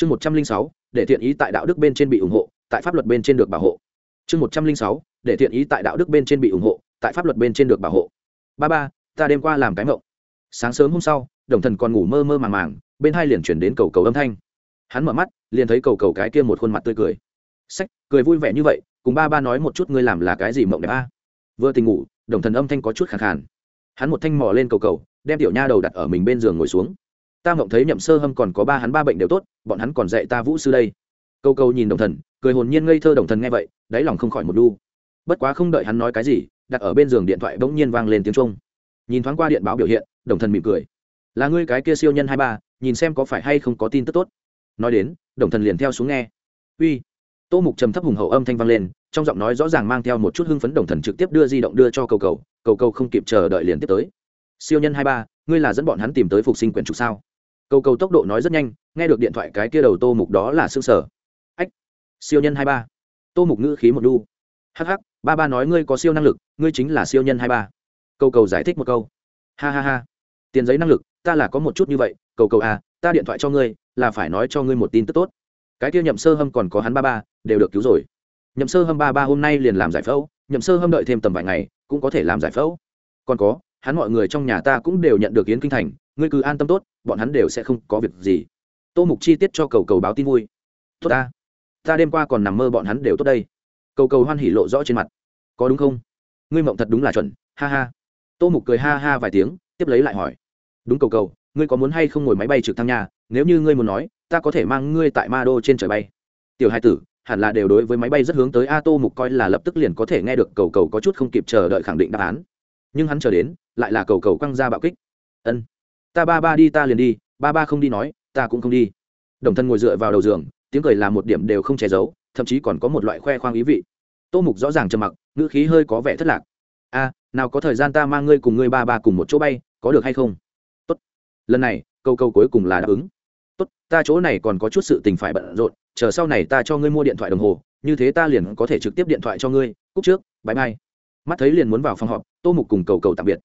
chương một trăm linh sáu, để thiện ý tại đạo đức bên trên bị ủng hộ, tại pháp luật bên trên được bảo hộ. Chương một trăm linh sáu, để thiện ý tại đạo đức bên trên bị ủng hộ, tại pháp luật bên trên được bảo hộ. Ba ba, ta đêm qua làm cái mộng. Sáng sớm hôm sau, đồng thần còn ngủ mơ mơ màng màng, bên hai liền chuyển đến cầu cầu âm thanh. Hắn mở mắt, liền thấy cầu cầu cái kia một khuôn mặt tươi cười. Sách, cười vui vẻ như vậy, cùng ba ba nói một chút ngươi làm là cái gì mộng đẹp a? Vừa tình ngủ, đồng thần âm thanh có chút khẳng khàn. Hắn một thanh mò lên cầu cầu, đem tiểu nha đầu đặt ở mình bên giường ngồi xuống ta mộng thấy nhậm sơ hâm còn có ba hắn ba bệnh đều tốt, bọn hắn còn dạy ta vũ sư đây. Câu câu nhìn đồng thần, cười hồn nhiên ngây thơ đồng thần nghe vậy, đáy lòng không khỏi một đu. Bất quá không đợi hắn nói cái gì, đặt ở bên giường điện thoại bỗng nhiên vang lên tiếng trung nhìn thoáng qua điện báo biểu hiện, đồng thần mỉm cười. Là ngươi cái kia siêu nhân hai ba, nhìn xem có phải hay không có tin tức tốt. Nói đến, đồng thần liền theo xuống nghe. Uy. Tô mục trầm thấp hùng hậu âm thanh vang lên, trong giọng nói rõ ràng mang theo một chút hưng phấn đồng thần trực tiếp đưa di động đưa cho cầu cầu cầu cầu không kịp chờ đợi liền tiếp tới. Siêu nhân hai ba, ngươi là dẫn bọn hắn tìm tới phục sinh quyển trục sao? Cầu cầu tốc độ nói rất nhanh, nghe được điện thoại cái kia đầu tô mục đó là xương sở ách, siêu nhân hai ba. Tô mục ngữ khí một đu. Hh ba ba nói ngươi có siêu năng lực, ngươi chính là siêu nhân hai ba. Cầu cầu giải thích một câu. Ha ha ha. Tiền giấy năng lực, ta là có một chút như vậy, cầu cầu à ta điện thoại cho ngươi, là phải nói cho ngươi một tin tức tốt. Cái kia nhậm sơ hâm còn có hắn ba ba, đều được cứu rồi. Nhậm sơ hâm ba ba hôm nay liền làm giải phẫu, nhậm sơ hâm đợi thêm tầm vài ngày, cũng có thể làm giải phẫu. Còn có hắn mọi người trong nhà ta cũng đều nhận được yến kinh thành, ngươi cứ an tâm tốt, bọn hắn đều sẽ không có việc gì. Tô mục chi tiết cho cầu cầu báo tin vui. Tốt ta. Ta đêm qua còn nằm mơ bọn hắn đều tốt đây. Cầu cầu hoan hỉ lộ rõ trên mặt. Có đúng không? Ngươi mộng thật đúng là chuẩn, ha ha. Tô mục cười ha ha vài tiếng, tiếp lấy lại hỏi. Đúng cầu cầu, ngươi có muốn hay không ngồi máy bay trực thăng nhà nếu như ngươi muốn nói, ta có thể mang ngươi tại ma đô trên trời bay. Tiểu hai tử, hẳn là đều đối với máy bay rất hướng tới a tô mục coi là lập tức liền có thể nghe được cầu cầu có chút không kịp chờ đợi khẳng định đáp án. Nhưng hắn chờ đến lại là cầu cầu căng ra bạo kích. Ân, ta ba ba đi, ta liền đi, ba ba không đi nói, ta cũng không đi. Đồng thân ngồi dựa vào đầu giường, tiếng cười là một điểm đều không che giấu, thậm chí còn có một loại khoe khoang ý vị. Tô mục rõ ràng trầm mặc, ngữ khí hơi có vẻ thất lạc. A, nào có thời gian ta mang ngươi cùng ngươi ba ba cùng một chỗ bay, có được hay không? Tốt. Lần này, câu câu cuối cùng là đáp ứng. Tốt, ta chỗ này còn có chút sự tình phải bận rộn, chờ sau này ta cho ngươi mua điện thoại đồng hồ, như thế ta liền có thể trực tiếp điện thoại cho ngươi. Cúc trước bãi bay mắt thấy liền muốn vào phòng họp, tô mục cùng cầu cầu tạm biệt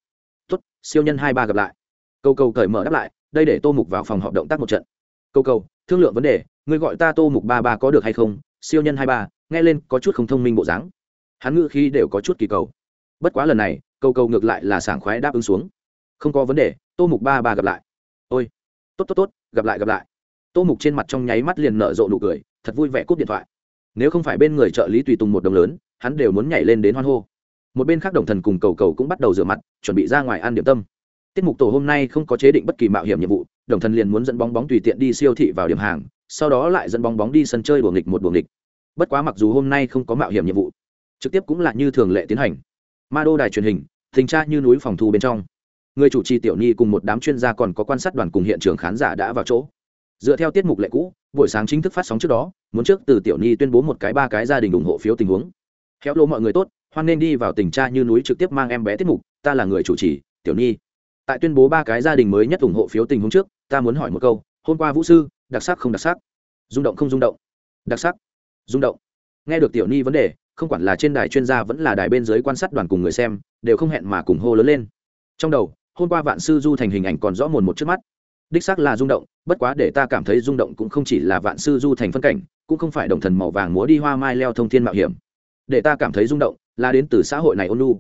siêu nhân hai ba gặp lại. Câu câu cởi mở đáp lại, đây để tô mục vào phòng họp động tác một trận. Câu câu thương lượng vấn đề, ngươi gọi ta tô mục ba ba có được hay không? Siêu nhân hai ba, nghe lên có chút không thông minh bộ dáng. Hắn ngự khi đều có chút kỳ cầu. Bất quá lần này câu câu ngược lại là sảng khoái đáp ứng xuống. Không có vấn đề, tô mục ba ba gặp lại. Ôi, tốt tốt tốt, gặp lại gặp lại. Tô mục trên mặt trong nháy mắt liền nở rộ nụ cười, thật vui vẻ cúp điện thoại. Nếu không phải bên người trợ lý tùy tùng một đồng lớn, hắn đều muốn nhảy lên đến hoan hô một bên khác đồng thần cùng cầu cầu cũng bắt đầu rửa mặt, chuẩn bị ra ngoài ăn điểm tâm. Tiết mục tổ hôm nay không có chế định bất kỳ mạo hiểm nhiệm vụ, đồng thần liền muốn dẫn bóng bóng tùy tiện đi siêu thị vào điểm hàng, sau đó lại dẫn bóng bóng đi sân chơi buồng nghịch một buồng nghịch. Bất quá mặc dù hôm nay không có mạo hiểm nhiệm vụ, trực tiếp cũng là như thường lệ tiến hành. Ma đô đài truyền hình, thình tra như núi phòng thu bên trong. Người chủ trì tiểu nhi cùng một đám chuyên gia còn có quan sát đoàn cùng hiện trường khán giả đã vào chỗ. Dựa theo tiết mục lệ cũ, buổi sáng chính thức phát sóng trước đó, muốn trước từ tiểu nhi tuyên bố một cái ba cái gia đình ủng hộ phiếu tình huống. Khéo lô mọi người tốt hoan nên đi vào tình tra như núi trực tiếp mang em bé tiết mục, ta là người chủ trì, tiểu nhi. Tại tuyên bố ba cái gia đình mới nhất ủng hộ phiếu tình huống trước, ta muốn hỏi một câu, hôm qua vũ sư, đặc sắc không đặc sắc? Rung động không rung động? Đặc sắc? Rung động. Nghe được tiểu nhi vấn đề, không quản là trên đài chuyên gia vẫn là đài bên dưới quan sát đoàn cùng người xem, đều không hẹn mà cùng hô lớn lên. Trong đầu, hôm qua vạn sư du thành hình ảnh còn rõ mồn một trước mắt. Đích xác là rung động, bất quá để ta cảm thấy rung động cũng không chỉ là vạn sư du thành phân cảnh, cũng không phải đồng thần màu vàng múa đi hoa mai leo thông thiên mạo hiểm. Để ta cảm thấy rung động là đến từ xã hội này ôn lu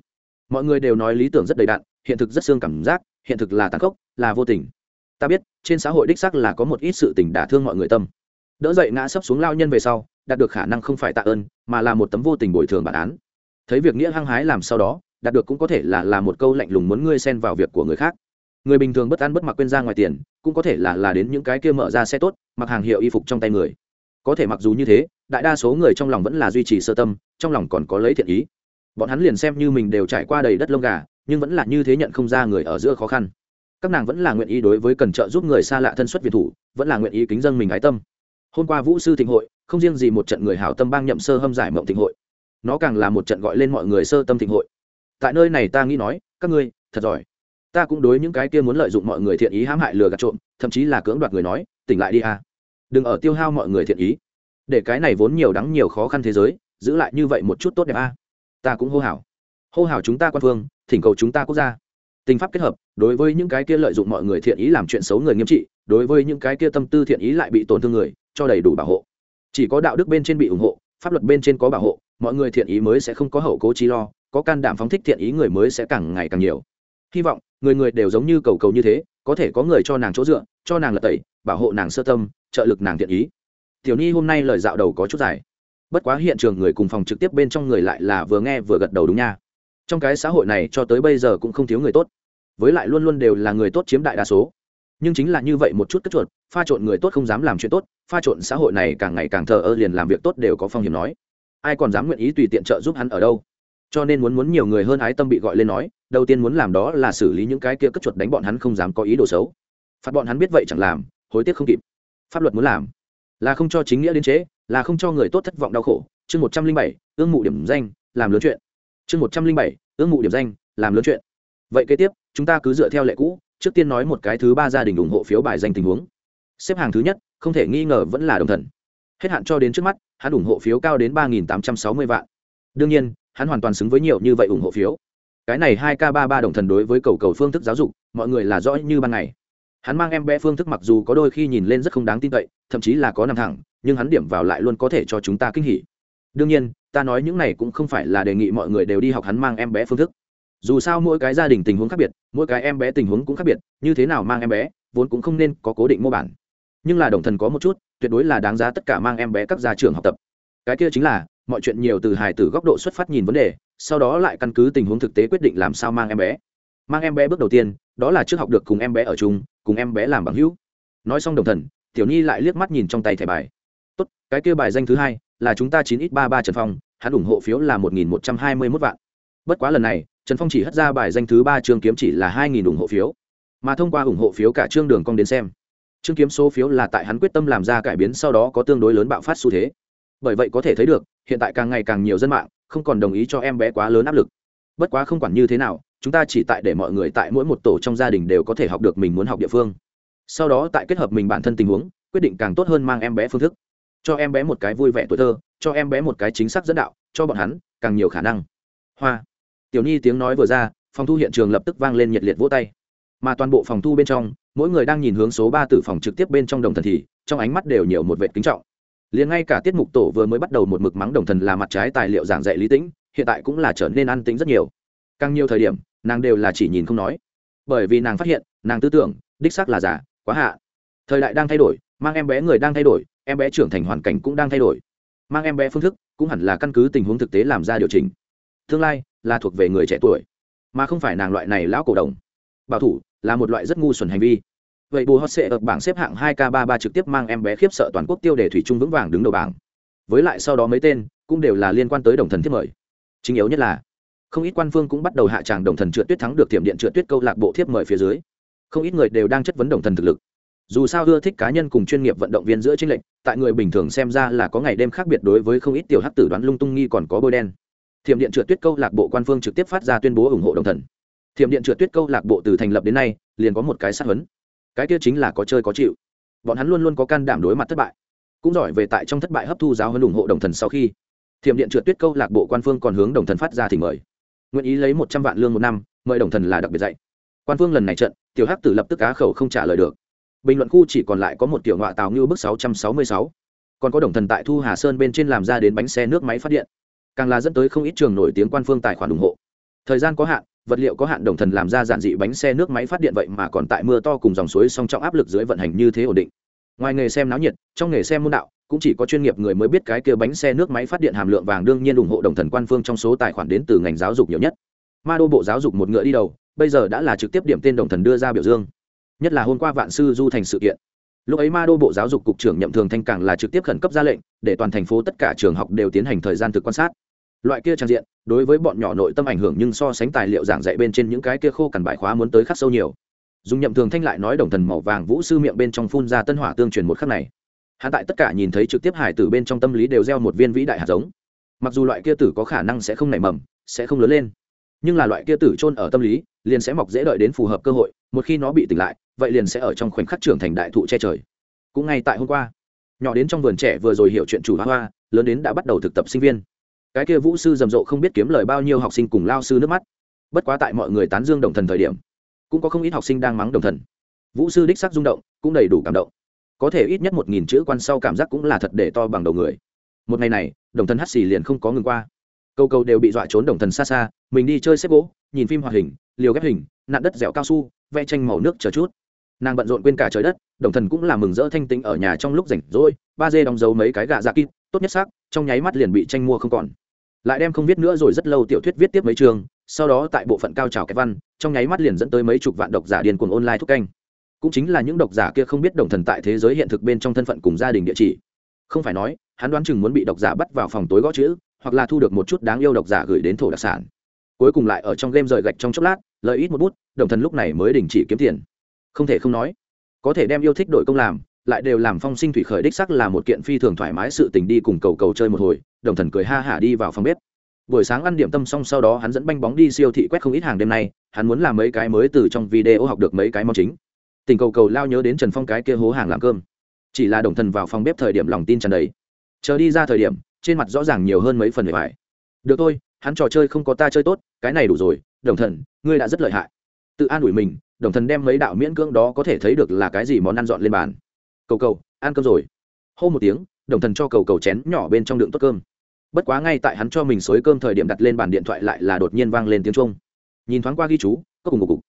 mọi người đều nói lý tưởng rất đầy đạn hiện thực rất xương cảm giác, hiện thực là tàn khốc, là vô tình. Ta biết, trên xã hội đích xác là có một ít sự tình đả thương mọi người tâm. Đỡ dậy ngã sấp xuống lao nhân về sau, đạt được khả năng không phải tạ ơn, mà là một tấm vô tình bồi thường bản án. Thấy việc nghĩa hăng hái làm sau đó, đạt được cũng có thể là là một câu lạnh lùng muốn ngươi xen vào việc của người khác. Người bình thường bất an bất mặc quên ra ngoài tiền, cũng có thể là là đến những cái kia mở ra xe tốt, mặc hàng hiệu y phục trong tay người. Có thể mặc dù như thế, đại đa số người trong lòng vẫn là duy trì sơ tâm, trong lòng còn có lấy thiện ý bọn hắn liền xem như mình đều trải qua đầy đất lông gà, nhưng vẫn là như thế nhận không ra người ở giữa khó khăn. Các nàng vẫn là nguyện ý đối với cần trợ giúp người xa lạ thân xuất việt thủ, vẫn là nguyện ý kính dân mình ái tâm. Hôm qua vũ sư thịnh hội, không riêng gì một trận người hảo tâm bang nhậm sơ hâm giải mộng thịnh hội, nó càng là một trận gọi lên mọi người sơ tâm thịnh hội. Tại nơi này ta nghĩ nói, các ngươi, thật giỏi. Ta cũng đối những cái kia muốn lợi dụng mọi người thiện ý hãm hại lừa gạt trộm, thậm chí là cưỡng đoạt người nói, tỉnh lại đi a đừng ở tiêu hao mọi người thiện ý. Để cái này vốn nhiều đắng nhiều khó khăn thế giới, giữ lại như vậy một chút tốt đẹp a ta cũng hô hào. Hô hào chúng ta quan phương, thỉnh cầu chúng ta quốc gia. Tình pháp kết hợp, đối với những cái kia lợi dụng mọi người thiện ý làm chuyện xấu người nghiêm trị, đối với những cái kia tâm tư thiện ý lại bị tổn thương người, cho đầy đủ bảo hộ. Chỉ có đạo đức bên trên bị ủng hộ, pháp luật bên trên có bảo hộ, mọi người thiện ý mới sẽ không có hậu cố trí lo, có can đảm phóng thích thiện ý người mới sẽ càng ngày càng nhiều. Hy vọng, người người đều giống như cầu cầu như thế, có thể có người cho nàng chỗ dựa, cho nàng lật tẩy, bảo hộ nàng sơ tâm, trợ lực nàng thiện ý. Tiểu ni hôm nay lời dạo đầu có chút dài bất quá hiện trường người cùng phòng trực tiếp bên trong người lại là vừa nghe vừa gật đầu đúng nha. Trong cái xã hội này cho tới bây giờ cũng không thiếu người tốt. Với lại luôn luôn đều là người tốt chiếm đại đa số. Nhưng chính là như vậy một chút cất chuột, pha trộn người tốt không dám làm chuyện tốt, pha trộn xã hội này càng ngày càng thờ ơ liền làm việc tốt đều có phong hiểm nói. Ai còn dám nguyện ý tùy tiện trợ giúp hắn ở đâu? Cho nên muốn muốn nhiều người hơn ái tâm bị gọi lên nói, đầu tiên muốn làm đó là xử lý những cái kia cất chuột đánh bọn hắn không dám có ý đồ xấu. Phạt bọn hắn biết vậy chẳng làm, hối tiếc không kịp. Pháp luật muốn làm là không cho chính nghĩa đến chế, là không cho người tốt thất vọng đau khổ. Chương một trăm linh bảy, ương mụ điểm danh, làm lớn chuyện. Chương một trăm linh bảy, ương mụ điểm danh, làm lớn chuyện. Vậy kế tiếp, chúng ta cứ dựa theo lệ cũ, trước tiên nói một cái thứ ba gia đình ủng hộ phiếu bài danh tình huống. Xếp hàng thứ nhất, không thể nghi ngờ vẫn là đồng thần. Hết hạn cho đến trước mắt, hắn ủng hộ phiếu cao đến ba nghìn tám trăm sáu mươi vạn. Đương nhiên, hắn hoàn toàn xứng với nhiều như vậy ủng hộ phiếu. Cái này hai k ba ba đồng thần đối với cầu cầu phương thức giáo dục, mọi người là rõ như ban ngày hắn mang em bé phương thức mặc dù có đôi khi nhìn lên rất không đáng tin cậy, thậm chí là có nằm thẳng, nhưng hắn điểm vào lại luôn có thể cho chúng ta kinh hỉ. Đương nhiên, ta nói những này cũng không phải là đề nghị mọi người đều đi học hắn mang em bé phương thức. Dù sao mỗi cái gia đình tình huống khác biệt, mỗi cái em bé tình huống cũng khác biệt, như thế nào mang em bé, vốn cũng không nên có cố định mô bản. Nhưng là đồng thần có một chút, tuyệt đối là đáng giá tất cả mang em bé các gia trường học tập. Cái kia chính là, mọi chuyện nhiều từ hài từ góc độ xuất phát nhìn vấn đề, sau đó lại căn cứ tình huống thực tế quyết định làm sao mang em bé. Mang em bé bước đầu tiên đó là trước học được cùng em bé ở chung, cùng em bé làm bằng hữu. Nói xong đồng thần, tiểu nhi lại liếc mắt nhìn trong tay thẻ bài. Tốt, cái kia bài danh thứ hai là chúng ta chín ít ba ba trần phong, hắn ủng hộ phiếu là một nghìn một trăm hai mươi mốt vạn. Bất quá lần này, trần phong chỉ hất ra bài danh thứ ba trương kiếm chỉ là hai nghìn ủng hộ phiếu. Mà thông qua ủng hộ phiếu cả trương đường cong đến xem trương kiếm số phiếu là tại hắn quyết tâm làm ra cải biến sau đó có tương đối lớn bạo phát xu thế. Bởi vậy có thể thấy được, hiện tại càng ngày càng nhiều dân mạng không còn đồng ý cho em bé quá lớn áp lực. Bất quá không quản như thế nào chúng ta chỉ tại để mọi người tại mỗi một tổ trong gia đình đều có thể học được mình muốn học địa phương. Sau đó tại kết hợp mình bản thân tình huống, quyết định càng tốt hơn mang em bé phương thức. Cho em bé một cái vui vẻ tuổi thơ, cho em bé một cái chính xác dẫn đạo, cho bọn hắn càng nhiều khả năng. Hoa. Tiểu nhi tiếng nói vừa ra, phòng thu hiện trường lập tức vang lên nhiệt liệt vỗ tay. Mà toàn bộ phòng thu bên trong, mỗi người đang nhìn hướng số ba tử phòng trực tiếp bên trong đồng thần thì, trong ánh mắt đều nhiều một vệ kính trọng. Liền ngay cả tiết mục tổ vừa mới bắt đầu một mực mắng đồng thần là mặt trái tài liệu giảng dạy lý tĩnh, hiện tại cũng là trở nên an tĩnh rất nhiều càng nhiều thời điểm, nàng đều là chỉ nhìn không nói. Bởi vì nàng phát hiện, nàng tư tưởng, đích xác là giả, quá hạ. Thời đại đang thay đổi, mang em bé người đang thay đổi, em bé trưởng thành hoàn cảnh cũng đang thay đổi. Mang em bé phương thức, cũng hẳn là căn cứ tình huống thực tế làm ra điều chỉnh. Tương lai, là thuộc về người trẻ tuổi, mà không phải nàng loại này lão cổ đồng. Bảo thủ, là một loại rất ngu xuẩn hành vi. Vậy bù hot sẽ ở bảng xếp hạng 2 k 33 trực tiếp mang em bé khiếp sợ toàn quốc tiêu đề thủy trung vững vàng đứng đầu bảng. Với lại sau đó mấy tên, cũng đều là liên quan tới đồng thần thiết mời. Chính yếu nhất là không ít quan phương cũng bắt đầu hạ tràng đồng thần trượt tuyết thắng được tiệm điện trượt tuyết câu lạc bộ thiếp mời phía dưới. Không ít người đều đang chất vấn đồng thần thực lực. Dù sao ưa thích cá nhân cùng chuyên nghiệp vận động viên giữa tranh lệnh tại người bình thường xem ra là có ngày đêm khác biệt đối với không ít tiểu hắc tử đoán lung tung nghi còn có bôi đen. Thiểm điện trượt tuyết câu lạc bộ quan phương trực tiếp phát ra tuyên bố ủng hộ đồng thần. Thiểm điện trượt tuyết câu lạc bộ từ thành lập đến nay, liền có một cái sát huấn. Cái kia chính là có chơi có chịu. Bọn hắn luôn luôn có can đảm đối mặt thất bại. Cũng giỏi về tại trong thất bại hấp thu giáo hơn ủng hộ đồng thần sau khi, thiểm điện trượt tuyết câu lạc bộ quan phương còn hướng đồng thần phát ra thì mời nguyện ý lấy một trăm vạn lương một năm, mời đồng thần là đặc biệt dạy. Quan phương lần này trận, tiểu hắc tử lập tức cá khẩu không trả lời được. Bình luận khu chỉ còn lại có một tiểu ngọa tàu như bức sáu trăm sáu mươi sáu. Còn có đồng thần tại thu hà sơn bên trên làm ra đến bánh xe nước máy phát điện. Càng là dẫn tới không ít trường nổi tiếng quan phương tài khoản ủng hộ. Thời gian có hạn, vật liệu có hạn đồng thần làm ra giản dị bánh xe nước máy phát điện vậy mà còn tại mưa to cùng dòng suối song trọng áp lực dưới vận hành như thế ổn định ngoài nghề xem náo nhiệt, trong nghề xem môn đạo, cũng chỉ có chuyên nghiệp người mới biết cái kia bánh xe nước máy phát điện hàm lượng vàng đương nhiên ủng hộ đồng thần quan phương trong số tài khoản đến từ ngành giáo dục nhiều nhất. Ma đô bộ giáo dục một ngựa đi đầu, bây giờ đã là trực tiếp điểm tên đồng thần đưa ra biểu dương. Nhất là hôm qua vạn sư du thành sự kiện. Lúc ấy ma đô bộ giáo dục cục trưởng nhậm thường thanh càng là trực tiếp khẩn cấp ra lệnh, để toàn thành phố tất cả trường học đều tiến hành thời gian thực quan sát. Loại kia trang diện, đối với bọn nhỏ nội tâm ảnh hưởng nhưng so sánh tài liệu giảng dạy bên trên những cái kia khô cằn bài khóa muốn tới khắc sâu nhiều dùng nhậm thường thanh lại nói đồng thần màu vàng vũ sư miệng bên trong phun ra tân hỏa tương truyền một khắc này. Hắn tại tất cả nhìn thấy trực tiếp hải tử bên trong tâm lý đều gieo một viên vĩ đại hạt giống. Mặc dù loại kia tử có khả năng sẽ không nảy mầm, sẽ không lớn lên, nhưng là loại kia tử trôn ở tâm lý, liền sẽ mọc dễ đợi đến phù hợp cơ hội, một khi nó bị tỉnh lại, vậy liền sẽ ở trong khoảnh khắc trưởng thành đại thụ che trời. Cũng ngay tại hôm qua, nhỏ đến trong vườn trẻ vừa rồi hiểu chuyện chủ hoa hoa, lớn đến đã bắt đầu thực tập sinh viên. Cái kia vũ sư rầm rộ không biết kiếm lời bao nhiêu học sinh cùng lao sư nước mắt. Bất quá tại mọi người tán dương đồng thần thời điểm cũng có không ít học sinh đang mắng đồng thần. Vũ sư đích sắc rung động, cũng đầy đủ cảm động. Có thể ít nhất một nghìn chữ quan sau cảm giác cũng là thật để to bằng đầu người. Một ngày này, đồng thần hắt xì liền không có ngừng qua. Câu câu đều bị dọa trốn đồng thần xa xa, mình đi chơi xếp gỗ, nhìn phim hoạt hình, liều ghép hình nạn đất dẻo cao su, vẽ tranh màu nước chờ chút. Nàng bận rộn quên cả trời đất, đồng thần cũng là mừng rỡ thanh tĩnh ở nhà trong lúc rảnh rỗi, ba dê đóng dấu mấy cái gạ dạ kít tốt nhất xác, trong nháy mắt liền bị tranh mua không còn. Lại đem không viết nữa rồi rất lâu tiểu thuyết viết tiếp mấy chương sau đó tại bộ phận cao trào cái văn, trong nháy mắt liền dẫn tới mấy chục vạn độc giả điền cuồng online thúc canh. Cũng chính là những độc giả kia không biết đồng thần tại thế giới hiện thực bên trong thân phận cùng gia đình địa chỉ. Không phải nói, hắn đoán chừng muốn bị độc giả bắt vào phòng tối gõ chữ, hoặc là thu được một chút đáng yêu độc giả gửi đến thổ đặc sản. Cuối cùng lại ở trong game rời gạch trong chốc lát, lợi ít một bút, đồng thần lúc này mới đình chỉ kiếm tiền. Không thể không nói, có thể đem yêu thích đội công làm, lại đều làm phong sinh thủy khởi đích sắc là một kiện phi thường thoải mái sự tình đi cùng cầu cầu chơi một hồi, đồng thần cười ha hả đi vào phòng bếp buổi sáng ăn điểm tâm xong sau đó hắn dẫn banh bóng đi siêu thị quét không ít hàng đêm nay, hắn muốn làm mấy cái mới từ trong video học được mấy cái món chính. Tình cầu cầu lao nhớ đến trần phong cái kia hố hàng làm cơm. Chỉ là đồng thần vào phòng bếp thời điểm lòng tin tràn đầy. Chờ đi ra thời điểm, trên mặt rõ ràng nhiều hơn mấy phần bề bài được thôi, hắn trò chơi không có ta chơi tốt, cái này đủ rồi, đồng thần, ngươi đã rất lợi hại. Tự an ủi mình, đồng thần đem mấy đạo miễn cưỡng đó có thể thấy được là cái gì món ăn dọn lên bàn. Cầu cầu, ăn cơm rồi. Hô một tiếng, đồng thần cho cầu cầu chén nhỏ bên trong đựng tốt cơm bất quá ngay tại hắn cho mình xối cơm thời điểm đặt lên bàn điện thoại lại là đột nhiên vang lên tiếng trung nhìn thoáng qua ghi chú cốc cùng một cục.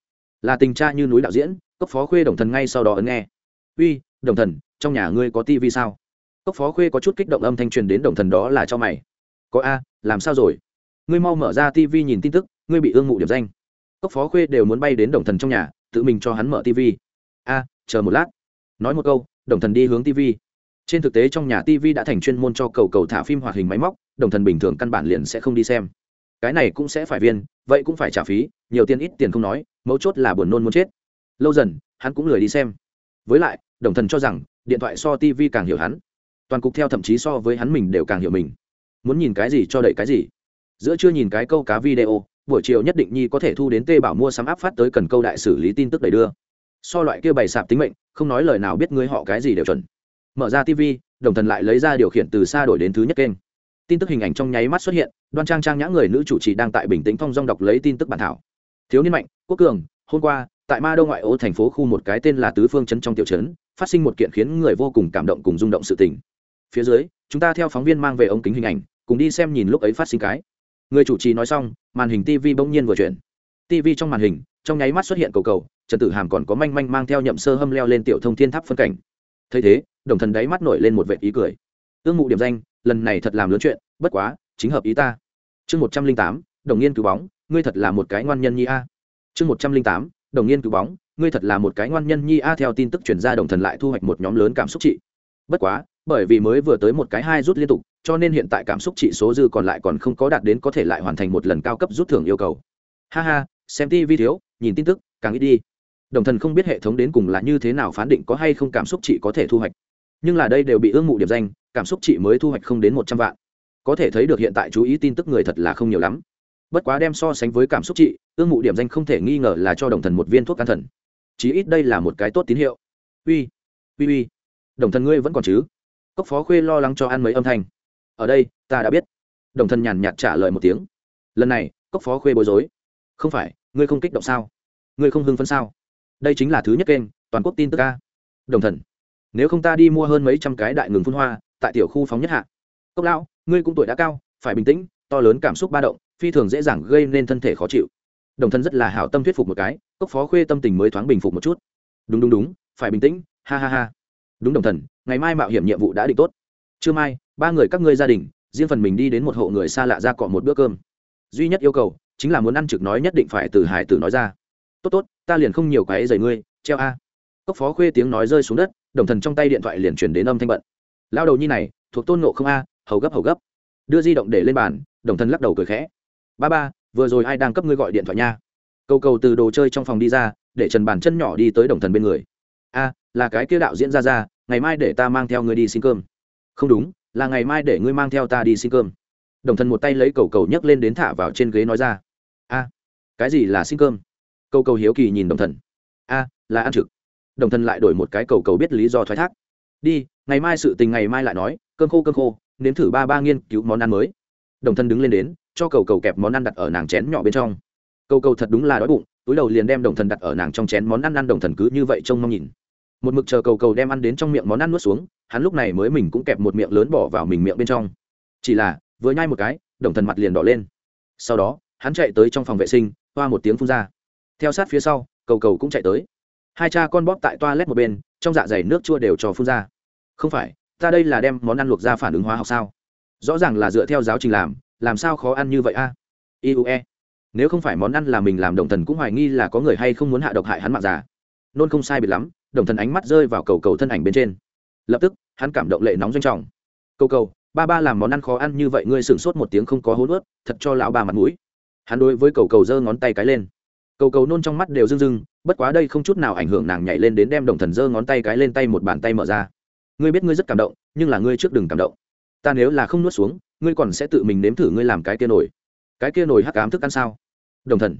Là tình cha như núi đạo diễn, cốc phó khuê đồng thần ngay sau đó ấn nghe. Uy, đồng thần, trong nhà ngươi có tivi sao? Cốc phó khuê có chút kích động âm thanh truyền đến đồng thần đó là cho mày. Có a, làm sao rồi? Ngươi mau mở ra tivi nhìn tin tức, ngươi bị ương mụ điểm danh. Cốc phó khuê đều muốn bay đến đồng thần trong nhà, tự mình cho hắn mở tivi a, chờ một lát. Nói một câu, đồng thần đi hướng tivi trên thực tế trong nhà tivi đã thành chuyên môn cho cầu cầu thả phim hoạt hình máy móc đồng thần bình thường căn bản liền sẽ không đi xem. Cái này cũng sẽ phải viên, vậy cũng phải trả phí, nhiều tiền ít tiền không nói, mấu chốt là buồn nôn muốn chết. Lâu dần, hắn cũng lười đi xem. Với lại, đồng thần cho rằng, điện thoại so tv càng hiểu hắn. Toàn cục theo thậm chí so với hắn mình đều càng hiểu mình. Muốn nhìn cái gì cho đẩy cái gì. Giữa chưa nhìn cái câu cá video, buổi chiều nhất định nhi có thể thu đến tê bảo mua sắm áp phát tới cần câu đại xử lý tin tức đẩy đưa. So loại kia bày sạp tính mệnh, không nói lời nào biết ngươi họ cái gì đều chuẩn. Mở ra tv đồng thần lại lấy ra điều khiển từ xa đổi đến thứ nhất kênh tin tức hình ảnh trong nháy mắt xuất hiện, đoan trang trang nhã người nữ chủ trì đang tại bình tĩnh phong dong đọc lấy tin tức bản thảo. Thiếu niên mạnh, quốc cường, hôm qua, tại ma đô ngoại ô thành phố khu một cái tên là tứ phương chấn trong tiểu trấn, phát sinh một kiện khiến người vô cùng cảm động cùng rung động sự tình. Phía dưới, chúng ta theo phóng viên mang về ống kính hình ảnh, cùng đi xem nhìn lúc ấy phát sinh cái. Người chủ trì nói xong, màn hình tv bỗng nhiên vừa chuyển. Tv trong màn hình, trong nháy mắt xuất hiện cầu cầu, trần tử hàm còn có manh manh mang theo nhậm sơ hâm leo lên tiểu thông thiên tháp phân cảnh. Thấy thế, đồng thần đáy mắt nổi lên một vệ ý cười. Ương mụ điểm danh lần này thật làm lớn chuyện, bất quá, chính hợp ý ta. Chương một trăm linh tám, đồng nghiên cứu bóng, ngươi thật là một cái ngoan nhân nhi a. Chương một trăm linh tám, đồng nghiên cứu bóng, ngươi thật là một cái ngoan nhân nhi a theo tin tức chuyển ra đồng thần lại thu hoạch một nhóm lớn cảm xúc trị bất quá, bởi vì mới vừa tới một cái hai rút liên tục, cho nên hiện tại cảm xúc trị số dư còn lại còn không có đạt đến có thể lại hoàn thành một lần cao cấp rút thưởng yêu cầu. Ha ha, xem tv thiếu, nhìn tin tức, càng ít đi. Đồng thần không biết hệ thống đến cùng là như thế nào phán định có hay không cảm xúc trị có thể thu hoạch. Nhưng là đây đều bị ương mụ điểm danh cảm xúc chị mới thu hoạch không đến một trăm vạn. Có thể thấy được hiện tại chú ý tin tức người thật là không nhiều lắm. Bất quá đem so sánh với cảm xúc chị, ương mụ điểm danh không thể nghi ngờ là cho đồng thần một viên thuốc can thần. Chí ít đây là một cái tốt tín hiệu. Uy uy uy. Đồng thần ngươi vẫn còn chứ? Cốc phó khuê lo lắng cho ăn mấy âm thanh. Ở đây, ta đã biết. Đồng thần nhàn nhạt trả lời một tiếng. Lần này, cốc phó khuê bối rối. Không phải, ngươi không kích động sao? Ngươi không hưng phấn sao? Đây chính là thứ nhất kênh, toàn quốc tin tức ca đồng thần, nếu không ta đi mua hơn mấy trăm cái đại ngừng phun hoa tại tiểu khu phóng nhất hạ. Cốc lão, ngươi cũng tuổi đã cao, phải bình tĩnh, to lớn cảm xúc ba động, phi thường dễ dàng gây nên thân thể khó chịu. Đồng thân rất là hảo tâm thuyết phục một cái, cốc phó khuê tâm tình mới thoáng bình phục một chút. Đúng đúng đúng, phải bình tĩnh, ha ha ha. Đúng đồng thần, ngày mai mạo hiểm nhiệm vụ đã định tốt. Trưa mai, ba người các ngươi gia đình, riêng phần mình đi đến một hộ người xa lạ ra cọ một bữa cơm. Duy nhất yêu cầu, chính là muốn ăn trực nói nhất định phải từ hải tử nói ra. Tốt tốt, ta liền không nhiều cái giày ngươi, treo a. Cốc phó khuê tiếng nói rơi xuống đất, đồng thần trong tay điện thoại liền chuyển đến âm thanh bận lao đầu nhi này, thuộc tôn nộ không a, hầu gấp hầu gấp. Đưa di động để lên bàn, đồng thần lắc đầu cười khẽ. Ba ba, vừa rồi ai đang cấp ngươi gọi điện thoại nha? Cầu cầu từ đồ chơi trong phòng đi ra, để trần bàn chân nhỏ đi tới đồng thần bên người. A, là cái kia đạo diễn ra ra, ngày mai để ta mang theo ngươi đi xin cơm. Không đúng, là ngày mai để ngươi mang theo ta đi xin cơm. Đồng thần một tay lấy cầu cầu nhấc lên đến thả vào trên ghế nói ra. A, cái gì là xin cơm? Cầu cầu hiếu kỳ nhìn đồng thần. A, là ăn trực. Đồng thần lại đổi một cái cầu cầu biết lý do thoái thác đi, ngày mai sự tình ngày mai lại nói, cơm khô cơm khô, nếm thử ba ba nghiên cứu món ăn mới. Đồng thân đứng lên đến, cho cầu cầu kẹp món ăn đặt ở nàng chén nhỏ bên trong. Cầu cầu thật đúng là đói bụng, túi đầu liền đem đồng thần đặt ở nàng trong chén món ăn ăn đồng thần cứ như vậy trông mong nhìn. Một mực chờ cầu cầu đem ăn đến trong miệng món ăn nuốt xuống, hắn lúc này mới mình cũng kẹp một miệng lớn bỏ vào mình miệng bên trong. Chỉ là, vừa nhai một cái, đồng thần mặt liền đỏ lên. Sau đó, hắn chạy tới trong phòng vệ sinh, hoa một tiếng phun ra. Theo sát phía sau, cầu cầu cũng chạy tới. Hai cha con bóp tại toa lét một bên, trong dạ dày nước chua đều cho phun ra không phải, ta đây là đem món ăn luộc ra phản ứng hóa học sao? Rõ ràng là dựa theo giáo trình làm làm sao khó ăn như vậy a? À? iue nếu không phải món ăn là mình làm, đồng thần cũng hoài nghi là có người hay không muốn hạ độc hại hắn mạng già. Nôn không sai biệt lắm, đồng thần ánh mắt rơi vào cầu cầu thân ảnh bên trên. Lập tức, hắn cảm động lệ nóng doanh trọng. Cầu cầu, ba ba làm món ăn khó ăn như vậy ngươi sửng sốt một tiếng không có hố nuốt thật cho lão ba mặt mũi. Hắn đối với cầu cầu giơ ngón tay cái lên. Cầu cầu nôn trong mắt đều rưng rưng, bất quá đây không chút nào ảnh hưởng nàng nhảy lên đến đem đồng thần giơ ngón tay cái lên tay một bàn tay mở ra ngươi biết ngươi rất cảm động, nhưng là ngươi trước đừng cảm động. Ta nếu là không nuốt xuống, ngươi còn sẽ tự mình nếm thử ngươi làm cái kia nổi cái kia nổi hắc cám thức ăn sao? Đồng thần.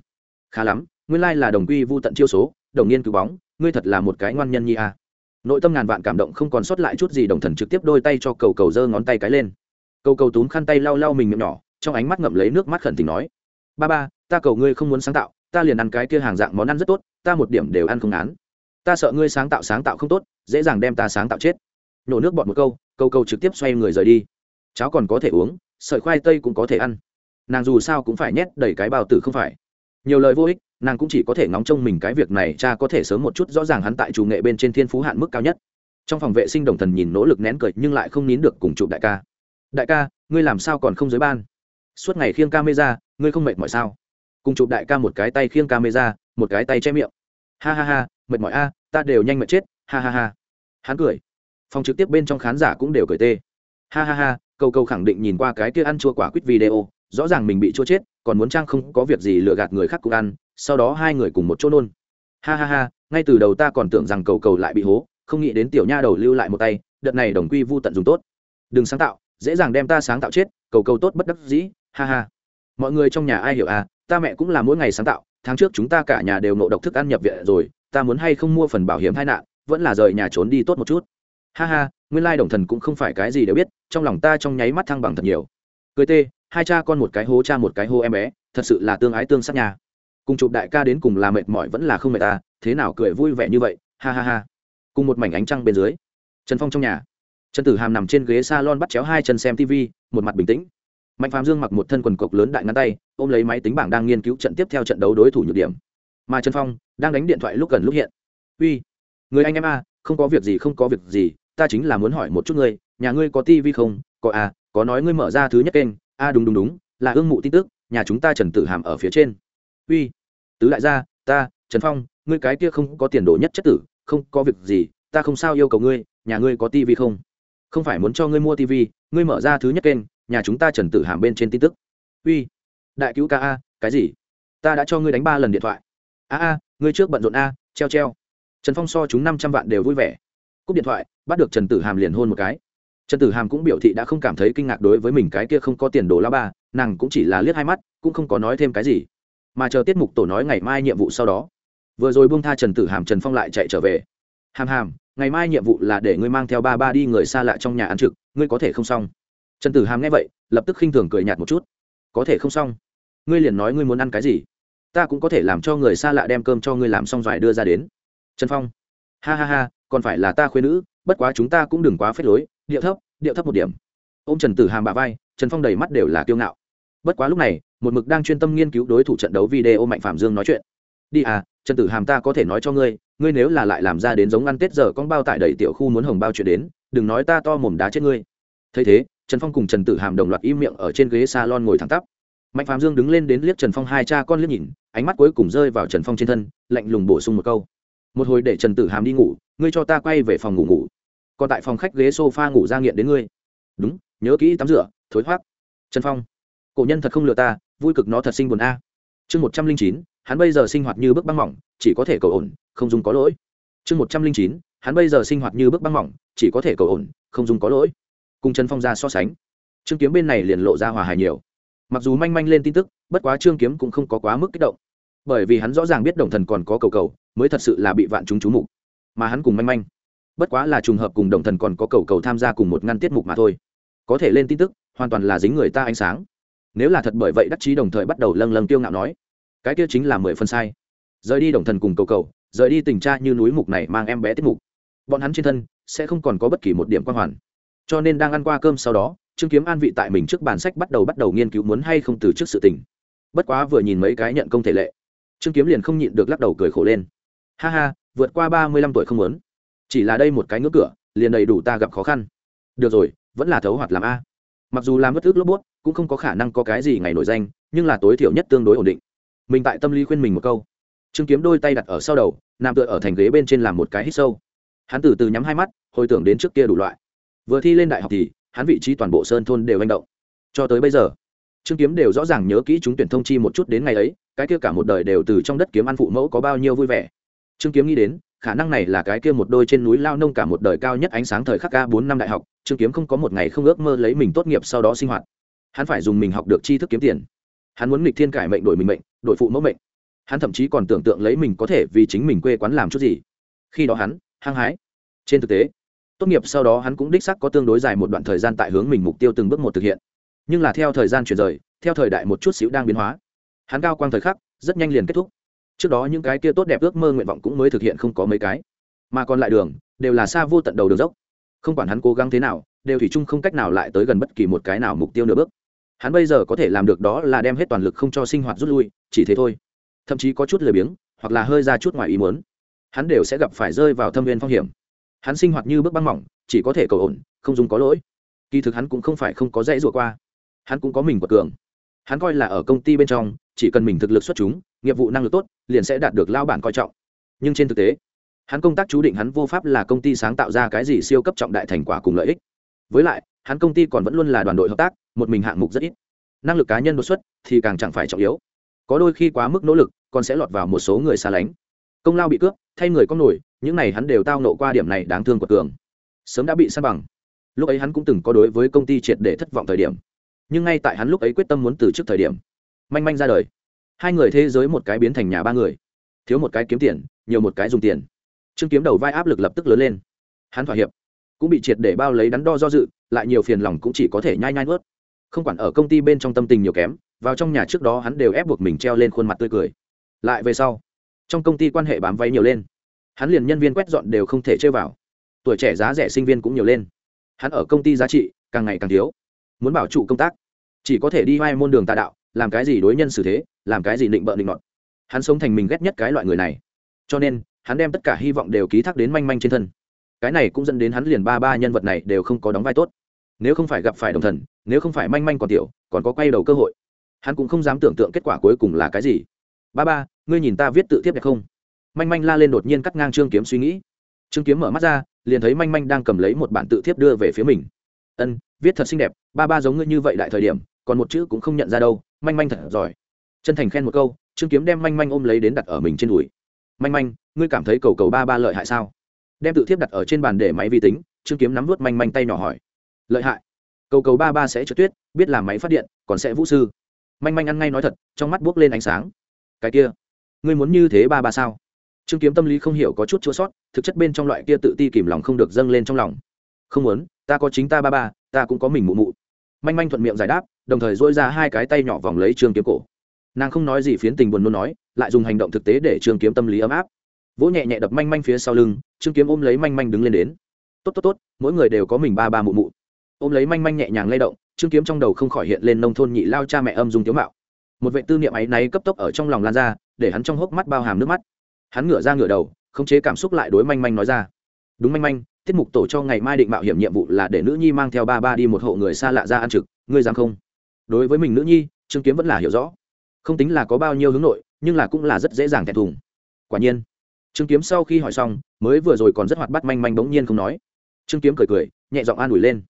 Khá lắm, nguyên lai là đồng quy vô tận chiêu số, đồng nghiên cứu bóng, ngươi thật là một cái ngoan nhân nhi a. À. nội tâm ngàn vạn cảm động không còn sót lại chút gì, đồng thần trực tiếp đôi tay cho cầu cầu giơ ngón tay cái lên. Cầu cầu túm khăn tay lau lau mình miệng nhỏ, trong ánh mắt ngậm lấy nước mắt khẩn tình nói. Ba ba, ta cầu ngươi không muốn sáng tạo, ta liền ăn cái kia hàng dạng món ăn rất tốt, ta một điểm đều ăn không án ta sợ ngươi sáng tạo sáng tạo không tốt, dễ dàng đem ta sáng tạo chết nổ nước bọt một câu câu câu trực tiếp xoay người rời đi. Cháo còn có thể uống, sợi khoai tây cũng có thể ăn. Nàng dù sao cũng phải nhét đầy cái bao tử không phải. Nhiều lời vô ích, nàng cũng chỉ có thể ngóng trông mình cái việc này, cha có thể sớm một chút, rõ ràng hắn tại chủ nghệ bên trên thiên phú hạn mức cao nhất. Trong phòng vệ sinh đồng thần nhìn nỗ lực nén cười, nhưng lại không nín được cùng chụp đại ca. Đại ca, ngươi làm sao còn không giới ban? Suốt ngày khiêng camera, ngươi không mệt mỏi sao? Cùng chụp đại ca một cái tay khiêng camera, một cái tay che miệng. Ha ha ha, mệt mỏi a, ta đều nhanh mệt chết, ha ha ha. Hắn cười phòng trực tiếp bên trong khán giả cũng đều cười tê. Ha ha ha câu câu khẳng định nhìn qua cái kia ăn chua quả quýt video, rõ ràng mình bị chua chết, còn muốn trang không có việc gì lừa gạt người khác cũng ăn, sau đó hai người cùng một chỗ nôn. Ha ha ha, ngay từ đầu ta còn tưởng rằng cầu cầu lại bị hố, không nghĩ đến tiểu nha đầu lưu lại một tay, đợt này đồng quy vu tận dùng tốt. Đừng sáng tạo, dễ dàng đem ta sáng tạo chết, cầu cầu tốt bất đắc dĩ, ha ha. Mọi người trong nhà ai hiểu à ta mẹ cũng là mỗi ngày sáng tạo, tháng trước chúng ta cả nhà đều nộ độc thức ăn nhập viện rồi, ta muốn hay không mua phần bảo hiểm tai nạn, vẫn là rời nhà trốn đi tốt một chút ha ha, nguyên lai đồng thần cũng không phải cái gì đều biết, trong lòng ta trong nháy mắt thăng bằng thật nhiều. Cười tê, hai cha con một cái hố cha một cái hố em bé, thật sự là tương ái tương sát nhà cùng chụp đại ca đến cùng là mệt mỏi vẫn là không mệt ta thế nào cười vui vẻ như vậy, ha ha ha. Cùng một mảnh ánh trăng bên dưới, trần phong trong nhà. Trần tử hàm nằm trên ghế s a lon bắt chéo hai chân xem tv một mặt bình tĩnh. Mạnh phạm dương mặc một thân quần cộc lớn đại ngắn tay, ôm lấy máy tính bảng đang nghiên cứu trận tiếp theo trận đấu đối thủ nhược điểm. Mà trần phong đang đánh điện thoại lúc gần lúc hiện. Uy, người anh em a, không có việc gì, không có việc gì ta chính là muốn hỏi một chút ngươi nhà ngươi có tivi không? Có à, có nói ngươi mở ra thứ nhất kênh. A à, đúng đúng đúng là ương mụ tin tức nhà chúng ta trần tử hàm ở phía trên. Uy tứ đại gia ta trần phong ngươi cái kia không có tiền đồ nhất chất tử không có việc gì ta không sao yêu cầu ngươi nhà ngươi có tivi không? Không phải muốn cho ngươi mua tivi ngươi mở ra thứ nhất kênh nhà chúng ta trần tử hàm bên trên tin tức. Uy đại cứu ca a cái gì? Ta đã cho ngươi đánh ba lần điện thoại. A a ngươi trước bận rộn a treo treo. Trần phong so chúng năm trăm vạn đều vui vẻ cúp điện thoại, bắt được trần tử hàm liền hôn một cái. Trần tử hàm cũng biểu thị đã không cảm thấy kinh ngạc đối với mình cái kia không có tiền đồ lao ba, nàng cũng chỉ là liếc hai mắt, cũng không có nói thêm cái gì. Mà chờ tiết mục tổ nói ngày mai nhiệm vụ sau đó. Vừa rồi buông tha trần tử hàm, trần phong lại chạy trở về. Hàm hàm, ngày mai nhiệm vụ là để ngươi mang theo ba ba đi người xa lạ trong nhà ăn trực, ngươi có thể không xong. Trần tử hàm nghe vậy, lập tức khinh thường cười nhạt một chút. Có thể không xong. Ngươi liền nói ngươi muốn ăn cái gì? Ta cũng có thể làm cho người xa lạ đem cơm cho ngươi làm xong rồi đưa ra đến. Trần phong ha ha ha, còn phải là ta khuyên nữ, bất quá chúng ta cũng đừng quá phết lối, điệu thấp điệu thấp một điểm. Ô m trần tử hàm bà vai, trần phong đầy mắt đều là kiêu ngạo. Bất quá lúc này, một mực đang chuyên tâm nghiên cứu đối thủ trận đấu video mạnh phạm dương nói chuyện. Đi à trần tử hàm ta có thể nói cho ngươi ngươi nếu là lại làm ra đến giống ăn tết giờ con bao tải đầy tiểu khu muốn hồng bao chuyện đến, đừng nói ta to mồm đá chết ngươi. Thấy thế, trần phong cùng trần tử hàm đồng loạt im miệng ở trên ghế s a lon ngồi thẳng tắp. Mạnh phạm dương đứng lên đến liếc trần phong hai cha con liếc nhìn, ánh mắt cuối cùng rơi vào trần phong trên thân, lạnh lùng bổ sung một câu một hồi để trần tử hàm đi ngủ, ngươi cho ta quay về phòng ngủ ngủ. Còn tại phòng khách ghế s o f a ngủ ra nghiện đến ngươi. Đúng, nhớ kỹ tắm rửa, thối thoát trần phong, cổ nhân thật không lừa ta, vui cực nó thật sinh buồn a. Chương một trăm linh chín, hắn bây giờ sinh hoạt như bước băng mỏng, chỉ có thể cầu ổn, không dùng có lỗi. Chương một trăm linh chín, hắn bây giờ sinh hoạt như bước băng mỏng, chỉ có thể cầu ổn, không dùng có lỗi. Cùng trần phong ra so sánh, trương kiếm bên này liền lộ ra hòa hài nhiều. Mặc dù manh manh lên tin tức, bất quá trương kiếm cũng không có quá mức kích động. Bởi vì hắn rõ ràng biết đồng thần còn có cầu cầu mới thật sự là bị vạn chúng chú mục. Mà hắn cùng manh manh, bất quá là trùng hợp cùng đồng thần còn có cầu cầu tham gia cùng một ngăn tiết mục mà thôi. Có thể lên tin tức, hoàn toàn là dính người ta ánh sáng. Nếu là thật bởi vậy đắc chí đồng thời bắt đầu lâng lâng tiêu ngạo nói, cái kia chính là mười phân sai. Rời đi đồng thần cùng cầu cầu, rời đi tình tra như núi mục này mang em bé tiết mục. Bọn hắn trên thân sẽ không còn có bất kỳ một điểm quan hoàn. Cho nên đang ăn qua cơm sau đó, trương kiếm an vị tại mình trước bàn sách bắt đầu bắt đầu nghiên cứu muốn hay không từ trước sự tình. Bất quá vừa nhìn mấy cái nhận công thể lệ, trương kiếm liền không nhịn được lắc đầu cười khổ lên ha ha, vượt qua ba mươi lăm tuổi không muốn. Chỉ là đây một cái ngưỡng cửa, liền đầy đủ ta gặp khó khăn. Được rồi, vẫn là thấu hoạt làm a. Mặc dù làm bất ước lốp bút, cũng không có khả năng có cái gì ngày nổi danh, nhưng là tối thiểu nhất tương đối ổn định. Mình tại tâm lý khuyên mình một câu. Trương kiếm đôi tay đặt ở sau đầu, nằm tựa ở thành ghế bên trên làm một cái hít sâu. Hắn từ từ nhắm hai mắt, hồi tưởng đến trước kia đủ loại. Vừa thi lên đại học thì, hắn vị trí toàn bộ sơn thôn đều manh động. Cho tới bây giờ, trương kiếm đều rõ ràng nhớ kỹ chúng tuyển thông chi một chút đến ngày ấy, cái kia cả một đời đều từ trong đất kiếm ăn phụ mẫu có bao nhiêu vui vẻ trương kiếm nghĩ đến, khả năng này là cái kia một đôi trên núi lao nông cả một đời cao nhất ánh sáng thời khắc ca bốn năm đại học, trương kiếm không có một ngày không ước mơ lấy mình tốt nghiệp sau đó sinh hoạt. Hắn phải dùng mình học được tri thức kiếm tiền. Hắn muốn nghịch thiên cải mệnh đổi mình mệnh, đổi phụ mẫu mệnh. Hắn thậm chí còn tưởng tượng lấy mình có thể vì chính mình quê quán làm chút gì. Khi đó hắn, hăng hái. Trên thực tế, tốt nghiệp sau đó hắn cũng đích sắc có tương đối dài một đoạn thời gian tại hướng mình mục tiêu từng bước một thực hiện. Nhưng là theo thời gian chuyển rời, theo thời đại một chút xíu đang biến hóa, hắn cao quang thời khắc, rất nhanh liền kết thúc trước đó những cái kia tốt đẹp ước mơ nguyện vọng cũng mới thực hiện không có mấy cái. Mà còn lại đường, đều là xa vô tận đầu đường dốc. Không quản hắn cố gắng thế nào, đều thủy chung không cách nào lại tới gần bất kỳ một cái nào mục tiêu nửa bước. Hắn bây giờ có thể làm được đó là đem hết toàn lực không cho sinh hoạt rút lui, chỉ thế thôi. Thậm chí có chút lười biếng, hoặc là hơi ra chút ngoài ý muốn. Hắn đều sẽ gặp phải rơi vào thâm viên phong hiểm. Hắn sinh hoạt như bước băng mỏng, chỉ có thể cầu ổn, không dùng có lỗi. Kỳ thực hắn cũng không phải không có dễ dụa qua. Hắn cũng có mình của cường. Hắn coi là ở công ty bên trong, chỉ cần mình thực lực xuất chúng nghiệp vụ năng lực tốt, liền sẽ đạt được lao bản coi trọng. Nhưng trên thực tế, hắn công tác chú định hắn vô pháp là công ty sáng tạo ra cái gì siêu cấp trọng đại thành quả cùng lợi ích. Với lại, hắn công ty còn vẫn luôn là đoàn đội hợp tác, một mình hạng mục rất ít. Năng lực cá nhân đột xuất thì càng chẳng phải trọng yếu. Có đôi khi quá mức nỗ lực, còn sẽ lọt vào một số người xa lánh. Công lao bị cướp, thay người có nổi, những này hắn đều tao nộ qua điểm này đáng thương của cường. Sớm đã bị san bằng. Lúc ấy hắn cũng từng có đối với công ty triệt để thất vọng thời điểm. Nhưng ngay tại hắn lúc ấy quyết tâm muốn từ trước thời điểm, manh manh ra đời hai người thế giới một cái biến thành nhà ba người. Thiếu một cái kiếm tiền, nhiều một cái dùng tiền. Trương kiếm đầu vai áp lực lập tức lớn lên. Hắn thỏa hiệp. Cũng bị triệt để bao lấy đắn đo do dự, lại nhiều phiền lòng cũng chỉ có thể nhai nhai nuốt. Không quản ở công ty bên trong tâm tình nhiều kém, vào trong nhà trước đó hắn đều ép buộc mình treo lên khuôn mặt tươi cười. Lại về sau, trong công ty quan hệ bám váy nhiều lên. Hắn liền nhân viên quét dọn đều không thể chơi vào. Tuổi trẻ giá rẻ sinh viên cũng nhiều lên. Hắn ở công ty giá trị càng ngày càng thiếu. Muốn bảo trụ công tác, chỉ có thể đi hai môn đường tà đạo, làm cái gì đối nhân xử thế làm cái gì định bợ định nọt. Hắn sống thành mình ghét nhất cái loại người này. Cho nên, hắn đem tất cả hy vọng đều ký thác đến manh manh trên thân. Cái này cũng dẫn đến hắn liền ba ba nhân vật này đều không có đóng vai tốt. Nếu không phải gặp phải đồng thần, nếu không phải manh manh còn tiểu, còn có quay đầu cơ hội, hắn cũng không dám tưởng tượng kết quả cuối cùng là cái gì. Ba ba, ngươi nhìn ta viết tự tiếp đẹp không? Manh manh la lên đột nhiên cắt ngang trương kiếm suy nghĩ. Trương kiếm mở mắt ra, liền thấy manh manh đang cầm lấy một bản tự thiếp đưa về phía mình. Ân, viết thật xinh đẹp, ba ba giống ngươi như vậy đại thời điểm, còn một chữ cũng không nhận ra đâu, manh manh thật giỏi chân thành khen một câu, trương kiếm đem manh manh ôm lấy đến đặt ở mình trên đùi. Manh manh, ngươi cảm thấy cầu cầu ba ba lợi hại sao? Đem tự thiếp đặt ở trên bàn để máy vi tính, trương kiếm nắm vút manh manh tay nhỏ hỏi. Lợi hại. Cầu cầu ba ba sẽ trượt tuyết, biết làm máy phát điện, còn sẽ vũ sư. Manh manh ăn ngay nói thật, trong mắt buốc lên ánh sáng. Cái kia, ngươi muốn như thế ba ba sao? Trương kiếm tâm lý không hiểu có chút chua sót, thực chất bên trong loại kia tự ti kìm lòng không được dâng lên trong lòng. Không muốn, ta có chính ta ba ba, ta cũng có mình mụ mụ. Manh manh thuận miệng giải đáp, đồng thời dỗi ra hai cái tay nhỏ vòng lấy trương kiếm cổ nàng không nói gì phiến tình buồn nôn nói, lại dùng hành động thực tế để trương kiếm tâm lý ấm áp. Vỗ nhẹ nhẹ đập manh manh phía sau lưng trương kiếm ôm lấy manh manh đứng lên đến. Tốt tốt tốt, mỗi người đều có mình ba ba mụ mụ. Ôm lấy manh manh nhẹ nhàng lay động trương kiếm trong đầu không khỏi hiện lên nông thôn nhị lao cha mẹ âm dung tiếu mạo. Một vệ tư niệm ấy náy cấp tốc ở trong lòng lan ra, để hắn trong hốc mắt bao hàm nước mắt. Hắn ngửa ra ngửa đầu khống chế cảm xúc lại đối manh manh nói ra. Đúng manh manh, tiết mục tổ cho ngày mai định mạo hiểm nhiệm vụ là để nữ nhi mang theo ba ba đi một hộ người xa lạ ra ăn trực, ngươi dám không? Đối với mình nữ nhi trương kiếm vẫn là hiểu rõ không tính là có bao nhiêu hướng nội, nhưng là cũng là rất dễ dàng thẹn thùng. Quả nhiên, trương kiếm sau khi hỏi xong, mới vừa rồi còn rất hoạt bắt manh manh bỗng nhiên không nói. Trương kiếm cười cười, nhẹ giọng an ủi lên.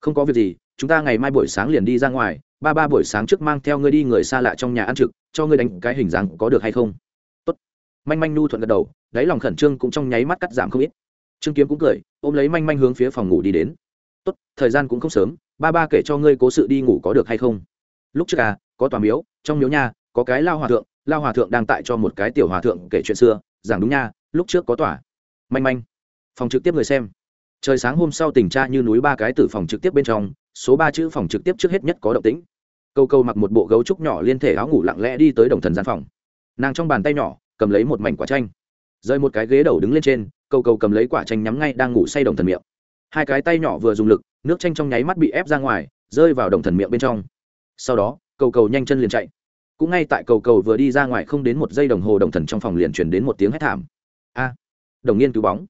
Không có việc gì, chúng ta ngày mai buổi sáng liền đi ra ngoài, ba ba buổi sáng trước mang theo ngươi đi người xa lạ trong nhà ăn trực, cho ngươi đánh cái hình dáng có được hay không? Tốt. Manh manh nu thuận gật đầu, đáy lòng khẩn trương cũng trong nháy mắt cắt giảm không ít. Trương kiếm cũng cười, ôm lấy manh manh hướng phía phòng ngủ đi đến. Tốt, thời gian cũng không sớm, ba ba kể cho ngươi cố sự đi ngủ có được hay không? Lúc trước à có tòa miếu, trong miếu nha có cái lao hòa thượng lao hòa thượng đang tại cho một cái tiểu hòa thượng kể chuyện xưa giảng đúng nha lúc trước có tỏa, manh manh. Phòng trực tiếp người xem. Trời sáng hôm sau tình tra như núi ba cái từ phòng trực tiếp bên trong số ba chữ phòng trực tiếp trước hết nhất có động tĩnh. Câu câu mặc một bộ gấu trúc nhỏ liên thể áo ngủ lặng lẽ đi tới đồng thần gian phòng. Nàng trong bàn tay nhỏ cầm lấy một mảnh quả chanh. Rơi một cái ghế đầu đứng lên trên cầu cầu cầm lấy quả chanh nhắm ngay đang ngủ say đồng thần miệng. Hai cái tay nhỏ vừa dùng lực nước chanh trong nháy mắt bị ép ra ngoài rơi vào đồng thần miệng bên trong. Sau đó cầu cầu nhanh chân liền chạy cũng ngay tại cầu cầu vừa đi ra ngoài không đến một giây đồng hồ đồng thần trong phòng liền chuyển đến một tiếng hét thảm. A, đồng nghiên cứu bóng.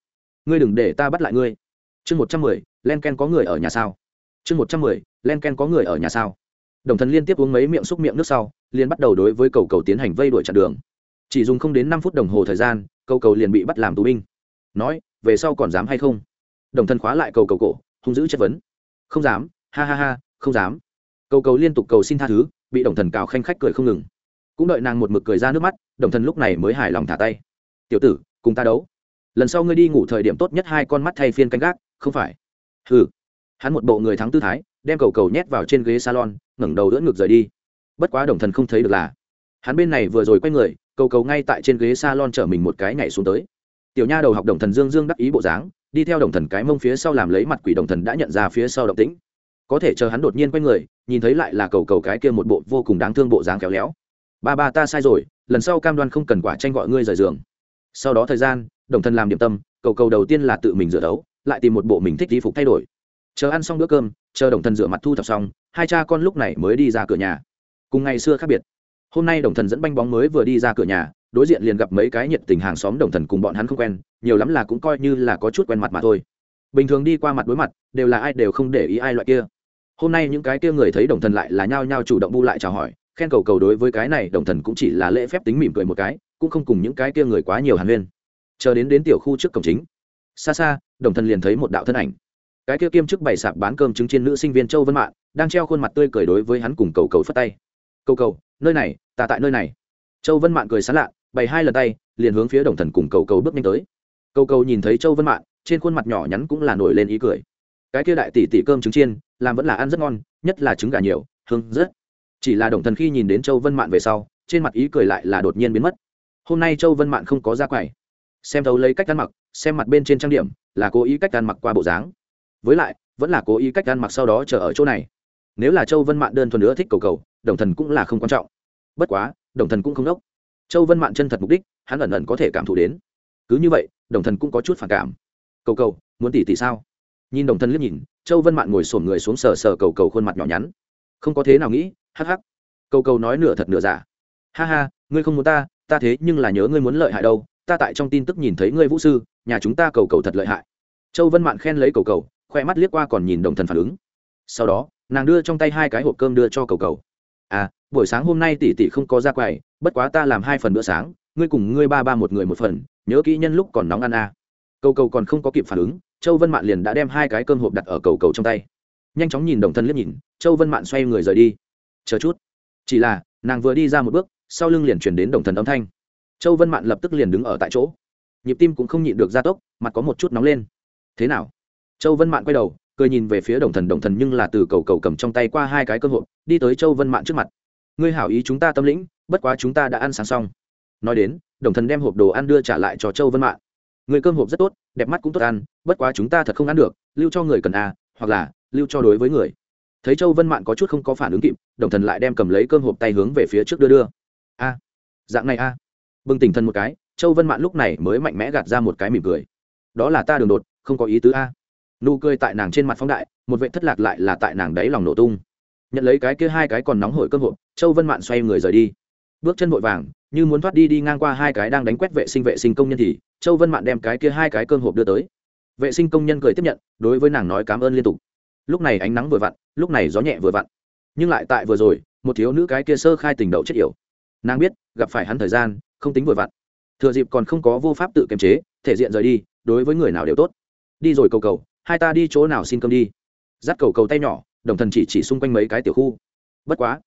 Ngươi đừng để ta bắt lại ngươi. Chương một trăm mười, len ken có người ở nhà sao? Chương một trăm mười, len ken có người ở nhà sao? Đồng thần liên tiếp uống mấy miệng xúc miệng nước sau, liền bắt đầu đối với cầu cầu tiến hành vây đuổi chặn đường. Chỉ dùng không đến năm phút đồng hồ thời gian, cầu cầu liền bị bắt làm tù binh. Nói, về sau còn dám hay không? Đồng thần khóa lại cầu cầu cổ, hung dữ chất vấn. Không dám, ha ha ha, không dám. Cầu cầu liên tục cầu xin tha thứ bị đồng thần cào khanh khách cười không ngừng. Cũng đợi nàng một mực cười ra nước mắt, đồng thần lúc này mới hài lòng thả tay. Tiểu tử, cùng ta đấu. Lần sau ngươi đi ngủ thời điểm tốt nhất hai con mắt thay phiên canh gác, không phải? Ừ hắn một bộ người thắng tư thái, đem cầu cầu nhét vào trên ghế salon, ngẩng đầu đỡ ngược rời đi. Bất quá đồng thần không thấy được là, hắn bên này vừa rồi quay người, cầu cầu ngay tại trên ghế salon chở mình một cái nhảy xuống tới. Tiểu nha đầu học đồng thần dương dương đắc ý bộ dáng, đi theo đồng thần cái mông phía sau làm lấy mặt quỷ đồng thần đã nhận ra phía sau động tĩnh có thể chờ hắn đột nhiên quay người, nhìn thấy lại là cầu cầu cái kia một bộ vô cùng đáng thương bộ dáng khéo léo. Ba ba ta sai rồi, lần sau cam đoan không cần quả tranh gọi ngươi rời giường. Sau đó thời gian, đồng thân làm điểm tâm, cầu cầu đầu tiên là tự mình rửa đấu, lại tìm một bộ mình thích đi phục thay đổi. Chờ ăn xong bữa cơm, chờ đồng thần rửa mặt thu thập xong, hai cha con lúc này mới đi ra cửa nhà. Cùng ngày xưa khác biệt. Hôm nay đồng thần dẫn banh bóng mới vừa đi ra cửa nhà, đối diện liền gặp mấy cái nhiệt tình hàng xóm đồng thần cùng bọn hắn không quen, nhiều lắm là cũng coi như là có chút quen mặt mà thôi. Bình thường đi qua mặt đối mặt, đều là ai đều không để ý ai loại kia hôm nay những cái kia người thấy đồng thần lại là nhao nhao chủ động bu lại chào hỏi, khen cầu cầu đối với cái này, đồng thần cũng chỉ là lễ phép tính mỉm cười một cái, cũng không cùng những cái kia người quá nhiều hàn huyên. Chờ đến đến tiểu khu trước cổng chính, xa xa, đồng thần liền thấy một đạo thân ảnh. Cái kia kiêm chức bày sạp bán cơm trứng trên nữ sinh viên châu vân mạn, đang treo khuôn mặt tươi cười đối với hắn cùng cầu cầu phất tay. Cầu cầu, nơi này, ta tại nơi này. Châu vân mạn cười sán lạ, bày hai lần tay, liền hướng phía đồng thần cùng cầu cầu bước nhanh tới. Cầu cầu nhìn thấy châu vân mạn, trên khuôn mặt nhỏ nhắn cũng là nổi lên ý cười. Cái kia đại tỷ tỷ cơm trứng chiên làm vẫn là ăn rất ngon, nhất là trứng gà nhiều, hương rất. Chỉ là đồng thần khi nhìn đến châu vân mạn về sau, trên mặt ý cười lại là đột nhiên biến mất. Hôm nay châu vân mạn không có ra quầy. Xem thấu lấy cách ăn mặc, xem mặt bên trên trang điểm, là cố ý cách ăn mặc qua bộ dáng. Với lại, vẫn là cố ý cách ăn mặc sau đó chờ ở chỗ này. Nếu là châu vân mạn đơn thuần nữa thích cầu cầu, đồng thần cũng là không quan trọng. Bất quá, đồng thần cũng không đốc. Châu vân mạn chân thật mục đích, hắn ẩn ẩn có thể cảm thụ đến. Cứ như vậy, đồng thần cũng có chút phản cảm. Cầu cầu, muốn tỉ tỉ sao? Nhìn đồng thần liếc nhìn châu vân mạn ngồi sổm người xuống sờ sờ cầu cầu khuôn mặt nhỏ nhắn. Không có thế nào nghĩ, hắc hắc. Cầu cầu nói nửa thật nửa giả. Ha ha, ngươi không muốn ta ta thế nhưng là nhớ ngươi muốn lợi hại đâu, ta tại trong tin tức nhìn thấy ngươi vũ sư, nhà chúng ta cầu cầu thật lợi hại. Châu vân mạn khen lấy cầu cầu, khoe mắt liếc qua còn nhìn đồng thần phản ứng. Sau đó, nàng đưa trong tay hai cái hộp cơm đưa cho cầu cầu. À buổi sáng hôm nay tỷ tỷ không có ra quầy, bất quá ta làm hai phần bữa sáng, ngươi cùng ngươi ba ba một người một phần, nhớ kỹ nhân lúc còn nóng ăn à cầu cầu còn không có kịp phản ứng, châu vân mạn liền đã đem hai cái cơm hộp đặt ở cầu cầu trong tay. Nhanh chóng nhìn đồng thân liếc nhìn, châu vân mạn xoay người rời đi. Chờ chút. Chỉ là, nàng vừa đi ra một bước, sau lưng liền chuyển đến đồng thần âm thanh. Châu vân mạn lập tức liền đứng ở tại chỗ. Nhịp tim cũng không nhịn được gia tốc, mặt có một chút nóng lên. Thế nào? Châu vân mạn quay đầu, cười nhìn về phía đồng thần đồng thần nhưng là từ cầu cầu cầm trong tay qua hai cái cơ hội đi tới châu vân mạn trước mặt. Ngươi hảo ý chúng ta tâm lĩnh, bất quá chúng ta đã ăn sáng xong. Nói đến, đồng thần đem hộp đồ ăn đưa trả lại cho châu vân mạn người cơm hộp rất tốt, đẹp mắt cũng tốt ăn, bất quá chúng ta thật không ăn được, lưu cho người cần à hoặc là lưu cho đối với người. Thấy châu vân mạn có chút không có phản ứng kịp, đồng thần lại đem cầm lấy cơm hộp tay hướng về phía trước đưa đưa. A, dạng này a. Bừng tỉnh thần một cái, châu vân mạn lúc này mới mạnh mẽ gạt ra một cái mỉm cười. Đó là ta đường đột, không có ý tứ a. Nụ cười tại nàng trên mặt phóng đại, một vệ thất lạc lại là tại nàng đáy lòng nổ tung. Nhận lấy cái kia hai cái còn nóng hổi cơm hộp, châu vân mạn xoay người rời đi bước chân vội vàng, như muốn thoát đi đi ngang qua hai cái đang đánh quét vệ sinh vệ sinh công nhân thì châu vân mạn đem cái kia hai cái cơm hộp đưa tới. Vệ sinh công nhân cười tiếp nhận, đối với nàng nói cảm ơn liên tục. Lúc này ánh nắng vừa vặn, lúc này gió nhẹ vừa vặn. Nhưng lại tại vừa rồi, một thiếu nữ cái kia sơ khai tình đậu chết yểu. Nàng biết, gặp phải hắn thời gian, không tính vừa vặn. Thừa dịp còn không có vô pháp tự kiềm chế, thể diện rời đi, đối với người nào đều tốt. Đi rồi cầu cầu, hai ta đi chỗ nào xin cơm đi. Dắt cầu cầu tay nhỏ, đồng thần chỉ chỉ xung quanh mấy cái tiểu khu. Bất quá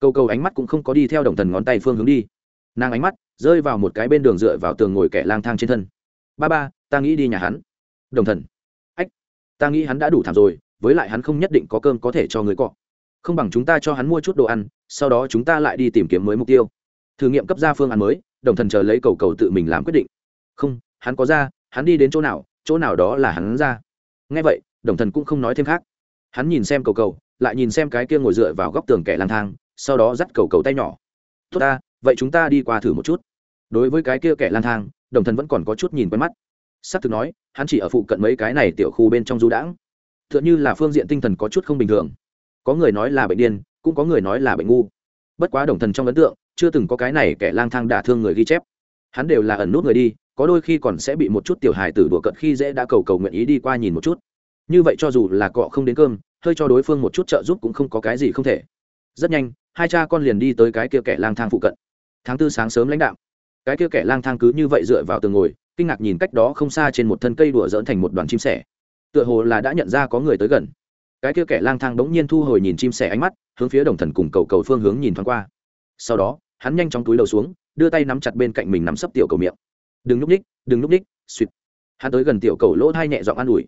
cầu cầu ánh mắt cũng không có đi theo đồng thần ngón tay phương hướng đi. Nàng ánh mắt rơi vào một cái bên đường dựa vào tường ngồi kẻ lang thang trên thân. Ba ba, ta nghĩ đi nhà hắn. Đồng thần. Ách, ta nghĩ hắn đã đủ thảm rồi, với lại hắn không nhất định có cơm có thể cho người cọ. Không bằng chúng ta cho hắn mua chút đồ ăn, sau đó chúng ta lại đi tìm kiếm mới mục tiêu. Thử nghiệm cấp ra phương án mới, đồng thần chờ lấy cầu cầu tự mình làm quyết định. Không, hắn có ra, hắn đi đến chỗ nào chỗ nào đó là hắn ra. Ngay vậy, đồng thần cũng không nói thêm khác. Hắn nhìn xem cầu cầu, lại nhìn xem cái kia ngồi dựa vào góc tường kẻ lang thang sau đó dắt cầu cầu tay nhỏ. Tốt ta, vậy chúng ta đi qua thử một chút. Đối với cái kia kẻ lang thang, đồng thần vẫn còn có chút nhìn quen mắt. S thực nói, hắn chỉ ở phụ cận mấy cái này tiểu khu bên trong du đãng. T h ư ợ n h ư là phương diện tinh thần có chút không bình thường. Có người nói là bệnh điên, cũng có người nói là bệnh ngu. Bất quá đồng thần trong ấn tượng, chưa từng có cái này kẻ lang thang đả thương người ghi chép. Hắn đều là ẩn nút người đi, có đôi khi còn sẽ bị một chút tiểu hài tử đùa cận khi dễ đã cầu cầu nguyện ý đi qua nhìn một chút. Như vậy cho dù là cọ không đến cơm, hơi cho đối phương một chút trợ giúp cũng không có cái gì không thể. Rất nhanh hai cha con liền đi tới cái kia kẻ lang thang phụ cận. Tháng tư sáng sớm lãnh đạo. Cái kia kẻ lang thang cứ như vậy dựa vào tường ngồi, kinh ngạc nhìn cách đó không xa trên một thân cây đùa dỡn thành một đoàn chim sẻ. Tựa hồ là đã nhận ra có người tới gần. Cái kia kẻ lang thang bỗng nhiên thu hồi nhìn chim sẻ ánh mắt, hướng phía đồng thần cùng cầu cầu phương hướng nhìn thoáng qua. Sau đó, hắn nhanh chóng túi đầu xuống, đưa tay nắm chặt bên cạnh mình nắm sấp tiểu cầu miệng. Đừng núp ních, đừng núp ních suýt hắn tới gần tiểu cầu lỗ thai nhẹ giọng an ủi.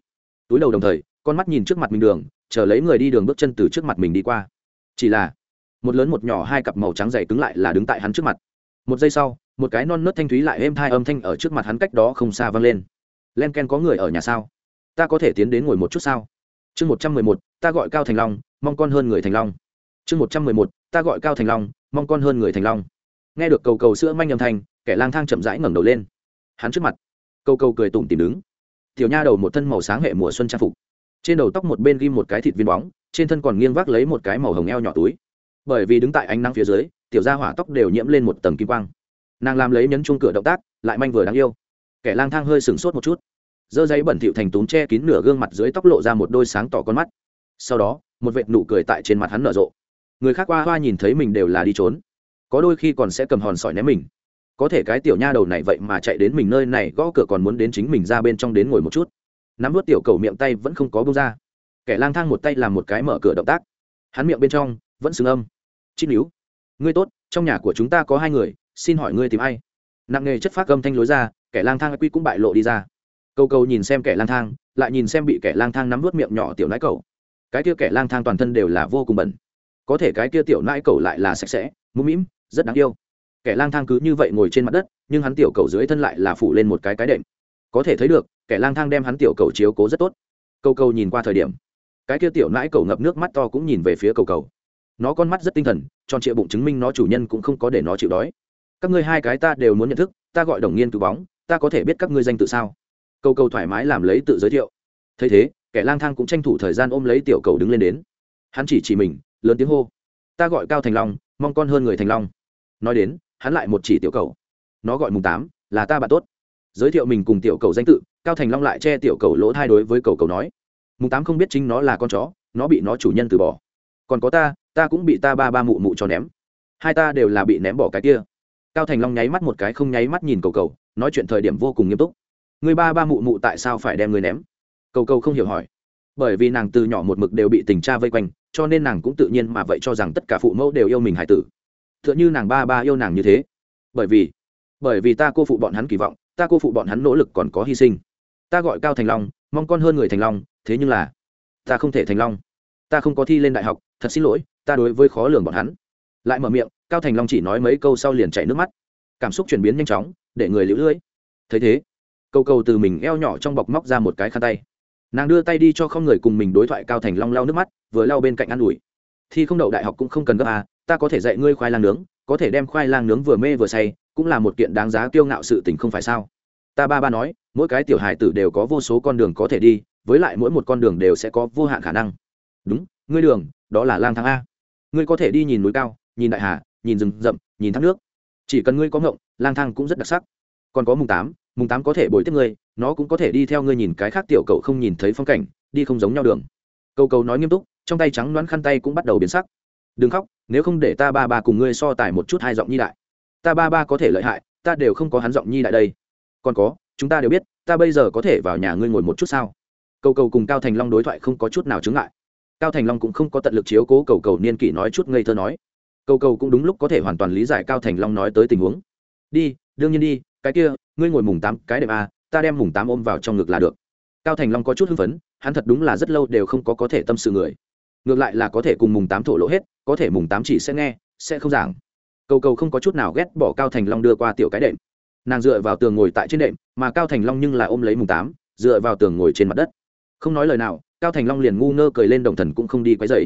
Túi đầu đồng thời, con mắt nhìn trước mặt mình đường, chờ lấy người đi đường bước chân từ trước mặt mình đi qua. Chỉ là một lớn một nhỏ hai cặp màu trắng dày cứng lại là đứng tại hắn trước mặt. Một giây sau, một cái non nớt thanh thúy lại êm thai âm thanh ở trước mặt hắn cách đó không xa vang lên. Len ken có người ở nhà sao? Ta có thể tiến đến ngồi một chút sao? Chương một trăm mười một, ta gọi cao thành long, mong con hơn người thành long. Chương một trăm mười một, ta gọi cao thành long, mong con hơn người thành long. Nghe được cầu cầu sữa manh âm thanh, kẻ lang thang chậm rãi ngẩng đầu lên. Hắn trước mặt, cầu cầu cười tủm tìm đứng. Tiểu nha đầu một thân màu sáng hệ mùa xuân trang phục. Trên đầu tóc một bên ghim một cái thịt viên bóng, trên thân còn nghiêng vác lấy một cái màu hồng eo nhỏ túi bởi vì đứng tại ánh nắng phía dưới, tiểu gia hỏa tóc đều nhiễm lên một tầng kim quang. Nàng làm lấy nhấn chung cửa động tác, lại manh vừa đáng yêu. Kẻ lang thang hơi sừng sốt một chút. Dơ giấy bẩn thịu thành túm che kín nửa gương mặt dưới tóc lộ ra một đôi sáng tỏ con mắt. Sau đó, một vệt nụ cười tại trên mặt hắn nở rộ. Người khác qua hoa nhìn thấy mình đều là đi trốn. Có đôi khi còn sẽ cầm hòn sỏi ném mình. Có thể cái tiểu nha đầu này vậy mà chạy đến mình nơi này, gõ cửa còn muốn đến chính mình ra bên trong đến ngồi một chút. Nắm vớt tiểu cầu miệng tay vẫn không có bông ra. Kẻ lang thang một tay làm một cái mở cửa động tác. Hắn miệng bên trong vẫn xứng âm. Chít níu. Ngươi tốt, trong nhà của chúng ta có hai người, xin hỏi ngươi tìm ai? Nặng nghề chất phát âm thanh lối ra, kẻ lang thang quy cũng bại lộ đi ra. Câu câu nhìn xem kẻ lang thang, lại nhìn xem bị kẻ lang thang nắm vớt miệng nhỏ tiểu nãi cầu cái kia kẻ lang thang toàn thân đều là vô cùng bẩn. Có thể cái kia tiểu nãi cầu lại là sạch sẽ, mũm mĩm, rất đáng yêu. Kẻ lang thang cứ như vậy ngồi trên mặt đất, nhưng hắn tiểu cầu dưới thân lại là phủ lên một cái cái đệm. Có thể thấy được, kẻ lang thang đem hắn tiểu cầu chiếu cố rất tốt. Câu câu nhìn qua thời điểm, cái kia tiểu nãi cầu ngập nước mắt to cũng nhìn về phía cầu cầu nó con mắt rất tinh thần, tròn trịa bụng chứng minh nó chủ nhân cũng không có để nó chịu đói. Các ngươi hai cái ta đều muốn nhận thức, ta gọi đồng nghiên cứu bóng, ta có thể biết các ngươi danh tự sao? Câu câu thoải mái làm lấy tự giới thiệu. Thấy thế, kẻ lang thang cũng tranh thủ thời gian ôm lấy tiểu cầu đứng lên đến. Hắn chỉ chỉ mình, lớn tiếng hô. Ta gọi cao thành long, mong con hơn người thành long. Nói đến, hắn lại một chỉ tiểu cầu. Nó gọi mùng tám, là ta bạn tốt. Giới thiệu mình cùng tiểu cầu danh tự, cao thành long lại che tiểu cầu lỗ thai đối với cầu cầu nói. Mùng tám không biết chính nó là con chó, nó bị nó chủ nhân từ bỏ. Còn có ta ta cũng bị ta ba ba mụ mụ cho ném. Hai ta đều là bị ném bỏ cái kia. Cao thành long nháy mắt một cái không nháy mắt nhìn cầu cầu, nói chuyện thời điểm vô cùng nghiêm túc. Người ba ba mụ mụ tại sao phải đem người ném? Cầu cầu không hiểu hỏi. Bởi vì nàng từ nhỏ một mực đều bị tình cha vây quanh, cho nên nàng cũng tự nhiên mà vậy cho rằng tất cả phụ mẫu đều yêu mình hải tử. T h ư ợ n h ư nàng ba ba yêu nàng như thế. Bởi vì bởi vì ta cô phụ bọn hắn kỳ vọng, ta cô phụ bọn hắn nỗ lực còn có hy sinh. Ta gọi cao thành long, mong con hơn người thành long, thế nhưng là, ta không thể thành long. Ta không có thi lên đại học, thật xin lỗi ta đối với khó lường bọn hắn. Lại mở miệng, cao thành long chỉ nói mấy câu sau liền chảy nước mắt. Cảm xúc chuyển biến nhanh chóng, để người lũ lưỡi thấy thế câu câu từ mình eo nhỏ trong bọc móc ra một cái khăn tay. Nàng đưa tay đi cho không người cùng mình đối thoại cao thành long lau nước mắt, vừa lau bên cạnh ă n ủi. Thi không đậu đại học cũng không cần gấp à ta có thể dạy ngươi khoai lang nướng, có thể đem khoai lang nướng vừa mê vừa say, cũng là một kiện đáng giá kiêu ngạo sự tình không phải sao? Ta ba ba nói, mỗi cái tiểu hài tử đều có vô số con đường có thể đi, với lại mỗi một con đường đều sẽ có vô hạn khả năng. Đúng, ngươi đường, đó là lang thang a ngươi có thể đi nhìn núi cao, nhìn đại hà, nhìn rừng rậm, nhìn thác nước. Chỉ cần ngươi có ngộng, lang thang cũng rất đặc sắc. Còn có mùng tám mùng tám có thể bồi tiếp ngươi, nó cũng có thể đi theo ngươi nhìn cái khác tiểu cậu không nhìn thấy phong cảnh, đi không giống nhau đường. Câu câu nói nghiêm túc, trong tay trắng đoán khăn tay cũng bắt đầu biến sắc. Đừng khóc, nếu không để ta ba ba cùng ngươi so tài một chút hai giọng nhi đại. Ta ba ba có thể lợi hại, ta đều không có hắn giọng nhi đại đây. Còn có, chúng ta đều biết, ta bây giờ có thể vào nhà ngươi ngồi một chút sao? Câu cầu cùng cao thành long đối thoại không có chút nào chứng ngại cao thành long cũng không có tận lực chiếu cố cầu cầu niên kỷ nói chút ngây thơ nói. Cầu cầu cũng đúng lúc có thể hoàn toàn lý giải cao thành long nói tới tình huống. Đi, đương nhiên đi, cái kia, ngươi ngồi mùng tám, cái đệm a, ta đem mùng tám ôm vào trong ngực là được. Cao thành long có chút hưng phấn, hắn thật đúng là rất lâu đều không có có thể tâm sự người. Ngược lại là có thể cùng mùng tám thổ lỗ hết, có thể mùng tám chỉ sẽ nghe, sẽ không giảng. Cầu cầu không có chút nào ghét bỏ cao thành long đưa qua tiểu cái đệm. Nàng dựa vào tường ngồi tại trên đệm, mà cao thành long nhưng là ôm lấy mùng tám, dựa vào tường ngồi trên mặt đất. Không nói lời nào cao thành long liền ngu ngơ cười lên đồng thần cũng không đi quấy dày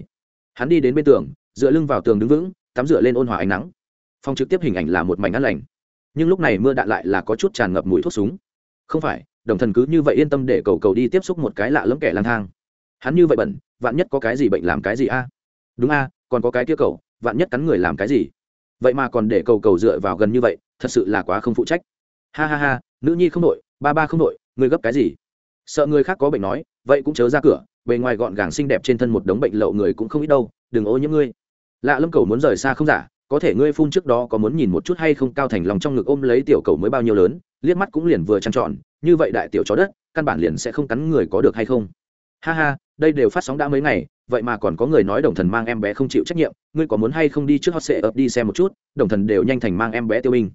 hắn đi đến bên tường, dựa lưng vào tường đứng vững, tắm dựa lên ôn hòa ánh nắng. Phong trực tiếp hình ảnh là một mảnh ngắt lành. Nhưng lúc này mưa đạn lại là có chút tràn ngập mùi thuốc súng. Không phải, đồng thần cứ như vậy yên tâm để cầu cầu đi tiếp xúc một cái lạ lẫm kẻ lang thang. Hắn như vậy bẩn, vạn nhất có cái gì bệnh làm cái gì a? Đúng a, còn có cái kia cầu, vạn nhất cắn người làm cái gì? Vậy mà còn để cầu cầu dựa vào gần như vậy, thật sự là quá không phụ trách. Ha ha ha, nữ nhi không đội, ba ba không đội, người gấp cái gì? Sợ người khác có bệnh nói vậy cũng chớ ra cửa, bề ngoài gọn gàng xinh đẹp trên thân một đống bệnh lậu người cũng không ít đâu, đừng ô nhiễm ngươi. Lạ lâm cầu muốn rời xa không giả, có thể ngươi phun trước đó có muốn nhìn một chút hay không, cao thành lòng trong ngực ôm lấy tiểu cầu mới bao nhiêu lớn, liếc mắt cũng liền vừa trăng trọn như vậy đại tiểu chó đất, căn bản liền sẽ không cắn người có được hay không. Ha ha, đây đều phát sóng đã mấy ngày, vậy mà còn có người nói đồng thần mang em bé không chịu trách nhiệm, ngươi có muốn hay không đi trước hot sệ ập đi xem một chút, đồng thần đều nhanh thành mang em bé tiêu minh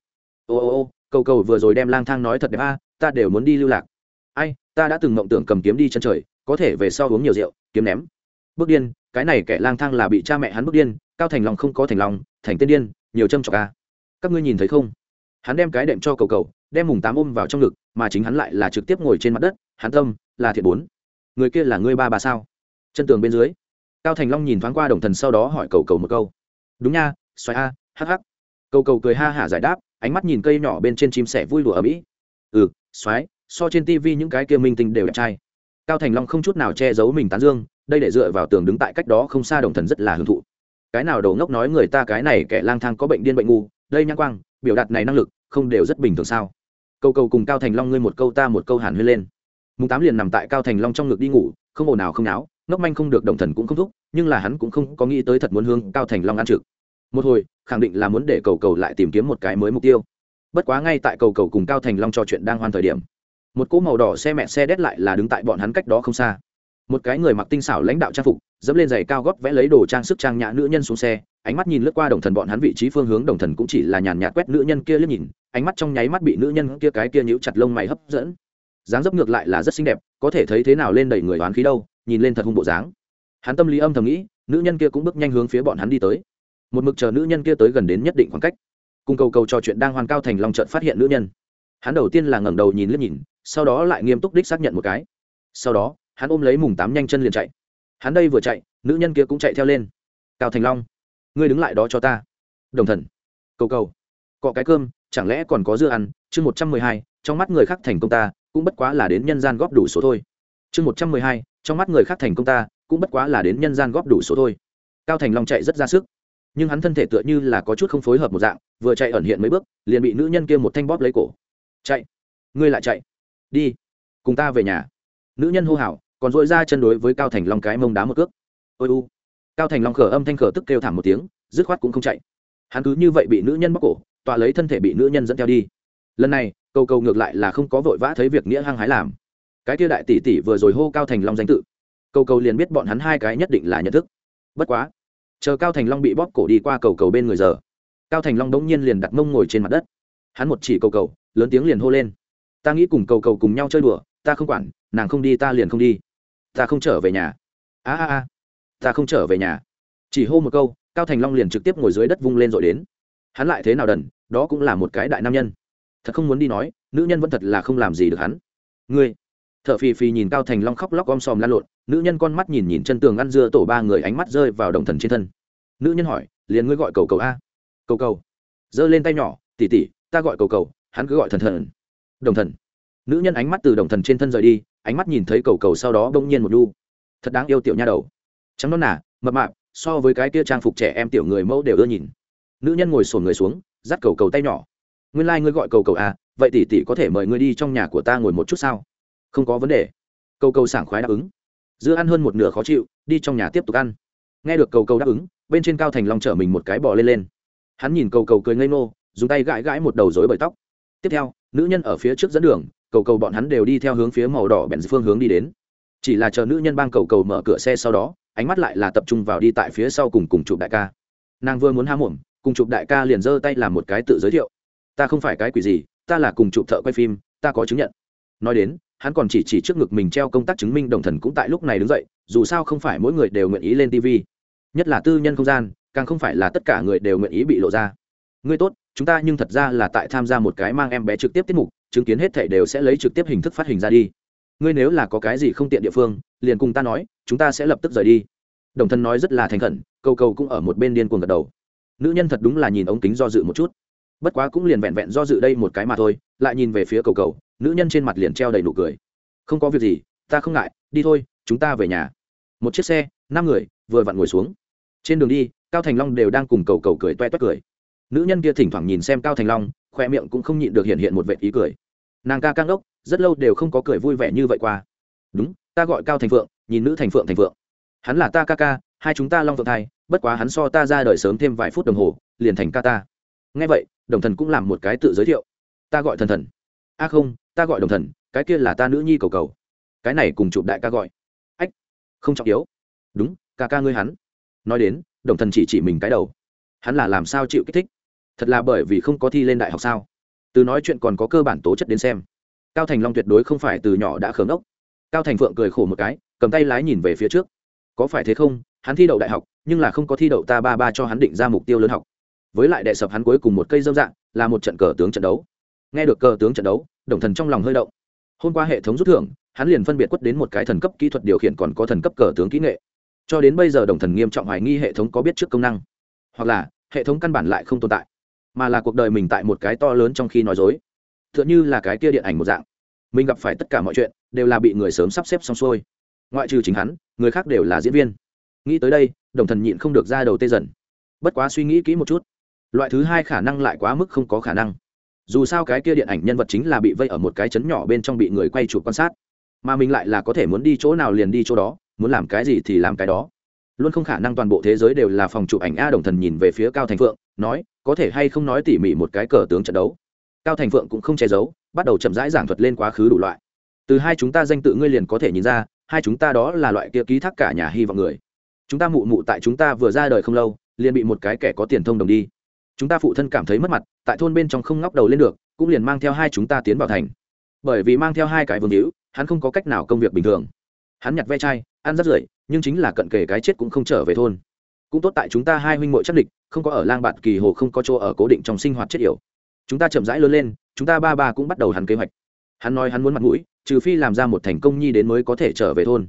ô ô ô, cầu cầu vừa rồi đem lang thang nói thật đẹp a, ta đều muốn đi lưu lạc. Ai ta đã từng mộng tưởng cầm kiếm đi chân trời, có thể về sau uống nhiều rượu, kiếm ném. Bước điên, cái này kẻ lang thang là bị cha mẹ hắn bước điên, cao thành lòng không có thành lòng thành tên điên, nhiều châm trọc a. Các ngươi nhìn thấy không? Hắn đem cái đệm cho cầu cầu, đem mùng tám ôm vào trong ngực, mà chính hắn lại là trực tiếp ngồi trên mặt đất, hắn tâm là thiện bốn. Người kia là ngươi ba bà sao? Chân tường bên dưới, cao thành long nhìn thoáng qua đồng thần sau đó hỏi cầu cầu một câu. Đúng nha, xoài a, hắc hắc. Cầu cầu cười ha hả giải đáp, ánh mắt nhìn cây nhỏ bên trên chim sẻ vui đùa ở mỹ. Ừ xoáy so trên tivi những cái kia minh tinh đều đẹp trai. Cao thành long không chút nào che giấu mình tán dương, đây để dựa vào tường đứng tại cách đó không xa đồng thần rất là hưởng thụ. Cái nào đầu ngốc nói người ta cái này kẻ lang thang có bệnh điên bệnh ngu, đây nhãn quang, biểu đạt này năng lực, không đều rất bình thường sao? Câu câu cùng cao thành long ngươi một câu ta một câu hàn huyên lên. Mùng tám liền nằm tại cao thành long trong ngực đi ngủ, không ồn nào không náo, ngốc manh không được đồng thần cũng không thúc, nhưng là hắn cũng không có nghĩ tới thật muốn hướng cao thành long ăn trực. Một hồi, khẳng định là muốn để cầu cầu lại tìm kiếm một cái mới mục tiêu. Bất quá ngay tại cầu cầu cùng cao thành long trò chuyện đang hoan thời điểm một cỗ màu đỏ xe mẹ xe đét lại là đứng tại bọn hắn cách đó không xa. Một cái người mặc tinh xảo lãnh đạo trang phục, dẫm lên giày cao gót vẽ lấy đồ trang sức trang nhã nữ nhân xuống xe, ánh mắt nhìn lướt qua đồng thần bọn hắn vị trí phương hướng, đồng thần cũng chỉ là nhàn nhạt quét nữ nhân kia liếc nhìn, ánh mắt trong nháy mắt bị nữ nhân kia cái kia nhíu chặt lông mày hấp dẫn. Dáng dấp ngược lại là rất xinh đẹp, có thể thấy thế nào lên đầy người đoán khí đâu, nhìn lên thật hung bộ dáng. Hắn tâm lý âm thầm nghĩ, nữ nhân kia cũng bước nhanh hướng phía bọn hắn đi tới. Một mực chờ nữ nhân kia tới gần đến nhất định khoảng cách. Cùng cầu cầu trò chuyện đang hoàn cao thành long trận phát hiện nữ nhân. Hắn đầu tiên là ngẩng đầu nhìn liếc nhìn sau đó lại nghiêm túc đích xác nhận một cái. Sau đó, hắn ôm lấy mùng tám nhanh chân liền chạy. Hắn đây vừa chạy, nữ nhân kia cũng chạy theo lên. Cao thành long, ngươi đứng lại đó cho ta. Đồng thần, cầu cầu. Cọ cái cơm, chẳng lẽ còn có dưa ăn? Chương một trăm mười hai, trong mắt người khác thành công ta, cũng bất quá là đến nhân gian góp đủ số thôi. Chương một trăm mười hai, trong mắt người khác thành công ta, cũng bất quá là đến nhân gian góp đủ số thôi. Cao thành long chạy rất ra sức. Nhưng hắn thân thể tựa như là có chút không phối hợp một dạng, vừa chạy ẩn hiện mấy bước, liền bị nữ nhân kia một thanh bóp lấy cổ. Chạy. Ngươi lại chạy đi, cùng ta về nhà. Nữ nhân hô hào, còn dội ra chân đối với cao thành long cái mông đá một cước. Ôi u, cao thành long khở âm thanh khở tức kêu thảm một tiếng, dứt khoát cũng không chạy. Hắn cứ như vậy bị nữ nhân bóc cổ, tọa lấy thân thể bị nữ nhân dẫn theo đi. Lần này, cầu cầu ngược lại là không có vội vã thấy việc nghĩa hăng hái làm. Cái kia đại tỷ tỷ vừa rồi hô cao thành long danh tự. Cầu cầu liền biết bọn hắn hai cái nhất định là nhận thức. Bất quá, chờ cao thành long bị bóp cổ đi qua cầu cầu bên người giờ, cao thành long đống nhiên liền đặt mông ngồi trên mặt đất. Hắn một chỉ cầu cầu, lớn tiếng liền hô lên ta nghĩ cùng cầu cầu cùng nhau chơi đùa, ta không quản, nàng không đi ta liền không đi. Ta không trở về nhà. A a a. Ta không trở về nhà. Chỉ hô một câu, cao thành long liền trực tiếp ngồi dưới đất vung lên rồi đến. Hắn lại thế nào đần, đó cũng là một cái đại nam nhân. Thật không muốn đi nói, nữ nhân vẫn thật là không làm gì được hắn. Ngươi. T h ở phì phì nhìn cao thành long khóc lóc om sòm lan lộn, nữ nhân con mắt nhìn nhìn chân tường ăn dưa tổ ba người ánh mắt rơi vào đồng thần trên thân. Nữ nhân hỏi, liền ngươi gọi cầu cầu a? Cầu cầu. Giơ lên tay nhỏ tỉ tỉ ta gọi cầu cầu, hắn cứ gọi thần thần đồng thần. Nữ nhân ánh mắt từ đồng thần trên thân rời đi, ánh mắt nhìn thấy cầu cầu sau đó bỗng nhiên một lu thật đáng yêu tiểu nha đầu. Trắng non nà, mập mạp, so với cái kia trang phục trẻ em tiểu người mẫu đều ưa nhìn. Nữ nhân ngồi sồn người xuống, dắt cầu cầu tay nhỏ. Nguyên lai、like、ngươi gọi cầu cầu à vậy tỷ tỷ có thể mời ngươi đi trong nhà của ta ngồi một chút sao? Không có vấn đề. Cầu cầu sảng khoái đáp ứng. Dưa ăn hơn một nửa khó chịu, đi trong nhà tiếp tục ăn. Nghe được cầu cầu đáp ứng, bên trên cao thành long chở mình một cái bò lên lên. Hắn nhìn cầu cầu cười ngây ngô, dùng tay gãi gãi một đầu rối bởi tóc tiếp theo nữ nhân ở phía trước dẫn đường cầu cầu bọn hắn đều đi theo hướng phía màu đỏ bèn phương hướng đi đến. Chỉ là chờ nữ nhân bang cầu cầu mở cửa xe sau đó ánh mắt lại là tập trung vào đi tại phía sau cùng cùng chụp đại ca. Nàng vừa muốn há muộn, cùng chụp đại ca liền giơ tay làm một cái tự giới thiệu. Ta không phải cái quỷ gì ta là cùng chụp thợ quay phim ta có chứng nhận. Nói đến hắn còn chỉ chỉ trước ngực mình treo công tác chứng minh đồng thần cũng tại lúc này đứng dậy dù sao không phải mỗi người đều nguyện ý lên tv nhất là tư nhân không gian càng không phải là tất cả người đều nguyện ý bị lộ ra ngươi tốt, chúng ta nhưng thật ra là tại tham gia một cái mang em bé trực tiếp tiết mục, chứng kiến hết thảy đều sẽ lấy trực tiếp hình thức phát hình ra đi. Ngươi nếu là có cái gì không tiện địa phương, liền cùng ta nói, chúng ta sẽ lập tức rời đi. Đồng thân nói rất là thành khẩn, cầu cầu cũng ở một bên điên cuồng gật đầu. Nữ nhân thật đúng là nhìn ống kính do dự một chút. Bất quá cũng liền vẹn vẹn do dự đây một cái mà thôi, lại nhìn về phía cầu cầu, nữ nhân trên mặt liền treo đầy nụ cười. Không có việc gì, ta không ngại, đi thôi, chúng ta về nhà. Một chiếc xe, năm người, vừa vặn ngồi xuống. Trên đường đi, cao thành long đều đang cùng cầu cầu cười toe toét cười nữ nhân kia thỉnh thoảng nhìn xem cao thành long, khoe miệng cũng không nhịn được hiện hiện một vệ ý cười. Nàng ca căng đốc rất lâu đều không có cười vui vẻ như vậy qua. Đúng, ta gọi cao thành phượng, nhìn nữ thành phượng thành phượng. Hắn là ta ca ca, hai chúng ta long phượng thai, bất quá hắn so ta ra đời sớm thêm vài phút đồng hồ, liền thành ca ta. Nghe vậy, đồng thần cũng làm một cái tự giới thiệu. Ta gọi thần thần. A không, ta gọi đồng thần, cái kia là ta nữ nhi cầu cầu. Cái này cùng chụp đại ca gọi. Ách, không trọng yếu. Đúng, ca ca ngươi hắn. Nói đến, đồng thần chỉ chỉ mình cái đầu. Hắn là làm sao chịu kích thích? Thật là bởi vì không có thi lên đại học sao? Từ nói chuyện còn có cơ bản tố chất đến xem. Cao thành long tuyệt đối không phải từ nhỏ đã khởi ốc cao thành phượng cười khổ một cái, cầm tay lái nhìn về phía trước. Có phải thế không? Hắn thi đậu đại học, nhưng là không có thi đậu ta ba ba cho hắn định ra mục tiêu lớn học. Với lại đệ sập hắn cuối cùng một cây dâm dạng, là một trận cờ tướng trận đấu. Nghe được cờ tướng trận đấu, đồng thần trong lòng hơi động. Hôm qua hệ thống rút thưởng, hắn liền phân biệt quất đến một cái thần cấp kỹ thuật điều khiển còn có thần cấp cờ tướng kỹ nghệ. Cho đến bây giờ đồng thần nghiêm trọng hoài nghi hệ thống có biết trước công năng. Hoặc là, hệ thống căn bản lại không tồn tại mà là cuộc đời mình tại một cái to lớn trong khi nói dối. T h ư ợ n như là cái kia điện ảnh một dạng. Mình gặp phải tất cả mọi chuyện, đều là bị người sớm sắp xếp xong xuôi. Ngoại trừ chính hắn, người khác đều là diễn viên. Nghĩ tới đây, đồng thần nhịn không được ra đầu tê dần. Bất quá suy nghĩ kỹ một chút, loại thứ hai khả năng lại quá mức không có khả năng. Dù sao cái kia điện ảnh nhân vật chính là bị vây ở một cái chấn nhỏ bên trong bị người quay chụp quan sát, mà mình lại là có thể muốn đi chỗ nào liền đi chỗ đó, muốn làm cái gì thì làm cái đó. Luôn không khả năng toàn bộ thế giới đều là phòng chụp ảnh a đồng thần nhìn về phía cao thành phượng nói, có thể hay không nói tỉ mỉ một cái cờ tướng trận đấu. Cao thành phượng cũng không che giấu, bắt đầu chậm rãi giảng thuật lên quá khứ đủ loại. Từ hai chúng ta danh tự ngươi liền có thể nhìn ra, hai chúng ta đó là loại kia ký thác cả nhà hy vọng người. Chúng ta mụ mụ tại chúng ta vừa ra đời không lâu, liền bị một cái kẻ có tiền thông đồng đi. Chúng ta phụ thân cảm thấy mất mặt, tại thôn bên trong không ngóc đầu lên được, cũng liền mang theo hai chúng ta tiến vào thành. Bởi vì mang theo hai cái vương hữu, hắn không có cách nào công việc bình thường. Hắn nhặt ve chai, ăn rất rưởi, nhưng chính là cận kề cái chết cũng không trở về thôn cũng tốt tại chúng ta hai huynh muội chắc địch, không có ở lang bạt kỳ hồ, không có chỗ ở cố định trong sinh hoạt chết yểu. Chúng ta chậm rãi lớn lên, chúng ta ba ba cũng bắt đầu hắn kế hoạch. Hắn nói hắn muốn mặt mũi, trừ phi làm ra một thành công nhi đến mới có thể trở về thôn.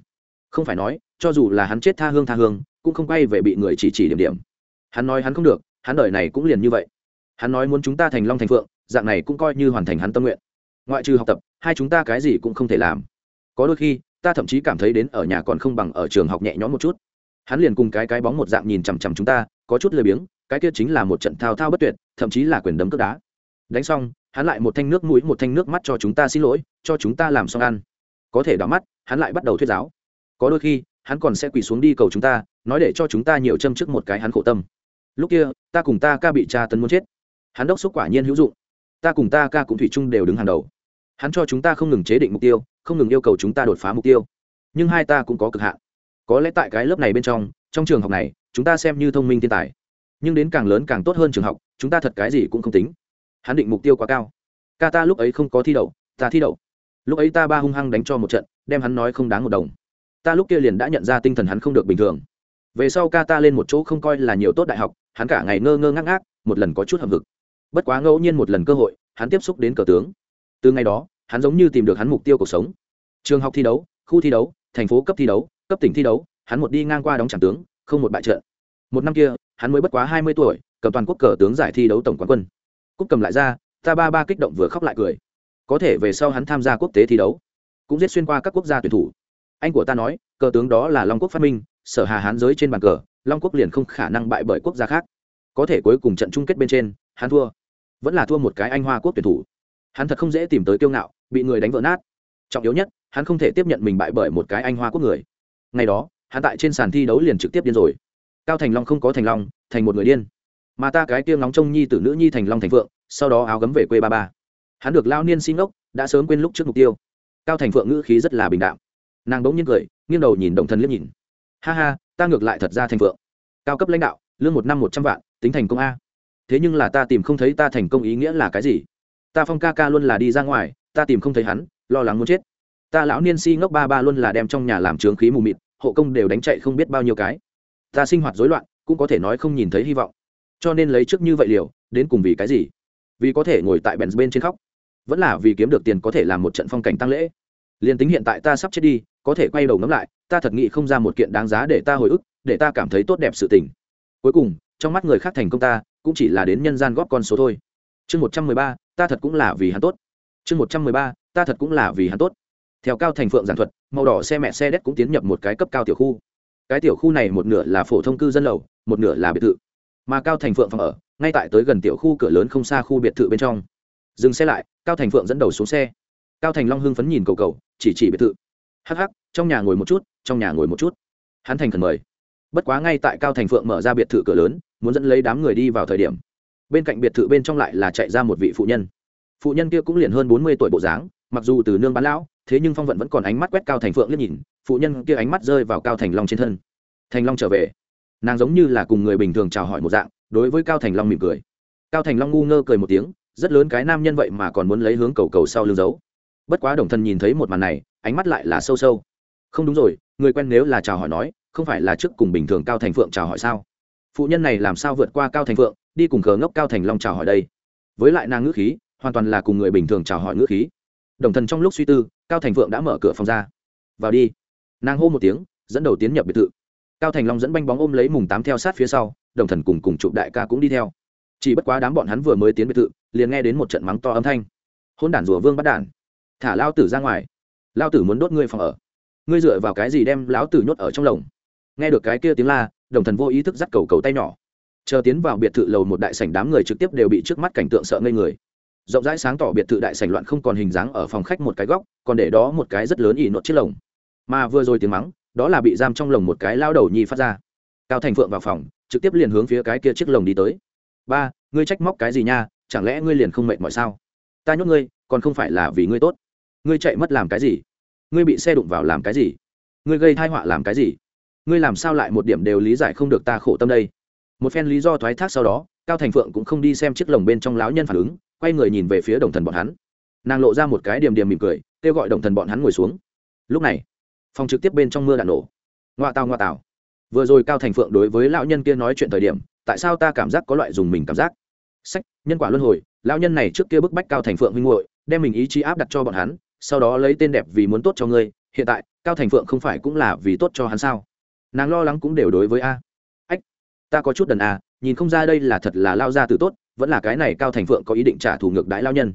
Không phải nói, cho dù là hắn chết tha hương tha hương, cũng không quay về bị người chỉ chỉ điểm điểm. Hắn nói hắn không được, hắn đời này cũng liền như vậy. Hắn nói muốn chúng ta thành long thành phượng, dạng này cũng coi như hoàn thành hắn tâm nguyện. Ngoại trừ học tập, hai chúng ta cái gì cũng không thể làm. Có đôi khi, ta thậm chí cảm thấy đến ở nhà còn không bằng ở trường học nhẹ nhõm một chút hắn liền cùng cái cái bóng một dạng nhìn chằm chằm chúng ta, có chút lười biếng, cái kia chính là một trận thao thao bất tuyệt, thậm chí là quyền đấm cướp đá. Đánh xong, hắn lại một thanh nước mũi, một thanh nước mắt cho chúng ta xin lỗi, cho chúng ta làm xong ăn. Có thể đỏ mắt, hắn lại bắt đầu thuyết giáo. Có đôi khi, hắn còn sẽ quỳ xuống đi cầu chúng ta, nói để cho chúng ta nhiều châm trước một cái hắn khổ tâm. Lúc kia, ta cùng ta ca bị cha tấn muốn chết. Hắn đốc xúc quả nhiên hữu dụng. Ta cùng ta ca cũng thủy chung đều đứng hàng đầu. Hắn cho chúng ta không ngừng chế định mục tiêu, không ngừng yêu cầu chúng ta đột phá mục tiêu. Nhưng hai ta cũng có cực hạn có lẽ tại cái lớp này bên trong trong trường học này, chúng ta xem như thông minh thiên tài. Nhưng đến càng lớn càng tốt hơn trường học, chúng ta thật cái gì cũng không tính. Hắn định mục tiêu quá cao. Ca ta lúc ấy không có thi đậu, ta thi đậu. Lúc ấy ta ba hung hăng đánh cho một trận, đem hắn nói không đáng một đồng. Ta lúc kia liền đã nhận ra tinh thần hắn không được bình thường. Về sau ca ta lên một chỗ không coi là nhiều tốt đại học, hắn cả ngày ngơ ngơ ngác ngác, một lần có chút hầm hực. Bất quá ngẫu nhiên một lần cơ hội, hắn tiếp xúc đến cờ tướng. Từ ngày đó, hắn giống như tìm được hắn mục tiêu cuộc sống. Trường học thi đấu, khu thi đấu, thành phố cấp thi đấu cấp tỉnh thi đấu, hắn một đi ngang qua đóng tràng tướng, không một bại trận. Một năm kia, hắn mới bất quá hai mươi tuổi, cầm toàn quốc cờ tướng giải thi đấu tổng quán quân. Cúc cầm lại ra, ta ba ba kích động vừa khóc lại cười. Có thể về sau hắn tham gia quốc tế thi đấu, cũng giết xuyên qua các quốc gia tuyển thủ. Anh của ta nói, cờ tướng đó là long quốc phát minh, sở hà hán giới trên bàn cờ, long quốc liền không khả năng bại bởi quốc gia khác. Có thể cuối cùng trận chung kết bên trên, hắn thua. Vẫn là thua một cái anh hoa quốc tuyển thủ. Hắn thật không dễ tìm tới kiêu ngạo, bị người đánh vỡ nát. Trọng yếu nhất, hắn không thể tiếp nhận mình bại bởi một cái anh hoa quốc người ngày đó, hắn tại trên sàn thi đấu liền trực tiếp điên rồi. Cao thành long không có thành long, thành một người điên. Mà ta cái tiêm nóng trông nhi tử nữ nhi thành long thành phượng, sau đó áo gấm về quê ba ba. Hắn được lao niên xin ốc, đã sớm quên lúc trước mục tiêu. Cao thành phượng ngữ khí rất là bình đạm. Nàng bỗng nhiên cười, nghiêng đầu nhìn động thần liếc nhìn. Ha ha, ta ngược lại thật ra thành phượng. Cao cấp lãnh đạo, lương một năm một trăm vạn, tính thành công a. Thế nhưng là ta tìm không thấy ta thành công ý nghĩa là cái gì? Ta phong ca ca luôn là đi ra ngoài, ta tìm không thấy hắn, lo lắng muốn chết ta lão niên si ngốc ba ba luôn là đem trong nhà làm trướng khí mù mịt, hộ công đều đánh chạy không biết bao nhiêu cái. Ta sinh hoạt rối loạn, cũng có thể nói không nhìn thấy hy vọng. Cho nên lấy trước như vậy liều, đến cùng vì cái gì? Vì có thể ngồi tại bèn bên trên khóc. Vẫn là vì kiếm được tiền có thể làm một trận phong cảnh tăng lễ. Liền tính hiện tại ta sắp chết đi, có thể quay đầu ngẫm lại, ta thật nghĩ không ra một kiện đáng giá để ta hồi ức, để ta cảm thấy tốt đẹp sự tình. Cuối cùng, trong mắt người khác thành công ta, cũng chỉ là đến nhân gian góp con số thôi. Chương một trăm mười ba, ta thật cũng là vì hắn tốt. Chương một trăm mười ba, ta thật cũng là vì hắn tốt theo cao thành phượng giảng thuật, màu đỏ xe mẹ xe đét cũng tiến nhập một cái cấp cao tiểu khu. Cái tiểu khu này một nửa là phổ thông cư dân lầu, một nửa là biệt thự. Mà cao thành phượng phòng ở, ngay tại tới gần tiểu khu cửa lớn không xa khu biệt thự bên trong. Dừng xe lại, cao thành phượng dẫn đầu xuống xe. Cao thành long hưng phấn nhìn cầu cầu, chỉ chỉ biệt thự. Hắc hắc, trong nhà ngồi một chút, trong nhà ngồi một chút. Hắn thành khẩn mời. Bất quá ngay tại cao thành phượng mở ra biệt thự cửa lớn, muốn dẫn lấy đám người đi vào thời điểm. Bên cạnh biệt thự bên trong lại là chạy ra một vị phụ nhân. Phụ nhân kia cũng liền hơn bốn mươi tuổi bộ dáng, mặc dù từ nương bán lão thế nhưng phong vận vẫn còn ánh mắt quét cao thành phượng liếc nhìn, phụ nhân kia ánh mắt rơi vào cao thành long trên thân. Thành long trở về. Nàng giống như là cùng người bình thường chào hỏi một dạng, đối với cao thành long mỉm cười. Cao thành long ngu ngơ cười một tiếng, rất lớn cái nam nhân vậy mà còn muốn lấy hướng cầu cầu sau lưng giấu. Bất quá đồng thân nhìn thấy một màn này, ánh mắt lại là sâu sâu. Không đúng rồi, người quen nếu là chào hỏi nói, không phải là trước cùng bình thường cao thành phượng chào hỏi sao? Phụ nhân này làm sao vượt qua cao thành phượng, đi cùng cờ ngốc cao thành long chào hỏi đây? Với lại nàng ngữ khí, hoàn toàn là cùng người bình thường chào hỏi ngữ khí. Đồng thần trong lúc suy tư cao thành phượng đã mở cửa phòng ra. Vào đi. Nàng hô một tiếng, dẫn đầu tiến nhập biệt thự. Cao thành long dẫn banh bóng ôm lấy mùng tám theo sát phía sau, đồng thần cùng cùng chụp đại ca cũng đi theo. Chỉ bất quá đám bọn hắn vừa mới tiến biệt thự, liền nghe đến một trận mắng to âm thanh. Hôn đản rùa vương bắt đản. Thả lao tử ra ngoài. Lao tử muốn đốt ngươi phòng ở. Ngươi dựa vào cái gì đem lão tử nhốt ở trong lồng? Nghe được cái kia tiếng la, đồng thần vô ý thức dắt cầu cầu tay nhỏ. Chờ tiến vào biệt thự lầu một đại sảnh đám người trực tiếp đều bị trước mắt cảnh tượng sợ ngây người rộng rãi sáng tỏ biệt thự đại sảnh loạn không còn hình dáng ở phòng khách một cái góc, còn để đó một cái rất lớn ỉ nốt chiếc lồng. Mà vừa rồi tiếng mắng, đó là bị giam trong lồng một cái lao đầu nhi phát ra. Cao thành phượng vào phòng, trực tiếp liền hướng phía cái kia chiếc lồng đi tới. Ba, ngươi trách móc cái gì nha? Chẳng lẽ ngươi liền không mệt mọi sao? Ta nhốt ngươi, còn không phải là vì ngươi tốt. Ngươi chạy mất làm cái gì? Ngươi bị xe đụng vào làm cái gì? Ngươi gây thai họa làm cái gì? Ngươi làm sao lại một điểm đều lý giải không được ta khổ tâm đây? Một phen lý do thoái thác sau đó, cao thành phượng cũng không đi xem chiếc lồng bên trong lão nhân phản ứng quay người nhìn về phía đồng thần bọn hắn. Nàng lộ ra một cái điểm điểm mỉm cười, kêu gọi đồng thần bọn hắn ngồi xuống. Lúc này, phòng trực tiếp bên trong mưa đạn nổ. Ngoa tào ngoa tào. Vừa rồi cao thành phượng đối với lão nhân kia nói chuyện thời điểm, tại sao ta cảm giác có loại dùng mình cảm giác? Sách, nhân quả luân hồi, lão nhân này trước kia bức bách cao thành phượng huynh hội đem mình ý chí áp đặt cho bọn hắn, sau đó lấy tên đẹp vì muốn tốt cho ngươi, hiện tại, cao thành phượng không phải cũng là vì tốt cho hắn sao? Nàng lo lắng cũng đều đối với a. Ách, ta có chút đần a nhìn không ra đây là thật là lao ra từ tốt vẫn là cái này cao thành phượng có ý định trả thù ngược đãi lao nhân.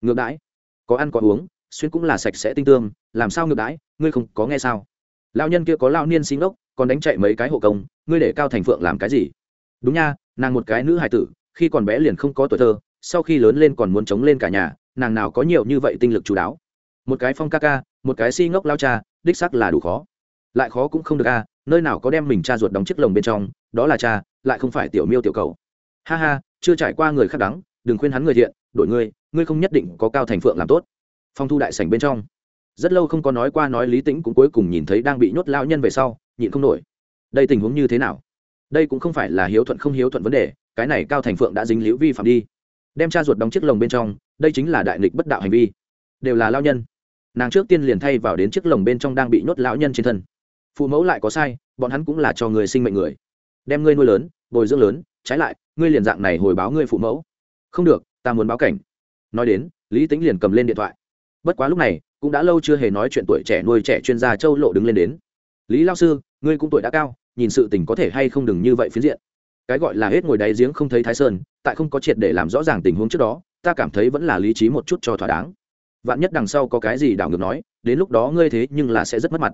Ngược đãi? Có ăn có uống, xuyên cũng là sạch sẽ tinh tương làm sao ngược đãi? Ngươi không có nghe sao? Lao nhân kia có lao niên sinh ốc, còn đánh chạy mấy cái hộ công, ngươi để cao thành phượng làm cái gì? Đúng nha, nàng một cái nữ hài tử, khi còn bé liền không có tuổi thơ, sau khi lớn lên còn muốn chống lên cả nhà, nàng nào có nhiều như vậy tinh lực chú đáo. Một cái phong ca ca, một cái si ngốc lao cha, đích sắc là đủ khó. Lại khó cũng không được a, nơi nào có đem mình cha ruột đóng chiếc lồng bên trong, đó là cha, lại không phải tiểu miêu tiểu cầu. Ha ha chưa trải qua người khác đắng, đừng khuyên hắn người thiện, đổi ngươi ngươi không nhất định có cao thành phượng làm tốt. Phong thu đại sảnh bên trong. Rất lâu không có nói qua nói lý tĩnh cũng cuối cùng nhìn thấy đang bị nhốt lao nhân về sau, nhịn không nổi. Đây tình huống như thế nào? Đây cũng không phải là hiếu thuận không hiếu thuận vấn đề, cái này cao thành phượng đã dính liễu vi phạm đi. Đem cha ruột đóng chiếc lồng bên trong, đây chính là đại nghịch bất đạo hành vi. Đều là lao nhân. Nàng trước tiên liền thay vào đến chiếc lồng bên trong đang bị nhốt lão nhân trên thân. Phụ mẫu lại có sai, bọn hắn cũng là cho người sinh mệnh người. Đem ngươi nuôi lớn, bồi dưỡng lớn, trái lại ngươi liền dạng này hồi báo ngươi phụ mẫu. Không được, ta muốn báo cảnh. Nói đến, lý tính liền cầm lên điện thoại. Bất quá lúc này, cũng đã lâu chưa hề nói chuyện tuổi trẻ nuôi trẻ chuyên gia châu lộ đứng lên đến. Lý lao sư, ngươi cũng tuổi đã cao, nhìn sự tình có thể hay không đừng như vậy phiến diện. Cái gọi là hết ngồi đáy giếng không thấy thái sơn, tại không có triệt để làm rõ ràng tình huống trước đó, ta cảm thấy vẫn là lý trí một chút cho thỏa đáng. Vạn nhất đằng sau có cái gì đảo ngược nói, đến lúc đó ngươi thế nhưng là sẽ rất mất mặt.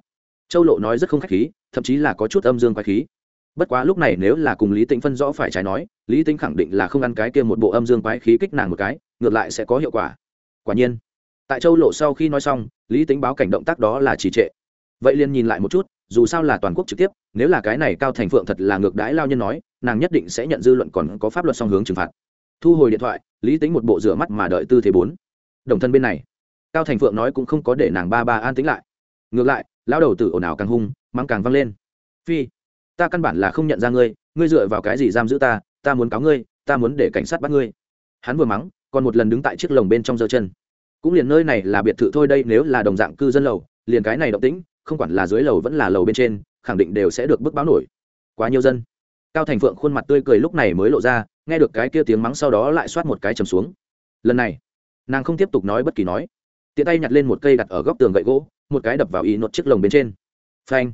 Châu lộ nói rất không khách khí, thậm chí là có chút âm dương quái khí bất quá lúc này nếu là cùng lý tĩnh phân rõ phải trái nói, lý tĩnh khẳng định là không ăn cái kia một bộ âm dương quái khí kích nàng một cái, ngược lại sẽ có hiệu quả. Quả nhiên, tại châu lộ sau khi nói xong, lý tĩnh báo cảnh động tác đó là trì trệ. Vậy liền nhìn lại một chút, dù sao là toàn quốc trực tiếp, nếu là cái này cao thành phượng thật là ngược đãi lao nhân nói, nàng nhất định sẽ nhận dư luận còn có pháp luật song hướng trừng phạt. Thu hồi điện thoại, lý tính một bộ rửa mắt mà đợi tư thế bốn. Đồng thân bên này, cao thành phượng nói cũng không có để nàng ba ba an tính lại. Ngược lại lao đầu tử ồn ào càng hung, mắng càng văng lên. Phi ta căn bản là không nhận ra ngươi ngươi dựa vào cái gì giam giữ ta ta muốn cáo ngươi, ta muốn để cảnh sát bắt ngươi. Hắn vừa mắng, còn một lần đứng tại chiếc lồng bên trong giơ chân. Cũng liền nơi này là biệt thự thôi đây, nếu là đồng dạng cư dân lầu, liền cái này động tĩnh, không quản là dưới lầu vẫn là lầu bên trên, khẳng định đều sẽ được bức báo nổi. Quá nhiều dân. Cao thành phượng khuôn mặt tươi cười lúc này mới lộ ra, nghe được cái kia tiếng mắng sau đó lại soát một cái chầm xuống. Lần này, nàng không tiếp tục nói bất kỳ nói. Tiện tay nhặt lên một cây đặt ở góc tường gậy gỗ, một cái đập vào y nốt chiếc lồng bên trên. Phanh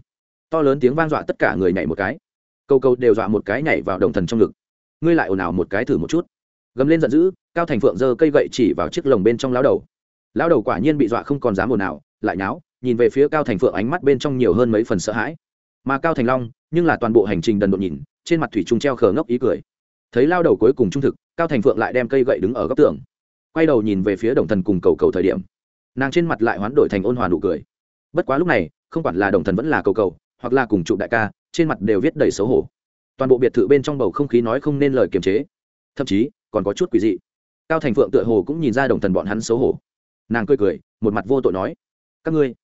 to lớn tiếng vang dọa tất cả người nhảy một cái. Câu câu đều dọa một cái nhảy vào đồng thần trong ngực. Ngươi lại ồn ào một cái thử một chút. Gầm lên giận dữ cao thành phượng giơ cây gậy chỉ vào chiếc lồng bên trong lao đầu. Lão đầu quả nhiên bị dọa không còn dám ồn ào, lại nháo nhìn về phía cao thành phượng ánh mắt bên trong nhiều hơn mấy phần sợ hãi. Mà cao thành long nhưng là toàn bộ hành trình đần độn nhìn trên mặt thủy trung treo khờ ngốc ý cười. Thấy lao đầu cuối cùng trung thực cao thành phượng lại đem cây gậy đứng ở góc tường. Quay đầu nhìn về phía đồng thần cùng cầu cầu thời điểm nàng trên mặt lại hoán đổi thành ôn hòa nụ cười. Bất quá lúc này không quản là đồng thần vẫn là cầu cầu hoặc là cùng trụ đại ca, trên mặt đều viết đầy xấu hổ. Toàn bộ biệt thự bên trong bầu không khí nói không nên lời kiềm chế. Thậm chí, còn có chút quỷ dị. Cao thành phượng tựa hồ cũng nhìn ra đồng thần bọn hắn xấu hổ. Nàng cười cười, một mặt vô tội nói, các ngươi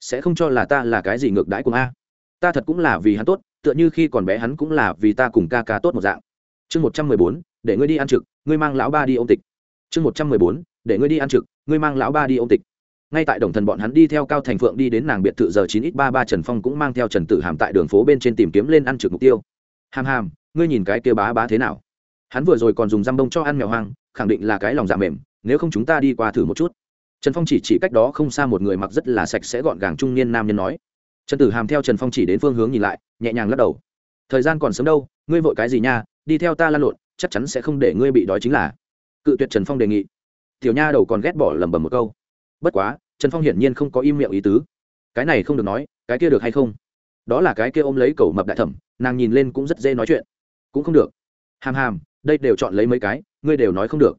sẽ không cho là ta là cái gì ngược đãi cùng a? Ta thật cũng là vì hắn tốt, tựa như khi còn bé hắn cũng là vì ta cùng ca ca tốt một dạng. Chương một trăm mười bốn, để ngươi đi ăn trực, ngươi mang lão ba đi ôm tịch. Chương một trăm mười bốn, để ngươi đi ăn trực, ngươi mang lão ba đi ôm tịch ngay tại đồng thần bọn hắn đi theo cao thành phượng đi đến nàng biệt thự giờ chín ít ba ba trần phong cũng mang theo trần tử hàm tại đường phố bên trên tìm kiếm lên ăn trực mục tiêu. Hàm hàm, ngươi nhìn cái kia bá bá thế nào? Hắn vừa rồi còn dùng răm bông cho ăn mèo hoang, khẳng định là cái lòng dạ mềm, nếu không chúng ta đi qua thử một chút. Trần phong chỉ chỉ cách đó không xa một người mặc rất là sạch sẽ gọn gàng trung niên nam nhân nói. Trần tử hàm theo trần phong chỉ đến phương hướng nhìn lại, nhẹ nhàng lắc đầu. Thời gian còn sớm đâu, ngươi vội cái gì nha, đi theo ta lan lộn, chắc chắn sẽ không để ngươi bị đói chính là. Cự tuyệt trần phong đề nghị. Tiểu nha đầu còn ghét bỏ lẩm bẩm một câu bất quá, trần phong hiển nhiên không có im miệng ý tứ. Cái này không được nói, cái kia được hay không? Đó là cái kia ôm lấy cầu mập đại thẩm, nàng nhìn lên cũng rất dễ nói chuyện. Cũng không được. Hàm hàm, đây đều chọn lấy mấy cái, ngươi đều nói không được.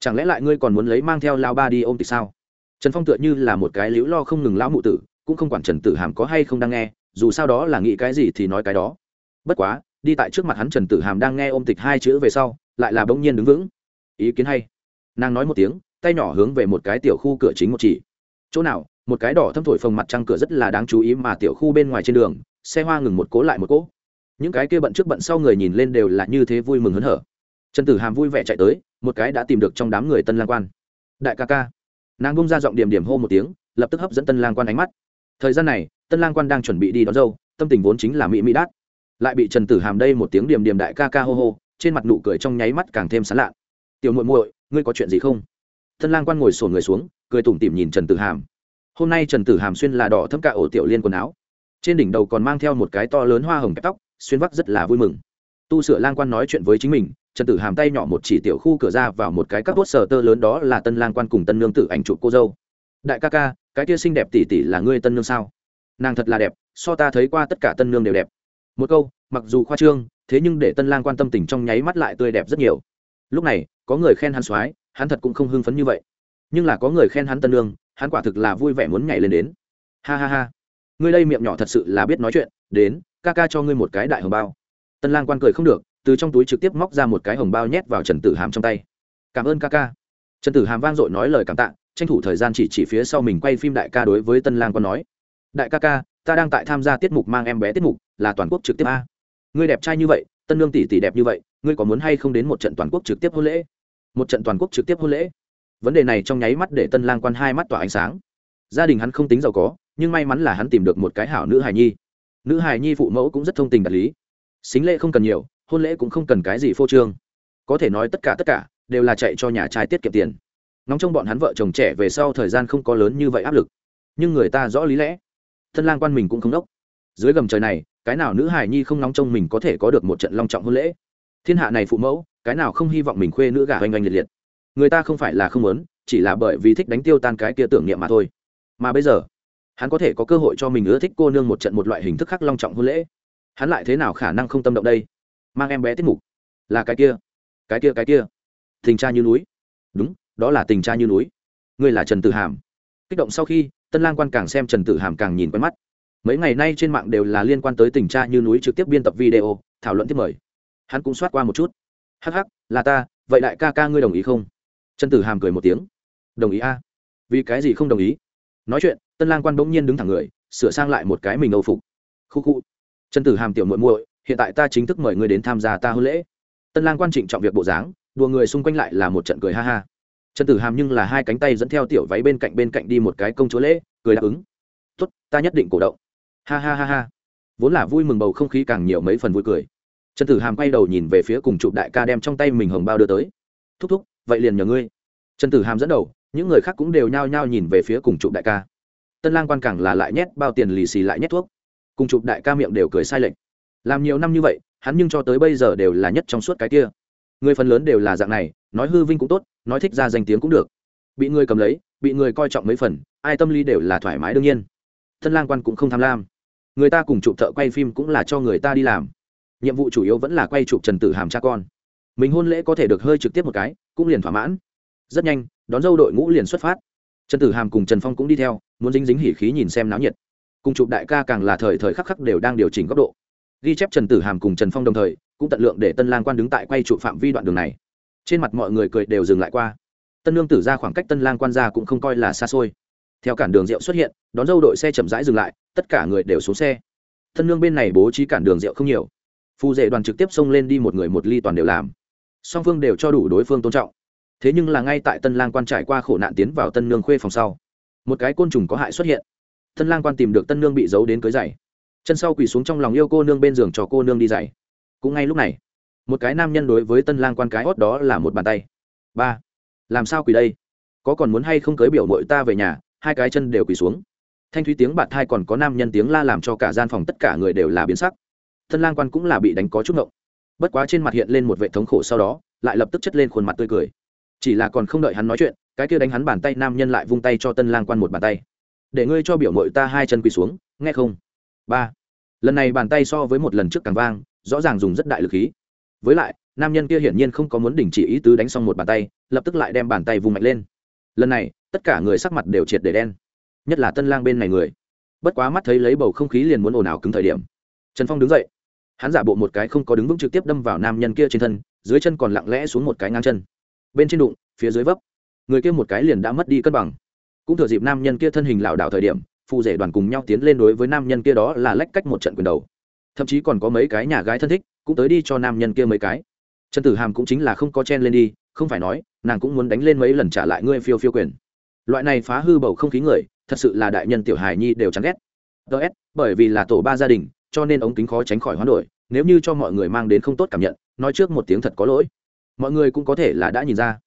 Chẳng lẽ lại ngươi còn muốn lấy mang theo lao ba đi ôm thì sao? Trần phong tựa như là một cái liễu lo không ngừng lão mụ tử, cũng không quản trần tử hàm có hay không đang nghe, dù sao đó là nghĩ cái gì thì nói cái đó. Bất quá, đi tại trước mặt hắn trần tử hàm đang nghe ôm tịch hai chữ về sau, lại là bỗng nhiên đứng vững. Ý kiến hay. Nàng nói một tiếng tay nhỏ hướng về một cái tiểu khu cửa chính một chỉ. Chỗ nào, một cái đỏ thâm thổi phồng mặt trăng cửa rất là đáng chú ý mà tiểu khu bên ngoài trên đường, xe hoa ngừng một cố lại một cố. Những cái kia bận trước bận sau người nhìn lên đều là như thế vui mừng hớn hở. Trần tử hàm vui vẻ chạy tới, một cái đã tìm được trong đám người tân lang quan. Đại ca ca. Nàng bung ra giọng điểm điểm hô một tiếng, lập tức hấp dẫn tân lang quan ánh mắt. Thời gian này, tân lang quan đang chuẩn bị đi đón dâu, tâm tình vốn chính là mỹ mỹ đát. Lại bị trần tử hàm đây một tiếng điểm điểm đại ca ca hô hô, trên mặt nụ cười trong nháy mắt càng thêm sán lạ tiểu muội muội, ngươi có chuyện gì không? Tân lang quan ngồi sổn người xuống, cười tủm tỉm nhìn trần tử hàm. Hôm nay trần tử hàm xuyên là đỏ thấm cả ổ tiểu liên quần áo. Trên đỉnh đầu còn mang theo một cái to lớn hoa hồng kẹp tóc, xuyên vắc rất là vui mừng. Tu sửa lang quan nói chuyện với chính mình, trần tử hàm tay nhỏ một chỉ tiểu khu cửa ra vào một cái các tốt sờ tơ lớn đó là tân lang quan cùng tân nương tử ảnh chụp cô dâu. Đại ca ca, cái kia xinh đẹp tỷ tỷ là ngươi tân nương sao? Nàng thật là đẹp, so ta thấy qua tất cả tân nương đều đẹp. Một câu, mặc dù khoa trương, thế nhưng để tân lang quan tâm tình trong nháy mắt lại tươi đẹp rất nhiều. Lúc này, có người khen hắn soái hắn thật cũng không hưng phấn như vậy. Nhưng là có người khen hắn tân nương hắn quả thực là vui vẻ muốn nhảy lên đến. Ha ha ha. Ngươi đây miệng nhỏ thật sự là biết nói chuyện, đến, ca ca cho ngươi một cái đại hồng bao. Tân lang quan cười không được, từ trong túi trực tiếp móc ra một cái hồng bao nhét vào trần tử hàm trong tay. Cảm ơn ca ca. Trần tử hàm vang dội nói lời cảm tạ, tranh thủ thời gian chỉ chỉ phía sau mình quay phim đại ca đối với tân lang quan nói. Đại ca ca, ta đang tại tham gia tiết mục mang em bé tiết mục, là toàn quốc trực tiếp a. Ngươi đẹp trai như vậy, tân lương tỷ tỷ đẹp như vậy, ngươi có muốn hay không đến một trận toàn quốc trực tiếp hôn lễ? Một trận toàn quốc trực tiếp hôn lễ. Vấn đề này trong nháy mắt để tân lang quan hai mắt tỏa ánh sáng. Gia đình hắn không tính giàu có, nhưng may mắn là hắn tìm được một cái hảo nữ hài nhi. Nữ hài nhi phụ mẫu cũng rất thông tình đạt lý. Xính lễ không cần nhiều, hôn lễ cũng không cần cái gì phô trương. Có thể nói tất cả tất cả đều là chạy cho nhà trai tiết kiệm tiền. Nóng trong bọn hắn vợ chồng trẻ về sau thời gian không có lớn như vậy áp lực. Nhưng người ta rõ lý lẽ. Thân lang quan mình cũng không đốc. Dưới gầm trời này, cái nào nữ hài nhi không nóng trong mình có thể có được một trận long trọng hôn lễ? Thiên hạ này phụ mẫu, cái nào không hy vọng mình khuê nữ gà oanh oanh liệt liệt? Người ta không phải là không muốn, chỉ là bởi vì thích đánh tiêu tan cái kia tưởng niệm mà thôi. Mà bây giờ, hắn có thể có cơ hội cho mình ưa thích cô nương một trận một loại hình thức khác long trọng hôn lễ. Hắn lại thế nào khả năng không tâm động đây? Mang em bé tiết mục. Là cái kia cái kia cái kia. Tình cha như núi. Đúng, đó là tình cha như núi. Ngươi là trần tử hàm. Kích động sau khi, tân lang quan càng xem trần tử hàm càng nhìn quen mắt. Mấy ngày nay trên mạng đều là liên quan tới tình cha như núi trực tiếp biên tập video, thảo luận tiếp mời hắn cũng soát qua một chút. Hắc hắc, là ta, vậy đại ca ca ngươi đồng ý không? Trần tử hàm cười một tiếng. Đồng ý a. Vì cái gì không đồng ý? Nói chuyện, tân lang quan bỗng nhiên đứng thẳng người, sửa sang lại một cái mình âu phục. Khu khu. Trần tử hàm tiểu muội muội, hiện tại ta chính thức mời ngươi đến tham gia ta hôn lễ. Tân lang quan trịnh trọng việc bộ dáng, đùa người xung quanh lại là một trận cười ha ha. Trần tử hàm nhưng là hai cánh tay dẫn theo tiểu váy bên cạnh bên cạnh đi một cái công chúa lễ, cười đáp ứng. Tốt, ta nhất định cổ động. Ha ha ha ha. Vốn là vui mừng bầu không khí càng nhiều mấy phần vui cười trần tử hàm quay đầu nhìn về phía cùng chụp đại ca đem trong tay mình hồng bao đưa tới. Thúc thúc, vậy liền nhờ ngươi. Trần tử hàm dẫn đầu, những người khác cũng đều nhao nhao nhìn về phía cùng chụp đại ca. Tân lang quan càng là lại nhét bao tiền lì xì lại nhét thuốc. Cùng chụp đại ca miệng đều cười sai lệch. Làm nhiều năm như vậy, hắn nhưng cho tới bây giờ đều là nhất trong suốt cái kia. Người phần lớn đều là dạng này, nói hư vinh cũng tốt, nói thích ra danh tiếng cũng được. Bị người cầm lấy, bị người coi trọng mấy phần, ai tâm lý đều là thoải mái đương nhiên. Tân lang quan cũng không tham lam. Người ta cùng chụp thợ quay phim cũng là cho người ta đi làm nhiệm vụ chủ yếu vẫn là quay chụp trần tử hàm cha con. Mình hôn lễ có thể được hơi trực tiếp một cái, cũng liền thỏa mãn. Rất nhanh, đón dâu đội ngũ liền xuất phát. Trần tử hàm cùng trần phong cũng đi theo, muốn dính dính hỉ khí nhìn xem náo nhiệt. Cùng chụp đại ca càng là thời thời khắc khắc đều đang điều chỉnh góc độ. Ghi chép trần tử hàm cùng trần phong đồng thời, cũng tận lượng để tân lang quan đứng tại quay trụ phạm vi đoạn đường này. Trên mặt mọi người cười đều dừng lại qua. Tân lương tử ra khoảng cách tân lang quan ra cũng không coi là xa xôi. Theo cản đường rượu xuất hiện, đón dâu đội xe chậm rãi dừng lại, tất cả người đều xuống xe. Tân lương bên này bố trí cản đường rượu không nhiều phù dệ đoàn trực tiếp xông lên đi một người một ly toàn đều làm. Song phương đều cho đủ đối phương tôn trọng. Thế nhưng là ngay tại tân lang quan trải qua khổ nạn tiến vào tân nương khuê phòng sau, một cái côn trùng có hại xuất hiện. Tân lang quan tìm được tân nương bị giấu đến cưới giày. Chân sau quỳ xuống trong lòng yêu cô nương bên giường cho cô nương đi giày. Cũng ngay lúc này, một cái nam nhân đối với tân lang quan cái hót đó là một bàn tay. Ba, làm sao quỳ đây? Có còn muốn hay không cưới biểu mội ta về nhà? Hai cái chân đều quỳ xuống. Thanh thúy tiếng bạn thai còn có nam nhân tiếng la làm cho cả gian phòng tất cả người đều là biến sắc tân lang quan cũng là bị đánh có chút ngộng. Bất quá trên mặt hiện lên một vệ thống khổ sau đó, lại lập tức chất lên khuôn mặt tươi cười. Chỉ là còn không đợi hắn nói chuyện, cái kia đánh hắn bàn tay nam nhân lại vung tay cho tân lang quan một bàn tay. Để ngươi cho biểu mội ta hai chân quỳ xuống, nghe không? Ba. Lần này bàn tay so với một lần trước càng vang, rõ ràng dùng rất đại lực khí. Với lại, nam nhân kia hiển nhiên không có muốn đình chỉ ý tứ đánh xong một bàn tay, lập tức lại đem bàn tay vùng mạnh lên. Lần này, tất cả người sắc mặt đều triệt để đen, nhất là tân lang bên này người. Bất quá mắt thấy lấy bầu không khí liền muốn ồn ào cứng thời điểm. Trần phong đứng dậy hắn giả bộ một cái không có đứng vững trực tiếp đâm vào nam nhân kia trên thân, dưới chân còn lặng lẽ xuống một cái ngang chân. Bên trên đụng, phía dưới vấp. Người kia một cái liền đã mất đi cân bằng. Cũng thừa dịp nam nhân kia thân hình lảo đảo thời điểm phụ rể đoàn cùng nhau tiến lên đối với nam nhân kia đó là lách cách một trận quyền đầu. Thậm chí còn có mấy cái nhà gái thân thích, cũng tới đi cho nam nhân kia mấy cái. Trần tử hàm cũng chính là không có chen lên đi, không phải nói, nàng cũng muốn đánh lên mấy lần trả lại ngươi phiêu phiêu quyền. Loại này phá hư bầu không khí người, thật sự là đại nhân tiểu hài nhi đều chán ghét. Ts bởi vì là tổ ba gia đình cho nên ống kính khó tránh khỏi hoán đổi, nếu như cho mọi người mang đến không tốt cảm nhận, nói trước một tiếng thật có lỗi. Mọi người cũng có thể là đã nhìn ra.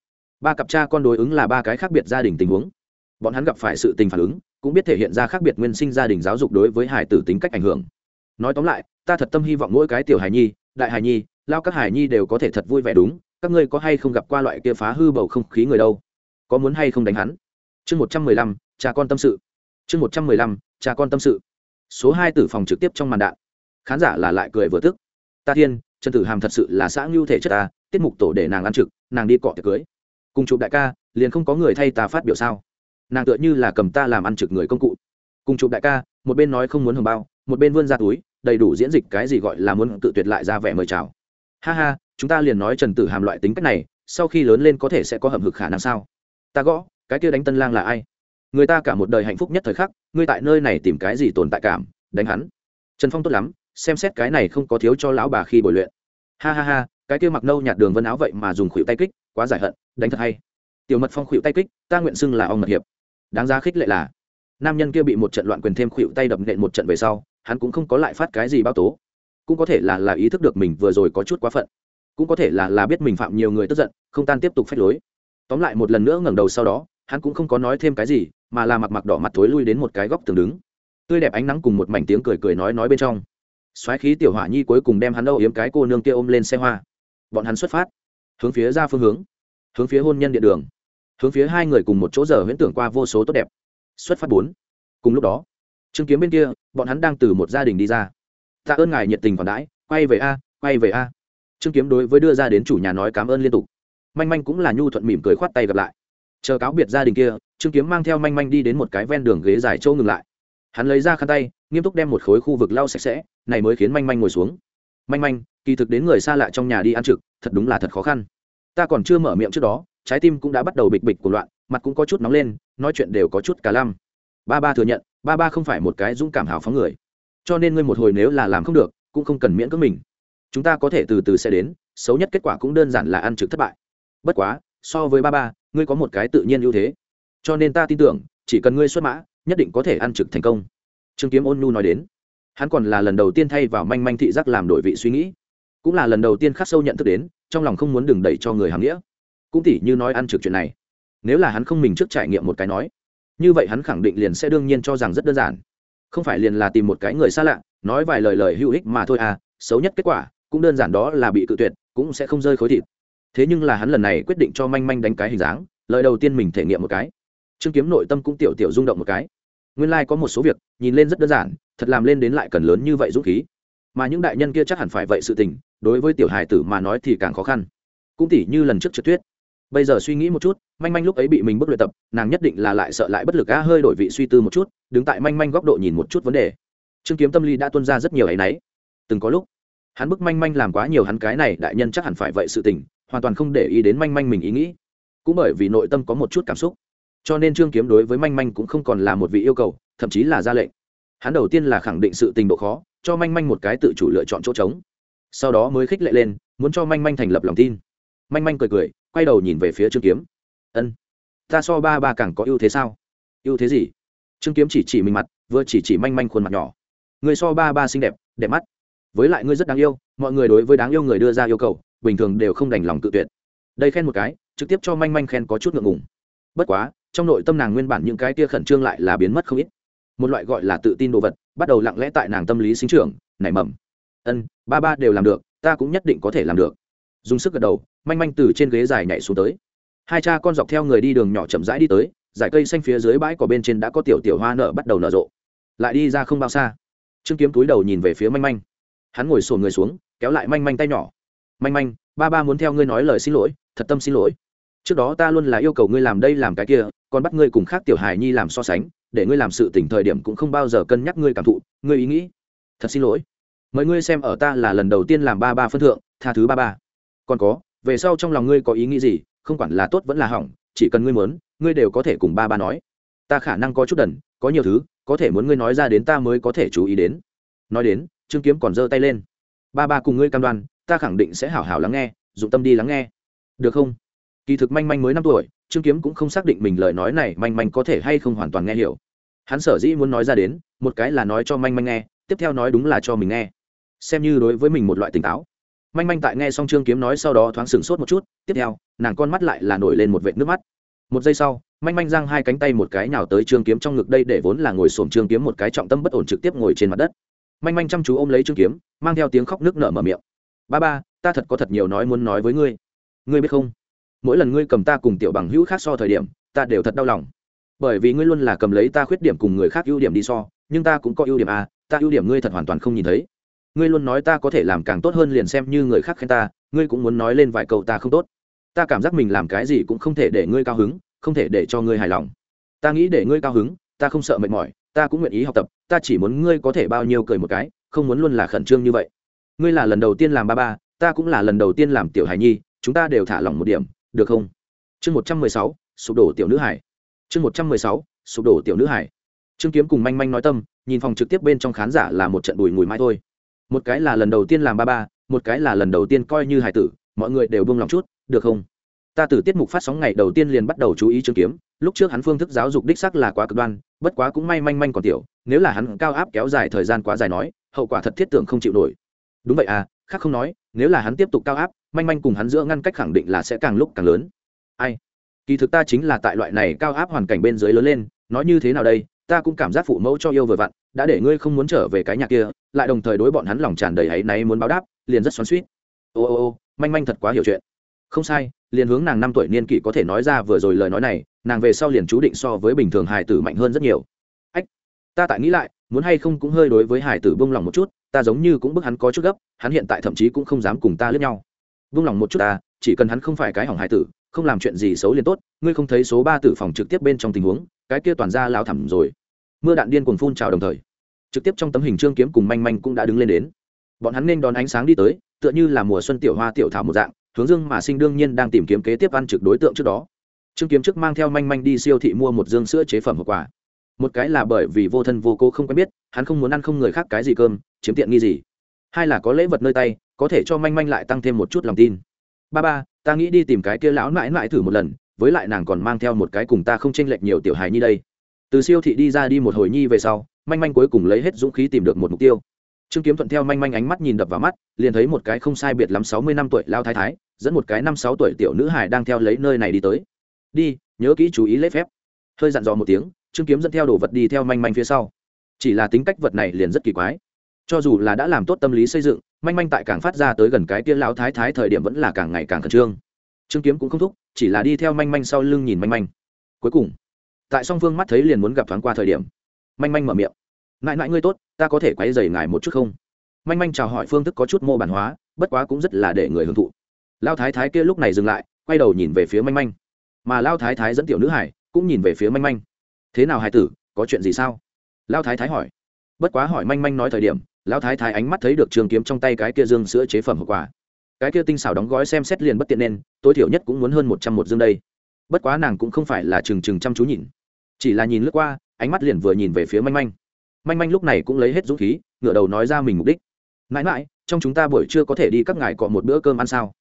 Ba cặp cha con đối ứng là ba cái khác biệt gia đình tình huống. Bọn hắn gặp phải sự tình phản ứng, cũng biết thể hiện ra khác biệt nguyên sinh gia đình giáo dục đối với hải tử tính cách ảnh hưởng. Nói tóm lại, ta thật tâm hy vọng mỗi cái tiểu hài nhi, đại hài nhi, lao các hài nhi đều có thể thật vui vẻ đúng, các ngươi có hay không gặp qua loại kia phá hư bầu không khí người đâu? Có muốn hay không đánh hắn? Chương một trăm mười lăm, cha con tâm sự. Chương một trăm mười lăm, cha con tâm sự số hai tử phòng trực tiếp trong màn đạn. Khán giả là lại cười vừa tức. Ta thiên, trần tử hàm thật sự là xã ngưu thể chất ta, tiết mục tổ để nàng ăn trực, nàng đi cọ tiệc cưới. Cùng chụp đại ca, liền không có người thay ta phát biểu sao. Nàng tựa như là cầm ta làm ăn trực người công cụ. Cùng chụp đại ca, một bên nói không muốn hồng bao, một bên vươn ra túi, đầy đủ diễn dịch cái gì gọi là muốn tự tuyệt lại ra vẻ mời chào. Ha ha, chúng ta liền nói trần tử hàm loại tính cách này, sau khi lớn lên có thể sẽ có hầm hực khả năng sao? Ta gõ, cái kia đánh tân lang là ai? Người ta cả một đời hạnh phúc nhất thời khắc, ngươi tại nơi này tìm cái gì tồn tại cảm, đánh hắn. Trần phong tốt lắm, xem xét cái này không có thiếu cho lão bà khi bồi luyện. Ha ha ha, cái kia mặc nâu nhạt đường vân áo vậy mà dùng khuỷu tay kích, quá giải hận, đánh thật hay. Tiểu mật phong khuỵu tay kích, ta nguyện xưng là ông mật hiệp. Đáng giá khích lệ là, nam nhân kia bị một trận loạn quyền thêm khuỵu tay đập nện một trận về sau, hắn cũng không có lại phát cái gì bao tố. Cũng có thể là là ý thức được mình vừa rồi có chút quá phận. Cũng có thể là là biết mình phạm nhiều người tức giận, không tan tiếp tục phách lối. Tóm lại một lần nữa ngẩng đầu sau đó, hắn cũng không có nói thêm cái gì mà là mặc mặc đỏ mặt thối lui đến một cái góc tường đứng. Tươi đẹp ánh nắng cùng một mảnh tiếng cười cười nói nói bên trong. Xoáy khí tiểu hỏa nhi cuối cùng đem hắn âu yếm cái cô nương kia ôm lên xe hoa. Bọn hắn xuất phát, hướng phía ra phương hướng hướng phía hôn nhân địa đường, hướng phía hai người cùng một chỗ giờ huyễn tưởng qua vô số tốt đẹp. Xuất phát bốn. Cùng lúc đó chứng kiếm bên kia, bọn hắn đang từ một gia đình đi ra. Tạ ơn ngài nhiệt tình còn đãi, quay về a, quay về a. Trương kiếm đối với đưa ra đến chủ nhà nói cảm ơn liên tục. Manh manh cũng là nhu thuận mỉm cười khoát tay gặp lại chờ cáo biệt gia đình kia, trương kiếm mang theo manh manh đi đến một cái ven đường ghế dài châu ngừng lại. Hắn lấy ra khăn tay, nghiêm túc đem một khối khu vực lau sạch sẽ, này mới khiến manh manh ngồi xuống. Manh manh, kỳ thực đến người xa lạ trong nhà đi ăn trực, thật đúng là thật khó khăn. Ta còn chưa mở miệng trước đó, trái tim cũng đã bắt đầu bịch bịch của loạn, mặt cũng có chút nóng lên, nói chuyện đều có chút cả lăm. Ba ba thừa nhận, ba ba không phải một cái dũng cảm hào phóng người. Cho nên ngươi một hồi nếu là làm không được, cũng không cần miễn cưỡng mình. Chúng ta có thể từ từ sẽ đến, xấu nhất kết quả cũng đơn giản là ăn trực thất bại. Bất quá, so với ba ba ngươi có một cái tự nhiên ưu thế. Cho nên ta tin tưởng, chỉ cần ngươi xuất mã, nhất định có thể ăn trực thành công. Trương kiếm ôn nhu nói đến. Hắn còn là lần đầu tiên thay vào manh manh thị giác làm đổi vị suy nghĩ. Cũng là lần đầu tiên khắc sâu nhận thức đến, trong lòng không muốn đừng đẩy cho người hàm nghĩa. Cũng tỉ như nói ăn trực chuyện này. Nếu là hắn không mình trước trải nghiệm một cái nói, như vậy hắn khẳng định liền sẽ đương nhiên cho rằng rất đơn giản. Không phải liền là tìm một cái người xa lạ, nói vài lời lời hữu ích mà thôi à xấu nhất kết quả, cũng đơn giản đó là bị cự tuyệt, cũng sẽ không rơi khối thịt thế nhưng là hắn lần này quyết định cho manh manh đánh cái hình dáng, lời đầu tiên mình thể nghiệm một cái. Trương kiếm nội tâm cũng tiểu tiểu rung động một cái. Nguyên lai、like、có một số việc, nhìn lên rất đơn giản, thật làm lên đến lại cần lớn như vậy dũng khí. Mà những đại nhân kia chắc hẳn phải vậy sự tình, đối với tiểu hài tử mà nói thì càng khó khăn. Cũng tỉ như lần trước trượt tuyết. Bây giờ suy nghĩ một chút, manh manh lúc ấy bị mình bức luyện tập, nàng nhất định là lại sợ lại bất lực á, hơi đổi vị suy tư một chút, đứng tại manh manh góc độ nhìn một chút vấn đề. Trương kiếm tâm lý đã tuân ra rất nhiều áy náy từng có lúc, hắn bức manh manh làm quá nhiều hắn cái này đại nhân chắc hẳn phải vậy sự tình hoàn toàn không để ý đến manh manh mình ý nghĩ. Cũng bởi vì nội tâm có một chút cảm xúc. Cho nên trương kiếm đối với manh manh cũng không còn là một vị yêu cầu, thậm chí là ra lệnh. Hắn đầu tiên là khẳng định sự tình độ khó, cho manh manh một cái tự chủ lựa chọn chỗ trống. Sau đó mới khích lệ lên, muốn cho manh manh thành lập lòng tin. Manh manh cười cười, quay đầu nhìn về phía trương kiếm. Ân, ta so ba ba càng có ưu thế sao? Ưu thế gì? Trương kiếm chỉ chỉ mình mặt, vừa chỉ chỉ manh manh khuôn mặt nhỏ. Người so ba ba xinh đẹp đẹp mắt. Với lại ngươi rất đáng yêu, mọi người đối với đáng yêu người đưa ra yêu cầu bình thường đều không đành lòng tự tuyệt. Đây khen một cái, trực tiếp cho manh manh khen có chút ngượng ngùng. Bất quá, trong nội tâm nàng nguyên bản những cái tia khẩn trương lại là biến mất không ít. Một loại gọi là tự tin đồ vật, bắt đầu lặng lẽ tại nàng tâm lý sinh trưởng, nảy mầm. Ân, ba ba đều làm được, ta cũng nhất định có thể làm được. Dùng sức gật đầu, manh manh từ trên ghế dài nhảy xuống tới. Hai cha con dọc theo người đi đường nhỏ chậm rãi đi tới dải cây xanh phía dưới bãi cỏ bên trên đã có tiểu tiểu hoa nở bắt đầu nở rộ. Lại đi ra không bao xa. Trương kiếm túi đầu nhìn về phía manh manh. Hắn ngồi sồn người xuống, kéo lại manh manh tay nhỏ manh manh, ba ba muốn theo ngươi nói lời xin lỗi, thật tâm xin lỗi. Trước đó ta luôn là yêu cầu ngươi làm đây làm cái kia, còn bắt ngươi cùng khác tiểu hài nhi làm so sánh, để ngươi làm sự tỉnh thời điểm cũng không bao giờ cân nhắc ngươi cảm thụ, ngươi ý nghĩ. Thật xin lỗi. Mời ngươi xem ở ta là lần đầu tiên làm ba ba phân thượng, tha thứ ba ba. Còn có, về sau trong lòng ngươi có ý nghĩ gì, không quản là tốt vẫn là hỏng, chỉ cần ngươi muốn, ngươi đều có thể cùng ba ba nói. Ta khả năng có chút đần, có nhiều thứ, có thể muốn ngươi nói ra đến ta mới có thể chú ý đến. Nói đến, trương kiếm còn giơ tay lên. Ba ba cùng ngươi cam đoan ta khẳng định sẽ hảo hảo lắng nghe, dụng tâm đi lắng nghe. Được không? Kỳ thực manh manh mới năm tuổi, trương kiếm cũng không xác định mình lời nói này manh manh có thể hay không hoàn toàn nghe hiểu. Hắn sở dĩ muốn nói ra đến, một cái là nói cho manh manh nghe, tiếp theo nói đúng là cho mình nghe. Xem như đối với mình một loại tỉnh táo. Manh manh tại nghe xong trương kiếm nói sau đó thoáng sửng sốt một chút, tiếp theo, nàng con mắt lại là nổi lên một vệt nước mắt. Một giây sau, manh manh giang hai cánh tay một cái nào tới trương kiếm trong ngực đây để vốn là ngồi xổm trương kiếm một cái trọng tâm bất ổn trực tiếp ngồi trên mặt đất. Manh manh chăm chú ôm lấy trương kiếm, mang theo tiếng khóc nước nở mở miệng ba ba, ta thật có thật nhiều nói muốn nói với ngươi. Ngươi biết không? Mỗi lần ngươi cầm ta cùng tiểu bằng hữu khác so thời điểm, ta đều thật đau lòng. Bởi vì ngươi luôn là cầm lấy ta khuyết điểm cùng người khác ưu điểm đi so, nhưng ta cũng có ưu điểm à ta ưu điểm ngươi thật hoàn toàn không nhìn thấy. Ngươi luôn nói ta có thể làm càng tốt hơn liền xem như người khác khen ta, ngươi cũng muốn nói lên vài câu ta không tốt. Ta cảm giác mình làm cái gì cũng không thể để ngươi cao hứng, không thể để cho ngươi hài lòng. Ta nghĩ để ngươi cao hứng, ta không sợ mệt mỏi, ta cũng nguyện ý học tập, ta chỉ muốn ngươi có thể bao nhiêu cười một cái, không muốn luôn là khẩn trương như vậy ngươi là lần đầu tiên làm ba ba, ta cũng là lần đầu tiên làm tiểu hài nhi, chúng ta đều thả lỏng một điểm, được không? Chương một trăm mười sáu, sụp đổ tiểu nữ hải chương một trăm mười sáu, sụp đổ tiểu nữ hải trương kiếm cùng manh manh nói tâm, nhìn phòng trực tiếp bên trong khán giả là một trận đùi mùi mai thôi. Một cái là lần đầu tiên làm ba ba, một cái là lần đầu tiên coi như hải tử, mọi người đều buông lòng chút, được không? Ta từ tiết mục phát sóng ngày đầu tiên liền bắt đầu chú ý trương kiếm, lúc trước hắn phương thức giáo dục đích sắc là quá cực đoan, bất quá cũng may manh manh còn tiểu, nếu là hắn cao áp kéo dài thời gian quá dài nói, hậu quả thật thiết tưởng không chịu nổi đúng vậy à khác không nói, nếu là hắn tiếp tục cao áp, manh manh cùng hắn giữa ngăn cách khẳng định là sẽ càng lúc càng lớn. Ai? Kỳ thực ta chính là tại loại này cao áp hoàn cảnh bên dưới lớn lên, nói như thế nào đây, ta cũng cảm giác phụ mẫu cho yêu vừa vặn, đã để ngươi không muốn trở về cái nhà kia, lại đồng thời đối bọn hắn lòng tràn đầy áy náy muốn báo đáp, liền rất xoắn suýt ô ô ô, manh manh thật quá hiểu chuyện. Không sai, liền hướng nàng năm tuổi niên kỷ có thể nói ra vừa rồi lời nói này, nàng về sau liền chú định so với bình thường hài tử mạnh hơn rất nhiều. Ách, ta tại nghĩ lại, muốn hay không cũng hơi đối với hài tử bông lòng một chút ta giống như cũng bức hắn có chút gấp, hắn hiện tại thậm chí cũng không dám cùng ta lướt nhau. Vung lòng một chút ta, chỉ cần hắn không phải cái hỏng hải tử, không làm chuyện gì xấu liền tốt, ngươi không thấy số ba tử phòng trực tiếp bên trong tình huống, cái kia toàn ra lao thẳm rồi. Mưa đạn điên cuồng phun trào đồng thời, trực tiếp trong tấm hình trương kiếm cùng manh manh cũng đã đứng lên đến. Bọn hắn nên đón ánh sáng đi tới, tựa như là mùa xuân tiểu hoa tiểu thảo một dạng, hướng dương mà sinh đương nhiên đang tìm kiếm kế tiếp ăn trực đối tượng trước đó. Trương kiếm trước mang theo manh manh đi siêu thị mua một dương sữa chế phẩm hậu quả một cái là bởi vì vô thân vô cố không quen biết hắn không muốn ăn không người khác cái gì cơm, chiếm tiện nghi gì. Hai là có lễ vật nơi tay, có thể cho manh manh lại tăng thêm một chút lòng tin. Ba ba, ta nghĩ đi tìm cái kia lão mãi mãi thử một lần, với lại nàng còn mang theo một cái cùng ta không chênh lệch nhiều tiểu hài như đây. Từ siêu thị đi ra đi một hồi nhi về sau, manh manh cuối cùng lấy hết dũng khí tìm được một mục tiêu. Trương kiếm thuận theo manh manh ánh mắt nhìn đập vào mắt, liền thấy một cái không sai biệt lắm sáu mươi năm tuổi lao thái thái, dẫn một cái năm sáu tuổi tiểu nữ hải đang theo lấy nơi này đi tới. Đi, nhớ kỹ chú ý lễ phép. Hơi dặn dò một tiếng, trương kiếm dẫn theo đồ vật đi theo manh manh phía sau chỉ là tính cách vật này liền rất kỳ quái. Cho dù là đã làm tốt tâm lý xây dựng, manh manh tại càng phát ra tới gần cái kia lão thái thái thời điểm vẫn là càng ngày càng khẩn trương. Trương kiếm cũng không thúc, chỉ là đi theo manh manh sau lưng nhìn manh manh. Cuối cùng, tại song phương mắt thấy liền muốn gặp thoáng qua thời điểm, manh manh mở miệng. Mãi mãi ngươi tốt, ta có thể quay dày ngài một chút không? Manh manh chào hỏi phương thức có chút mô bản hóa, bất quá cũng rất là để người hưởng thụ. Lao thái thái kia lúc này dừng lại, quay đầu nhìn về phía manh manh. Mà lao thái thái dẫn tiểu nữ hải, cũng nhìn về phía manh manh. Thế nào hải tử, có chuyện gì sao? Lao thái thái hỏi. Bất quá hỏi manh manh nói thời điểm lao thái thái ánh mắt thấy được trường kiếm trong tay cái kia dương sữa chế phẩm hậu quả cái kia tinh xảo đóng gói xem xét liền bất tiện nên, tối thiểu nhất cũng muốn hơn một trăm một dương đây. Bất quá nàng cũng không phải là trừng trừng chăm chú nhìn. Chỉ là nhìn lướt qua, ánh mắt liền vừa nhìn về phía manh manh. Manh manh lúc này cũng lấy hết dũng khí, ngửa đầu nói ra mình mục đích. Mãi mãi, trong chúng ta buổi trưa có thể đi các ngài cọ một bữa cơm ăn sao?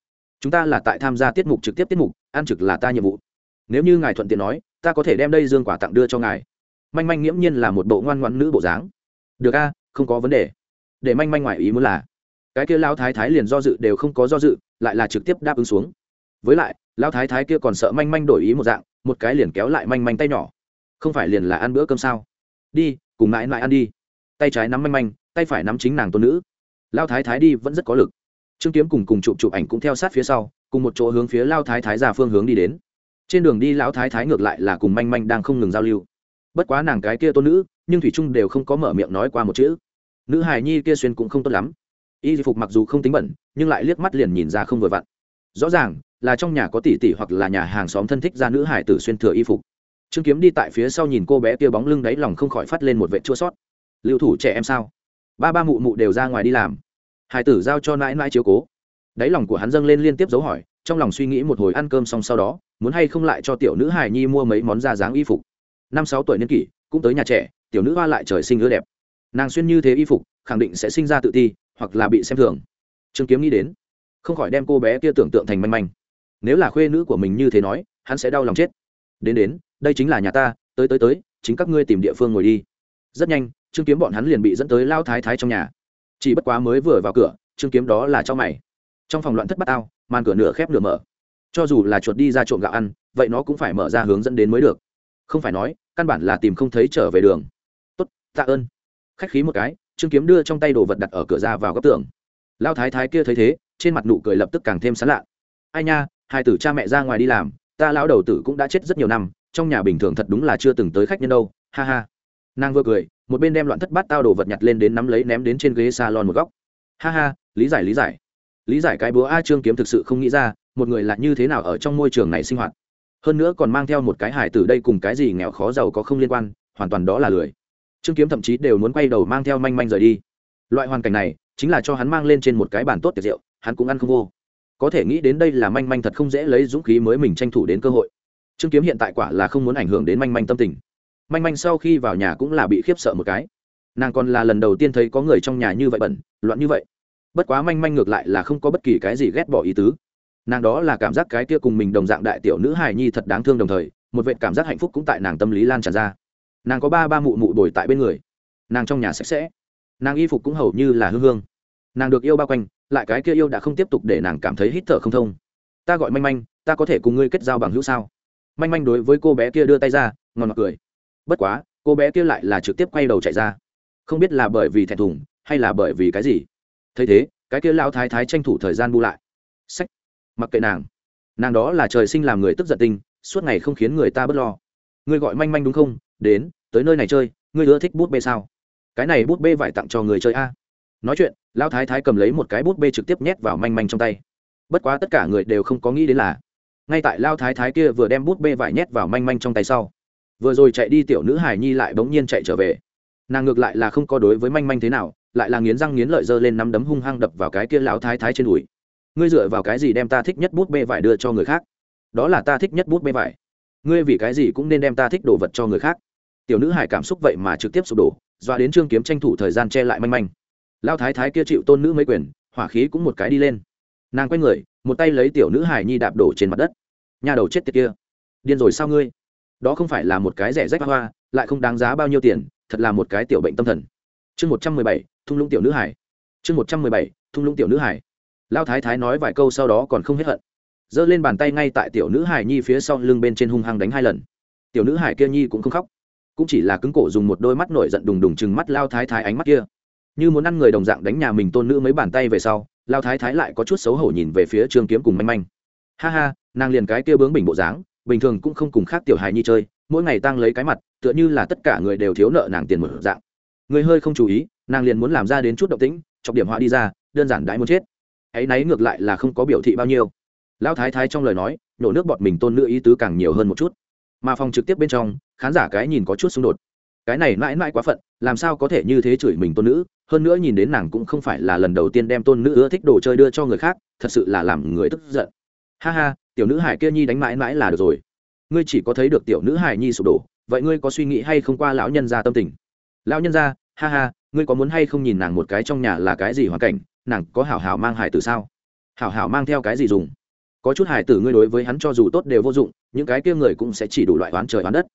Chúng ta là tại tham gia tiết mục trực tiếp tiết mục, ăn trực là ta nhiệm vụ. Nếu như ngài thuận tiện nói, ta có thể đem đây dương quả tặng đưa cho ngài manh manh nghiễm nhiên là một bộ ngoan ngoãn nữ bộ dáng. Được a, không có vấn đề. Để manh manh ngoại ý muốn là, cái kia lao thái thái liền do dự đều không có do dự, lại là trực tiếp đáp ứng xuống. Với lại lao thái thái kia còn sợ manh manh đổi ý một dạng, một cái liền kéo lại manh manh tay nhỏ. Không phải liền là ăn bữa cơm sao? Đi, cùng mãi mãi ăn đi. Tay trái nắm manh manh, tay phải nắm chính nàng tôn nữ. Lao thái thái đi vẫn rất có lực. Trương kiếm cùng cùng chụp chụp ảnh cũng theo sát phía sau, cùng một chỗ hướng phía lao thái thái ra phương hướng đi đến. Trên đường đi lão thái thái ngược lại là cùng manh manh đang không ngừng giao lưu bất quá nàng cái kia tôn nữ, nhưng thủy trung đều không có mở miệng nói qua một chữ. Nữ hài nhi kia xuyên cũng không tốt lắm. Y phục mặc dù không tính bẩn, nhưng lại liếc mắt liền nhìn ra không vừa vặn. Rõ ràng, là trong nhà có tỷ tỷ hoặc là nhà hàng xóm thân thích ra nữ hải tử xuyên thừa y phục. Trương kiếm đi tại phía sau nhìn cô bé kia bóng lưng đáy lòng không khỏi phát lên một vệ chua sót. Lưu thủ trẻ em sao? Ba ba mụ mụ đều ra ngoài đi làm. Hải tử giao cho nãi nãi chiếu cố. Đáy lòng của hắn dâng lên liên tiếp dấu hỏi, trong lòng suy nghĩ một hồi ăn cơm xong sau đó, muốn hay không lại cho tiểu nữ hải nhi mua mấy món da dáng y phục năm sáu tuổi niên kỷ, cũng tới nhà trẻ, tiểu nữ hoa lại trời sinh ưa đẹp. Nàng xuyên như thế y phục, khẳng định sẽ sinh ra tự ti, hoặc là bị xem thường. Trương kiếm nghĩ đến, không khỏi đem cô bé kia tưởng tượng thành manh manh. Nếu là khuê nữ của mình như thế nói, hắn sẽ đau lòng chết. Đến đến, đây chính là nhà ta, tới tới tới, chính các ngươi tìm địa phương ngồi đi. Rất nhanh, trương kiếm bọn hắn liền bị dẫn tới lao thái thái trong nhà. Chỉ bất quá mới vừa vào cửa, trương kiếm đó là cho mày. Trong phòng loạn thất bát ao, màn cửa nửa khép nửa mở. Cho dù là chuột đi ra trộm gạo ăn, vậy nó cũng phải mở ra hướng dẫn đến mới được không phải nói, căn bản là tìm không thấy trở về đường. Tốt, tạ ơn. Khách khí một cái, trương kiếm đưa trong tay đồ vật đặt ở cửa ra vào góc tường. Lao thái thái kia thấy thế, trên mặt nụ cười lập tức càng thêm sán lạ. Ai nha, hai tử cha mẹ ra ngoài đi làm, ta lão đầu tử cũng đã chết rất nhiều năm, trong nhà bình thường thật đúng là chưa từng tới khách nhân đâu, ha ha. Nàng vừa cười, một bên đem loạn thất bát tao đồ vật nhặt lên đến nắm lấy ném đến trên ghế salon một góc. Ha ha, lý giải lý giải. Lý giải cái búa a trương kiếm thực sự không nghĩ ra, một người là như thế nào ở trong môi trường này sinh hoạt hơn nữa còn mang theo một cái hải tử đây cùng cái gì nghèo khó giàu có không liên quan, hoàn toàn đó là lười. Trương kiếm thậm chí đều muốn quay đầu mang theo manh manh rời đi. Loại hoàn cảnh này, chính là cho hắn mang lên trên một cái bàn tốt tiệc rượu, hắn cũng ăn không vô. Có thể nghĩ đến đây là manh manh thật không dễ lấy dũng khí mới mình tranh thủ đến cơ hội. Trương kiếm hiện tại quả là không muốn ảnh hưởng đến manh manh tâm tình. Manh manh sau khi vào nhà cũng là bị khiếp sợ một cái. Nàng còn là lần đầu tiên thấy có người trong nhà như vậy bẩn, loạn như vậy. Bất quá manh manh ngược lại là không có bất kỳ cái gì ghét bỏ ý tứ nàng đó là cảm giác cái kia cùng mình đồng dạng đại tiểu nữ hài nhi thật đáng thương đồng thời, một vệ cảm giác hạnh phúc cũng tại nàng tâm lý lan tràn ra. Nàng có ba ba mụ mụ bồi tại bên người. Nàng trong nhà sạch sẽ. Nàng y phục cũng hầu như là hương hương. Nàng được yêu bao quanh, lại cái kia yêu đã không tiếp tục để nàng cảm thấy hít thở không thông. Ta gọi manh manh, ta có thể cùng ngươi kết giao bằng hữu sao? Manh manh đối với cô bé kia đưa tay ra, ngon mặt cười. Bất quá, cô bé kia lại là trực tiếp quay đầu chạy ra. Không biết là bởi vì thẹn thùng, hay là bởi vì cái gì. Thấy thế, cái kia lao thái thái tranh thủ thời gian bu lại. Sách mặc kệ nàng. Nàng đó là trời sinh làm người tức giận tinh suốt ngày không khiến người ta bớt lo. Ngươi gọi manh manh đúng không? Đến, tới nơi này chơi, ngươi ưa thích bút bê sao? Cái này bút bê vải tặng cho người chơi a. Nói chuyện, lão thái thái cầm lấy một cái bút bê trực tiếp nhét vào manh manh trong tay. Bất quá tất cả người đều không có nghĩ đến là, ngay tại lao thái thái kia vừa đem bút bê vải nhét vào manh manh trong tay sau, vừa rồi chạy đi tiểu nữ hải nhi lại bỗng nhiên chạy trở về. Nàng ngược lại là không có đối với manh manh thế nào, lại là nghiến răng nghiến lợi dơ lên nắm đấm hung hăng đập vào cái kia lão thái thái trên đùi ngươi dựa vào cái gì đem ta thích nhất bút bê vải đưa cho người khác? Đó là ta thích nhất bút bê vải. Ngươi vì cái gì cũng nên đem ta thích đồ vật cho người khác? Tiểu nữ hải cảm xúc vậy mà trực tiếp sụp đổ, doa đến trương kiếm tranh thủ thời gian che lại manh manh. Lao thái thái kia chịu tôn nữ mấy quyền, hỏa khí cũng một cái đi lên. Nàng quay người, một tay lấy tiểu nữ hải nhi đạp đổ trên mặt đất. Nhà đầu chết tiệt kia. Điên rồi sao ngươi? Đó không phải là một cái rẻ rách hoa lại không đáng giá bao nhiêu tiền, thật là một cái tiểu bệnh tâm thần. Chương một trăm mười bảy, thung lũng tiểu nữ hải chương một trăm mười bảy, thung lũng tiểu nữ hải lao thái thái nói vài câu sau đó còn không hết hận. Giơ lên bàn tay ngay tại tiểu nữ hải nhi phía sau lưng bên trên hung hăng đánh hai lần. Tiểu nữ hải kia nhi cũng không khóc. Cũng chỉ là cứng cổ dùng một đôi mắt nổi giận đùng đùng chừng mắt lao thái thái ánh mắt kia. Như muốn ăn người đồng dạng đánh nhà mình tôn nữ mấy bàn tay về sau lao thái thái lại có chút xấu hổ nhìn về phía trương kiếm cùng manh manh. Ha ha, nàng liền cái kia bướng bình bộ dáng, bình thường cũng không cùng khác tiểu hài nhi chơi, mỗi ngày tăng lấy cái mặt, tựa như là tất cả người đều thiếu nợ nàng tiền một dạng. Người hơi không chú ý, nàng liền muốn làm ra đến chút động tĩnh, chọc điểm họa đi ra, đơn giản đãi muốn chết ấy nấy ngược lại là không có biểu thị bao nhiêu. Lão thái thái trong lời nói, nổ nước bọt mình tôn nữ ý tứ càng nhiều hơn một chút. Mà phòng trực tiếp bên trong, khán giả cái nhìn có chút xung đột. Cái này mãi mãi quá phận, làm sao có thể như thế chửi mình tôn nữ? Hơn nữa nhìn đến nàng cũng không phải là lần đầu tiên đem tôn nữ ưa thích đồ chơi đưa cho người khác, thật sự là làm người tức giận. Ha ha, tiểu nữ hải kia nhi đánh mãi mãi là được rồi. Ngươi chỉ có thấy được tiểu nữ hải nhi sụp đổ, vậy ngươi có suy nghĩ hay không qua lão nhân gia tâm tình? Lão nhân gia, ha ha, ngươi có muốn hay không nhìn nàng một cái trong nhà là cái gì hoàn cảnh? Nàng có hảo hảo mang hải tử sao? Hảo hảo mang theo cái gì dùng? Có chút hải tử ngươi đối với hắn cho dù tốt đều vô dụng, những cái kia người cũng sẽ chỉ đủ loại oán trời oán đất.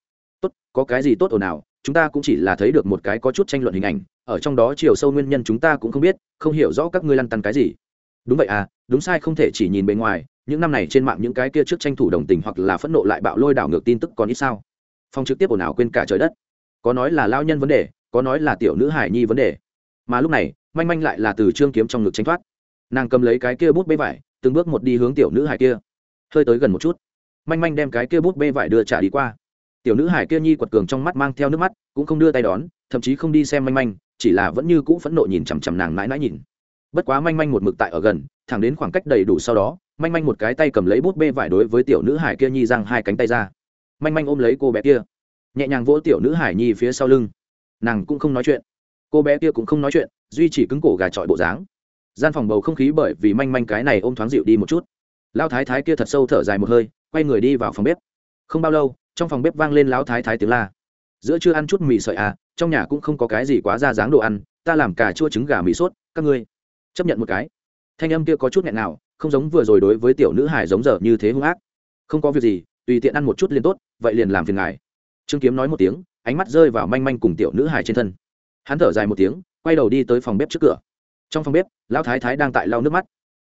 Tốt, có cái gì tốt ồn nào chúng ta cũng chỉ là thấy được một cái có chút tranh luận hình ảnh, ở trong đó chiều sâu nguyên nhân chúng ta cũng không biết, không hiểu rõ các ngươi lăn tăn cái gì. Đúng vậy à đúng sai không thể chỉ nhìn bề ngoài, những năm này trên mạng những cái kia trước tranh thủ đồng tình hoặc là phẫn nộ lại bạo lôi đảo ngược tin tức còn ít sao? Phong trực tiếp ồn ào quên cả trời đất. Có nói là lao nhân vấn đề, có nói là tiểu nữ hải nhi vấn đề mà lúc này, manh manh lại là từ trương kiếm trong ngực tranh thoát. Nàng cầm lấy cái kia bút bê vải, từng bước một đi hướng tiểu nữ hải kia. Hơi tới gần một chút, manh manh đem cái kia bút bê vải đưa trả đi qua. Tiểu nữ hải kia nhi quật cường trong mắt mang theo nước mắt, cũng không đưa tay đón, thậm chí không đi xem manh manh, chỉ là vẫn như cũ phẫn nộ nhìn chằm chằm nàng mãi mãi nhìn. Bất quá manh manh một mực tại ở gần, thẳng đến khoảng cách đầy đủ sau đó, manh manh một cái tay cầm lấy bút bê vải đối với tiểu nữ hải kia nhi giang hai cánh tay ra. Manh manh ôm lấy cô bé kia, nhẹ nhàng vỗ tiểu nữ hải nhi phía sau lưng. Nàng cũng không nói chuyện cô bé kia cũng không nói chuyện, duy chỉ cứng cổ gà trọi bộ dáng. Gian phòng bầu không khí bởi vì manh manh cái này ôm thoáng dịu đi một chút. Lao thái thái kia thật sâu thở dài một hơi, quay người đi vào phòng bếp. Không bao lâu, trong phòng bếp vang lên lão thái thái tiếng la. Giữa chưa ăn chút mì sợi à trong nhà cũng không có cái gì quá ra dáng đồ ăn, ta làm cả chua trứng gà mì sốt, các ngươi. Chấp nhận một cái. Thanh âm kia có chút nghẹn nào không giống vừa rồi đối với tiểu nữ hải giống giờ như thế hung ác. Không có việc gì, tùy tiện ăn một chút liền tốt, vậy liền làm phiền ngài. Trương kiếm nói một tiếng, ánh mắt rơi vào manh manh cùng tiểu nữ hải trên thân hắn thở dài một tiếng quay đầu đi tới phòng bếp trước cửa. Trong phòng bếp lão thái thái đang tại lau nước mắt.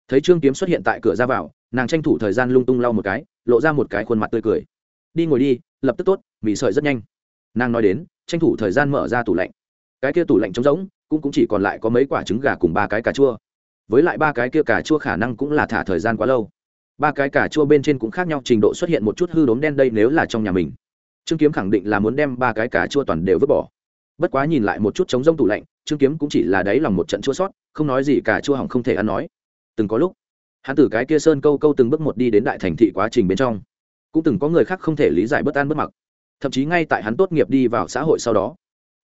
Thấy trương kiếm xuất hiện tại cửa ra vào nàng tranh thủ thời gian lung tung lau một cái lộ ra một cái khuôn mặt tươi cười. Đi ngồi đi lập tức tốt mì sợi rất nhanh. Nàng nói đến tranh thủ thời gian mở ra tủ lạnh. Cái kia tủ lạnh trống rỗng cũng, cũng chỉ còn lại có mấy quả trứng gà cùng ba cái cà chua. Với lại ba cái kia cà chua khả năng cũng là thả thời gian quá lâu. Ba cái cà chua bên trên cũng khác nhau trình độ xuất hiện một chút hư đốm đen đây nếu là trong nhà mình. Trương kiếm khẳng định là muốn đem ba cái cà chua toàn đều vứt bỏ bất quá nhìn lại một chút chống rông tủ lạnh, trương kiếm cũng chỉ là đáy lòng một trận chua sót, không nói gì cả, chua hỏng không thể ăn nói. Từng có lúc, hắn từ cái kia sơn câu câu từng bước một đi đến đại thành thị quá trình bên trong. Cũng từng có người khác không thể lý giải bất an bất mặc. Thậm chí ngay tại hắn tốt nghiệp đi vào xã hội sau đó,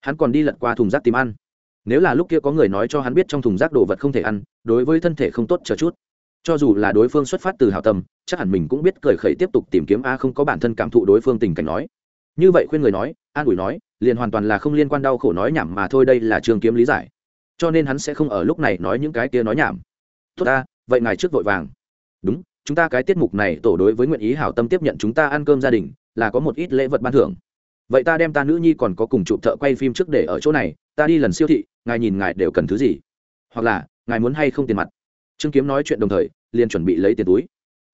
hắn còn đi lật qua thùng rác tìm ăn. Nếu là lúc kia có người nói cho hắn biết trong thùng rác đồ vật không thể ăn, đối với thân thể không tốt chờ chút. Cho dù là đối phương xuất phát từ hảo tâm, chắc hẳn mình cũng biết cười khẩy tiếp tục tìm kiếm, a không có bản thân cảm thụ đối phương tình cảnh nói. Như vậy khuyên người nói, an ủi nói liền hoàn toàn là không liên quan đau khổ nói nhảm mà thôi, đây là trường kiếm lý giải. Cho nên hắn sẽ không ở lúc này nói những cái kia nói nhảm. Tốt ta, vậy ngài trước vội vàng. Đúng, chúng ta cái tiết mục này tổ đối với nguyện ý hảo tâm tiếp nhận chúng ta ăn cơm gia đình, là có một ít lễ vật ban thưởng. Vậy ta đem ta nữ nhi còn có cùng chụp thợ quay phim trước để ở chỗ này, ta đi lần siêu thị, ngài nhìn ngài đều cần thứ gì? Hoặc là, ngài muốn hay không tiền mặt? Trương kiếm nói chuyện đồng thời, liền chuẩn bị lấy tiền túi.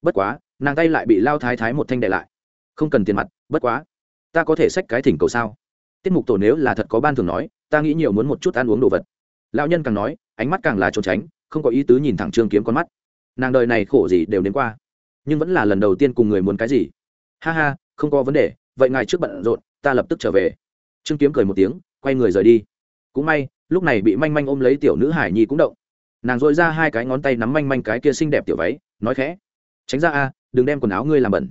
Bất quá, nàng tay lại bị lao thái thái một thanh đại lại. Không cần tiền mặt, bất quá. Ta có thể xách cái thỉnh cầu sao? Tiết mục tổ nếu là thật có ban thường nói, ta nghĩ nhiều muốn một chút ăn uống đồ vật. Lão nhân càng nói, ánh mắt càng là trốn tránh, không có ý tứ nhìn thẳng trương kiếm con mắt. Nàng đời này khổ gì đều đến qua, nhưng vẫn là lần đầu tiên cùng người muốn cái gì. Ha ha, không có vấn đề, vậy ngài trước bận rộn, ta lập tức trở về. Trương kiếm cười một tiếng, quay người rời đi. Cũng may, lúc này bị manh manh ôm lấy tiểu nữ hải nhi cũng động. Nàng dội ra hai cái ngón tay nắm manh manh cái kia xinh đẹp tiểu váy, nói khẽ. Tránh ra a, đừng đem quần áo ngươi làm bẩn.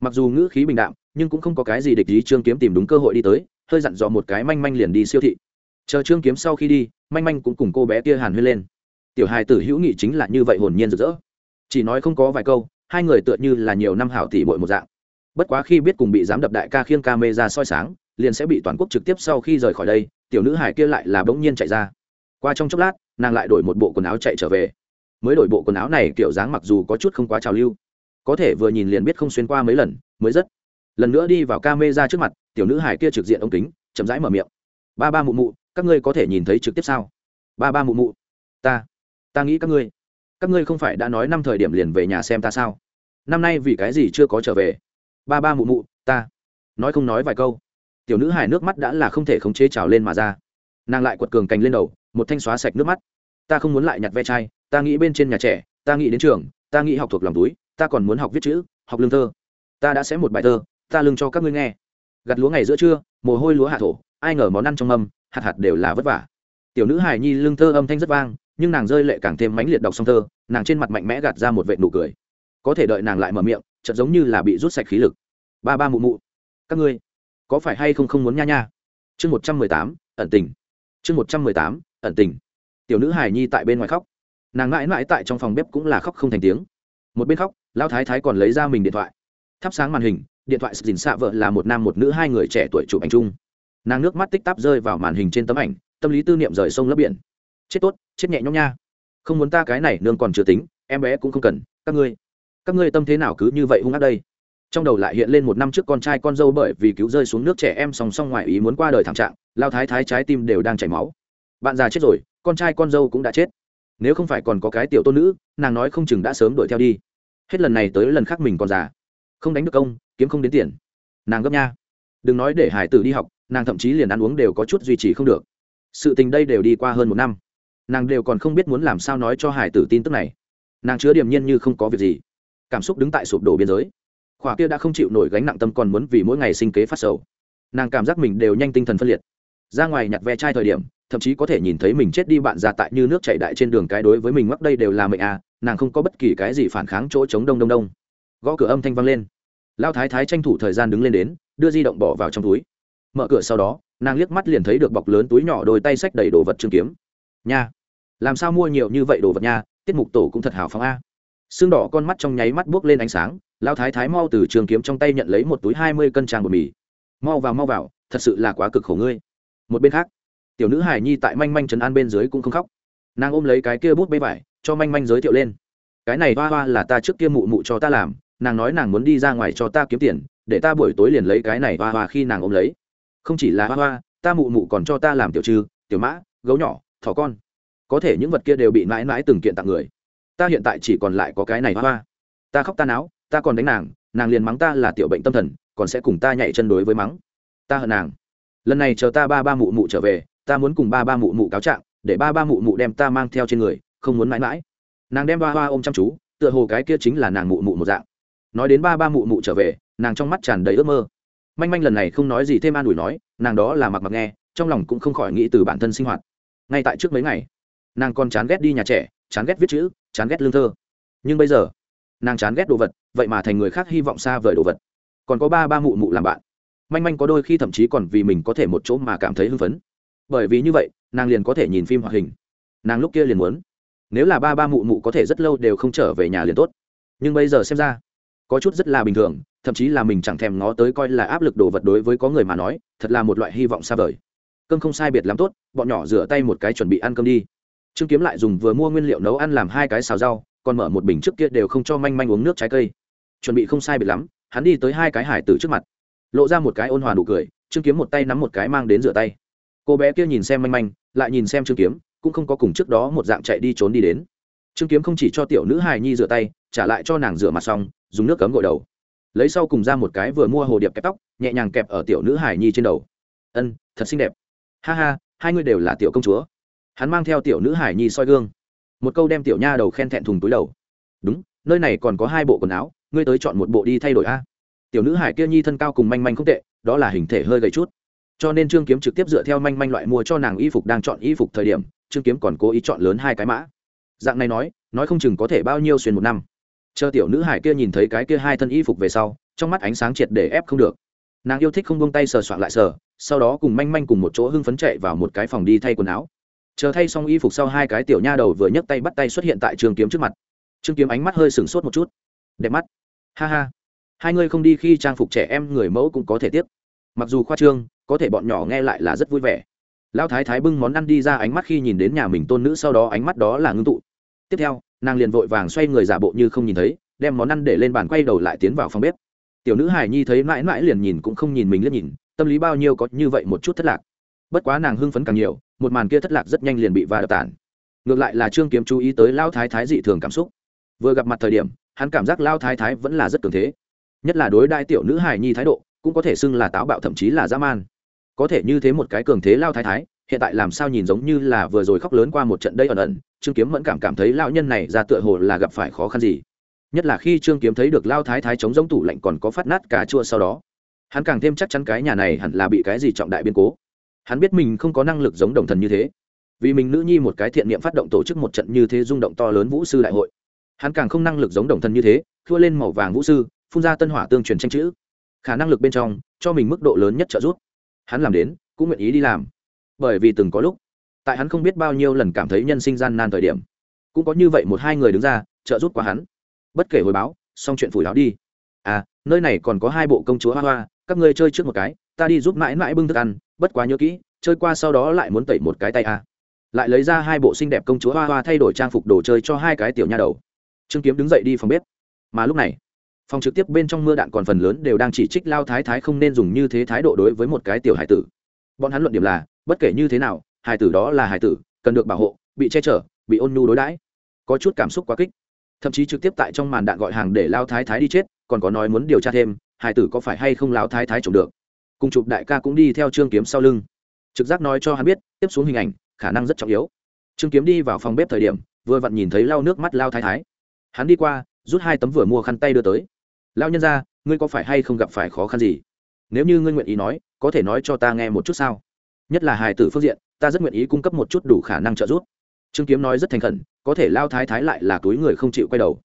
Mặc dù ngữ khí bình đạm, nhưng cũng không có cái gì địch ý trương kiếm tìm đúng cơ hội đi tới hơi dặn dò một cái manh manh liền đi siêu thị. Chờ trương kiếm sau khi đi, manh manh cũng cùng cô bé kia hàn huyên lên. Tiểu hài tử hữu nghị chính là như vậy hồn nhiên rực rỡ. Chỉ nói không có vài câu, hai người tựa như là nhiều năm hảo tỷ bội một dạng. Bất quá khi biết cùng bị dám đập đại ca khiêng ca mê ra soi sáng, liền sẽ bị toàn quốc trực tiếp sau khi rời khỏi đây, tiểu nữ hải kia lại là bỗng nhiên chạy ra. Qua trong chốc lát, nàng lại đổi một bộ quần áo chạy trở về. Mới đổi bộ quần áo này kiểu dáng mặc dù có chút không quá trào lưu, có thể vừa nhìn liền biết không xuyên qua mấy lần, mới rất lần nữa đi vào ca mê ra trước mặt, tiểu nữ hải kia trực diện ống kính, chậm rãi mở miệng. Ba ba mụ mụ, các ngươi có thể nhìn thấy trực tiếp sao? Ba ba mụ mụ, ta ta nghĩ các ngươi các ngươi không phải đã nói năm thời điểm liền về nhà xem ta sao? Năm nay vì cái gì chưa có trở về? Ba ba mụ mụ, ta, nói không nói vài câu. Tiểu nữ hải nước mắt đã là không thể khống chế trào lên mà ra. Nàng lại quật cường cành lên đầu, một thanh xóa sạch nước mắt. Ta không muốn lại nhặt ve chai, ta nghĩ bên trên nhà trẻ, ta nghĩ đến trường, ta nghĩ học thuộc lòng túi, ta còn muốn học viết chữ, học lương thơ. Ta đã sẽ một bài thơ ta lương cho các ngươi nghe. Gặt lúa ngày giữa trưa, mồ hôi lúa hạ thổ, ai ngờ món ăn trong mâm, hạt hạt đều là vất vả. Tiểu nữ hài nhi lương thơ âm thanh rất vang, nhưng nàng rơi lệ càng thêm mãnh liệt đọc song thơ, nàng trên mặt mạnh mẽ gạt ra một vệ nụ cười. Có thể đợi nàng lại mở miệng, chợt giống như là bị rút sạch khí lực. Ba ba mụ mụ, các ngươi, có phải hay không không muốn nha nha? Chương một trăm mười tám, ẩn tình. Chương một trăm mười tám, ẩn tình. Tiểu nữ hài nhi tại bên ngoài khóc. Nàng mãi mãi tại trong phòng bếp cũng là khóc không thành tiếng. Một bên khóc, lão thái thái còn lấy ra mình điện thoại. Thắp sáng màn hình điện thoại dình xạ vợ là một nam một nữ hai người trẻ tuổi chụp ảnh chung. Nàng nước mắt tích tắp rơi vào màn hình trên tấm ảnh, tâm lý tư niệm rời sông lấp biển. Chết tốt, chết nhẹ nhõm nha. Không muốn ta cái này nương còn chưa tính, em bé cũng không cần, các ngươi. Các ngươi tâm thế nào cứ như vậy hung ác đây? Trong đầu lại hiện lên một năm trước con trai con dâu bởi vì cứu rơi xuống nước trẻ em song song ngoài ý muốn qua đời thảm trạng, lao thái thái trái tim đều đang chảy máu. Bạn già chết rồi, con trai con dâu cũng đã chết. Nếu không phải còn có cái tiểu tôn nữ, nàng nói không chừng đã sớm đuổi theo đi. Hết lần này tới lần khác mình còn già. Không đánh được công kiếm không đến tiền. Nàng gấp nha. Đừng nói để hải tử đi học, nàng thậm chí liền ăn uống đều có chút duy trì không được. Sự tình đây đều đi qua hơn một năm. Nàng đều còn không biết muốn làm sao nói cho hải tử tin tức này. Nàng chứa điềm nhiên như không có việc gì. Cảm xúc đứng tại sụp đổ biên giới. Khỏa kia đã không chịu nổi gánh nặng tâm còn muốn vì mỗi ngày sinh kế phát sầu. Nàng cảm giác mình đều nhanh tinh thần phân liệt. Ra ngoài nhặt ve chai thời điểm, thậm chí có thể nhìn thấy mình chết đi bạn già tại như nước chảy đại trên đường cái đối với mình mắc đây đều là mệnh à nàng không có bất kỳ cái gì phản kháng chỗ chống đông đông đông. Gõ cửa âm thanh vang lên lao thái thái tranh thủ thời gian đứng lên đến, đưa di động bỏ vào trong túi. Mở cửa sau đó, nàng liếc mắt liền thấy được bọc lớn túi nhỏ đôi tay sách đầy đồ vật trường kiếm. Nha! Làm sao mua nhiều như vậy đồ vật nha? Tiết mục tổ cũng thật hào phóng a. Xương đỏ con mắt trong nháy mắt buốc lên ánh sáng, lao thái thái mau từ trường kiếm trong tay nhận lấy một túi hai mươi cân trang bột mì. Mau vào mau vào, thật sự là quá cực khổ ngươi. Một bên khác, tiểu nữ hải nhi tại manh manh trấn an bên dưới cũng không khóc. Nàng ôm lấy cái kia bút bê vải, cho manh manh giới thiệu lên. Cái này hoa hoa là ta trước kia mụ mụ cho ta làm nàng nói nàng muốn đi ra ngoài cho ta kiếm tiền, để ta buổi tối liền lấy cái này hoa hoa khi nàng ôm lấy. Không chỉ là hoa hoa, ta mụ mụ còn cho ta làm tiểu trư, tiểu mã, gấu nhỏ, thỏ con. Có thể những vật kia đều bị mãi mãi từng kiện tặng người. Ta hiện tại chỉ còn lại có cái này hoa hoa. Ta khóc ta náo, ta còn đánh nàng nàng liền mắng ta là tiểu bệnh tâm thần, còn sẽ cùng ta nhảy chân đối với mắng. Ta hận nàng. Lần này chờ ta ba ba mụ mụ trở về, ta muốn cùng ba ba mụ mụ cáo trạng, để ba ba mụ mụ đem ta mang theo trên người, không muốn mãi mãi. Nàng đem ba hoa ôm chăm chú, tựa hồ cái kia chính là nàng mụ mụ một dạng nói đến ba ba mụ mụ trở về, nàng trong mắt tràn đầy ước mơ. Manh manh lần này không nói gì thêm an ủi nói, nàng đó là mặc mặc nghe, trong lòng cũng không khỏi nghĩ từ bản thân sinh hoạt. Ngay tại trước mấy ngày, nàng còn chán ghét đi nhà trẻ, chán ghét viết chữ, chán ghét lương thơ. Nhưng bây giờ, nàng chán ghét đồ vật, vậy mà thành người khác hy vọng xa vời đồ vật. Còn có ba ba mụ mụ làm bạn. Manh manh có đôi khi thậm chí còn vì mình có thể một chỗ mà cảm thấy hưng phấn. Bởi vì như vậy, nàng liền có thể nhìn phim hoạt hình. Nàng lúc kia liền muốn. Nếu là ba ba mụ mụ có thể rất lâu đều không trở về nhà liền tốt. Nhưng bây giờ xem ra có chút rất là bình thường, thậm chí là mình chẳng thèm ngó tới coi là áp lực đồ vật đối với có người mà nói, thật là một loại hy vọng xa vời. Cơm không sai biệt lắm tốt, bọn nhỏ rửa tay một cái chuẩn bị ăn cơm đi. Trương kiếm lại dùng vừa mua nguyên liệu nấu ăn làm hai cái xào rau, còn mở một bình trước kia đều không cho manh manh uống nước trái cây. Chuẩn bị không sai biệt lắm, hắn đi tới hai cái hải tử trước mặt. Lộ ra một cái ôn hòa nụ cười, trương kiếm một tay nắm một cái mang đến rửa tay. Cô bé kia nhìn xem manh manh, lại nhìn xem trương kiếm, cũng không có cùng trước đó một dạng chạy đi trốn đi đến. Trương kiếm không chỉ cho tiểu nữ hài nhi rửa tay, trả lại cho nàng rửa mặt xong dùng nước cấm gội đầu. Lấy sau cùng ra một cái vừa mua hồ điệp kẹp tóc, nhẹ nhàng kẹp ở tiểu nữ hải nhi trên đầu. Ân, thật xinh đẹp. Ha ha, hai người đều là tiểu công chúa. Hắn mang theo tiểu nữ hải nhi soi gương. Một câu đem tiểu nha đầu khen thẹn thùng túi đầu. Đúng, nơi này còn có hai bộ quần áo, ngươi tới chọn một bộ đi thay đổi a. Tiểu nữ hải kia nhi thân cao cùng manh manh không tệ, đó là hình thể hơi gầy chút. Cho nên trương kiếm trực tiếp dựa theo manh manh loại mua cho nàng y phục đang chọn y phục thời điểm, trương kiếm còn cố ý chọn lớn hai cái mã. Dạng này nói nói không chừng có thể bao nhiêu xuyên một năm chờ tiểu nữ hải kia nhìn thấy cái kia hai thân y phục về sau, trong mắt ánh sáng triệt để ép không được. Nàng yêu thích không buông tay sờ soạn lại sờ, sau đó cùng manh manh cùng một chỗ hưng phấn chạy vào một cái phòng đi thay quần áo. Chờ thay xong y phục sau hai cái tiểu nha đầu vừa nhấc tay bắt tay xuất hiện tại trường kiếm trước mặt. Trương kiếm ánh mắt hơi sừng sốt một chút. Đẹp mắt. Ha ha. Hai ngươi không đi khi trang phục trẻ em người mẫu cũng có thể tiếp. Mặc dù khoa trương, có thể bọn nhỏ nghe lại là rất vui vẻ. Lão thái thái bưng món ăn đi ra ánh mắt khi nhìn đến nhà mình tôn nữ, sau đó ánh mắt đó là ngưng tụ. Tiếp theo nàng liền vội vàng xoay người giả bộ như không nhìn thấy, đem món ăn để lên bàn quay đầu lại tiến vào phòng bếp. Tiểu nữ hải nhi thấy mãi mãi liền nhìn cũng không nhìn mình liếc nhìn, tâm lý bao nhiêu có như vậy một chút thất lạc. Bất quá nàng hưng phấn càng nhiều, một màn kia thất lạc rất nhanh liền bị va đập tản ngược lại là trương kiếm chú ý tới lao thái thái dị thường cảm xúc. Vừa gặp mặt thời điểm, hắn cảm giác lao thái thái vẫn là rất cường thế. Nhất là đối đại tiểu nữ hài nhi thái độ, cũng có thể xưng là táo bạo thậm chí là dã man. Có thể như thế một cái cường thế lao thái thái hiện tại làm sao nhìn giống như là vừa rồi khóc lớn qua một trận đây ẩn ẩn, trương kiếm mẫn cảm cảm thấy lao nhân này ra tựa hồ là gặp phải khó khăn gì. Nhất là khi trương kiếm thấy được lao thái thái chống giống tủ lạnh còn có phát nát cà chua sau đó, hắn càng thêm chắc chắn cái nhà này hẳn là bị cái gì trọng đại biến cố. Hắn biết mình không có năng lực giống đồng thần như thế. Vì mình nữ nhi một cái thiện niệm phát động tổ chức một trận như thế rung động to lớn vũ sư đại hội, hắn càng không năng lực giống đồng thần như thế thua lên màu vàng vũ sư, phun ra tân hỏa tương truyền tranh chữ. Khả năng lực bên trong, cho mình mức độ lớn nhất trợ giúp. Hắn làm đến, cũng nguyện ý đi làm bởi vì từng có lúc, tại hắn không biết bao nhiêu lần cảm thấy nhân sinh gian nan thời điểm, cũng có như vậy một hai người đứng ra, trợ giúp qua hắn. Bất kể hồi báo, xong chuyện phủi áo đi. À nơi này còn có hai bộ công chúa hoa hoa, các ngươi chơi trước một cái, ta đi giúp mãi mãi bưng thức ăn, bất quá nhớ kỹ, chơi qua sau đó lại muốn tẩy một cái tay à. lại lấy ra hai bộ xinh đẹp công chúa hoa hoa thay đổi trang phục đồ chơi cho hai cái tiểu nha đầu. Trương kiếm đứng dậy đi phòng bếp. Mà lúc này, phòng trực tiếp bên trong mưa đạn còn phần lớn đều đang chỉ trích lao thái thái không nên dùng như thế thái độ đối với một cái tiểu hải tử bọn hắn luận điểm là, bất kể như thế nào hải tử đó là hải tử, cần được bảo hộ, bị che chở, bị ôn nhu đối đãi. Có chút cảm xúc quá kích. Thậm chí trực tiếp tại trong màn đạn gọi hàng để lao thái thái đi chết, còn có nói muốn điều tra thêm hải tử có phải hay không lao thái thái trộm được. Cùng chụp đại ca cũng đi theo trương kiếm sau lưng. Trực giác nói cho hắn biết, tiếp xuống hình ảnh, khả năng rất trọng yếu. Trương kiếm đi vào phòng bếp thời điểm, vừa vặn nhìn thấy lau nước mắt lao thái thái. Hắn đi qua, rút hai tấm vừa mua khăn tay đưa tới. Lao nhân ra ngươi có phải hay không gặp phải khó khăn gì? Nếu như ngươi nguyện ý nói, có thể nói cho ta nghe một chút sao? Nhất là hài tử phương diện, ta rất nguyện ý cung cấp một chút đủ khả năng trợ giúp. Trương kiếm nói rất thành khẩn, có thể lao thái thái lại là túi người không chịu quay đầu.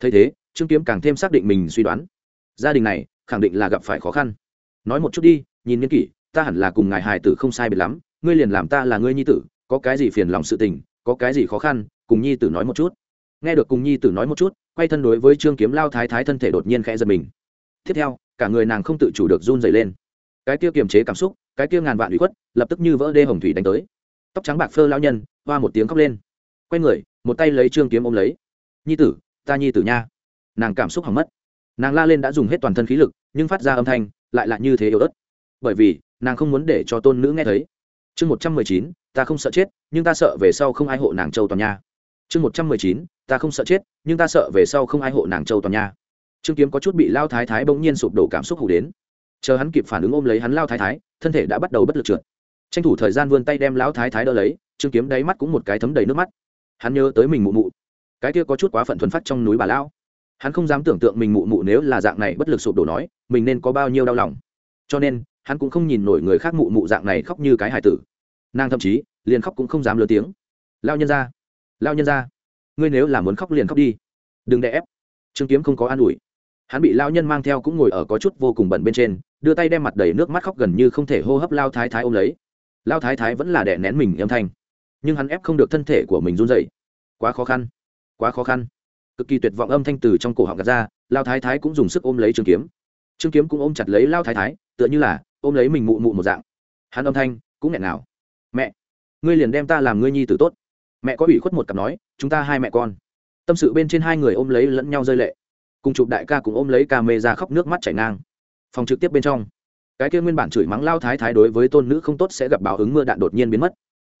Thấy thế, trương kiếm càng thêm xác định mình suy đoán. Gia đình này, khẳng định là gặp phải khó khăn. Nói một chút đi, nhìn nghiên kỷ, ta hẳn là cùng ngài hài tử không sai biệt lắm, ngươi liền làm ta là ngươi nhi tử, có cái gì phiền lòng sự tình, có cái gì khó khăn, cùng nhi tử nói một chút. Nghe được cùng nhi tử nói một chút, quay thân đối với trương kiếm, lao thái thái thân thể đột nhiên khẽ giật mình. Tiếp theo cả người nàng không tự chủ được run dày lên. Cái kia kiềm chế cảm xúc, cái kia ngàn vạn ủy khuất, lập tức như vỡ đê hồng thủy đánh tới. Tóc trắng bạc phơ lao nhân, hoa một tiếng khóc lên. Quay người, một tay lấy trương kiếm ôm lấy. Nhi tử, ta nhi tử nha. Nàng cảm xúc hỏng mất. Nàng la lên đã dùng hết toàn thân khí lực, nhưng phát ra âm thanh lại là như thế yếu ớt. Bởi vì, nàng không muốn để cho tôn nữ nghe thấy. Chương một trăm mười chín, ta không sợ chết, nhưng ta sợ về sau không ai hộ nàng châu toàn nha. Chương một trăm mười chín, ta không sợ chết, nhưng ta sợ về sau không ai hộ nàng châu toàn nha trương kiếm có chút bị lao thái thái bỗng nhiên sụp đổ cảm xúc hủ đến. Chờ hắn kịp phản ứng ôm lấy hắn lao thái thái, thân thể đã bắt đầu bất lực trượt. Tranh thủ thời gian vươn tay đem lão thái thái đỡ lấy, trương kiếm đáy mắt cũng một cái thấm đầy nước mắt. Hắn nhớ tới mình mụ mụ. Cái kia có chút quá phận thuần phát trong núi bà lão hắn không dám tưởng tượng mình mụ mụ nếu là dạng này bất lực sụp đổ nói, mình nên có bao nhiêu đau lòng. Cho nên, hắn cũng không nhìn nổi người khác mụ mụ dạng này khóc như cái hài tử. Nàng thậm chí, liền khóc cũng không dám lớn tiếng. Lao nhân ra, lao nhân ra, ngươi nếu là muốn khóc liền khóc đi. Đừng để ép. Trương kiếm không có an ủi hắn bị lao nhân mang theo cũng ngồi ở có chút vô cùng bẩn bên trên, đưa tay đem mặt đầy nước mắt khóc gần như không thể hô hấp lao thái thái ôm lấy. Lao thái thái vẫn là đẻ nén mình âm thanh, nhưng hắn ép không được thân thể của mình run dậy quá khó khăn, quá khó khăn. Cực kỳ tuyệt vọng âm thanh từ trong cổ họng gạt ra, lao thái thái cũng dùng sức ôm lấy trường kiếm. Trương kiếm cũng ôm chặt lấy lao thái thái, tựa như là ôm lấy mình mụ mụ một dạng. Hắn âm thanh cũng nghẹn nào mẹ, ngươi liền đem ta làm ngươi nhi tử tốt. Mẹ có ủy khuất một cặp nói, chúng ta hai mẹ con. Tâm sự bên trên hai người ôm lấy lẫn nhau rơi lệ cùng chụp đại ca cũng ôm lấy ca mê ra khóc nước mắt chảy ngang. Phòng trực tiếp bên trong, cái kia nguyên bản chửi mắng lao thái thái đối với tôn nữ không tốt sẽ gặp báo ứng mưa đạn đột nhiên biến mất.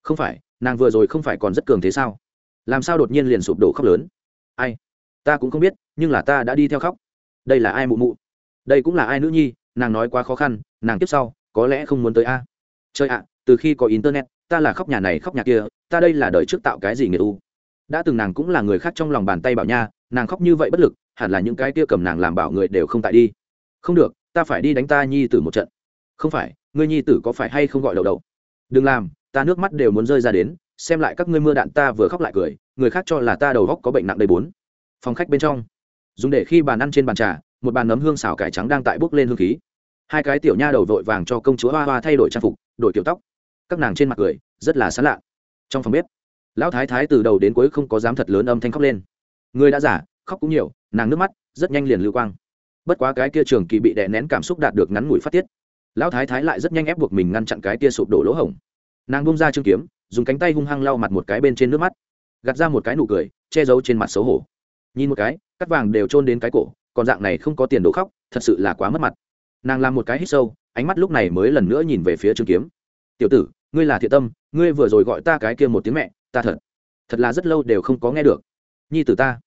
Không phải, nàng vừa rồi không phải còn rất cường thế sao? Làm sao đột nhiên liền sụp đổ khóc lớn? Ai? Ta cũng không biết, nhưng là ta đã đi theo khóc. Đây là ai mụ mụ? Đây cũng là ai nữ nhi? Nàng nói quá khó khăn, nàng tiếp sau, có lẽ không muốn tới a. Chơi ạ, từ khi có internet, ta là khóc nhà này khóc nhà kia, ta đây là đời trước tạo cái gì nghĩa u đã từng nàng cũng là người khác trong lòng bàn tay bảo nha, nàng khóc như vậy bất lực hẳn là những cái kia cầm nàng làm bảo người đều không tại đi. Không được, ta phải đi đánh ta nhi tử một trận. Không phải, ngươi nhi tử có phải hay không gọi đầu đầu? Đừng làm, ta nước mắt đều muốn rơi ra đến, xem lại các ngươi mưa đạn ta vừa khóc lại cười, người khác cho là ta đầu góc có bệnh nặng đầy bốn. Phòng khách bên trong, dùng để khi bàn ăn trên bàn trà, một bàn nấm hương xào cải trắng đang tại bốc lên hương khí. Hai cái tiểu nha đầu vội vàng cho công chúa hoa hoa thay đổi trang phục, đổi kiểu tóc. Các nàng trên mặt cười, rất là sán lạ. Trong phòng bếp, lão thái thái từ đầu đến cuối không có dám thật lớn âm thanh khóc lên. Người đã giả khóc cũng nhiều, nàng nước mắt rất nhanh liền lưu quang. Bất quá cái kia trường kỳ bị đè nén cảm xúc đạt được ngắn ngủi phát tiết. Lão thái thái lại rất nhanh ép buộc mình ngăn chặn cái kia sụp đổ lỗ hổng. Nàng bông ra chương kiếm, dùng cánh tay hung hăng lau mặt một cái bên trên nước mắt. Gạt ra một cái nụ cười, che giấu trên mặt xấu hổ. Nhìn một cái, cắt vàng đều trôn đến cái cổ, còn dạng này không có tiền đổ khóc, thật sự là quá mất mặt. Nàng làm một cái hít sâu, ánh mắt lúc này mới lần nữa nhìn về phía trương kiếm. Tiểu tử, ngươi là thiện tâm, ngươi vừa rồi gọi ta cái kia một tiếng mẹ, ta thật thật là rất lâu đều không có nghe được. Nhi tử ta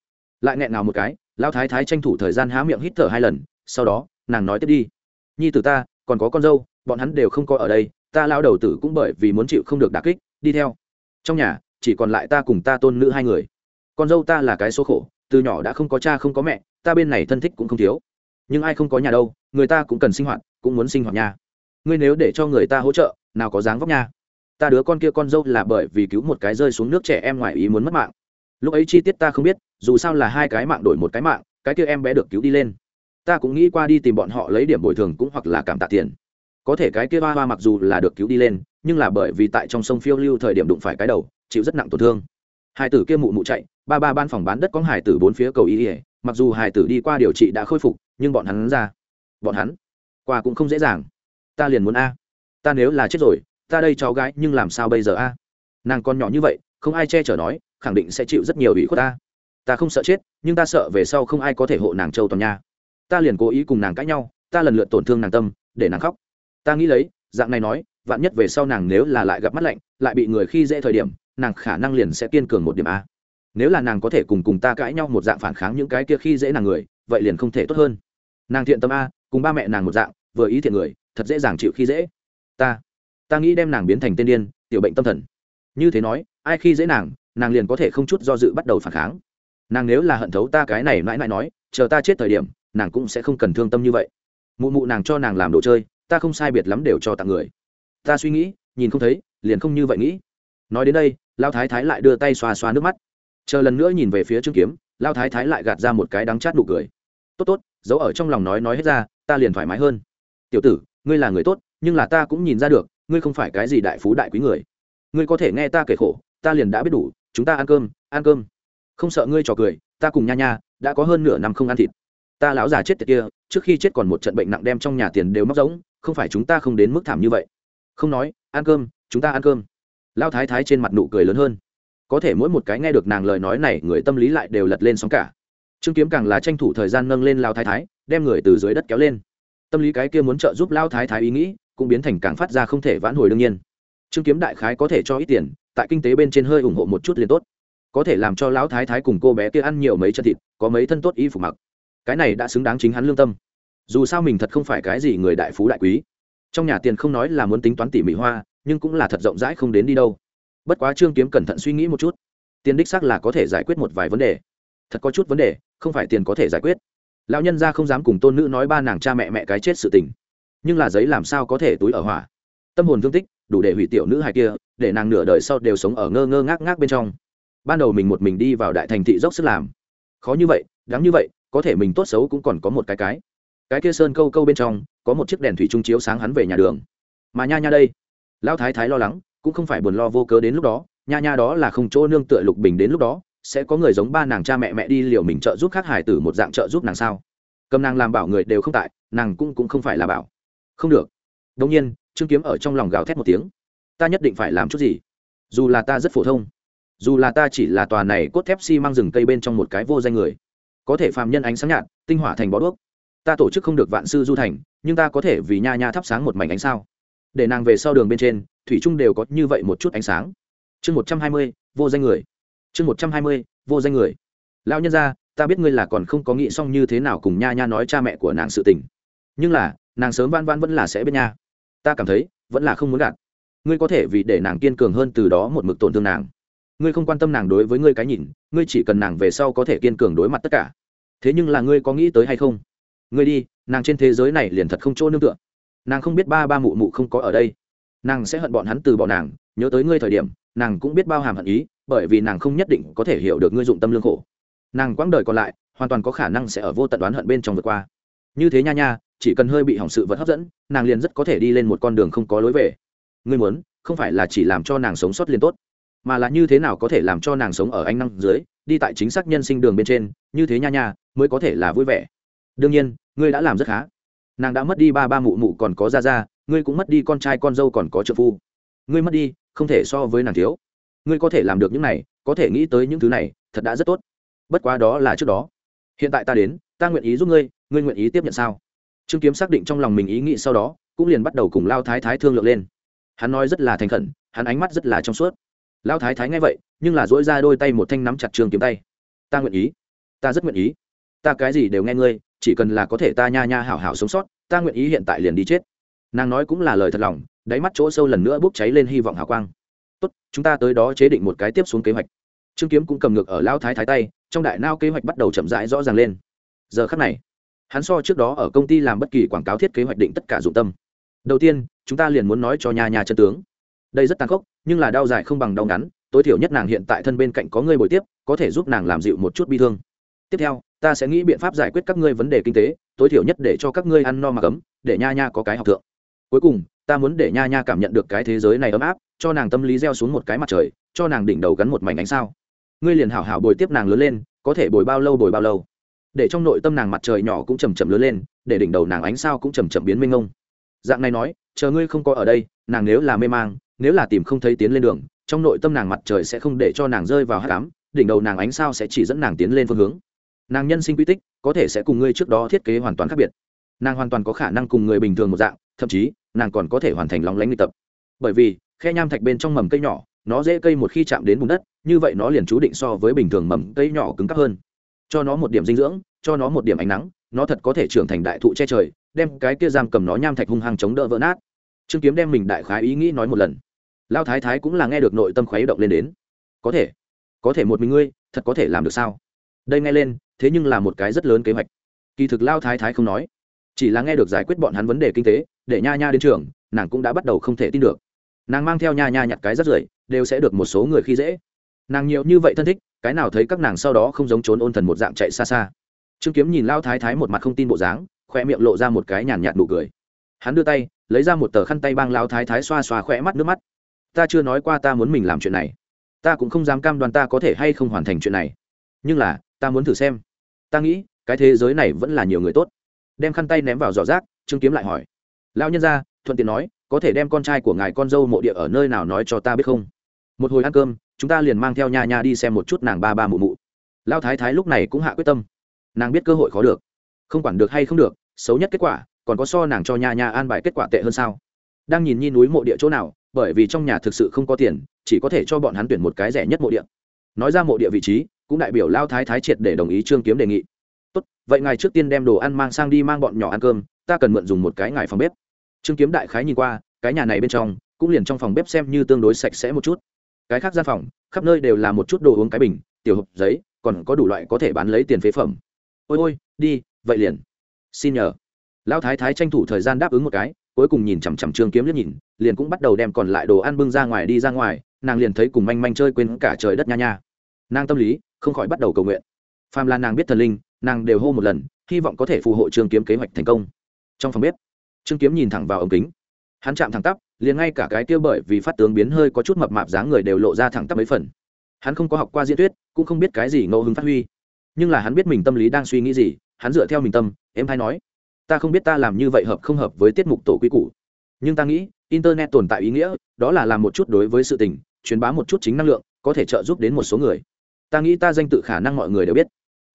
lại nghẹn nào một cái lao thái thái tranh thủ thời gian há miệng hít thở hai lần, sau đó, nàng nói tiếp đi. Nhi tử ta, còn có con dâu, bọn hắn đều không có ở đây, ta lao đầu tử cũng bởi vì muốn chịu không được đà kích, đi theo. Trong nhà, chỉ còn lại ta cùng ta tôn nữ hai người. Con dâu ta là cái số khổ, từ nhỏ đã không có cha không có mẹ, ta bên này thân thích cũng không thiếu. Nhưng ai không có nhà đâu, người ta cũng cần sinh hoạt, cũng muốn sinh hoạt nhà. ngươi nếu để cho người ta hỗ trợ, nào có dáng vóc nha. Ta đứa con kia con dâu là bởi vì cứu một cái rơi xuống nước trẻ em ngoài ý muốn mất mạng. Lúc ấy chi tiết ta không biết dù sao là hai cái mạng đổi một cái mạng, cái kia em bé được cứu đi lên. Ta cũng nghĩ qua đi tìm bọn họ lấy điểm bồi thường cũng hoặc là cảm tạ tiền. Có thể cái kia hoa hoa mặc dù là được cứu đi lên, nhưng là bởi vì tại trong sông phiêu lưu thời điểm đụng phải cái đầu, chịu rất nặng tổn thương. Hai tử kia mụ mụ chạy, ba ba ban phòng bán đất có hải tử bốn phía cầu ý ỉa mặc dù hải tử đi qua điều trị đã khôi phục, nhưng bọn hắn ra. Bọn hắn? Qua cũng không dễ dàng. Ta liền muốn a. Ta nếu là chết rồi, ta đây cháu gái nhưng làm sao bây giờ a? Nàng con nhỏ như vậy, không ai che chở nói, khẳng định sẽ chịu rất nhiều ủy khuất ta ta không sợ chết, nhưng ta sợ về sau không ai có thể hộ nàng châu toàn nha. Ta liền cố ý cùng nàng cãi nhau, ta lần lượt tổn thương nàng tâm, để nàng khóc. Ta nghĩ lấy, dạng này nói, vạn nhất về sau nàng nếu là lại gặp mắt lạnh, lại bị người khi dễ thời điểm, nàng khả năng liền sẽ kiên cường một điểm a. Nếu là nàng có thể cùng cùng ta cãi nhau một dạng phản kháng những cái kia khi dễ nàng người, vậy liền không thể tốt hơn. Nàng thiện tâm a, cùng ba mẹ nàng một dạng, vừa ý thiện người, thật dễ dàng chịu khi dễ. Ta ta nghĩ đem nàng biến thành tên điên, tiểu bệnh tâm thần. Như thế nói, ai khi dễ nàng nàng liền có thể không chút do dự bắt đầu phản kháng nàng nếu là hận thấu ta cái này mãi mãi nói, chờ ta chết thời điểm, nàng cũng sẽ không cần thương tâm như vậy. Mụ mụ nàng cho nàng làm đồ chơi, ta không sai biệt lắm đều cho tặng người. Ta suy nghĩ, nhìn không thấy, liền không như vậy nghĩ. Nói đến đây, lao thái thái lại đưa tay xoa xoa nước mắt. Chờ lần nữa nhìn về phía trương kiếm, lao thái thái lại gạt ra một cái đắng chát nụ cười. Tốt tốt, giấu ở trong lòng nói nói hết ra, ta liền thoải mái hơn. Tiểu tử, ngươi là người tốt, nhưng là ta cũng nhìn ra được, ngươi không phải cái gì đại phú đại quý người. Ngươi có thể nghe ta kể khổ, ta liền đã biết đủ, chúng ta ăn cơm ăn cơm không sợ ngươi trò cười, ta cùng nha nha, đã có hơn nửa năm không ăn thịt. Ta lão già chết tiệt kia, trước khi chết còn một trận bệnh nặng đem trong nhà tiền đều móc giống không phải chúng ta không đến mức thảm như vậy. Không nói, ăn cơm, chúng ta ăn cơm. Lao thái thái trên mặt nụ cười lớn hơn. Có thể mỗi một cái nghe được nàng lời nói này, người tâm lý lại đều lật lên sóng cả. Trương kiếm càng là tranh thủ thời gian nâng lên lao thái thái, đem người từ dưới đất kéo lên. Tâm lý cái kia muốn trợ giúp lao thái thái ý nghĩ, cũng biến thành càng phát ra không thể vãn hồi đương nhiên. Trương kiếm đại khái có thể cho ít tiền, tại kinh tế bên trên hơi ủng hộ một chút liền tốt có thể làm cho lão thái thái cùng cô bé kia ăn nhiều mấy chân thịt, có mấy thân tốt y phục mặc. Cái này đã xứng đáng chính hắn lương tâm. Dù sao mình thật không phải cái gì người đại phú đại quý. Trong nhà tiền không nói là muốn tính toán tỉ mỉ hoa, nhưng cũng là thật rộng rãi không đến đi đâu. Bất quá trương kiếm cẩn thận suy nghĩ một chút. Tiền đích xác là có thể giải quyết một vài vấn đề. Thật có chút vấn đề, không phải tiền có thể giải quyết. Lão nhân ra không dám cùng tôn nữ nói ba nàng cha mẹ mẹ cái chết sự tình. Nhưng là giấy làm sao có thể túi ở hỏa? Tâm hồn thương tích, đủ để hủy tiểu nữ hài kia, để nàng nửa đời sau đều sống ở ngơ ngơ ngác ngác bên trong ban đầu mình một mình đi vào đại thành thị dốc sức làm. Khó như vậy, đáng như vậy, có thể mình tốt xấu cũng còn có một cái cái. Cái kia sơn câu câu bên trong, có một chiếc đèn thủy trung chiếu sáng hắn về nhà đường. Mà nha nha đây, lão thái thái lo lắng, cũng không phải buồn lo vô cớ đến lúc đó, nha nha đó là không chỗ nương tựa lục bình đến lúc đó, sẽ có người giống ba nàng cha mẹ mẹ đi liều mình trợ giúp khác hải tử một dạng trợ giúp nàng sao? Cầm nàng làm bảo người đều không tại, nàng cũng cũng không phải là bảo. Không được. Đông nhiên, trương kiếm ở trong lòng gào thét một tiếng. Ta nhất định phải làm chút gì? Dù là ta rất phổ thông dù là ta chỉ là tòa này cốt thép xi、si、mang rừng cây bên trong một cái vô danh người, có thể phàm nhân ánh sáng nhạt, tinh hỏa thành bó đuốc. Ta tổ chức không được vạn sư du thành, nhưng ta có thể vì nha nha thắp sáng một mảnh ánh sao. Để nàng về sau đường bên trên, thủy trung đều có như vậy một chút ánh sáng. Chương một trăm hai mươi, vô danh người. Chương một trăm hai mươi, vô danh người. Lão nhân ra ta biết ngươi là còn không có nghĩ xong như thế nào cùng nha nha nói cha mẹ của nàng sự tình. Nhưng là, nàng sớm van van vẫn là sẽ bên nha. Ta cảm thấy, vẫn là không muốn gạt. Ngươi có thể vì để nàng kiên cường hơn từ đó một mực tổn thương nàng ngươi không quan tâm nàng đối với ngươi cái nhìn, ngươi chỉ cần nàng về sau có thể kiên cường đối mặt tất cả. Thế nhưng là ngươi có nghĩ tới hay không? Ngươi đi, nàng trên thế giới này liền thật không chỗ nương tựa. Nàng không biết ba ba mụ mụ không có ở đây. Nàng sẽ hận bọn hắn từ bọn nàng, nhớ tới ngươi thời điểm, nàng cũng biết bao hàm hận ý, bởi vì nàng không nhất định có thể hiểu được ngươi dụng tâm lương khổ. Nàng quãng đời còn lại, hoàn toàn có khả năng sẽ ở vô tận đoán hận bên trong vượt qua. Như thế nha nha, chỉ cần hơi bị hỏng sự vật hấp dẫn, nàng liền rất có thể đi lên một con đường không có lối về. Ngươi muốn, không phải là chỉ làm cho nàng sống sót liền tốt mà là như thế nào có thể làm cho nàng sống ở ánh năng dưới, đi tại chính xác nhân sinh đường bên trên, như thế nha nha, mới có thể là vui vẻ. Đương nhiên, ngươi đã làm rất khá. Nàng đã mất đi ba ba mụ mụ còn có ra ra ngươi cũng mất đi con trai con dâu còn có trợ phu. Ngươi mất đi, không thể so với nàng thiếu. Ngươi có thể làm được những này, có thể nghĩ tới những thứ này, thật đã rất tốt. Bất quá đó là trước đó. Hiện tại ta đến, ta nguyện ý giúp ngươi ngươi nguyện ý tiếp nhận sao? Trương kiếm xác định trong lòng mình ý nghĩ sau đó, cũng liền bắt đầu cùng lao thái thái thương lượng lên. Hắn nói rất là thành khẩn, hắn ánh mắt rất là trong suốt lao thái thái nghe vậy, nhưng là dỗi ra đôi tay một thanh nắm chặt Trường kiếm tay. Ta nguyện ý. Ta rất nguyện ý. Ta cái gì đều nghe ngươi, chỉ cần là có thể ta nha nha hảo hảo sống sót, ta nguyện ý hiện tại liền đi chết. Nàng nói cũng là lời thật lòng, đáy mắt chỗ sâu lần nữa bốc cháy lên hy vọng hào quang. Tốt, chúng ta tới đó chế định một cái tiếp xuống kế hoạch. Trương kiếm cũng cầm ngược ở lao thái thái tay, trong đại nao kế hoạch bắt đầu chậm rãi rõ ràng lên. Giờ khắc này, hắn so trước đó ở công ty làm bất kỳ quảng cáo thiết kế hoạch định tất cả dụng tâm. Đầu tiên, chúng ta liền muốn nói cho nhà nhà chân tướng đây rất tàn khốc, nhưng là đau dài không bằng đau ngắn, tối thiểu nhất nàng hiện tại thân bên cạnh có người bồi tiếp, có thể giúp nàng làm dịu một chút bi thương. Tiếp theo, ta sẽ nghĩ biện pháp giải quyết các ngươi vấn đề kinh tế, tối thiểu nhất để cho các ngươi ăn no mà cấm, để nha nha có cái học thượng. Cuối cùng, ta muốn để nha nha cảm nhận được cái thế giới này ấm áp, cho nàng tâm lý gieo xuống một cái mặt trời, cho nàng đỉnh đầu gắn một mảnh ánh sao. Ngươi liền hảo hảo bồi tiếp nàng lớn lên, có thể bồi bao lâu bồi bao lâu. Để trong nội tâm nàng mặt trời nhỏ cũng chầm chậm lớn lên, để đỉnh đầu nàng ánh sao cũng chầm chậm biến minh ngông dạng này nói, chờ ngươi không có ở đây, nàng nếu là mê mang nếu là tìm không thấy tiến lên đường, trong nội tâm nàng mặt trời sẽ không để cho nàng rơi vào hát cám đỉnh đầu nàng ánh sao sẽ chỉ dẫn nàng tiến lên phương hướng. Nàng nhân sinh quy tích, có thể sẽ cùng ngươi trước đó thiết kế hoàn toàn khác biệt. Nàng hoàn toàn có khả năng cùng người bình thường một dạng, thậm chí, nàng còn có thể hoàn thành lóng lánh luyện tập. Bởi vì, khe nham thạch bên trong mầm cây nhỏ, nó dễ cây một khi chạm đến bùn đất, như vậy nó liền chú định so với bình thường mầm cây nhỏ cứng cắp hơn. Cho nó một điểm dinh dưỡng, cho nó một điểm ánh nắng, nó thật có thể trưởng thành đại thụ che trời, đem cái kia giam cầm nó nham thạch hung hăng chống đỡ vỡ nát trương kiếm đem mình đại khái ý nghĩ nói một lần. Lao thái thái cũng là nghe được nội tâm khuấy động lên đến. Có thể có thể một mình ngươi, thật có thể làm được sao? Đây nghe lên, thế nhưng là một cái rất lớn kế hoạch. Kỳ thực lao thái thái không nói. Chỉ là nghe được giải quyết bọn hắn vấn đề kinh tế, để nha nha đến trường, nàng cũng đã bắt đầu không thể tin được. Nàng mang theo nha nha nhặt cái rất rưởi, đều sẽ được một số người khi dễ. Nàng nhiều như vậy thân thích, cái nào thấy các nàng sau đó không giống trốn ôn thần một dạng chạy xa xa. Trương kiếm nhìn lao thái thái một mặt không tin bộ dáng khoe miệng lộ ra một cái nhàn nhạt nụ cười. Hắn đưa tay lấy ra một tờ khăn tay băng lao thái thái xoa xoa khỏe mắt nước mắt. Ta chưa nói qua ta muốn mình làm chuyện này. Ta cũng không dám cam đoan ta có thể hay không hoàn thành chuyện này. Nhưng là, ta muốn thử xem. Ta nghĩ, cái thế giới này vẫn là nhiều người tốt. Đem khăn tay ném vào giỏ rác, trương kiếm lại hỏi. Lão nhân ra thuận tiện nói, có thể đem con trai của ngài con dâu mộ địa ở nơi nào nói cho ta biết không? Một hồi ăn cơm, chúng ta liền mang theo nha nha đi xem một chút nàng ba ba mụ mụ. Lao thái thái lúc này cũng hạ quyết tâm. Nàng biết cơ hội khó được. Không quản được hay không được, xấu nhất kết quả còn có so nàng cho nha nha an bài kết quả tệ hơn sao? Đang nhìn nhi núi mộ địa chỗ nào, bởi vì trong nhà thực sự không có tiền, chỉ có thể cho bọn hắn tuyển một cái rẻ nhất mộ địa. Nói ra mộ địa vị trí, cũng đại biểu lao thái thái triệt để đồng ý trương kiếm đề nghị. Tốt, vậy ngài trước tiên đem đồ ăn mang sang đi mang bọn nhỏ ăn cơm, ta cần mượn dùng một cái ngài phòng bếp. Trương kiếm đại khái nhìn qua, cái nhà này bên trong, cũng liền trong phòng bếp xem như tương đối sạch sẽ một chút. Cái khác gian phòng, khắp nơi đều là một chút đồ uống cái bình, tiểu hộp giấy, còn có đủ loại có thể bán lấy tiền phế phẩm. Ôi ôi, đi, vậy liền. Xin nhờ lão thái thái tranh thủ thời gian đáp ứng một cái, cuối cùng nhìn chằm chằm trương kiếm liếc nhìn, liền cũng bắt đầu đem còn lại đồ ăn bưng ra ngoài đi ra ngoài, nàng liền thấy cùng manh manh chơi quên cả trời đất nha nha. Nàng tâm lý, không khỏi bắt đầu cầu nguyện. Phàm là nàng biết thần linh, nàng đều hô một lần, hy vọng có thể phù hộ trương kiếm kế hoạch thành công. Trong phòng bếp, trương kiếm nhìn thẳng vào ống kính. Hắn chạm thẳng tắp, liền ngay cả cái tiêu bởi vì phát tướng biến hơi có chút mập mạp dáng người đều lộ ra thẳng tắp mấy phần. Hắn không có học qua diễn thuyết, cũng không biết cái gì ngẫu hứng phát huy. Nhưng là hắn biết mình tâm lý đang suy nghĩ gì, hắn dựa theo mình tâm em hay nói ta không biết ta làm như vậy hợp không hợp với tiết mục tổ quy củ. Nhưng ta nghĩ, internet tồn tại ý nghĩa, đó là làm một chút đối với sự tình, truyền bá một chút chính năng lượng, có thể trợ giúp đến một số người. Ta nghĩ ta danh tự khả năng mọi người đều biết.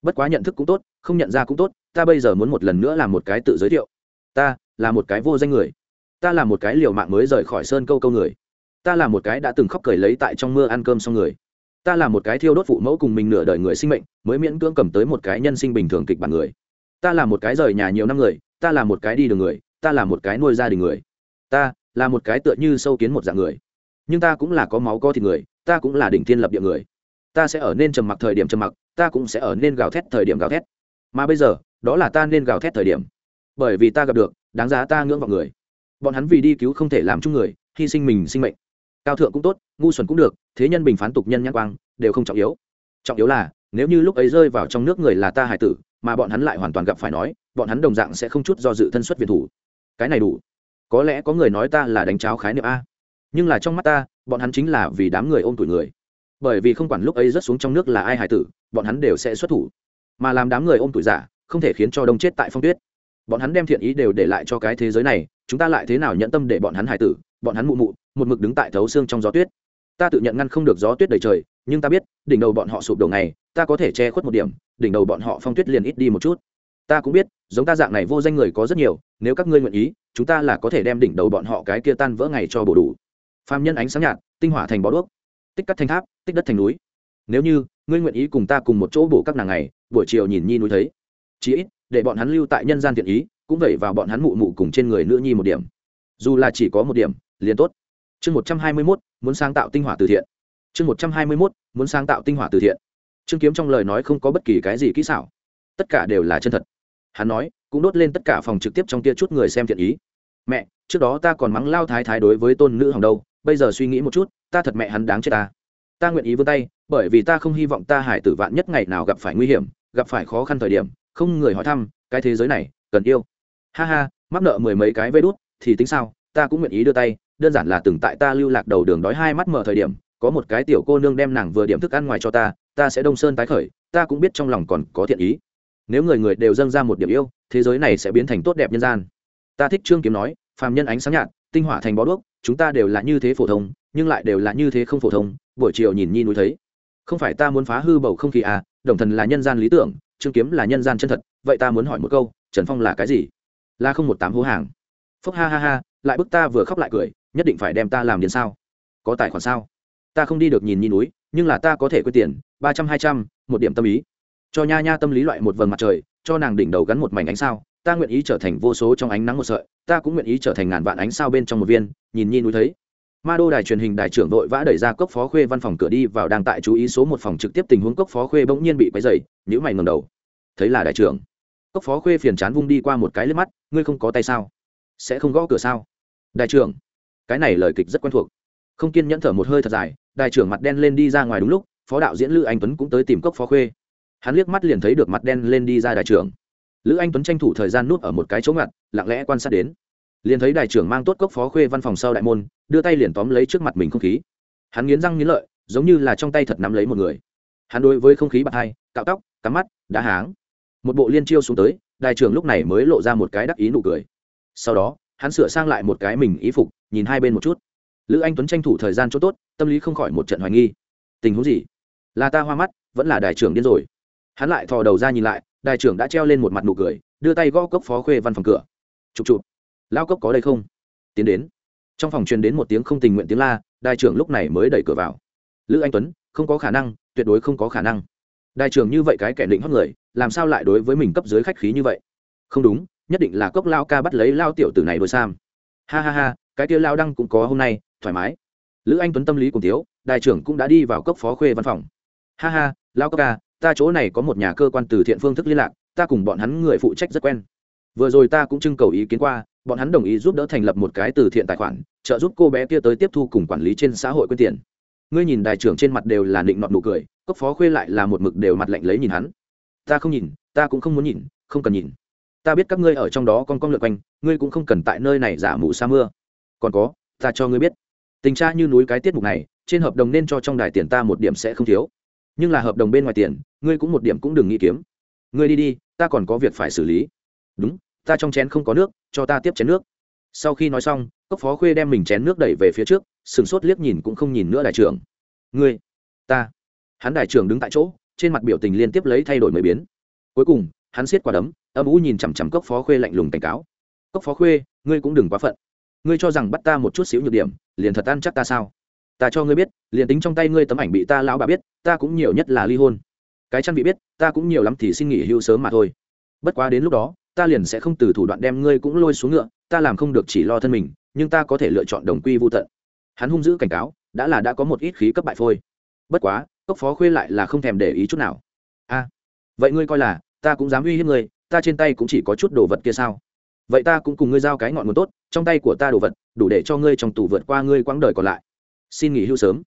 Bất quá nhận thức cũng tốt, không nhận ra cũng tốt, ta bây giờ muốn một lần nữa làm một cái tự giới thiệu. Ta là một cái vô danh người. Ta là một cái liều mạng mới rời khỏi sơn câu câu người. Ta là một cái đã từng khóc cười lấy tại trong mưa ăn cơm xong người. Ta là một cái thiêu đốt phụ mẫu cùng mình nửa đời người sinh mệnh, mới miễn cưỡng cầm tới một cái nhân sinh bình thường kịch bản người ta là một cái rời nhà nhiều năm người, ta là một cái đi đường người, ta là một cái nuôi gia đình người. Ta là một cái tựa như sâu kiến một dạng người. Nhưng ta cũng là có máu có thịt người, ta cũng là đỉnh thiên lập địa người. Ta sẽ ở nên trầm mặc thời điểm trầm mặc, ta cũng sẽ ở nên gào thét thời điểm gào thét. Mà bây giờ, đó là ta nên gào thét thời điểm. Bởi vì ta gặp được, đáng giá ta ngưỡng vào người. Bọn hắn vì đi cứu không thể làm chung người, hy sinh mình sinh mệnh. Cao thượng cũng tốt, ngu xuẩn cũng được, thế nhân bình phán tục nhân nhãn quang, đều không trọng yếu. Trọng yếu là, nếu như lúc ấy rơi vào trong nước người là ta hải tử mà bọn hắn lại hoàn toàn gặp phải nói, bọn hắn đồng dạng sẽ không chút do dự thân xuất việt thủ. Cái này đủ. Có lẽ có người nói ta là đánh cháo khái niệm a. Nhưng là trong mắt ta, bọn hắn chính là vì đám người ôm tuổi người. Bởi vì không quản lúc ấy rớt xuống trong nước là ai hải tử, bọn hắn đều sẽ xuất thủ. Mà làm đám người ôm tuổi giả, không thể khiến cho đông chết tại phong tuyết. Bọn hắn đem thiện ý đều để lại cho cái thế giới này, chúng ta lại thế nào nhận tâm để bọn hắn hải tử, bọn hắn mụ mụ, một mực đứng tại thấu xương trong gió tuyết ta tự nhận ngăn không được gió tuyết đầy trời, nhưng ta biết, đỉnh đầu bọn họ sụp đổ ngày, ta có thể che khuất một điểm, đỉnh đầu bọn họ phong tuyết liền ít đi một chút. Ta cũng biết, giống ta dạng này vô danh người có rất nhiều, nếu các ngươi nguyện ý, chúng ta là có thể đem đỉnh đầu bọn họ cái kia tan vỡ ngày cho bổ đủ. Phàm nhân ánh sáng nhạt, tinh hỏa thành bó đuốc, tích cắt thành tháp, tích đất thành núi. Nếu như, ngươi nguyện ý cùng ta cùng một chỗ bổ các nàng ngày, buổi chiều nhìn nhi núi thấy. Chí ít, để bọn hắn lưu tại nhân gian thiện ý, cũng vẩy vào bọn hắn mụ mụ cùng trên người nữ nhi một điểm. Dù là chỉ có một điểm, liền tốt. Chương một trăm hai mươi mốt muốn sáng tạo tinh hỏa từ thiện. Chương một trăm hai mươi mốt, muốn sáng tạo tinh hỏa từ thiện. Chương kiếm trong lời nói không có bất kỳ cái gì kỹ xảo. Tất cả đều là chân thật. Hắn nói, cũng đốt lên tất cả phòng trực tiếp trong kia chút người xem thiện ý. Mẹ, trước đó ta còn mắng lao thái thái đối với tôn nữ hằng đâu, bây giờ suy nghĩ một chút, ta thật mẹ hắn đáng chết ta. Ta nguyện ý vươn tay, bởi vì ta không hy vọng ta hải tử vạn nhất ngày nào gặp phải nguy hiểm, gặp phải khó khăn thời điểm, không người hỏi thăm, cái thế giới này, cần yêu. Ha ha, mắc nợ mười mấy cái vê đút, thì tính sao, ta cũng nguyện ý đưa tay đơn giản là từng tại ta lưu lạc đầu đường đói hai mắt mở thời điểm, có một cái tiểu cô nương đem nàng vừa điểm thức ăn ngoài cho ta ta sẽ đông sơn tái khởi, ta cũng biết trong lòng còn có thiện ý. Nếu người người đều dâng ra một điểm yêu, thế giới này sẽ biến thành tốt đẹp nhân gian. Ta thích trương kiếm nói, phàm nhân ánh sáng nhạt, tinh hỏa thành bó đuốc, chúng ta đều là như thế phổ thông, nhưng lại đều là như thế không phổ thông, buổi chiều nhìn nhi núi thấy. Không phải ta muốn phá hư bầu không khí à đồng thần là nhân gian lý tưởng, trương kiếm là nhân gian chân thật, vậy ta muốn hỏi một câu, trần phong là cái gì? Là không một tám hố hàng. Phúc ha ha ha, lại bức ta vừa khóc lại cười nhất định phải đem ta làm điền sao? Có tài khoản sao? Ta không đi được nhìn nhi núi, nhưng là ta có thể quyết tiền, ba trăm, hai trăm, một điểm tâm ý. Cho nha nha tâm lý loại một vầng mặt trời, cho nàng đỉnh đầu gắn một mảnh ánh sao, ta nguyện ý trở thành vô số trong ánh nắng một sợi, ta cũng nguyện ý trở thành ngàn vạn ánh sao bên trong một viên, nhìn nhi núi thấy. Ma đô đài truyền hình đài trưởng đội vã đẩy ra cốc phó khuê văn phòng cửa đi vào đang tại chú ý số một phòng trực tiếp tình huống, cốc phó khuê bỗng nhiên bị quấy dày nhữ mày ngầm đầu. Thấy là đại trưởng. Cốc phó khuê phiền chán vung đi qua một cái lên mắt, ngươi không có tay sao? Sẽ không gõ cửa sao? Đại trưởng cái này lời kịch rất quen thuộc. Không kiên nhẫn thở một hơi thật dài đại trưởng mặt đen lên đi ra ngoài đúng lúc, phó đạo diễn lữ anh tuấn cũng tới tìm cốc phó khuê. Hắn liếc mắt liền thấy được mặt đen lên đi ra đại trưởng. Lữ anh tuấn tranh thủ thời gian nuốt ở một cái chỗ ngặt, lặng lẽ quan sát đến. Liền thấy đại trưởng mang tốt cốc phó khuê văn phòng sau đại môn, đưa tay liền tóm lấy trước mặt mình không khí. Hắn nghiến răng nghiến lợi, giống như là trong tay thật nắm lấy một người. Hắn đối với không khí bạc hai, cạo tóc, cắm mắt đã háng. Một bộ liên chiêu xuống tới đại trưởng lúc này mới lộ ra một cái đắc ý nụ cười. Sau đó hắn sửa sang lại một cái mình ý phục, nhìn hai bên một chút. Lữ anh tuấn tranh thủ thời gian cho tốt, tâm lý không khỏi một trận hoài nghi. Tình huống gì? Là ta hoa mắt, vẫn là đại trưởng điên rồi. Hắn lại thò đầu ra nhìn lại đại trưởng đã treo lên một mặt nụ cười, đưa tay gõ cốc phó khuê văn phòng cửa. Chụp chụp. Lao cốc có đây không? Tiến đến. Trong phòng truyền đến một tiếng không tình nguyện tiếng la đại trưởng lúc này mới đẩy cửa vào. Lữ anh tuấn, không có khả năng, tuyệt đối không có khả năng. Đại trưởng như vậy cái kẻ định hót người, làm sao lại đối với mình cấp dưới khách khí như vậy? Không đúng nhất định là cốc lao ca bắt lấy lao tiểu tử này đôi sam. Ha ha ha, cái tia lao đăng cũng có hôm nay, thoải mái. Lữ anh tuấn tâm lý cùng tiếu đại trưởng cũng đã đi vào cốc phó khuê văn phòng. Ha ha, lao cốc ca, ta chỗ này có một nhà cơ quan từ thiện phương thức liên lạc, ta cùng bọn hắn người phụ trách rất quen. Vừa rồi ta cũng trưng cầu ý kiến qua, bọn hắn đồng ý giúp đỡ thành lập một cái từ thiện tài khoản, trợ giúp cô bé kia tới tiếp thu cùng quản lý trên xã hội quyên tiền. Ngươi nhìn đại trưởng trên mặt đều là định nọt nụ cười, cốc phó khuê lại là một mực đều mặt lạnh lấy nhìn hắn. Ta không nhìn, ta cũng không muốn nhìn, không cần nhìn ta biết các ngươi ở trong đó con con lượt quanh, ngươi cũng không cần tại nơi này giả mù sa mưa. Còn có, ta cho ngươi biết, tình tra như núi cái tiết mục này, trên hợp đồng nên cho trong đài tiền ta một điểm sẽ không thiếu. Nhưng là hợp đồng bên ngoài tiền, ngươi cũng một điểm cũng đừng nghĩ kiếm. Ngươi đi đi, ta còn có việc phải xử lý. Đúng, ta trong chén không có nước, cho ta tiếp chén nước. Sau khi nói xong, cốc phó khuê đem mình chén nước đẩy về phía trước, sừng sốt liếc nhìn cũng không nhìn nữa đại trưởng. Ngươi, ta. Hắn đại trưởng đứng tại chỗ, trên mặt biểu tình liên tiếp lấy thay đổi mới biến. Cuối cùng, hắn siết quả đấm âm ú nhìn chằm chằm cốc phó khuê lạnh lùng cảnh cáo. Cốc phó khuê, ngươi cũng đừng quá phận. Ngươi cho rằng bắt ta một chút xíu nhược điểm, liền thật ăn chắc ta sao? Ta cho ngươi biết, liền tính trong tay ngươi tấm ảnh bị ta lão bà biết, ta cũng nhiều nhất là ly hôn. Cái chăn bị biết, ta cũng nhiều lắm thì xin nghỉ hưu sớm mà thôi. Bất quá đến lúc đó, ta liền sẽ không từ thủ đoạn đem ngươi cũng lôi xuống ngựa, ta làm không được chỉ lo thân mình, nhưng ta có thể lựa chọn đồng quy vô tận. Hắn hung dữ cảnh cáo, đã là đã có một ít khí cấp bại phôi. Bất quá, cốc phó khuê lại là không thèm để ý chút nào. A, vậy ngươi coi là, ta cũng dám uy hiếp ngươi ta trên tay cũng chỉ có chút đồ vật kia sao? Vậy ta cũng cùng ngươi giao cái ngọn nguồn tốt, trong tay của ta đồ vật, đủ để cho ngươi trong tù vượt qua ngươi quãng đời còn lại. Xin nghỉ hưu sớm.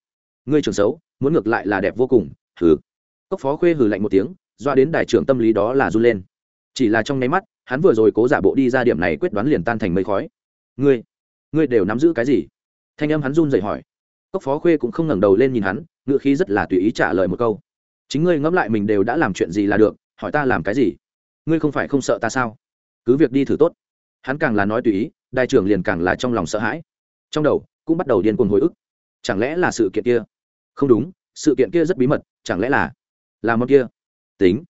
Ngươi trường xấu, muốn ngược lại là đẹp vô cùng, hừ. Cốc phó khuê hừ lạnh một tiếng, doa đến đại trưởng tâm lý đó là run lên. Chỉ là trong nháy mắt, hắn vừa rồi cố giả bộ đi ra điểm này quyết đoán liền tan thành mây khói. Ngươi ngươi đều nắm giữ cái gì? Thanh âm hắn run dậy hỏi. Cốc phó khuê cũng không ngẩng đầu lên nhìn hắn, ngựa khí rất là tùy ý trả lời một câu. Chính ngươi ngẫm lại mình đều đã làm chuyện gì là được, hỏi ta làm cái gì? Ngươi không phải không sợ ta sao? Cứ việc đi thử tốt. Hắn càng là nói tùy ý, đại trưởng liền càng là trong lòng sợ hãi. Trong đầu, cũng bắt đầu điên cuồng hồi ức. Chẳng lẽ là sự kiện kia? Không đúng, sự kiện kia rất bí mật, chẳng lẽ là là món kia? Tính,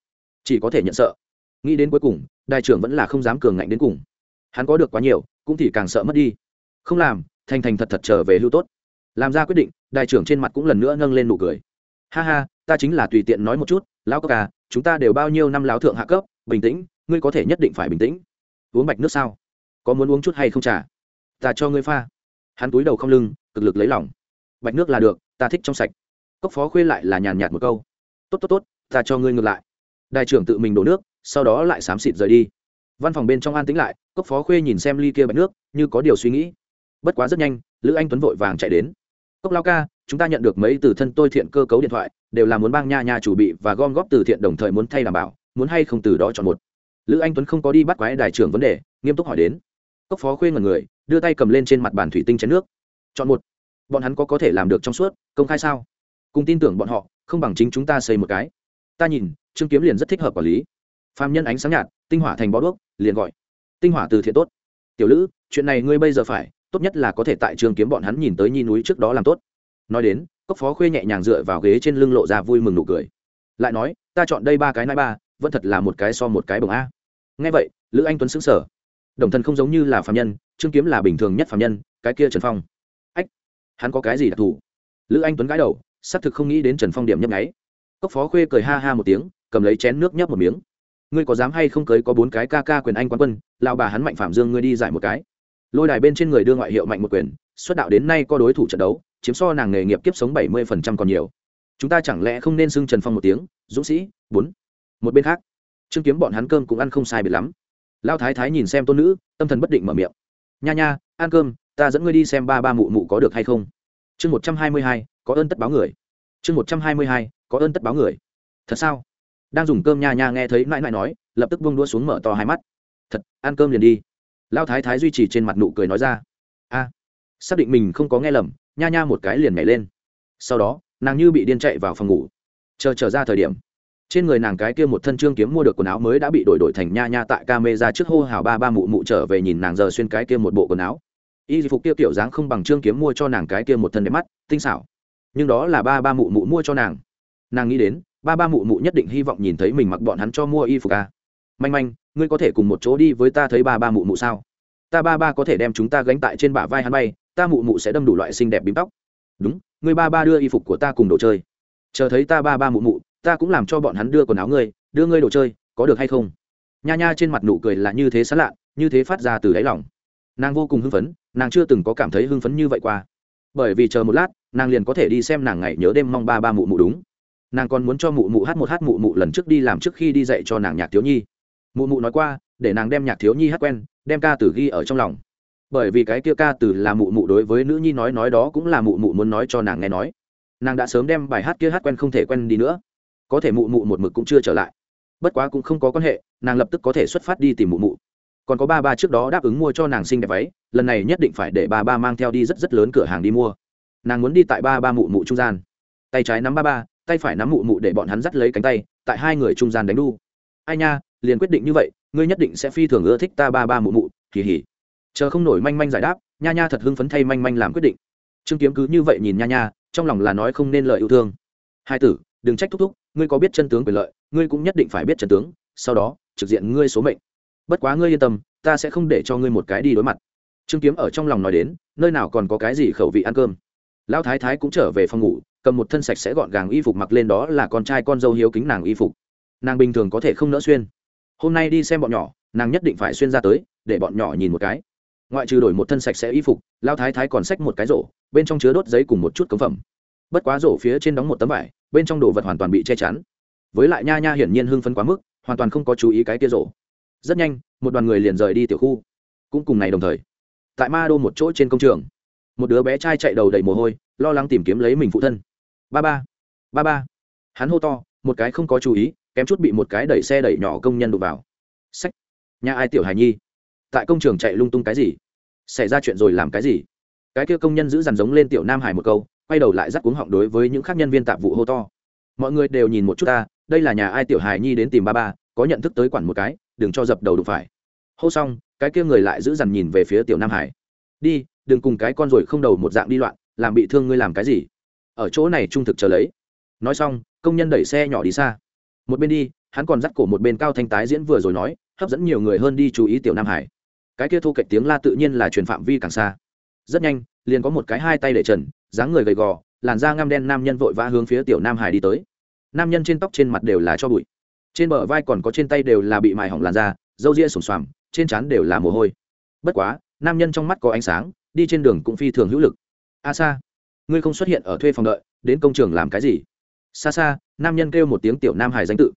chỉ có thể nhận sợ. Nghĩ đến cuối cùng, đại trưởng vẫn là không dám cường ngạnh đến cùng. Hắn có được quá nhiều, cũng thì càng sợ mất đi. Không làm, thành thành thật thật trở về lưu tốt. Làm ra quyết định, đại trưởng trên mặt cũng lần nữa nâng lên nụ cười. Ha ha, ta chính là tùy tiện nói một chút, lão cốc à chúng ta đều bao nhiêu năm lão thượng hạ cấp bình tĩnh, ngươi có thể nhất định phải bình tĩnh. Uống bạch nước sao? Có muốn uống chút hay không trả ta cho ngươi pha. Hắn túi đầu không lưng, cực lực lấy lòng. Bạch nước là được, ta thích trong sạch. Cốc phó khuê lại là nhàn nhạt một câu. Tốt tốt tốt, ta cho ngươi ngược lại. Đại trưởng tự mình đổ nước, sau đó lại xám xịt rời đi. Văn phòng bên trong an tĩnh lại, cốc phó khuê nhìn xem ly kia bạch nước, như có điều suy nghĩ. Bất quá rất nhanh, lữ anh tuấn vội vàng chạy đến. Cốc lao ca, chúng ta nhận được mấy từ thân tôi thiện cơ cấu điện thoại, đều là muốn bang nha nha chủ bị và gom góp từ thiện đồng thời muốn thay đảm bảo muốn hay không từ đó chọn một. Lữ anh tuấn không có đi bắt quái đại trưởng vấn đề, nghiêm túc hỏi đến. Cốc phó khuê ngần người, đưa tay cầm lên trên mặt bàn thủy tinh chén nước. Chọn một. Bọn hắn có có thể làm được trong suốt, công khai sao? Cùng tin tưởng bọn họ, không bằng chính chúng ta xây một cái. Ta nhìn, trương kiếm liền rất thích hợp quản lý. Phạm nhân ánh sáng nhạt, tinh hỏa thành bó đuốc, liền gọi. Tinh hỏa từ thiện tốt. Tiểu lữ, chuyện này ngươi bây giờ phải, tốt nhất là có thể tại trường kiếm bọn hắn nhìn tới nhi núi trước đó làm tốt. Nói đến, cốc phó khuê nhẹ nhàng dựa vào ghế trên lưng lộ ra vui mừng nụ cười. Lại nói, ta chọn đây ba cái nãi ba vẫn thật là một cái so một cái bồng a. Nghe vậy, lữ anh tuấn xứng sở đồng thần không giống như là phạm nhân, trương kiếm là bình thường nhất phạm nhân, cái kia trần phong. Ách, hắn có cái gì đặc thù? Lữ anh tuấn gãi đầu, xác thực không nghĩ đến trần phong điểm nhấp nháy. Cốc phó khuê cười ha ha một tiếng, cầm lấy chén nước nhấp một miếng. Ngươi có dám hay không cưới có bốn cái ca ca quyền anh quán quân lao bà hắn mạnh phạm dương ngươi đi giải một cái. Lôi đài bên trên người đưa ngoại hiệu mạnh một quyền, xuất đạo đến nay có đối thủ trận đấu, chiếm so nàng nghề nghiệp kiếp sống bảy mươi phần trăm còn nhiều. Chúng ta chẳng lẽ không nên xưng trần phong một tiếng, dũng sĩ, bốn một bên khác chứng kiếm bọn hắn cơm cũng ăn không sai biệt lắm lao thái thái nhìn xem tôn nữ tâm thần bất định mở miệng nha nha ăn cơm ta dẫn ngươi đi xem ba ba mụ mụ có được hay không chương một trăm hai mươi hai có ơn tất báo người chương một trăm hai mươi hai có ơn tất báo người thật sao đang dùng cơm nha nha nghe thấy mãi mãi nói lập tức buông đua xuống mở to hai mắt thật ăn cơm liền đi lao thái thái duy trì trên mặt nụ cười nói ra a xác định mình không có nghe lầm nha nha một cái liền nhảy lên sau đó nàng như bị điên chạy vào phòng ngủ chờ trở ra thời điểm trên người nàng cái kia một thân trương kiếm mua được quần áo mới đã bị đổi đổi thành nha nha tại ca mê ra trước hô hào ba ba mụ mụ trở về nhìn nàng giờ xuyên cái kia một bộ quần áo. Y phục kia kiểu dáng không bằng trương kiếm mua cho nàng cái kia một thân đẹp mắt, tinh xảo. Nhưng đó là ba ba mụ mụ mua cho nàng. Nàng nghĩ đến, ba ba mụ mụ nhất định hy vọng nhìn thấy mình mặc bọn hắn cho mua y phục à. manh manh, ngươi có thể cùng một chỗ đi với ta thấy ba ba mụ mụ sao? Ta ba ba có thể đem chúng ta gánh tại trên bả vai hắn bay, ta mụ mụ sẽ đâm đủ loại xinh đẹp bím tóc. Đúng, ngươi ba ba đưa y phục của ta cùng đồ chơi. Chờ thấy ta ba ba mụ mụ ta cũng làm cho bọn hắn đưa quần áo ngươi, đưa ngươi đồ chơi, có được hay không? Nha nha trên mặt nụ cười là như thế sán lạ như thế phát ra từ đáy lòng. Nàng vô cùng hưng phấn, nàng chưa từng có cảm thấy hưng phấn như vậy qua. Bởi vì chờ một lát, nàng liền có thể đi xem nàng ngày nhớ đêm mong ba ba mụ mụ đúng. Nàng còn muốn cho mụ mụ hát một hát mụ mụ lần trước đi làm trước khi đi dạy cho nàng nhạc thiếu nhi. Mụ mụ nói qua, để nàng đem nhạc thiếu nhi hát quen, đem ca từ ghi ở trong lòng. Bởi vì cái kia ca từ là mụ mụ đối với nữ nhi nói nói đó cũng là mụ mụ muốn nói cho nàng nghe nói. Nàng đã sớm đem bài hát kia hát quen không thể quen đi nữa có thể mụ mụ một mực cũng chưa trở lại. Bất quá cũng không có quan hệ, nàng lập tức có thể xuất phát đi tìm mụ mụ. Còn có ba ba trước đó đáp ứng mua cho nàng xinh đẹp váy, lần này nhất định phải để ba ba mang theo đi rất rất lớn cửa hàng đi mua. Nàng muốn đi tại ba ba mụ mụ trung gian. Tay trái nắm ba ba, tay phải nắm mụ mụ để bọn hắn dắt lấy cánh tay, tại hai người trung gian đánh đu. Ai nha, liền quyết định như vậy, ngươi nhất định sẽ phi thường ưa thích ta ba ba mụ mụ kỳ hỉ chờ không nổi manh manh giải đáp, nha nha thật hưng phấn thay manh manh làm quyết định. Trương kiếm cứ như vậy nhìn nha nha, trong lòng là nói không nên lời yêu thương. Hai tử, đừng trách thúc thúc ngươi có biết chân tướng quyền lợi, ngươi cũng nhất định phải biết chân tướng, sau đó, trực diện ngươi số mệnh. Bất quá ngươi yên tâm, ta sẽ không để cho ngươi một cái đi đối mặt. Trương kiếm ở trong lòng nói đến, nơi nào còn có cái gì khẩu vị ăn cơm? Lão thái thái cũng trở về phòng ngủ, cầm một thân sạch sẽ gọn gàng y phục mặc lên đó là con trai con dâu hiếu kính nàng y phục. Nàng bình thường có thể không nỡ xuyên. Hôm nay đi xem bọn nhỏ, nàng nhất định phải xuyên ra tới, để bọn nhỏ nhìn một cái. Ngoại trừ đổi một thân sạch sẽ y phục lao thái thái còn xách một cái rổ, bên trong chứa đốt giấy cùng một chút cấm phẩm bất quá rổ phía trên đóng một tấm vải, bên trong đồ vật hoàn toàn bị che chắn. Với lại nha nha hiển nhiên hưng phấn quá mức, hoàn toàn không có chú ý cái kia rổ. Rất nhanh, một đoàn người liền rời đi tiểu khu. Cũng cùng ngày đồng thời, tại ma đô một chỗ trên công trường, một đứa bé trai chạy đầu đầy mồ hôi, lo lắng tìm kiếm lấy mình phụ thân. Ba ba ba ba. Hắn hô to, một cái không có chú ý, kém chút bị một cái đẩy xe đẩy nhỏ công nhân đụng vào. Sách nhà ai tiểu hài nhi? Tại công trường chạy lung tung cái gì? Xảy ra chuyện rồi làm cái gì? Cái kia công nhân giữ dằn giống lên tiểu nam hải một câu quay đầu lại dắt cuống họng đối với những khác nhân viên tạp vụ hô to. Mọi người đều nhìn một chút ta, đây là nhà ai tiểu hài nhi đến tìm ba ba, có nhận thức tới quản một cái, đừng cho dập đầu đụng phải. Hô xong, cái kia người lại giữ dằn nhìn về phía tiểu nam hải. Đi, đừng cùng cái con rồi không đầu một dạng đi loạn, làm bị thương ngươi làm cái gì? Ở chỗ này trung thực chờ lấy. Nói xong, công nhân đẩy xe nhỏ đi xa. Một bên đi, hắn còn dắt cổ một bên cao thanh tái diễn vừa rồi nói, hấp dẫn nhiều người hơn đi chú ý tiểu nam hải. Cái kia thu cạnh tiếng la tự nhiên là truyền phạm vi càng xa rất nhanh, liền có một cái hai tay để trần, dáng người gầy gò, làn da ngăm đen nam nhân vội vã hướng phía tiểu nam hải đi tới. Nam nhân trên tóc trên mặt đều là cho bụi. Trên bờ vai còn có trên tay đều là bị mài hỏng làn da, râu ria sùng xoàm, trên trán đều là mồ hôi. Bất quá, nam nhân trong mắt có ánh sáng, đi trên đường cũng phi thường hữu lực. A xa ngươi không xuất hiện ở thuê phòng đợi, đến công trường làm cái gì? Xa xa nam nhân kêu một tiếng tiểu nam hải danh tự.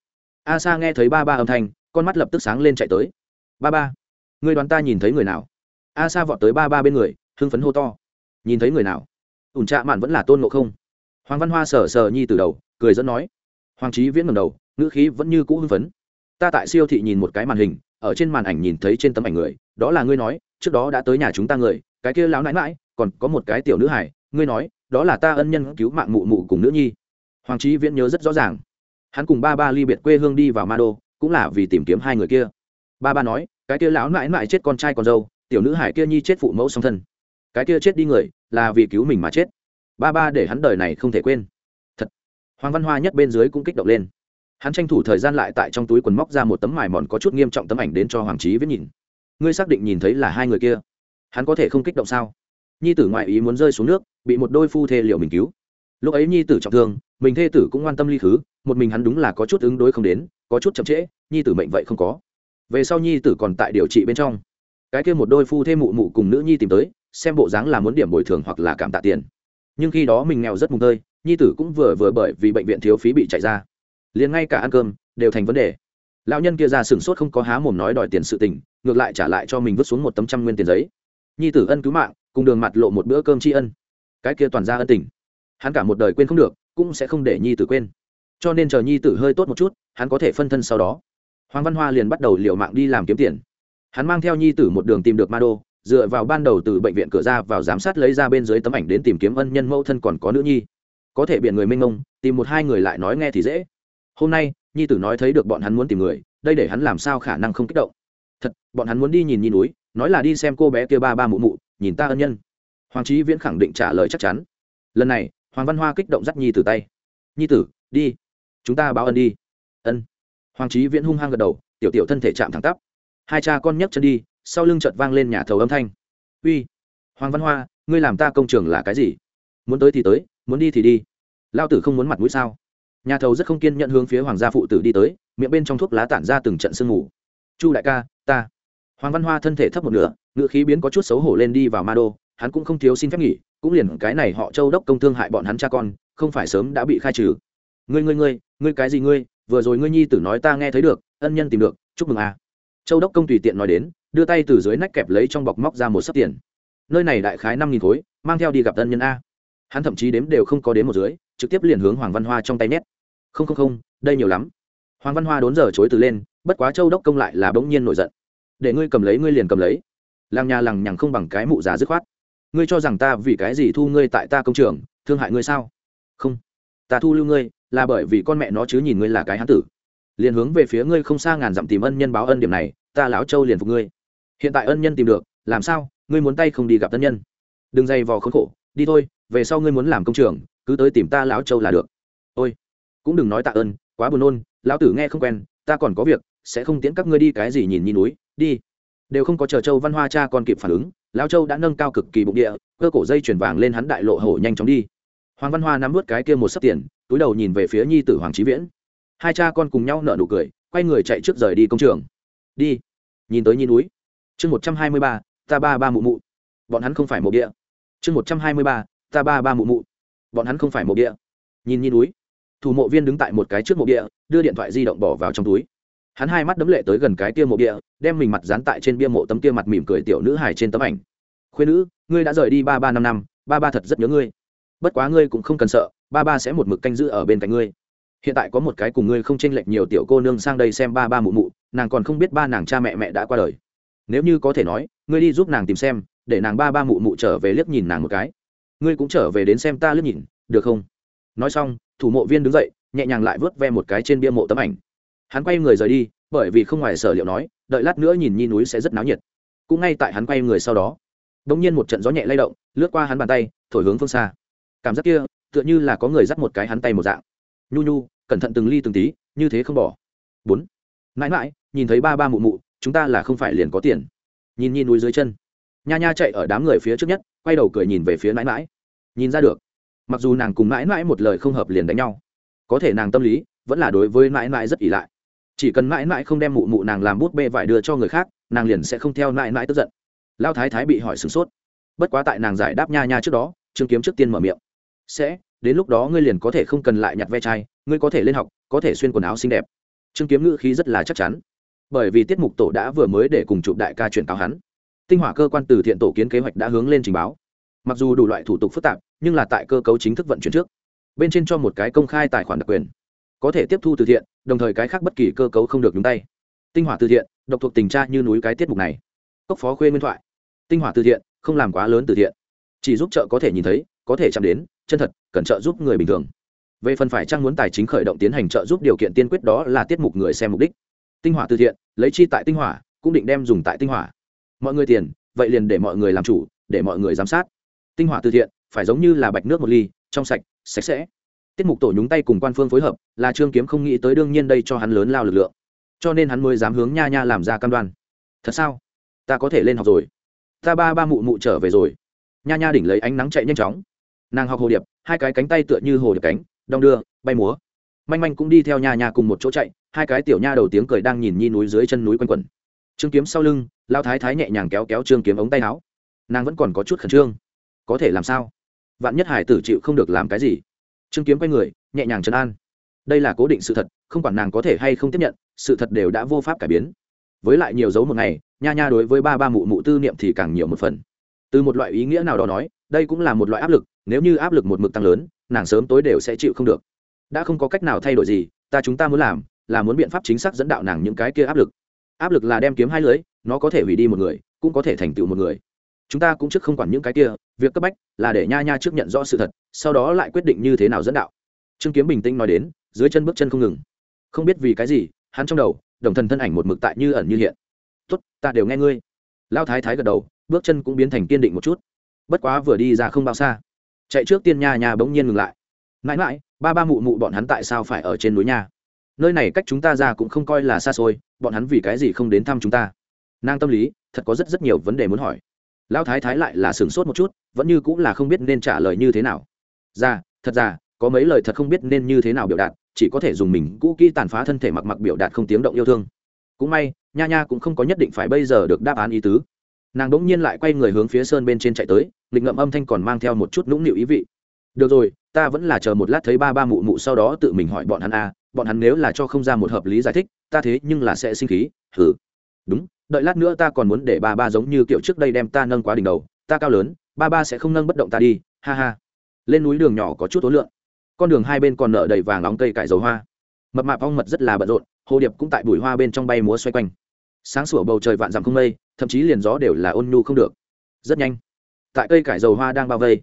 A sa nghe thấy ba ba âm thanh, con mắt lập tức sáng lên chạy tới. Ba ba, ngươi đoán ta nhìn thấy người nào? A sa vọt tới ba ba bên người hưng phấn hô to. Nhìn thấy người nào? Ủn trạ mạn vẫn là tôn ngộ không. Hoàng văn hoa sờ sờ nhi từ đầu, cười dẫn nói. Hoàng trí viễn ngầm đầu, ngữ khí vẫn như cũ hưng phấn. Ta tại siêu thị nhìn một cái màn hình, ở trên màn ảnh nhìn thấy trên tấm ảnh người, đó là ngươi nói, trước đó đã tới nhà chúng ta người, cái kia láo nãi mãi còn có một cái tiểu nữ hải ngươi nói, đó là ta ân nhân cứu mạng mụ mụ cùng nữ nhi. Hoàng trí viễn nhớ rất rõ ràng. Hắn cùng ba ba ly biệt quê hương đi vào ma đô, cũng là vì tìm kiếm hai người kia. Ba ba nói, cái kia lão nãi mãi chết con trai con dâu, tiểu nữ hải kia nhi chết phụ mẫu song thân cái kia chết đi người, là vì cứu mình mà chết. Ba ba để hắn đời này không thể quên. Thật. Hoàng văn hoa nhất bên dưới cũng kích động lên. Hắn tranh thủ thời gian lại tại trong túi quần móc ra một tấm mài mòn có chút nghiêm trọng tấm ảnh đến cho hoàng trí viết nhìn. Ngươi xác định nhìn thấy là hai người kia. Hắn có thể không kích động sao? Nhi tử ngoại ý muốn rơi xuống nước, bị một đôi phu thê liệu mình cứu. Lúc ấy nhi tử trọng thương, mình thê tử cũng quan tâm ly khứ, một mình hắn đúng là có chút ứng đối không đến, có chút chậm trễ, nhi tử mệnh vậy không có. Về sau nhi tử còn tại điều trị bên trong. Cái kia một đôi phu thê mụ mụ cùng nữ nhi tìm tới xem bộ dáng là muốn điểm bồi thường hoặc là cảm tạ tiền. Nhưng khi đó mình nghèo rất mùng tơi, nhi tử cũng vừa vừa bởi vì bệnh viện thiếu phí bị chạy ra. Liền ngay cả ăn cơm đều thành vấn đề. Lão nhân kia ra sửng sốt không có há mồm nói đòi tiền sự tình, ngược lại trả lại cho mình vứt xuống một tấm trăm nguyên tiền giấy. Nhi tử ân cứu mạng, cùng đường mặt lộ một bữa cơm tri ân. Cái kia toàn ra ân tình. Hắn cả một đời quên không được, cũng sẽ không để nhi tử quên. Cho nên chờ nhi tử hơi tốt một chút, hắn có thể phân thân sau đó. Hoàng văn hoa liền bắt đầu liều mạng đi làm kiếm tiền. Hắn mang theo nhi tử một đường tìm được ma đô dựa vào ban đầu từ bệnh viện cửa ra vào giám sát lấy ra bên dưới tấm ảnh đến tìm kiếm ân nhân mẫu thân còn có nữ nhi. Có thể biện người minh ông tìm một hai người lại nói nghe thì dễ. Hôm nay, nhi tử nói thấy được bọn hắn muốn tìm người, đây để hắn làm sao khả năng không kích động. Thật, bọn hắn muốn đi nhìn nhìn núi, nói là đi xem cô bé kia ba ba mụ mụ, nhìn ta ân nhân. Hoàng trí viễn khẳng định trả lời chắc chắn. Lần này, hoàng văn hoa kích động dắt nhi tử tay. Nhi tử, đi. Chúng ta báo ân đi. Ân. Hoàng trí viễn hung hăng gật đầu, tiểu tiểu thân thể chạm thẳng tắp. Hai cha con nhấc chân đi sau lưng chợt vang lên nhà thầu âm thanh. Uy, hoàng văn hoa, ngươi làm ta công trường là cái gì? Muốn tới thì tới, muốn đi thì đi. Lao tử không muốn mặt mũi sao? Nhà thầu rất không kiên nhận hướng phía hoàng gia phụ tử đi tới, miệng bên trong thuốc lá tản ra từng trận sương mù. Chu đại ca, ta. Hoàng văn hoa thân thể thấp một nửa ngự khí biến có chút xấu hổ lên đi vào ma đô, hắn cũng không thiếu xin phép nghỉ, cũng liền cái này họ châu đốc công thương hại bọn hắn cha con, không phải sớm đã bị khai trừ. Ngươi ngươi ngươi ngươi cái gì ngươi? Vừa rồi ngươi nhi tử nói ta nghe thấy được, ân nhân tìm được, chúc mừng à. châu đốc công tùy tiện nói đến đưa tay từ dưới nách kẹp lấy trong bọc móc ra một sấp tiền. Nơi này đại khái năm nghìn khối, mang theo đi gặp ân nhân a. Hắn thậm chí đếm đều không có đến một dưới, trực tiếp liền hướng hoàng văn hoa trong tay nét. không không không, đây nhiều lắm. Hoàng văn hoa đốn giờ chối từ lên, bất quá châu đốc công lại là bỗng nhiên nổi giận. Để ngươi cầm lấy, ngươi liền cầm lấy. Làng nhà lằng nhằng không bằng cái mụ già dứt khoát. Ngươi cho rằng ta vì cái gì thu ngươi tại ta công trường, thương hại ngươi sao? Không. Ta thu lưu ngươi, là bởi vì con mẹ nó chứ nhìn ngươi là cái hán tử. Liền hướng về phía ngươi không xa ngàn dặm tìm ân nhân báo ân điểm này, ta lão châu liền phục ngươi hiện tại ân nhân tìm được, làm sao? Ngươi muốn tay không đi gặp ân nhân. Đừng dày vò khốn khổ, đi thôi, về sau ngươi muốn làm công trường, cứ tới tìm ta lão châu là được. Ôi, cũng đừng nói tạ ơn, quá buồn nôn, lão tử nghe không quen, ta còn có việc, sẽ không tiễn các ngươi đi cái gì nhìn nhìn núi, đi. Đều không có chờ châu văn hoa cha còn kịp phản ứng, lão châu đã nâng cao cực kỳ bụng địa, cơ cổ dây chuyển vàng lên hắn đại lộ hổ nhanh chóng đi. Hoàng văn hoa nắm vớt cái kia một sấp tiền, túi đầu nhìn về phía nhi tử hoàng trí viễn. Hai cha con cùng nhau nợ nụ cười, quay người chạy trước rời đi công trường. Đi, nhìn tới nhi núi chương một trăm hai mươi ba, ta ba ba mụ mụ. Bọn hắn không phải mộ địa. Chương một trăm hai mươi ba, ta ba ba mụ mụ. Bọn hắn không phải mộ địa. Nhìn nhìn núi. Thủ mộ viên đứng tại một cái trước mộ địa, đưa điện thoại di động bỏ vào trong túi. Hắn hai mắt đấm lệ tới gần cái kia mộ địa, đem mình mặt dán tại trên bia mộ tấm kia mặt mỉm cười tiểu nữ hài trên tấm ảnh. Khuyên nữ, ngươi đã rời đi ba ba năm năm, ba ba thật rất nhớ ngươi. Bất quá ngươi cũng không cần sợ, ba ba sẽ một mực canh giữ ở bên cạnh ngươi. Hiện tại có một cái cùng ngươi không chênh lệch nhiều tiểu cô nương sang đây xem ba ba mụ mụ, nàng còn không biết ba nàng cha mẹ mẹ đã qua đời nếu như có thể nói, ngươi đi giúp nàng tìm xem, để nàng ba ba mụ mụ trở về liếc nhìn nàng một cái. Ngươi cũng trở về đến xem ta liếc nhìn, được không? Nói xong, thủ mộ viên đứng dậy, nhẹ nhàng lại vớt ve một cái trên bia mộ tấm ảnh. Hắn quay người rời đi, bởi vì không ngoài sở liệu nói, đợi lát nữa nhìn nhi núi sẽ rất náo nhiệt. Cũng ngay tại hắn quay người sau đó đ ỗ n g nhiên một trận gió nhẹ lay động, lướt qua hắn bàn tay, thổi hướng phương xa. Cảm giác kia, tựa như là có người dắt một cái hắn tay một dạng. Nhu nhu, cẩn thận từng ly từng tí, như thế không bỏ. Bốn. Mãi mãi nhìn thấy ba ba mụ mụ, chúng ta là không phải liền có tiền. Nhìn nhìn núi dưới chân. Nha nha chạy ở đám người phía trước nhất, quay đầu cười nhìn về phía mãi mãi. Nhìn ra được. Mặc dù nàng cùng mãi mãi một lời không hợp liền đánh nhau, có thể nàng tâm lý vẫn là đối với mãi mãi rất ỷ lại. Chỉ cần mãi mãi không đem mụ mụ nàng làm bút bê vải đưa cho người khác, nàng liền sẽ không theo mãi mãi tức giận. Lao thái thái bị hỏi sửng sốt. Bất quá tại nàng giải đáp nha nha trước đó, trương kiếm trước tiên mở miệng. Sẽ, đến lúc đó ngươi liền có thể không cần lại nhặt ve chai, ngươi có thể lên học, có thể xuyên quần áo xinh đẹp. Trương kiếm ngữ khí rất là chắc chắn bởi vì tiết mục tổ đã vừa mới để cùng chụp đại ca chuyển cáo hắn. Tinh hỏa cơ quan từ thiện tổ kiến kế hoạch đã hướng lên trình báo. Mặc dù đủ loại thủ tục phức tạp, nhưng là tại cơ cấu chính thức vận chuyển trước. Bên trên cho một cái công khai tài khoản đặc quyền. Có thể tiếp thu từ thiện, đồng thời cái khác bất kỳ cơ cấu không được nhúng tay. Tinh hỏa từ thiện, độc thuộc tình tra như núi cái tiết mục này. Cốc phó khuê nguyên thoại. Tinh hỏa từ thiện, không làm quá lớn từ thiện. Chỉ giúp chợ có thể nhìn thấy, có thể chạm đến, chân thật, cần trợ giúp người bình thường. Về phần phải trang muốn tài chính khởi động tiến hành trợ giúp điều kiện tiên quyết đó là tiết mục người xem mục đích tinh hỏa từ thiện, lấy chi tại tinh hỏa, cũng định đem dùng tại tinh hỏa. Mọi người tiền, vậy liền để mọi người làm chủ, để mọi người giám sát. Tinh hỏa từ thiện, phải giống như là bạch nước một ly, trong sạch sạch sẽ. Tiết mục tổ nhúng tay cùng quan phương phối hợp, là trương kiếm không nghĩ tới đương nhiên đây cho hắn lớn lao lực lượng. Cho nên hắn mới dám hướng nha nha làm ra cam đoan. Thật sao? Ta có thể lên học rồi. Ta ba ba mụ mụ trở về rồi. Nha nha đỉnh lấy ánh nắng chạy nhanh chóng. Nàng học hồ điệp, hai cái cánh tay tựa như hồ điệp cánh, đong đưa, bay múa. Manh manh cũng đi theo nha nha cùng một chỗ chạy hai cái tiểu nha đầu tiếng cười đang nhìn nhi núi dưới chân núi quanh quẩn. Trương kiếm sau lưng lao thái thái nhẹ nhàng kéo kéo trương kiếm ống tay áo. Nàng vẫn còn có chút khẩn trương. Có thể làm sao? Vạn nhất hải tử chịu không được làm cái gì? Trương kiếm quay người, nhẹ nhàng trấn an. Đây là cố định sự thật, không quản nàng có thể hay không tiếp nhận, sự thật đều đã vô pháp cải biến. Với lại nhiều dấu một ngày, nha nha đối với ba ba mụ mụ tư niệm thì càng nhiều một phần. Từ một loại ý nghĩa nào đó nói, đây cũng là một loại áp lực, nếu như áp lực một mực tăng lớn, nàng sớm tối đều sẽ chịu không được. Đã không có cách nào thay đổi gì, ta chúng ta muốn làm là muốn biện pháp chính xác dẫn đạo nàng những cái kia áp lực. Áp lực là đem kiếm hai lưới, nó có thể hủy đi một người, cũng có thể thành tựu một người. Chúng ta cũng trước không quản những cái kia, việc cấp bách là để nha nha trước nhận rõ sự thật, sau đó lại quyết định như thế nào dẫn đạo. Trương kiếm bình tĩnh nói đến, dưới chân bước chân không ngừng. Không biết vì cái gì, hắn trong đầu, đồng thần thân ảnh một mực tại như ẩn như hiện. Tốt, ta đều nghe ngươi. Lao thái thái gật đầu, bước chân cũng biến thành kiên định một chút. Bất quá vừa đi ra không bao xa. Chạy trước tiên nha nha bỗng nhiên ngừng lại. Mãi mãi, ba ba mụ mụ bọn hắn tại sao phải ở trên núi nha? Nơi này cách chúng ta ra cũng không coi là xa xôi, bọn hắn vì cái gì không đến thăm chúng ta? Nàng tâm lý, thật có rất rất nhiều vấn đề muốn hỏi. Lão thái thái lại là sửng sốt một chút, vẫn như cũng là không biết nên trả lời như thế nào. Ra thật ra có mấy lời thật không biết nên như thế nào biểu đạt, chỉ có thể dùng mình cũ kỹ tàn phá thân thể mặc mặc biểu đạt không tiếng động yêu thương. Cũng may, nha nha cũng không có nhất định phải bây giờ được đáp án ý tứ. Nàng đ ỗ n g nhiên lại quay người hướng phía sơn bên trên chạy tới lịch ngậm âm thanh còn mang theo một chút nũng nịu ý vị. Được rồi, ta vẫn là chờ một lát thấy ba ba mụ mụ sau đó tự mình hỏi bọn hắn a bọn hắn nếu là cho không ra một hợp lý giải thích, ta thế nhưng là sẽ sinh khí hử đúng, đợi lát nữa ta còn muốn để ba ba giống như kiểu trước đây đem ta nâng quá đỉnh đầu, ta cao lớn, ba ba sẽ không nâng bất động ta đi, ha ha. Lên núi đường nhỏ có chút tối lượng, con đường hai bên còn nở đầy vàng nóng cây cải dầu hoa. Mập mạp ong mật rất là bận rộn, hồ điệp cũng tại bụi hoa bên trong bay múa xoay quanh. Sáng sủa bầu trời vạn dặm không mây, thậm chí liền gió đều là ôn nhu không được. Rất nhanh, tại cây cải dầu hoa đang bao vây,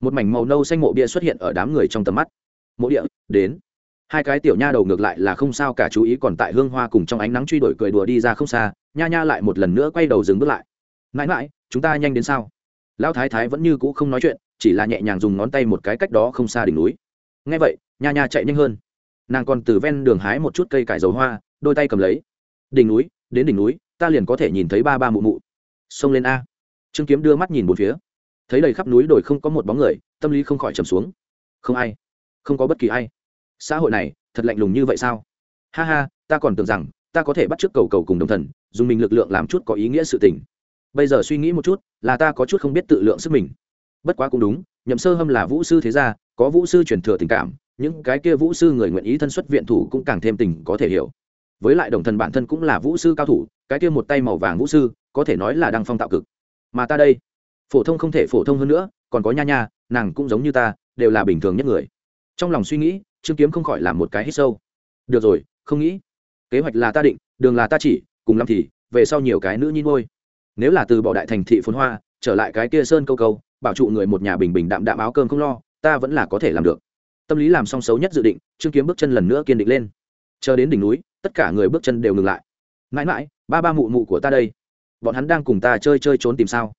một mảnh màu nâu xanh mộ bia xuất hiện ở đám người trong tầm mắt. Mộ địa, đến hai cái tiểu nha đầu ngược lại là không sao cả, chú ý còn tại hương hoa cùng trong ánh nắng truy đuổi cười đùa đi ra không xa, nha nha lại một lần nữa quay đầu dừng bước lại. Mãi mãi, chúng ta nhanh đến sao? Lão thái thái vẫn như cũ không nói chuyện, chỉ là nhẹ nhàng dùng ngón tay một cái cách đó không xa đỉnh núi. Ngay vậy, nha nha chạy nhanh hơn. Nàng còn từ ven đường hái một chút cây cải dầu hoa, đôi tay cầm lấy. Đỉnh núi, đến đỉnh núi, ta liền có thể nhìn thấy ba ba mụ mụ. Xông lên a. Trương kiếm đưa mắt nhìn một phía. Thấy đầy khắp núi đồi không có một bóng người, tâm lý không khỏi trầm xuống. Không ai, không có bất kỳ ai xã hội này thật lạnh lùng như vậy sao? Ha ha, ta còn tưởng rằng ta có thể bắt t cầu cầu cùng đồng thần, dùng mình lực lượng làm chút có ý nghĩa sự tình. Bây giờ suy nghĩ một chút, là ta có chút không biết tự lượng sức mình. Bất quá cũng đúng, nhậm sơ hâm là vũ sư thế gia, có vũ sư truyền thừa tình cảm, những cái kia vũ sư người nguyện ý thân xuất viện thủ cũng càng thêm tình có thể hiểu. Với lại đồng thần bản thân cũng là vũ sư cao thủ, cái kia một tay màu vàng vũ sư, có thể nói là đăng phong tạo cực. Mà ta đây, phổ thông không thể phổ thông hơn nữa, còn có nha nha, nàng cũng giống như ta, đều là bình thường nhất người. Trong lòng suy nghĩ trương kiếm không khỏi làm một cái hít sâu. Được rồi, không nghĩ. Kế hoạch là ta định, đường là ta chỉ, cùng làm thì, về sau nhiều cái nữ nhi ngôi. Nếu là từ bỏ đại thành thị phồn hoa, trở lại cái kia sơn câu câu, bảo trụ người một nhà bình bình đạm đạm áo cơm không lo, ta vẫn là có thể làm được. Tâm lý làm song xấu nhất dự định, trương kiếm bước chân lần nữa kiên định lên. Chờ đến đỉnh núi, tất cả người bước chân đều ngừng lại. Mãi mãi, ba ba mụ mụ của ta đây. Bọn hắn đang cùng ta chơi chơi trốn tìm sao?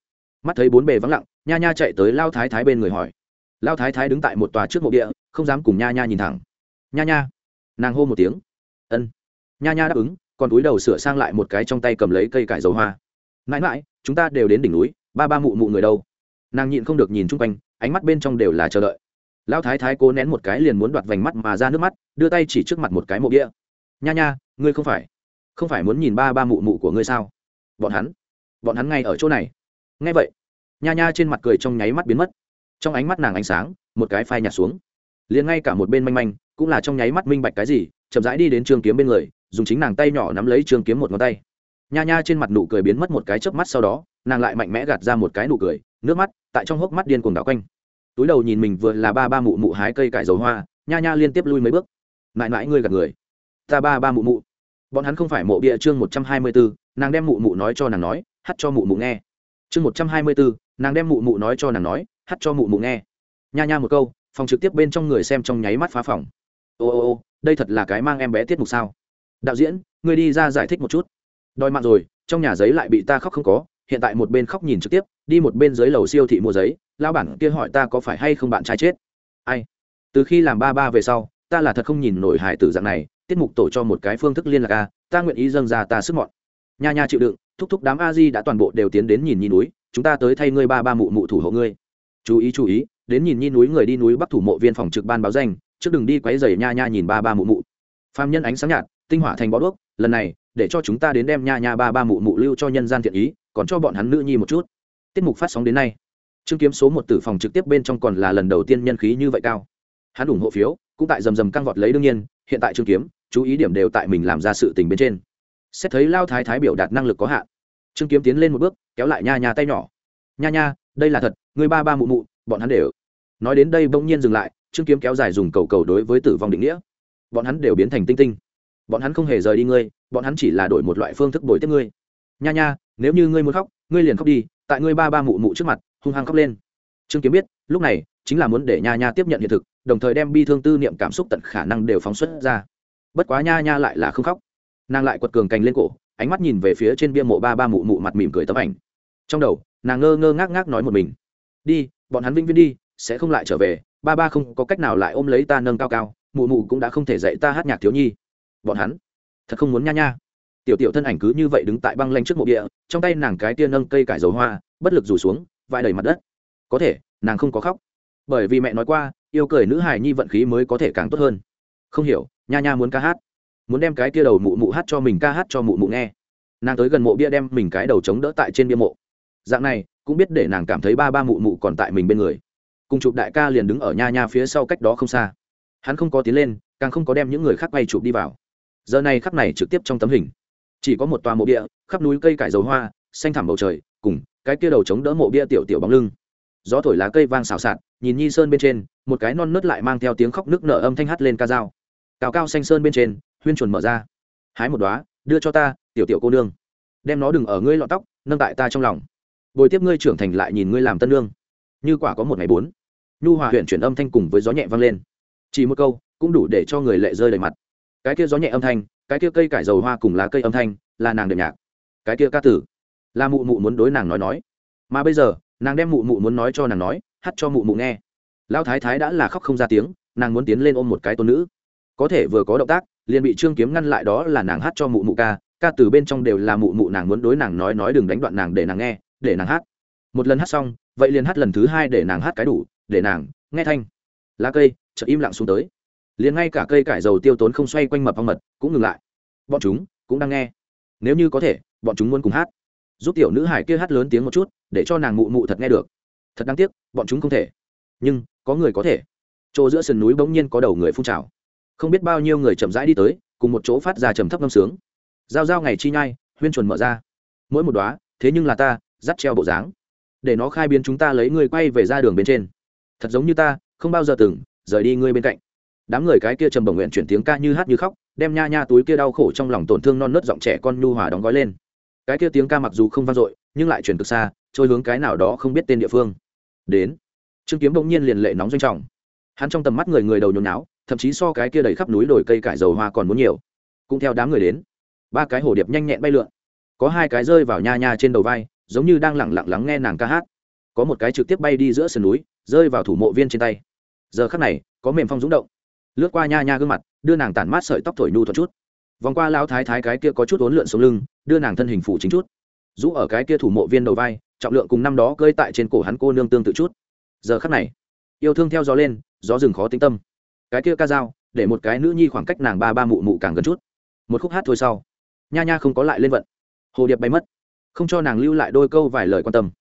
Mắt thấy bốn bề vắng lặng, nha nha chạy tới lao thái thái bên người hỏi lao thái thái đứng tại một tòa trước mộ địa, không dám cùng nha nha nhìn thẳng. Nha nha. Nàng hô một tiếng. Ân. Nha nha đáp ứng, còn túi đầu sửa sang lại một cái trong tay cầm lấy cây cải dầu hoa. Mãi mãi, chúng ta đều đến đỉnh núi, ba ba mụ mụ người đâu? Nàng nhịn không được nhìn chung quanh, ánh mắt bên trong đều là chờ đợi. Lão thái thái cố nén một cái liền muốn đoạt vành mắt mà ra nước mắt, đưa tay chỉ trước mặt một cái mộ đĩa nha nha, ngươi không phải không phải muốn nhìn ba ba mụ mụ của ngươi sao? Bọn hắn bọn hắn ngay ở chỗ này. Ngay vậy, nha nha trên mặt cười trong nháy mắt biến mất trong ánh mắt nàng ánh sáng, một cái phai nhạt xuống. Liền ngay cả một bên manh manh, cũng là trong nháy mắt minh bạch cái gì, chậm rãi đi đến trường kiếm bên người, dùng chính nàng tay nhỏ nắm lấy trường kiếm một ngón tay. Nha nha trên mặt nụ cười biến mất một cái chớp mắt sau đó, nàng lại mạnh mẽ gạt ra một cái nụ cười, nước mắt, tại trong hốc mắt điên cuồng đảo quanh. Túi đầu nhìn mình vừa là ba ba mụ mụ hái cây cải dầu hoa, nha nha liên tiếp lui mấy bước. Mãi mãi ngươi gạt người. Ta ba ba mụ mụ. Bọn hắn không phải mộ bịa chương một trăm hai mươi bốn nàng đem mụ mụ nói cho nàng nói hắt cho mụ mụ nghe. Chương một trăm hai mươi bốn nàng đem mụ mụ nói cho nàng nói hắt cho mụ mụ nghe. Nha nha một câu, phòng trực tiếp bên trong người xem trong nháy mắt phá phòng. Ô ô ô, đây thật là cái mang em bé tiết mục sao? Đạo diễn người đi ra giải thích một chút. Đòi mạng rồi, trong nhà giấy lại bị ta khóc không có, hiện tại một bên khóc nhìn trực tiếp, đi một bên dưới lầu siêu thị mua giấy lao bản kia hỏi ta có phải hay không bạn trai chết. Ai? Từ khi làm ba ba về sau, ta là thật không nhìn nổi hải tử dạng này, tiết mục tổ cho một cái phương thức liên lạc a ta nguyện ý dâng ra ta sức mọn. Nha nha chịu đựng, thúc thúc đám a di đã toàn bộ đều tiến đến nhìn nhìn núi chúng ta tới thay ngươi ba ba mụ mụ thủ hộ ngươi. Chú ý chú ý, đến nhìn nhi núi người đi núi bắc thủ mộ viên phòng trực ban báo danh, trước đừng đi quấy giày nha nha nhìn ba ba mụ mụ. Phàm nhân ánh sáng nhạt, tinh hỏa thành bó đuốc, lần này, để cho chúng ta đến đem nha nha ba ba mụ mụ lưu cho nhân gian thiện ý, còn cho bọn hắn nữ nhi một chút. Tiết mục phát sóng đến nay. Chương kiếm số một tử phòng trực tiếp bên trong còn là lần đầu tiên nhân khí như vậy cao. Hắn ủng hộ phiếu, cũng tại rầm rầm căng vọt lấy đương nhiên, hiện tại chương kiếm, chú ý điểm đều tại mình làm ra sự tình bên trên. Xét thấy lao thái thái biểu đạt năng lực có hạn trương kiếm tiến lên một bước, kéo lại nha nha tay nhỏ. Nha nha, đây là thật người ba ba mụ mụ, bọn hắn đều nói đến đây bỗng nhiên dừng lại, trương kiếm kéo dài dùng cầu cầu đối với tử vong định nghĩa. Bọn hắn đều biến thành tinh tinh. Bọn hắn không hề rời đi ngươi, bọn hắn chỉ là đổi một loại phương thức bồi tiếp ngươi. Nha nha, nếu như ngươi muốn khóc, ngươi liền khóc đi, tại ngươi ba ba mụ mụ trước mặt, hung hăng khóc lên. Trương kiếm biết, lúc này chính là muốn để nha nha tiếp nhận hiện thực, đồng thời đem bi thương tư niệm cảm xúc tận khả năng đều phóng xuất ra. Bất quá nha nha lại là không khóc. Nàng lại quật cường cành lên cổ ánh mắt nhìn về phía trên bia mộ ba ba mụ mụ mặt mỉm cười tấm ảnh. Trong đầu, nàng ngơ ngơ ngác ngác nói một mình. Đi, bọn hắn vĩnh viễn đi, sẽ không lại trở về. Ba ba không có cách nào lại ôm lấy ta nâng cao cao, mụ mụ cũng đã không thể dạy ta hát nhạc thiếu nhi. Bọn hắn, thật không muốn nha nha. Tiểu tiểu thân ảnh cứ như vậy đứng tại băng lanh trước mộ địa, trong tay nàng cái tia nâng cây cải dầu hoa, bất lực rủ xuống vai đầy mặt đất. Có thể, nàng không có khóc. Bởi vì mẹ nói qua, yêu cười nữ hài nhi vận khí mới có thể càng tốt hơn. Không hiểu, nha nha muốn ca hát muốn đem cái kia đầu mụ mụ hát cho mình ca hát cho mụ mụ nghe. Nàng tới gần mộ bia đem mình cái đầu chống đỡ tại trên bia mộ. Dạng này, cũng biết để nàng cảm thấy ba ba mụ mụ còn tại mình bên người. Cùng chụp đại ca liền đứng ở nha nha phía sau cách đó không xa. Hắn không có tiến lên, càng không có đem những người khác bay chụp đi vào. Giờ này khắp này trực tiếp trong tấm hình. Chỉ có một tòa mộ bia, khắp núi cây cải dầu hoa, xanh thẳm bầu trời, cùng cái kia đầu chống đỡ mộ bia tiểu tiểu bóng lưng. Gió thổi lá cây vang xào xạc, nhìn nhi sơn bên trên, một cái non nớt lại mang theo tiếng khóc nước nở âm thanh hát lên ca dao. Cao cao xanh sơn bên trên huyên chuồn mở ra. Hái một đoá đưa cho ta, tiểu tiểu cô nương. Đem nó đừng ở ngươi lọn tóc, nâng tại ta trong lòng. Bồi tiếp ngươi trưởng thành lại nhìn ngươi làm tân lương như quả có một ngày bốn. Nhu hòa huyện chuyển âm thanh cùng với gió nhẹ vang lên. Chỉ một câu, cũng đủ để cho người lệ rơi đầy mặt. Cái kia gió nhẹ âm thanh, cái kia cây cải dầu hoa cùng lá cây âm thanh, là nàng đệm nhạc. Cái kia ca tử, là mụ mụ muốn đối nàng nói nói. Mà bây giờ, nàng đem mụ mụ muốn nói cho nàng nói, hát cho mụ mụ nghe. Lão thái thái đã là khóc không ra tiếng, nàng muốn tiến lên ôm một cái tôn nữ. Có thể vừa có động tác liền bị trương kiếm ngăn lại đó là nàng hát cho mụ mụ ca ca từ bên trong đều là mụ mụ nàng muốn đối nàng nói nói đừng đánh đoạn nàng để nàng nghe, để nàng hát. Một lần hát xong, vậy liền hát lần thứ hai để nàng hát cái đủ, để nàng nghe thanh. Lá cây chợt im lặng xuống tới. Liền ngay cả cây cải dầu tiêu tốn không xoay quanh mập phong mật, cũng ngừng lại. Bọn chúng cũng đang nghe. Nếu như có thể, bọn chúng muốn cùng hát. Giúp tiểu nữ hải kia hát lớn tiếng một chút, để cho nàng mụ mụ thật nghe được. Thật đáng tiếc, bọn chúng không thể. Nhưng, có người có thể. Chỗ giữa sườn núi bỗng nhiên có đầu người phun trào không biết bao nhiêu người chậm rãi đi tới, cùng một chỗ phát ra trầm thấp ngâm sướng. Giao giao ngày chi nhai, huyên chuẩn mở ra. Mỗi một đoá thế nhưng là ta, dắt treo bộ dáng. Để nó khai biến chúng ta lấy ngươi quay về ra đường bên trên. Thật giống như ta, không bao giờ từng, rời đi ngươi bên cạnh. Đám người cái kia trầm bổng nguyện chuyển tiếng ca như hát như khóc, đem nha nha túi kia đau khổ trong lòng tổn thương non nớt giọng trẻ con nhu hòa đóng gói lên. Cái kia tiếng ca mặc dù không vang dội, nhưng lại chuyển cực xa, trôi hướng cái nào đó không biết tên địa phương. Đến. Trương kiếm bỗng nhiên liền lệ nóng doanh trọng. Hắn trong tầm mắt người người đầu nhồi náo thậm chí so cái kia đầy khắp núi đồi cây cải dầu hoa còn muốn nhiều. Cũng theo đám người đến, ba cái hồ điệp nhanh nhẹn bay lượn. Có hai cái rơi vào nha nha trên đầu vai, giống như đang lẳng lặng lắng nghe nàng ca hát. Có một cái trực tiếp bay đi giữa sườn núi, rơi vào thủ mộ viên trên tay. Giờ khắc này, có mềm phong rúng động. Lướt qua nha nha gương mặt, đưa nàng tản mát sợi tóc thổi nhu thuật chút. Vòng qua lao thái thái cái kia có chút ốn lượn xuống lưng, đưa nàng thân hình phủ chính chút. Rũ ở cái kia thủ mộ viên đầu vai, trọng lượng cùng năm đó cơi tại trên cổ hắn cô nương tương tự chút. Giờ khắc này, yêu thương theo gió lên, gió rừng khó tính tâm cái kia ca dao, để một cái nữ nhi khoảng cách nàng ba ba mụ mụ càng gần chút. Một khúc hát thôi sau. Nha nha không có lại lên vận. Hồ điệp bay mất. Không cho nàng lưu lại đôi câu vài lời quan tâm.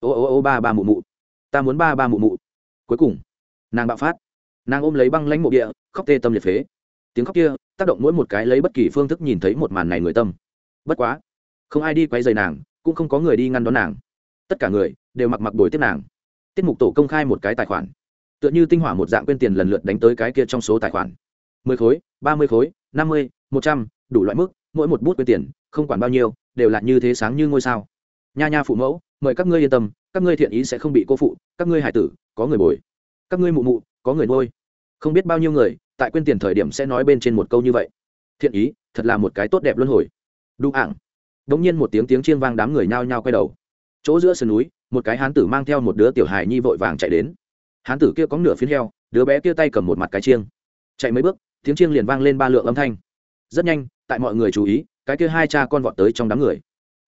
Ô ô ô, ba ba mụ mụ. Ta muốn ba ba mụ mụ. Cuối cùng, nàng bạo phát. Nàng ôm lấy băng lãnh mộ địa, khóc tê tâm liệt phế. Tiếng khóc kia, tác động mỗi một cái lấy bất kỳ phương thức nhìn thấy một màn này người tâm. Bất quá, không ai đi quay dày nàng, cũng không có người đi ngăn đón nàng. Tất cả người đều mặc mặc bồi tiếp nàng. Tiết mục tổ công khai một cái tài khoản tựa như tinh hỏa một dạng quên tiền lần lượt đánh tới cái kia trong số tài khoản. mười khối, ba mươi khối, năm mươi, một trăm, đủ loại mức, mỗi một bút quên tiền, không quản bao nhiêu, đều là như thế sáng như ngôi sao. Nha nha phụ mẫu, mời các ngươi yên tâm, các ngươi thiện ý sẽ không bị cô phụ, các ngươi hải tử, có người bồi. Các ngươi mụ mụ, có người nuôi. Không biết bao nhiêu người, tại quên tiền thời điểm sẽ nói bên trên một câu như vậy. Thiện ý, thật là một cái tốt đẹp luân hồi. Đu ảng. Đ ỗ n g nhiên một tiếng tiếng chiên vang đám người nhao nhao quay đầu. Chỗ giữa sườn núi, một cái hán tử mang theo một đứa tiểu hài nhi vội vàng chạy đến hán tử kia có nửa phiến heo, đứa bé kia tay cầm một mặt cái chiêng. Chạy mấy bước, tiếng chiêng liền vang lên ba lượng âm thanh. Rất nhanh, tại mọi người chú ý, cái kia hai cha con vọt tới trong đám người.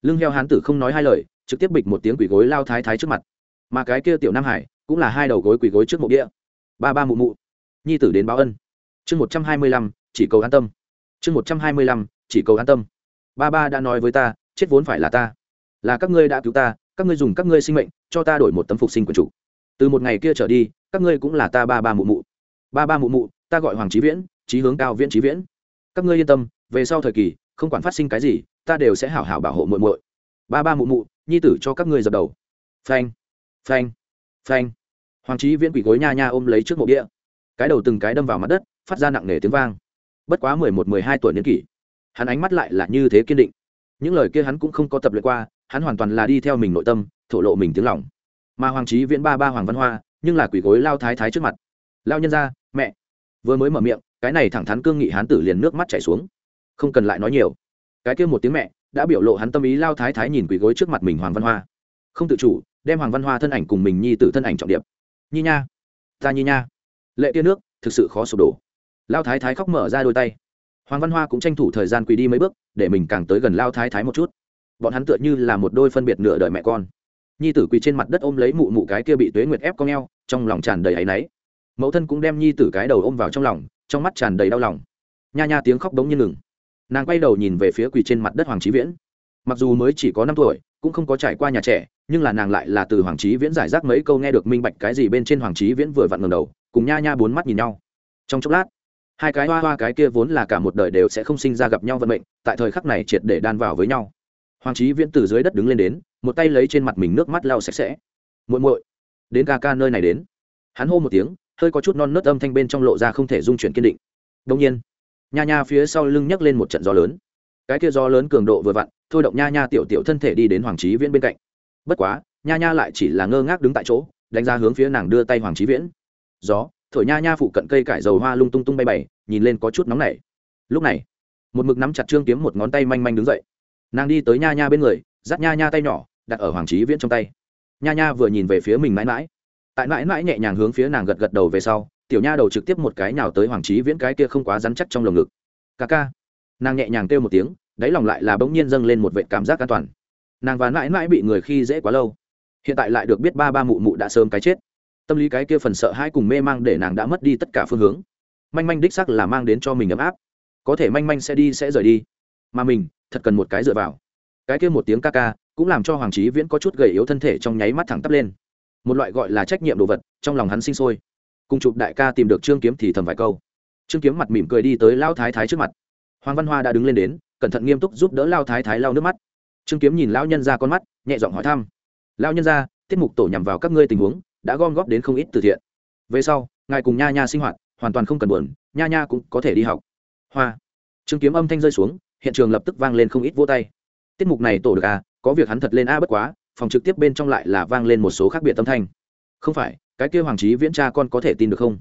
Lưng heo hán tử không nói hai lời, trực tiếp bịch một tiếng quỷ gối lao thái thái trước mặt. Mà cái kia tiểu nam hải, cũng là hai đầu gối quỷ gối trước mộ đĩa ba ba mụ mụ. Nhi tử đến báo ân. Chương một trăm hai mươi lăm, chỉ cầu an tâm. Chương một trăm hai mươi lăm, chỉ cầu an tâm. Ba ba đã nói với ta, chết vốn phải là ta. Là các ngươi đã cứu ta, các ngươi dùng các ngươi sinh mệnh, cho ta đổi một tấm phục sinh của chủ từ một ngày kia trở đi các ngươi cũng là ta ba ba mụ mụ. Ba ba mụ mụ ta gọi hoàng trí viễn trí hướng cao viễn trí viễn. Các ngươi yên tâm về sau thời kỳ không quản phát sinh cái gì ta đều sẽ hảo hảo bảo hộ muội muội. Ba ba mụ mụ nhi tử cho các ngươi dập đầu. Phanh phanh phanh. Hoàng trí viễn quỷ gối nha nha ôm lấy trước mộ đĩa, cái đầu từng cái đâm vào mặt đất phát ra nặng nề tiếng vang. Bất quá mười một mười hai tuổi niên kỷ hắn ánh mắt lại là như thế kiên định. Những lời kia hắn cũng không có tập luyện qua hắn hoàn toàn là đi theo mình nội tâm thổ lộ mình tiếng lòng mà hoàng trí viễn ba ba hoàng văn hoa, nhưng là quỷ gối lao thái thái trước mặt. Lao nhân ra mẹ. Vừa mới mở miệng, cái này thẳng thắn cương nghị hán tử liền nước mắt chảy xuống. Không cần lại nói nhiều. Cái kia một tiếng mẹ, đã biểu lộ hắn tâm ý lao thái thái nhìn quỷ gối trước mặt mình hoàng văn hoa. Không tự chủ, đem hoàng văn hoa thân ảnh cùng mình nhi tử thân ảnh trọng điệp. Nhi nha, ta nhi nha. Lệ tia nước, thực sự khó sụp đổ. Lao thái thái khóc mở ra đôi tay. Hoàng văn hoa cũng tranh thủ thời gian quỳ đi mấy bước, để mình càng tới gần lao thái thái một chút. Bọn hắn tựa như là một đôi phân biệt nửa đời mẹ con nhi tử quỳ trên mặt đất ôm lấy mụ mụ cái kia bị tuế nguyệt ép cong e o trong lòng tràn đầy áy náy. Mẫu thân cũng đem nhi tử cái đầu ôm vào trong lòng, trong mắt tràn đầy đau lòng. Nha nha tiếng khóc đống như ngừng. Nàng quay đầu nhìn về phía quỳ trên mặt đất hoàng trí viễn. Mặc dù mới chỉ có năm tuổi, cũng không có trải qua nhà trẻ, nhưng là nàng lại là từ hoàng trí viễn giải rác mấy câu nghe được minh bạch cái gì bên trên hoàng trí viễn vừa vặn ngầm đầu, cùng nha nha bốn mắt nhìn nhau. Trong chốc lát, hai cái hoa hoa cái kia vốn là cả một đời đều sẽ không sinh ra gặp nhau vận mệnh, tại thời khắc này triệt để đan vào với nhau hoàng trí viễn từ dưới đất đứng lên đến, một tay lấy trên mặt mình nước mắt lau sạch sẽ. Muội muội, đến ca ca nơi này đến. Hắn hô một tiếng, hơi có chút non nớt âm thanh bên trong lộ ra không thể dung chuyển kiên định. Đông nhiên, nha nha phía sau lưng nhấc lên một trận gió lớn. Cái kia gió lớn cường độ vừa vặn, thôi động nha nha tiểu tiểu thân thể đi đến hoàng trí viễn bên cạnh. Bất quá, nha nha lại chỉ là ngơ ngác đứng tại chỗ, đánh ra hướng phía nàng đưa tay hoàng trí viễn. Gió, thổi nha nha phụ cận cây cải dầu hoa lung tung tung bay bày, nhìn lên có chút nóng nảy. Lúc này, một mực nắm chặt trương kiếm một ngón tay manh manh đứng dậy nàng đi tới nha nha bên người, dắt nha nha tay nhỏ, đặt ở hoàng trí viễn trong tay. Nha nha vừa nhìn về phía mình mãi mãi. Tại mãi mãi nhẹ nhàng hướng phía nàng gật gật đầu về sau, tiểu nha đầu trực tiếp một cái nào tới hoàng trí viễn cái kia không quá rắn chắc trong lồng ngực. Ca ca. Nàng nhẹ nhàng kêu một tiếng, đáy lòng lại là bỗng nhiên dâng lên một vệ cảm giác an toàn. Nàng và mãi mãi bị người khi dễ quá lâu, hiện tại lại được biết ba ba mụ mụ đã sớm cái chết. Tâm lý cái kia phần sợ hãi cùng mê mang để nàng đã mất đi tất cả phương hướng. Manh manh đích sắc là mang đến cho mình ấm áp. Có thể manh manh sẽ đi sẽ rời đi. Mà mình thật cần một cái dựa vào. Cái kia một tiếng ca ca cũng làm cho hoàng trí viễn có chút gầy yếu thân thể trong nháy mắt thẳng tắp lên. Một loại gọi là trách nhiệm đồ vật, trong lòng hắn sinh sôi. Cùng chụp đại ca tìm được trương kiếm thì thầm vài câu. Trương kiếm mặt mỉm cười đi tới lao thái thái trước mặt. Hoàng văn hoa đã đứng lên đến, cẩn thận nghiêm túc giúp đỡ lao thái thái lau nước mắt. Trương kiếm nhìn lão nhân ra con mắt, nhẹ giọng hỏi thăm. Lão nhân ra tiết mục tổ nhằm vào các ngươi tình huống, đã gom góp đến không ít từ thiện. Về sau, ngài cùng nha nha sinh hoạt, hoàn toàn không cần buồn, nha nha cũng có thể đi học. Hoa. Trương kiếm âm thanh rơi xuống hiện trường lập tức vang lên không ít vỗ tay. Tiết mục này tổ được à có việc hắn thật lên a bất quá, phòng trực tiếp bên trong lại là vang lên một số khác biệt âm thanh. Không phải, cái kia hoàng trí viễn cha con có thể tin được không?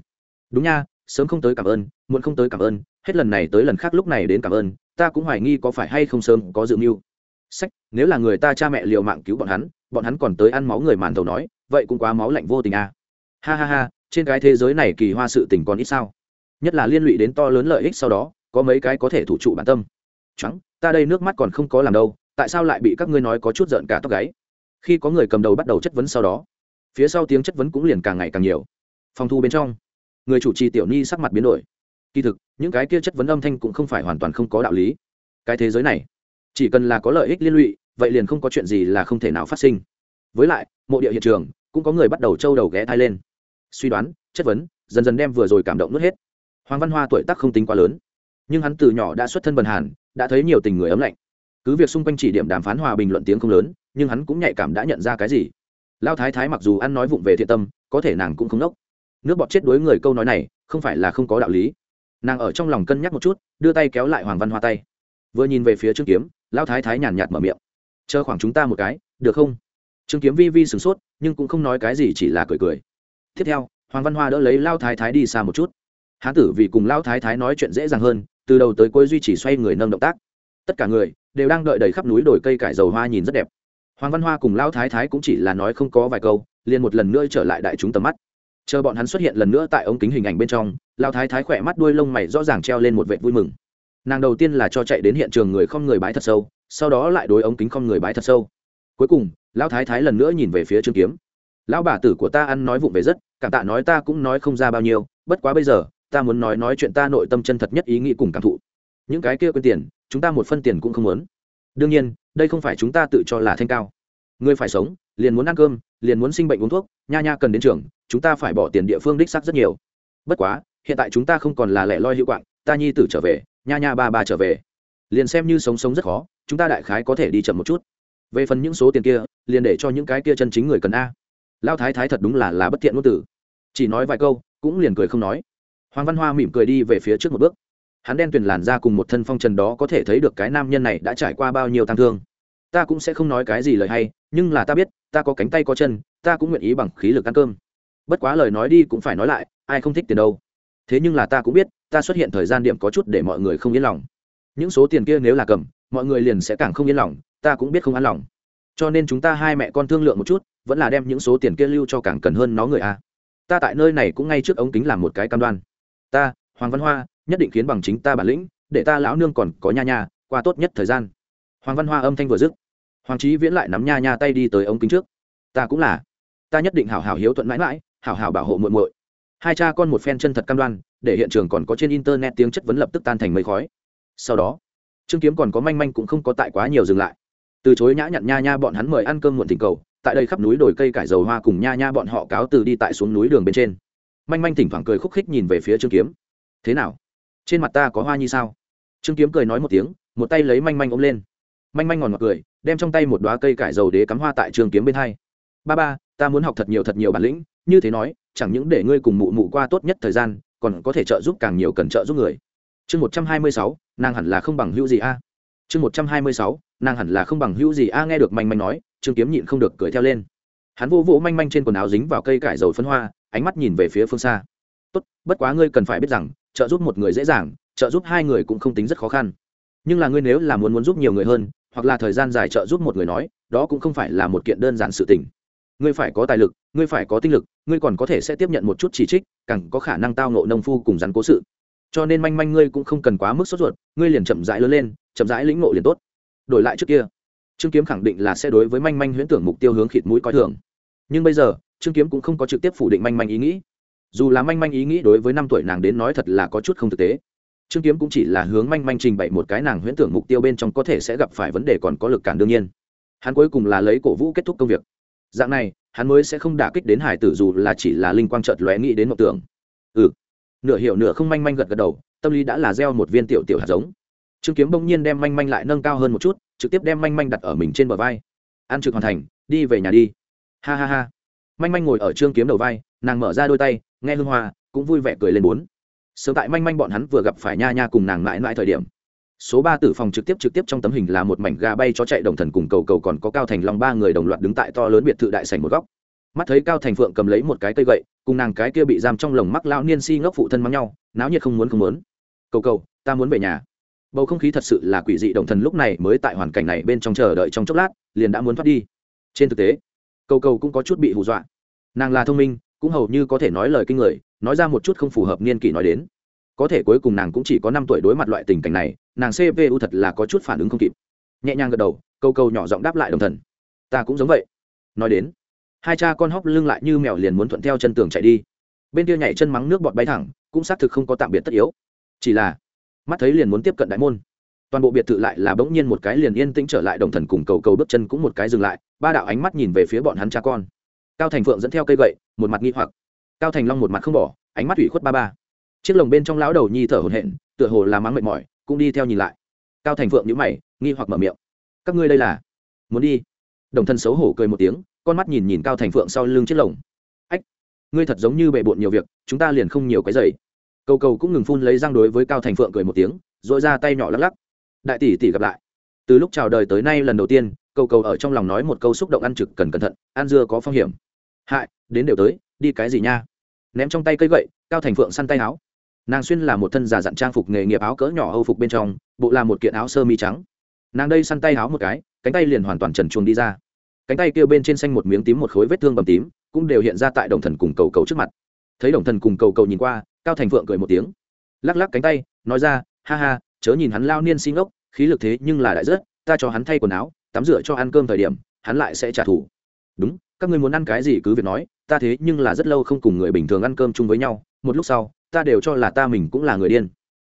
Đúng nha, sớm không tới cảm ơn, muộn không tới cảm ơn, hết lần này tới lần khác lúc này đến cảm ơn, ta cũng hoài nghi có phải hay không sớm có dự mưu. Sách, nếu là người ta cha mẹ liều mạng cứu bọn hắn bọn hắn còn tới ăn máu người màn thầu nói, vậy cũng quá máu lạnh vô tình à. ha ha ha, trên cái thế giới này kỳ hoa sự tình còn ít sao. Nhất là liên lụy đến to lớn lợi ích sau đó, có mấy cái có thể thủ trụ bản tâm trắng, ta đây nước mắt còn không có làm đâu, tại sao lại bị các ngươi nói có chút giận cả tóc gáy? Khi có người cầm đầu bắt đầu chất vấn sau đó, phía sau tiếng chất vấn cũng liền càng ngày càng nhiều. Phòng thu bên trong, người chủ trì tiểu ni sắc mặt biến đổi. Kỳ thực, những cái kia chất vấn âm thanh cũng không phải hoàn toàn không có đạo lý. Cái thế giới này, chỉ cần là có lợi ích liên lụy, vậy liền không có chuyện gì là không thể nào phát sinh. Với lại, mộ địa hiện trường, cũng có người bắt đầu trâu đầu ghé thai lên. Suy đoán, chất vấn, dần dần đem vừa rồi cảm động nuốt hết. Hoàng văn hoa tuổi tác không tính quá lớn nhưng hắn từ nhỏ đã xuất thân bần hàn, đã thấy nhiều tình người ấm lạnh. Cứ việc xung quanh chỉ điểm đàm phán hòa bình luận tiếng không lớn, nhưng hắn cũng nhạy cảm đã nhận ra cái gì. Lao thái thái mặc dù ăn nói vụng về thiện tâm, có thể nàng cũng không nốc. Nước bọt chết đối người câu nói này, không phải là không có đạo lý. Nàng ở trong lòng cân nhắc một chút, đưa tay kéo lại hoàng văn hoa tay. Vừa nhìn về phía trương kiếm, lao thái thái nhàn nhạt mở miệng. Chờ khoảng chúng ta một cái, được không? Trương kiếm vi vi sửng sốt, nhưng cũng không nói cái gì, chỉ là cười cười. Tiếp theo, hoàng văn hoa đỡ lấy lao thái thái đi xa một chút. Hán tử vì cùng lao thái thái nói chuyện dễ dàng hơn từ đầu tới cuối duy trì xoay người nâng động tác. Tất cả người đều đang đợi đầy khắp núi đồi cây cải dầu hoa nhìn rất đẹp. Hoàng văn hoa cùng lão thái thái cũng chỉ là nói không có vài câu, liền một lần nữa trở lại đại chúng tầm mắt. Chờ bọn hắn xuất hiện lần nữa tại ống kính hình ảnh bên trong, lão thái thái khỏe mắt đuôi lông mày rõ ràng treo lên một vệ vui mừng. Nàng đầu tiên là cho chạy đến hiện trường người không người bái thật sâu, sau đó lại đối ống kính không người bái thật sâu. Cuối cùng, lão thái thái lần nữa nhìn về phía trương kiếm. Lão bà tử của ta ăn nói vụng về rất, cảm tạ nói ta cũng nói không ra bao nhiêu, bất quá bây giờ ta muốn nói nói chuyện ta nội tâm chân thật nhất ý nghĩ cùng cảm thụ. Những cái kia quên tiền, chúng ta một phân tiền cũng không muốn. Đương nhiên, đây không phải chúng ta tự cho là thanh cao. Người phải sống, liền muốn ăn cơm, liền muốn sinh bệnh uống thuốc, nha nha cần đến trường, chúng ta phải bỏ tiền địa phương đích sắc rất nhiều. Bất quá, hiện tại chúng ta không còn là lẻ loi hữu quạng, ta nhi tử trở về, nha nha ba ba trở về. Liền xem như sống sống rất khó, chúng ta đại khái có thể đi chậm một chút. Về phần những số tiền kia, liền để cho những cái kia chân chính người cần a. Lao thái thái thật đúng là là bất thiện ngôn tử chỉ nói vài câu, cũng liền cười không nói hoàng văn hoa mỉm cười đi về phía trước một bước. Hắn đen tuyền làn ra cùng một thân phong trần đó có thể thấy được cái nam nhân này đã trải qua bao nhiêu tang thương. Ta cũng sẽ không nói cái gì lời hay, nhưng là ta biết, ta có cánh tay có chân, ta cũng nguyện ý bằng khí lực ăn cơm. Bất quá lời nói đi cũng phải nói lại, ai không thích tiền đâu. Thế nhưng là ta cũng biết, ta xuất hiện thời gian điểm có chút để mọi người không yên lòng. Những số tiền kia nếu là cầm, mọi người liền sẽ càng không yên lòng, ta cũng biết không an lòng. Cho nên chúng ta hai mẹ con thương lượng một chút, vẫn là đem những số tiền kia lưu cho càng cần hơn nó người a. Ta tại nơi này cũng ngay trước ống kính làm một cái cam đoan ta, hoàng văn hoa, nhất định khiến bằng chính ta bản lĩnh, để ta lão nương còn có nha nha, qua tốt nhất thời gian. Hoàng văn hoa âm thanh vừa dứt, hoàng trí viễn lại nắm nha nha tay đi tới ống kính trước. Ta cũng là. Ta nhất định hảo hảo hiếu thuận mãi mãi, hảo hảo bảo hộ muội muội. Hai cha con một phen chân thật cam đoan, để hiện trường còn có trên internet tiếng chất vấn lập tức tan thành mây khói. Sau đó, trương kiếm còn có manh manh cũng không có tại quá nhiều dừng lại. Từ chối nhã nhặn nha nha bọn hắn mời ăn cơm muộn tình cầu, tại đây khắp núi đồi cây cải dầu hoa cùng nha nha bọn họ cáo từ đi tại xuống núi đường bên trên manh manh thỉnh thoảng cười khúc khích nhìn về phía trương kiếm. Thế nào? Trên mặt ta có hoa như sao? Trương kiếm cười nói một tiếng, một tay lấy manh manh ôm lên. Manh manh ngòn ngọt cười, đem trong tay một đoá cây cải dầu đế cắm hoa tại trương kiếm bên hai. Ba ba, ta muốn học thật nhiều thật nhiều bản lĩnh, như thế nói, chẳng những để ngươi cùng mụ mụ qua tốt nhất thời gian, còn có thể trợ giúp càng nhiều cần trợ giúp người. Chương một trăm hai mươi sáu, nàng hẳn là không bằng hữu gì a? Chương một trăm hai mươi sáu, nàng hẳn là không bằng hữu gì a? Nghe được manh manh nói, trương kiếm nhịn không được cười theo lên. Hắn vô vỗ manh manh trên quần áo dính vào cây cải dầu phân hoa ánh mắt nhìn về phía phương xa. Tốt, bất quá ngươi cần phải biết rằng, trợ giúp một người dễ dàng, trợ giúp hai người cũng không tính rất khó khăn. Nhưng là ngươi nếu là muốn muốn giúp nhiều người hơn, hoặc là thời gian dài trợ giúp một người nói, đó cũng không phải là một kiện đơn giản sự tình. Ngươi phải có tài lực, ngươi phải có tinh lực, ngươi còn có thể sẽ tiếp nhận một chút chỉ trích, càng có khả năng tao nộ nông phu cùng rắn cố sự. Cho nên manh manh ngươi cũng không cần quá mức sốt ruột, ngươi liền chậm rãi lớn lên, chậm rãi lĩnh ngộ liền tốt. Đổi lại trước kia, trương kiếm khẳng định là sẽ đối với manh manh huyễn tưởng mục tiêu hướng khịt mũi coi thường. Nhưng bây giờ trương kiếm cũng không có trực tiếp phủ định manh manh ý nghĩ. Dù là manh manh ý nghĩ đối với năm tuổi nàng đến nói thật là có chút không thực tế. Trương kiếm cũng chỉ là hướng manh manh trình bày một cái nàng huyễn tưởng mục tiêu bên trong có thể sẽ gặp phải vấn đề còn có lực cản đương nhiên. Hắn cuối cùng là lấy cổ vũ kết thúc công việc. Dạng này, hắn mới sẽ không đả kích đến hải tử dù là chỉ là linh quang trợt lóe nghĩ đến một tưởng. Ừ. Nửa hiểu nửa không manh manh gật gật đầu, tâm lý đã là gieo một viên tiểu tiểu hạt giống. Trương kiếm bỗng nhiên đem manh manh lại nâng cao hơn một chút, trực tiếp đem manh manh đặt ở mình trên bờ vai. Ăn trực hoàn thành, đi về nhà đi. Ha ha ha manh manh ngồi ở trương kiếm đầu vai, nàng mở ra đôi tay, nghe hương hoa, cũng vui vẻ cười lên bốn. Sớm tại manh manh bọn hắn vừa gặp phải nha nha cùng nàng mãi mãi thời điểm, số ba tử phòng trực tiếp trực tiếp trong tấm hình là một mảnh gà bay cho chạy đồng thần cùng cầu cầu còn có cao thành long ba người đồng loạt đứng tại to lớn biệt thự đại sảnh một góc. Mắt thấy cao thành phượng cầm lấy một cái cây gậy, cùng nàng cái kia bị giam trong lồng mắc lão niên si ngốc phụ thân mắng nhau, náo nhiệt không muốn không muốn. Cầu cầu, ta muốn về nhà. Bầu không khí thật sự là quỷ dị, đồng thần lúc này mới tại hoàn cảnh này bên trong chờ đợi trong chốc lát, liền đã muốn thoát đi. Trên thực tế cầu cầu cũng có chút bị hù dọa. Nàng là thông minh, cũng hầu như có thể nói lời kinh người, nói ra một chút không phù hợp niên kỷ nói đến. Có thể cuối cùng nàng cũng chỉ có năm tuổi đối mặt loại tình cảnh này, nàng cpu thật là có chút phản ứng không kịp. Nhẹ nhàng gật đầu câu câu nhỏ giọng đáp lại đồng thần. Ta cũng giống vậy. Nói đến, hai cha con hóc lưng lại như mèo liền muốn thuận theo chân tường chạy đi. Bên kia nhảy chân mắng nước bọt bay thẳng, cũng xác thực không có tạm biệt tất yếu. Chỉ là, mắt thấy liền muốn tiếp cận đại môn toàn bộ biệt thự lại là bỗng nhiên một cái liền yên tĩnh trở lại, đồng thần cùng cầu cầu bước chân cũng một cái dừng lại, ba đạo ánh mắt nhìn về phía bọn hắn cha con. Cao thành phượng dẫn theo cây gậy, một mặt nghi hoặc. Cao thành long một mặt không bỏ, ánh mắt ủy khuất ba ba. Chiếc lồng bên trong lão đầu nhi thở hổn hển, tựa hồ là mắng mệt mỏi, cũng đi theo nhìn lại. Cao thành phượng nhữ mày, nghi hoặc mở miệng. Các ngươi đây là muốn đi? Đồng thân xấu hổ cười một tiếng, con mắt nhìn nhìn cao thành phượng sau lưng chiếc lồng. Ách, ngươi thật giống như bệ bộn nhiều việc, chúng ta liền không nhiều cái giày. Cầu cầu cũng ngừng phun lấy răng đối với cao thành phượng cười một tiếng dội ra tay nhỏ lắc lắc đại tỷ tỷ gặp lại. Từ lúc chào đời tới nay lần đầu tiên, cầu cầu ở trong lòng nói một câu xúc động ăn trực cần cẩn thận, ăn dưa có phong hiểm. Hại, đến đều tới, đi cái gì nha? Ném trong tay cây gậy, cao thành phượng săn tay áo. Nàng xuyên là một thân giả dặn trang phục nghề nghiệp áo cỡ nhỏ hâu phục bên trong, bộ là một kiện áo sơ mi trắng. Nàng đây săn tay áo một cái, cánh tay liền hoàn toàn trần chuồng đi ra. Cánh tay kêu bên trên xanh một miếng tím một khối vết thương bầm tím, cũng đều hiện ra tại đồng thần cùng cầu cầu trước mặt. Thấy đồng thần cùng cầu cầu nhìn qua, cao thành phượng cười một tiếng. Lắc lắc cánh tay, nói ra, ha ha, chớ nhìn hắn lao niên xin ốc khí lực thế nhưng là đại rất, ta cho hắn thay quần áo, tắm rửa cho ăn cơm thời điểm, hắn lại sẽ trả thù. Đúng, các ngươi muốn ăn cái gì cứ việc nói, ta thế nhưng là rất lâu không cùng người bình thường ăn cơm chung với nhau, một lúc sau, ta đều cho là ta mình cũng là người điên.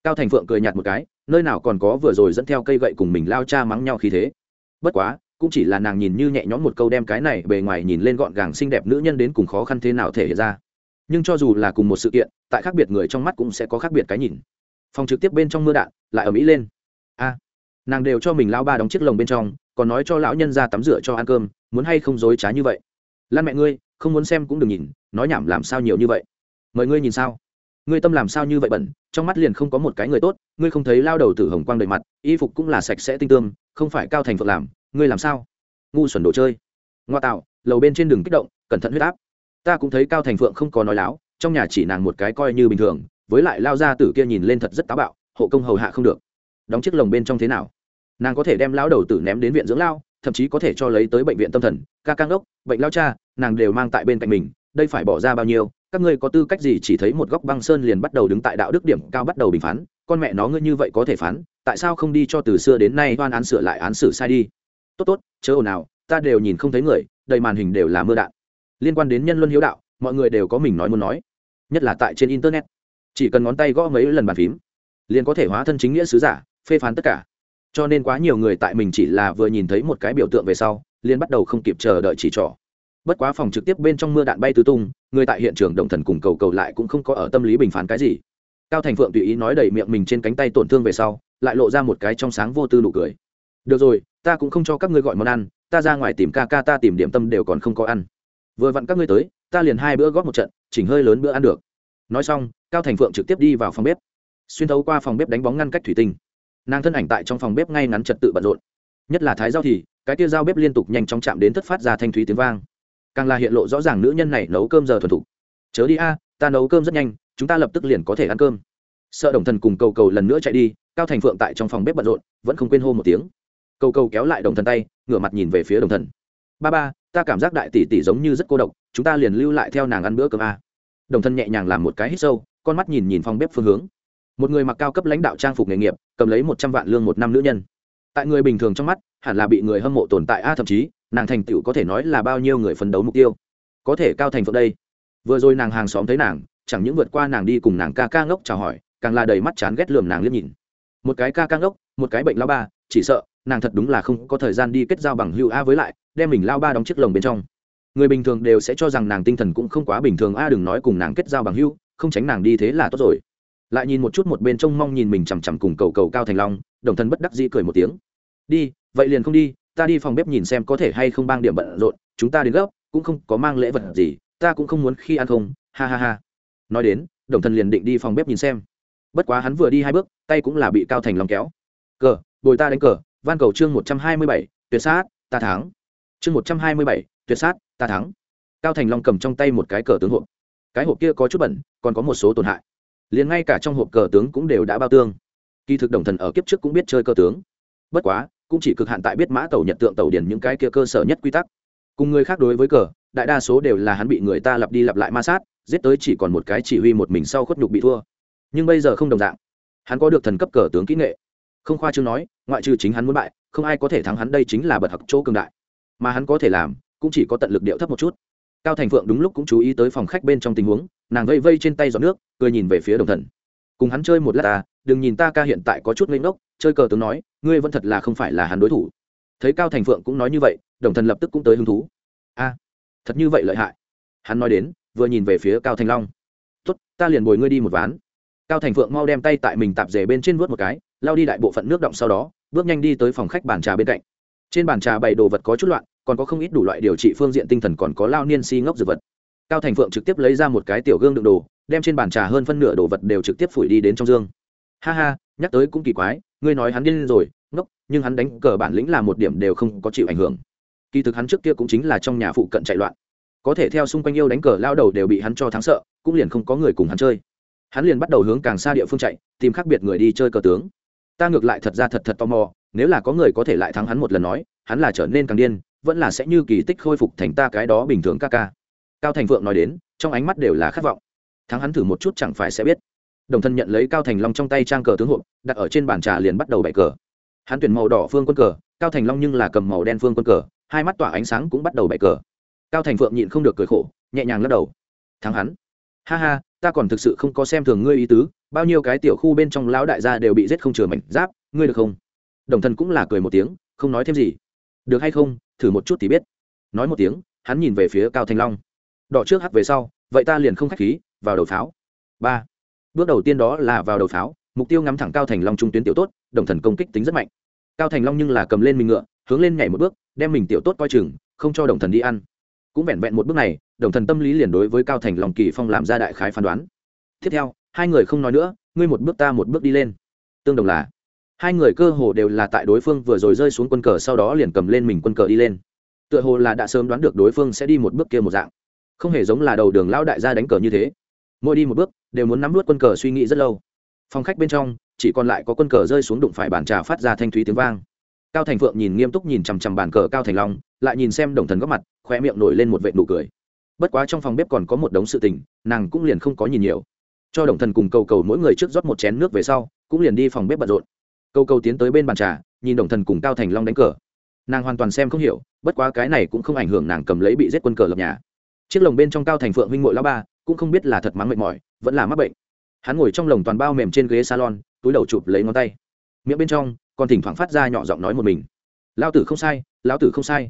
Cao thành phượng cười nhạt một cái, nơi nào còn có vừa rồi dẫn theo cây gậy cùng mình lao cha mắng nhau khi thế. Bất quá, cũng chỉ là nàng nhìn như nhẹ nhõm một câu đem cái này bề ngoài nhìn lên gọn gàng xinh đẹp nữ nhân đến cùng khó khăn thế nào thể hiện ra. Nhưng cho dù là cùng một sự kiện, tại khác biệt người trong mắt cũng sẽ có khác biệt cái nhìn. Phòng trực tiếp bên trong mưa đạn, lại ở mỹ lên a nàng đều cho mình lao ba đóng chiếc lồng bên trong, còn nói cho lão nhân ra tắm rửa cho ăn cơm, muốn hay không dối trá như vậy? Lan mẹ ngươi, không muốn xem cũng đừng nhìn, nói nhảm làm sao nhiều như vậy? Mời ngươi nhìn sao? Ngươi tâm làm sao như vậy bẩn, trong mắt liền không có một cái người tốt, ngươi không thấy lao đầu tử hồng quang đầy mặt, y phục cũng là sạch sẽ tinh tương không phải cao thành phượng làm, ngươi làm sao? Ngu xuẩn đồ chơi. Ngoa tạo, lầu bên trên đường kích động, cẩn thận huyết áp. Ta cũng thấy cao thành phượng không có nói láo, trong nhà chỉ nàng một cái coi như bình thường, với lại lao ra tử kia nhìn lên thật rất táo bạo, hộ công hầu hạ không được đóng chiếc lồng bên trong thế nào. Nàng có thể đem lão đầu tử ném đến viện dưỡng lao, thậm chí có thể cho lấy tới bệnh viện tâm thần, ca căng ốc bệnh lao cha, nàng đều mang tại bên cạnh mình, đây phải bỏ ra bao nhiêu, các ngươi có tư cách gì chỉ thấy một góc băng sơn liền bắt đầu đứng tại đạo đức điểm cao bắt đầu bình phán, con mẹ nó ngươi như vậy có thể phán, tại sao không đi cho từ xưa đến nay oan án sửa lại án xử sai đi. Tốt tốt, chớ ồn nào ta đều nhìn không thấy người, đầy màn hình đều là mưa đạn. Liên quan đến nhân luân hiếu đạo, mọi người đều có mình nói muốn nói, nhất là tại trên internet. Chỉ cần ngón tay gõ mấy lần bàn phím, liền có thể hóa thân chính nghĩa sứ giả phê phán tất cả. Cho nên quá nhiều người tại mình chỉ là vừa nhìn thấy một cái biểu tượng về sau, liền bắt đầu không kịp chờ đợi chỉ trỏ. Bất quá phòng trực tiếp bên trong mưa đạn bay tứ tung, người tại hiện trường đồng thần cùng cầu cầu lại cũng không có ở tâm lý bình phán cái gì. Cao thành phượng tùy ý nói đầy miệng mình trên cánh tay tổn thương về sau, lại lộ ra một cái trong sáng vô tư nụ cười. Được rồi, ta cũng không cho các ngươi gọi món ăn, ta ra ngoài tìm ca ca ta tìm điểm tâm đều còn không có ăn. Vừa vặn các ngươi tới, ta liền hai bữa góp một trận, chỉnh hơi lớn bữa ăn được. Nói xong, cao thành phượng trực tiếp đi vào phòng bếp. Xuyên thấu qua phòng bếp đánh bóng ngăn cách thủy tinh nàng thân ảnh tại trong phòng bếp ngay ngắn trật tự bận rộn. Nhất là thái dao thì, cái tia dao bếp liên tục nhanh chóng chạm đến thất phát ra thanh thúy tiếng vang. Càng là hiện lộ rõ ràng nữ nhân này nấu cơm giờ thuần thục. Chớ đi a, ta nấu cơm rất nhanh, chúng ta lập tức liền có thể ăn cơm. Sợ đồng thần cùng cầu cầu lần nữa chạy đi, cao thành phượng tại trong phòng bếp bận rộn, vẫn không quên hô một tiếng. Cầu cầu kéo lại đồng thần tay, ngửa mặt nhìn về phía đồng thần. Ba ba, ta cảm giác đại tỷ tỷ giống như rất cô độc, chúng ta liền lưu lại theo nàng ăn bữa cơm a. Đồng thân nhẹ nhàng làm một cái hít sâu, con mắt nhìn nhìn phòng bếp phương hướng một người mặc cao cấp lãnh đạo trang phục nghề nghiệp, cầm lấy một trăm vạn lương một năm nữ nhân. Tại người bình thường trong mắt, hẳn là bị người hâm mộ tồn tại a, thậm chí, nàng thành tựu có thể nói là bao nhiêu người phấn đấu mục tiêu. Có thể cao thành phượng đây. Vừa rồi nàng hàng xóm thấy nàng, chẳng những vượt qua nàng đi cùng nàng ca ca ngốc chào hỏi, càng là đầy mắt chán ghét lườm nàng liếc nhìn. Một cái ca ca ngốc, một cái bệnh lao ba, chỉ sợ, nàng thật đúng là không có thời gian đi kết giao bằng hữu a với lại, đem mình lao ba đóng chiếc lồng bên trong. Người bình thường đều sẽ cho rằng nàng tinh thần cũng không quá bình thường a, đừng nói cùng nàng kết giao bằng hữu, không tránh nàng đi thế là tốt rồi lại nhìn một chút một bên trông mong nhìn mình chằm chằm cùng cầu cầu cao thành long, đồng thân bất đắc dĩ cười một tiếng. Đi, vậy liền không đi, ta đi phòng bếp nhìn xem có thể hay không bang điểm bận rộn, chúng ta đến gấp, cũng không có mang lễ vật gì, ta cũng không muốn khi ăn không, ha ha ha. Nói đến, đồng thân liền định đi phòng bếp nhìn xem. Bất quá hắn vừa đi hai bước, tay cũng là bị cao thành long kéo. Cờ, bồi ta đánh cờ, van cầu chương một trăm hai mươi bảy, tuyệt sát, ta thắng. Chương một trăm hai mươi bảy, tuyệt sát, ta thắng. Cao thành long cầm trong tay một cái cờ tướng hộp. Cái hộp kia có chút bẩn, còn có một số tổn hại liền ngay cả trong hộp cờ tướng cũng đều đã bao tương. Kỳ thực đồng thần ở kiếp trước cũng biết chơi cơ tướng. Bất quá, cũng chỉ cực hạn tại biết mã tàu nhận tượng tàu điển những cái kia cơ sở nhất quy tắc. Cùng người khác đối với cờ, đại đa số đều là hắn bị người ta lặp đi lặp lại ma sát, giết tới chỉ còn một cái chỉ huy một mình sau khuất nhục bị thua. Nhưng bây giờ không đồng dạng. Hắn có được thần cấp cờ tướng kỹ nghệ. Không khoa chương nói, ngoại trừ chính hắn muốn bại, không ai có thể thắng hắn đây chính là bật học chỗ cường đại. Mà hắn có thể làm, cũng chỉ có tận lực điệu thấp một chút cao thành phượng đúng lúc cũng chú ý tới phòng khách bên trong tình huống, nàng vây vây trên tay giọt nước, cười nhìn về phía đồng thần. Cùng hắn chơi một lát ta, đừng nhìn ta ca hiện tại có chút ngây ngốc, chơi cờ tướng nói, ngươi vẫn thật là không phải là hắn đối thủ. Thấy cao thành phượng cũng nói như vậy, đồng thần lập tức cũng tới hứng thú. A, thật như vậy lợi hại. Hắn nói đến, vừa nhìn về phía cao thành long. Tuất ta liền bồi ngươi đi một ván. Cao thành phượng mau đem tay tại mình tạp rể bên trên vớt một cái, lao đi đại bộ phận nước động sau đó, bước nhanh đi tới phòng khách bàn trà bên cạnh. Trên bàn trà bày đồ vật có chút loạn còn có không ít đủ loại điều trị phương diện tinh thần còn có lao niên si ngốc dược vật. Cao thành phượng trực tiếp lấy ra một cái tiểu gương đựng đồ, đem trên bàn trà hơn phân nửa đồ vật đều trực tiếp phủi đi đến trong dương. Ha ha, nhắc tới cũng kỳ quái, ngươi nói hắn điên rồi, ngốc, nhưng hắn đánh cờ bản lĩnh là một điểm đều không có chịu ảnh hưởng. Kỳ thực hắn trước kia cũng chính là trong nhà phụ cận chạy loạn. Có thể theo xung quanh yêu đánh cờ, lao đầu đều bị hắn cho thắng sợ, cũng liền không có người cùng hắn chơi. Hắn liền bắt đầu hướng càng xa địa phương chạy, tìm khác biệt người đi chơi cờ tướng. Ta ngược lại thật ra thật thật tò mò, nếu là có người có thể lại thắng hắn một lần nói, hắn là trở nên càng điên vẫn là sẽ như kỳ tích khôi phục thành ta cái đó bình thường ca ca. Cao thành phượng nói đến, trong ánh mắt đều là khát vọng. Thắng hắn thử một chút chẳng phải sẽ biết. Đồng thân nhận lấy cao thành long trong tay trang cờ tướng hộp, đặt ở trên bàn trà liền bắt đầu bày cờ. Hắn tuyển màu đỏ phương quân cờ, cao thành long nhưng là cầm màu đen phương quân cờ, hai mắt tỏa ánh sáng cũng bắt đầu bày cờ. Cao thành phượng nhịn không được cười khổ, nhẹ nhàng lắc đầu. Thắng hắn. Ha ha, ta còn thực sự không có xem thường ngươi ý tứ, bao nhiêu cái tiểu khu bên trong lão đại gia đều bị giết không chừa mảnh giáp, ngươi được không? Đồng thần cũng là cười một tiếng, không nói thêm gì. Được hay không thử một chút thì biết. Nói một tiếng, hắn nhìn về phía cao Thanh long. Đỏ trước hắt về sau, vậy ta liền không k h á c h khí, vào đầu pháo. Ba. Bước đầu tiên đó là vào đầu pháo, mục tiêu ngắm thẳng cao thành long trung tuyến tiểu tốt, đồng thần công kích tính rất mạnh. Cao thành long nhưng là cầm lên mình ngựa, hướng lên nhảy một bước, đem mình tiểu tốt coi chừng, không cho đồng thần đi ăn. Cũng vẹn vẹn một bước này, đồng thần tâm lý liền đối với cao thành long kỳ phong làm ra đại khái phán đoán. Tiếp theo, hai người không nói nữa, ngươi một bước ta một bước đi lên. Tương đồng là hai người cơ hồ đều là tại đối phương vừa rồi rơi xuống quân cờ sau đó liền cầm lên mình quân cờ đi lên. Tựa hồ là đã sớm đoán được đối phương sẽ đi một bước kia một dạng. Không hề giống là đầu đường lão đại gia đánh cờ như thế. Mỗi đi một bước, đều muốn nắm nuốt quân cờ suy nghĩ rất lâu. Phòng khách bên trong, chỉ còn lại có quân cờ rơi xuống đụng phải bàn trà phát ra thanh thúy tiếng vang. Cao thành phượng nhìn nghiêm túc nhìn chằm chằm bàn cờ cao thành long, lại nhìn xem đồng thần góc mặt khoe miệng nổi lên một vệ nụ cười. Bất quá trong phòng bếp còn có một đống sự tình, nàng cũng liền không có nhìn nhiều. Cho đồng thần cùng cầu cầu mỗi người trước rót một chén nước về sau, cũng liền đi phòng bếp bận rộn. Câu câu tiến tới bên bàn trà, nhìn đồng thần cùng cao thành long đánh cờ. Nàng hoàn toàn xem không hiểu, bất quá cái này cũng không ảnh hưởng nàng cầm lấy bị giết quân cờ lập nhà. Chiếc lồng bên trong cao thành phượng huynh mội lao ba, cũng không biết là thật mắng mệt mỏi, vẫn là mắc bệnh. Hắn ngồi trong lồng toàn bao mềm trên ghế salon, túi đầu chụp lấy ngón tay. Miệng bên trong, còn thỉnh thoảng phát ra nhỏ giọng nói một mình. Lao tử không sai lao tử không sai.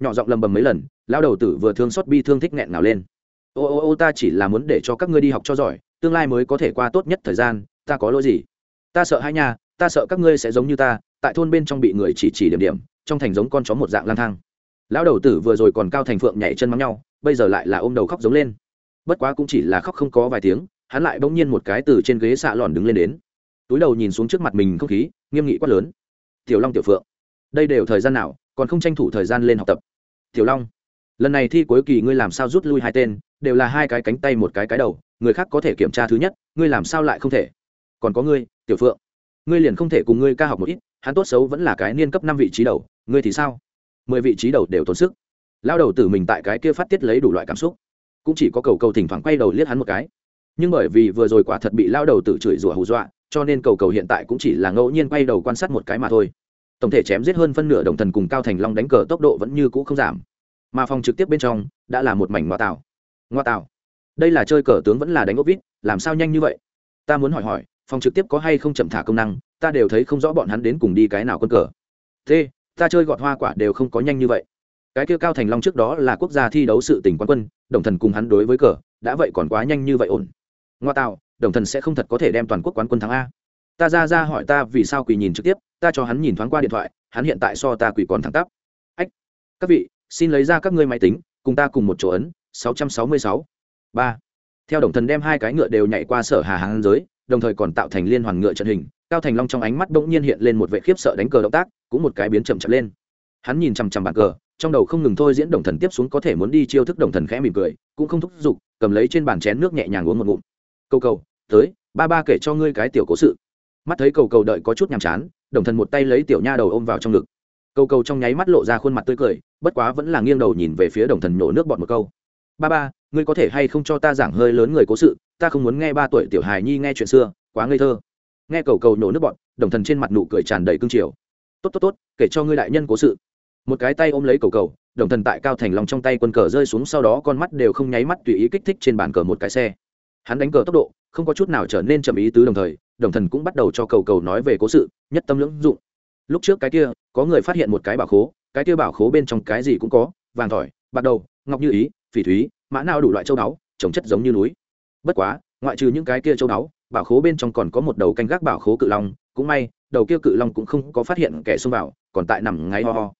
Nhỏ giọng lầm bầm mấy lần lao đầu tử vừa thương xót bi thương thích nghẹn nào lên. Ô ô ô, ta chỉ là muốn để cho các ngươi đi học cho giỏi, tương lai mới có thể qua tốt nhất thời gian, ta có lỗi gì? Ta sợ hai nhà ta sợ các ngươi sẽ giống như ta, tại thôn bên trong bị người chỉ chỉ điểm điểm, trong thành giống con chó một dạng lang thang. Lão đầu tử vừa rồi còn cao thành phượng nhảy chân mắng nhau, bây giờ lại là ôm đầu khóc giống lên. Bất quá cũng chỉ là khóc không có vài tiếng, hắn lại bỗng nhiên một cái từ trên ghế xạ lòn đứng lên đến. Túi đầu nhìn xuống trước mặt mình không khí, nghiêm nghị quát lớn. Tiểu long tiểu phượng, đây đều thời gian nào, còn không tranh thủ thời gian lên học tập? Tiểu long, lần này thi cuối kỳ ngươi làm sao rút lui hai tên, đều là hai cái cánh tay một cái cái đầu, người khác có thể kiểm tra thứ nhất, ngươi làm sao lại không thể? Còn có ngươi, tiểu phượng ngươi liền không thể cùng ngươi ca học một ít, hắn tốt xấu vẫn là cái niên cấp năm vị trí đầu, ngươi thì sao? Mười vị trí đầu đều tốn sức. Lao đầu tử mình tại cái kia phát tiết lấy đủ loại cảm xúc. Cũng chỉ có cầu cầu thỉnh thoảng quay đầu liếc hắn một cái. Nhưng bởi vì vừa rồi quả thật bị lao đầu tử chửi rủa hù dọa, cho nên cầu cầu hiện tại cũng chỉ là ngẫu nhiên quay đầu quan sát một cái mà thôi. Tổng thể chém giết hơn phân nửa đồng thần cùng cao thành long đánh cờ tốc độ vẫn như cũ không giảm. Mà phòng trực tiếp bên trong, đã là một mảnh ngoa tạo ngoa tạo đây là chơi cờ tướng vẫn là đánh ốc vít làm sao nhanh như vậy? Ta muốn hỏi hỏi phòng trực tiếp có hay không chậm thả công năng, ta đều thấy không rõ bọn hắn đến cùng đi cái nào quân cờ. T ta chơi gọt hoa quả đều không có nhanh như vậy. Cái kia cao thành long trước đó là quốc gia thi đấu sự tỉnh quán quân, đồng thần cùng hắn đối với cờ, đã vậy còn quá nhanh như vậy ổn. Ngoa tạo, đồng thần sẽ không thật có thể đem toàn quốc quán quân thắng a. Ta ra ra hỏi ta vì sao quỳ nhìn trực tiếp, ta cho hắn nhìn thoáng qua điện thoại, hắn hiện tại so ta quỳ còn thẳng tắp. Ách, các vị, xin lấy ra các ngươi máy tính, cùng ta cùng một chỗ ấn 666. 3. theo đồng thần đem hai cái ngựa đều nhảy qua sở hà hàng giới đồng thời còn tạo thành liên hoàn ngựa trận hình, cao thành long trong ánh mắt bỗng nhiên hiện lên một vệ khiếp sợ đánh cờ động tác, cũng một cái biến chậm chậm lên. Hắn nhìn chằm chằm bàn cờ, trong đầu không ngừng thôi diễn đồng thần tiếp xuống có thể muốn đi chiêu thức đồng thần khẽ mỉm cười, cũng không thúc giục, cầm lấy trên bàn chén nước nhẹ nhàng uống một ngụm. Cầu cầu, tới, ba ba kể cho ngươi cái tiểu cố sự. Mắt thấy cầu cầu đợi có chút nhàm chán, đồng thần một tay lấy tiểu nha đầu ôm vào trong ngực. Cầu cầu trong nháy mắt lộ ra khuôn mặt tươi cười, bất quá vẫn là nghiêng đầu nhìn về phía đồng thần nhổ nước bọt một câu ba ba, ngươi có thể hay không cho ta giảng hơi lớn người cố sự, ta không muốn nghe ba tuổi tiểu hài nhi nghe chuyện xưa, quá ngây thơ. Nghe cầu cầu nhổ nước bọt đồng thần trên mặt nụ cười tràn đầy cương triều. Tốt tốt tốt, kể cho ngươi đại nhân cố sự. Một cái tay ôm lấy cầu cầu, đồng thần tại cao thành lòng trong tay quân cờ rơi xuống, sau đó con mắt đều không nháy mắt tùy ý kích thích trên bàn cờ một cái xe. Hắn đánh cờ tốc độ, không có chút nào trở nên chậm ý tứ đồng thời, đồng thần cũng bắt đầu cho cầu cầu nói về cố sự, nhất tâm lưỡng dụng. Lúc trước cái kia, có người phát hiện một cái bảo khố, cái kia bảo khố bên trong cái gì cũng có, vàng tỏi bạc đầu, ngọc như ý phỉ thúy, mã nào đủ loại châu đáo trồng chất giống như núi. Bất quá, ngoại trừ những cái kia châu đáo bảo khố bên trong còn có một đầu canh gác bảo khố cự long, cũng may, đầu kia cự long cũng không có phát hiện kẻ xông vào, còn tại nằm ngáy ho ho.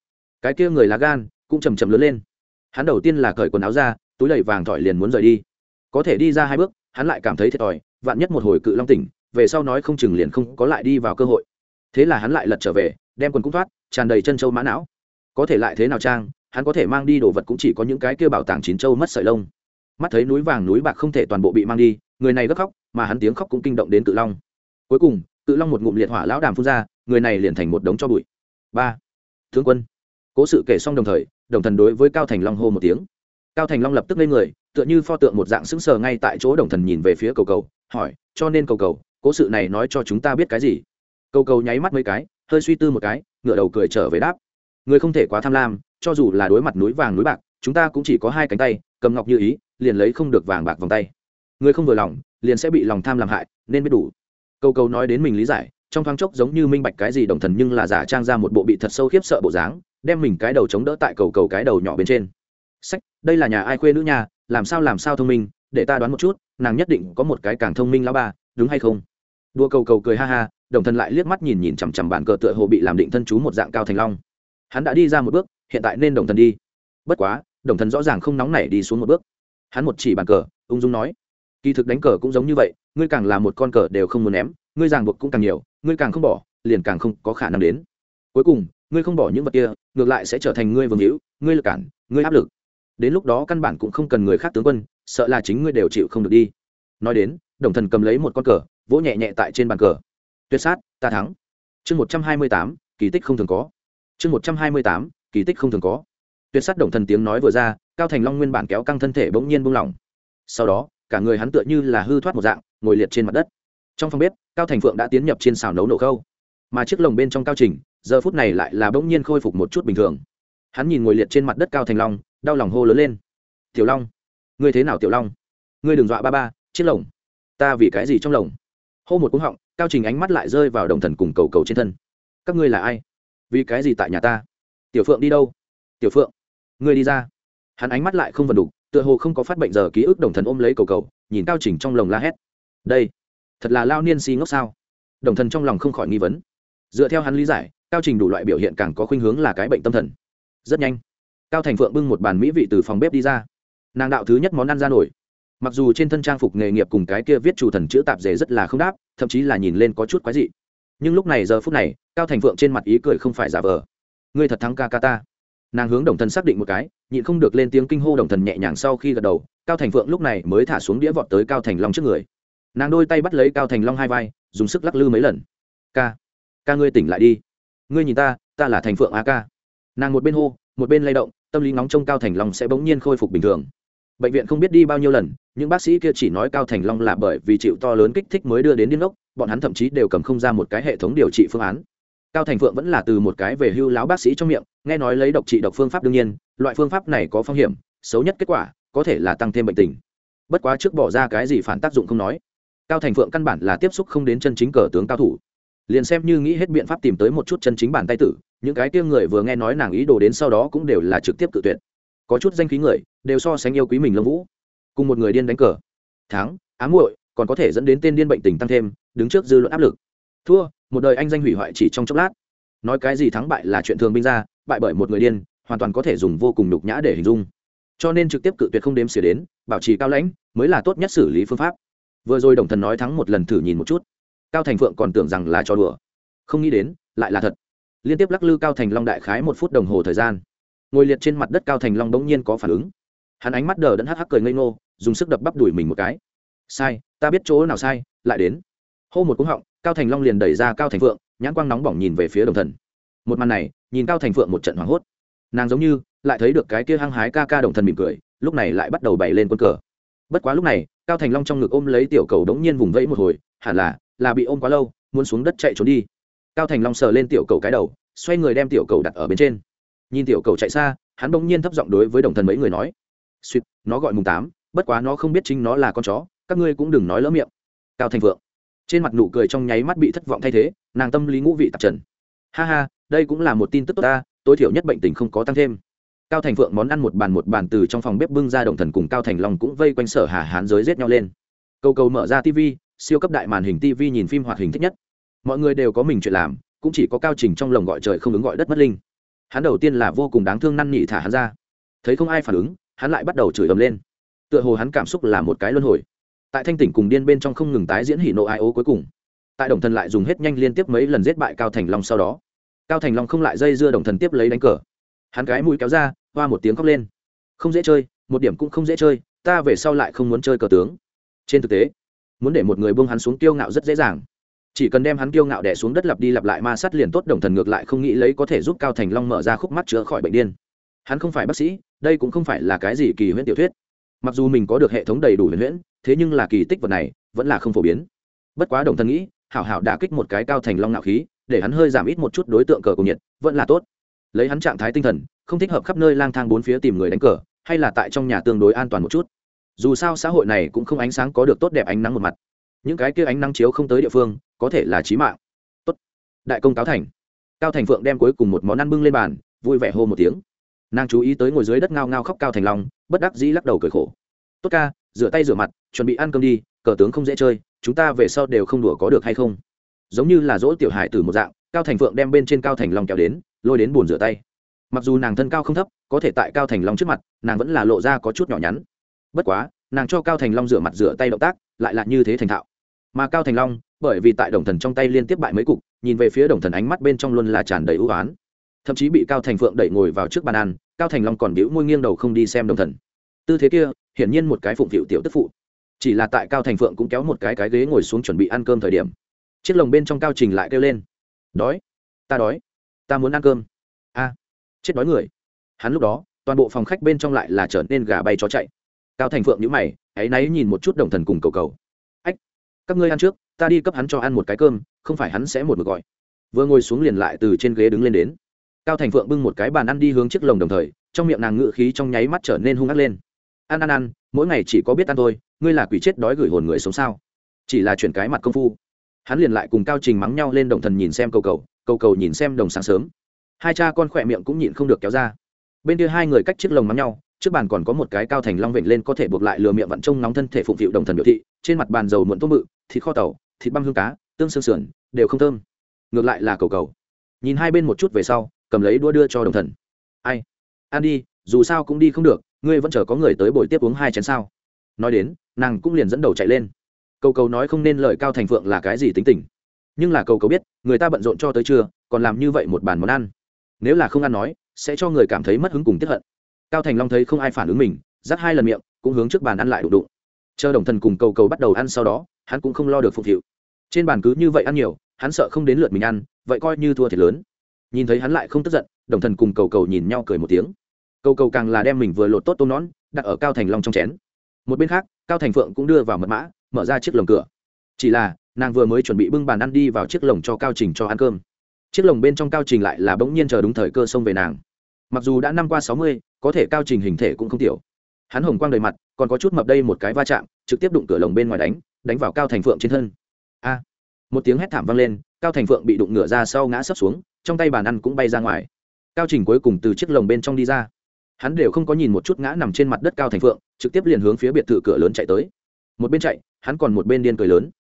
Cái kia người lá gan, cũng chầm chầm lớn lên. Hắn đầu tiên là cởi quần áo ra, túi đầy vàng thỏi liền muốn rời đi. Có thể đi ra hai bước, hắn lại cảm thấy thiệt thòi, vạn nhất một hồi cự long tỉnh, về sau nói không chừng liền không có lại đi vào cơ hội. Thế là hắn lại lật trở về, đem quần cũng thoát, tràn đầy chân châu mã não. Có thể lại thế nào trang hắn có thể mang đi đồ vật cũng chỉ có những cái kia bảo tàng chín châu mất sợi lông. Mắt thấy núi vàng núi bạc không thể toàn bộ bị mang đi, người này gấp khóc, mà hắn tiếng khóc cũng kinh động đến cự long. Cuối cùng, cự long một ngụm liệt hỏa lão đàm phun ra, người này liền thành một đống cho bụi. Ba. Thương quân. Cố sự kể xong đồng thời, đồng thần đối với cao thành long hô một tiếng. Cao thành long lập tức lên người, tựa như pho tượng một dạng sững sờ ngay tại chỗ đồng thần nhìn về phía cầu cầu, hỏi, cho nên cầu cầu, cố sự này nói cho chúng ta biết cái gì? Cầu cầu nháy mắt mấy cái, hơi suy tư một cái ngựa đầu cười trở về đáp, người không thể quá tham lam cho dù là đối mặt núi vàng núi bạc, chúng ta cũng chỉ có hai cánh tay, cầm ngọc như ý, liền lấy không được vàng bạc vòng tay. Người không vừa lòng, liền sẽ bị lòng tham làm hại, nên biết đủ. Câu câu nói đến mình lý giải, trong thoáng chốc giống như minh bạch cái gì đồng thần nhưng là giả trang ra một bộ bị thật sâu khiếp sợ bộ dáng, đem mình cái đầu chống đỡ tại cầu cầu cái đầu nhỏ bên trên. Sách, đây là nhà ai khuê nữ nhà, làm sao làm sao thông minh, để ta đoán một chút, nàng nhất định có một cái càng thông minh lão ba, đúng hay không? Đua cầu cầu cười ha ha, đồng thần lại liếc mắt nhìn nhìn chằm chằm bàn cờ tựa hồ bị làm định thân chú một dạng cao thành long. Hắn đã đi ra một bước hiện tại nên đồng thần đi. Bất quá, đồng thần rõ ràng không nóng nảy đi xuống một bước. Hắn một chỉ bàn cờ, ung dung nói, kỳ thực đánh cờ cũng giống như vậy, ngươi càng là một con cờ đều không muốn ném, ngươi ràng buộc cũng càng nhiều, ngươi càng không bỏ, liền càng không có khả năng đến. Cuối cùng, ngươi không bỏ những vật kia, ngược lại sẽ trở thành ngươi vương hữu, ngươi lực cản, ngươi áp lực. Đến lúc đó căn bản cũng không cần người khác tướng quân, sợ là chính ngươi đều chịu không được đi. Nói đến, đồng thần cầm lấy một con cờ, vỗ nhẹ nhẹ tại trên bàn cờ. Tuyệt sát, ta thắng. Chương một trăm hai mươi tám, kỳ tích không thường có. Chương một trăm hai mươi tám kỳ tích không thường có. Tuyệt sát đồng thần tiếng nói vừa ra, cao thành long nguyên bản kéo căng thân thể bỗng nhiên buông lỏng. Sau đó, cả người hắn tựa như là hư thoát một dạng, ngồi liệt trên mặt đất. Trong phòng bếp, cao thành phượng đã tiến nhập trên xào nấu nổ khâu. Mà chiếc lồng bên trong cao trình, giờ phút này lại là bỗng nhiên khôi phục một chút bình thường. Hắn nhìn ngồi liệt trên mặt đất cao thành long, đau lòng hô lớn lên. Tiểu long, ngươi thế nào tiểu long? Ngươi đừng dọa ba ba chiếc lồng. Ta vì cái gì trong lồng? Hô một cúng họng, cao trình ánh mắt lại rơi vào đồng thần cùng cầu cầu trên thân. Các ngươi là ai? Vì cái gì tại nhà ta? Tiểu phượng đi đâu? Tiểu phượng, ngươi đi ra. Hắn ánh mắt lại không vần đục, tựa hồ không có phát bệnh giờ ký ức đồng thần ôm lấy cầu cầu, nhìn cao Chỉnh trong lồng la hét. Đây, thật là lao niên si ngốc sao? Đồng thần trong lòng không khỏi nghi vấn. Dựa theo hắn lý giải, cao trình đủ loại biểu hiện càng có khuynh hướng là cái bệnh tâm thần. Rất nhanh, cao thành phượng bưng một bàn mỹ vị từ phòng bếp đi ra. Nàng đạo thứ nhất món ăn ra nổi. Mặc dù trên thân trang phục nghề nghiệp cùng cái kia viết chủ thần chữ tạp dề rất là không đáp, thậm chí là nhìn lên có chút quái dị. Nhưng lúc này giờ phút này, cao thành phượng trên mặt ý cười không phải giả vờ ngươi thật thắng ca ca ta. Nàng hướng đồng thần xác định một cái, nhịn không được lên tiếng kinh hô đồng thần nhẹ nhàng sau khi gật đầu, cao thành phượng lúc này mới thả xuống đĩa vọt tới cao thành long trước người. Nàng đôi tay bắt lấy cao thành long hai vai, dùng sức lắc lư mấy lần. Ca ca ngươi tỉnh lại đi. Ngươi nhìn ta ta là thành phượng a ca. Nàng một bên hô, một bên lay động, tâm lý nóng trong cao thành long sẽ bỗng nhiên khôi phục bình thường. Bệnh viện không biết đi bao nhiêu lần, những bác sĩ kia chỉ nói cao thành long là bởi vì chịu to lớn kích thích mới đưa đến điên ốc bọn hắn thậm chí đều cầm không ra một cái hệ thống điều trị phương án cao thành phượng vẫn là từ một cái về hưu láo bác sĩ trong miệng, nghe nói lấy độc trị độc phương pháp đương nhiên, loại phương pháp này có phong hiểm, xấu nhất kết quả, có thể là tăng thêm bệnh tình. Bất quá trước bỏ ra cái gì phản tác dụng không nói. Cao thành phượng căn bản là tiếp xúc không đến chân chính cờ tướng cao thủ. Liền xem như nghĩ hết biện pháp tìm tới một chút chân chính bản tay tử, những cái kia người vừa nghe nói nàng ý đồ đến sau đó cũng đều là trực tiếp tự tuyệt. Có chút danh khí người, đều so sánh yêu quý mình lâm vũ. Cùng một người điên đánh cờ. Thắng, ám muội, còn có thể dẫn đến tên điên bệnh tình tăng thêm, đứng trước dư luận áp lực thua, một đời anh danh hủy hoại chỉ trong chốc lát. Nói cái gì thắng bại là chuyện thường binh ra, bại bởi một người điên, hoàn toàn có thể dùng vô cùng nhục nhã để hình dung. Cho nên trực tiếp cự tuyệt không đếm xỉa đến, bảo trì cao lãnh, mới là tốt nhất xử lý phương pháp. Vừa rồi đồng thần nói thắng một lần thử nhìn một chút. Cao thành phượng còn tưởng rằng là cho đùa. Không nghĩ đến, lại là thật. Liên tiếp lắc lư cao thành long đại khái một phút đồng hồ thời gian. Ngồi liệt trên mặt đất cao thành long bỗng nhiên có phản ứng. Hắn ánh mắt đờ đẫn hắc hắc cười ngây ngô, dùng sức đập bắp đuổi mình một cái. Sai, ta biết chỗ nào sai, lại đến. Hô một cúng họng cao thành long liền đẩy ra cao thành phượng, nhãn quang nóng bỏng nhìn về phía đồng thần. Một màn này, nhìn cao thành phượng một trận hoảng hốt. Nàng giống như lại thấy được cái kia hăng hái ca ca đồng thần mỉm cười, lúc này lại bắt đầu bày lên quân cờ. Bất quá lúc này, cao thành long trong ngực ôm lấy tiểu cầu đống nhiên vùng vẫy một hồi, hẳn là là bị ôm quá lâu, muốn xuống đất chạy trốn đi. Cao thành long sờ lên tiểu cầu cái đầu, xoay người đem tiểu cầu đặt ở bên trên. Nhìn tiểu cầu chạy xa, hắn bỗng nhiên thấp giọng đối với đồng thần mấy người nói suýt nó gọi mùng tám, bất quá nó không biết chính nó là con chó, các ngươi cũng đừng nói lỡ miệng. Cao thành vượng trên mặt nụ cười trong nháy mắt bị thất vọng thay thế, nàng tâm lý ngũ vị tạp trần. Ha ha, đây cũng là một tin tức tốt ta, tối thiểu nhất bệnh tình không có tăng thêm. Cao thành phượng món ăn một bàn một bàn từ trong phòng bếp bưng ra động thần cùng cao thành long cũng vây quanh sở hà hán giới rết nhau lên. Câu cầu mở ra tv, siêu cấp đại màn hình tv nhìn phim hoạt hình thích nhất. Mọi người đều có mình chuyện làm, cũng chỉ có cao trình trong lồng gọi trời không ứng gọi đất mất linh. Hắn đầu tiên là vô cùng đáng thương năn nỉ thả hắn ra. Thấy không ai phản ứng, hắn lại bắt đầu chửi ầm lên. Tựa hồ hắn cảm xúc là một cái luân hồi tại thanh tỉnh cùng điên bên trong không ngừng tái diễn hỉ nộ ai ố cuối cùng. Tại đồng thần lại dùng hết nhanh liên tiếp mấy lần giết bại cao thành long sau đó, cao thành long không lại dây dưa đồng thần tiếp lấy đánh cờ. Hắn cái mũi kéo ra, hoa một tiếng khóc lên. Không dễ chơi, một điểm cũng không dễ chơi, ta về sau lại không muốn chơi cờ tướng. Trên thực tế, muốn để một người buông hắn xuống kiêu ngạo rất dễ dàng. Chỉ cần đem hắn kiêu ngạo đẻ xuống đất lặp đi lặp lại ma sát liền tốt, đồng thần ngược lại không nghĩ lấy có thể giúp cao thành long mở ra khúc mắt chữa khỏi bệnh điên. Hắn không phải bác sĩ, đây cũng không phải là cái gì kỳ huyễn tiểu thuyết. Mặc dù mình có được hệ thống đầy đủ huyền huyễn thế nhưng là kỳ tích vật này vẫn là không phổ biến. Bất quá đồng thần nghĩ, hảo hảo đã kích một cái cao thành long ngạo khí, để hắn hơi giảm ít một chút đối tượng cờ cùng nhiệt, vẫn là tốt. Lấy hắn trạng thái tinh thần, không thích hợp khắp nơi lang thang bốn phía tìm người đánh cờ, hay là tại trong nhà tương đối an toàn một chút. Dù sao xã hội này cũng không ánh sáng có được tốt đẹp ánh nắng một mặt. Những cái kia ánh nắng chiếu không tới địa phương, có thể là trí mạng. Tốt. Đại công cáo thành. Cao thành phượng đem cuối cùng một món ăn bưng lên bàn, vui vẻ hô một tiếng. Nàng chú ý tới ngồi dưới đất ngao ngao khóc cao thành long, bất đắc dĩ lắc đầu cười khổ. Tốt ca rửa tay rửa mặt, chuẩn bị ăn cơm đi, cờ tướng không dễ chơi, chúng ta về sau đều không đùa có được hay không? Giống như là dỗ tiểu hải từ một dạng, cao thành phượng đem bên trên cao thành long kéo đến, lôi đến bồn rửa tay. Mặc dù nàng thân cao không thấp, có thể tại cao thành long trước mặt, nàng vẫn là lộ ra có chút nhỏ nhắn. Bất quá, nàng cho cao thành long rửa mặt rửa tay động tác, lại là như thế thành thạo. Mà cao thành long, bởi vì tại đồng thần trong tay liên tiếp bại mấy cục, nhìn về phía đồng thần ánh mắt bên trong luôn là tràn đầy ưu oán thậm chí bị cao thành phượng đẩy ngồi vào trước bàn ăn, cao thành long còn bĩu môi nghiêng đầu không đi xem đồng thần tư thế kia, hiển nhiên một cái phụng phịu tiểu tức phụ. Chỉ là tại cao thành phượng cũng kéo một cái cái ghế ngồi xuống chuẩn bị ăn cơm thời điểm. Chiếc lồng bên trong cao trình lại kêu lên. Đói, ta đói, ta muốn ăn cơm. A, chết đói người. Hắn lúc đó, toàn bộ phòng khách bên trong lại là trở nên gà bay chó chạy. Cao thành phượng nhữ mày hãy náy nhìn một chút đồng thần cùng cầu cầu. Ách, các ngươi ăn trước, ta đi cấp hắn cho ăn một cái cơm, không phải hắn sẽ một mực gọi. Vừa ngồi xuống liền lại từ trên ghế đứng lên đến. Cao thành phượng bưng một cái bàn ăn đi hướng chiếc lồng đồng thời, trong miệng nàng ngự khí trong nháy mắt trở nên hung ác lên ăn ăn ăn, mỗi ngày chỉ có biết ăn thôi, ngươi là quỷ chết đói gửi hồn người sống sao? Chỉ là chuyển cái mặt công phu. Hắn liền lại cùng cao trình mắng nhau lên đồng thần nhìn xem cầu cầu cầu cầu nhìn xem đồng sáng sớm. Hai cha con khỏe miệng cũng nhịn không được kéo ra. Bên kia hai người cách chiếc lồng mắng nhau, trước bàn còn có một cái cao thành long vịnh lên có thể buộc lại lừa miệng vặn trông nóng thân thể phụng phịu đồng thần biểu thị, trên mặt bàn dầu muộn tôm mự thịt kho tàu, thịt băm hương cá, tương xương sườn, đều không thơm. Ngược lại là cầu cầu. Nhìn hai bên một chút về sau, cầm lấy đua đưa cho đồng thần. Ai? Ăn đi, dù sao cũng đi không được ngươi vẫn chờ có người tới buổi tiếp uống hai chén sao? Nói đến, nàng cũng liền dẫn đầu chạy lên. Cầu cầu nói không nên lời cao thành phượng là cái gì tính tình? Nhưng là cầu cầu biết, người ta bận rộn cho tới trưa, còn làm như vậy một bàn món ăn. Nếu là không ăn nói, sẽ cho người cảm thấy mất hứng cùng tiếp hận. Cao thành long thấy không ai phản ứng mình dắt hai lần miệng, cũng hướng trước bàn ăn lại đụng đụng. Chờ đồng thần cùng cầu cầu bắt đầu ăn sau đó, hắn cũng không lo được phục vụ. Trên bàn cứ như vậy ăn nhiều, hắn sợ không đến lượt mình ăn, vậy coi như thua thiệt lớn. Nhìn thấy hắn lại không tức giận, đồng thần cùng cầu cầu nhìn nhau cười một tiếng cầu cầu càng là đem mình vừa lột tốt tôm nón, đặt ở cao thành long trong chén. Một bên khác, cao thành phượng cũng đưa vào mật mã, mở ra chiếc lồng cửa. Chỉ là, nàng vừa mới chuẩn bị bưng bàn ăn đi vào chiếc lồng cho cao trình cho ăn cơm. Chiếc lồng bên trong cao trình lại là bỗng nhiên chờ đúng thời cơ xông về nàng. Mặc dù đã năm qua sáu mươi, có thể cao trình hình thể cũng không tiểu. Hắn hồng quang đầy mặt, còn có chút mập đây một cái va chạm, trực tiếp đụng cửa lồng bên ngoài đánh đánh vào cao thành phượng trên thân. A! Một tiếng hét thảm vang lên, cao thành phượng bị đụng ngửa ra sau ngã sấp xuống, trong tay bàn ăn cũng bay ra ngoài. Cao trình cuối cùng từ chiếc lồng bên trong đi ra hắn đều không có nhìn một chút ngã nằm trên mặt đất cao thành phượng, trực tiếp liền hướng phía biệt thự cửa lớn chạy tới. Một bên chạy, hắn còn một bên điên cười lớn.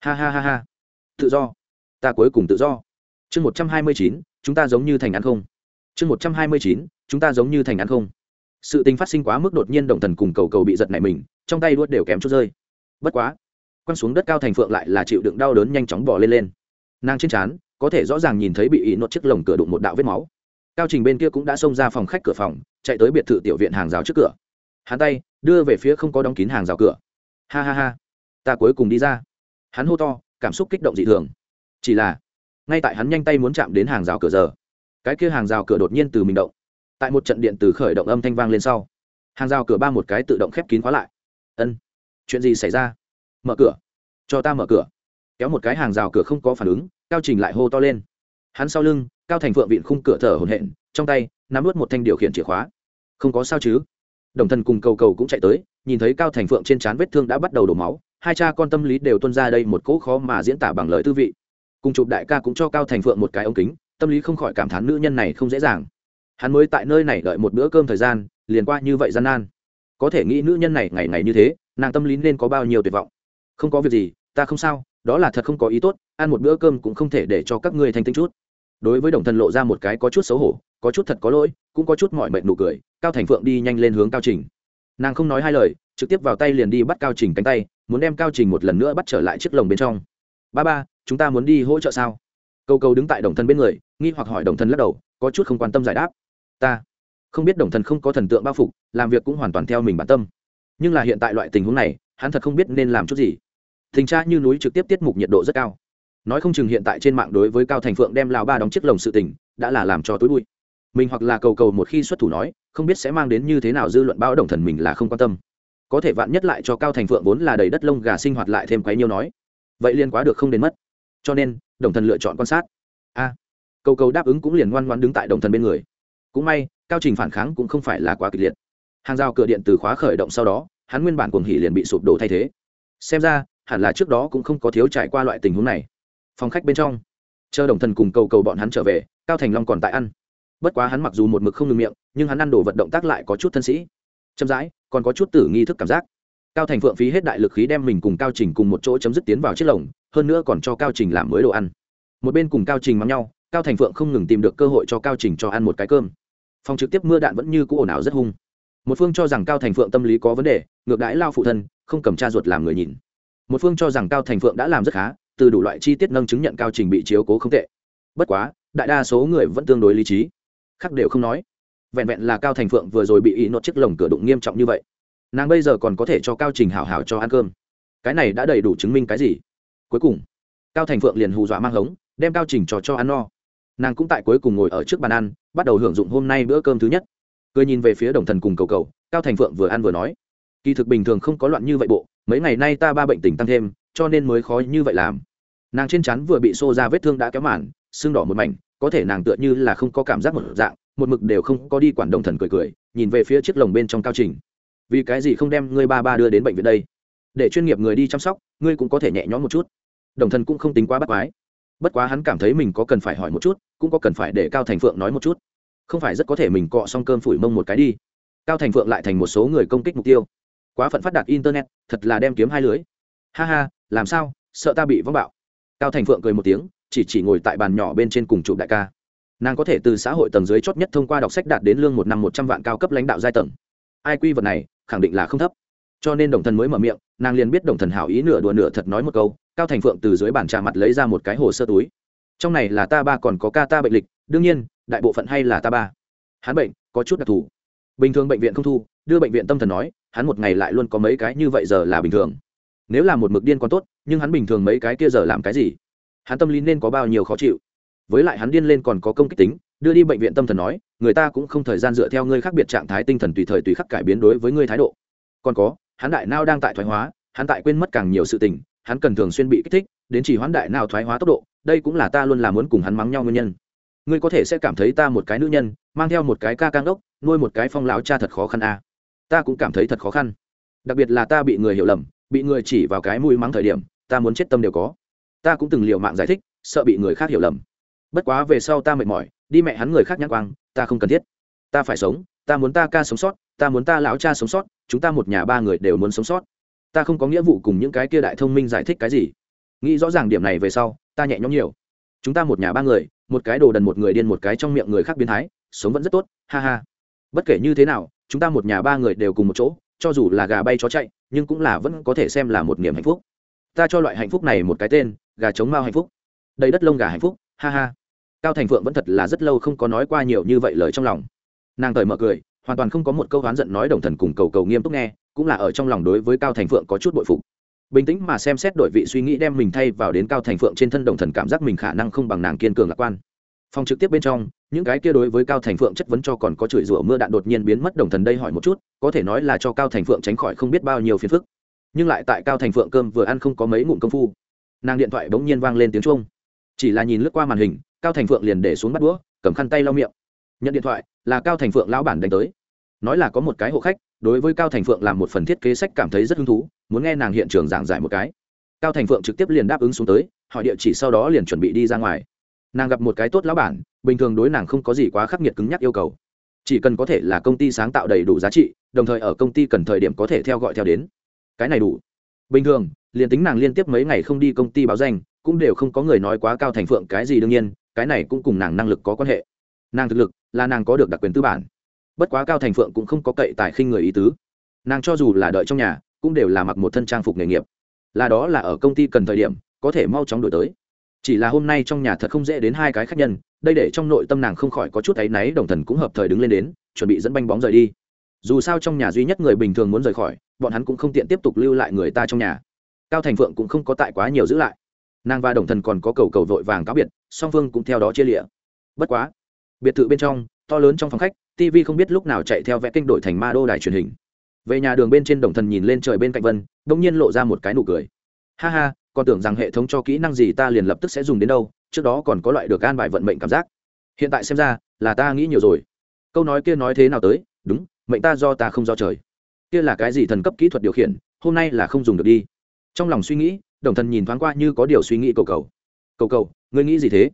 Ha ha ha ha. Tự do. Ta cuối cùng tự do. Chương một trăm hai mươi chín, chúng ta giống như thành ăn không. Chương một trăm hai mươi chín, chúng ta giống như thành ăn không. Sự tình phát sinh quá mức đột nhiên động thần cùng cầu cầu bị giật nảy mình, trong tay đuốt đều kém chút rơi. Bất quá, quăng xuống đất cao thành phượng lại là chịu đựng đau đớn nhanh chóng bỏ lên lên. Nàng trên trán, có thể rõ ràng nhìn thấy bị ỉ nốt chiếc lồng cửa đụng một đạo vết máu cao trình bên kia cũng đã xông ra phòng khách cửa phòng, chạy tới biệt thự tiểu viện hàng rào trước cửa. Hắn tay đưa về phía không có đóng kín hàng rào cửa. Ha ha ha, ta cuối cùng đi ra. Hắn hô to, cảm xúc kích động dị thường. Chỉ là, ngay tại hắn nhanh tay muốn chạm đến hàng rào cửa giờ, cái kia hàng rào cửa đột nhiên từ mình động. Tại một trận điện từ khởi động âm thanh vang lên sau, hàng rào cửa ba một cái tự động khép kín khóa lại. Ân, chuyện gì xảy ra? Mở cửa. Cho ta mở cửa. Kéo một cái hàng rào cửa không có phản ứng, cao trình lại hô to lên. Hắn sau lưng cao thành phượng vịn khung cửa thở hổn hển, trong tay, nắm ướt một thanh điều khiển chìa khóa. Không có sao chứ? Đồng thần cùng cầu cầu cũng chạy tới, nhìn thấy cao thành phượng trên trán vết thương đã bắt đầu đổ máu, hai cha con tâm lý đều tuân ra đây một cỗ khó mà diễn tả bằng lời tư vị. Cùng chụp đại ca cũng cho cao thành phượng một cái ống kính, tâm lý không khỏi cảm thán nữ nhân này không dễ dàng. Hắn mới tại nơi này đợi một bữa cơm thời gian, liền qua như vậy gian nan. Có thể nghĩ nữ nhân này ngày ngày như thế, nàng tâm lý nên có bao nhiêu tuyệt vọng. Không có việc gì, ta không sao, đó là thật không có ý tốt, ăn một bữa cơm cũng không thể để cho các ngươi thành tinh chút đối với đồng thần lộ ra một cái có chút xấu hổ, có chút thật có lỗi, cũng có chút mọi mệnh nụ cười, cao thành phượng đi nhanh lên hướng cao trình. Nàng không nói hai lời, trực tiếp vào tay liền đi bắt cao trình cánh tay, muốn đem cao trình một lần nữa bắt trở lại chiếc lồng bên trong. Ba ba, chúng ta muốn đi hỗ trợ sao? Câu câu đứng tại đồng thân bên người, nghi hoặc hỏi đồng thân lắc đầu, có chút không quan tâm giải đáp. Ta không biết đồng thân không có thần tượng bao phục, làm việc cũng hoàn toàn theo mình bản tâm. Nhưng là hiện tại loại tình huống này, hắn thật không biết nên làm chút gì. Thình tra như núi trực tiếp tiết mục nhiệt độ rất cao nói không chừng hiện tại trên mạng đối với cao thành phượng đem lao ba đóng chiếc lồng sự tình, đã là làm cho tối bụi. Mình hoặc là cầu cầu một khi xuất thủ nói, không biết sẽ mang đến như thế nào dư luận báo đồng thần mình là không quan tâm. Có thể vạn nhất lại cho cao thành phượng vốn là đầy đất lông gà sinh hoạt lại thêm quấy nhiêu nói, vậy liên quá được không đến mất. Cho nên, đồng thần lựa chọn quan sát. A. Cầu cầu đáp ứng cũng liền ngoan ngoan đứng tại đồng thần bên người. Cũng may, cao trình phản kháng cũng không phải là quá kịch liệt. Hàng rào cửa điện từ khóa khởi động sau đó, hắn nguyên bản cuồng hỉ liền bị sụp đổ thay thế. Xem ra, hẳn là trước đó cũng không có thiếu trải qua loại tình huống này phòng khách bên trong. Chờ đồng thần cùng cầu cầu bọn hắn trở về, cao thành long còn tại ăn. Bất quá hắn mặc dù một mực không ngừng miệng, nhưng hắn ăn đồ vật động tác lại có chút thân sĩ. Chậm rãi, còn có chút tử nghi thức cảm giác. Cao thành phượng phí hết đại lực khí đem mình cùng cao trình cùng một chỗ chấm dứt tiến vào chiếc lồng, hơn nữa còn cho cao trình làm mới đồ ăn. Một bên cùng cao trình mắng nhau, cao thành phượng không ngừng tìm được cơ hội cho cao trình cho ăn một cái cơm. Phòng trực tiếp mưa đạn vẫn như cũ ồn ào rất hung. Một phương cho rằng cao thành phượng tâm lý có vấn đề, ngược đãi lao phụ thân, không cầm cha ruột làm người nhìn. Một phương cho rằng cao thành phượng đã làm rất khá từ đủ loại chi tiết nâng chứng nhận cao trình bị chiếu cố không tệ. Bất quá, đại đa số người vẫn tương đối lý trí. Khác đều không nói. Vẹn vẹn là cao thành phượng vừa rồi bị ý nốt chiếc lồng cửa đụng nghiêm trọng như vậy. Nàng bây giờ còn có thể cho cao trình hảo hảo cho ăn cơm. Cái này đã đầy đủ chứng minh cái gì? Cuối cùng, cao thành phượng liền hù dọa mang hống, đem cao trình trò cho ăn no. Nàng cũng tại cuối cùng ngồi ở trước bàn ăn, bắt đầu hưởng dụng hôm nay bữa cơm thứ nhất. Cười nhìn về phía đồng thần cùng cầu cầu, cao thành phượng vừa ăn vừa nói, kỳ thực bình thường không có loạn như vậy bộ, mấy ngày nay ta ba bệnh tình tăng thêm, cho nên mới khó như vậy làm nàng trên chắn vừa bị xô ra vết thương đã kéo màn, sưng đỏ một mảnh, có thể nàng tựa như là không có cảm giác một dạng, một mực đều không có đi quản đồng thần cười cười, nhìn về phía chiếc lồng bên trong cao trình. Vì cái gì không đem ngươi ba ba đưa đến bệnh viện đây? Để chuyên nghiệp người đi chăm sóc, ngươi cũng có thể nhẹ nhõm một chút. Đồng thần cũng không tính quá bắt quái. Bất quá hắn cảm thấy mình có cần phải hỏi một chút, cũng có cần phải để cao thành phượng nói một chút. Không phải rất có thể mình cọ xong cơm phủi mông một cái đi. Cao thành phượng lại thành một số người công kích mục tiêu. Quá phận phát đạt internet, thật là đem kiếm hai lưới. Ha ha, làm sao? Sợ ta bị vong bạo cao thành phượng cười một tiếng, chỉ chỉ ngồi tại bàn nhỏ bên trên cùng chụp đại ca. Nàng có thể từ xã hội tầng dưới chót nhất thông qua đọc sách đạt đến lương một năm một trăm vạn cao cấp lãnh đạo giai tầng. Ai quy vật này, khẳng định là không thấp. Cho nên đồng thần mới mở miệng, nàng liền biết đồng thần hảo ý nửa đùa nửa thật nói một câu, cao thành phượng từ dưới bàn trà mặt lấy ra một cái hồ sơ túi. Trong này là ta ba còn có ca ta bệnh lịch, đương nhiên, đại bộ phận hay là ta ba. Hắn bệnh, có chút đặc thù. Bình thường bệnh viện không thu, đưa bệnh viện tâm thần nói, hắn một ngày lại luôn có mấy cái như vậy giờ là bình thường nếu là một mực điên còn tốt, nhưng hắn bình thường mấy cái kia giờ làm cái gì? Hắn tâm lý nên có bao nhiêu khó chịu? Với lại hắn điên lên còn có công kích tính, đưa đi bệnh viện tâm thần nói, người ta cũng không thời gian dựa theo ngươi khác biệt trạng thái tinh thần tùy thời tùy khắc cải biến đối với ngươi thái độ. Còn có, hắn đại nao đang tại thoái hóa, hắn tại quên mất càng nhiều sự tình, hắn cần thường xuyên bị kích thích, đến chỉ hoãn đại nào thoái hóa tốc độ, đây cũng là ta luôn là muốn cùng hắn mắng nhau nguyên nhân. Ngươi có thể sẽ cảm thấy ta một cái nữ nhân, mang theo một cái ca cang ốc nuôi một cái phong lão cha thật khó khăn à. ta cũng cảm thấy thật khó khăn. Đặc biệt là ta bị người hiểu lầm bị người chỉ vào cái mũi mắng thời điểm, ta muốn chết tâm đều có. Ta cũng từng liều mạng giải thích, sợ bị người khác hiểu lầm. Bất quá về sau ta mệt mỏi, đi mẹ hắn người khác nhắc quang, ta không cần thiết. Ta phải sống, ta muốn ta ca sống sót, ta muốn ta lão cha sống sót, chúng ta một nhà ba người đều muốn sống sót. Ta không có nghĩa vụ cùng những cái kia đại thông minh giải thích cái gì. Nghĩ rõ ràng điểm này về sau, ta nhẹ nhõm nhiều. Chúng ta một nhà ba người, một cái đồ đần một người điên một cái trong miệng người khác biến thái, sống vẫn rất tốt, ha ha. Bất kể như thế nào, chúng ta một nhà ba người đều cùng một chỗ, cho dù là gà bay chó chạy nhưng cũng là vẫn có thể xem là một niềm hạnh phúc. Ta cho loại hạnh phúc này một cái tên, gà trống mao hạnh phúc. Đầy đất lông gà hạnh phúc, ha ha. Cao thành phượng vẫn thật là rất lâu không có nói qua nhiều như vậy lời trong lòng. Nàng cởi mở cười, hoàn toàn không có một câu oán giận nói đồng thần cùng cầu cầu nghiêm túc nghe, cũng là ở trong lòng đối với cao thành phượng có chút bội phục. Bình tĩnh mà xem xét đổi vị suy nghĩ đem mình thay vào đến cao thành phượng trên thân đồng thần cảm giác mình khả năng không bằng nàng kiên cường lạc quan phòng trực tiếp bên trong, những cái kia đối với cao thành phượng chất vấn cho còn có chửi rủa mưa đạn đột nhiên biến mất đồng thần đây hỏi một chút, có thể nói là cho cao thành phượng tránh khỏi không biết bao nhiêu phiền phức. Nhưng lại tại cao thành phượng cơm vừa ăn không có mấy ngụm công phu, nàng điện thoại bỗng nhiên vang lên tiếng chuông. Chỉ là nhìn lướt qua màn hình, cao thành phượng liền để xuống bắt đũa, cầm khăn tay lau miệng. Nhận điện thoại, là cao thành phượng lão bản đánh tới. Nói là có một cái hộ khách, đối với cao thành phượng làm một phần thiết kế sách cảm thấy rất hứng thú, muốn nghe nàng hiện trường giảng giải một cái. Cao thành phượng trực tiếp liền đáp ứng xuống tới, hỏi địa chỉ sau đó liền chuẩn bị đi ra ngoài nàng gặp một cái tốt lão bản, bình thường đối nàng không có gì quá khắc nghiệt cứng nhắc yêu cầu. Chỉ cần có thể là công ty sáng tạo đầy đủ giá trị, đồng thời ở công ty cần thời điểm có thể theo gọi theo đến. Cái này đủ. Bình thường, liền tính nàng liên tiếp mấy ngày không đi công ty báo danh, cũng đều không có người nói quá cao thành phượng cái gì đương nhiên, cái này cũng cùng nàng năng lực có quan hệ. Nàng thực lực, là nàng có được đặc quyền tư bản. Bất quá cao thành phượng cũng không có cậy tài khinh người ý tứ. Nàng cho dù là đợi trong nhà, cũng đều là mặc một thân trang phục nghề nghiệp. Là đó là ở công ty cần thời điểm, có thể mau chóng đổi tới chỉ là hôm nay trong nhà thật không dễ đến hai cái khách nhân, đây để trong nội tâm nàng không khỏi có chút áy náy, đồng thần cũng hợp thời đứng lên đến, chuẩn bị dẫn banh bóng rời đi. Dù sao trong nhà duy nhất người bình thường muốn rời khỏi, bọn hắn cũng không tiện tiếp tục lưu lại người ta trong nhà. Cao thành phượng cũng không có tại quá nhiều giữ lại. Nàng và đồng thần còn có cầu cầu vội vàng cáo biệt, song phương cũng theo đó chia lịa. Bất quá, biệt thự bên trong, to lớn trong phòng khách tv không biết lúc nào chạy theo vẽ kênh đổi thành ma đô đài truyền hình. Về nhà đường bên trên đồng thần nhìn lên trời bên cạnh vân đ ỗ n g nhiên lộ ra một cái nụ cười. Ha ha còn tưởng rằng hệ thống cho kỹ năng gì ta liền lập tức sẽ dùng đến đâu, trước đó còn có loại được an bài vận mệnh cảm giác. Hiện tại xem ra, là ta nghĩ nhiều rồi. Câu nói kia nói thế nào tới? Đúng, mệnh ta do ta không do trời. Kia là cái gì thần cấp kỹ thuật điều khiển, hôm nay là không dùng được đi. Trong lòng suy nghĩ, đồng thần nhìn thoáng qua như có điều suy nghĩ cầu cầu. Cầu cầu, ngươi nghĩ gì thế?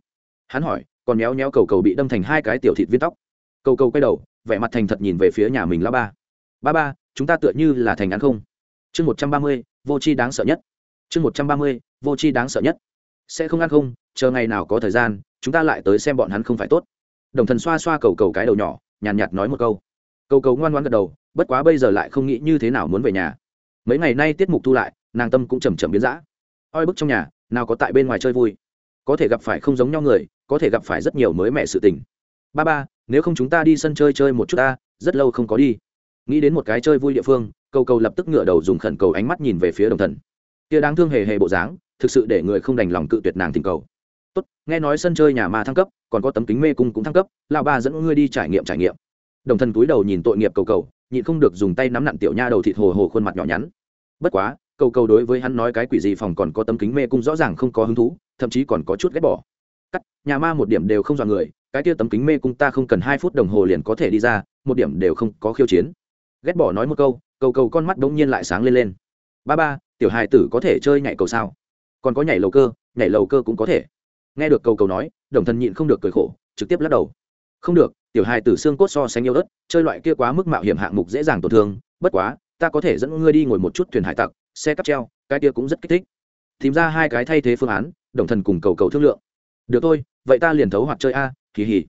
Hắn hỏi, còn méo méo cầu cầu bị đâm thành hai cái tiểu thịt viên tóc. Cầu cầu quay đầu, vẻ mặt thành thật nhìn về phía nhà mình lá ba. Ba ba, chúng ta tựa như là thành ăn không. Chương một trăm ba mươi, vô c h i đáng sợ nhất chương một trăm ba mươi vô c h i đáng sợ nhất. Sẽ không ăn không chờ ngày nào có thời gian chúng ta lại tới xem bọn hắn không phải tốt. Đồng thần xoa xoa cầu cầu cái đầu nhỏ nhàn nhạt, nói một câu. Cầu cầu ngoan ngoan gật đầu bất quá bây giờ lại không nghĩ như thế nào muốn về nhà. Mấy ngày nay tiết mục thu lại nàng tâm cũng chầm chậm biến dã. Oi bức trong nhà nào có tại bên ngoài chơi vui. Có thể gặp phải không giống nhau người có thể gặp phải rất nhiều mới mẹ sự tình. Ba ba nếu không chúng ta đi sân chơi chơi một chút ta rất lâu không có đi. Nghĩ đến một cái chơi vui địa phương cầu cầu lập tức ngửa đầu dùng khẩn cầu ánh mắt nhìn về phía đồng thần kia đáng thương hề hề bộ dáng, thực sự để người không đành lòng cự tuyệt nàng tình cầu. Tốt, nghe nói sân chơi nhà ma thăng cấp, còn có tấm kính mê cung cũng thăng cấp, lão ba dẫn ngươi đi trải nghiệm trải nghiệm. Đồng thân túi đầu nhìn tội nghiệp cầu cầu, nhịn không được dùng tay nắm nặn tiểu nha đầu thịt hồ hồ khuôn mặt nhỏ nhắn. Bất quá, cầu cầu đối với hắn nói cái quỷ gì phòng còn có tấm kính mê cung rõ ràng không có hứng thú, thậm chí còn có chút ghét bỏ. Cắt, nhà ma một điểm đều không dọa người, cái kia tấm kính mê cung ta không cần hai phút đồng hồ liền có thể đi ra, một điểm đều không có khiêu chiến. Ghét bỏ nói một câu, cầu cầu con mắt đ ỗ n g nhiên lại sáng lên lên. Ba ba tiểu hài tử có thể chơi nhảy cầu sao? Còn có nhảy lầu cơ, nhảy lầu cơ cũng có thể. Nghe được cầu cầu nói, đồng thần nhịn không được cười khổ, trực tiếp lắc đầu. Không được, tiểu hài tử xương cốt so sánh yêu đất, chơi loại kia quá mức mạo hiểm hạng mục dễ dàng tổn thương, bất quá, ta có thể dẫn ngươi đi ngồi một chút thuyền hải tặc, xe cắp treo, cái kia cũng rất kích thích. Tìm ra hai cái thay thế phương án, đồng thần cùng cầu cầu thương lượng. Được thôi, vậy ta liền thấu hoặc chơi a kỳ hỉ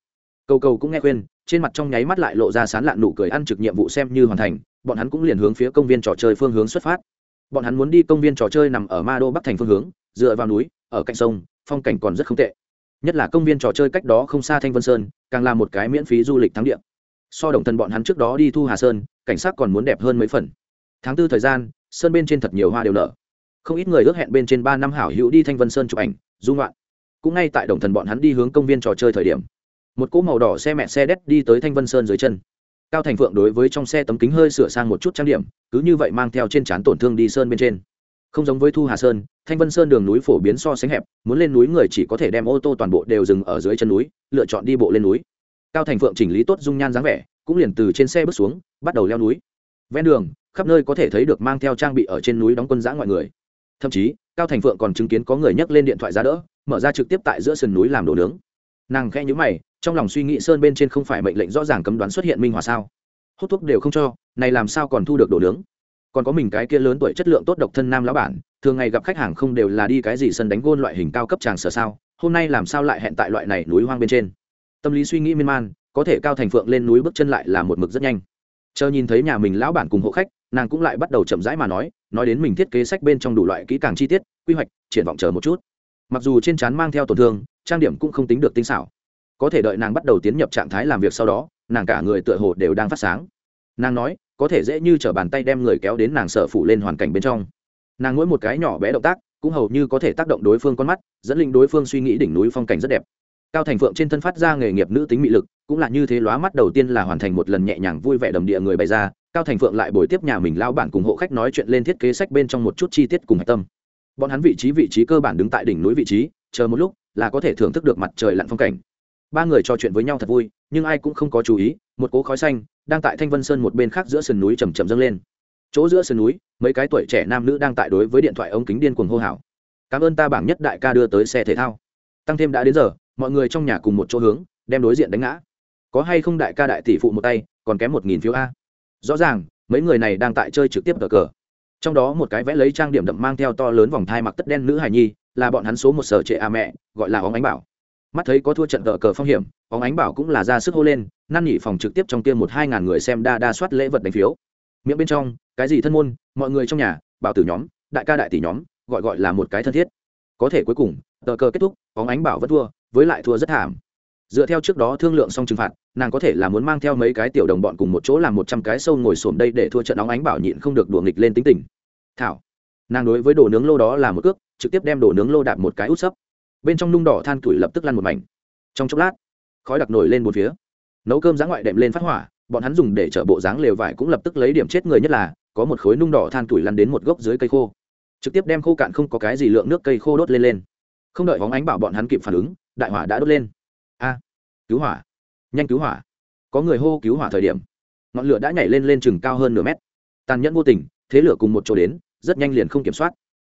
cầu cầu cũng nghe khuyên, trên mặt trong nháy mắt lại lộ ra sán lạn nụ cười ăn trực nhiệm vụ xem như hoàn thành, bọn hắn cũng liền hướng phía công viên trò chơi phương hướng xuất phát bọn hắn muốn đi công viên trò chơi nằm ở ma đô bắc thành phương hướng, dựa vào núi, ở cạnh sông, phong cảnh còn rất không tệ. Nhất là công viên trò chơi cách đó không xa thanh vân sơn, càng là một cái miễn phí du lịch thắng địa. So đồng thần bọn hắn trước đó đi thu hà sơn, cảnh sát còn muốn đẹp hơn mấy phần. Tháng tư thời gian, sơn bên trên thật nhiều hoa đều nở. Không ít người ước hẹn bên trên ba năm hảo hữu đi thanh vân sơn chụp ảnh, du ngoạn. cũng ngay tại đồng thần bọn hắn đi hướng công viên trò chơi thời điểm, một cỗ màu đỏ xe mẹ xe đét đi tới thanh vân sơn dưới chân cao thành phượng đối với trong xe tấm kính hơi sửa sang một chút trang điểm, cứ như vậy mang theo trên trán tổn thương đi sơn bên trên. Không giống với thu hà sơn, thanh vân sơn đường núi phổ biến so sánh hẹp, muốn lên núi người chỉ có thể đem ô tô toàn bộ đều dừng ở dưới chân núi, lựa chọn đi bộ lên núi. Cao thành phượng chỉnh lý tốt dung nhan dáng vẻ, cũng liền từ trên xe bước xuống, bắt đầu leo núi. Ven đường, khắp nơi có thể thấy được mang theo trang bị ở trên núi đóng quân giã ngoại người. Thậm chí, cao thành phượng còn chứng kiến có người nhấc lên điện thoại ra đỡ, mở ra trực tiếp tại giữa sườn núi làm đồ nướng nàng khẽ nhíu mày, trong lòng suy nghĩ sơn bên trên không phải mệnh lệnh rõ ràng cấm đoán xuất hiện minh hòa sao? Hút thuốc đều không cho, này làm sao còn thu được đồ nướng? Còn có mình cái kia lớn tuổi chất lượng tốt độc thân nam lão bản, thường ngày gặp khách hàng không đều là đi cái gì sân đánh gôn loại hình cao cấp tràng sở sao? Hôm nay làm sao lại hẹn tại loại này núi hoang bên trên? Tâm lý suy nghĩ miên man, có thể cao thành phượng lên núi bước chân lại là một mực rất nhanh. Chờ nhìn thấy nhà mình lão bản cùng hộ khách, nàng cũng lại bắt đầu chậm rãi mà nói nói đến mình thiết kế sách bên trong đủ loại kỹ càng chi tiết, quy hoạch, triển vọng chờ một chút mặc dù trên trán mang theo tổn thương, trang điểm cũng không tính được tinh xảo. Có thể đợi nàng bắt đầu tiến nhập trạng thái làm việc sau đó, nàng cả người tựa hồ đều đang phát sáng. Nàng nói, có thể dễ như t r ở bàn tay đem người kéo đến nàng sở phủ lên hoàn cảnh bên trong. Nàng mỗi một cái nhỏ bé động tác, cũng hầu như có thể tác động đối phương con mắt, dẫn linh đối phương suy nghĩ đỉnh núi phong cảnh rất đẹp. Cao thành phượng trên thân phát ra nghề nghiệp nữ tính mị lực, cũng là như thế lóa mắt đầu tiên là hoàn thành một lần nhẹ nhàng vui vẻ đầm địa người bày ra. Cao thành phượng lại bồi tiếp nhà mình lao bản cùng hộ khách nói chuyện lên thiết kế sách bên trong một chút chi tiết cùng hạch tâm bọn hắn vị trí vị trí cơ bản đứng tại đỉnh núi vị trí, chờ một lúc là có thể thưởng thức được mặt trời lặn phong cảnh. Ba người trò chuyện với nhau thật vui, nhưng ai cũng không có chú ý, một cố khói xanh đang tại thanh vân sơn một bên khác giữa sườn núi chầm chậm dâng lên. Chỗ giữa sườn núi, mấy cái tuổi trẻ nam nữ đang tại đối với điện thoại ống kính điên cuồng hô hào. Cảm ơn ta bảng nhất đại ca đưa tới xe thể thao. Tăng thêm đã đến giờ, mọi người trong nhà cùng một chỗ hướng, đem đối diện đánh ngã. Có hay không đại ca đại tỷ phụ một tay, còn kém một nghìn phiếu a? Rõ ràng, mấy người này đang tại chơi trực tiếp cờ cờ trong đó một cái vẽ lấy trang điểm đậm mang theo to lớn vòng thai mặc tất đen nữ hài nhi, là bọn hắn số một sở trệ a mẹ, gọi là óng ánh bảo. Mắt thấy có thua trận cờ cờ phong hiểm, óng ánh bảo cũng là ra sức hô lên, năn nỉ phòng trực tiếp trong tiêm một hai ngàn người xem đa đa soát lễ vật đánh phiếu. Miệng bên trong, cái gì thân môn, mọi người trong nhà, bảo tử nhóm, đại ca đại tỷ nhóm, gọi gọi là một cái thân thiết. Có thể cuối cùng, tờ cờ kết thúc, óng ánh bảo vẫn thua, với lại thua rất thảm. Dựa theo trước đó thương lượng xong trừng phạt nàng có thể là muốn mang theo mấy cái tiểu đồng bọn cùng một chỗ làm một trăm cái sâu ngồi xổm đây để thua trận óng ánh bảo nhịn không được đùa nghịch lên tính tình. Thảo, nàng đối với đồ nướng lô đó là một cước, trực tiếp đem đồ nướng lô đạp một cái út sấp. Bên trong nung đỏ than củi lập tức lăn một mảnh. Trong chốc lát, khói đặc nổi lên một phía. Nấu cơm giá ngoại đệm lên phát hỏa, bọn hắn dùng để chở bộ dáng lều vải cũng lập tức lấy điểm chết người nhất là, có một khối nung đỏ than tuổi lăn đến một gốc dưới cây khô. Trực tiếp đem khô cạn không có cái gì lượng nước cây khô đốt lên lên. Không đợi bóng ánh bảo bọn hắn kịp phản ứng, đại hỏa đã đốt lên. A, cứu hỏa nhanh cứu hỏa. Có người hô cứu hỏa thời điểm, ngọn lửa đã nhảy lên lên chừng cao hơn nửa mét. Tàn nhẫn vô tình, thế lửa cùng một chỗ đến, rất nhanh liền không kiểm soát.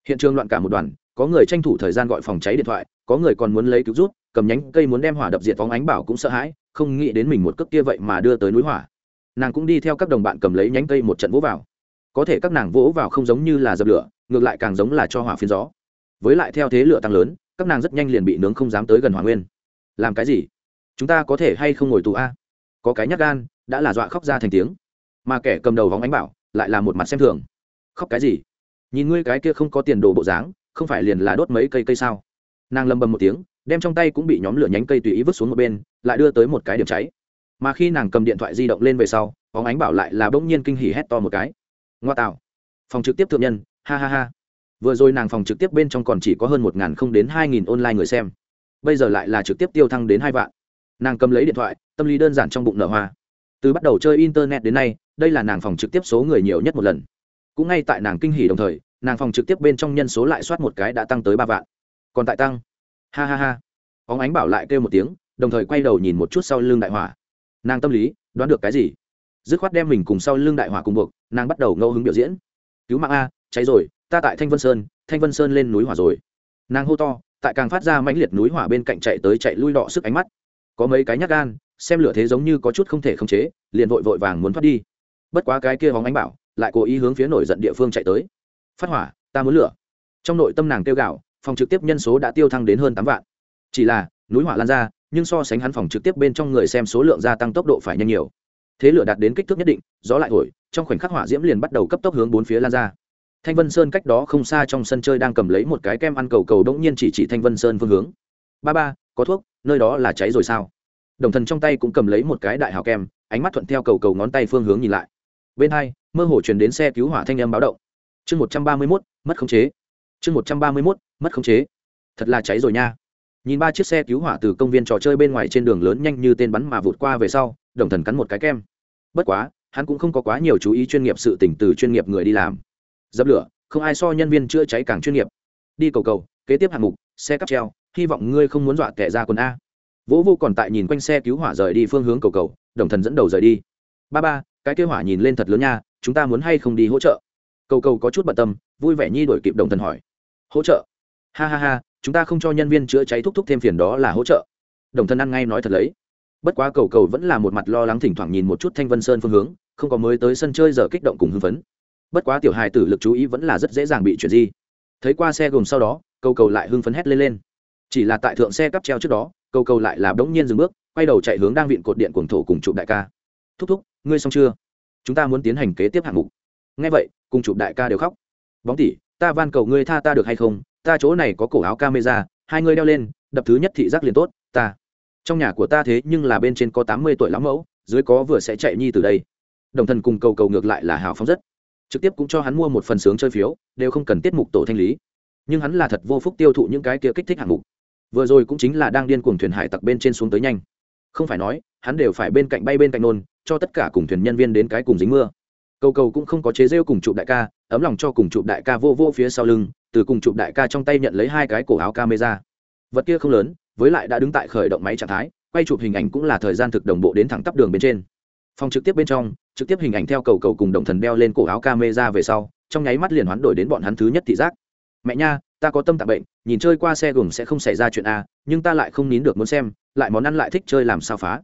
Hiện trường loạn cả một đoàn, có người tranh thủ thời gian gọi phòng cháy điện thoại, có người còn muốn lấy cứu rút cầm nhánh cây muốn đem hỏa đập diệt phóng ánh bảo cũng sợ hãi, không nghĩ đến mình một cước kia vậy mà đưa tới núi hỏa. Nàng cũng đi theo các đồng bạn cầm lấy nhánh cây một trận vỗ vào. Có thể các nàng vỗ vào không giống như là dập lửa, ngược lại càng giống là cho hỏa phiến gió. Với lại theo thế lửa tăng lớn, các nàng rất nhanh liền bị nướng không dám tới gần hỏa nguyên. Làm cái gì? Chúng ta có thể hay không ngồi tù a? Có cái nhát gan, đã là dọa khóc ra thành tiếng. Mà kẻ cầm đầu vòng ánh bảo, lại là một mặt xem thường. Khóc cái gì? Nhìn ngươi cái kia không có tiền đồ bộ dáng, không phải liền là đốt mấy cây cây sao? Nàng lầm bầm một tiếng, đem trong tay cũng bị nhóm lửa nhánh cây tùy ý vứt xuống một bên, lại đưa tới một cái điểm cháy. Mà khi nàng cầm điện thoại di động lên về sau bóng ánh bảo lại là bỗng nhiên kinh hỉ hét to một cái. Ngoa tạo. Phòng trực tiếp thượng nhân, ha ha ha. Vừa rồi nàng phòng trực tiếp bên trong còn chỉ có hơn một n g h n không đến hai nghìn online người xem. Bây giờ lại là trực tiếp tiêu thăng đến hai vạn nàng cầm lấy điện thoại, tâm lý đơn giản trong bụng nở hoa. Từ bắt đầu chơi internet đến nay, đây là nàng phòng trực tiếp số người nhiều nhất một lần. Cũng ngay tại nàng kinh hỉ đồng thời, nàng phòng trực tiếp bên trong nhân số lại soát một cái đã tăng tới ba vạn. Còn tại tăng. Ha ha ha. Óng ánh bảo lại kêu một tiếng, đồng thời quay đầu nhìn một chút sau lưng đại hỏa. Nàng tâm lý, đoán được cái gì? Dứt khoát đem mình cùng sau lưng đại hỏa cùng buộc, nàng bắt đầu ngẫu hứng biểu diễn. Cứu mạng a, cháy rồi, ta tại thanh vân sơn, thanh vân sơn lên núi hỏa rồi. Nàng hô to, tại càng phát ra mãnh liệt núi hỏa bên cạnh chạy tới chạy lui đỏ sức ánh mắt có mấy cái nhát gan, xem lửa thế giống như có chút không thể khống chế, liền vội vội vàng muốn thoát đi. Bất quá cái kia hóng ánh bảo, lại cố ý hướng phía nổi giận địa phương chạy tới. Phát hỏa, ta muốn lửa. Trong nội tâm nàng kêu gạo phòng trực tiếp nhân số đã tiêu thăng đến hơn tám vạn. Chỉ là, núi hỏa lan ra, nhưng so sánh hắn phòng trực tiếp bên trong người xem số lượng gia tăng tốc độ phải nhanh nhiều. Thế lửa đạt đến kích thước nhất định, gió lại thổi, trong khoảnh khắc hỏa diễm liền bắt đầu cấp tốc hướng bốn phía lan ra. Thanh vân sơn cách đó không xa trong sân chơi đang cầm lấy một cái kem ăn cầu cầu đống nhiên chỉ chỉ thanh vân sơn phương hướng. Ba ba có thuốc, nơi đó là cháy rồi sao? Đồng thần trong tay cũng cầm lấy một cái đại hào kem, ánh mắt thuận theo cầu cầu ngón tay phương hướng nhìn lại. Bên hai, mơ hồ chuyển đến xe cứu hỏa thanh âm báo động. Chương một trăm ba mươi mốt, mất khống chế. Chương một trăm ba mươi mốt, mất khống chế. Thật là cháy rồi nha. Nhìn ba chiếc xe cứu hỏa từ công viên trò chơi bên ngoài trên đường lớn nhanh như tên bắn mà vụt qua về sau, đồng thần cắn một cái kem. Bất quá, hắn cũng không có quá nhiều chú ý chuyên nghiệp sự tỉnh từ chuyên nghiệp người đi làm. Dập lửa, không ai so nhân viên chữa cháy càng chuyên nghiệp. Đi cầu cầu, kế tiếp hạng mục, xe cắp treo hy vọng ngươi không muốn dọa kẻ ra quần a. Vỗ vô còn tại nhìn quanh xe cứu hỏa rời đi phương hướng cầu cầu, đồng thần dẫn đầu rời đi. Ba ba, cái kêu hỏa nhìn lên thật lớn nha, chúng ta muốn hay không đi hỗ trợ? Cầu cầu có chút bận tâm, vui vẻ nhi đổi kịp đồng thần hỏi. Hỗ trợ? Ha ha ha, chúng ta không cho nhân viên chữa cháy thúc thúc thêm phiền đó là hỗ trợ. Đồng thần ăn ngay nói thật lấy. Bất quá cầu cầu vẫn là một mặt lo lắng thỉnh thoảng nhìn một chút thanh vân sơn phương hướng, không có mới tới sân chơi giờ kích động cùng hưng phấn. Bất quá tiểu hài tử lực chú ý vẫn là rất dễ dàng bị chuyển di. Thấy qua xe gồm sau đó, cầu cầu lại hưng phấn hét lên lên chỉ là tại thượng xe cắp treo trước đó, cầu cầu lại là đống nhiên dừng bước, quay đầu chạy hướng đang viện cột điện cuồng thổ cùng chụp đại ca. Thúc thúc, ngươi xong chưa? Chúng ta muốn tiến hành kế tiếp hạng mục. Ngay vậy, cùng chụp đại ca đều khóc. Bóng tỉ, ta van cầu ngươi tha ta được hay không? Ta chỗ này có cổ áo camera, hai ngươi đeo lên, đập thứ nhất thị giác liền tốt, ta. Trong nhà của ta thế nhưng là bên trên có tám mươi tuổi lão mẫu, dưới có vừa sẽ chạy nhi từ đây. Đồng thần cùng cầu cầu ngược lại là hào phóng rất. Trực tiếp cũng cho hắn mua một phần sướng chơi phiếu, đều không cần tiết mục tổ thanh lý. Nhưng hắn là thật vô phúc tiêu thụ những cái kia kích thích hạng mục vừa rồi cũng chính là đang điên cuồng thuyền hải tặc bên trên xuống tới nhanh. Không phải nói, hắn đều phải bên cạnh bay bên cạnh nôn, cho tất cả cùng thuyền nhân viên đến cái cùng dính mưa. Cầu cầu cũng không có chế rêu cùng chụp đại ca, ấm lòng cho cùng chụp đại ca vô vô phía sau lưng, từ cùng chụp đại ca trong tay nhận lấy hai cái cổ áo camera. Vật kia không lớn, với lại đã đứng tại khởi động máy trạng thái, quay chụp hình ảnh cũng là thời gian thực đồng bộ đến thẳng tắp đường bên trên. Phòng trực tiếp bên trong, trực tiếp hình ảnh theo cầu cầu cùng động thần đeo lên cổ áo camera về sau, trong nháy mắt liền hoán đổi đến bọn hắn thứ nhất thị giác. Mẹ nha, ta có tâm tạng bệnh nhìn chơi qua xe gồm sẽ không xảy ra chuyện a, nhưng ta lại không nín được muốn xem, lại món ăn lại thích chơi làm sao phá.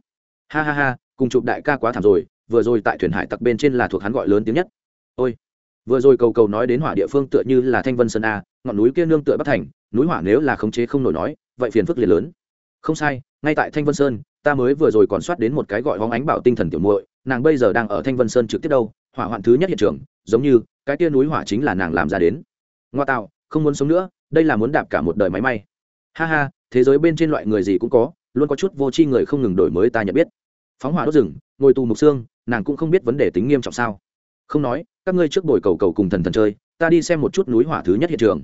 Ha ha ha, cùng chụp đại ca quá thảm rồi, vừa rồi tại thuyền hải tặc bên trên là thuộc hắn gọi lớn tiếng nhất. Ôi, vừa rồi cầu cầu nói đến hỏa địa phương tựa như là thanh vân sơn a, ngọn núi kia nương tựa bắc thành, núi hỏa nếu là khống chế không nổi nói, vậy phiền phức liền lớn. Không sai, ngay tại thanh vân sơn, ta mới vừa rồi còn soát đến một cái gọi hóng ánh bảo tinh thần tiểu muội, nàng bây giờ đang ở thanh vân sơn trực tiếp đâu, hỏa hoạn thứ nhất hiện trường, giống như, cái kia núi hỏa chính là nàng làm ra đến. Ngoa tạo, không muốn sống nữa đây là muốn đạp cả một đời máy may. Ha ha, thế giới bên trên loại người gì cũng có, luôn có chút vô tri người không ngừng đổi mới ta nhận biết. Phóng hỏa đốt rừng, ngồi tù mục xương, nàng cũng không biết vấn đề tính nghiêm trọng sao. Không nói, các ngươi trước bồi cầu cầu cùng thần thần chơi, ta đi xem một chút núi hỏa thứ nhất hiện trường.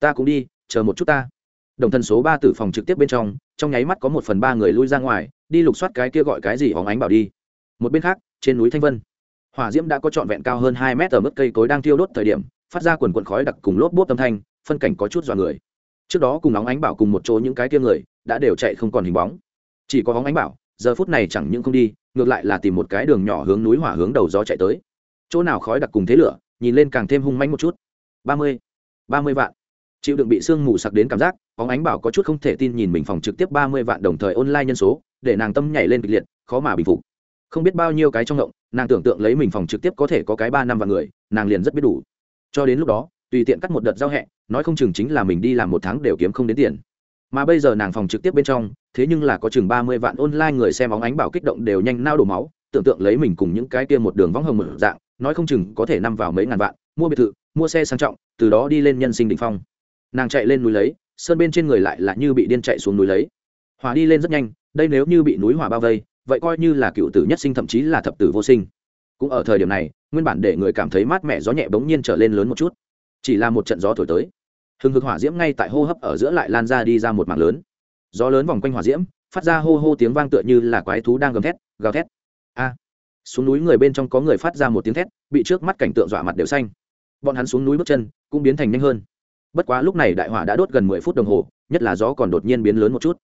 Ta cũng đi, chờ một chút ta. Đồng thần số ba tử phòng trực tiếp bên trong trong nháy mắt có một phần ba người lui ra ngoài, đi lục soát cái kia gọi cái gì hóng ánh bảo đi. Một bên khác, trên núi thanh vân, hỏa diễm đã có trọn vẹn cao hơn hai mét ở mức cây cối đang thiêu đốt thời điểm, phát ra quần quần khói đặc cùng lốp bốp âm thanh phân cảnh có chút dọa người. Trước đó cùng óng ánh bảo cùng một chỗ những cái kia người, đã đều chạy không còn hình bóng. Chỉ có óng ánh bảo, giờ phút này chẳng những không đi, ngược lại là tìm một cái đường nhỏ hướng núi hỏa hướng đầu gió chạy tới. Chỗ nào khói đặc cùng thế lửa, nhìn lên càng thêm hung manh một chút. Ba mươi ba mươi vạn. Chịu đựng bị sương mù sặc đến cảm giác, óng ánh bảo có chút không thể tin nhìn mình phòng trực tiếp ba mươi vạn đồng thời online nhân số, để nàng tâm nhảy lên kịch liệt, khó mà bình phục. Không biết bao nhiêu cái trong động, nàng tưởng tượng lấy mình phòng trực tiếp có thể có cái ba năm vạn người, nàng liền rất biết đủ. Cho đến lúc đó tùy tiện cắt một đợt giao hẹ, nói không chừng chính là mình đi làm một tháng đều kiếm không đến tiền. Mà bây giờ nàng phòng trực tiếp bên trong, thế nhưng là có chừng ba mươi vạn online người xem óng ánh bảo kích động đều nhanh nao đổ máu, tưởng tượng lấy mình cùng những cái kia một đường vong hồng một dạng, nói không chừng có thể năm vào mấy ngàn vạn, mua biệt thự, mua xe sang trọng, từ đó đi lên nhân sinh đ ỉ n h phong. Nàng chạy lên núi lấy, sơn bên trên người lại là như bị điên chạy xuống núi lấy. Hòa đi lên rất nhanh, đây nếu như bị núi hòa bao vây, vậy coi như là cựu tử nhất sinh thậm chí là thập tử vô sinh. Cũng ở thời điểm này, nguyên bản để người cảm thấy mát mẻ gió nhẹ bỗng nhiên trở lên lớn một chút chỉ là một trận gió thổi tới. Hừng hực hỏa diễm ngay tại hô hấp ở giữa lại lan ra đi ra một mạng lớn. Gió lớn vòng quanh hỏa diễm, phát ra hô hô tiếng vang tựa như là quái thú đang gầm thét, gào thét. A! Xuống núi người bên trong có người phát ra một tiếng thét, bị trước mắt cảnh tượng dọa mặt đều xanh. Bọn hắn xuống núi bước chân cũng biến thành nhanh hơn. Bất quá lúc này đại hỏa đã đốt gần mười phút đồng hồ, nhất là gió còn đột nhiên biến lớn một chút.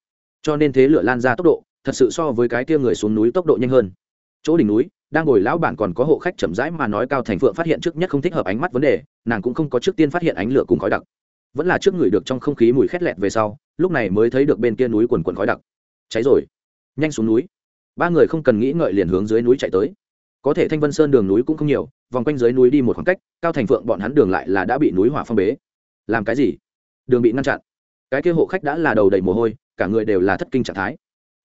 Cho nên thế lửa lan ra tốc độ, thật sự so với cái kia người xuống núi tốc độ nhanh hơn. Chỗ đỉnh núi đang ngồi lão bản còn có hộ khách chậm rãi mà nói cao thành phượng phát hiện trước nhất không thích hợp ánh mắt vấn đề, nàng cũng không có trước tiên phát hiện ánh lửa cùng khói đặc. Vẫn là trước người được trong không khí mùi khét lẹt về sau, lúc này mới thấy được bên kia núi quần quần khói đặc. Cháy rồi. Nhanh xuống núi. Ba người không cần nghĩ ngợi liền hướng dưới núi chạy tới. Có thể thanh vân sơn đường núi cũng không nhiều, vòng quanh dưới núi đi một khoảng cách, cao thành phượng bọn hắn đường lại là đã bị núi hỏa phong bế. Làm cái gì? Đường bị ngăn chặn. Cái kia hộ khách đã là đầu đầy mồ hôi, cả người đều là thất kinh trạng thái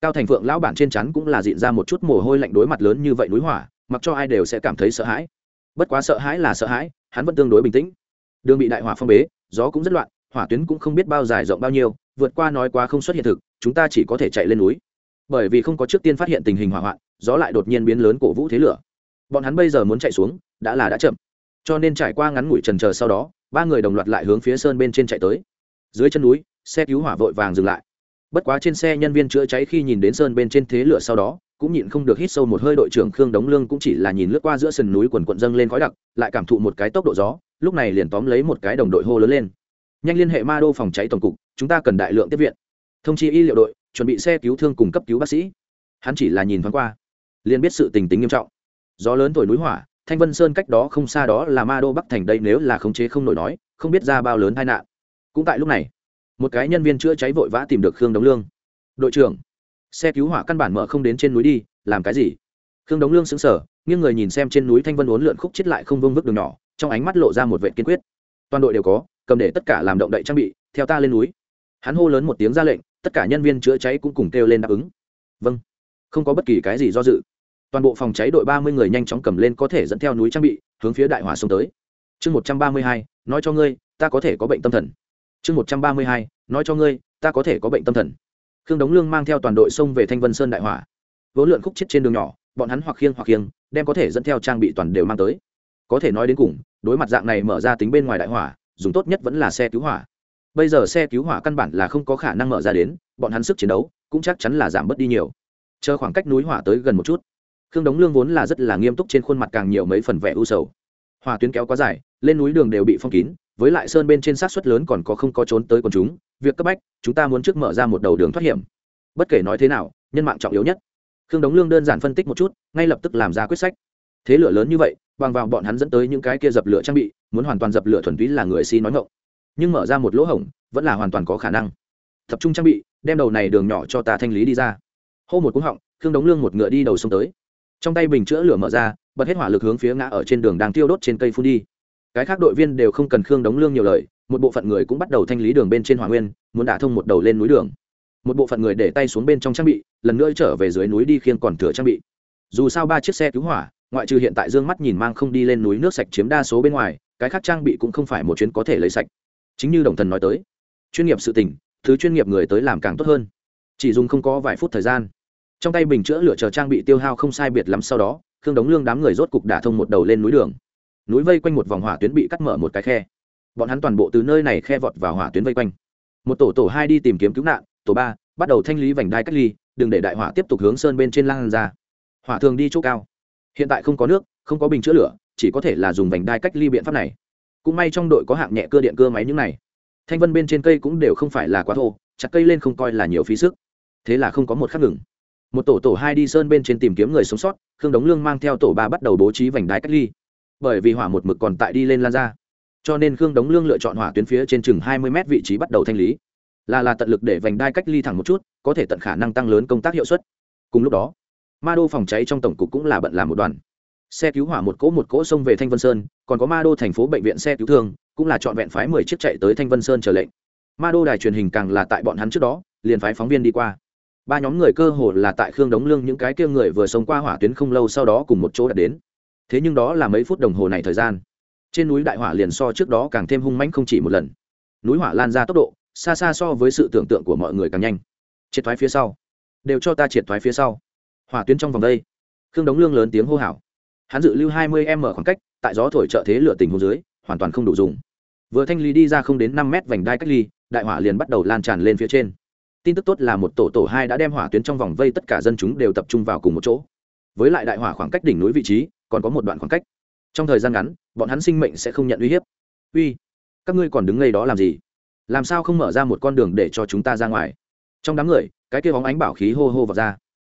cao thành phượng lão bản trên chắn cũng là diện ra một chút mồ hôi lạnh đối mặt lớn như vậy núi hỏa, mặc cho ai đều sẽ cảm thấy sợ hãi. Bất quá sợ hãi là sợ hãi, hắn vẫn tương đối bình tĩnh. Đường bị đại hỏa phong bế, gió cũng rất loạn, hỏa tuyến cũng không biết bao dài rộng bao nhiêu, vượt qua nói quá không xuất hiện thực, chúng ta chỉ có thể chạy lên núi. Bởi vì không có trước tiên phát hiện tình hình hỏa hoạn, gió lại đột nhiên biến lớn cổ vũ thế lửa. Bọn hắn bây giờ muốn chạy xuống, đã là đã chậm. Cho nên trải qua ngắn ngủi trần chờ sau đó, ba người đồng loạt lại hướng phía sơn bên trên chạy tới. Dưới chân núi, xe cứu hỏa vội vàng dừng lại bất quá trên xe nhân viên chữa cháy khi nhìn đến sơn bên trên thế lửa sau đó, cũng nhịn không được hít sâu một hơi. Đội trưởng khương đống lương cũng chỉ là nhìn lướt qua giữa sườn núi quần quận dâng lên khói đặc, lại cảm thụ một cái tốc độ gió, lúc này liền tóm lấy một cái đồng đội hô lớn lên. Nhanh liên hệ ma đô phòng cháy tổng cục, chúng ta cần đại lượng tiếp viện. Thông chi y liệu đội, chuẩn bị xe cứu thương cùng cấp cứu bác sĩ. Hắn chỉ là nhìn thoáng qua, liền biết sự tình tính nghiêm trọng. Gió lớn thổi núi hỏa, thanh vân sơn cách đó không xa đó là ma đô bắc thành đây nếu là khống chế không nổi nói, không biết ra bao lớn tai nạn. Cũng tại lúc này một cái nhân viên chữa cháy vội vã tìm được khương đống lương. Đội trưởng, xe cứu hỏa căn bản mở không đến trên núi đi, làm cái gì? Khương đống lương sững sờ, nghiêng người nhìn xem trên núi thanh vân uốn lượn khúc chết lại không vương vức đường nhỏ, trong ánh mắt lộ ra một vệ kiên quyết. Toàn đội đều có, cầm để tất cả làm động đậy trang bị, theo ta lên núi. Hắn hô lớn một tiếng ra lệnh, tất cả nhân viên chữa cháy cũng cùng kêu lên đáp ứng. Vâng không có bất kỳ cái gì do dự. Toàn bộ phòng cháy đội ba mươi người nhanh chóng cầm lên có thể dẫn theo núi trang bị, hướng phía đại hỏa sông tới. Chương một trăm ba mươi hai, nói cho ngươi, ta có thể có bệnh tâm thần chương một trăm ba mươi hai, nói cho ngươi, ta có thể có bệnh tâm thần. Khương đống lương mang theo toàn đội xông về thanh vân sơn đại hỏa. Vốn lượn khúc chết trên đường nhỏ, bọn hắn hoặc khiêng hoặc khiêng, đem có thể dẫn theo trang bị toàn đều mang tới. Có thể nói đến cùng, đối mặt dạng này mở ra tính bên ngoài đại hỏa, dùng tốt nhất vẫn là xe cứu hỏa. Bây giờ xe cứu hỏa căn bản là không có khả năng mở ra đến, bọn hắn sức chiến đấu cũng chắc chắn là giảm bớt đi nhiều. Chờ khoảng cách núi hỏa tới gần một chút, khương đống lương vốn là rất là nghiêm túc trên khuôn mặt càng nhiều mấy phần vẻ u sầu. Hỏa tuyến kéo quá dài, lên núi đường đều bị phong kín với lại sơn bên trên sát suất lớn còn có không có trốn tới quần chúng, việc cấp bách, chúng ta muốn trước mở ra một đầu đường thoát hiểm. Bất kể nói thế nào, nhân mạng trọng yếu nhất. Khương đống lương đơn giản phân tích một chút, ngay lập tức làm ra quyết sách. Thế lửa lớn như vậy, bằng vào bọn hắn dẫn tới những cái kia dập lửa trang bị, muốn hoàn toàn dập lửa thuần túy là người si nói ngộng nhưng mở ra một lỗ hổng, vẫn là hoàn toàn có khả năng. Tập trung trang bị, đem đầu này đường nhỏ cho ta thanh lý đi ra. Hô một cúng họng, khương đống lương một ngựa đi đầu sông tới. Trong tay bình chữa lửa mở ra, bật hết hỏa lực hướng phía ngã ở trên đường đang tiêu đốt trên cây phun đi cái khác đội viên đều không cần khương đống lương nhiều lời, một bộ phận người cũng bắt đầu thanh lý đường bên trên hỏa nguyên, muốn đả thông một đầu lên núi đường. Một bộ phận người để tay xuống bên trong trang bị, lần nữa trở về dưới núi đi khiêng còn thừa trang bị. Dù sao ba chiếc xe cứu hỏa, ngoại trừ hiện tại dương mắt nhìn mang không đi lên núi nước sạch chiếm đa số bên ngoài, cái khác trang bị cũng không phải một chuyến có thể lấy sạch. Chính như đồng thần nói tới, chuyên nghiệp sự tình, thứ chuyên nghiệp người tới làm càng tốt hơn. Chỉ dùng không có vài phút thời gian. Trong tay bình chữa lửa chờ trang bị tiêu hao không sai biệt lắm, sau đó, khương đống lương đám người rốt cục đả thông một đầu lên núi đường núi vây quanh một vòng hỏa tuyến bị cắt mở một cái khe. Bọn hắn toàn bộ từ nơi này khe vọt vào hỏa tuyến vây quanh. Một tổ tổ hai đi tìm kiếm cứu nạn, tổ ba, bắt đầu thanh lý vành đai cách ly, đừng để đại hỏa tiếp tục hướng sơn bên trên lan ra. Hỏa thường đi chỗ cao. Hiện tại không có nước, không có bình chữa lửa, chỉ có thể là dùng vành đai cách ly biện pháp này. Cũng may trong đội có hạng nhẹ cơ điện cơ máy những này. Thanh vân bên trên cây cũng đều không phải là quá thô, chặt cây lên không coi là nhiều phí sức. Thế là không có một khắc ngừng. Một tổ tổ hai đi sơn bên trên tìm kiếm người sống sót, khương đống lương mang theo tổ ba bắt đầu bố trí vành đai cách ly bởi vì hỏa một mực còn tại đi lên lan ra. Cho nên khương đống lương lựa chọn hỏa tuyến phía trên chừng hai mươi m vị trí bắt đầu thanh lý. Là là tận lực để vành đai cách ly thẳng một chút, có thể tận khả năng tăng lớn công tác hiệu suất. Cùng lúc đó, ma đô phòng cháy trong tổng cục cũng là bận làm một đoàn. Xe cứu hỏa một cỗ một cỗ xông về thanh vân sơn, còn có ma đô thành phố bệnh viện xe cứu thương, cũng là trọn vẹn phái mười chiếc chạy tới thanh vân sơn chờ lệnh. Ma đô đài truyền hình càng là tại bọn hắn trước đó, liền phái phóng viên đi qua. Ba nhóm người cơ hồ là tại khương đống lương những cái kia người vừa sống qua hỏa tuyến không lâu sau đó cùng một chỗ đã đến thế nhưng đó là mấy phút đồng hồ này thời gian. Trên núi đại hỏa liền so trước đó càng thêm hung mãnh không chỉ một lần. Núi hỏa lan ra tốc độ, xa xa so với sự tưởng tượng của mọi người càng nhanh. Triệt thoái phía sau. Đều cho ta triệt thoái phía sau. Hỏa tuyến trong vòng đây. Khương đống lương lớn tiếng hô hào. Hắn dự lưu hai mươi m khoảng cách, tại gió thổi trợ thế lửa tình hồ dưới, hoàn toàn không đủ dùng. Vừa thanh lý đi ra không đến năm mét vành đai cách ly, đại hỏa liền bắt đầu lan tràn lên phía trên. Tin tức tốt là một tổ tổ hai đã đem hỏa tuyến trong vòng vây tất cả dân chúng đều tập trung vào cùng một chỗ. Với lại đại hỏa khoảng cách đỉnh núi vị trí còn có một đoạn khoảng cách. Trong thời gian ngắn, bọn hắn sinh mệnh sẽ không nhận uy hiếp. Uy, các ngươi còn đứng ngay đó làm gì? Làm sao không mở ra một con đường để cho chúng ta ra ngoài? Trong đám người, cái kia bóng ánh bảo khí hô hô vào ra.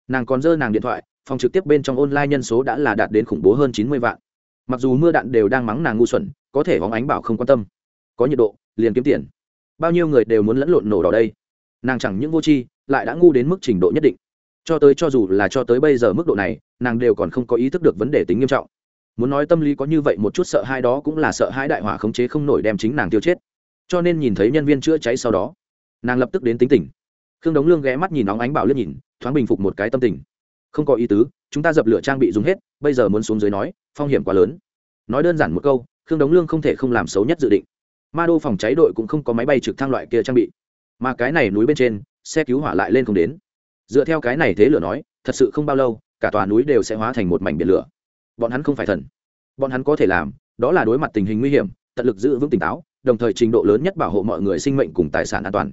Nàng còn dơ nàng điện thoại, phòng trực tiếp bên trong online nhân số đã là đạt đến khủng bố hơn chín mươi vạn. Mặc dù mưa đạn đều đang mắng nàng ngu xuẩn, có thể bóng ánh bảo không quan tâm. Có nhiệt độ, liền kiếm tiền. Bao nhiêu người đều muốn lẫn lộn nổ đỏ đây. Nàng chẳng những vô tri, lại đã ngu đến mức trình độ nhất định cho tới cho dù là cho tới bây giờ mức độ này, nàng đều còn không có ý thức được vấn đề tính nghiêm trọng. Muốn nói tâm lý có như vậy một chút sợ hãi đó cũng là sợ hãi đại hỏa khống chế không nổi đem chính nàng tiêu chết. Cho nên nhìn thấy nhân viên chữa cháy sau đó, nàng lập tức đến tính tỉnh khương đống lương ghé mắt nhìn nóng ánh bảo liếc nhìn, thoáng bình phục một cái tâm tình. Không có ý tứ, chúng ta dập lửa trang bị dùng hết, bây giờ muốn xuống dưới nói, phong hiểm quá lớn. Nói đơn giản một câu, khương đống lương không thể không làm xấu nhất dự định. Ma đô phòng cháy đội cũng không có máy bay trực thăng loại kia trang bị. Mà cái này núi bên trên, xe cứu hỏa lại lên không đến dựa theo cái này thế lửa nói, thật sự không bao lâu, cả tòa núi đều sẽ hóa thành một mảnh biển lửa. Bọn hắn không phải thần. Bọn hắn có thể làm, đó là đối mặt tình hình nguy hiểm, tận lực giữ vững tỉnh táo, đồng thời trình độ lớn nhất bảo hộ mọi người sinh mệnh cùng tài sản an toàn.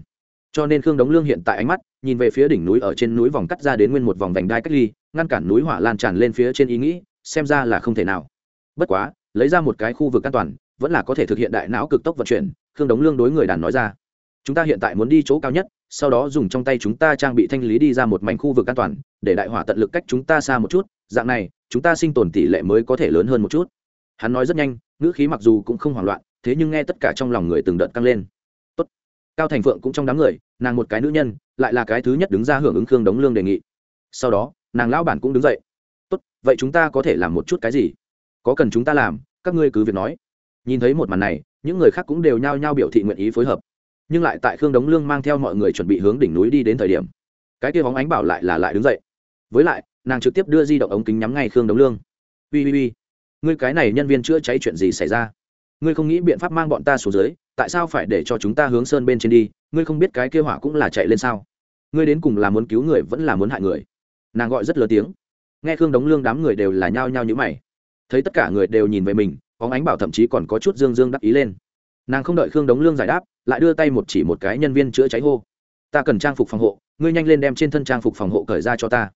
Cho nên khương đống lương hiện tại ánh mắt, nhìn về phía đỉnh núi ở trên núi vòng cắt ra đến nguyên một vòng vành đai cách ly, ngăn cản núi hỏa lan tràn lên phía trên ý nghĩ, xem ra là không thể nào. Bất quá, lấy ra một cái khu vực an toàn, vẫn là có thể thực hiện đại não cực tốc vận chuyển, khương đống lương đối người đàn nói ra. Chúng ta hiện tại muốn đi chỗ cao nhất sau đó dùng trong tay chúng ta trang bị thanh lý đi ra một mảnh khu vực an toàn, để đại hỏa tận lực cách chúng ta xa một chút, dạng này, chúng ta sinh tồn tỷ lệ mới có thể lớn hơn một chút. Hắn nói rất nhanh, ngữ khí mặc dù cũng không hoảng loạn, thế nhưng nghe tất cả trong lòng người từng đợt căng lên. Tốt. cao thành phượng cũng trong đám người, nàng một cái nữ nhân, lại là cái thứ nhất đứng ra hưởng ứng khương đống lương đề nghị. Sau đó, nàng lão bản cũng đứng dậy. Tốt, vậy chúng ta có thể làm một chút cái gì? Có cần chúng ta làm, các ngươi cứ việc nói. Nhìn thấy một màn này, những người khác cũng đều nhao nhao biểu thị nguyện ý phối hợp nhưng lại tại khương đống lương mang theo mọi người chuẩn bị hướng đỉnh núi đi đến thời điểm, cái kia bóng ánh bảo lại là lại đứng dậy. Với lại, nàng trực tiếp đưa di động ống kính nhắm ngay khương đống lương. Ui ui ui ngươi cái này nhân viên chữa cháy chuyện gì xảy ra? Ngươi không nghĩ biện pháp mang bọn ta xuống dưới, tại sao phải để cho chúng ta hướng sơn bên trên đi? Ngươi không biết cái kia hỏa cũng là chạy lên sao? Ngươi đến cùng là muốn cứu người vẫn là muốn hại người? Nàng gọi rất lớn tiếng. Nghe khương đống lương đám người đều là nhao nhao nhữ mày. Thấy tất cả người đều nhìn về mình bóng ánh bảo thậm chí còn có chút dương dương đắc ý lên nàng không đợi khương đống lương giải đáp, lại đưa tay một chỉ một cái nhân viên chữa cháy hô. Ta cần trang phục phòng hộ, ngươi nhanh lên đem trên thân trang phục phòng hộ cởi ra cho ta.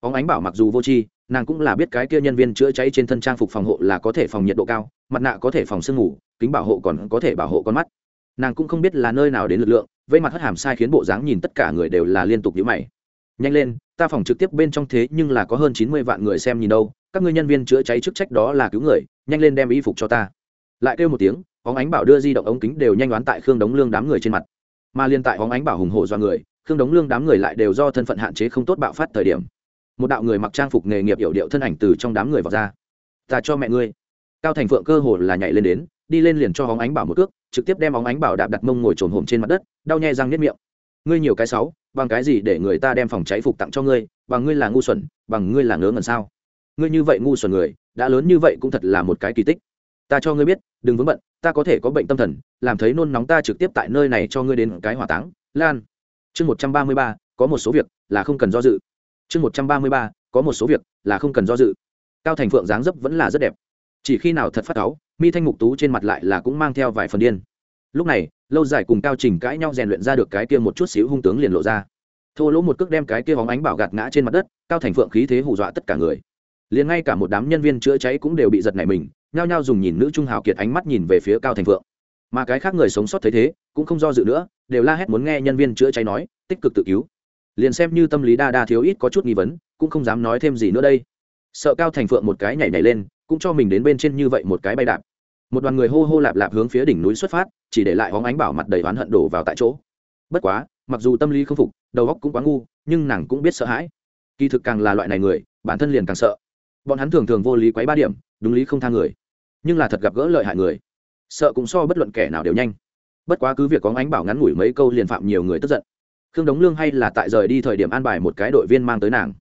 Óng ánh bảo mặc dù vô tri, nàng cũng là biết cái kia nhân viên chữa cháy trên thân trang phục phòng hộ là có thể phòng nhiệt độ cao, mặt nạ có thể phòng sương ngủ kính bảo hộ còn có thể bảo hộ con mắt. Nàng cũng không biết là nơi nào đến lực lượng, vây mặt hất hàm sai khiến bộ dáng nhìn tất cả người đều là liên tục nhữ mày. Nhanh lên, ta phòng trực tiếp bên trong thế nhưng là có hơn chín mươi vạn người xem nhìn đâu, các ngươi nhân viên chữa cháy chức trách đó là cứu người, nhanh lên đem y phục cho ta lại kêu một tiếng, óng ánh bảo đưa di động ống kính đều nhanh đoán tại khương đống lương đám người trên mặt. Mà liên tại óng ánh bảo hùng hổ do người, khương đống lương đám người lại đều do thân phận hạn chế không tốt bạo phát thời điểm. Một đạo người mặc trang phục nghề nghiệp hiệu điệu thân ảnh từ trong đám người vào ra. Ta cho mẹ ngươi. Cao thành phượng cơ hồ là nhảy lên đến, đi lên liền cho hóng ánh bảo một cước, trực tiếp đem óng ánh bảo đạp đặt mông ngồi trồn hổm trên mặt đất, đau nhè răng nếp miệng. Ngươi nhiều cái sáu bằng cái gì để người ta đem phòng cháy phục tặng cho ngươi, bằng ngươi là ngu xuẩn, bằng ngươi là ngớ ngẩn sao? Ngươi như vậy ngu xuẩn người, đã lớn như vậy cũng thật là một cái kỳ tích ta cho ngươi biết, đừng vướng bận, ta có thể có bệnh tâm thần, làm thấy nôn nóng ta trực tiếp tại nơi này cho ngươi đến cái hỏa táng, lan. Chương một trăm ba mươi ba, có một số việc là không cần do dự. Chương một trăm ba mươi ba, có một số việc là không cần do dự. Cao thành phượng dáng dấp vẫn là rất đẹp. Chỉ khi nào thật phát cáu, mi thanh mục tú trên mặt lại là cũng mang theo vài phần điên. Lúc này, lâu dài cùng cao trình cãi nhau rèn luyện ra được cái kia một chút xíu hung tướng liền lộ ra. Thô lỗ một cước đem cái kia hóng ánh bảo gạt ngã trên mặt đất, cao thành phượng khí thế hù dọa tất cả người. Liền ngay cả một đám nhân viên chữa cháy cũng đều bị giật nảy mình nhao nhao dùng nhìn nữ trung hào kiệt ánh mắt nhìn về phía cao thành phượng. Mà cái khác người sống sót thấy thế, cũng không do dự nữa, đều la hét muốn nghe nhân viên chữa cháy nói, tích cực tự cứu. Liền xem như tâm lý đa đa thiếu ít có chút nghi vấn, cũng không dám nói thêm gì nữa đây. Sợ cao thành phượng một cái nhảy nhảy lên, cũng cho mình đến bên trên như vậy một cái bay đạp. Một đoàn người hô hô lạp lạp hướng phía đỉnh núi xuất phát, chỉ để lại hóng ánh bảo mặt đầy oán hận đổ vào tại chỗ. Bất quá, mặc dù tâm lý không phục, đầu óc cũng quá ngu, nhưng nàng cũng biết sợ hãi. Kỳ thực càng là loại này người, bản thân liền càng sợ. Bọn hắn thường thường vô lý quấy ba điểm, đúng lý không tha người nhưng là thật gặp gỡ lợi hại người. Sợ cũng so bất luận kẻ nào đều nhanh. Bất quá cứ việc có ánh bảo ngắn ngủi mấy câu liền phạm nhiều người tức giận. Khương đống lương hay là tại rời đi thời điểm an bài một cái đội viên mang tới nàng.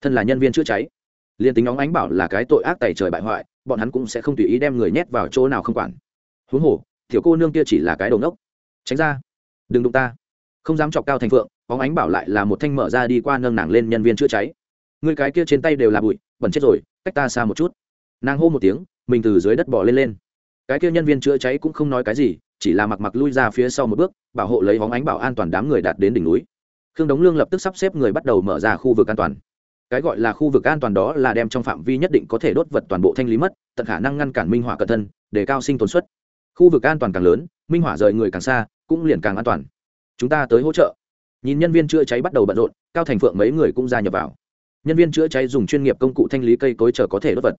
Thân là nhân viên chữa cháy. Liền tính óng ánh bảo là cái tội ác tày trời bại hoại, bọn hắn cũng sẽ không tùy ý đem người nhét vào chỗ nào không quản. Huống hồ thiểu cô nương kia chỉ là cái đầu nốc tránh ra. Đừng đụng ta. Không dám chọc cao thành phượng, óng ánh bảo lại là một thanh mở ra đi qua nâng nàng lên nhân viên chữa cháy. Người cái kia trên tay đều là bụi, bẩn chết rồi, cách ta xa một chút. Nàng hô một tiếng mình từ dưới đất bỏ lên lên. Cái kia nhân viên chữa cháy cũng không nói cái gì, chỉ là mặc mặc lui ra phía sau một bước, bảo hộ lấy hóng ánh bảo an toàn đám người đạt đến đỉnh núi. Khương đống lương lập tức sắp xếp người bắt đầu mở ra khu vực an toàn. Cái gọi là khu vực an toàn đó là đem trong phạm vi nhất định có thể đốt vật toàn bộ thanh lý mất, tận khả năng ngăn cản minh hỏa cẩn thân, để cao sinh tồn suất. Khu vực an toàn càng lớn, minh hỏa rời người càng xa, cũng liền càng an toàn. Chúng ta tới hỗ trợ. Nhìn nhân viên chữa cháy bắt đầu bận rộn, cao thành phượng mấy người cũng gia nhập vào. Nhân viên chữa cháy dùng chuyên nghiệp công cụ thanh lý cây cối chờ có thể đốt vật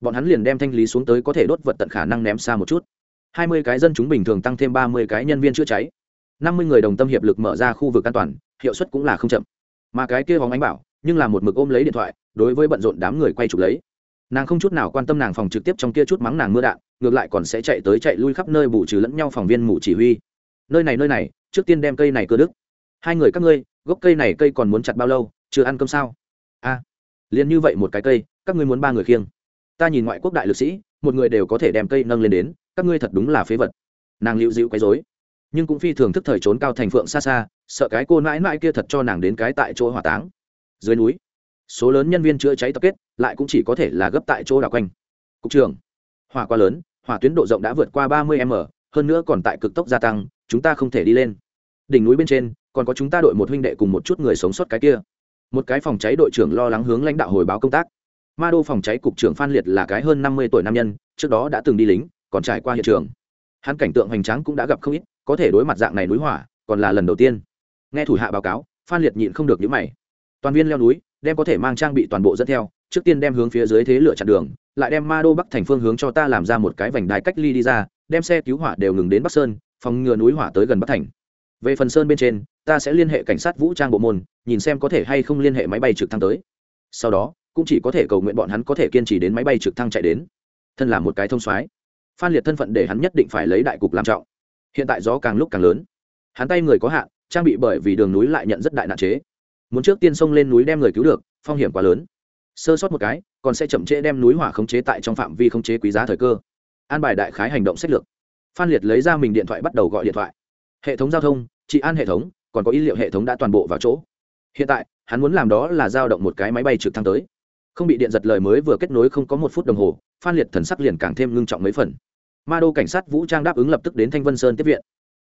bọn hắn liền đem thanh lý xuống tới có thể đốt vật tận khả năng ném xa một chút. Hai mươi cái dân chúng bình thường tăng thêm ba mươi cái nhân viên chữa cháy. Năm mươi người đồng tâm hiệp lực mở ra khu vực an toàn hiệu suất cũng là không chậm. Mà cái kia hóng ánh bảo nhưng là một mực ôm lấy điện thoại đối với bận rộn đám người quay chụp lấy. Nàng không chút nào quan tâm nàng phòng trực tiếp trong kia chút mắng nàng mưa đạn ngược lại còn sẽ chạy tới chạy lui khắp nơi bù trừ lẫn nhau phòng viên mù chỉ huy. Nơi này nơi này trước tiên đem cây này cơ đức hai người các ngươi gốc cây này cây còn muốn chặt bao lâu chưa ăn cơm sao? A à, liền như vậy một cái cây các ngươi muốn ba người khiêng ta nhìn ngoại quốc đại lực sĩ, một người đều có thể đem cây nâng lên đến, các ngươi thật đúng là phế vật. Nàng lưu dịu quấy dối nhưng cũng phi thường thức thời trốn cao thành phượng xa xa, sợ cái cô mãi mãi kia thật cho nàng đến cái tại chỗ hỏa táng. Dưới núi, số lớn nhân viên chữa cháy tập kết, lại cũng chỉ có thể là gấp tại chỗ đảo quanh. Cục trưởng, hỏa quá lớn, hỏa tuyến độ rộng đã vượt qua ba mươi m, hơn nữa còn tại cực tốc gia tăng, chúng ta không thể đi lên. Đỉnh núi bên trên, còn có chúng ta đội một huynh đệ cùng một chút người sống sót cái kia. Một cái phòng cháy đội trưởng lo lắng hướng lãnh đạo hồi báo công tác ma đô phòng cháy cục trưởng phan liệt là cái hơn năm mươi tuổi nam nhân, trước đó đã từng đi lính, còn trải qua hiện trường. Hắn cảnh tượng hoành tráng cũng đã gặp không ít, có thể đối mặt dạng này núi hỏa, còn là lần đầu tiên. Nghe thủ hạ báo cáo, phan liệt nhịn không được những mày. Toàn viên leo núi, đem có thể mang trang bị toàn bộ dẫn theo, trước tiên đem hướng phía dưới thế lửa chặn đường, lại đem ma đô bắc thành phương hướng cho ta làm ra một cái vành đai cách ly đi ra, đem xe cứu hỏa đều ngừng đến bắc sơn, phòng ngừa núi hỏa tới gần bắc thành. Về phần sơn bên trên, ta sẽ liên hệ cảnh sát vũ trang bộ môn, nhìn xem có thể hay không liên hệ máy bay trực thăng tới. Sau đó cũng chỉ có thể cầu nguyện bọn hắn có thể kiên trì đến máy bay trực thăng chạy đến. Thân là một cái thông soái, phan liệt thân phận để hắn nhất định phải lấy đại cục làm trọng. Hiện tại gió càng lúc càng lớn. Hắn tay người có hạn, trang bị bởi vì đường núi lại nhận rất đại nạn chế. Muốn trước tiên xông lên núi đem người cứu được, phong hiểm quá lớn. Sơ sót một cái, còn sẽ chậm trễ đem núi hỏa khống chế tại trong phạm vi khống chế quý giá thời cơ. An bài đại khái hành động sách lược. Phan liệt lấy ra mình điện thoại bắt đầu gọi điện thoại. Hệ thống giao thông, trị an hệ thống, còn có ý liệu hệ thống đã toàn bộ vào chỗ. Hiện tại, hắn muốn làm đó là giao động một cái máy bay trực thăng tới không bị điện giật lời mới vừa kết nối không có một phút đồng hồ, phan liệt thần sắc liền càng thêm ngưng trọng mấy phần. Ma đô cảnh sát vũ trang đáp ứng lập tức đến thanh vân sơn tiếp viện.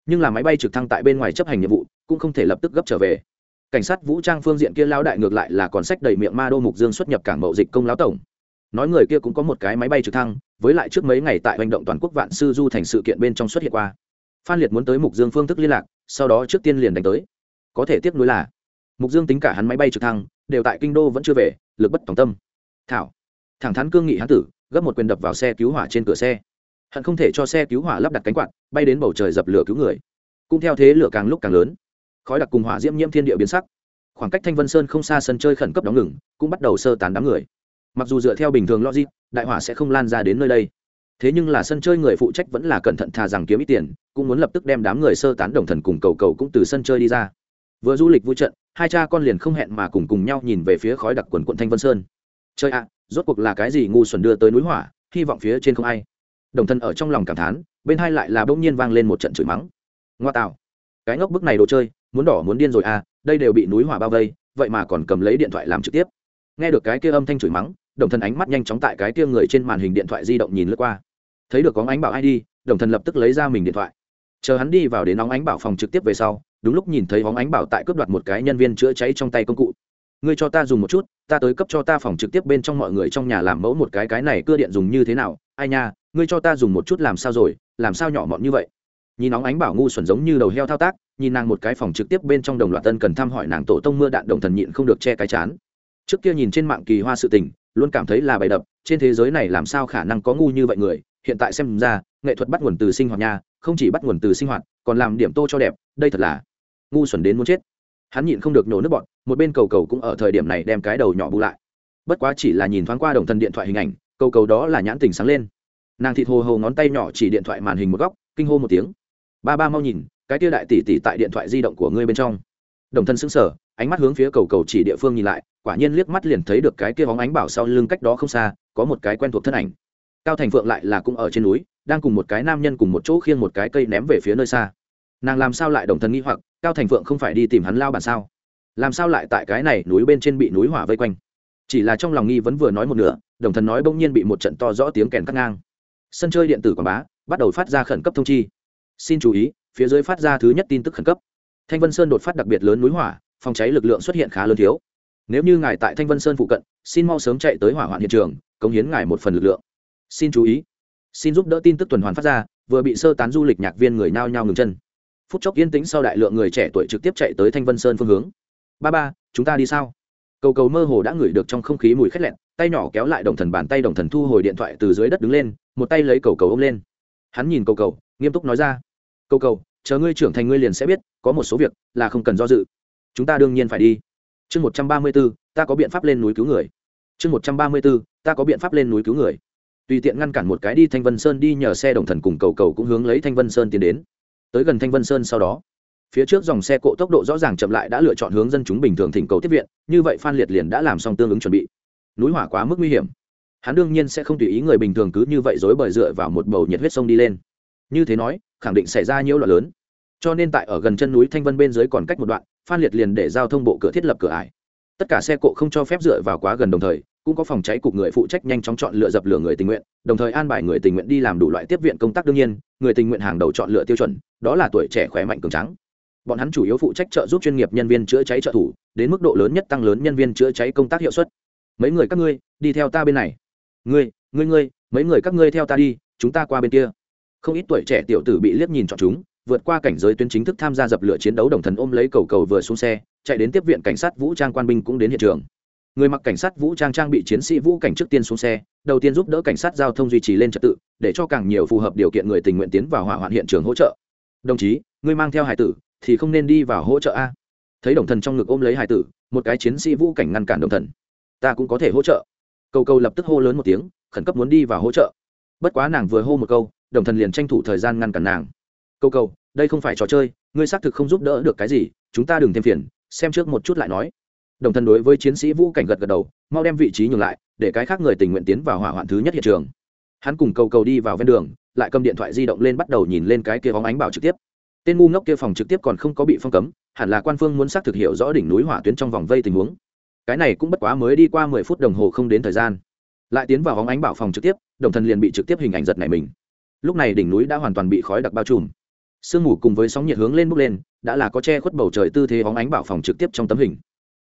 Nhưng là máy bay trực thăng tại bên ngoài chấp hành nhiệm vụ, cũng không thể lập tức gấp trở về. Cảnh sát vũ trang phương diện kia lao đại ngược lại là còn sách đầy miệng ma đô mục dương xuất nhập cảng mậu dịch công lão tổng. Nói người kia cũng có một cái máy bay trực thăng, với lại trước mấy ngày tại hành động toàn quốc vạn sư du thành sự kiện bên trong xuất hiện qua. Phan liệt muốn tới mục dương phương thức liên lạc, sau đó trước tiên liền đánh tới. Có thể tiếp nối là, mục dương tính cả hắn máy bay trực thăng, đều tại kinh đô vẫn chưa về lực bất tòng tâm. Thảo. Thẳng thắn cương nghị hán tử, gấp một quyền đập vào xe cứu hỏa trên cửa xe. Hận không thể cho xe cứu hỏa lắp đặt cánh quạt, bay đến bầu trời dập lửa cứu người. Cũng theo thế lửa càng lúc càng lớn. Khói đặc cùng hỏa diễm nhiễm thiên địa biến sắc. Khoảng cách thanh vân sơn không xa sân chơi khẩn cấp đóng ngừng, cũng bắt đầu sơ tán đám người. Mặc dù dựa theo bình thường logic, đại hỏa sẽ không lan ra đến nơi đây. Thế nhưng là sân chơi người phụ trách vẫn là cẩn thận thà rằng kiếm ít tiền, cũng muốn lập tức đem đám người sơ tán đồng thần cùng cầu cầu cũng từ sân chơi đi ra. Vừa du lịch vui trận hai cha con liền không hẹn mà cùng cùng nhau nhìn về phía khói đặc quần quận thanh vân sơn. Chơi ạ, rốt cuộc là cái gì ngu xuẩn đưa tới núi hỏa, hy vọng phía trên không ai. Đồng thân ở trong lòng cảm thán, bên hai lại là bỗng nhiên vang lên một trận chửi mắng. Ngoa tạo, cái ngốc bức này đồ chơi, muốn đỏ muốn điên rồi à đây đều bị núi hỏa bao vây, vậy mà còn cầm lấy điện thoại làm trực tiếp. Nghe được cái kia âm thanh chửi mắng, đồng thân ánh mắt nhanh chóng tại cái kia người trên màn hình điện thoại di động nhìn lướt qua. Thấy được có ánh bảo id đồng thân lập tức lấy ra mình điện thoại. Chờ hắn đi vào đến nóng ánh bảo phòng trực tiếp về sau đúng lúc nhìn thấy hóng ánh bảo tại cướp đoạt một cái nhân viên chữa cháy trong tay công cụ. Ngươi cho ta dùng một chút, ta tới cấp cho ta phòng trực tiếp bên trong mọi người trong nhà làm mẫu một cái cái này cưa điện dùng như thế nào. Ai nha, ngươi cho ta dùng một chút làm sao rồi, làm sao nhỏ mọn như vậy? Nhìn nóng ánh bảo ngu xuẩn giống như đầu heo thao tác, nhìn nàng một cái phòng trực tiếp bên trong đồng loạt tân cần thăm hỏi nàng tổ tông mưa đạn đồng thần nhịn không được che cái chán. Trước kia nhìn trên mạng kỳ hoa sự tình, luôn cảm thấy là bày đập, trên thế giới này làm sao khả năng có ngu như vậy người, hiện tại xem ra, nghệ thuật bắt nguồn từ sinh hoạt nhà không chỉ bắt nguồn từ sinh hoạt, còn làm điểm tô cho đẹp, đây thật là ngu xuẩn đến muốn chết. Hắn nhịn không được nhổ nước bọn một bên cầu cầu cũng ở thời điểm này đem cái đầu nhỏ bù lại. Bất quá chỉ là nhìn thoáng qua đồng thần điện thoại hình ảnh, cầu cầu đó là nhãn tình sáng lên. Nàng thịt hồ hồ ngón tay nhỏ chỉ điện thoại màn hình một góc, kinh hô một tiếng. Ba ba mau nhìn, cái tia đại tỷ tỷ tại điện thoại di động của ngươi bên trong. Đồng thân sững sờ, ánh mắt hướng phía cầu cầu chỉ địa phương nhìn lại, quả nhiên liếc mắt liền thấy được cái kia bóng ánh bảo sau lưng cách đó không xa, có một cái quen thuộc thân ảnh cao thành phượng lại là cũng ở trên núi, đang cùng một cái nam nhân cùng một chỗ khiêng một cái cây ném về phía nơi xa. Nàng làm sao lại đồng thần nghi hoặc, cao thành phượng không phải đi tìm hắn lao bản sao? Làm sao lại tại cái này núi bên trên bị núi hỏa vây quanh? Chỉ là trong lòng nghi vẫn vừa nói một nửa, đồng thần nói bỗng nhiên bị một trận to rõ tiếng kèn cắt ngang. Sân chơi điện tử quảng bá, bắt đầu phát ra khẩn cấp thông chi. Xin chú ý, phía dưới phát ra thứ nhất tin tức khẩn cấp. Thanh vân sơn đột phát đặc biệt lớn núi hỏa, phòng cháy lực lượng xuất hiện khá lớn thiếu. Nếu như ngài tại thanh vân sơn phụ cận, xin mau sớm chạy tới hỏa hoạn hiện trường, cống hiến ngài một phần lực lượng xin chú ý. Xin giúp đỡ tin tức tuần hoàn phát ra, vừa bị sơ tán du lịch nhạc viên người nao nhao ngừng chân. Phút chốc yên tĩnh sau đại lượng người trẻ tuổi trực tiếp chạy tới thanh vân sơn phương hướng. Ba ba, chúng ta đi sao? Cầu cầu mơ hồ đã ngửi được trong không khí mùi khét lẹn tay nhỏ kéo lại đồng thần bàn tay đồng thần thu hồi điện thoại từ dưới đất đứng lên, một tay lấy cầu cầu ôm lên. Hắn nhìn cầu cầu, nghiêm túc nói ra, cầu cầu, chờ ngươi trưởng thành ngươi liền sẽ biết, có một số việc là không cần do dự. Chúng ta đương nhiên phải đi. Chương một trăm ba mươi b ố ta có biện pháp lên núi cứu người. Chương một trăm ba mươi b ố ta có biện pháp lên núi cứu người tùy tiện ngăn cản một cái đi thanh vân sơn đi nhờ xe đồng thần cùng cầu cầu cũng hướng lấy thanh vân sơn tiến đến. Tới gần thanh vân sơn sau đó, phía trước dòng xe cộ tốc độ rõ ràng chậm lại đã lựa chọn hướng dân chúng bình thường thỉnh cầu tiếp viện, như vậy phan liệt liền đã làm xong tương ứng chuẩn bị. Núi hỏa quá mức nguy hiểm. Hắn đương nhiên sẽ không tùy ý người bình thường cứ như vậy dối bời dựa vào một bầu nhiệt huyết sông đi lên. Như thế nói, khẳng định xảy ra nhiễu loạn lớn. Cho nên tại ở gần chân núi thanh vân bên dưới còn cách một đoạn, phan liệt liền để giao thông bộ cửa thiết lập cửa ải. Tất cả xe cộ không cho phép dựa vào quá gần đồng thời cũng có phòng cháy cục người phụ trách nhanh chóng chọn lựa dập lửa người tình nguyện, đồng thời an bài người tình nguyện đi làm đủ loại tiếp viện công tác đương nhiên, người tình nguyện hàng đầu chọn lựa tiêu chuẩn, đó là tuổi trẻ khỏe mạnh cường trắng bọn hắn chủ yếu phụ trách trợ giúp chuyên nghiệp nhân viên chữa cháy trợ thủ, đến mức độ lớn nhất tăng lớn nhân viên chữa cháy công tác hiệu suất. Mấy người các ngươi, đi theo ta bên này. Ngươi ngươi ngươi, mấy người các ngươi theo ta đi, chúng ta qua bên kia. Không ít tuổi trẻ tiểu tử bị liếc nhìn chọn chúng, vượt qua cảnh giới tuyến chính thức tham gia dập lửa chiến đấu đồng thần ôm lấy cầu cầu vừa xuống xe, chạy đến tiếp viện cảnh sát vũ trang quan binh cũng đến hiện trường người mặc cảnh sát vũ trang trang bị chiến sĩ vũ cảnh trước tiên xuống xe, đầu tiên giúp đỡ cảnh sát giao thông duy trì lên trật tự, để cho càng nhiều phù hợp điều kiện người tình nguyện tiến vào hỏa hoạn hiện trường hỗ trợ. Đồng chí, ngươi mang theo hải tử thì không nên đi vào hỗ trợ a. Thấy đồng thần trong ngực ôm lấy hải tử, một cái chiến sĩ vũ cảnh ngăn cản đồng thần. Ta cũng có thể hỗ trợ. Cầu cầu lập tức hô lớn một tiếng, khẩn cấp muốn đi vào hỗ trợ. Bất quá nàng vừa hô một câu, đồng thần liền tranh thủ thời gian ngăn cản nàng. Cầu cầu, đây không phải trò chơi, ngươi xác thực không giúp đỡ được cái gì, chúng ta đừng thêm phiền, xem trước một chút lại nói đồng thân đối với chiến sĩ vũ cảnh gật gật đầu, mau đem vị trí nhường lại, để cái khác người tình nguyện tiến vào hỏa hoạn thứ nhất hiện trường. Hắn cùng cầu cầu đi vào ven đường, lại cầm điện thoại di động lên bắt đầu nhìn lên cái kia bóng ánh bảo trực tiếp. Tên ngu ngốc kia phòng trực tiếp còn không có bị phong cấm, hẳn là quan phương muốn xác thực hiểu rõ đỉnh núi hỏa tuyến trong vòng vây tình huống. Cái này cũng bất quá mới đi qua mười phút đồng hồ không đến thời gian. Lại tiến vào bóng ánh bảo phòng trực tiếp, đồng thần liền bị trực tiếp hình ảnh giật này mình. Lúc này đỉnh núi đã hoàn toàn bị khói đặc bao trùm. Sương mù cùng với sóng nhiệt hướng lên bốc lên, đã là có che khuất bầu trời tư thế bóng ánh bảo phòng trực tiếp trong tấm hình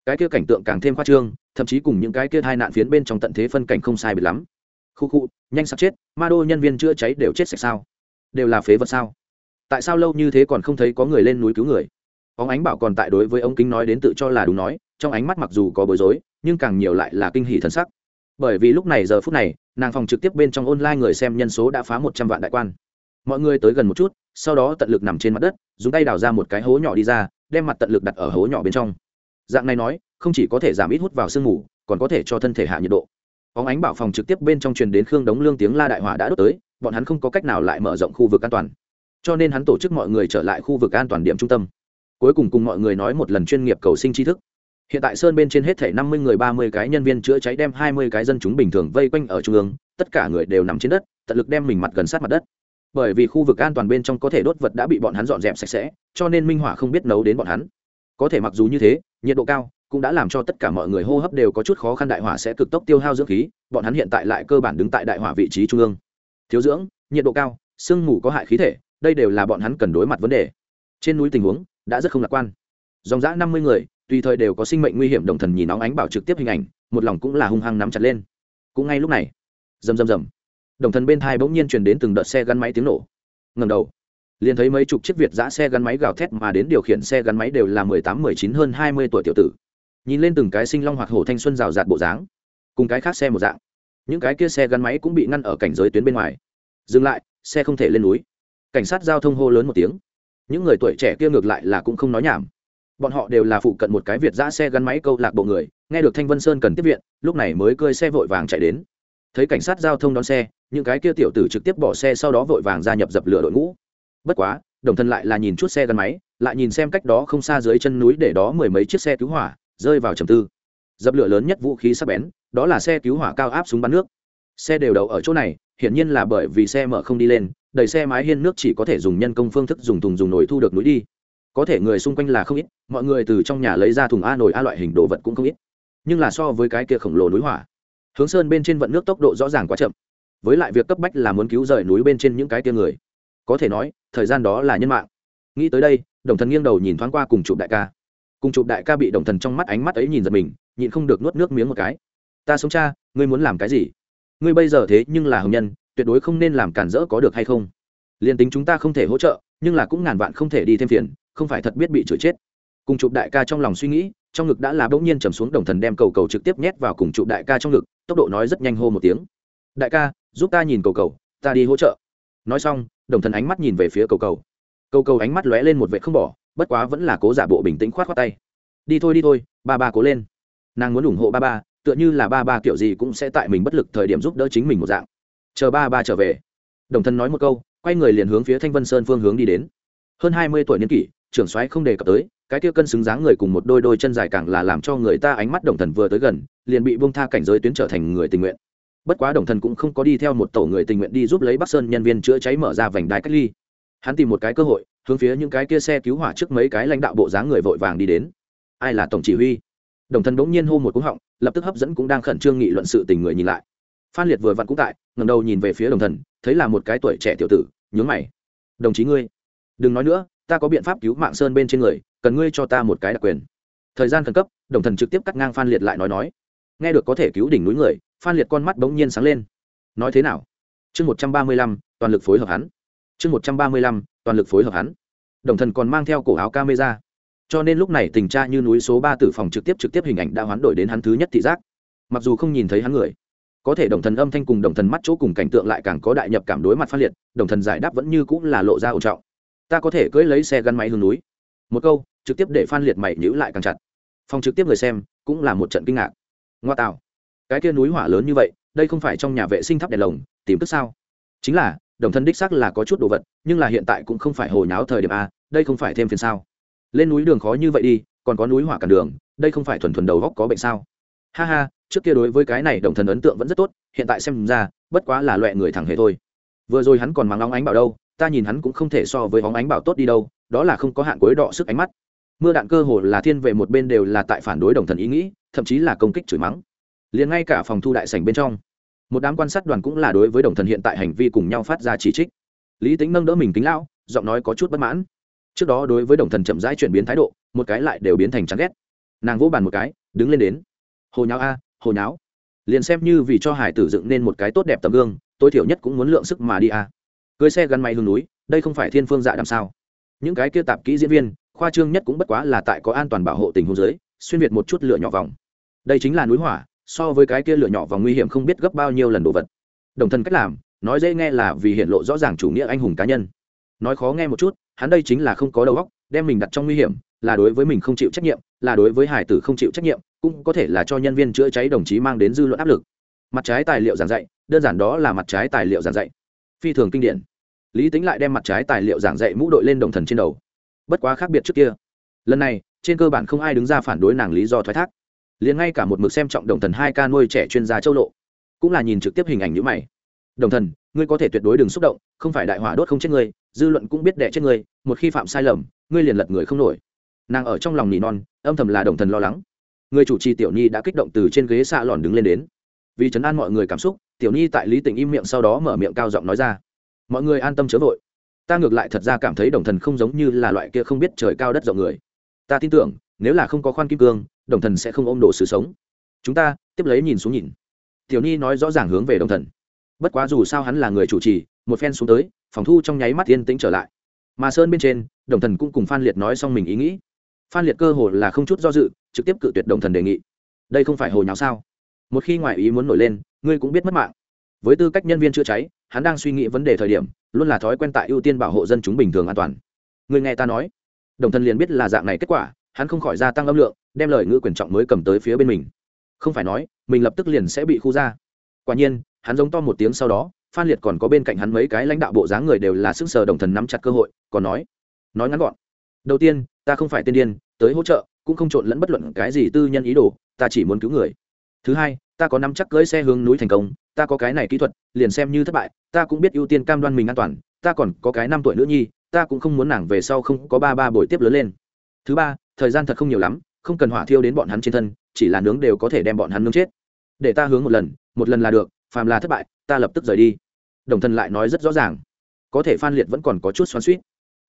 cái kia cảnh tượng càng thêm khoa trương, thậm chí cùng những cái kia hai nạn phiến bên trong tận thế phân cảnh không sai biệt lắm. Khu khu, nhanh sắp chết, ma đô nhân viên chữa cháy đều chết sạch sao? Đều là phế vật sao? Tại sao lâu như thế còn không thấy có người lên núi cứu người? Ông ánh bảo còn tại đối với ông kính nói đến tự cho là đúng nói, trong ánh mắt mặc dù có bối rối, nhưng càng nhiều lại là kinh hỷ thân sắc. Bởi vì lúc này giờ phút này, nàng phòng trực tiếp bên trong online người xem nhân số đã phá một trăm vạn đại quan. Mọi người tới gần một chút, sau đó tận lực nằm trên mặt đất, dùng tay đào ra một cái hố nhỏ đi ra, đem mặt tận lực đặt ở hố nhỏ bên trong dạng này nói, không chỉ có thể giảm ít hút vào sương mù, còn có thể cho thân thể hạ nhiệt độ. Phóng ánh bảo phòng trực tiếp bên trong truyền đến khương đống lương tiếng la đại hỏa đã đốt tới, bọn hắn không có cách nào lại mở rộng khu vực an toàn. Cho nên hắn tổ chức mọi người trở lại khu vực an toàn điểm trung tâm. Cuối cùng cùng mọi người nói một lần chuyên nghiệp cầu sinh tri thức. Hiện tại sơn bên trên hết thể năm mươi người, ba mươi cái nhân viên chữa cháy đem hai mươi cái dân chúng bình thường vây quanh ở trung ương, tất cả người đều nằm trên đất, tận lực đem mình mặt gần sát mặt đất. Bởi vì khu vực an toàn bên trong có thể đốt vật đã bị bọn hắn dọn dẹp sạch sẽ, cho nên minh họa không biết nấu đến bọn hắn có thể mặc dù như thế, nhiệt độ cao cũng đã làm cho tất cả mọi người hô hấp đều có chút khó khăn, đại hỏa sẽ cực tốc tiêu hao dưỡng khí, bọn hắn hiện tại lại cơ bản đứng tại đại hỏa vị trí trung ương. Thiếu dưỡng, nhiệt độ cao, sương mù có hại khí thể, đây đều là bọn hắn cần đối mặt vấn đề. Trên núi tình huống đã rất không lạc quan. Dòng dã năm mươi người, tùy thời đều có sinh mệnh nguy hiểm đồng thần nhìn nóng ánh bảo trực tiếp hình ảnh, một lòng cũng là hung hăng nắm chặt lên. Cũng ngay lúc này, rầm rầm rầm. Đồng thần bên thai bỗng nhiên truyền đến từng đợt xe gắn máy tiếng nổ. Ngầm đầu liền thấy mấy chục chiếc việt giã xe gắn máy gào thét mà đến điều khiển xe gắn máy đều là mười tám, mười chín, hơn hai mươi tuổi tiểu tử. Nhìn lên từng cái sinh long hoặc hổ thanh xuân rào rạt bộ dáng, cùng cái khác xe một dạng. Những cái kia xe gắn máy cũng bị ngăn ở cảnh giới tuyến bên ngoài. Dừng lại, xe không thể lên núi. Cảnh sát giao thông hô lớn một tiếng. Những người tuổi trẻ kia ngược lại là cũng không nói nhảm. Bọn họ đều là phụ cận một cái việt giã xe gắn máy câu lạc bộ người, nghe được thanh vân sơn cần tiếp viện, lúc này mới cơi xe vội vàng chạy đến. Thấy cảnh sát giao thông đón xe, những cái kia tiểu tử trực tiếp bỏ xe sau đó vội vàng gia nhập dập lửa đội ngũ bất quá, đồng thân lại là nhìn chút xe gắn máy, lại nhìn xem cách đó không xa dưới chân núi để đó mười mấy chiếc xe cứu hỏa, rơi vào trầm tư. Dập lửa lớn nhất vũ khí sắp bén, đó là xe cứu hỏa cao áp súng bắn nước. Xe đều đậu ở chỗ này, hiển nhiên là bởi vì xe mở không đi lên, đầy xe mái hiên nước chỉ có thể dùng nhân công phương thức dùng thùng dùng nồi thu được núi đi. Có thể người xung quanh là không ít, mọi người từ trong nhà lấy ra thùng a nồi a loại hình đồ vật cũng không ít. Nhưng là so với cái kia khổng lồ núi hỏa, hướng sơn bên trên vận nước tốc độ rõ ràng quá chậm. Với lại việc cấp bách là muốn cứu rời núi bên trên những cái kia người có thể nói, thời gian đó là nhân mạng. Nghĩ tới đây, đồng thần nghiêng đầu nhìn thoáng qua cùng chụp đại ca. Cùng chụp đại ca bị đồng thần trong mắt ánh mắt ấy nhìn giật mình, nhịn không được nuốt nước miếng một cái. Ta sống cha, ngươi muốn làm cái gì? Ngươi bây giờ thế nhưng là hồng nhân, tuyệt đối không nên làm cản rỡ có được hay không? Liền tính chúng ta không thể hỗ trợ, nhưng là cũng ngàn vạn không thể đi thêm phiền, không phải thật biết bị chửi chết. Cùng chụp đại ca trong lòng suy nghĩ, trong ngực đã là bỗng nhiên trầm xuống đồng thần đem cầu cầu trực tiếp nhét vào cùng chụp đại ca trong ngực, tốc độ nói rất nhanh hô một tiếng. Đại ca, giúp ta nhìn cầu cầu, ta đi hỗ trợ nói xong, đồng thần ánh mắt nhìn về phía cầu cầu. Cầu cầu ánh mắt lóe lên một vệ không bỏ, bất quá vẫn là cố giả bộ bình tĩnh khoát khoát tay. Đi thôi đi thôi, ba ba cố lên. Nàng muốn ủng hộ ba ba, tựa như là ba ba kiểu gì cũng sẽ tại mình bất lực thời điểm giúp đỡ chính mình một dạng. Chờ ba ba trở về. Đồng thân nói một câu, quay người liền hướng phía thanh vân sơn phương hướng đi đến. Hơn hai mươi tuổi niên kỷ, trưởng soái không đề cập tới, cái kia cân xứng dáng người cùng một đôi đôi chân dài càng là làm cho người ta ánh mắt đồng thần vừa tới gần, liền bị bông tha cảnh giới tuyến trở thành người tình nguyện bất quá đồng thần cũng không có đi theo một tổ người tình nguyện đi giúp lấy bắc sơn nhân viên chữa cháy mở ra vành đai cách ly. Hắn tìm một cái cơ hội, hướng phía những cái kia xe cứu hỏa trước mấy cái lãnh đạo bộ dáng người vội vàng đi đến. Ai là tổng chỉ huy? Đồng thần bỗng nhiên hô một cúng họng, lập tức hấp dẫn cũng đang khẩn trương nghị luận sự tình người nhìn lại. Phan liệt vừa vặn cũng tại ngầm đầu nhìn về phía đồng thần, thấy là một cái tuổi trẻ tiểu tử, nhướng mày. Đồng chí ngươi, đừng nói nữa, ta có biện pháp cứu mạng sơn bên trên người, cần ngươi cho ta một cái đặc quyền. Thời gian khẩn cấp, đồng thần trực tiếp cắt ngang phan liệt lại nói nói. Nghe được có thể cứu đỉnh núi người phan liệt con mắt bỗng nhiên sáng lên. Nói thế nào? Chương một trăm ba mươi lăm, toàn lực phối hợp hắn. Chương một trăm ba mươi lăm, toàn lực phối hợp hắn. Đồng thần còn mang theo cổ áo camera. Cho nên lúc này tình tra như núi số ba tử phòng trực tiếp trực tiếp hình ảnh đã hoán đổi đến hắn thứ nhất thị giác. Mặc dù không nhìn thấy hắn người, có thể đồng thần âm thanh cùng đồng thần mắt chỗ cùng cảnh tượng lại càng có đại nhập cảm đối mặt phát liệt, đồng thần giải đáp vẫn như cũng là lộ ra ổn trọng. Ta có thể cưỡi lấy xe gắn máy hướng núi. Một câu, trực tiếp để phan liệt mày nhữ lại càng chặt. Phòng trực tiếp người xem cũng là một trận kinh ngạc. Ngoa tạo cái kia núi hỏa lớn như vậy, đây không phải trong nhà vệ sinh thắp đèn lồng, tìm tức sao? Chính là, đồng thân đích xác là có chút đồ vật, nhưng là hiện tại cũng không phải hồi náo thời điểm a, đây không phải thêm phiền sao? Lên núi đường khó như vậy đi, còn có núi hỏa cản đường, đây không phải thuần thuần đầu góc có bệnh sao? Ha ha, trước kia đối với cái này đồng thần ấn tượng vẫn rất tốt, hiện tại xem ra, bất quá là loại người thẳng hề thôi. Vừa rồi hắn còn mắng óng ánh bảo đâu, ta nhìn hắn cũng không thể so với óng ánh bảo tốt đi đâu, đó là không có hạn cuối đọ sức ánh mắt. Mưa đạn cơ hồ là thiên về một bên đều là tại phản đối đồng thần ý nghĩ, thậm chí là công kích chửi mắng liền ngay cả phòng thu đại sảnh bên trong một đám quan sát đoàn cũng là đối với đồng thần hiện tại hành vi cùng nhau phát ra chỉ trích. Lý tính nâng đỡ mình kính lão giọng nói có chút bất mãn. Trước đó đối với đồng thần chậm rãi chuyển biến thái độ một cái lại đều biến thành chán ghét. Nàng vỗ bàn một cái đứng lên đến. Hồ nháo a hồ nháo. Liền xem như vì cho hải tử dựng nên một cái tốt đẹp tấm gương tối thiểu nhất cũng muốn lượng sức mà đi a. Cưới xe gắn máy hương núi đây không phải thiên phương dạ làm sao. Những cái kia tạp kỹ diễn viên khoa trương nhất cũng bất quá là tại có an toàn bảo hộ tình huống dưới, xuyên việt một chút lửa nhỏ vòng. Đây chính là núi hỏa so với cái kia lửa nhỏ và nguy hiểm không biết gấp bao nhiêu lần đồ vật. Đồng thân cách làm, nói dễ nghe là vì hiện lộ rõ ràng chủ nghĩa anh hùng cá nhân. Nói khó nghe một chút, hắn đây chính là không có đầu óc, đem mình đặt trong nguy hiểm, là đối với mình không chịu trách nhiệm, là đối với hải tử không chịu trách nhiệm, cũng có thể là cho nhân viên chữa cháy đồng chí mang đến dư luận áp lực. Mặt trái tài liệu giảng dạy, đơn giản đó là mặt trái tài liệu giảng dạy. Phi thường kinh điển. Lý tính lại đem mặt trái tài liệu giảng dạy mũ đội lên đồng thần trên đầu. Bất quá khác biệt trước kia. Lần này, trên cơ bản không ai đứng ra phản đối nàng lý do thoái thác liền ngay cả một mực xem trọng đồng thần hai ca nuôi trẻ chuyên gia châu lộ, cũng là nhìn trực tiếp hình ảnh nhữ mày. Đồng thần, ngươi có thể tuyệt đối đừng xúc động, không phải đại hỏa đốt không chết ngươi, dư luận cũng biết đẻ chết ngươi, một khi phạm sai lầm, ngươi liền lật người không nổi. Nàng ở trong lòng nỉ non, âm thầm là đồng thần lo lắng. Người chủ trì tiểu nhi đã kích động từ trên ghế xạ lòn đứng lên đến. Vì chấn an mọi người cảm xúc, tiểu nhi tại lý tình im miệng sau đó mở miệng cao giọng nói ra. Mọi người an tâm chớ vội. Ta ngược lại thật ra cảm thấy đồng thần không giống như là loại kia không biết trời cao đất rộng người. Ta tin tưởng, nếu là không có khoan kim cương đồng thần sẽ không ôm đồ sự sống. Chúng ta, tiếp lấy nhìn xuống nhìn. Tiểu nhi nói rõ ràng hướng về đồng thần. Bất quá dù sao hắn là người chủ trì, một phen xuống tới, phòng thu trong nháy mắt yên tĩnh trở lại. Mà sơn bên trên, đồng thần cũng cùng phan liệt nói xong mình ý nghĩ. Phan liệt cơ hồ là không chút do dự, trực tiếp cự tuyệt đồng thần đề nghị. Đây không phải hồi nháo sao? Một khi ngoại ý muốn nổi lên, ngươi cũng biết mất mạng. Với tư cách nhân viên chữa cháy, hắn đang suy nghĩ vấn đề thời điểm, luôn là thói quen tại ưu tiên bảo hộ dân chúng bình thường an toàn. Người nghe ta nói. Đồng thần liền biết là dạng này kết quả, hắn không khỏi gia tăng âm lượng đem lời ngữ quyền trọng mới cầm tới phía bên mình. Không phải nói, mình lập tức liền sẽ bị khu ra. Quả nhiên, hắn giống to một tiếng sau đó, phan liệt còn có bên cạnh hắn mấy cái lãnh đạo bộ dáng người đều là sức sờ đồng thần nắm chặt cơ hội, còn nói nói ngắn gọn. Đầu tiên, ta không phải tên điên, tới hỗ trợ, cũng không trộn lẫn bất luận cái gì tư nhân ý đồ, ta chỉ muốn cứu người. Thứ hai, ta có nắm chắc cưỡi xe hướng núi thành công, ta có cái này kỹ thuật, liền xem như thất bại, ta cũng biết ưu tiên cam đoan mình an toàn, ta còn có cái năm tuổi nữ nhi, ta cũng không muốn nàng về sau không có ba ba buổi tiếp lớn lên. Thứ ba, thời gian thật không nhiều lắm không cần hỏa thiêu đến bọn hắn trên thân, chỉ là nướng đều có thể đem bọn hắn nướng chết. Để ta hướng một lần một lần là được, phàm là thất bại, ta lập tức rời đi. Đồng thân lại nói rất rõ ràng. Có thể phan liệt vẫn còn có chút xoắn suýt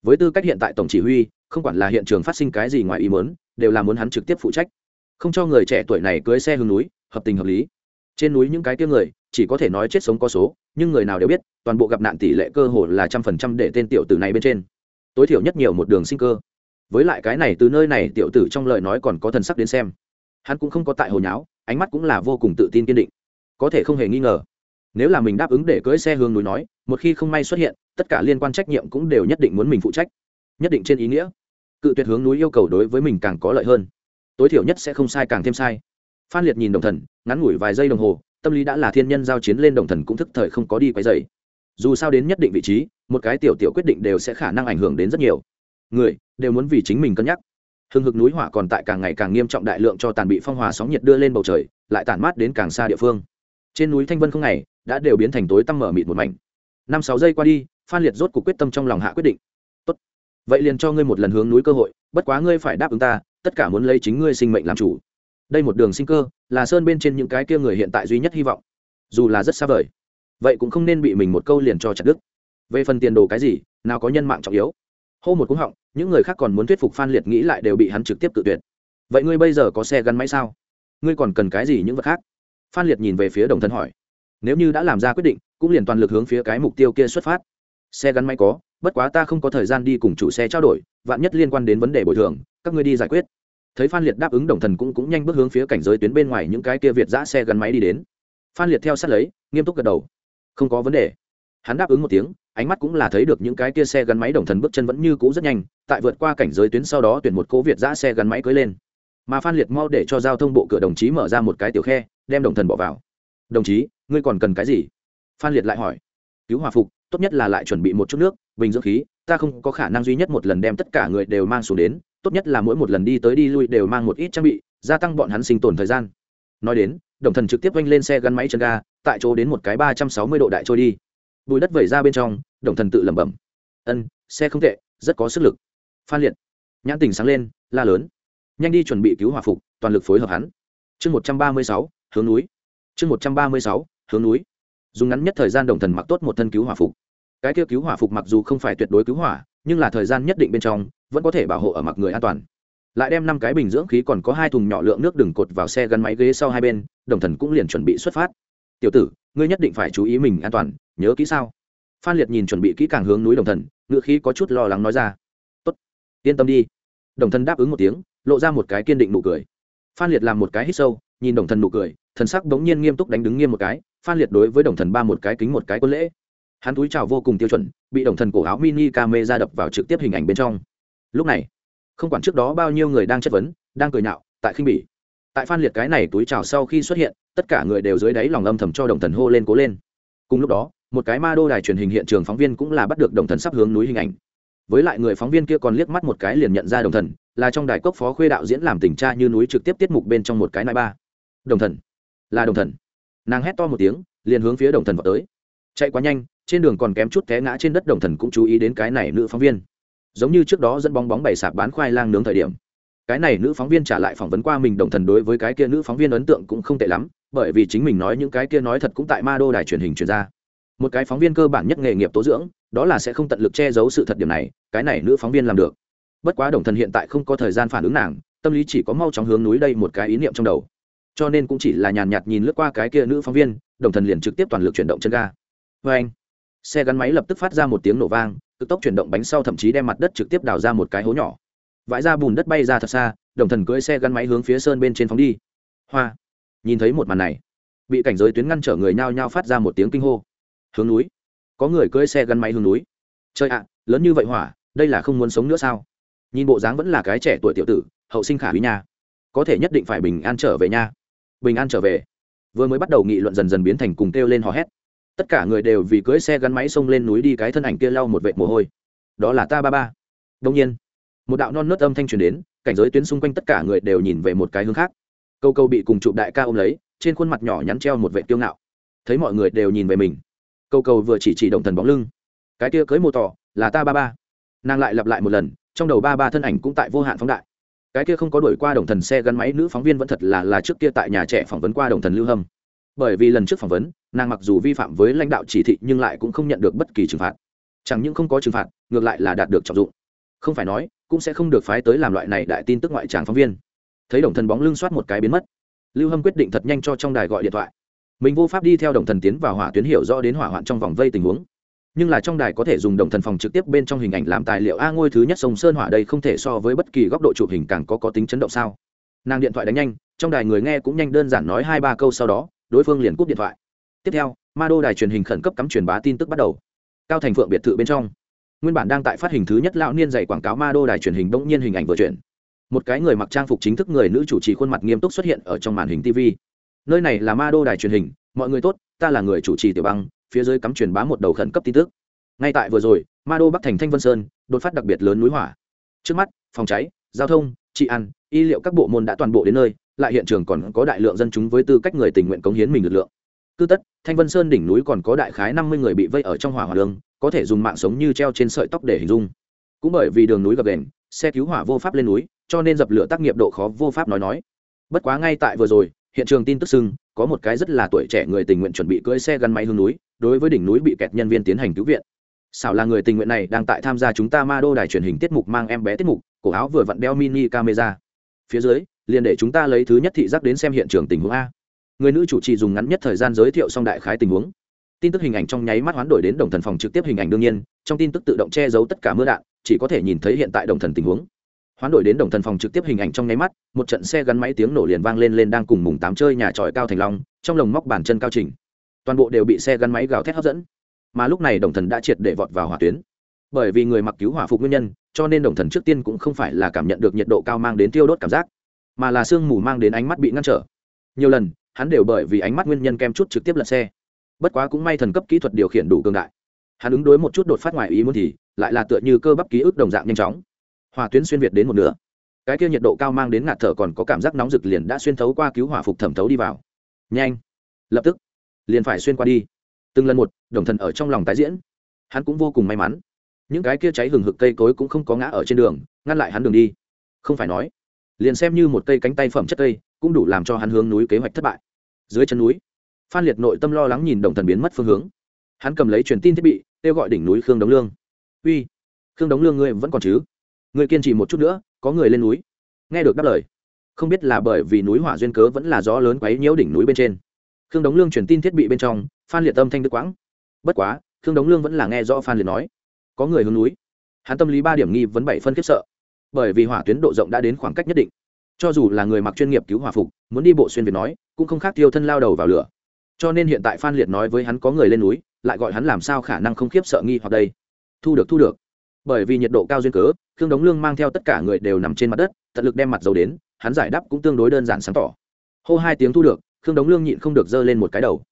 với tư cách hiện tại tổng chỉ huy, không quản là hiện trường phát sinh cái gì ngoài ý mớn đều là muốn hắn trực tiếp phụ trách. Không cho người trẻ tuổi này cưới xe hướng núi, hợp tình hợp lý. Trên núi những cái tiếng người, chỉ có thể nói chết sống có số, nhưng người nào đều biết, toàn bộ gặp nạn tỷ lệ cơ hồ là trăm phần trăm để tên tiểu tử này bên trên. Tối thiểu nhất nhiều một đường sinh cơ với lại cái này từ nơi này tiểu tử trong lời nói còn có thần sắc đến xem. Hắn cũng không có tại hồi nháo, ánh mắt cũng là vô cùng tự tin kiên định. Có thể không hề nghi ngờ, nếu là mình đáp ứng để cưỡi xe hướng núi nói, một khi không may xuất hiện, tất cả liên quan trách nhiệm cũng đều nhất định muốn mình phụ trách. Nhất định trên ý nghĩa. Cự tuyệt hướng núi yêu cầu đối với mình càng có lợi hơn. Tối thiểu nhất sẽ không sai càng thêm sai. Phan liệt nhìn đồng thần, ngắn ngủi vài giây đồng hồ, tâm lý đã là thiên nhân giao chiến lên đồng thần cũng thức thời không có đi quay dày dù sao đến nhất định vị trí, một cái tiểu tiểu quyết định đều sẽ khả năng ảnh hưởng đến rất nhiều người, đều muốn vì chính mình cân nhắc. Hừng hực núi hỏa còn tại càng ngày càng nghiêm trọng đại lượng cho tàn bị phong hòa sóng nhiệt đưa lên bầu trời, lại tản mát đến càng xa địa phương. Trên núi thanh vân không ngày, đã đều biến thành tối tăm mở mịt một mảnh. Năm sáu giây qua đi, phan liệt rốt cuộc quyết tâm trong lòng hạ quyết định. Tốt. vậy liền cho ngươi một lần hướng núi cơ hội, bất quá ngươi phải đáp ứng ta, tất cả muốn lấy chính ngươi sinh mệnh làm chủ. Đây một đường sinh cơ, là sơn bên trên những cái kia người hiện tại duy nhất hy vọng. Dù là rất xa vời, vậy cũng không nên bị mình một câu liền cho chặt đức về phần tiền đồ cái gì, nào có nhân mạng trọng yếu. Hô một cúng họng những người khác còn muốn thuyết phục phan liệt nghĩ lại đều bị hắn trực tiếp tự tuyệt. Vậy ngươi bây giờ có xe gắn máy sao? Ngươi còn cần cái gì những vật khác? Phan liệt nhìn về phía đồng thân hỏi. Nếu như đã làm ra quyết định, cũng liền toàn lực hướng phía cái mục tiêu kia xuất phát. Xe gắn máy có, bất quá ta không có thời gian đi cùng chủ xe trao đổi, vạn nhất liên quan đến vấn đề bồi thường, các ngươi đi giải quyết. Thấy phan liệt đáp ứng đồng thần cũng cũng nhanh bước hướng phía cảnh giới tuyến bên ngoài những cái kia việt giã xe gắn máy đi đến. Phan liệt theo sát lấy, nghiêm túc gật đầu. Không có vấn đề. Hắn đáp ứng một tiếng ánh mắt cũng là thấy được những cái kia xe gắn máy đồng thần bước chân vẫn như cũ rất nhanh, tại vượt qua cảnh giới tuyến sau đó tuyển một cố việt giã xe gắn máy cưới lên. Mà phan liệt mau để cho giao thông bộ cửa đồng chí mở ra một cái tiểu khe, đem đồng thần bỏ vào. Đồng chí, ngươi còn cần cái gì? Phan liệt lại hỏi. Cứu hòa phục, tốt nhất là lại chuẩn bị một chút nước, bình dưỡng khí, ta không có khả năng duy nhất một lần đem tất cả người đều mang xuống đến, tốt nhất là mỗi một lần đi tới đi lui đều mang một ít trang bị, gia tăng bọn hắn sinh tồn thời gian. Nói đến, đồng thần trực tiếp oanh lên xe gắn máy chân ga, tại chỗ đến một cái ba trăm sáu mươi độ đại trôi đi bùi đất vẩy ra bên trong, đồng thần tự lẩm bẩm. Ân, xe không tệ, rất có sức lực. Phan liệt, nhãn tình sáng lên, la lớn. Nhanh đi chuẩn bị cứu hỏa phục, toàn lực phối hợp hắn. Chương một trăm ba mươi sáu, hướng núi. Chương một trăm ba mươi sáu, hướng núi. Dùng ngắn nhất thời gian đồng thần mặc tốt một thân cứu hỏa phục. Cái kia cứu hỏa phục mặc dù không phải tuyệt đối cứu hỏa, nhưng là thời gian nhất định bên trong, vẫn có thể bảo hộ ở mặc người an toàn. Lại đem năm cái bình dưỡng khí còn có hai thùng nhỏ lượng nước đừng cột vào xe gắn máy ghế sau hai bên, đồng thần cũng liền chuẩn bị xuất phát tiểu tử, ngươi nhất định phải chú ý mình an toàn, nhớ kỹ sao? Phan liệt nhìn chuẩn bị kỹ càng hướng núi đồng thần ngựa khí có chút lo lắng nói ra. Tốt, yên tâm đi. Đồng thần đáp ứng một tiếng, lộ ra một cái kiên định nụ cười. Phan liệt làm một cái hít sâu, nhìn đồng thần nụ cười, thần sắc bỗng nhiên nghiêm túc đánh đứng nghiêm một cái, phan liệt đối với đồng thần ba một cái kính một cái quân lễ. Hắn túi trào vô cùng tiêu chuẩn, bị đồng thần cổ áo mini camera ra đập vào trực tiếp hình ảnh bên trong. Lúc này, không quản trước đó bao nhiêu người đang chất vấn, đang cười nhạo, tại khinh bỉ tại phan liệt cái này túi trào sau khi xuất hiện, tất cả người đều dưới đáy lòng âm thầm cho đồng thần hô lên cố lên. Cùng lúc đó, một cái ma đô đài truyền hình hiện trường phóng viên cũng là bắt được đồng thần sắp hướng núi hình ảnh. Với lại người phóng viên kia còn liếc mắt một cái liền nhận ra đồng thần, là trong đài cốc phó khuê đạo diễn làm tình cha như núi trực tiếp tiết mục bên trong một cái nai ba. Đồng thần, là đồng thần. Nàng hét to một tiếng, liền hướng phía đồng thần vào tới. Chạy quá nhanh, trên đường còn kém chút té ngã trên đất, đồng thần cũng chú ý đến cái này nữ phóng viên. Giống như trước đó dẫn bóng bóng bày sạp bán khoai lang nướng thời điểm cái này nữ phóng viên trả lại phỏng vấn qua mình đồng thần đối với cái kia nữ phóng viên ấn tượng cũng không tệ lắm, bởi vì chính mình nói những cái kia nói thật cũng tại ma đô đài truyền hình truyền ra. Một cái phóng viên cơ bản nhất nghề nghiệp tố dưỡng, đó là sẽ không tận lực che giấu sự thật điểm này, cái này nữ phóng viên làm được. Bất quá đồng thần hiện tại không có thời gian phản ứng nàng, tâm lý chỉ có mau chóng hướng núi đây một cái ý niệm trong đầu. Cho nên cũng chỉ là nhàn nhạt nhìn lướt qua cái kia nữ phóng viên, đồng thần liền trực tiếp toàn lực chuyển động chân ga. Vê anh, xe gắn máy lập tức phát ra một tiếng nổ vang, cực tốc chuyển động bánh sau thậm chí đem mặt đất trực tiếp đào ra một cái hố nhỏ vãi ra bùn đất bay ra thật xa, đồng thần cưỡi xe gắn máy hướng phía sơn bên trên phóng đi. Hoa! Nhìn thấy một màn này, bị cảnh giới tuyến ngăn trở người nhao nhao phát ra một tiếng kinh hô. Hướng núi. Có người cưỡi xe gắn máy hướng núi. Chơi ạ, lớn như vậy hỏa, đây là không muốn sống nữa sao? Nhìn bộ dáng vẫn là cái trẻ tuổi tiểu tử, hậu sinh khả bí nha. Có thể nhất định phải bình an trở về nha. Bình an trở về. Vừa mới bắt đầu nghị luận dần dần biến thành cùng kêu lên hò hét. Tất cả người đều vì cưỡi xe gắn máy xông lên núi đi cái thân ảnh kia lau một vệt mồ hôi. Đó là ta ba ba. Đông nhiên một đạo non nớt âm thanh truyền đến, cảnh giới tuyến xung quanh tất cả người đều nhìn về một cái hướng khác. Câu câu bị cùng chụp đại ca ôm lấy, trên khuôn mặt nhỏ nhắn treo một vệ tiêu ngạo. Thấy mọi người đều nhìn về mình. Câu câu vừa chỉ chỉ động thần bóng lưng. Cái kia cưới mô tỏ, là ta ba ba. Nàng lại lặp lại một lần, trong đầu ba ba thân ảnh cũng tại vô hạn phóng đại. Cái kia không có đuổi qua đồng thần xe gắn máy nữ phóng viên vẫn thật là là trước kia tại nhà trẻ phỏng vấn qua đồng thần lưu hâm. Bởi vì lần trước phỏng vấn, nàng mặc dù vi phạm với lãnh đạo chỉ thị nhưng lại cũng không nhận được bất kỳ trừng phạt. Chẳng những không có trừng phạt, ngược lại là đạt được trọng dụng không phải nói, cũng sẽ không được phái tới làm loại này đại tin tức ngoại tràng phóng viên. Thấy đồng thần bóng lưng soát một cái biến mất, lưu hâm quyết định thật nhanh cho trong đài gọi điện thoại. Mình vô pháp đi theo đồng thần tiến vào hỏa tuyến hiểu rõ đến hỏa hoạn trong vòng vây tình huống. Nhưng là trong đài có thể dùng đồng thần phòng trực tiếp bên trong hình ảnh làm tài liệu a ngôi thứ nhất sông sơn hỏa đây không thể so với bất kỳ góc độ chụp hình càng có có tính chấn động sao. Nàng điện thoại đánh nhanh, trong đài người nghe cũng nhanh đơn giản nói hai ba câu sau đó, đối phương liền cúp điện thoại. Tiếp theo, ma đô đài truyền hình khẩn cấp cắm truyền bá tin tức bắt đầu. Cao thành phượng biệt thự bên trong nguyên bản đang tại phát hình thứ nhất lão niên dạy quảng cáo ma đô đài truyền hình bỗng nhiên hình ảnh vừa chuyển. Một cái người mặc trang phục chính thức người nữ chủ trì khuôn mặt nghiêm túc xuất hiện ở trong màn hình tv nơi này là ma đô đài truyền hình, mọi người tốt, ta là người chủ trì tiểu băng, phía dưới cắm truyền bá một đầu khẩn cấp tin tức. Ngay tại vừa rồi, ma đô bắc thành thanh vân sơn đột phát đặc biệt lớn núi hỏa. Trước mắt, phòng cháy, giao thông, trị ăn y liệu các bộ môn đã toàn bộ đến nơi, lại hiện trường còn có đại lượng dân chúng với tư cách người tình nguyện cống hiến mình lực lượng. Cứ tất, thanh vân sơn đỉnh núi còn có đại khái năm mươi người bị vây ở trong hỏa hỏa đường có thể dùng mạng sống như treo trên sợi tóc để hình dung. Cũng bởi vì đường núi gập đền xe cứu hỏa vô pháp lên núi, cho nên dập lửa tác nghiệp độ khó vô pháp nói nói. Bất quá ngay tại vừa rồi, hiện trường tin tức sưng có một cái rất là tuổi trẻ người tình nguyện chuẩn bị cưỡi xe gắn máy hướng núi, đối với đỉnh núi bị kẹt nhân viên tiến hành cứu viện. Xảo là người tình nguyện này đang tại tham gia chúng ta ma đô đài truyền hình tiết mục mang em bé tiết mục, cổ áo vừa vặn đeo mini camera. Phía dưới, liền để chúng ta lấy thứ nhất thị giác đến xem hiện trường tình huống a. Người nữ chủ trì dùng ngắn nhất thời gian giới thiệu xong đại khái tình huống tin tức hình ảnh trong nháy mắt hoán đổi đến đồng thần phòng trực tiếp hình ảnh đương nhiên, trong tin tức tự động che giấu tất cả mưa đạn, chỉ có thể nhìn thấy hiện tại đồng thần tình huống. Hoán đổi đến đồng thần phòng trực tiếp hình ảnh trong nháy mắt, một trận xe gắn máy tiếng nổ liền vang lên lên đang cùng mùng tám chơi nhà tròi cao thành long, trong lồng móc bàn chân cao trình. Toàn bộ đều bị xe gắn máy gào thét hấp dẫn. Mà lúc này đồng thần đã triệt để vọt vào hỏa tuyến. Bởi vì người mặc cứu hỏa phục nguyên nhân, cho nên đồng thần trước tiên cũng không phải là cảm nhận được nhiệt độ cao mang đến tiêu đốt cảm giác, mà là sương mù mang đến ánh mắt bị ngăn trở. Nhiều lần, hắn đều bởi vì ánh mắt nguyên nhân kem chút trực tiếp lật xe bất quá cũng may thần cấp kỹ thuật điều khiển đủ cường đại. Hắn ứng đối một chút đột phát ngoài ý muốn thì, lại là tựa như cơ bắp ký ức đồng dạng nhanh chóng. Hòa tuyến xuyên việt đến một nửa. Cái kia nhiệt độ cao mang đến ngạt thở còn có cảm giác nóng rực liền đã xuyên thấu qua cứu hỏa phục thẩm thấu đi vào. Nhanh. Lập tức, liền phải xuyên qua đi. Từng lần một, đồng thần ở trong lòng tái diễn. Hắn cũng vô cùng may mắn. Những cái kia cháy hừng hực cây cối cũng không có ngã ở trên đường, ngăn lại hắn đường đi. Không phải nói, liền xem như một cây cánh tay phẩm chất cây, cũng đủ làm cho hắn hướng núi kế hoạch thất bại. Dưới chân núi phan liệt nội tâm lo lắng nhìn đồng thần biến mất phương hướng. Hắn cầm lấy truyền tin thiết bị, kêu gọi đỉnh núi khương đống lương. Uy, khương đống lương ngươi vẫn còn chứ? Ngươi kiên trì một chút nữa, có người lên núi. Nghe được đáp lời, không biết là bởi vì núi hỏa duyên cớ vẫn là gió lớn quấy nhiễu đỉnh núi bên trên. Khương đống lương truyền tin thiết bị bên trong, phan liệt tâm thanh đức quãng. Bất quá, khương đống lương vẫn là nghe rõ phan liệt nói. Có người hướng núi. Hắn tâm lý ba điểm nghi vấn bảy phân khiếp sợ. Bởi vì hỏa tuyến độ rộng đã đến khoảng cách nhất định. Cho dù là người mặc chuyên nghiệp cứu hỏa phục, muốn đi bộ xuyên việt nói, cũng không khác tiêu thân lao đầu vào lửa cho nên hiện tại phan liệt nói với hắn có người lên núi, lại gọi hắn làm sao khả năng không khiếp sợ nghi hoặc đây? Thu được thu được. Bởi vì nhiệt độ cao duyên cớ, khương đống lương mang theo tất cả người đều nằm trên mặt đất, tận lực đem mặt dầu đến, hắn giải đáp cũng tương đối đơn giản sáng tỏ. Hô hai tiếng thu được, khương đống lương nhịn không được giơ lên một cái đầu.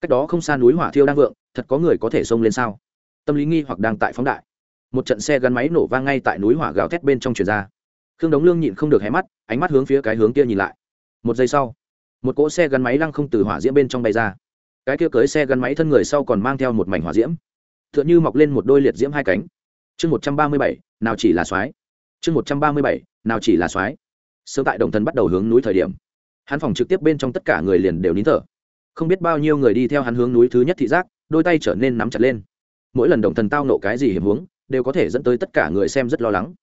Cách đó không xa núi hỏa thiêu đang vượng, thật có người có thể xông lên sao? Tâm lý nghi hoặc đang tại phóng đại. Một trận xe gắn máy nổ vang ngay tại núi hỏa gào thét bên trong truyền ra. Khương đống lương nhịn không được hé mắt, ánh mắt hướng phía cái hướng kia nhìn lại. Một giây sau một cỗ xe gắn máy lăng không từ hỏa diễm bên trong bay ra. Cái kia cưới xe gắn máy thân người sau còn mang theo một mảnh hỏa diễm. T h ư ợ n h ư mọc lên một đôi liệt diễm hai cánh. Chương một trăm ba mươi bảy, nào chỉ là soái. Chương một trăm ba mươi bảy, nào chỉ là soái. Sớm tại đồng thần bắt đầu hướng núi thời điểm, hắn phòng trực tiếp bên trong tất cả người liền đều nín thở. Không biết bao nhiêu người đi theo hắn hướng núi thứ nhất thị giác, đôi tay trở nên nắm chặt lên. Mỗi lần đồng thần tao nộ cái gì hiểm hướng đều có thể dẫn tới tất cả người xem rất lo lắng.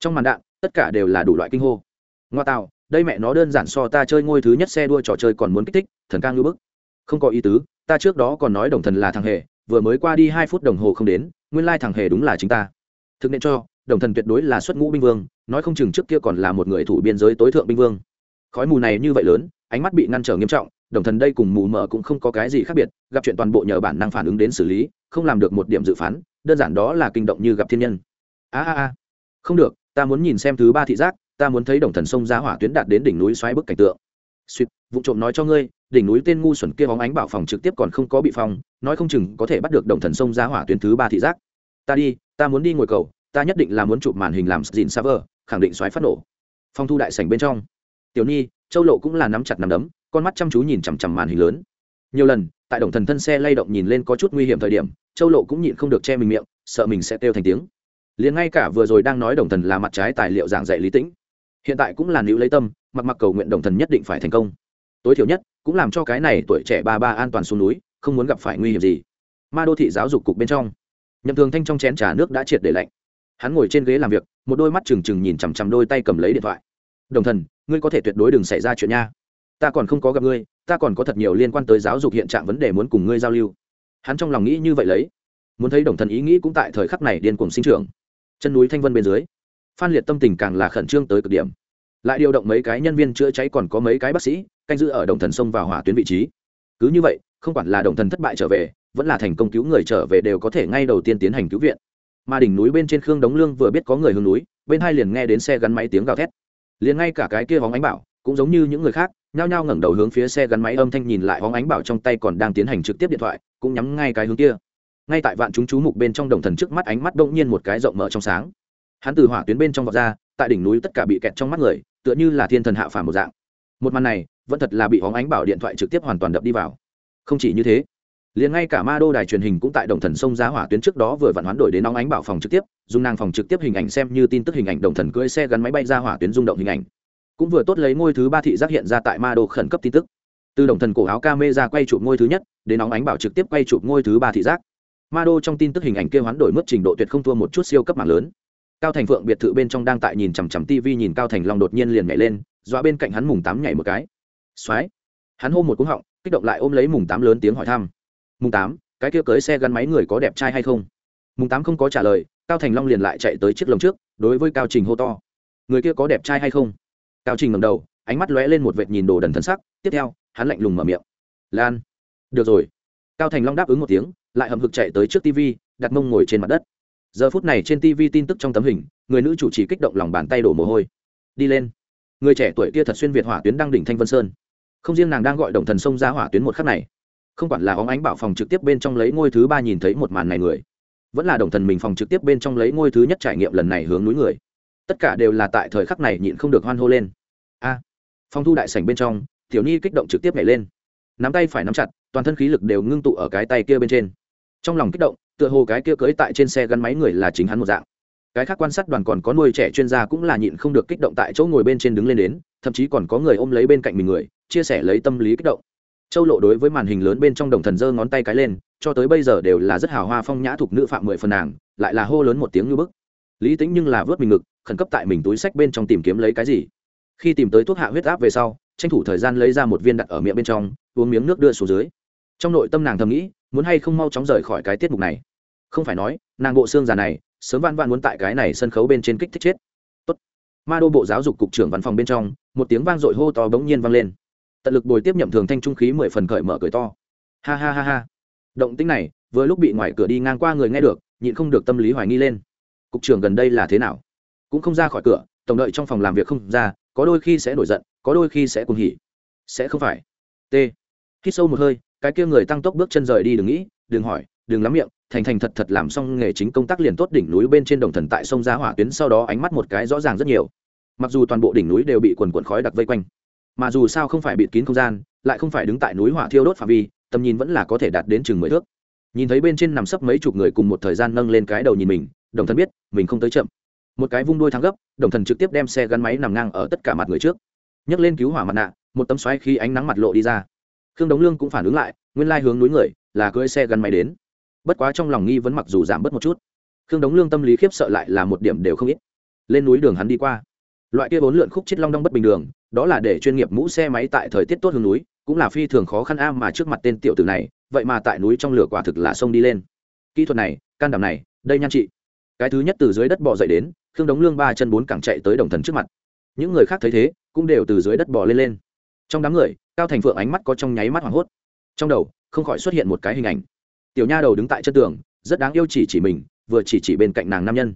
Trong màn đạn, tất cả đều là đủ loại kinh hô. Ngoa tạo đây mẹ nó đơn giản so ta chơi ngôi thứ nhất xe đua trò chơi còn muốn kích thích, thần ca ngư bức. Không có ý tứ, ta trước đó còn nói đồng thần là thằng hề, vừa mới qua đi hai phút đồng hồ không đến, nguyên lai thằng hề đúng là chính ta. Thực nên cho, đồng thần tuyệt đối là xuất ngũ binh vương, nói không chừng trước kia còn là một người thủ biên giới tối thượng binh vương. Khói mù này như vậy lớn, ánh mắt bị ngăn trở nghiêm trọng, đồng thần đây cùng mù mờ cũng không có cái gì khác biệt, gặp chuyện toàn bộ nhờ bản năng phản ứng đến xử lý, không làm được một điểm dự phán, đơn giản đó là kinh động như gặp thiên nhân. A a a. Không được, ta muốn nhìn xem thứ ba thị giác ta muốn thấy đồng thần sông giá hỏa tuyến đạt đến đỉnh núi xoáy bức cảnh tượng. Suýt vụ trộm nói cho ngươi, đỉnh núi tên ngu xuẩn kia bóng ánh bảo phòng trực tiếp còn không có bị phong, nói không chừng có thể bắt được đồng thần sông giá hỏa tuyến thứ ba thị giác. Ta đi, ta muốn đi ngồi cầu, ta nhất định là muốn chụp màn hình làm dìn server khẳng định xoáy phát nổ. Phong thu đại sảnh bên trong. Tiểu nhi, châu lộ cũng là nắm chặt nắm đấm, con mắt chăm chú nhìn chằm chằm màn hình lớn. Nhiều lần, tại đồng thần thân xe lay động nhìn lên có chút nguy hiểm thời điểm, châu lộ cũng nhịn không được che mình miệng, sợ mình sẽ kêu thành tiếng. Liền ngay cả vừa rồi đang nói đồng thần là mặt trái tài liệu giảng dạy lý tĩnh hiện tại cũng là nữ lấy tâm, mặc mặc cầu nguyện đồng thần nhất định phải thành công. Tối thiểu nhất, cũng làm cho cái này tuổi trẻ ba ba an toàn xuống núi, không muốn gặp phải nguy hiểm gì. Ma đô thị giáo dục cục bên trong. Nhậm thường thanh trong chén trà nước đã triệt để lạnh. Hắn ngồi trên ghế làm việc, một đôi mắt trừng trừng nhìn chằm chằm đôi tay cầm lấy điện thoại. Đồng thần, ngươi có thể tuyệt đối đừng xảy ra chuyện nha. Ta còn không có gặp ngươi, ta còn có thật nhiều liên quan tới giáo dục hiện trạng vấn đề muốn cùng ngươi giao lưu. Hắn trong lòng nghĩ như vậy lấy. Muốn thấy đồng thần ý nghĩ cũng tại thời khắc này điên cuồng sinh trưởng. Chân núi thanh vân bên dưới phan liệt tâm tình càng là khẩn trương tới cực điểm. Lại điều động mấy cái nhân viên chữa cháy còn có mấy cái bác sĩ, canh giữ ở đồng thần sông vào hỏa tuyến vị trí. Cứ như vậy, không quản là đồng thần thất bại trở về, vẫn là thành công cứu người trở về đều có thể ngay đầu tiên tiến hành cứu viện. Mà đỉnh núi bên trên khương đống lương vừa biết có người hướng núi, bên hai liền nghe đến xe gắn máy tiếng gào thét. Liền ngay cả cái kia hóng ánh bảo, cũng giống như những người khác, nhao nhao ngẩng đầu hướng phía xe gắn máy âm thanh nhìn lại hóng ánh bảo trong tay còn đang tiến hành trực tiếp điện thoại, cũng nhắm ngay cái hướng kia. Ngay tại vạn chúng chú mục bên trong đồng thần trước mắt ánh mắt đông nhiên một cái rộng mở trong sáng hắn từ hỏa tuyến bên trong vọt ra, tại đỉnh núi tất cả bị kẹt trong mắt người, tựa như là thiên thần hạ phàm một dạng. Một màn này, vẫn thật là bị hóng ánh bảo điện thoại trực tiếp hoàn toàn đập đi vào. Không chỉ như thế, liền ngay cả ma đô đài truyền hình cũng tại đồng thần sông giá hỏa tuyến trước đó vừa vặn hoán đổi đến nóng ánh bảo phòng trực tiếp, dùng nàng phòng trực tiếp hình ảnh xem như tin tức hình ảnh đồng thần cưỡi xe gắn máy bay ra hỏa tuyến rung động hình ảnh. Cũng vừa tốt lấy ngôi thứ ba thị giác hiện ra tại ma đô khẩn cấp tin tức. Từ đồng thần cổ áo ca mê ra quay chụp ngôi thứ nhất, đến nóng ánh bảo trực tiếp quay chụp ngôi thứ ba thị giác. Ma đô trong tin tức hình ảnh kêu hoán đổi mức trình độ tuyệt không thua một chút siêu cấp mạng lớn cao thành phượng biệt thự bên trong đang tại nhìn chằm chằm tv nhìn cao thành long đột nhiên liền nhảy lên, dọa bên cạnh hắn mùng tám nhảy một cái. Xoáy hắn hô một cúng họng, kích động lại ôm lấy mùng tám lớn tiếng hỏi thăm. Mùng tám, cái kia cưới xe gắn máy người có đẹp trai hay không? Mùng tám không có trả lời, cao thành long liền lại chạy tới chiếc lồng trước, đối với cao trình hô to. Người kia có đẹp trai hay không? Cao trình ngầm đầu, ánh mắt lóe lên một vệt nhìn đồ đần thân sắc, tiếp theo, hắn lạnh lùng mở miệng. Lan. Được rồi. Cao thành long đáp ứng một tiếng, lại hầm hực chạy tới trước tv đặt mông ngồi trên mặt đất giờ phút này trên tv tin tức trong tấm hình, người nữ chủ trì kích động lòng bàn tay đổ mồ hôi. Đi lên. Người trẻ tuổi kia thật xuyên việt hỏa tuyến đang đỉnh thanh vân sơn. Không riêng nàng đang gọi đồng thần sông ra hỏa tuyến một khắc này, không quản là óng ánh bảo phòng trực tiếp bên trong lấy ngôi thứ ba nhìn thấy một màn này người, vẫn là đồng thần mình phòng trực tiếp bên trong lấy ngôi thứ nhất trải nghiệm lần này hướng núi người. Tất cả đều là tại thời khắc này nhịn không được hoan hô lên. A. Phong thu đại sảnh bên trong, tiểu nhi kích động trực tiếp nhảy lên. Nắm tay phải nắm chặt, toàn thân khí lực đều ngưng tụ ở cái tay kia bên trên. Trong lòng kích động tựa hồ cái kia cưới tại trên xe gắn máy người là chính hắn một dạng. Cái khác quan sát đoàn còn có nuôi trẻ chuyên gia cũng là nhịn không được kích động tại chỗ ngồi bên trên đứng lên đến, thậm chí còn có người ôm lấy bên cạnh mình người, chia sẻ lấy tâm lý kích động. Châu lộ đối với màn hình lớn bên trong đồng thần giơ ngón tay cái lên, cho tới bây giờ đều là rất hào hoa phong nhã thuộc nữ phạm mười phần nàng, lại là hô lớn một tiếng như bức. Lý tính nhưng là vớt mình ngực, khẩn cấp tại mình túi sách bên trong tìm kiếm lấy cái gì. Khi tìm tới thuốc hạ huyết áp về sau, tranh thủ thời gian lấy ra một viên đặt ở miệng bên trong, uống miếng nước đưa xuống dưới. Trong nội tâm nàng thầm nghĩ muốn hay không mau chóng rời khỏi cái tiết mục này. Không phải nói, nàng bộ xương già này, sớm van van muốn tại cái này sân khấu bên trên kích thích chết. Tốt. ma đô bộ giáo dục cục trưởng văn phòng bên trong, một tiếng vang dội hô to bỗng nhiên vang lên. Tận lực bồi tiếp nhậm thường thanh trung khí mười phần cởi mở cười to. Ha ha ha ha. Động tính này, vừa lúc bị ngoài cửa đi ngang qua người nghe được, nhịn không được tâm lý hoài nghi lên. Cục trưởng gần đây là thế nào? Cũng không ra khỏi cửa, tổng đợi trong phòng làm việc không ra, có đôi khi sẽ nổi giận, có đôi khi sẽ cuồng hỉ. Sẽ không phải. T. Hít sâu một hơi cái kia người tăng tốc bước chân rời đi đừng nghĩ, đừng hỏi, đừng lắm miệng, thành thành thật thật làm xong nghề chính công tác liền tốt đỉnh núi bên trên đồng thần tại sông giá hỏa tuyến sau đó ánh mắt một cái rõ ràng rất nhiều. Mặc dù toàn bộ đỉnh núi đều bị quần quần khói đặc vây quanh, mà dù sao không phải bịt kín không gian, lại không phải đứng tại núi hỏa thiêu đốt phạm vi, tầm nhìn vẫn là có thể đạt đến chừng mười thước. Nhìn thấy bên trên nằm sấp mấy chục người cùng một thời gian nâng lên cái đầu nhìn mình, đồng thần biết, mình không tới chậm. Một cái vung đuôi thắng gấp, đồng thần trực tiếp đem xe gắn máy nằm ngang ở tất cả mặt người trước. Nhấc lên cứu hỏa mặt nạ, một tấm xoáy khi ánh nắng mặt lộ đi ra khương đống lương cũng phản ứng lại, nguyên lai hướng núi người là cưỡi xe gắn máy đến. Bất quá trong lòng nghi vấn mặc dù giảm bớt một chút, khương đống lương tâm lý khiếp sợ lại là một điểm đều không ít. Lên núi đường hắn đi qua. Loại kia bốn lượn khúc chết long đong bất bình đường, đó là để chuyên nghiệp mũ xe máy tại thời tiết tốt hướng núi, cũng là phi thường khó khăn a mà trước mặt tên tiểu tử này, vậy mà tại núi trong lửa quả thực là sông đi lên. Kỹ thuật này, can đảm này, đây nhan trị. Cái thứ nhất từ dưới đất bò dậy đến, khương đống lương ba chân bốn cẳng chạy tới đồng thần trước mặt. Những người khác thấy thế, cũng đều từ dưới đất bò lên lên trong đám người, cao thành phượng ánh mắt có trong nháy mắt hoảng hốt. Trong đầu, không khỏi xuất hiện một cái hình ảnh. Tiểu nha đầu đứng tại chân tường, rất đáng yêu chỉ chỉ mình, vừa chỉ chỉ bên cạnh nàng nam nhân.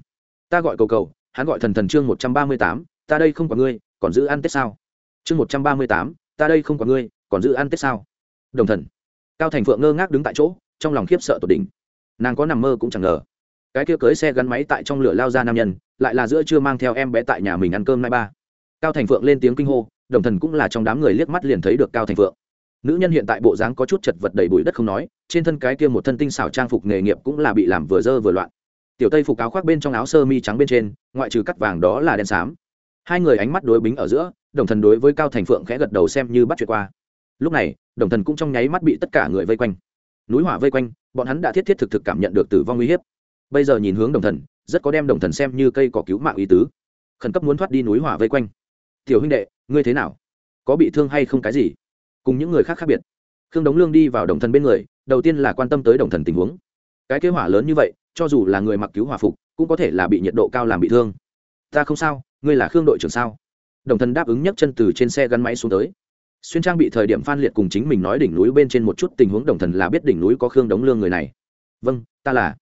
Ta gọi cầu cầu, hắn gọi thần thần chương một trăm ba mươi tám, ta đây không có ngươi, còn giữ ăn tết sao? Chương một trăm ba mươi tám, ta đây không có ngươi, còn giữ ăn tết sao? Đồng thần. Cao thành phượng ngơ ngác đứng tại chỗ, trong lòng khiếp sợ tột đỉnh. Nàng có nằm mơ cũng chẳng ngờ. Cái kia cưới xe gắn máy tại trong lửa lao ra nam nhân, lại là giữa chưa mang theo em bé tại nhà mình ăn cơm nay ba. Cao thành phượng lên tiếng kinh hô đồng thần cũng là trong đám người liếc mắt liền thấy được cao thành phượng. Nữ nhân hiện tại bộ dáng có chút chật vật đầy bụi đất không nói, trên thân cái kia một thân tinh xảo trang phục nghề nghiệp cũng là bị làm vừa dơ vừa loạn. Tiểu tây phục áo khoác bên trong áo sơ mi trắng bên trên, ngoại trừ cắt vàng đó là đen xám. Hai người ánh mắt đối bính ở giữa, đồng thần đối với cao thành phượng khẽ gật đầu xem như bắt chuyện qua. Lúc này, đồng thần cũng trong nháy mắt bị tất cả người vây quanh. Núi hỏa vây quanh, bọn hắn đã thiết thiết thực thực cảm nhận được tử vong uy hiếp. Bây giờ nhìn hướng đồng thần, rất có đem đồng thần xem như cây cỏ cứu mạng ý tứ. Khẩn cấp muốn thoát đi núi hỏa vây quanh. Tiểu huynh đệ ngươi thế nào? Có bị thương hay không cái gì? Cùng những người khác khác biệt. Khương đống lương đi vào đồng thần bên người, đầu tiên là quan tâm tới đồng thần tình huống. Cái kế hỏa lớn như vậy, cho dù là người mặc cứu hỏa phục, cũng có thể là bị nhiệt độ cao làm bị thương. Ta không sao, ngươi là khương đội trưởng sao? Đồng thần đáp ứng nhấc chân từ trên xe gắn máy xuống tới. Xuyên trang bị thời điểm phan liệt cùng chính mình nói đỉnh núi bên trên một chút tình huống, đồng thần là biết đỉnh núi có khương đống lương người này. Vâng ta là.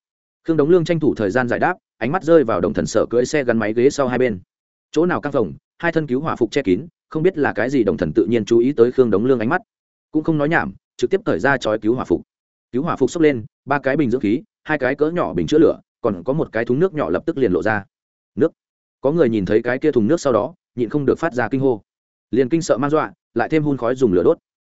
Khương đống lương tranh thủ thời gian giải đáp, ánh mắt rơi vào đồng thần sở cưỡi xe gắn máy ghế sau hai bên. Chỗ nào căng phòng, hai thân cứu hỏa phục che kín không biết là cái gì đồng thần tự nhiên chú ý tới khương đống lương ánh mắt. Cũng không nói nhảm, trực tiếp thời ra chói cứu hỏa phục. Cứu hỏa phục xốc lên, ba cái bình dưỡng khí, hai cái cỡ nhỏ bình chữa lửa, còn có một cái thúng nước nhỏ lập tức liền lộ ra. Nước. Có người nhìn thấy cái kia thùng nước sau đó, nhịn không được phát ra kinh hô. Liền kinh sợ man dọa, lại thêm hun khói dùng lửa đốt.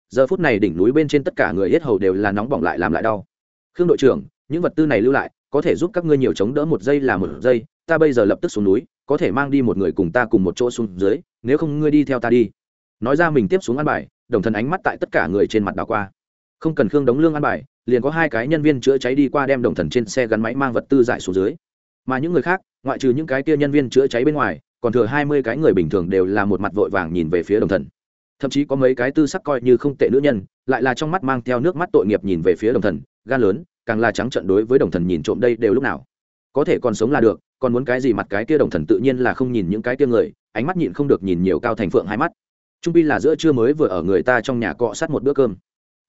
Giờ phút này đỉnh núi bên trên tất cả người hết hầu đều là nóng bỏng lại làm lại đau. Khương đội trưởng, những vật tư này lưu lại có thể giúp các ngươi nhiều chống đỡ một giây là một giây, ta bây giờ lập tức xuống núi, có thể mang đi một người cùng ta cùng một chỗ xuống dưới, nếu không ngươi đi theo ta đi. Nói ra mình tiếp xuống ăn bài, đồng thần ánh mắt tại tất cả người trên mặt đảo qua. Không cần khương đóng lương ăn bài, liền có hai cái nhân viên chữa cháy đi qua đem đồng thần trên xe gắn máy mang vật tư giải xuống dưới. Mà những người khác, ngoại trừ những cái kia nhân viên chữa cháy bên ngoài, còn thừa hai mươi cái người bình thường đều là một mặt vội vàng nhìn về phía đồng thần. Thậm chí có mấy cái tư sắc coi như không tệ nữ nhân, lại là trong mắt mang theo nước mắt tội nghiệp nhìn về phía đồng thần, gan lớn càng là trắng trận đối với đồng thần nhìn trộm đây đều lúc nào. Có thể còn sống là được, còn muốn cái gì mặt cái kia đồng thần tự nhiên là không nhìn những cái kia người, ánh mắt nhịn không được nhìn nhiều cao thành phượng hai mắt. Trung pi là giữa trưa mới vừa ở người ta trong nhà cọ sát một bữa cơm.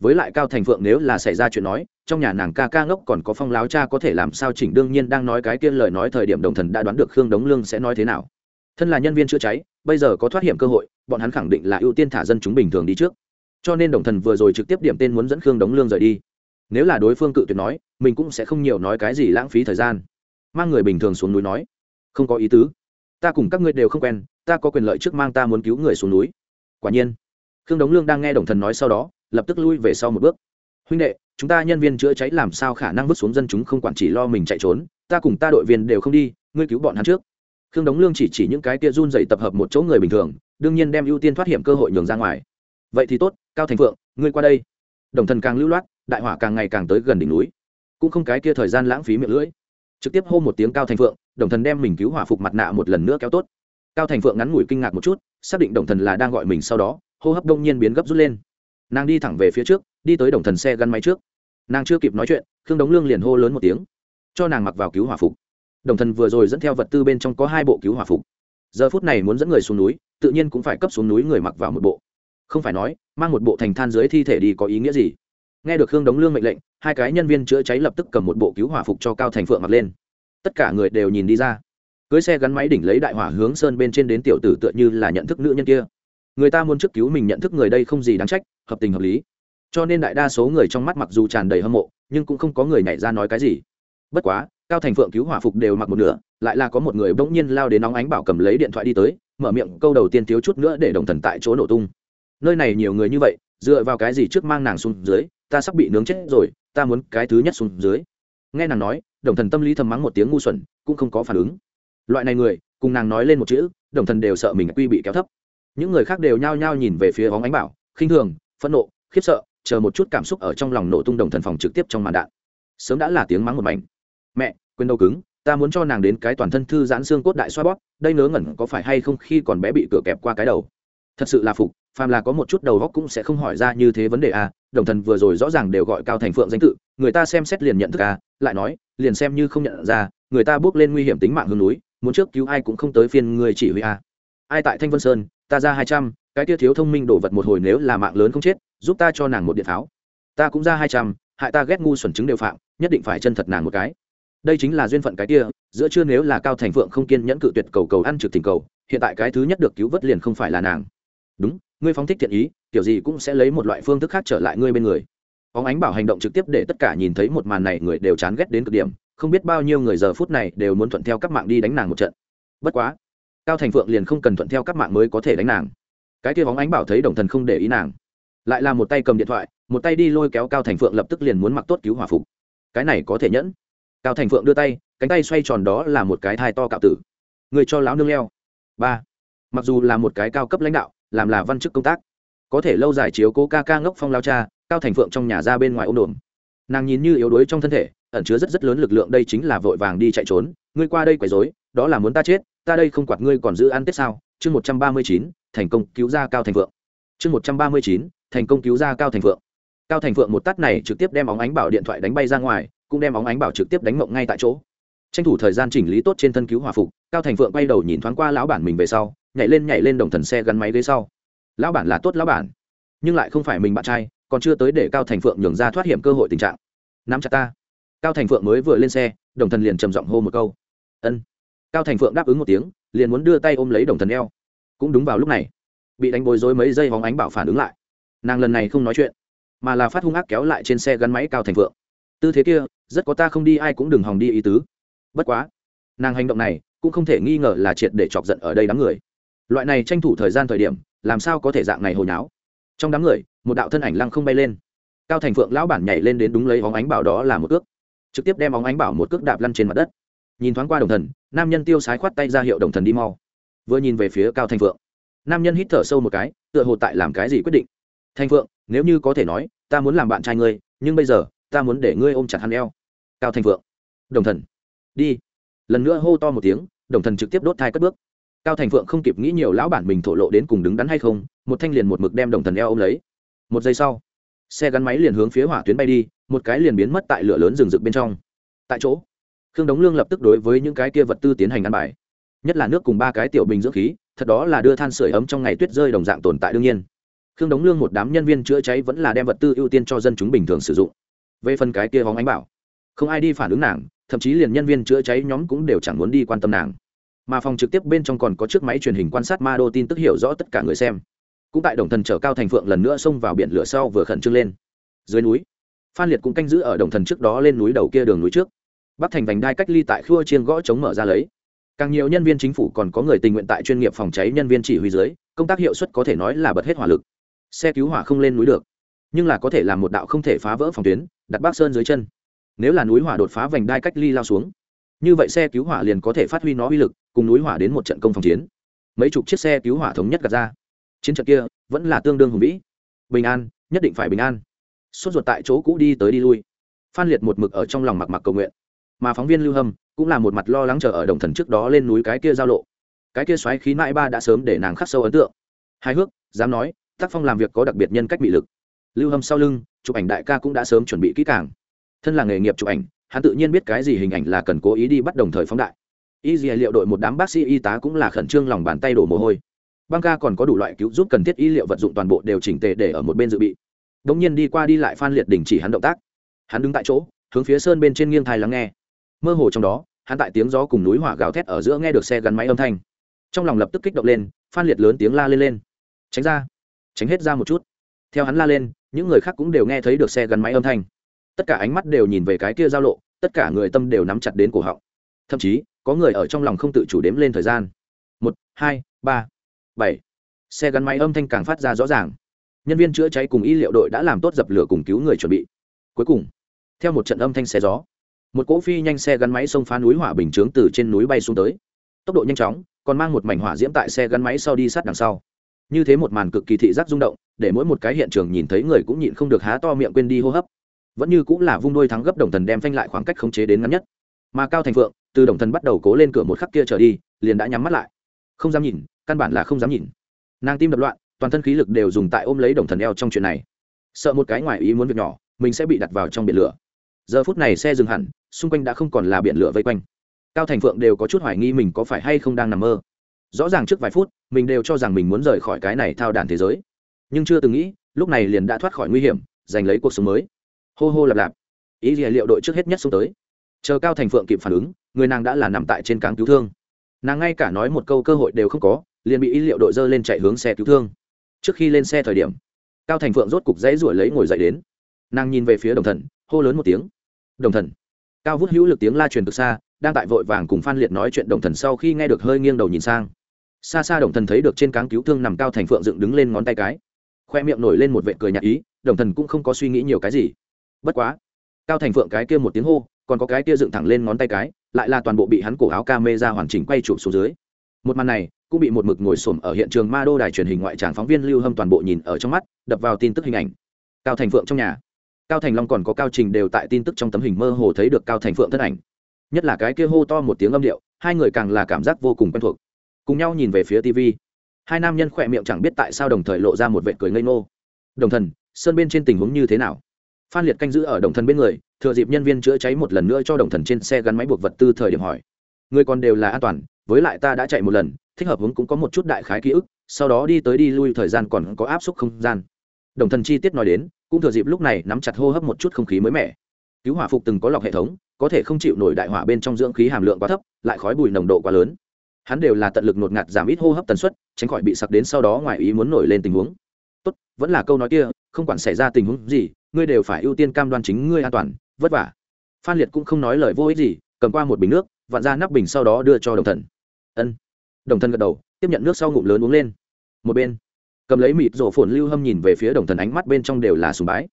Với lại cao thành phượng nếu là xảy ra chuyện nói, trong nhà nàng ca ca ngốc còn có phong láo cha có thể làm sao chỉnh đương nhiên đang nói cái kia lời nói thời điểm đồng thần đã đoán được khương đống lương sẽ nói thế nào. Thân là nhân viên chữa cháy, bây giờ có thoát hiểm cơ hội, bọn hắn khẳng định là ưu tiên thả dân chúng bình thường đi trước. Cho nên đồng thần vừa rồi trực tiếp điểm tên muốn dẫn khương đống lương rời đi nếu là đối phương cự tuyệt nói, mình cũng sẽ không nhiều nói cái gì lãng phí thời gian. Mang người bình thường xuống núi nói. Không có ý tứ. Ta cùng các ngươi đều không quen, ta có quyền lợi trước mang ta muốn cứu người xuống núi. Quả nhiên. Khương đống lương đang nghe đồng thần nói sau đó, lập tức lui về sau một bước. Huynh đệ, chúng ta nhân viên chữa cháy làm sao khả năng vứt xuống dân chúng không quản chỉ lo mình chạy trốn? Ta cùng ta đội viên đều không đi, ngươi cứu bọn hắn trước. Khương đống lương chỉ chỉ những cái kia run dậy tập hợp một chỗ người bình thường, đương nhiên đem ưu tiên thoát hiểm cơ hội nhường ra ngoài. Vậy thì tốt, cao thành phượng, ngươi qua đây. Đồng thần càng lưu loát đại hỏa càng ngày càng tới gần đỉnh núi. Cũng không cái kia thời gian lãng phí miệng lưỡi. Trực tiếp hô một tiếng cao thành phượng, đồng thần đem mình cứu hỏa phục mặt nạ một lần nữa kéo tốt. Cao thành phượng ngắn ngủi kinh ngạc một chút, xác định đồng thần là đang gọi mình sau đó, hô hấp đông nhiên biến gấp rút lên. Nàng đi thẳng về phía trước, đi tới đồng thần xe gắn máy trước. Nàng chưa kịp nói chuyện, khương đống lương liền hô lớn một tiếng, cho nàng mặc vào cứu hỏa phục. Đồng thần vừa rồi dẫn theo vật tư bên trong có hai bộ cứu hỏa phục. Giờ phút này muốn dẫn người xuống núi, tự nhiên cũng phải cấp xuống núi người mặc vào một bộ. Không phải nói, mang một bộ thành than dưới thi thể đi có ý nghĩa gì? Nghe được khương đống lương mệnh lệnh, hai cái nhân viên chữa cháy lập tức cầm một bộ cứu hỏa phục cho cao thành phượng mặc lên. Tất cả người đều nhìn đi ra. Cưới xe gắn máy đỉnh lấy đại hỏa hướng sơn bên trên đến tiểu tử tựa như là nhận thức nữ nhân kia. Người ta muốn trước cứu mình nhận thức người đây không gì đáng trách, hợp tình hợp lý. Cho nên đại đa số người trong mắt mặc dù tràn đầy hâm mộ, nhưng cũng không có người nhảy ra nói cái gì. Bất quá, cao thành phượng cứu hỏa phục đều mặc một nửa, lại là có một người bỗng nhiên lao đến nóng ánh bảo cầm lấy điện thoại đi tới, mở miệng câu đầu tiên thiếu chút nữa để đồng thần tại chỗ nổ tung. Nơi này nhiều người như vậy, dựa vào cái gì trước mang nàng xuống dưới ta sắp bị nướng chết rồi, ta muốn cái thứ nhất xuống dưới. Nghe nàng nói, đồng thần tâm lý thầm mắng một tiếng ngu xuẩn, cũng không có phản ứng. Loại này người, cùng nàng nói lên một chữ, đồng thần đều sợ mình quy bị kéo thấp. Những người khác đều nhao nhao nhìn về phía hóng ánh bảo, khinh thường, phẫn nộ, khiếp sợ, chờ một chút cảm xúc ở trong lòng nổ tung đồng thần phòng trực tiếp trong màn đạn. Sớm đã là tiếng mắng một mảnh. Mẹ, quên đâu cứng, ta muốn cho nàng đến cái toàn thân thư giãn xương cốt đại xoa bóp, đây ngớ ngẩn có phải hay không khi còn bé bị cửa kẹp qua cái đầu. Thật sự là phục, phàm là có một chút đầu góc cũng sẽ không hỏi ra như thế vấn đề à đồng thần vừa rồi rõ ràng đều gọi cao thành phượng danh tự người ta xem xét liền nhận thức à lại nói liền xem như không nhận ra người ta bước lên nguy hiểm tính mạng hương núi muốn trước cứu ai cũng không tới phiên người chỉ huy a, ai tại thanh vân sơn ta ra hai trăm cái tia thiếu thông minh đổ vật một hồi nếu là mạng lớn không chết giúp ta cho nàng một điện pháo. Ta cũng ra hai trăm hại ta ghét ngu xuẩn chứng đều phạm nhất định phải chân thật nàng một cái. Đây chính là duyên phận cái kia giữa chưa nếu là cao thành phượng không kiên nhẫn cự tuyệt cầu cầu ăn trực tình cầu hiện tại cái thứ nhất được cứu vớt liền không phải là nàng. Đúng ngươi phóng thích thiện ý kiểu gì cũng sẽ lấy một loại phương thức khác trở lại ngươi bên người. Phóng ánh bảo hành động trực tiếp để tất cả nhìn thấy một màn này người đều chán ghét đến cực điểm, không biết bao nhiêu người giờ phút này đều muốn thuận theo các mạng đi đánh nàng một trận. Bất quá, cao thành phượng liền không cần thuận theo các mạng mới có thể đánh nàng. Cái kia phóng ánh bảo thấy đồng thần không để ý nàng, lại là một tay cầm điện thoại, một tay đi lôi kéo cao thành phượng lập tức liền muốn mặc tốt cứu hỏa phục. Cái này có thể nhẫn. Cao thành phượng đưa tay, cánh tay xoay tròn đó là một cái thai to cạo tử. Người cho láo nương leo. Ba. Mặc dù là một cái cao cấp lãnh đạo, làm là văn chức công tác có thể lâu dài chiếu cố ca ca ngốc phong lao cha, cao thành phượng trong nhà ra bên ngoài ô đồn nàng nhìn như yếu đuối trong thân thể, ẩn chứa rất rất lớn lực lượng đây chính là vội vàng đi chạy trốn. Ngươi qua đây quấy dối đó là muốn ta chết, ta đây không quạt ngươi còn giữ ăn tết sao? Chương một trăm ba mươi chín, thành công cứu ra cao thành phượng. Chương một trăm ba mươi chín, thành công cứu ra cao thành phượng. Cao thành phượng một tắt này trực tiếp đem óng ánh bảo điện thoại đánh bay ra ngoài, cũng đem óng ánh bảo trực tiếp đánh mộng ngay tại chỗ. Tranh thủ thời gian chỉnh lý tốt trên thân cứu hòa phục, cao thành phượng quay đầu nhìn thoáng qua lão bản mình về sau, nhảy lên nhảy lên đồng thần xe gắn máy ghế sau lão bản là tốt lão bản. Nhưng lại không phải mình bạn trai, còn chưa tới để cao thành phượng nhường ra thoát hiểm cơ hội tình trạng. Nắm chặt ta. Cao thành phượng mới vừa lên xe, đồng thần liền trầm giọng hô một câu. Ân. Cao thành phượng đáp ứng một tiếng, liền muốn đưa tay ôm lấy đồng thần eo. Cũng đúng vào lúc này, bị đánh bối rối mấy giây hóng ánh bảo phản ứng lại. Nàng lần này không nói chuyện, mà là phát hung ác kéo lại trên xe gắn máy cao thành phượng. Tư thế kia, rất có ta không đi, ai cũng đừng hòng đi ý tứ. Bất quá, nàng hành động này cũng không thể nghi ngờ là triệt để chọc giận ở đây đám người loại này tranh thủ thời gian thời điểm, làm sao có thể dạng này hồi nháo? Trong đám người, một đạo thân ảnh lăng không bay lên. Cao thành phượng lão bản nhảy lên đến đúng lấy óng ánh bảo đó là một cước trực tiếp đem óng ánh bảo một cước đạp lăn trên mặt đất. Nhìn thoáng qua đồng thần, nam nhân tiêu sái khoát tay ra hiệu đồng thần đi mau. Vừa nhìn về phía cao thành phượng, nam nhân hít thở sâu một cái, tựa hồ tại làm cái gì quyết định. Thành phượng, nếu như có thể nói, ta muốn làm bạn trai ngươi, nhưng bây giờ, ta muốn để ngươi ôm chặt hắn eo. Cao thành phượng, đồng thần, đi. Lần nữa hô to một tiếng, đồng thần trực tiếp đốt thai cất bước cao thành phượng không kịp nghĩ nhiều lão bản mình thổ lộ đến cùng đứng đắn hay không, một thanh liền một mực đem đồng thần eo ôm lấy. Một giây sau, xe gắn máy liền hướng phía hỏa tuyến bay đi, một cái liền biến mất tại lửa lớn rừng rực bên trong. Tại chỗ, khương đống lương lập tức đối với những cái kia vật tư tiến hành ăn bài. Nhất là nước cùng ba cái tiểu bình dưỡng khí, thật đó là đưa than sửa ấm trong ngày tuyết rơi đồng dạng tồn tại đương nhiên. Khương đống lương một đám nhân viên chữa cháy vẫn là đem vật tư ưu tiên cho dân chúng bình thường sử dụng. Về phần cái kia hóng ánh bảo, không ai đi phản ứng nàng, thậm chí liền nhân viên chữa cháy nhóm cũng đều chẳng muốn đi quan tâm nàng mà phòng trực tiếp bên trong còn có chiếc máy truyền hình quan sát ma đô tin tức hiểu rõ tất cả người xem. Cũng tại đồng thần chở cao thành phượng lần nữa xông vào biển lửa sau vừa khẩn trương lên. Dưới núi, phan liệt cũng canh giữ ở đồng thần trước đó lên núi đầu kia đường núi trước. Bắc thành vành đai cách ly tại khua chiên gõ chống mở ra lấy. Càng nhiều nhân viên chính phủ còn có người tình nguyện tại chuyên nghiệp phòng cháy nhân viên chỉ huy dưới, công tác hiệu suất có thể nói là bật hết hỏa lực. Xe cứu hỏa không lên núi được, nhưng là có thể làm một đạo không thể phá vỡ phòng tuyến, đặt bác sơn dưới chân. Nếu là núi hỏa đột phá vành đai cách ly lao xuống, như vậy xe cứu hỏa liền có thể phát huy nó uy lực cùng núi hỏa đến một trận công phòng chiến. Mấy chục chiếc xe cứu hỏa thống nhất gạt ra. Chiến trận kia vẫn là tương đương hùng vĩ. Bình an, nhất định phải bình an. Sốt ruột tại chỗ cũ đi tới đi lui. Phan liệt một mực ở trong lòng mặc mặc cầu nguyện. Mà phóng viên lưu hâm cũng là một mặt lo lắng chờ ở đồng thần trước đó lên núi cái kia giao lộ. Cái kia xoáy khí mãi ba đã sớm để nàng khắc sâu ấn tượng. Hài hước, dám nói tác phong làm việc có đặc biệt nhân cách bị lực. Lưu hâm sau lưng, chụp ảnh đại ca cũng đã sớm chuẩn bị kỹ càng. Thân là nghề nghiệp chụp ảnh, hắn tự nhiên biết cái gì hình ảnh là cần cố ý đi bắt đồng thời phóng đại y dì liệu đội một đám bác sĩ y tá cũng là khẩn trương lòng bàn tay đổ mồ hôi. Băng ca còn có đủ loại cứu giúp cần thiết y liệu vật dụng toàn bộ đều chỉnh tề để ở một bên dự bị. Đ ỗ n g nhiên đi qua đi lại phan liệt đình chỉ hắn động tác. Hắn đứng tại chỗ, hướng phía sơn bên trên nghiêng thai lắng nghe. Mơ hồ trong đó, hắn tại tiếng gió cùng núi hỏa gào thét ở giữa nghe được xe gắn máy âm thanh. Trong lòng lập tức kích động lên, phan liệt lớn tiếng la lên lên. Tránh ra, tránh hết ra một chút. Theo hắn la lên, những người khác cũng đều nghe thấy được xe gắn máy âm thanh. Tất cả ánh mắt đều nhìn về cái kia giao lộ, tất cả người tâm đều nắm chặt đến cổ họng. Thậm chí có người ở trong lòng không tự chủ đếm lên thời gian. Một, hai, ba, bảy. Xe gắn máy âm thanh càng phát ra rõ ràng. Nhân viên chữa cháy cùng y liệu đội đã làm tốt dập lửa cùng cứu người chuẩn bị. Cuối cùng, theo một trận âm thanh xe gió, một cỗ phi nhanh xe gắn máy xông phá núi hỏa bình chướng từ trên núi bay xuống tới. Tốc độ nhanh chóng, còn mang một mảnh hỏa diễm tại xe gắn máy sau đi sát đằng sau. Như thế một màn cực kỳ thị giác rung động, để mỗi một cái hiện trường nhìn thấy người cũng nhịn không được há to miệng quên đi hô hấp. Vẫn như cũng là vung đôi thắng gấp đồng thần đem phanh lại khoảng cách khống chế đến ngắn nhất mà cao thành phượng từ đồng thần bắt đầu cố lên cửa một khắc kia trở đi, liền đã nhắm mắt lại. Không dám nhìn, căn bản là không dám nhìn. Nàng tim đập loạn, toàn thân khí lực đều dùng tại ôm lấy đồng thần eo trong chuyện này. Sợ một cái ngoài ý muốn việc nhỏ, mình sẽ bị đặt vào trong biển lửa. Giờ phút này xe dừng hẳn, xung quanh đã không còn là biển lửa vây quanh. Cao thành phượng đều có chút hoài nghi mình có phải hay không đang nằm mơ. Rõ ràng trước vài phút, mình đều cho rằng mình muốn rời khỏi cái này thao đàn thế giới. Nhưng chưa từng nghĩ, lúc này liền đã thoát khỏi nguy hiểm, giành lấy cuộc sống mới. Hô hô lạp lạp. Ý gì liệu đội trước hết nhất xuống tới? Chờ cao thành phượng kịp phản ứng, người nàng đã là nằm tại trên cáng cứu thương. Nàng ngay cả nói một câu cơ hội đều không có, liền bị ý liệu đội dơ lên chạy hướng xe cứu thương. Trước khi lên xe thời điểm, cao thành phượng rốt cục dãy ruổi lấy ngồi dậy đến. Nàng nhìn về phía đồng thần, hô lớn một tiếng. Đồng thần. Cao vút hữu lực tiếng la truyền từ xa, đang tại vội vàng cùng phan liệt nói chuyện đồng thần sau khi nghe được hơi nghiêng đầu nhìn sang. Xa xa đồng thần thấy được trên cáng cứu thương nằm cao thành phượng dựng đứng lên ngón tay cái. Khoe miệng nổi lên một vệ cười nhạt ý, đồng thần cũng không có suy nghĩ nhiều cái gì. Bất quá, cao thành phượng cái kia một tiếng hô còn có cái kia dựng thẳng lên ngón tay cái, lại là toàn bộ bị hắn cổ áo ca mê ra hoàn chỉnh quay chụp xuống dưới. Một màn này, cũng bị một mực ngồi xổm ở hiện trường ma đô đài truyền hình ngoại tràng phóng viên lưu hâm toàn bộ nhìn ở trong mắt, đập vào tin tức hình ảnh. Cao thành phượng trong nhà. Cao thành long còn có cao trình đều tại tin tức trong tấm hình mơ hồ thấy được cao thành phượng thân ảnh. Nhất là cái kia hô to một tiếng âm điệu, hai người càng là cảm giác vô cùng quen thuộc. Cùng nhau nhìn về phía tv hai nam nhân khỏe miệng chẳng biết tại sao đồng thời lộ ra một vệ cười ngây ngô. Đồng thần, sơn bên trên tình huống như thế nào? Phan liệt canh giữ ở đồng thần bên người, thừa dịp nhân viên chữa cháy một lần nữa cho đồng thần trên xe gắn máy buộc vật tư thời điểm hỏi. Người còn đều là an toàn, với lại ta đã chạy một lần, thích hợp hướng cũng có một chút đại khái ký ức, sau đó đi tới đi lui thời gian còn có áp suất không gian. Đồng thần chi tiết nói đến, cũng thừa dịp lúc này nắm chặt hô hấp một chút không khí mới mẻ. Cứu hỏa phục từng có lọc hệ thống, có thể không chịu nổi đại hỏa bên trong dưỡng khí hàm lượng quá thấp, lại khói bụi nồng độ quá lớn. Hắn đều là tận lực nột ngạt giảm ít hô hấp tần suất, tránh khỏi bị sặc đến sau đó ngoài ý muốn nổi lên tình huống. Tốt, vẫn là câu nói kia, không quản xảy ra tình huống gì ngươi đều phải ưu tiên cam đoan chính ngươi an toàn, vất vả. Phan liệt cũng không nói lời vô ích gì, cầm qua một bình nước, vặn ra nắp bình sau đó đưa cho đồng thần. Ân. Đồng thần gật đầu, tiếp nhận nước sau ngụm lớn uống lên. Một bên, cầm lấy mịt rổ phồn lưu hâm nhìn về phía đồng thần, ánh mắt bên trong đều là sùng bái.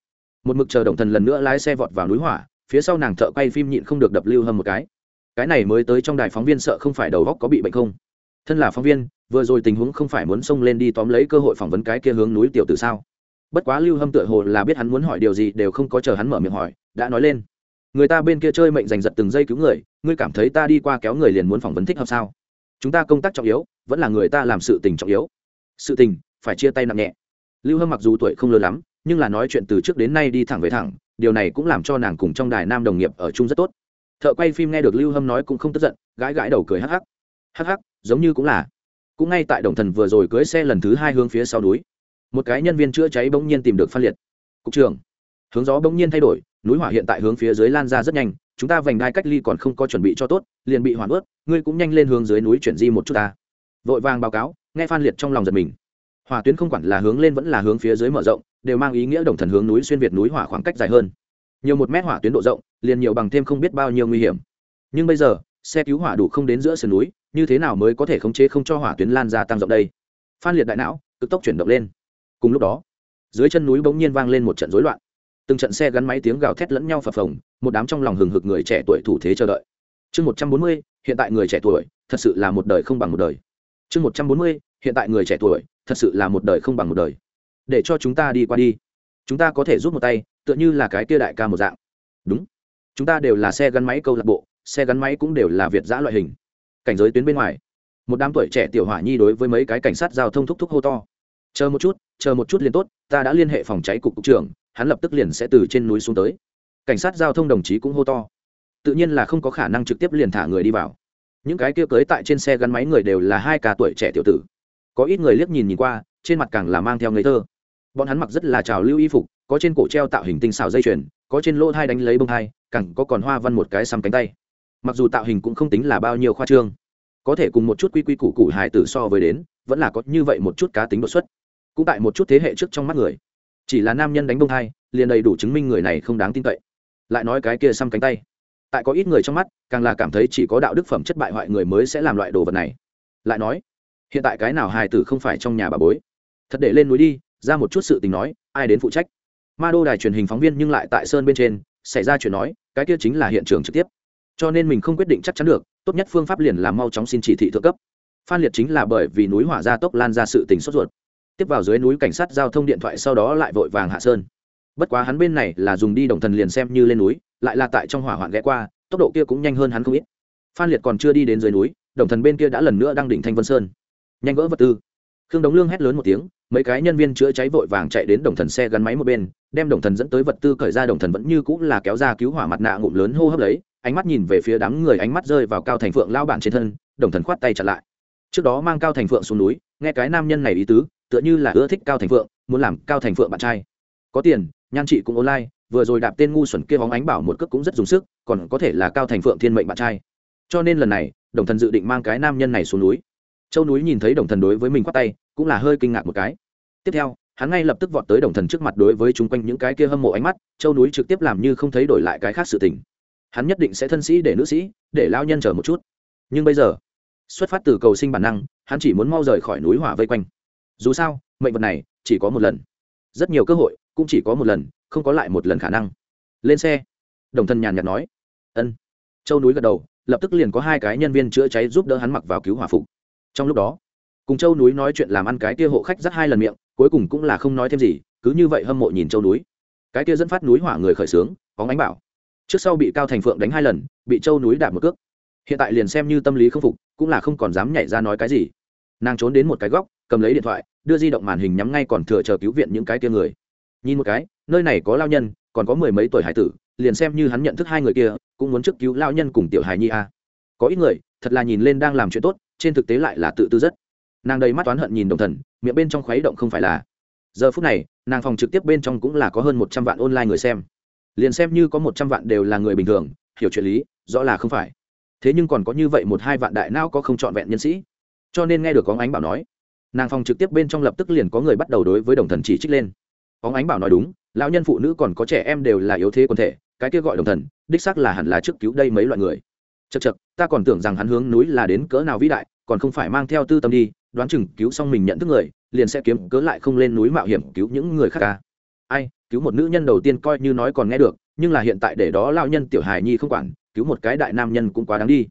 Một mực chờ đồng thần lần nữa lái xe vọt vào núi hỏa, phía sau nàng thợ quay phim nhịn không được đập lưu hâm một cái. Cái này mới tới trong đài phóng viên sợ không phải đầu góc có bị bệnh không? Thân là phóng viên, vừa rồi tình huống không phải muốn xông lên đi tóm lấy cơ hội phỏng vấn cái kia hướng núi tiểu từ sao? Bất quá lưu hâm tựa hồ là biết hắn muốn hỏi điều gì đều không có chờ hắn mở miệng hỏi, đã nói lên. Người ta bên kia chơi mệnh giành giật từng giây cứu người, ngươi cảm thấy ta đi qua kéo người liền muốn phỏng vấn thích hợp sao? Chúng ta công tác trọng yếu, vẫn là người ta làm sự tình trọng yếu. Sự tình, phải chia tay nặng nhẹ. Lưu hâm mặc dù tuổi không lớn lắm, nhưng là nói chuyện từ trước đến nay đi thẳng về thẳng, điều này cũng làm cho nàng cùng trong đài nam đồng nghiệp ở chung rất tốt. Thợ quay phim nghe được lưu hâm nói cũng không tức giận, gãi gãi đầu cười hắc hắc. Hắc hắc, giống như cũng là. Cũng ngay tại đồng thần vừa rồi cưới xe lần thứ hai hướng phía sau núi một cái nhân viên chữa cháy bỗng nhiên tìm được phan liệt. Cục trưởng, hướng gió bỗng nhiên thay đổi, núi hỏa hiện tại hướng phía dưới lan ra rất nhanh, chúng ta vành đai cách ly còn không có chuẩn bị cho tốt, liền bị hoảng ướt, ngươi cũng nhanh lên hướng dưới núi chuyển di một chút ta. Vội vàng báo cáo, nghe phan liệt trong lòng giật mình. Hỏa tuyến không quản là hướng lên vẫn là hướng phía dưới mở rộng, đều mang ý nghĩa đồng thần hướng núi xuyên việt núi hỏa khoảng cách dài hơn. Nhiều một mét hỏa tuyến độ rộng, liền nhiều bằng thêm không biết bao nhiêu nguy hiểm. Nhưng bây giờ, xe cứu hỏa đủ không đến giữa sườn núi, như thế nào mới có thể khống chế không cho hỏa tuyến lan ra tăng rộng đây? Phan liệt đại não, cực tốc chuyển động lên cùng lúc đó, dưới chân núi bỗng nhiên vang lên một trận rối loạn. Từng trận xe gắn máy tiếng gào thét lẫn nhau phập phồng, một đám trong lòng hừng hực người trẻ tuổi thủ thế chờ đợi. Chương một trăm bốn mươi, hiện tại người trẻ tuổi, thật sự là một đời không bằng một đời. Chương một trăm bốn mươi, hiện tại người trẻ tuổi, thật sự là một đời không bằng một đời. Để cho chúng ta đi qua đi. Chúng ta có thể giúp một tay, tựa như là cái kia đại ca một dạng. Đúng. Chúng ta đều là xe gắn máy câu lạc bộ, xe gắn máy cũng đều là việt giã loại hình. Cảnh giới tuyến bên ngoài. Một đám tuổi trẻ tiểu hỏa nhi đối với mấy cái cảnh sát giao thông thúc thúc hô to chờ một chút, chờ một chút liền tốt, ta đã liên hệ phòng cháy cục cục trưởng, hắn lập tức liền sẽ từ trên núi xuống tới. Cảnh sát giao thông đồng chí cũng hô to. Tự nhiên là không có khả năng trực tiếp liền thả người đi vào. Những cái kia cưới tại trên xe gắn máy người đều là hai cả tuổi trẻ tiểu tử. Có ít người liếc nhìn nhìn qua, trên mặt càng là mang theo ngây thơ. Bọn hắn mặc rất là trào lưu y phục, có trên cổ treo tạo hình tinh xào dây chuyền, có trên lỗ thai đánh lấy bông thai, cẳng có còn hoa văn một cái xăm cánh tay. Mặc dù tạo hình cũng không tính là bao nhiêu khoa trương, có thể cùng một chút quy quy củ củ hài tử so với đến, vẫn là có như vậy một chút cá tính đột xuất cũng tại một chút thế hệ trước trong mắt người. Chỉ là nam nhân đánh bông thai liền đầy đủ chứng minh người này không đáng tin cậy. Lại nói cái kia xăm cánh tay. Tại có ít người trong mắt, càng là cảm thấy chỉ có đạo đức phẩm chất bại hoại người mới sẽ làm loại đồ vật này. Lại nói, hiện tại cái nào hài tử không phải trong nhà bà bối? Thật để lên núi đi, ra một chút sự tình nói, ai đến phụ trách? Ma đô đài truyền hình phóng viên nhưng lại tại sơn bên trên, xảy ra chuyện nói, cái kia chính là hiện trường trực tiếp. Cho nên mình không quyết định chắc chắn được, tốt nhất phương pháp liền là mau chóng xin chỉ thị thượng cấp. Phan liệt chính là bởi vì núi hỏa gia tốc lan ra sự tình sốt ruột tiếp vào dưới núi cảnh sát giao thông điện thoại sau đó lại vội vàng hạ sơn. Bất quá hắn bên này là dùng đi đồng thần liền xem như lên núi, lại là tại trong hỏa hoạn ghé qua, tốc độ kia cũng nhanh hơn hắn không ít. Phan liệt còn chưa đi đến dưới núi, đồng thần bên kia đã lần nữa đang đỉnh thanh vân sơn. Nhanh gỡ vật tư. Khương đống lương hét lớn một tiếng, mấy cái nhân viên chữa cháy vội vàng chạy đến đồng thần xe gắn máy một bên, đem đồng thần dẫn tới vật tư cởi ra, đồng thần vẫn như cũng là kéo ra cứu hỏa mặt nạ ngụm lớn hô hấp lấy, ánh mắt nhìn về phía đám người ánh mắt rơi vào cao thành phượng lao bản trên thân, đồng thần khoát tay chặt lại. Trước đó mang cao thành phượng xuống núi, nghe cái nam nhân này ý tứ tựa như là ưa thích cao thành phượng, muốn làm cao thành phượng bạn trai. Có tiền, nhan chị cũng online, vừa rồi đạp tên ngu xuẩn kia hóng ánh bảo một cước cũng rất dùng sức, còn có thể là cao thành phượng thiên mệnh bạn trai. Cho nên lần này, đồng thần dự định mang cái nam nhân này xuống núi. Châu núi nhìn thấy đồng thần đối với mình khoác tay, cũng là hơi kinh ngạc một cái. Tiếp theo, hắn ngay lập tức vọt tới đồng thần trước mặt đối với chung quanh những cái kia hâm mộ ánh mắt, châu núi trực tiếp làm như không thấy đổi lại cái khác sự tình. Hắn nhất định sẽ thân sĩ để nữ sĩ, để lao nhân chờ một chút. Nhưng bây giờ, xuất phát từ cầu sinh bản năng, hắn chỉ muốn mau rời khỏi núi hỏa vây quanh dù sao, mệnh vật này chỉ có một lần. Rất nhiều cơ hội cũng chỉ có một lần, không có lại một lần khả năng. Lên xe. Đồng thân nhàn nhạt nói. Ân. Châu núi gật đầu, lập tức liền có hai cái nhân viên chữa cháy giúp đỡ hắn mặc vào cứu hỏa phục. Trong lúc đó, cùng châu núi nói chuyện làm ăn cái kia hộ khách dắt hai lần miệng, cuối cùng cũng là không nói thêm gì, cứ như vậy hâm mộ nhìn châu núi. Cái kia dẫn phát núi hỏa người khởi xướng có ánh bảo. Trước sau bị cao thành phượng đánh hai lần, bị châu núi đạp một cước. Hiện tại liền xem như tâm lý không phục, cũng là không còn dám nhảy ra nói cái gì. Nàng trốn đến một cái góc cầm lấy điện thoại, đưa di động màn hình nhắm ngay còn thừa chờ cứu viện những cái kia người. Nhìn một cái, nơi này có lao nhân, còn có mười mấy tuổi hải tử, liền xem như hắn nhận thức hai người kia, cũng muốn trước cứu lao nhân cùng tiểu hài nhi a. Có ít người, thật là nhìn lên đang làm chuyện tốt, trên thực tế lại là tự tư rất. Nàng đầy mắt toán hận nhìn đồng thần, miệng bên trong khuấy động không phải là. Giờ phút này, nàng phòng trực tiếp bên trong cũng là có hơn một trăm vạn online người xem. Liền xem như có một trăm vạn đều là người bình thường, hiểu chuyện lý, rõ là không phải. Thế nhưng còn có như vậy một hai vạn đại não có không trọn vẹn nhân sĩ. Cho nên nghe được có ánh bảo nói nàng phòng trực tiếp bên trong lập tức liền có người bắt đầu đối với đồng thần chỉ trích lên phóng ánh bảo nói đúng lão nhân phụ nữ còn có trẻ em đều là yếu thế quần thể cái kia gọi đồng thần đích xác là hẳn là trước cứu đây mấy loại người chật chật ta còn tưởng rằng hắn hướng núi là đến cỡ nào vĩ đại còn không phải mang theo tư tâm đi đoán chừng cứu xong mình nhận thức người liền sẽ kiếm cớ lại không lên núi mạo hiểm cứu những người khác ca ai cứu một nữ nhân đầu tiên coi như nói còn nghe được nhưng là hiện tại để đó lao nhân tiểu hài nhi không quản cứu một cái đại nam nhân cũng quá đáng đi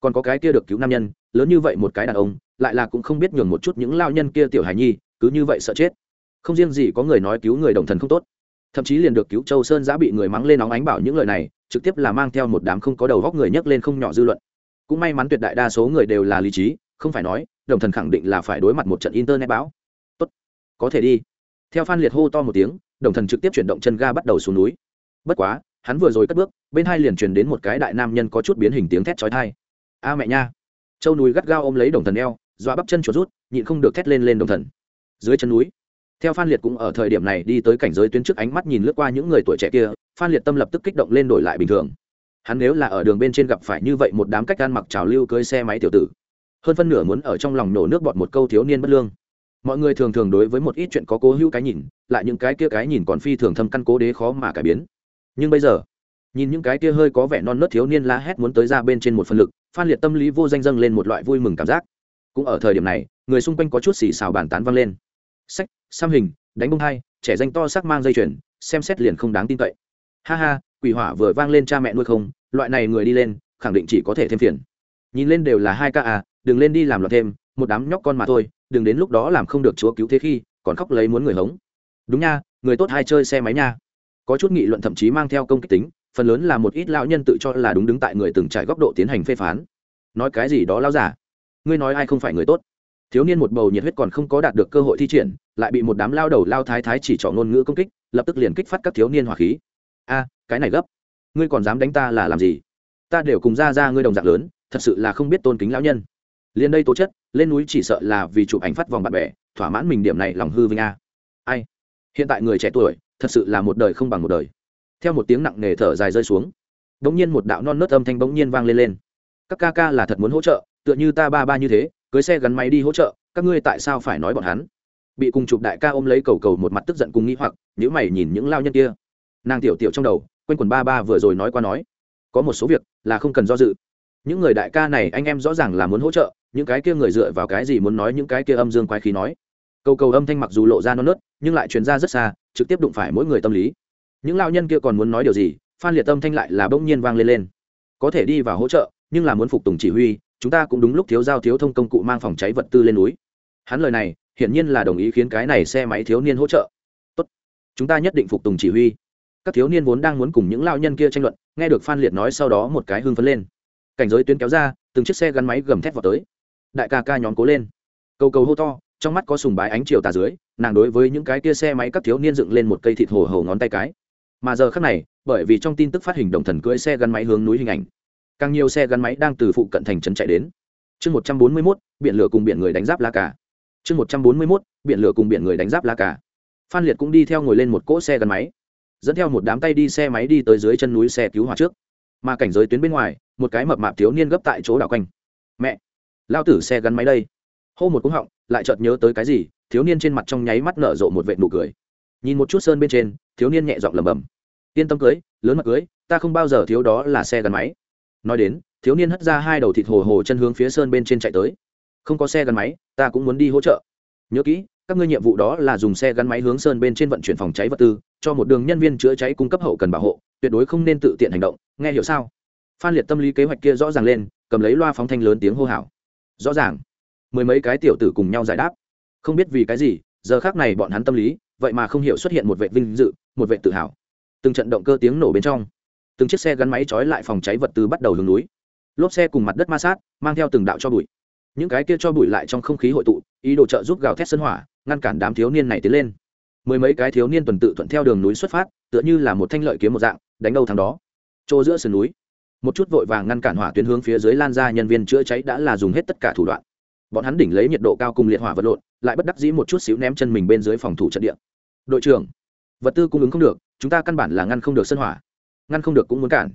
còn có cái kia được cứu nam nhân lớn như vậy một cái đàn ông lại là cũng không biết nhường một chút những lao nhân kia tiểu hài nhi, cứ như vậy sợ chết. Không riêng gì có người nói cứu người đồng thần không tốt. Thậm chí liền được cứu châu sơn giã bị người mắng lên nóng ánh bảo những lời này, trực tiếp là mang theo một đám không có đầu góc người nhấc lên không nhỏ dư luận. Cũng may mắn tuyệt đại đa số người đều là lý trí, không phải nói, đồng thần khẳng định là phải đối mặt một trận internet báo tốt, có thể đi. Theo phan liệt hô to một tiếng, đồng thần trực tiếp chuyển động chân ga bắt đầu xuống núi. Bất quá, hắn vừa rồi cất bước, bên hai liền truyền đến một cái đại nam nhân có chút biến hình tiếng thét chói thai a mẹ nha. Châu núi gắt gao ôm lấy đồng thần eo dọa bắp chân chuột rút, nhịn không được thét lên lên đồng thần. Dưới chân núi, theo phan liệt cũng ở thời điểm này đi tới cảnh giới tuyến trước ánh mắt nhìn lướt qua những người tuổi trẻ kia, phan liệt tâm lập tức kích động lên đổi lại bình thường. Hắn nếu là ở đường bên trên gặp phải như vậy một đám cách gan mặc trào lưu cưới xe máy tiểu tử, hơn phân nửa muốn ở trong lòng nổ nước bọt một câu thiếu niên bất lương. Mọi người thường thường đối với một ít chuyện có cố hữu cái nhìn, lại những cái kia cái nhìn còn phi thường thâm căn cố đế khó mà cải biến. Nhưng bây giờ, nhìn những cái kia hơi có vẻ non nớt thiếu niên la hét muốn tới ra bên trên một phân lực, phan liệt tâm lý vô danh dâng lên một loại vui mừng cảm giác cũng ở thời điểm này, người xung quanh có chút xì xào bàn tán vang lên. Sách xăm hình, đánh bông hai, trẻ danh to sắc mang dây chuyền, xem xét liền không đáng tin cậy. Ha ha, quỷ hỏa vừa vang lên cha mẹ nuôi không, loại này người đi lên, khẳng định chỉ có thể thêm phiền. Nhìn lên đều là hai ca à đừng lên đi làm loạn thêm, một đám nhóc con mà thôi, đừng đến lúc đó làm không được chúa cứu thế khi, còn khóc lấy muốn người hống. Đúng nha, người tốt hay chơi xe máy nha. Có chút nghị luận thậm chí mang theo công kích tính, phần lớn là một ít lão nhân tự cho là đúng đứng tại người từng trải góc độ tiến hành phê phán. Nói cái gì đó lão giả ngươi nói ai không phải người tốt? Thiếu niên một bầu nhiệt huyết còn không có đạt được cơ hội thi triển, lại bị một đám lao đầu lao thái thái chỉ trỏ ngôn ngữ công kích, lập tức liền kích phát các thiếu niên hỏa khí. A, cái này gấp. Ngươi còn dám đánh ta là làm gì? Ta đều cùng ra ra ngươi đồng dạng lớn, thật sự là không biết tôn kính lão nhân. Liền đây tố chất, lên núi chỉ sợ là vì chụp ảnh phát vòng bạn bè, thỏa mãn mình điểm này lòng hư vinh a. Ai? Hiện tại người trẻ tuổi, thật sự là một đời không bằng một đời. Theo một tiếng nặng nề thở dài rơi xuống bỗng nhiên một đạo non nớt âm thanh bỗng nhiên vang lên lên. Các ca ca là thật muốn hỗ trợ tựa như ta ba ba như thế, cưới xe gắn máy đi hỗ trợ, các ngươi tại sao phải nói bọn hắn? Bị cùng chụp đại ca ôm lấy cầu cầu một mặt tức giận cùng nghĩ hoặc nhữ mày nhìn những lao nhân kia. Nàng tiểu tiểu trong đầu, quanh quần ba ba vừa rồi nói qua nói, có một số việc là không cần do dự. Những người đại ca này anh em rõ ràng là muốn hỗ trợ, những cái kia người dựa vào cái gì muốn nói những cái kia âm dương quái khí nói. Cầu cầu âm thanh mặc dù lộ ra non nớt, nhưng lại truyền ra rất xa, trực tiếp đụng phải mỗi người tâm lý. Những lao nhân kia còn muốn nói điều gì, phan liệt tâm thanh lại là bỗng nhiên vang lên lên. Có thể đi vào hỗ trợ, nhưng là muốn phục tùng chỉ huy chúng ta cũng đúng lúc thiếu giao thiếu thông công cụ mang phòng cháy vật tư lên núi. Hắn lời này, hiển nhiên là đồng ý khiến cái này xe máy thiếu niên hỗ trợ. Tốt. Chúng ta nhất định phục tùng chỉ huy. Các thiếu niên vốn đang muốn cùng những lao nhân kia tranh luận, nghe được phan liệt nói sau đó một cái hưng phấn lên. Cảnh giới tuyến kéo ra, từng chiếc xe gắn máy gầm thét vào tới. Đại ca ca nhóm cố lên. Cầu cầu hô to, trong mắt có sùng bái ánh chiều tà dưới, nàng đối với những cái kia xe máy các thiếu niên dựng lên một cây thịt hồ hầu ngón tay cái. Mà giờ khác này, bởi vì trong tin tức phát hình đồng thần cưỡi xe gắn máy hướng núi hình ảnh càng nhiều xe gắn máy đang từ phụ cận thành trấn chạy đến. Chương một trăm bốn mươi mốt, biển lửa cùng biển người đánh giáp la cả chương một trăm bốn mươi mốt, biển lửa cùng biển người đánh giáp la cả phan liệt cũng đi theo ngồi lên một cỗ xe gắn máy, dẫn theo một đám tay đi xe máy đi tới dưới chân núi xe cứu hỏa trước. Mà cảnh giới tuyến bên ngoài, một cái mập mạp thiếu niên gấp tại chỗ đảo quanh. Mẹ, lao tử xe gắn máy đây. Hô một cúng họng, lại chợt nhớ tới cái gì, thiếu niên trên mặt trong nháy mắt nở rộ một vệ nụ cười. Nhìn một chút sơn bên trên, thiếu niên nhẹ giọng lầm bầm yên tâm cưới, lớn mặt cưới, ta không bao giờ thiếu đó là xe gắn máy nói đến, thiếu niên hất ra hai đầu thịt hồ hồ chân hướng phía sơn bên trên chạy tới. Không có xe gắn máy, ta cũng muốn đi hỗ trợ. Nhớ kỹ, các ngươi nhiệm vụ đó là dùng xe gắn máy hướng sơn bên trên vận chuyển phòng cháy vật tư, cho một đường nhân viên chữa cháy cung cấp hậu cần bảo hộ, tuyệt đối không nên tự tiện hành động, nghe hiểu sao? Phan liệt tâm lý kế hoạch kia rõ ràng lên, cầm lấy loa phóng thanh lớn tiếng hô hào. Rõ ràng. Mười mấy cái tiểu tử cùng nhau giải đáp. Không biết vì cái gì, giờ khác này bọn hắn tâm lý, vậy mà không hiểu xuất hiện một vệ vinh dự, một vệ tự hào. Từng trận động cơ tiếng nổ bên trong từng chiếc xe gắn máy trói lại phòng cháy vật tư bắt đầu hướng núi. Lốp xe cùng mặt đất ma sát, mang theo từng đạo cho bụi. Những cái kia cho bụi lại trong không khí hội tụ, ý đồ trợ giúp gào thét sân hỏa, ngăn cản đám thiếu niên này tiến lên. Mười mấy cái thiếu niên tuần tự thuận theo đường núi xuất phát, tựa như là một thanh lợi kiếm một dạng, đánh đâu thằng đó. Chỗ giữa sườn núi, một chút vội vàng ngăn cản hỏa tuyến hướng phía dưới lan ra nhân viên chữa cháy đã là dùng hết tất cả thủ đoạn. Bọn hắn đỉnh lấy nhiệt độ cao cùng liệt hỏa vật lộn, lại bất đắc dĩ một chút xíu ném chân mình bên dưới phòng thủ trận địa. Đội trưởng, vật tư cung ứng không được, chúng ta căn bản là ngăn không được sân hỏa ngăn không được cũng muốn cản.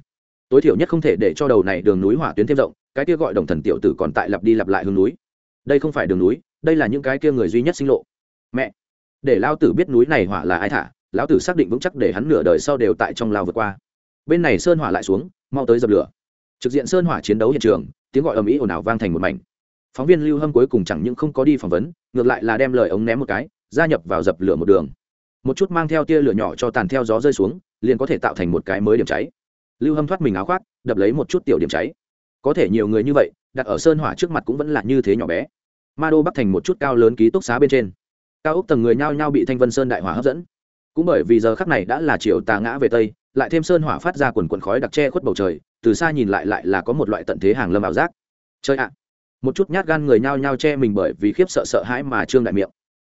Tối thiểu nhất không thể để cho đầu này đường núi hỏa tuyến thêm rộng, cái kia gọi đồng thần tiểu tử còn tại lặp đi lặp lại hướng núi. Đây không phải đường núi, đây là những cái kia người duy nhất sinh lộ. Mẹ! Để lao tử biết núi này hỏa là ai thả, lão tử xác định vững chắc để hắn nửa đời sau đều tại trong lao vượt qua. Bên này sơn hỏa lại xuống, mau tới dập lửa. Trực diện sơn hỏa chiến đấu hiện trường, tiếng gọi ầm ĩ ồn ào vang thành một mảnh. Phóng viên lưu hâm cuối cùng chẳng những không có đi phỏng vấn, ngược lại là đem lời ống ném một cái, gia nhập vào dập lửa một đường một chút mang theo tia lửa nhỏ cho tàn theo gió rơi xuống, liền có thể tạo thành một cái mới điểm cháy. Lưu hâm thoát mình áo khoác, đập lấy một chút tiểu điểm cháy. Có thể nhiều người như vậy, đặt ở sơn hỏa trước mặt cũng vẫn là như thế nhỏ bé. Ma đô bắc thành một chút cao lớn ký túc xá bên trên. Cao ốc tầng người nhao nhao bị thanh vân sơn đại hỏa hấp dẫn. Cũng bởi vì giờ khắc này đã là chiều tà ngã về tây, lại thêm sơn hỏa phát ra quần quần khói đặc che khuất bầu trời, từ xa nhìn lại lại là có một loại tận thế hàng lâm ảo giác. Chơi ạ! Một chút nhát gan người nhao nhao che mình bởi vì khiếp sợ sợ hãi mà trương đại miệng.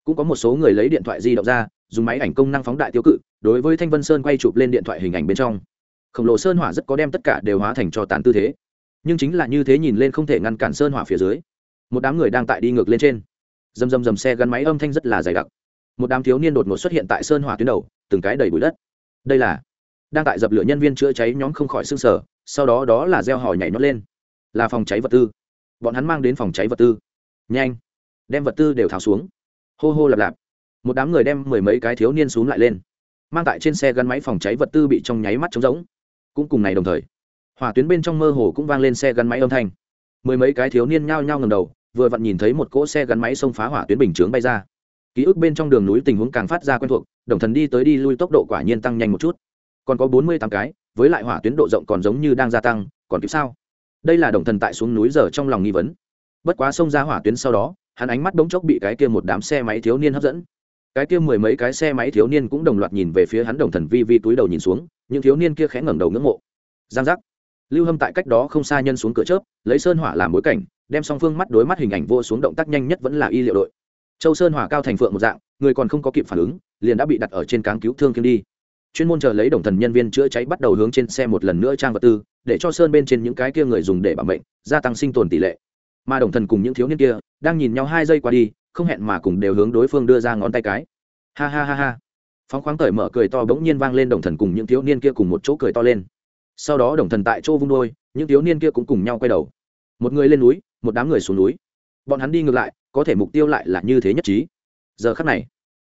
Cũng có một số người lấy điện thoại di động ra dùng máy ảnh công năng phóng đại tiêu cự, đối với thanh vân sơn quay chụp lên điện thoại hình ảnh bên trong. Khổng lồ sơn hỏa rất có đem tất cả đều hóa thành cho tàn tư thế. Nhưng chính là như thế nhìn lên không thể ngăn cản sơn hỏa phía dưới. Một đám người đang tại đi ngược lên trên. Dầm dầm dầm xe gắn máy âm thanh rất là dày đặc. Một đám thiếu niên đột ngột xuất hiện tại sơn hỏa tuyến đầu, từng cái đầy bụi đất. Đây là đang tại dập lửa nhân viên chữa cháy nhóm không khỏi xương sở sau đó đó là gieo hỏi nhảy nó lên. Là phòng cháy vật tư. Bọn hắn mang đến phòng cháy vật tư. Nhanh. Đem vật tư đều tháo xuống. Hô hô lạp lạp một đám người đem mười mấy cái thiếu niên xuống lại lên, mang tại trên xe gắn máy phòng cháy vật tư bị trong nháy mắt trống rỗng. Cũng cùng ngày đồng thời, hỏa tuyến bên trong mơ hồ cũng vang lên xe gắn máy âm thanh. Mười mấy cái thiếu niên nhao nhao ngầm đầu, vừa vặn nhìn thấy một cỗ xe gắn máy xông phá hỏa tuyến bình chướng bay ra. Ký ức bên trong đường núi tình huống càng phát ra quen thuộc, đồng thần đi tới đi lui tốc độ quả nhiên tăng nhanh một chút. Còn có bốn mươi tám cái, với lại hỏa tuyến độ rộng còn giống như đang gia tăng, còn kịp sao? Đây là đồng thần tại xuống núi giờ trong lòng nghi vấn. Bất quá xông ra hỏa tuyến sau đó, hắn ánh mắt bỗng chốc bị cái kia một đám xe máy thiếu niên hấp dẫn cái kia mười mấy cái xe máy thiếu niên cũng đồng loạt nhìn về phía hắn đồng thần vi vi túi đầu nhìn xuống, những thiếu niên kia khẽ ngẩng đầu ngưỡng mộ. Giang giác. Lưu hâm tại cách đó không xa nhân xuống cửa chớp, lấy sơn hỏa làm bối cảnh, đem song phương mắt đối mắt hình ảnh vô xuống động tác nhanh nhất vẫn là y liệu đội. Châu sơn hỏa cao thành phượng một dạng, người còn không có kịp phản ứng, liền đã bị đặt ở trên cáng cứu thương kiêm đi. Chuyên môn chờ lấy đồng thần nhân viên chữa cháy bắt đầu hướng trên xe một lần nữa trang vật tư, để cho sơn bên trên những cái kia người dùng để bảo mệnh, gia tăng sinh tồn tỷ lệ. Mà đồng thần cùng những thiếu niên kia, đang nhìn nhau hai giây qua đi không hẹn mà cùng đều hướng đối phương đưa ra ngón tay cái. Ha ha ha ha. Phóng khoáng cởi mở cười to bỗng nhiên vang lên đồng thần cùng những thiếu niên kia cùng một chỗ cười to lên. Sau đó đồng thần tại chỗ vung đôi, những thiếu niên kia cũng cùng nhau quay đầu. Một người lên núi, một đám người xuống núi. Bọn hắn đi ngược lại, có thể mục tiêu lại là như thế nhất trí. Giờ khắc này,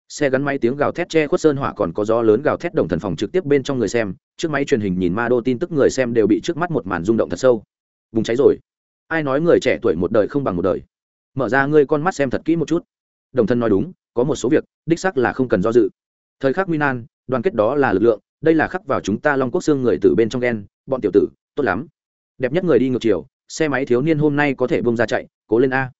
xe gắn máy tiếng gào thét che khuất sơn hỏa còn có gió lớn gào thét đồng thần phòng trực tiếp bên trong người xem, trước máy truyền hình nhìn ma đô tin tức người xem đều bị trước mắt một màn rung động thật sâu. Vùng cháy rồi. Ai nói người trẻ tuổi một đời không bằng một đời? Mở ra ngươi con mắt xem thật kỹ một chút. Đồng thân nói đúng, có một số việc, đích sắc là không cần do dự. Thời khắc nguy nan, đoàn kết đó là lực lượng, đây là khắc vào chúng ta long quốc xương người từ bên trong đen bọn tiểu tử, tốt lắm. Đẹp nhất người đi ngược chiều, xe máy thiếu niên hôm nay có thể bông ra chạy, cố lên a.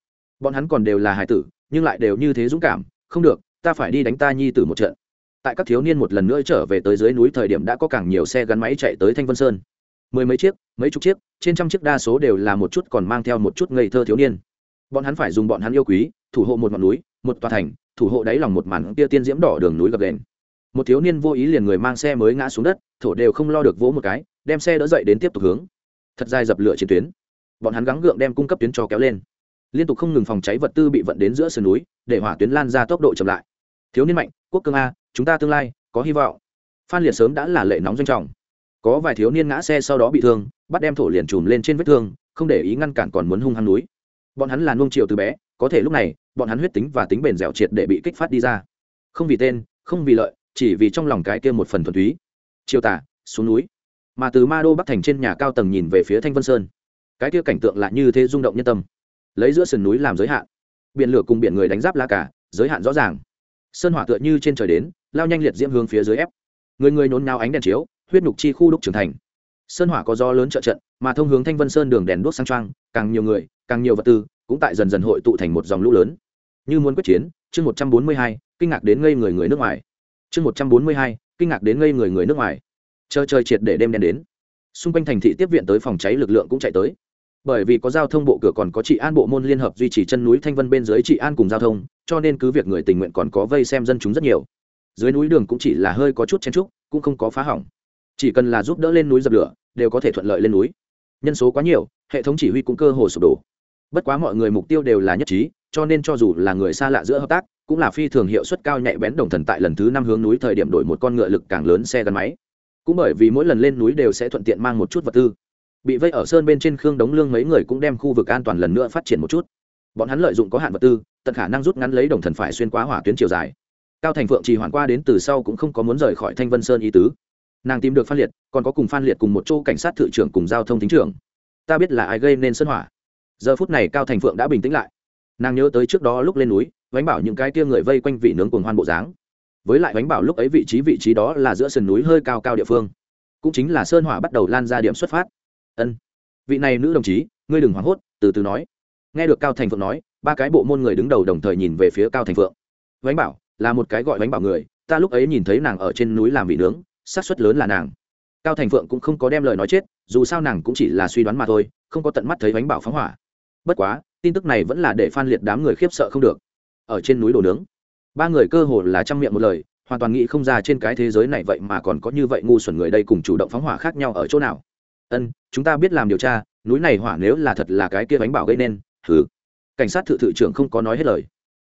Bọn hắn còn đều là hải tử, nhưng lại đều như thế dũng cảm, không được, ta phải đi đánh ta nhi tử một trận. Tại các thiếu niên một lần nữa trở về tới dưới núi thời điểm đã có càng nhiều xe gắn máy chạy tới thanh vân sơn. Mười mấy chiếc, mấy chục chiếc, trên trăm chiếc đa số đều là một chút còn mang theo một chút ngây thơ thiếu niên bọn hắn phải dùng bọn hắn yêu quý, thủ hộ một ngọn núi, một tòa thành, thủ hộ đáy lòng một màn tia tiên diễm đỏ đường núi gập đền một thiếu niên vô ý liền người mang xe mới ngã xuống đất, thổ đều không lo được vỗ một cái, đem xe đỡ dậy đến tiếp tục hướng. Thật dài dập lửa trên tuyến. Bọn hắn gắng gượng đem cung cấp tuyến cho kéo lên. Liên tục không ngừng phòng cháy vật tư bị vận đến giữa sườn núi, để hỏa tuyến lan ra tốc độ chậm lại. Thiếu niên mạnh, quốc cương a, chúng ta tương lai, có hy vọng. Phan liệt sớm đã là lệ nóng doanh trọng. Có vài thiếu niên ngã xe sau đó bị thương, bắt đem thổ liền chùm lên trên vết thương, không để ý ngăn cản còn muốn hung hăng núi bọn hắn là nuông chiều từ bé, có thể lúc này, bọn hắn huyết tính và tính bền dẻo triệt để bị kích phát đi ra. Không vì tên, không vì lợi, chỉ vì trong lòng cái kia một phần thuần túy. Chiều tả xuống núi. Mà từ ma đô bắc thành trên nhà cao tầng nhìn về phía thanh vân sơn. Cái kia cảnh tượng lại như thế rung động nhân tâm. Lấy giữa sườn núi làm giới hạn. Biển lửa cùng biển người đánh giáp la cả giới hạn rõ ràng. Sơn hỏa tựa như trên trời đến, lao nhanh liệt diễm hướng phía dưới ép. Người người nôn nao ánh đèn chiếu, huyết nhục chi khu đúc trưởng thành sơn hỏa có do lớn trợ trận, mà thông hướng thanh vân sơn đường đèn đuốc sang trang càng nhiều người, càng nhiều vật tư, cũng tại dần dần hội tụ thành một dòng lũ lớn. Như muốn quyết chiến, chương một trăm bốn mươi hai, kinh ngạc đến ngây người người nước ngoài. Chương một trăm bốn mươi hai, kinh ngạc đến ngây người người nước ngoài. Chờ chơi triệt để đêm đen đến, xung quanh thành thị tiếp viện tới phòng cháy lực lượng cũng chạy tới. Bởi vì có giao thông bộ cửa còn có trị an bộ môn liên hợp duy trì chân núi thanh vân bên dưới trị an cùng giao thông, cho nên cứ việc người tình nguyện còn có vây xem dân chúng rất nhiều. Dưới núi đường cũng chỉ là hơi có chút chen trúc cũng không có phá hỏng. Chỉ cần là giúp đỡ lên núi dập lửa đều có thể thuận lợi lên núi. Nhân số quá nhiều, hệ thống chỉ huy cũng cơ hồ sụp đổ. Bất quá mọi người mục tiêu đều là nhất trí, cho nên cho dù là người xa lạ giữa hợp tác, cũng là phi thường hiệu suất cao nhạy bén đồng thần tại lần thứ năm hướng núi thời điểm đổi một con ngựa lực càng lớn xe gắn máy. Cũng bởi vì mỗi lần lên núi đều sẽ thuận tiện mang một chút vật tư. Bị vây ở sơn bên trên khương đống lương mấy người cũng đem khu vực an toàn lần nữa phát triển một chút. Bọn hắn lợi dụng có hạn vật tư, tận khả năng rút ngắn lấy đồng thần phải xuyên qua hỏa tuyến chiều dài. Cao thành phượng trì hoàn qua đến từ sau cũng không có muốn rời khỏi thanh vân sơn ý tứ nàng tìm được phan liệt, còn có cùng phan liệt cùng một chỗ cảnh sát thự trưởng cùng giao thông thính trưởng. Ta biết là ai gây nên sơn hỏa. Giờ phút này cao thành phượng đã bình tĩnh lại. Nàng nhớ tới trước đó lúc lên núi, vánh bảo những cái tia người vây quanh vị nướng cuồng hoan bộ dáng. Với lại vánh bảo lúc ấy vị trí vị trí đó là giữa sườn núi hơi cao cao địa phương. Cũng chính là sơn hỏa bắt đầu lan ra điểm xuất phát. Ân. Vị này nữ đồng chí, ngươi đừng hoảng hốt, từ từ nói. Nghe được cao thành phượng nói, ba cái bộ môn người đứng đầu đồng thời nhìn về phía cao thành phượng. Vánh bảo, là một cái gọi vánh bảo người, ta lúc ấy nhìn thấy nàng ở trên núi làm vị nướng xác suất lớn là nàng. Cao thành phượng cũng không có đem lời nói chết, dù sao nàng cũng chỉ là suy đoán mà thôi, không có tận mắt thấy bánh bảo phóng hỏa. Bất quá, tin tức này vẫn là để phan liệt đám người khiếp sợ không được. Ở trên núi đồ nướng, ba người cơ hồ là chăm miệng một lời, hoàn toàn nghĩ không ra trên cái thế giới này vậy mà còn có như vậy ngu xuẩn người đây cùng chủ động phóng hỏa khác nhau ở chỗ nào. Ân, chúng ta biết làm điều tra, núi này hỏa nếu là thật là cái kia bánh bảo gây nên, hừ. Cảnh sát thự thự trưởng không có nói hết lời.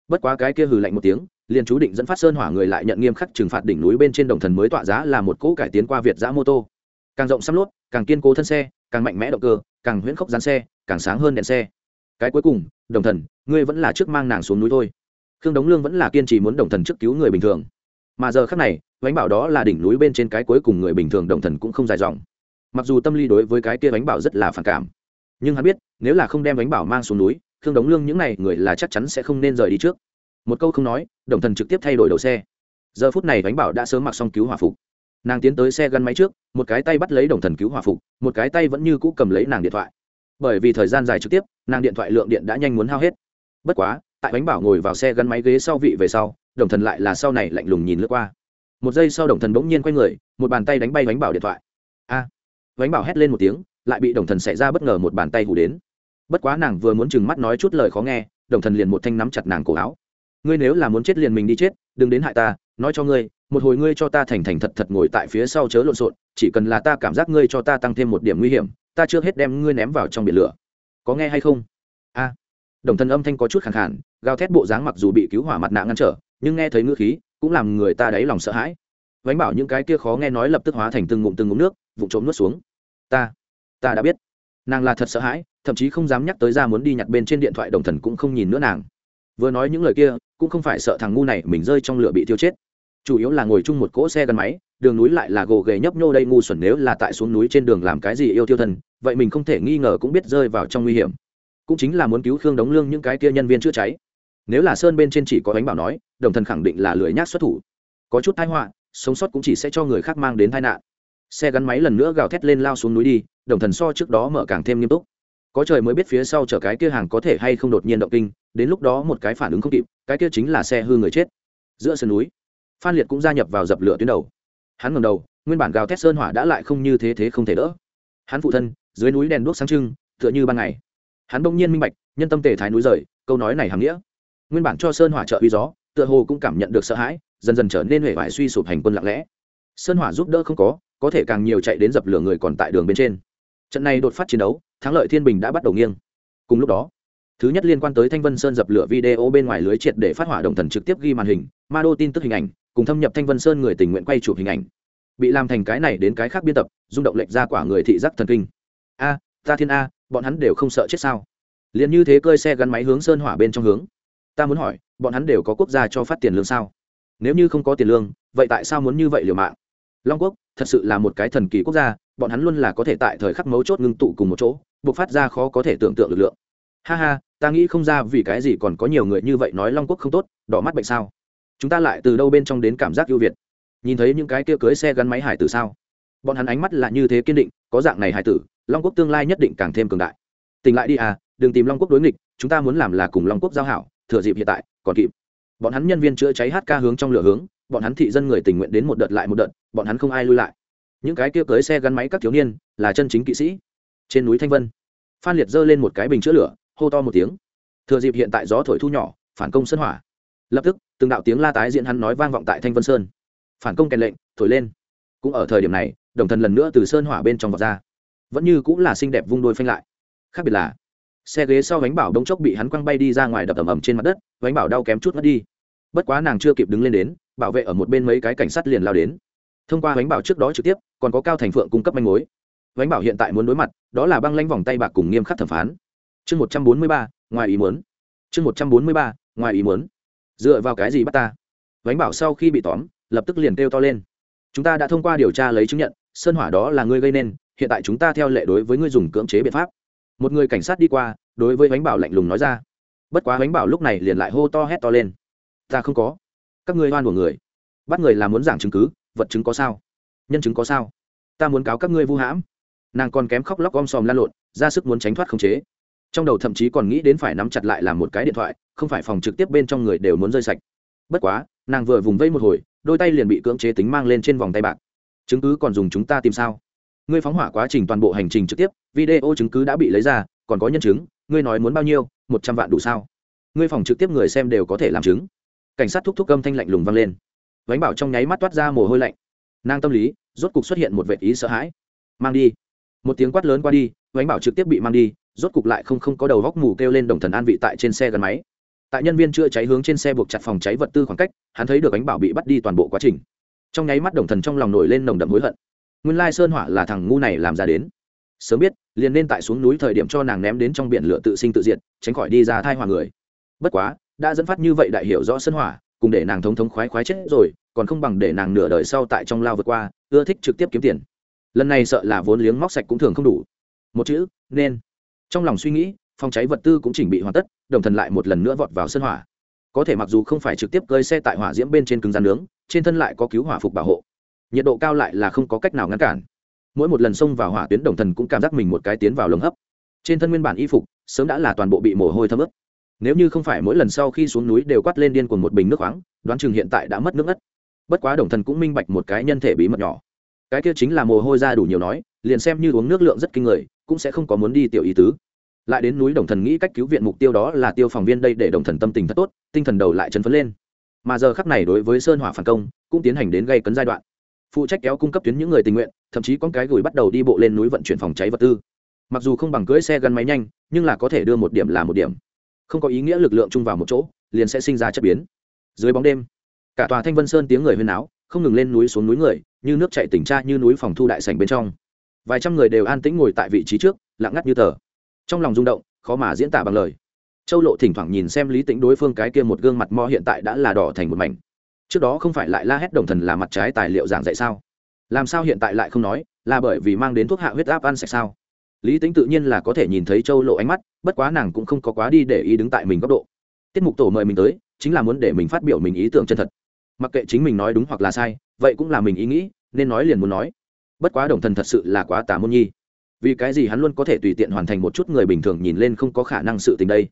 Bất quá cái kia hừ lạnh một tiếng liền chú định dẫn phát sơn hỏa người lại nhận nghiêm khắc trừng phạt đỉnh núi bên trên đồng thần mới tọa giá là một cỗ cải tiến qua việt giã mô tô. Càng rộng xăm lốt, càng kiên cố thân xe, càng mạnh mẽ động cơ, càng huyễn khốc dán xe, càng sáng hơn đèn xe. Cái cuối cùng, đồng thần, ngươi vẫn là trước mang nàng xuống núi thôi. Khương đống lương vẫn là kiên trì muốn đồng thần trước cứu người bình thường. Mà giờ khác này bánh bảo đó là đỉnh núi bên trên cái cuối cùng người bình thường đồng thần cũng không dài dòng. Mặc dù tâm lý đối với cái kia bánh bảo rất là phản cảm, nhưng hắn biết, nếu là không đem bánh bảo mang xuống núi, khương đống lương những n à y người là chắc chắn sẽ không nên rời đi trước một câu không nói, đồng thần trực tiếp thay đổi đầu xe. Giờ phút này bánh bảo đã sớm mặc xong cứu hỏa phục. Nàng tiến tới xe gắn máy trước, một cái tay bắt lấy đồng thần cứu hỏa phục, một cái tay vẫn như cũ cầm lấy nàng điện thoại. Bởi vì thời gian dài trực tiếp, nàng điện thoại lượng điện đã nhanh muốn hao hết. Bất quá, tại bánh bảo ngồi vào xe gắn máy ghế sau vị về sau, đồng thần lại là sau này lạnh lùng nhìn lướt qua. Một giây sau đồng thần bỗng nhiên quay người, một bàn tay đánh bay bánh bảo điện thoại. A! Bánh bảo hét lên một tiếng, lại bị đồng thần xảy ra bất ngờ một bàn tay hủ đến. Bất quá nàng vừa muốn chừng mắt nói chút lời khó nghe, đồng thần liền một thanh nắm chặt nàng cổ áo ngươi nếu là muốn chết liền mình đi chết, đừng đến hại ta, nói cho ngươi, một hồi ngươi cho ta thành thành thật thật ngồi tại phía sau chớ lộn xộn, chỉ cần là ta cảm giác ngươi cho ta tăng thêm một điểm nguy hiểm, ta chưa hết đem ngươi ném vào trong biển lửa. Có nghe hay không? A. Đồng thần âm thanh có chút khẳng khản gào thét bộ dáng mặc dù bị cứu hỏa mặt nạ ngăn trở, nhưng nghe thấy ngữ khí, cũng làm người ta đáy lòng sợ hãi. Vánh bảo những cái kia khó nghe nói lập tức hóa thành từng ngụm từng ngụm nước vụ trộm nuốt xuống. Ta ta đã biết. Nàng là thật sợ hãi, thậm chí không dám nhắc tới ra muốn đi nhặt bên trên điện thoại, đồng thần cũng không nhìn nữa nàng vừa nói những lời kia cũng không phải sợ thằng ngu này mình rơi trong lửa bị tiêu chết. Chủ yếu là ngồi chung một cỗ xe gắn máy đường núi lại là gồ ghề nhấp nhô đây ngu xuẩn nếu là tại xuống núi trên đường làm cái gì yêu tiêu thần, vậy mình không thể nghi ngờ cũng biết rơi vào trong nguy hiểm. Cũng chính là muốn cứu khương đống lương những cái kia nhân viên chữa cháy. Nếu là sơn bên trên chỉ có bánh bảo nói đồng thần khẳng định là lười nhác xuất thủ. Có chút thái họa sống sót cũng chỉ sẽ cho người khác mang đến tai nạn. Xe gắn máy lần nữa gào thét lên lao xuống núi đi đồng thần so trước đó mở càng thêm nghiêm túc. Có trời mới biết phía sau chở cái kia hàng có thể hay không đột nhiên động kinh đến lúc đó một cái phản ứng không kịp, cái kia chính là xe hư người chết. Giữa sườn núi, phan liệt cũng gia nhập vào dập lửa tuyến đầu. Hắn ngầm đầu, nguyên bản gào thét sơn hỏa đã lại không như thế thế không thể đỡ. Hắn phụ thân, dưới núi đèn đuốc sáng trưng, tựa như ban ngày. Hắn bỗng nhiên minh bạch, nhân tâm tề thái núi rời, câu nói này hàm nghĩa. Nguyên bản cho sơn hỏa trợ uy gió, tựa hồ cũng cảm nhận được sợ hãi, dần dần trở nên huệ vải suy sụp hành quân lặng lẽ. Sơn hỏa giúp đỡ không có có thể càng nhiều chạy đến dập lửa người còn tại đường bên trên. Trận này đột phát chiến đấu, thắng lợi thiên bình đã bắt đầu nghiêng. Cùng lúc đó thứ nhất liên quan tới thanh vân sơn dập lửa video bên ngoài lưới triệt để phát hỏa đồng thần trực tiếp ghi màn hình, ma đô tin tức hình ảnh, cùng thâm nhập thanh vân sơn người tình nguyện quay chụp hình ảnh. Bị làm thành cái này đến cái khác biên tập, rung động lệch ra quả người thị giác thần kinh. A, ta thiên a, bọn hắn đều không sợ chết sao? Liền như thế cơi xe gắn máy hướng sơn hỏa bên trong hướng. Ta muốn hỏi, bọn hắn đều có quốc gia cho phát tiền lương sao? Nếu như không có tiền lương, vậy tại sao muốn như vậy liều mạng? Long quốc, thật sự là một cái thần kỳ quốc gia, bọn hắn luôn là có thể tại thời khắc mấu chốt ngưng tụ cùng một chỗ buộc phát ra khó có thể tưởng tượng lực lượng ha ha, ta nghĩ không ra vì cái gì còn có nhiều người như vậy nói long quốc không tốt, đỏ mắt bệnh sao? Chúng ta lại từ đâu bên trong đến cảm giác ưu việt? Nhìn thấy những cái kia cưới xe gắn máy hải tử sao? Bọn hắn ánh mắt là như thế kiên định, có dạng này hải tử, long quốc tương lai nhất định càng thêm cường đại. Tỉnh lại đi à đừng tìm long quốc đối nghịch, chúng ta muốn làm là cùng long quốc giao hảo, thừa dịp hiện tại, còn kịp. Bọn hắn nhân viên chữa cháy hát ca hướng trong lửa hướng, bọn hắn thị dân người tình nguyện đến một đợt lại một đợt, bọn hắn không ai lui lại. Những cái kia cưới xe gắn máy các thiếu niên, là chân chính kỵ sĩ. Trên núi thanh vân, phan liệt giơ lên một cái bình chữa lửa hô to một tiếng. Thừa dịp hiện tại gió thổi thu nhỏ, phản công sân hỏa. Lập tức, từng đạo tiếng la tái diễn hắn nói vang vọng tại thanh vân sơn. Phản công kèn lệnh, thổi lên. Cũng ở thời điểm này, đồng thần lần nữa từ sơn hỏa bên trong vọt ra. Vẫn như cũng là xinh đẹp vung đôi phanh lại. Khác biệt là, xe ghế sau bánh bảo đông chốc bị hắn quăng bay đi ra ngoài đập ầm ầm trên mặt đất, bánh bảo đau kém chút mất đi. Bất quá nàng chưa kịp đứng lên đến, bảo vệ ở một bên mấy cái cảnh sát liền lao đến. Thông qua bánh bảo trước đó trực tiếp, còn có cao thành phượng cung cấp manh mối. Bánh bảo hiện tại muốn đối mặt, đó là băng lanh vòng tay bạc cùng nghiêm khắc thẩm phán chương một trăm bốn mươi ba, ngoài ý muốn. Chương một trăm bốn mươi ba, ngoài ý muốn. Dựa vào cái gì bắt ta? Vánh bảo sau khi bị tóm, lập tức liền kêu to lên. Chúng ta đã thông qua điều tra lấy chứng nhận, sơn hỏa đó là ngươi gây nên, hiện tại chúng ta theo lệ đối với ngươi dùng cưỡng chế biện pháp. Một người cảnh sát đi qua, đối với vánh bảo lạnh lùng nói ra. Bất quá vánh bảo lúc này liền lại hô to hét to lên. Ta không có. Các ngươi oan của người. Bắt người là muốn giảng chứng cứ, vật chứng có sao? Nhân chứng có sao? Ta muốn cáo các ngươi vu hãm. Nàng còn kém khóc lóc om sòm lan lộn, ra sức muốn tránh thoát khống chế trong đầu thậm chí còn nghĩ đến phải nắm chặt lại làm một cái điện thoại, không phải phòng trực tiếp bên trong người đều muốn rơi sạch. Bất quá, nàng vừa vùng vây một hồi, đôi tay liền bị cưỡng chế tính mang lên trên vòng tay bạc. Chứng cứ còn dùng chúng ta tìm sao? Ngươi phóng hỏa quá trình toàn bộ hành trình trực tiếp, video chứng cứ đã bị lấy ra, còn có nhân chứng, ngươi nói muốn bao nhiêu, một trăm vạn đủ sao? Ngươi phòng trực tiếp người xem đều có thể làm chứng. Cảnh sát thúc thúc âm thanh lạnh lùng vang lên. Vánh bảo trong nháy mắt toát ra mồ hôi lạnh. Nàng tâm lý, rốt cục xuất hiện một vệ ý sợ hãi. Mang đi. Một tiếng quát lớn qua đi, vánh bảo trực tiếp bị mang đi rốt cục lại không không có đầu góc mù kêu lên đồng thần an vị tại trên xe gắn máy. Tại nhân viên chữa cháy hướng trên xe buộc chặt phòng cháy vật tư khoảng cách, hắn thấy được bánh bảo bị bắt đi toàn bộ quá trình. Trong nháy mắt đồng thần trong lòng nổi lên nồng đậm hối hận. Nguyên lai sơn hỏa là thằng ngu này làm ra đến. Sớm biết, liền nên tại xuống núi thời điểm cho nàng ném đến trong biển lửa tự sinh tự diệt, tránh khỏi đi ra thai hòa người. Bất quá, đã dẫn phát như vậy đại hiểu rõ sơn hỏa, cùng để nàng thống thống khoái khoái chết rồi, còn không bằng để nàng nửa đời sau tại trong lao vượt qua, ưa thích trực tiếp kiếm tiền. Lần này sợ là vốn liếng móc sạch cũng thường không đủ. Một chữ, nên trong lòng suy nghĩ, phòng cháy vật tư cũng chỉnh bị hoàn tất, đồng thần lại một lần nữa vọt vào sân hỏa. Có thể mặc dù không phải trực tiếp cơi xe tại hỏa diễm bên trên cứng rắn nướng, trên thân lại có cứu hỏa phục bảo hộ. Nhiệt độ cao lại là không có cách nào ngăn cản. Mỗi một lần xông vào hỏa tuyến đồng thần cũng cảm giác mình một cái tiến vào lồng hấp. Trên thân nguyên bản y phục, sớm đã là toàn bộ bị mồ hôi thấm ướt. Nếu như không phải mỗi lần sau khi xuống núi đều quát lên điên cùng một bình nước khoáng, đoán chừng hiện tại đã mất nước ất bất quá đồng thần cũng minh bạch một cái nhân thể bí mật nhỏ. Cái kia chính là mồ hôi ra đủ nhiều nói liền xem như uống nước lượng rất kinh người, cũng sẽ không có muốn đi tiểu ý tứ. Lại đến núi đồng thần nghĩ cách cứu viện mục tiêu đó là tiêu phòng viên đây để đồng thần tâm tình thật tốt, tinh thần đầu lại chấn phấn lên. Mà giờ khắc này đối với sơn hỏa phản công, cũng tiến hành đến gây cấn giai đoạn. Phụ trách kéo cung cấp tuyến những người tình nguyện, thậm chí con cái gửi bắt đầu đi bộ lên núi vận chuyển phòng cháy vật tư. Mặc dù không bằng cưỡi xe gắn máy nhanh, nhưng là có thể đưa một điểm là một điểm. Không có ý nghĩa lực lượng chung vào một chỗ, liền sẽ sinh ra chất biến. Dưới bóng đêm, cả tòa thanh vân sơn tiếng người huyên áo không ngừng lên núi xuống núi người, như nước chạy tỉnh tra như núi phòng thu đại sành bên trong vài trăm người đều an tĩnh ngồi tại vị trí trước, lặng ngắt như tờ. Trong lòng rung động, khó mà diễn tả bằng lời. Châu lộ thỉnh thoảng nhìn xem lý tĩnh đối phương cái kia một gương mặt mo hiện tại đã là đỏ thành một mảnh. Trước đó không phải lại la hét đồng thần là mặt trái tài liệu giảng dạy sao? Làm sao hiện tại lại không nói, là bởi vì mang đến thuốc hạ huyết áp ăn sạch sao? Lý tính tự nhiên là có thể nhìn thấy châu lộ ánh mắt, bất quá nàng cũng không có quá đi để ý đứng tại mình góc độ. Tiết mục tổ mời mình tới, chính là muốn để mình phát biểu mình ý tưởng chân thật. Mặc kệ chính mình nói đúng hoặc là sai, vậy cũng là mình ý nghĩ, nên nói liền muốn nói bất quá đồng thần thật sự là quá tà môn nhi. Vì cái gì hắn luôn có thể tùy tiện hoàn thành một chút người bình thường nhìn lên không có khả năng sự tình đây?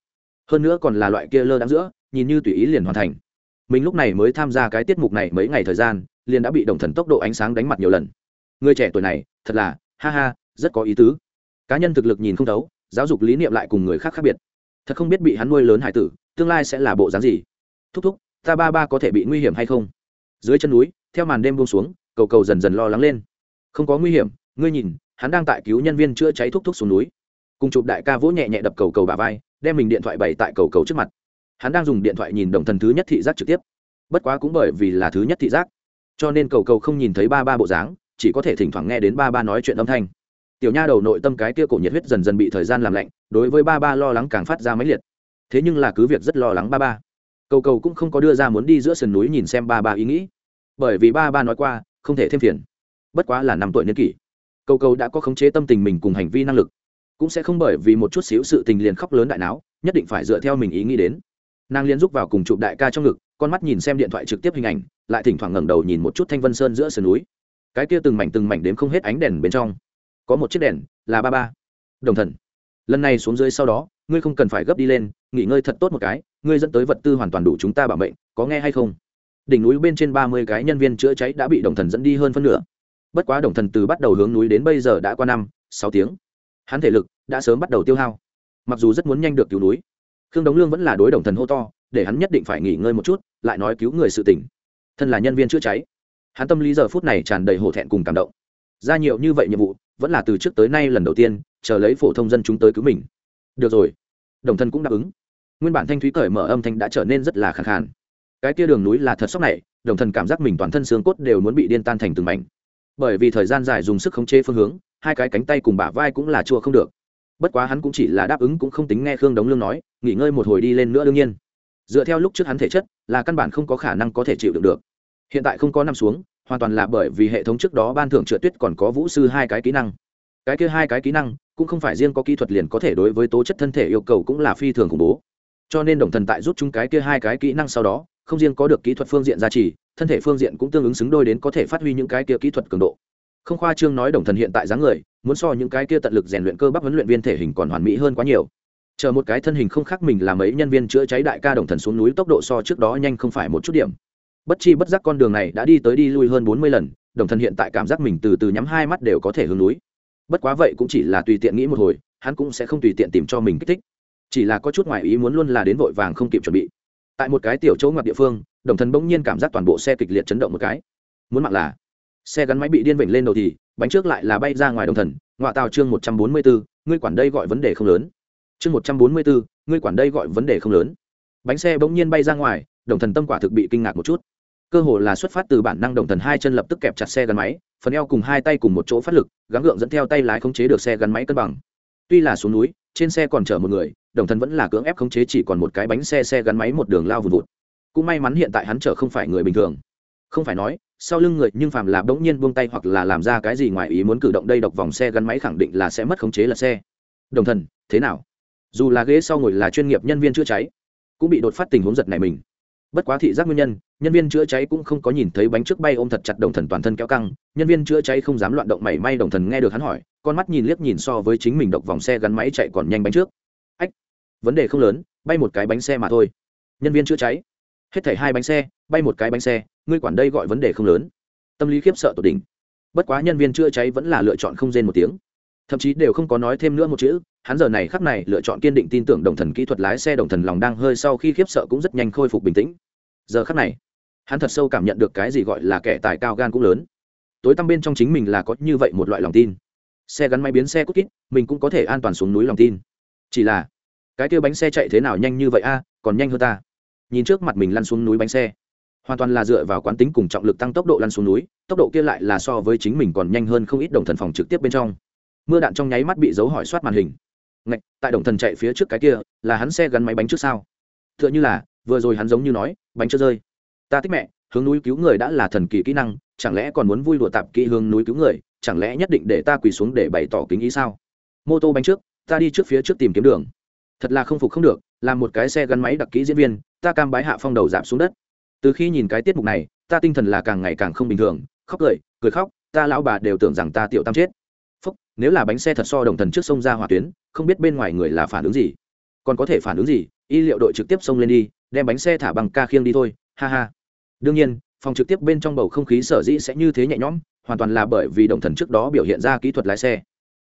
Hơn nữa còn là loại kia lơ đáng giữa, nhìn như tùy ý liền hoàn thành. Mình lúc này mới tham gia cái tiết mục này mấy ngày thời gian, liền đã bị đồng thần tốc độ ánh sáng đánh mặt nhiều lần. Người trẻ tuổi này, thật là, ha ha, rất có ý tứ. Cá nhân thực lực nhìn không thấu, giáo dục lý niệm lại cùng người khác khác biệt. Thật không biết bị hắn nuôi lớn hải tử, tương lai sẽ là bộ dáng gì. Thúc thúc, ta ba ba có thể bị nguy hiểm hay không? Dưới chân núi, theo màn đêm buông xuống, cầu cầu dần dần lo lắng lên không có nguy hiểm, ngươi nhìn, hắn đang tại cứu nhân viên chữa cháy thúc thúc xuống núi. Cùng chụp đại ca vỗ nhẹ nhẹ đập cầu cầu bà vai, đem mình điện thoại bày tại cầu cầu trước mặt. Hắn đang dùng điện thoại nhìn đồng thần thứ nhất thị giác trực tiếp. Bất quá cũng bởi vì là thứ nhất thị giác, cho nên cầu cầu không nhìn thấy ba ba bộ dáng, chỉ có thể thỉnh thoảng nghe đến ba ba nói chuyện âm thanh. Tiểu nha đầu nội tâm cái kia cổ nhiệt huyết dần dần bị thời gian làm lạnh, đối với ba ba lo lắng càng phát ra máy liệt. Thế nhưng là cứ việc rất lo lắng ba ba. Cầu cầu cũng không có đưa ra muốn đi giữa sườn núi nhìn xem ba ba ý nghĩ. Bởi vì ba ba nói qua, không thể thêm phiền bất quá là năm tuổi niên kỷ. Cầu cầu đã có khống chế tâm tình mình cùng hành vi năng lực. Cũng sẽ không bởi vì một chút xíu sự tình liền khóc lớn đại não nhất định phải dựa theo mình ý nghĩ đến. Nàng liên rút vào cùng chụp đại ca trong ngực, con mắt nhìn xem điện thoại trực tiếp hình ảnh, lại thỉnh thoảng ngẩng đầu nhìn một chút thanh vân sơn giữa sườn núi. Cái kia từng mảnh từng mảnh đếm không hết ánh đèn bên trong. Có một chiếc đèn, là ba ba. Đồng thần. Lần này xuống dưới sau đó, ngươi không cần phải gấp đi lên, nghỉ ngơi thật tốt một cái, ngươi dẫn tới vật tư hoàn toàn đủ chúng ta bảo mệnh, có nghe hay không? Đỉnh núi bên trên ba mươi cái nhân viên chữa cháy đã bị đồng thần dẫn đi hơn phân nửa bất quá đồng thần từ bắt đầu hướng núi đến bây giờ đã qua năm, sáu tiếng. Hắn thể lực đã sớm bắt đầu tiêu hao. Mặc dù rất muốn nhanh được cứu núi, khương đống lương vẫn là đối đồng thần hô to, để hắn nhất định phải nghỉ ngơi một chút, lại nói cứu người sự tỉnh thân là nhân viên chữa cháy, hắn tâm lý giờ phút này tràn đầy hổ thẹn cùng cảm động. Ra nhiều như vậy nhiệm vụ, vẫn là từ trước tới nay lần đầu tiên, chờ lấy phổ thông dân chúng tới cứu mình. Được rồi. Đồng thân cũng đáp ứng. Nguyên bản thanh thúy cởi mở âm thanh đã trở nên rất là khẳng khàn. Cái kia đường núi là thật sốc này, đồng thần cảm giác mình toàn thân xương cốt đều muốn bị điên tan thành từng mảnh bởi vì thời gian dài dùng sức khống chế phương hướng, hai cái cánh tay cùng bả vai cũng là chua không được. Bất quá hắn cũng chỉ là đáp ứng cũng không tính nghe khương đống lương nói, nghỉ ngơi một hồi đi lên nữa đương nhiên. Dựa theo lúc trước hắn thể chất, là căn bản không có khả năng có thể chịu được được. Hiện tại không có năm xuống, hoàn toàn là bởi vì hệ thống trước đó ban thưởng trượt tuyết còn có vũ sư hai cái kỹ năng. Cái kia hai cái kỹ năng, cũng không phải riêng có kỹ thuật liền có thể đối với tố chất thân thể yêu cầu cũng là phi thường khủng bố. Cho nên đồng thần tại rút chúng cái kia hai cái kỹ năng sau đó không riêng có được kỹ thuật phương diện gia trì, thân thể phương diện cũng tương ứng xứng đôi đến có thể phát huy những cái kia kỹ thuật cường độ. Không khoa trương nói đồng thần hiện tại dáng người, muốn so những cái kia tận lực rèn luyện cơ bắp huấn luyện viên thể hình còn hoàn mỹ hơn quá nhiều. Chờ một cái thân hình không khác mình là mấy nhân viên chữa cháy đại ca đồng thần xuống núi tốc độ so trước đó nhanh không phải một chút điểm. Bất chi bất giác con đường này đã đi tới đi lui hơn bốn mươi lần, đồng thần hiện tại cảm giác mình từ từ nhắm hai mắt đều có thể hướng núi. Bất quá vậy cũng chỉ là tùy tiện nghĩ một hồi, hắn cũng sẽ không tùy tiện tìm cho mình kích thích. Chỉ là có chút ngoại ý muốn luôn là đến vội vàng không kịp chuẩn bị tại một cái tiểu chỗ ngoặt địa phương, đồng thần bỗng nhiên cảm giác toàn bộ xe kịch liệt chấn động một cái. Muốn mạng là, xe gắn máy bị điên vểnh lên đầu thì, bánh trước lại là bay ra ngoài đồng thần ngoại tàu chương một trăm bốn mươi bốn ngươi quản đây gọi vấn đề không lớn. Chương một trăm bốn mươi bốn ngươi quản đây gọi vấn đề không lớn. Bánh xe bỗng nhiên bay ra ngoài, đồng thần tâm quả thực bị kinh ngạc một chút. Cơ hồ là xuất phát từ bản năng đồng thần hai chân lập tức kẹp chặt xe gắn máy, phần eo cùng hai tay cùng một chỗ phát lực, gắng gượng dẫn theo tay lái khống chế được xe gắn máy cân bằng. Tuy là xuống núi trên xe còn chở một người, đồng thần vẫn là cưỡng ép khống chế chỉ còn một cái bánh xe xe gắn máy một đường lao vùn vụt. Cũng may mắn hiện tại hắn chở không phải người bình thường. Không phải nói, sau lưng người nhưng phàm là bỗng nhiên buông tay hoặc là làm ra cái gì ngoài ý muốn cử động đây độc vòng xe gắn máy khẳng định là sẽ mất khống chế là xe. Đồng thần thế nào? Dù là ghế sau ngồi là chuyên nghiệp nhân viên chữa cháy, cũng bị đột phát tình huống giật này mình. Bất quá thị giác nguyên nhân nhân viên chữa cháy cũng không có nhìn thấy bánh trước bay ôm thật chặt đồng thần toàn thân kéo căng, nhân viên chữa cháy không dám loạn động mảy may đồng thần nghe được hắn hỏi con mắt nhìn liếc nhìn so với chính mình độc vòng xe gắn máy chạy còn nhanh bánh trước. Ách, vấn đề không lớn, bay một cái bánh xe mà thôi. Nhân viên chữa cháy. Hết thảy hai bánh xe, bay một cái bánh xe, ngươi quản đây gọi vấn đề không lớn. Tâm lý khiếp sợ tột đỉnh. Bất quá nhân viên chữa cháy vẫn là lựa chọn không rên một tiếng. Thậm chí đều không có nói thêm nữa một chữ, hắn giờ này khắc này lựa chọn kiên định tin tưởng đồng thần kỹ thuật lái xe đồng thần lòng đang hơi sau khi khiếp sợ cũng rất nhanh khôi phục bình tĩnh. Giờ khắc này, hắn thật sâu cảm nhận được cái gì gọi là kẻ tài cao gan cũng lớn. Tối tăm bên trong chính mình là có như vậy một loại lòng tin xe gắn máy biến xe cút kít, mình cũng có thể an toàn xuống núi lòng tin. Chỉ là, cái kia bánh xe chạy thế nào nhanh như vậy a, còn nhanh hơn ta. Nhìn trước mặt mình lăn xuống núi bánh xe, hoàn toàn là dựa vào quán tính cùng trọng lực tăng tốc độ lăn xuống núi, tốc độ kia lại là so với chính mình còn nhanh hơn không ít đồng thần phòng trực tiếp bên trong. Mưa đạn trong nháy mắt bị dấu hỏi soát màn hình. Ngạch, tại đồng thần chạy phía trước cái kia, là hắn xe gắn máy bánh trước sao? T h ư ợ n h ư là, vừa rồi hắn giống như nói, bánh chưa rơi. Ta thích mẹ hướng núi cứu người đã là thần kỳ kỹ năng, chẳng lẽ còn muốn vui đùa tạp kỹ hướng núi cứu người, chẳng lẽ nhất định để ta quỳ xuống để bày tỏ kính ý sao? Mô tô bánh trước, ta đi trước phía trước tìm kiếm đường. Thật là không phục không được, làm một cái xe gắn máy đặc kỹ diễn viên, ta cam bái hạ phong đầu giảm xuống đất. Từ khi nhìn cái tiết mục này, ta tinh thần là càng ngày càng không bình thường, khóc cười cười khóc, ta lão bà đều tưởng rằng ta tiểu tam chết. Phúc, nếu là bánh xe thật so đồng thần trước sông ra hỏa tuyến, không biết bên ngoài người là phản ứng gì. Còn có thể phản ứng gì, y liệu đội trực tiếp xông lên đi, đem bánh xe thả bằng ca khiêng đi thôi, ha ha đương nhiên, phòng trực tiếp bên trong bầu không khí sở dĩ sẽ như thế nhẹ nhõm, hoàn toàn là bởi vì đồng thần trước đó biểu hiện ra kỹ thuật lái xe.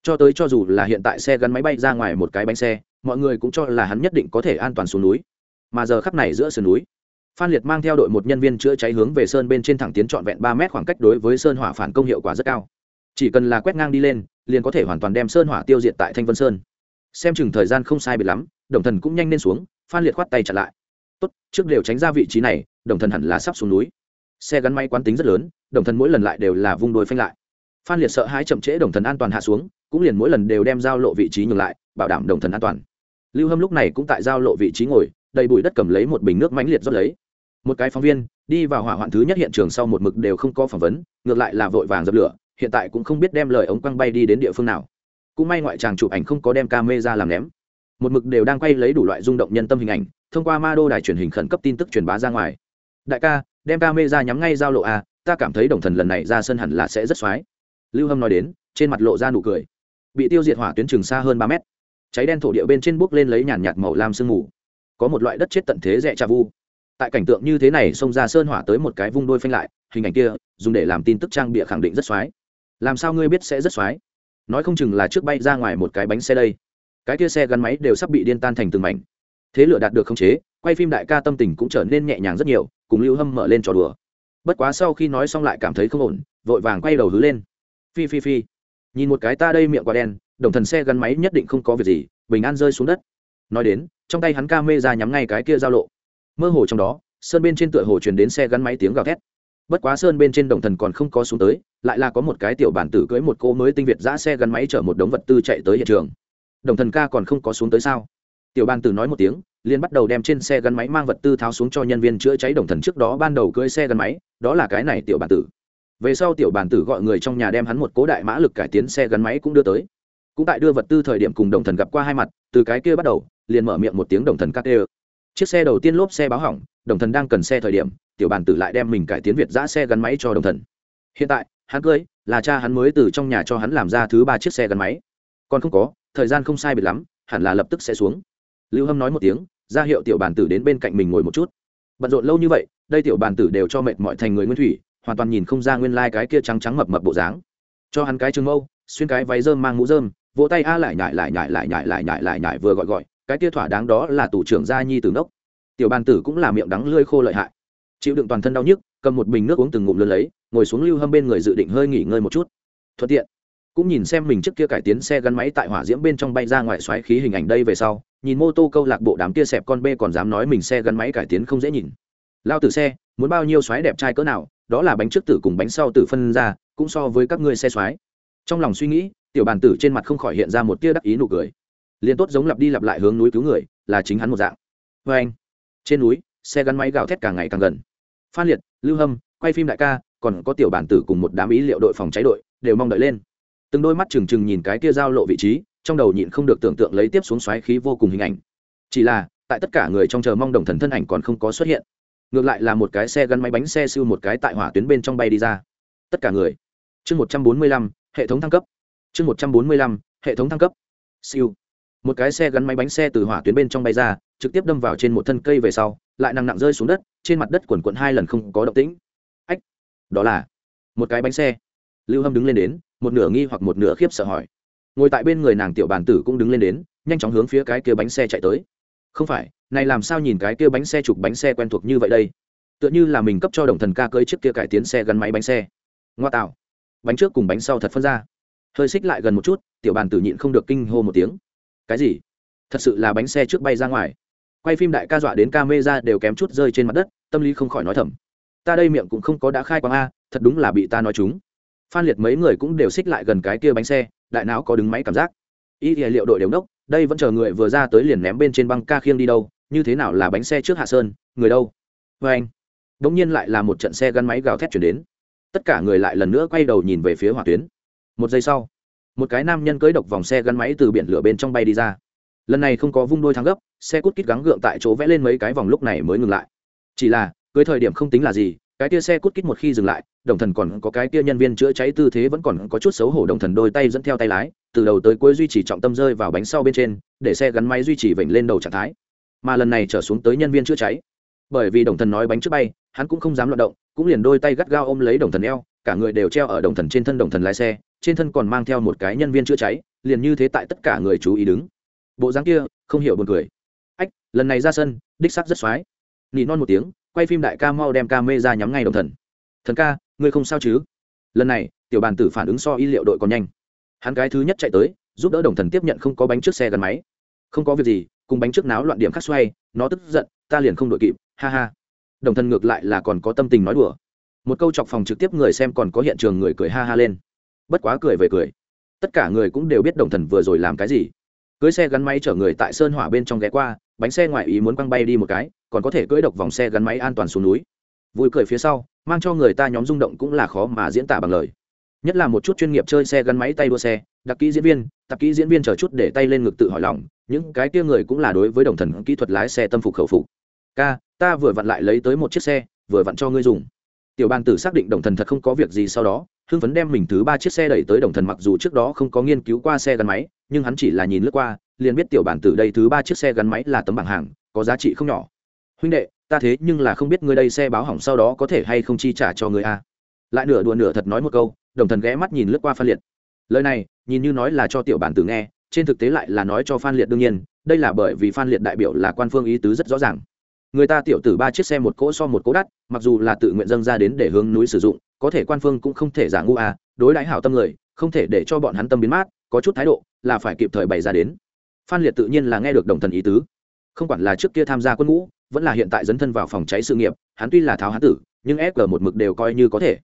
Cho tới cho dù là hiện tại xe gắn máy bay ra ngoài một cái bánh xe, mọi người cũng cho là hắn nhất định có thể an toàn xuống núi. Mà giờ khắp này giữa sườn núi, phan liệt mang theo đội một nhân viên chữa cháy hướng về sơn bên trên thẳng tiến trọn vẹn ba mét khoảng cách đối với sơn hỏa phản công hiệu quả rất cao. Chỉ cần là quét ngang đi lên, liền có thể hoàn toàn đem sơn hỏa tiêu diệt tại thanh vân sơn. Xem chừng thời gian không sai biệt lắm, đồng thần cũng nhanh lên xuống, phan liệt khoát tay chặn lại tốt, trước đều tránh ra vị trí này, đồng thần hẳn là sắp xuống núi. Xe gắn máy quán tính rất lớn, đồng thần mỗi lần lại đều là vung đôi phanh lại. Phan liệt sợ hãi chậm trễ đồng thần an toàn hạ xuống, cũng liền mỗi lần đều đem giao lộ vị trí nhường lại, bảo đảm đồng thần an toàn. Lưu hâm lúc này cũng tại giao lộ vị trí ngồi, đầy bụi đất cầm lấy một bình nước mãnh liệt rót lấy. Một cái phóng viên, đi vào hỏa hoạn thứ nhất hiện trường sau một mực đều không có phỏng vấn, ngược lại là vội vàng dập lửa, hiện tại cũng không biết đem lời ống quăng bay đi đến địa phương nào. Cũng may ngoại tràng chụp ảnh không có đem ca mê ra làm ném. Một mực đều đang quay lấy đủ loại rung động nhân tâm hình ảnh thông qua ma đô đài truyền hình khẩn cấp tin tức truyền bá ra ngoài. Đại ca, đem ca mê ra nhắm ngay giao lộ a, ta cảm thấy đồng thần lần này ra sân hẳn là sẽ rất xoái. Lưu hâm nói đến, trên mặt lộ ra nụ cười. Bị tiêu diệt hỏa tuyến trường xa hơn ba mét. Cháy đen thổ địa bên trên bốc lên lấy nhàn nhạt màu lam sương mù. Có một loại đất chết tận thế rẻ trà vu. Tại cảnh tượng như thế này xông ra sơn hỏa tới một cái vung đôi phanh lại, hình ảnh kia dùng để làm tin tức trang bịa khẳng định rất xoái. Làm sao ngươi biết sẽ rất xoái? Nói không chừng là trước bay ra ngoài một cái bánh xe đây. Cái kia xe gắn máy đều sắp bị điên tan thành từng mảnh thế lửa đạt được khống chế, quay phim đại ca tâm tình cũng trở nên nhẹ nhàng rất nhiều, cùng lưu hâm mở lên trò đùa. Bất quá sau khi nói xong lại cảm thấy không ổn, vội vàng quay đầu hứ lên. Phi phi phi. Nhìn một cái ta đây miệng quả đen, đồng thần xe gắn máy nhất định không có việc gì, bình an rơi xuống đất. Nói đến, trong tay hắn ca mê ra nhắm ngay cái kia giao lộ. Mơ hồ trong đó, sơn bên trên tựa hồ truyền đến xe gắn máy tiếng gào thét. Bất quá sơn bên trên đồng thần còn không có xuống tới, lại là có một cái tiểu bản tử cưới một cô mới tinh việt giã xe gắn máy chở một đống vật tư chạy tới hiện trường. Đồng thần ca còn không có xuống tới sao? Tiểu Ban tử nói một tiếng, liền bắt đầu đem trên xe gắn máy mang vật tư tháo xuống cho nhân viên chữa cháy đồng thần trước đó ban đầu cưới xe gắn máy, đó là cái này tiểu bản tử. Về sau tiểu bản tử gọi người trong nhà đem hắn một cố đại mã lực cải tiến xe gắn máy cũng đưa tới. Cũng tại đưa vật tư thời điểm cùng đồng thần gặp qua hai mặt, từ cái kia bắt đầu, liền mở miệng một tiếng đồng thần cắt đê chiếc xe đầu tiên lốp xe báo hỏng, đồng thần đang cần xe thời điểm, tiểu bàn tử lại đem mình cải tiến việt giã xe gắn máy cho đồng thần. Hiện tại, hắn cưới, là cha hắn mới từ trong nhà cho hắn làm ra thứ ba chiếc xe gắn máy. Còn không có, thời gian không sai biệt lắm, hẳn là lập tức sẽ xuống lưu hâm nói một tiếng ra hiệu tiểu bàn tử đến bên cạnh mình ngồi một chút. Bận rộn lâu như vậy đây tiểu bàn tử đều cho mệt mọi thành người nguyên thủy hoàn toàn nhìn không ra nguyên lai、like、cái kia trắng trắng mập mập bộ dáng. Cho hắn cái trường mâu xuyên cái váy dơm mang mũ dơm, vỗ tay a lại nhại lại nhại lại nhại lại nhại lại nhại vừa gọi gọi cái kia thỏa đáng đó là tủ trưởng gia nhi từ ngốc tiểu bàn tử cũng là miệng đắng lươi khô lợi hại. Chịu đựng toàn thân đau nhức cầm một bình nước uống từng ngụm lớn lấy ngồi xuống lưu hâm bên người dự định hơi nghỉ ngơi một chút. Thuận tiện cũng nhìn xem mình trước kia cải tiến xe gắn máy tại hỏa diễm bên trong bay ra ngoài xoáy khí hình ảnh đây về sau, nhìn mô tô câu lạc bộ đám kia xẹp con bê còn dám nói mình xe gắn máy cải tiến không dễ nhìn. Lao từ xe, muốn bao nhiêu xoáy đẹp trai cỡ nào, đó là bánh trước tử cùng bánh sau tử phân ra, cũng so với các ngươi xe xoáy. Trong lòng suy nghĩ, tiểu bàn tử trên mặt không khỏi hiện ra một tia đắc ý nụ cười. Liền tốt giống lặp đi lặp lại hướng núi cứu người, là chính hắn một dạng. Vê anh, trên núi, xe gắn máy gào thét càng ngày càng gần. Phan liệt, lưu hâm, quay phim đại ca, còn có tiểu bản tử cùng một đám ý liệu đội phòng cháy đội, đều mong đợi lên từng đôi mắt trừng trừng nhìn cái kia giao lộ vị trí, trong đầu nhịn không được tưởng tượng lấy tiếp xuống xoáy khí vô cùng hình ảnh. Chỉ là, tại tất cả người trong chờ mong đồng thần thân ảnh còn không có xuất hiện. Ngược lại là một cái xe gắn máy bánh xe siêu một cái tại hỏa tuyến bên trong bay đi ra. Tất cả người. Chương một trăm bốn mươi lăm, hệ thống thăng cấp. Chương một trăm bốn mươi lăm, hệ thống thăng cấp. Siêu. Một cái xe gắn máy bánh xe từ hỏa tuyến bên trong bay ra, trực tiếp đâm vào trên một thân cây về sau, lại nặng nặng rơi xuống đất, trên mặt đất quần quận hai lần không có động tĩnh. Ách, đó là một cái bánh xe lưu hâm đứng lên đến, một nửa nghi hoặc một nửa khiếp sợ hỏi. Ngồi tại bên người nàng tiểu bàn tử cũng đứng lên đến, nhanh chóng hướng phía cái kia bánh xe chạy tới. Không phải, này làm sao nhìn cái kia bánh xe chụp bánh xe quen thuộc như vậy đây? Tựa như là mình cấp cho đồng thần ca cưới chiếc kia cải tiến xe gắn máy bánh xe. Ngoa tạo. Bánh trước cùng bánh sau thật phân ra. Hơi xích lại gần một chút, tiểu bàn tử nhịn không được kinh hô một tiếng. Cái gì? Thật sự là bánh xe trước bay ra ngoài. Quay phim đại ca dọa đến ca mê ra đều kém chút rơi trên mặt đất, tâm lý không khỏi nói thầm. Ta đây miệng cũng không có đã khai quang a, thật đúng là bị ta nói chúng phan liệt mấy người cũng đều xích lại gần cái kia bánh xe đại não có đứng máy cảm giác. Y thì liệu đội đều đốc, đây vẫn chờ người vừa ra tới liền ném bên trên băng ca khiêng đi đâu như thế nào là bánh xe trước hạ sơn người đâu? Vê anh đ ỗ n g nhiên lại là một trận xe gắn máy gào thét chuyển đến. Tất cả người lại lần nữa quay đầu nhìn về phía hỏa tuyến. Một giây sau một cái nam nhân cưới độc vòng xe gắn máy từ biển lửa bên trong bay đi ra. Lần này không có vung đôi thắng gấp xe cút kít gắng gượng tại chỗ vẽ lên mấy cái vòng lúc này mới ngừng lại. Chỉ là cưới thời điểm không tính là gì cái tia xe cút kít một khi dừng lại, đồng thần còn có cái tia nhân viên chữa cháy tư thế vẫn còn có chút xấu hổ đồng thần đôi tay dẫn theo tay lái, từ đầu tới cuối duy trì trọng tâm rơi vào bánh sau bên trên, để xe gắn máy duy trì vểnh lên đầu trạng thái. Mà lần này trở xuống tới nhân viên chữa cháy. Bởi vì đồng thần nói bánh trước bay, hắn cũng không dám loạt động, cũng liền đôi tay gắt gao ôm lấy đồng thần eo, cả người đều treo ở đồng thần trên thân đồng thần lái xe, trên thân còn mang theo một cái nhân viên chữa cháy, liền như thế tại tất cả người chú ý đứng. Bộ dáng kia, không hiểu buồn cười. Ách, lần này ra sân, đích sắc rất x o á i nỉ non một tiếng quay phim đại ca mau đem ca mê ra nhắm ngay đồng thần. Thần ca, ngươi không sao chứ? Lần này, tiểu bàn tử phản ứng so y liệu đội còn nhanh. Hắn cái thứ nhất chạy tới, giúp đỡ đồng thần tiếp nhận không có bánh trước xe gắn máy. Không có việc gì, cùng bánh trước náo loạn điểm khắc xoay, nó tức giận, ta liền không đội kịp, ha ha. Đồng thần ngược lại là còn có tâm tình nói đùa. Một câu chọc phòng trực tiếp người xem còn có hiện trường người cười ha ha lên. Bất quá cười về cười. Tất cả người cũng đều biết đồng thần vừa rồi làm cái gì. Cưới xe gắn máy chở người tại sơn hỏa bên trong ghé qua bánh xe ngoại ý muốn quăng bay đi một cái, còn có thể cưỡi độc vòng xe gắn máy an toàn xuống núi. Vui cười phía sau, mang cho người ta nhóm rung động cũng là khó mà diễn tả bằng lời. Nhất là một chút chuyên nghiệp chơi xe gắn máy tay đua xe, đặc kỹ diễn viên, tập kỹ diễn viên chờ chút để tay lên ngực tự hỏi lòng, những cái kia người cũng là đối với đồng thần kỹ thuật lái xe tâm phục khẩu phục. Ca, ta vừa vặn lại lấy tới một chiếc xe, vừa vặn cho ngươi dùng. Tiểu bàn tử xác định đồng thần thật không có việc gì sau đó, hưng phấn đem mình thứ ba chiếc xe đẩy tới đồng thần mặc dù trước đó không có nghiên cứu qua xe gắn máy, nhưng hắn chỉ là nhìn lướt qua liền biết tiểu bản tử đây thứ ba chiếc xe gắn máy là tấm bảng hàng, có giá trị không nhỏ. Huynh đệ, ta thế nhưng là không biết ngươi đây xe báo hỏng sau đó có thể hay không chi trả cho người a. Lại nửa đùa nửa thật nói một câu, đồng thần ghé mắt nhìn lướt qua phan liệt. Lời này, nhìn như nói là cho tiểu bản tử nghe, trên thực tế lại là nói cho phan liệt đương nhiên, đây là bởi vì phan liệt đại biểu là quan phương ý tứ rất rõ ràng. Người ta tiểu tử ba chiếc xe một cỗ so một cỗ đắt, mặc dù là tự nguyện dâng ra đến để hướng núi sử dụng, có thể quan phương cũng không thể giả ngu à đối đãi hảo tâm người, không thể để cho bọn hắn tâm biến mát, có chút thái độ là phải kịp thời bày ra đến phan liệt tự nhiên là nghe được đồng thần ý tứ không quản là trước kia tham gia quân ngũ vẫn là hiện tại dấn thân vào phòng cháy sự nghiệp hắn tuy là tháo hán tử nhưng ép ở một mực đều coi như có thể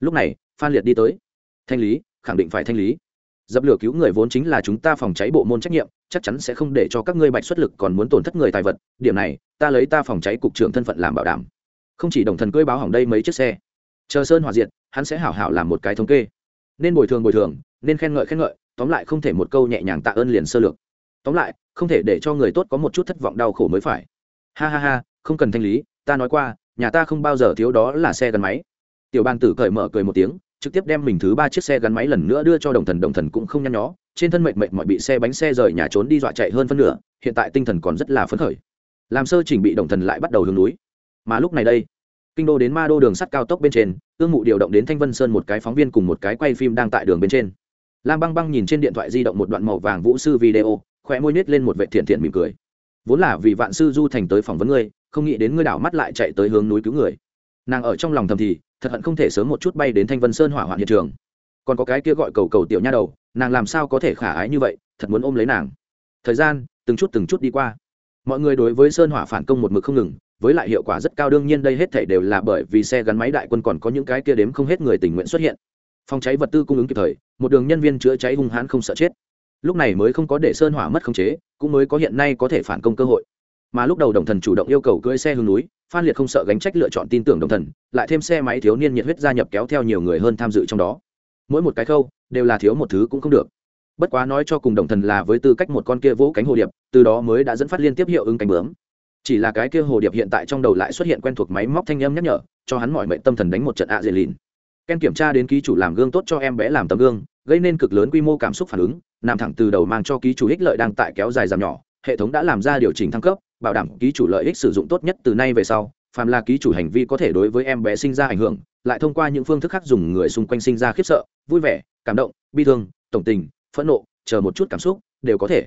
lúc này phan liệt đi tới thanh lý khẳng định phải thanh lý dập lửa cứu người vốn chính là chúng ta phòng cháy bộ môn trách nhiệm chắc chắn sẽ không để cho các ngươi bạch xuất lực còn muốn tổn thất người tài vật điểm này ta lấy ta phòng cháy cục trưởng thân phận làm bảo đảm không chỉ đồng thần cưỡi báo hỏng đây mấy chiếc xe chờ sơn hòa diệt hắn sẽ hảo hảo làm một cái thống kê nên bồi thường bồi thường nên khen ngợi khen ngợi tóm lại không thể một câu nhẹ nhàng tạ ơn liền sơ lược tóm lại, không thể để cho người tốt có một chút thất vọng đau khổ mới phải. Ha ha ha, không cần thanh lý, ta nói qua, nhà ta không bao giờ thiếu đó là xe gắn máy. Tiểu ban tử cởi mở cười một tiếng, trực tiếp đem mình thứ ba chiếc xe gắn máy lần nữa đưa cho đồng thần đồng thần cũng không nhăn nhó, trên thân mệnh mệnh mọi bị xe bánh xe rời nhà trốn đi dọa chạy hơn phân nửa, hiện tại tinh thần còn rất là phấn khởi. Làm sơ chỉnh bị đồng thần lại bắt đầu hướng núi. Mà lúc này đây, kinh đô đến ma đô đường sắt cao tốc bên trên, ương mụ điều động đến thanh vân sơn một cái phóng viên cùng một cái quay phim đang tại đường bên trên. Lam băng băng nhìn trên điện thoại di động một đoạn màu vàng vũ sư video khóe môi nhếch lên một vệ thiện thiện mỉm cười. Vốn là vì vạn sư du thành tới phỏng vấn ngươi, không nghĩ đến ngươi đảo mắt lại chạy tới hướng núi cứu người. Nàng ở trong lòng thầm thì, thật hận không thể sớm một chút bay đến thanh vân sơn hỏa hoạn hiện trường. Còn có cái kia gọi cầu cầu tiểu nha đầu, nàng làm sao có thể khả ái như vậy, thật muốn ôm lấy nàng. Thời gian, từng chút từng chút đi qua. Mọi người đối với sơn hỏa phản công một mực không ngừng, với lại hiệu quả rất cao, đương nhiên đây hết thảy đều là bởi vì xe gắn máy đại quân còn có những cái kia đếm không hết người tình nguyện xuất hiện. Phòng cháy vật tư cung ứng kịp thời, một đường nhân viên chữa cháy hung hãn không sợ chết lúc này mới không có để sơn hỏa mất khống chế, cũng mới có hiện nay có thể phản công cơ hội. Mà lúc đầu đồng thần chủ động yêu cầu cưỡi xe hướng núi, phan liệt không sợ gánh trách lựa chọn tin tưởng đồng thần, lại thêm xe máy thiếu niên nhiệt huyết gia nhập kéo theo nhiều người hơn tham dự trong đó. Mỗi một cái khâu, đều là thiếu một thứ cũng không được. Bất quá nói cho cùng đồng thần là với tư cách một con kia vỗ cánh hồ điệp, từ đó mới đã dẫn phát liên tiếp hiệu ứng cánh bướm. Chỉ là cái kia hồ điệp hiện tại trong đầu lại xuất hiện quen thuộc máy móc thanh âm nhắc nhở, cho hắn mọi mệnh tâm thần đánh một trận ạ dệt lìn ken kiểm tra đến ký chủ làm gương tốt cho em bé làm tấm gương, gây nên cực lớn quy mô cảm xúc phản ứng nằm thẳng từ đầu mang cho ký chủ ích lợi đang tại kéo dài giảm nhỏ, hệ thống đã làm ra điều chỉnh thăng cấp, bảo đảm ký chủ lợi ích sử dụng tốt nhất từ nay về sau, phàm là ký chủ hành vi có thể đối với em bé sinh ra ảnh hưởng, lại thông qua những phương thức khác dùng người xung quanh sinh ra khiếp sợ, vui vẻ, cảm động, bi thương, tổng tình, phẫn nộ, chờ một chút cảm xúc, đều có thể.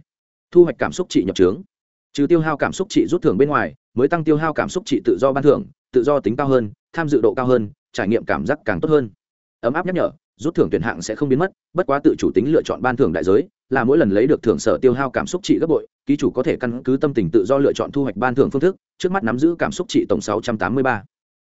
Thu hoạch cảm xúc trị nhập trướng. Trừ tiêu hao cảm xúc trị rút thưởng bên ngoài, mới tăng tiêu hao cảm xúc trị tự do ban thưởng, tự do tính cao hơn, tham dự độ cao hơn, trải nghiệm cảm giác càng tốt hơn. Ấm áp nhắc nhở rút thưởng tuyển hạng sẽ không biến mất, bất quá tự chủ tính lựa chọn ban thưởng đại giới, là mỗi lần lấy được thưởng sở tiêu hao cảm xúc trị gấp bội, ký chủ có thể căn cứ tâm tình tự do lựa chọn thu hoạch ban thưởng phương thức, trước mắt nắm giữ cảm xúc trị tổng sáu trăm tám mươi ba.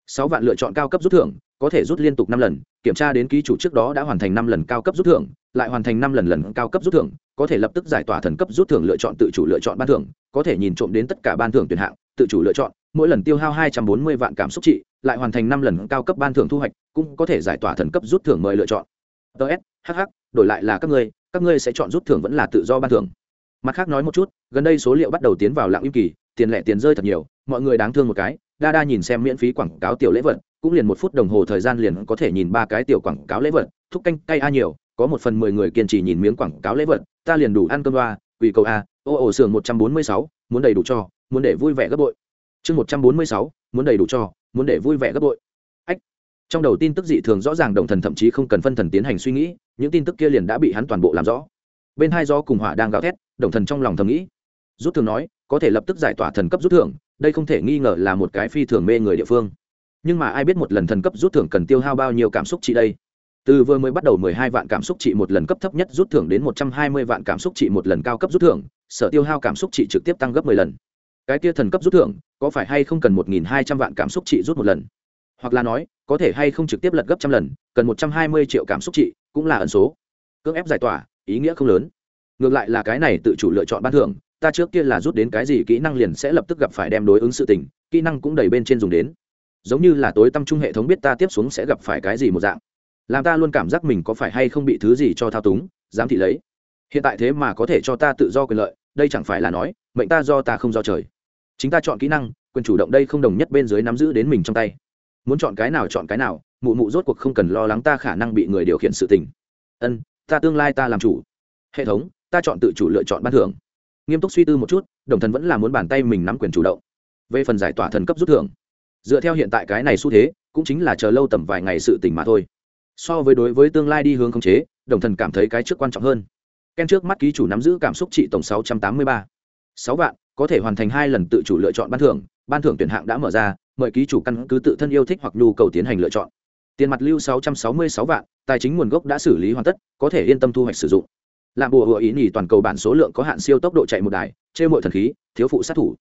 Sáu vạn lựa chọn cao cấp rút thưởng, có thể rút liên tục năm lần, kiểm tra đến ký chủ trước đó đã hoàn thành năm lần cao cấp rút thưởng, lại hoàn thành năm lần lần cao cấp rút thưởng, có thể lập tức giải tỏa thần cấp rút thưởng lựa chọn tự chủ lựa chọn ban thưởng, có thể nhìn trộm đến tất cả ban thưởng tuyển hạng, tự chủ lựa chọn, mỗi lần tiêu hao hai trăm bốn mươi vạn cảm xúc trị lại hoàn thành năm lần cao cấp ban thưởng thu hoạch, cũng có thể giải tỏa thần cấp rút thưởng mời lựa chọn. Ts hh đổi lại là các ngươi các ngươi sẽ chọn rút thưởng vẫn là tự do ban thưởng. Mặt khác nói một chút, gần đây số liệu bắt đầu tiến vào lạng im kỳ, tiền lẻ tiền rơi thật nhiều, mọi người đáng thương một cái, đa đa nhìn xem miễn phí quảng cáo tiểu lễ vật, cũng liền một phút đồng hồ thời gian liền có thể nhìn ba cái tiểu quảng cáo lễ vật, thúc canh cay a nhiều, có một phần mười người kiên trì nhìn miếng quảng cáo lễ vật, ta liền đủ ăn cơm đoa quỳ cầu a, ô ổ sưởng một trăm bốn mươi sáu, muốn đầy đủ cho, muốn để vui vẻ gấp bội. Chương một trăm bốn mươi sáu, muốn đầy đủ cho muốn để vui vẻ gấp bội. Ách. Trong đầu tin tức dị thường rõ ràng đồng thần thậm chí không cần phân thần tiến hành suy nghĩ, những tin tức kia liền đã bị hắn toàn bộ làm rõ. Bên hai do cùng hỏa đang gào thét, đồng thần trong lòng thầm nghĩ. Rút thường nói, có thể lập tức giải tỏa thần cấp rút thưởng, đây không thể nghi ngờ là một cái phi thường mê người địa phương. Nhưng mà ai biết một lần thần cấp rút thưởng cần tiêu hao bao nhiêu cảm xúc trị đây? Từ vừa mới bắt đầu mười hai vạn cảm xúc trị một lần cấp thấp nhất rút thưởng đến một trăm hai mươi vạn cảm xúc trị một lần cao cấp rút thưởng, sở tiêu hao cảm xúc trị trực tiếp tăng gấp mười lần cái kia thần cấp rút thưởng, có phải hay không cần một nghìn hai trăm vạn cảm xúc trị rút một lần? Hoặc là nói, có thể hay không trực tiếp lật gấp trăm lần, cần một trăm hai mươi triệu cảm xúc trị, cũng là ẩn số. Cưỡng ép giải tỏa, ý nghĩa không lớn. Ngược lại là cái này tự chủ lựa chọn ban thưởng, ta trước kia là rút đến cái gì kỹ năng liền sẽ lập tức gặp phải đem đối ứng sự tình, kỹ năng cũng đầy bên trên dùng đến. Giống như là tối tâm trung hệ thống biết ta tiếp xuống sẽ gặp phải cái gì một dạng. Làm ta luôn cảm giác mình có phải hay không bị thứ gì cho thao túng dám thị lấy. Hiện tại thế mà có thể cho ta tự do quyền lợi, đây chẳng phải là nói, mệnh ta do ta không do trời chính ta chọn kỹ năng, quyền chủ động đây không đồng nhất bên dưới nắm giữ đến mình trong tay. Muốn chọn cái nào chọn cái nào, mụ mụ rốt cuộc không cần lo lắng ta khả năng bị người điều khiển sự tình. Ân, ta tương lai ta làm chủ. Hệ thống, ta chọn tự chủ lựa chọn ban thưởng. Nghiêm túc suy tư một chút, đồng thần vẫn là muốn bàn tay mình nắm quyền chủ động. Về phần giải tỏa thần cấp rút thưởng, dựa theo hiện tại cái này xu thế, cũng chính là chờ lâu tầm vài ngày sự tình mà thôi. So với đối với tương lai đi hướng khống chế, đồng thần cảm thấy cái trước quan trọng hơn. Ken trước mắt ký chủ nắm giữ cảm xúc trị tổng 683 sáu vạn, có thể hoàn thành hai lần tự chủ lựa chọn ban thưởng ban thưởng tuyển hạng đã mở ra, mời ký chủ căn cứ tự thân yêu thích hoặc nhu cầu tiến hành lựa chọn. Tiền mặt lưu sáu trăm sáu mươi sáu vạn, tài chính nguồn gốc đã xử lý hoàn tất, có thể yên tâm thu hoạch sử dụng. Làm bùa hựa ý nhì toàn cầu bản số lượng có hạn siêu tốc độ chạy một đài, chê mọi thần khí, thiếu phụ sát thủ.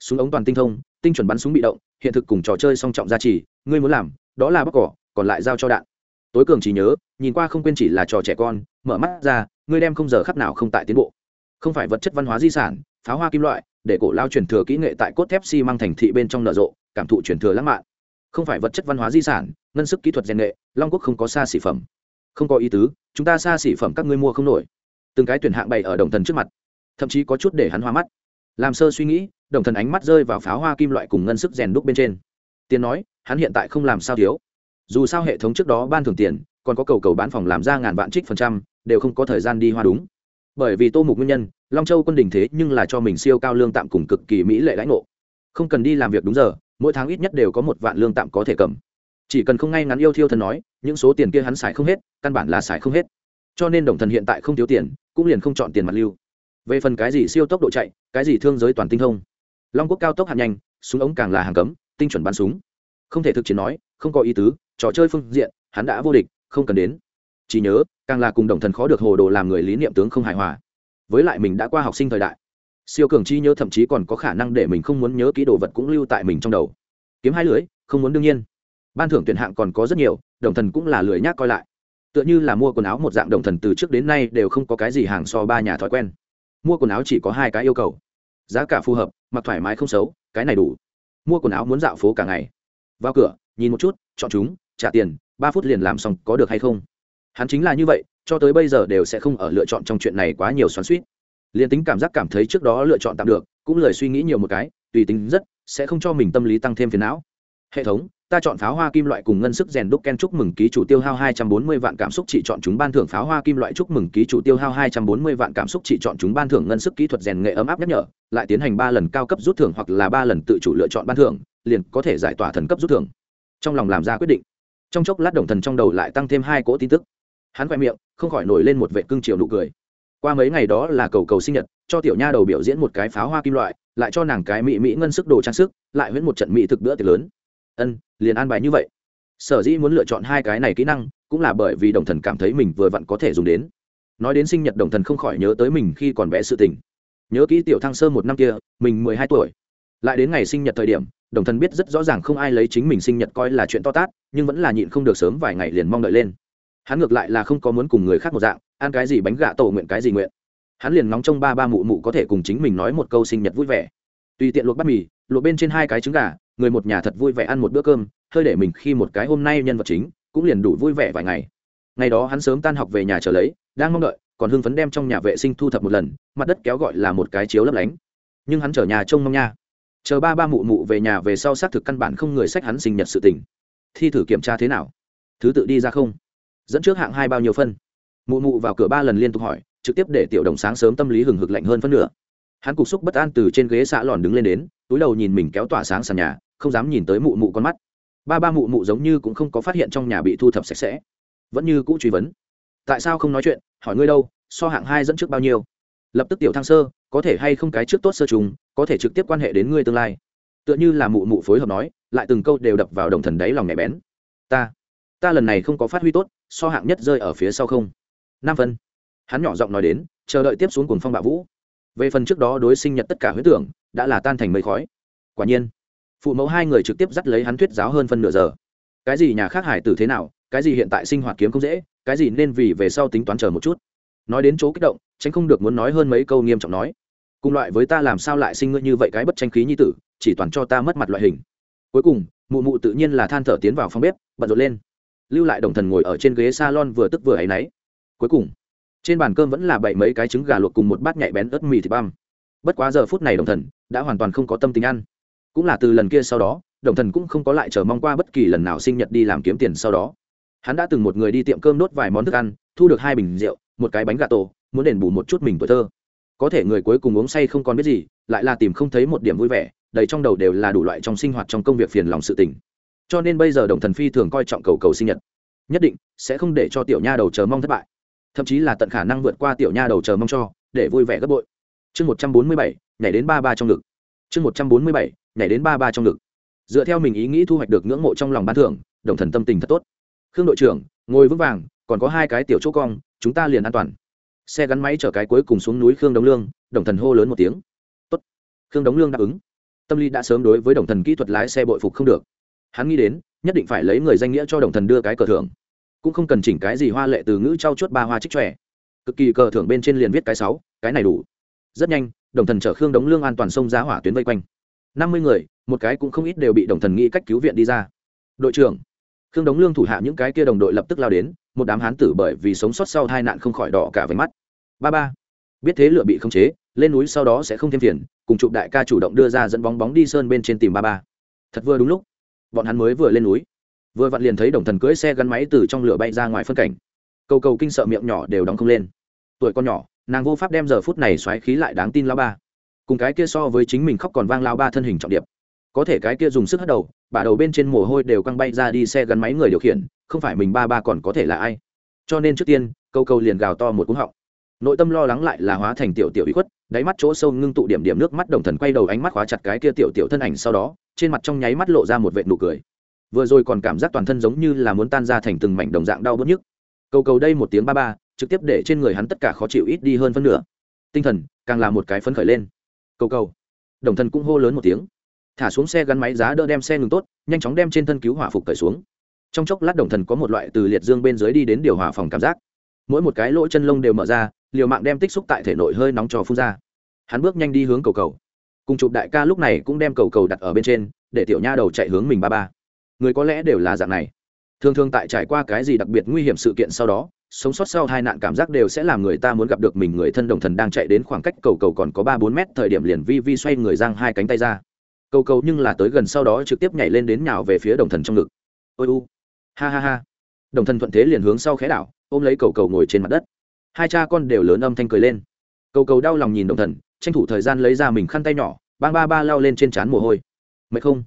Súng ống toàn tinh thông, tinh chuẩn bắn súng bị động, hiện thực cùng trò chơi song trọng gia trì, ngươi muốn làm, đó là bóc cỏ, còn lại giao cho đạn. Tối cường chỉ nhớ, nhìn qua không quên chỉ là trò trẻ con, mở mắt ra, ngươi đem không giờ khắc nào không tại tiến bộ. Không phải vật chất văn hóa di sản pháo hoa kim loại, để cổ lao truyền thừa kỹ nghệ tại cốt thép xi、si、măng thành thị bên trong nở rộ, cảm thụ truyền thừa lãng mạn. Không phải vật chất văn hóa di sản, ngân sức kỹ thuật rèn nghệ, long quốc không có xa xỉ phẩm. Không có ý tứ, chúng ta xa xỉ phẩm các ngươi mua không nổi. Từng cái tuyển hạng bày ở đồng thần trước mặt, thậm chí có chút để hắn hoa mắt. Làm sơ suy nghĩ, đồng thần ánh mắt rơi vào pháo hoa kim loại cùng ngân sức rèn đúc bên trên. Tiền nói, hắn hiện tại không làm sao thiếu. Dù sao hệ thống trước đó ban thưởng tiền, còn có cầu cầu bán phòng làm ra ngàn vạn trích phần trăm, đều không có thời gian đi hoa đúng. Bởi vì tô mục nguyên nhân long châu quân đình thế nhưng là cho mình siêu cao lương tạm cùng cực kỳ mỹ lệ lãnh ngộ. Không cần đi làm việc đúng giờ, mỗi tháng ít nhất đều có một vạn lương tạm có thể cầm. Chỉ cần không ngay ngắn yêu thiêu thần nói, những số tiền kia hắn xài không hết, căn bản là xài không hết. Cho nên đồng thần hiện tại không thiếu tiền, cũng liền không chọn tiền mặt lưu. Về phần cái gì siêu tốc độ chạy, cái gì thương giới toàn tinh thông. Long quốc cao tốc hạt nhanh, súng ống càng là hàng cấm, tinh chuẩn bắn súng. Không thể thực chiến nói, không có ý tứ, trò chơi phương diện, hắn đã vô địch, không cần đến. Chỉ nhớ, càng là cùng đồng thần khó được hồ đồ làm người lý niệm tướng không hài hòa với lại mình đã qua học sinh thời đại. Siêu cường chi nhớ thậm chí còn có khả năng để mình không muốn nhớ kỹ đồ vật cũng lưu tại mình trong đầu. Kiếm hai lưới, không muốn đương nhiên. Ban thưởng tuyển hạng còn có rất nhiều, đồng thần cũng là lười nhác coi lại. Tựa như là mua quần áo một dạng đồng thần từ trước đến nay đều không có cái gì hàng so ba nhà thói quen. Mua quần áo chỉ có hai cái yêu cầu. Giá cả phù hợp, mặc thoải mái không xấu, cái này đủ. Mua quần áo muốn dạo phố cả ngày. Vào cửa, nhìn một chút, chọn chúng, trả tiền, ba phút liền làm xong, có được hay không? Hắn chính là như vậy cho tới bây giờ đều sẽ không ở lựa chọn trong chuyện này quá nhiều xoắn suýt. Liền tính cảm giác cảm thấy trước đó lựa chọn tạm được, cũng lời suy nghĩ nhiều một cái, tùy tính rất, sẽ không cho mình tâm lý tăng thêm phiền não. Hệ thống, ta chọn pháo hoa kim loại cùng ngân sức rèn đúc ken chúc mừng ký chủ tiêu hao 240 vạn cảm xúc chỉ chọn chúng ban thưởng pháo hoa kim loại chúc mừng ký chủ tiêu hao 240 vạn cảm xúc chỉ chọn chúng ban thưởng ngân sức kỹ thuật rèn nghệ ấm áp nhắc nhở, lại tiến hành ba lần cao cấp rút thưởng hoặc là ba lần tự chủ lựa chọn ban thưởng, liền có thể giải tỏa thần cấp rút thưởng. Trong lòng làm ra quyết định. Trong chốc lát đồng thần trong đầu lại tăng thêm hai cỗ tin tức hắn khoe miệng, không khỏi nổi lên một vệ cưng chiều nụ cười. Qua mấy ngày đó là cầu cầu sinh nhật, cho tiểu nha đầu biểu diễn một cái pháo hoa kim loại, lại cho nàng cái mỹ mỹ ngân sức đồ trang sức, lại huyễn một trận mỹ thực bữa tiệc lớn. Ân, liền an bài như vậy. Sở dĩ muốn lựa chọn hai cái này kỹ năng, cũng là bởi vì đồng thần cảm thấy mình vừa vặn có thể dùng đến. Nói đến sinh nhật đồng thần không khỏi nhớ tới mình khi còn bé sự tình. Nhớ kỹ tiểu thăng sơ một năm kia, mình mười hai tuổi. Lại đến ngày sinh nhật thời điểm, đồng thần biết rất rõ ràng không ai lấy chính mình sinh nhật coi là chuyện to tát, nhưng vẫn là nhịn không được sớm vài ngày liền mong đợi lên hắn ngược lại là không có muốn cùng người khác một dạng, ăn cái gì bánh gạ tổ nguyện cái gì nguyện. Hắn liền nóng trong ba ba mụ mụ có thể cùng chính mình nói một câu sinh nhật vui vẻ. Tùy tiện luộc bát mì, luộc bên trên hai cái trứng gà, người một nhà thật vui vẻ ăn một bữa cơm, hơi để mình khi một cái hôm nay nhân vật chính, cũng liền đủ vui vẻ vài ngày. Ngày đó hắn sớm tan học về nhà trở lấy, đang mong đợi, còn hưng phấn đem trong nhà vệ sinh thu thập một lần, mặt đất kéo gọi là một cái chiếu lấp lánh. Nhưng hắn trở nhà trông mong nha. Chờ ba ba mụ mụ về nhà về sau xác thực căn bản không người sách hắn sinh nhật sự tình. Thi thử kiểm tra thế nào? Thứ tự đi ra không? Dẫn trước hạng hai bao nhiêu phân? Mụ mụ vào cửa ba lần liên tục hỏi, trực tiếp để tiểu đồng sáng sớm tâm lý hừng hực lạnh hơn phân nửa. Hắn cục xúc bất an từ trên ghế xạ lòn đứng lên đến, túi đầu nhìn mình kéo tỏa sáng sàn nhà, không dám nhìn tới mụ mụ con mắt. Ba ba mụ mụ giống như cũng không có phát hiện trong nhà bị thu thập sạch sẽ, vẫn như cũ truy vấn. Tại sao không nói chuyện? Hỏi ngươi đâu? So hạng hai dẫn trước bao nhiêu? Lập tức tiểu thăng sơ, có thể hay không cái trước tốt sơ trùng, có thể trực tiếp quan hệ đến ngươi tương lai. Tựa như là mụ mụ phối hợp nói, lại từng câu đều đập vào đồng thần đáy lòng nhạy bén. Ta ta lần này không có phát huy tốt so hạng nhất rơi ở phía sau không? Năm phân hắn nhỏ giọng nói đến, chờ đợi tiếp xuống cùng phong bạo vũ. Về phần trước đó đối sinh nhật tất cả huyết tưởng, đã là tan thành mây khói. Quả nhiên, phụ mẫu hai người trực tiếp dắt lấy hắn thuyết giáo hơn phân nửa giờ. Cái gì nhà khác hải tử thế nào, cái gì hiện tại sinh hoạt kiếm không dễ, cái gì nên vì về sau tính toán chờ một chút. Nói đến chỗ kích động, tránh không được muốn nói hơn mấy câu nghiêm trọng nói. Cùng loại với ta làm sao lại sinh ngươi như vậy cái bất tranh khí như tử, chỉ toàn cho ta mất mặt loại hình. Cuối cùng, mụ mụ tự nhiên là than thở tiến vào phòng bếp, bận rộn lên lưu lại đồng thần ngồi ở trên ghế salon vừa tức vừa áy náy. Cuối cùng, trên bàn cơm vẫn là bảy mấy cái trứng gà luộc cùng một bát nhạy bén ớt mì thịt băm. Bất quá giờ phút này đồng thần đã hoàn toàn không có tâm tình ăn. Cũng là từ lần kia sau đó, đồng thần cũng không có lại chờ mong qua bất kỳ lần nào sinh nhật đi làm kiếm tiền sau đó. Hắn đã từng một người đi tiệm cơm đốt vài món thức ăn, thu được hai bình rượu, một cái bánh gà tổ, muốn đền bù một chút mình tuổi thơ. Có thể người cuối cùng uống say không còn biết gì, lại là tìm không thấy một điểm vui vẻ, đầy trong đầu đều là đủ loại trong sinh hoạt trong công việc phiền lòng sự tình cho nên bây giờ đồng thần phi thường coi trọng cầu cầu sinh nhật. Nhất định sẽ không để cho tiểu nha đầu chờ mong thất bại. Thậm chí là tận khả năng vượt qua tiểu nha đầu chờ mong cho, để vui vẻ gấp bội. Chương một trăm bốn mươi bảy, nhảy đến ba ba trong ngực. Chương một trăm bốn mươi bảy, nhảy đến ba ba trong ngực. Dựa theo mình ý nghĩ thu hoạch được ngưỡng mộ trong lòng bán thưởng, đồng thần tâm tình thật tốt. Khương đội trưởng, ngồi vững vàng, còn có hai cái tiểu chỗ cong, chúng ta liền an toàn. Xe gắn máy chở cái cuối cùng xuống núi khương đống lương, đồng thần hô lớn một tiếng. Tốt. khương đống lương đáp ứng. Tâm lý đã sớm đối với đồng thần kỹ thuật lái xe bội phục không được hắn nghĩ đến, nhất định phải lấy người danh nghĩa cho đồng thần đưa cái cờ thưởng. Cũng không cần chỉnh cái gì hoa lệ từ ngữ trao chuốt ba hoa trích trẻ cực kỳ cờ thưởng bên trên liền viết cái sáu, cái này đủ. Rất nhanh, đồng thần chở khương đống lương an toàn sông giá hỏa tuyến vây quanh. Năm mươi người, một cái cũng không ít đều bị đồng thần nghĩ cách cứu viện đi ra. Đội trưởng, khương đống lương thủ hạ những cái kia đồng đội lập tức lao đến, một đám hán tử bởi vì sống sót sau hai nạn không khỏi đỏ cả váy mắt. Ba ba, biết thế lựa bị khống chế, lên núi sau đó sẽ không thêm phiền, cùng chụp đại ca chủ động đưa ra dẫn bóng bóng đi sơn bên trên tìm ba ba. Thật vừa đúng lúc bọn hắn mới vừa lên núi. Vừa vặn liền thấy đồng thần cưỡi xe gắn máy từ trong lửa bay ra ngoài phân cảnh. Cầu cầu kinh sợ miệng nhỏ đều đóng không lên. Tuổi con nhỏ, nàng vô pháp đem giờ phút này xoáy khí lại đáng tin lao ba. Cùng cái kia so với chính mình khóc còn vang lao ba thân hình trọng điệp. Có thể cái kia dùng sức hất đầu, bả đầu bên trên mồ hôi đều căng bay ra đi xe gắn máy người điều khiển, không phải mình ba ba còn có thể là ai. Cho nên trước tiên câu câu liền gào to một cú họng. Nội tâm lo lắng lại là hóa thành tiểu tiểu ý khuất, đáy mắt chỗ sâu ngưng tụ điểm điểm nước mắt đồng thần quay đầu ánh mắt khóa chặt cái kia tiểu tiểu thân ảnh sau đó trên mặt trong nháy mắt lộ ra một vệ nụ cười. Vừa rồi còn cảm giác toàn thân giống như là muốn tan ra thành từng mảnh đồng dạng đau bớt nhức. Cầu cầu đây một tiếng ba ba, trực tiếp để trên người hắn tất cả khó chịu ít đi hơn phân nửa. Tinh thần, càng là một cái phấn khởi lên. Cầu cầu. Đồng thần cũng hô lớn một tiếng. Thả xuống xe gắn máy giá đỡ đem xe ngừng tốt, nhanh chóng đem trên thân cứu hỏa phục cởi xuống. Trong chốc lát đồng thần có một loại từ liệt dương bên dưới đi đến điều hòa phòng cảm giác. Mỗi một cái lỗ chân lông đều mở ra, liều mạng đem tích xúc tại thể nội hơi nóng trò phun ra. Hắn bước nhanh đi hướng cầu cầu cùng chụp đại ca lúc này cũng đem cầu cầu đặt ở bên trên, để tiểu nha đầu chạy hướng mình ba ba. Người có lẽ đều là dạng này. Thường thường tại trải qua cái gì đặc biệt nguy hiểm sự kiện sau đó, sống sót sau hai nạn cảm giác đều sẽ làm người ta muốn gặp được mình. Người thân đồng thần đang chạy đến khoảng cách cầu cầu còn có ba bốn mét, thời điểm liền vi vi xoay người giang hai cánh tay ra. Cầu cầu nhưng là tới gần sau đó trực tiếp nhảy lên đến nhào về phía đồng thần trong ngực. Ôi u. Ha ha ha. Đồng thần thuận thế liền hướng sau khẽ đảo, ôm lấy cầu cầu ngồi trên mặt đất. Hai cha con đều lớn âm thanh cười lên. Cầu cầu đau lòng nhìn đồng thần tranh thủ thời gian lấy ra mình khăn tay nhỏ bang ba ba lao lên trên trán mồ hôi. Mệt không?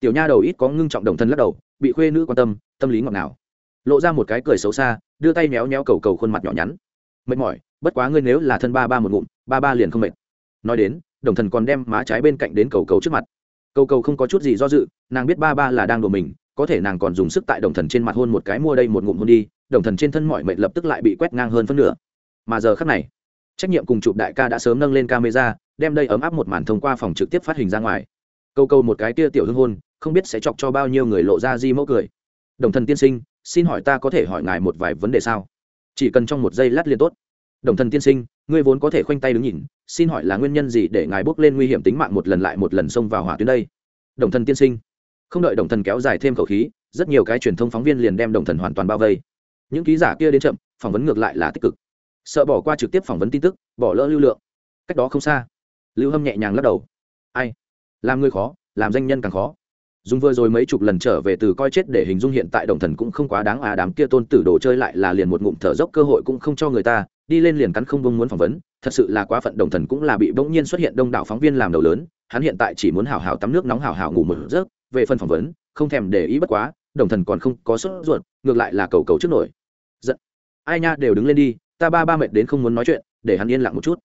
Tiểu nha đầu ít có ngưng trọng đồng thân lắc đầu bị khuê nữ quan tâm tâm lý ngọt ngào, lộ ra một cái cười xấu xa đưa tay méo méo cầu cầu khuôn mặt nhỏ nhắn. Mệt mỏi bất quá ngươi nếu là thân ba ba một ngụm ba ba liền không mệt. Nói đến đồng thần còn đem má trái bên cạnh đến cầu cầu trước mặt. Cầu cầu không có chút gì do dự nàng biết ba ba là đang đùa mình có thể nàng còn dùng sức tại đồng thần trên mặt hôn một cái mua đây một ngụm hôn đi đồng thần trên thân mọi mệt lập tức lại bị quét ngang hơn phân nửa. Mà giờ khắc này trách nhiệm cùng chụp đại ca đã sớm nâng lên camera, đem đây ấm áp một màn thông qua phòng trực tiếp phát hình ra ngoài. Câu câu một cái tia tiểu hưng hôn, không biết sẽ chọc cho bao nhiêu người lộ ra di mẫu cười. Đồng thần tiên sinh, xin hỏi ta có thể hỏi ngài một vài vấn đề sao? Chỉ cần trong một giây lát liền tốt. Đồng thần tiên sinh, ngươi vốn có thể khoanh tay đứng nhìn, xin hỏi là nguyên nhân gì để ngài bước lên nguy hiểm tính mạng một lần lại một lần xông vào hỏa tuyến đây? Đồng thần tiên sinh, không đợi đồng thần kéo dài thêm khẩu khí, rất nhiều cái truyền thông phóng viên liền đem đồng thần hoàn toàn bao vây. Những ký giả kia đến chậm, phỏng vấn ngược lại là tích cực sợ bỏ qua trực tiếp phỏng vấn tin tức, bỏ lỡ lưu lượng. Cách đó không xa, lưu hâm nhẹ nhàng lắc đầu. Ai? Làm người khó, làm danh nhân càng khó. Dùng vừa rồi mấy chục lần trở về từ coi chết để hình dung hiện tại đồng thần cũng không quá đáng à đám kia tôn tử đồ chơi lại là liền một ngụm thở dốc cơ hội cũng không cho người ta, đi lên liền cắn không bông muốn phỏng vấn. Thật sự là quá phận đồng thần cũng là bị bỗng nhiên xuất hiện đông đảo phóng viên làm đầu lớn, hắn hiện tại chỉ muốn hào hào tắm nước nóng hào hào ngủ một giấc, về phần phỏng vấn, không thèm để ý bất quá, đồng thần còn không có sốt ruột, ngược lại là cầu cầu trước nổi. Giận. Ai nha, đều đứng lên đi ta ba ba mệt đến không muốn nói chuyện, để hắn yên lặng một chút.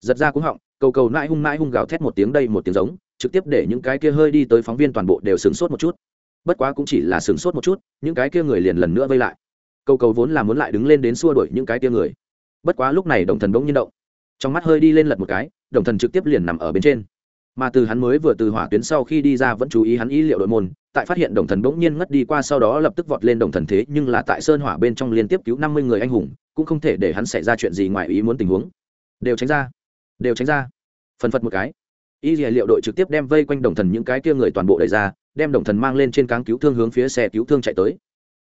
Giật ra cũng họng, cầu cầu nãi hung nãi hung gào thét một tiếng đây một tiếng giống, trực tiếp để những cái kia hơi đi tới phóng viên toàn bộ đều sửng sốt một chút. Bất quá cũng chỉ là sửng sốt một chút, những cái kia người liền lần nữa vây lại. Cầu cầu vốn là muốn lại đứng lên đến xua đuổi những cái kia người. Bất quá lúc này đồng thần bỗng nhiên động. Trong mắt hơi đi lên lật một cái, đồng thần trực tiếp liền nằm ở bên trên. Mà từ hắn mới vừa từ hỏa tuyến sau khi đi ra vẫn chú ý hắn ý liệu đội môn, tại phát hiện đồng thần bỗng nhiên ngất đi qua sau đó lập tức vọt lên đồng thần thế nhưng là tại sơn hỏa bên trong liên tiếp cứu năm mươi người anh hùng cũng không thể để hắn xảy ra chuyện gì ngoài ý muốn tình huống. Đều tránh ra. Đều tránh ra. Phần phật một cái. Y liệu đội trực tiếp đem vây quanh đồng thần những cái kia người toàn bộ đẩy ra, đem đồng thần mang lên trên cáng cứu thương hướng phía xe cứu thương chạy tới.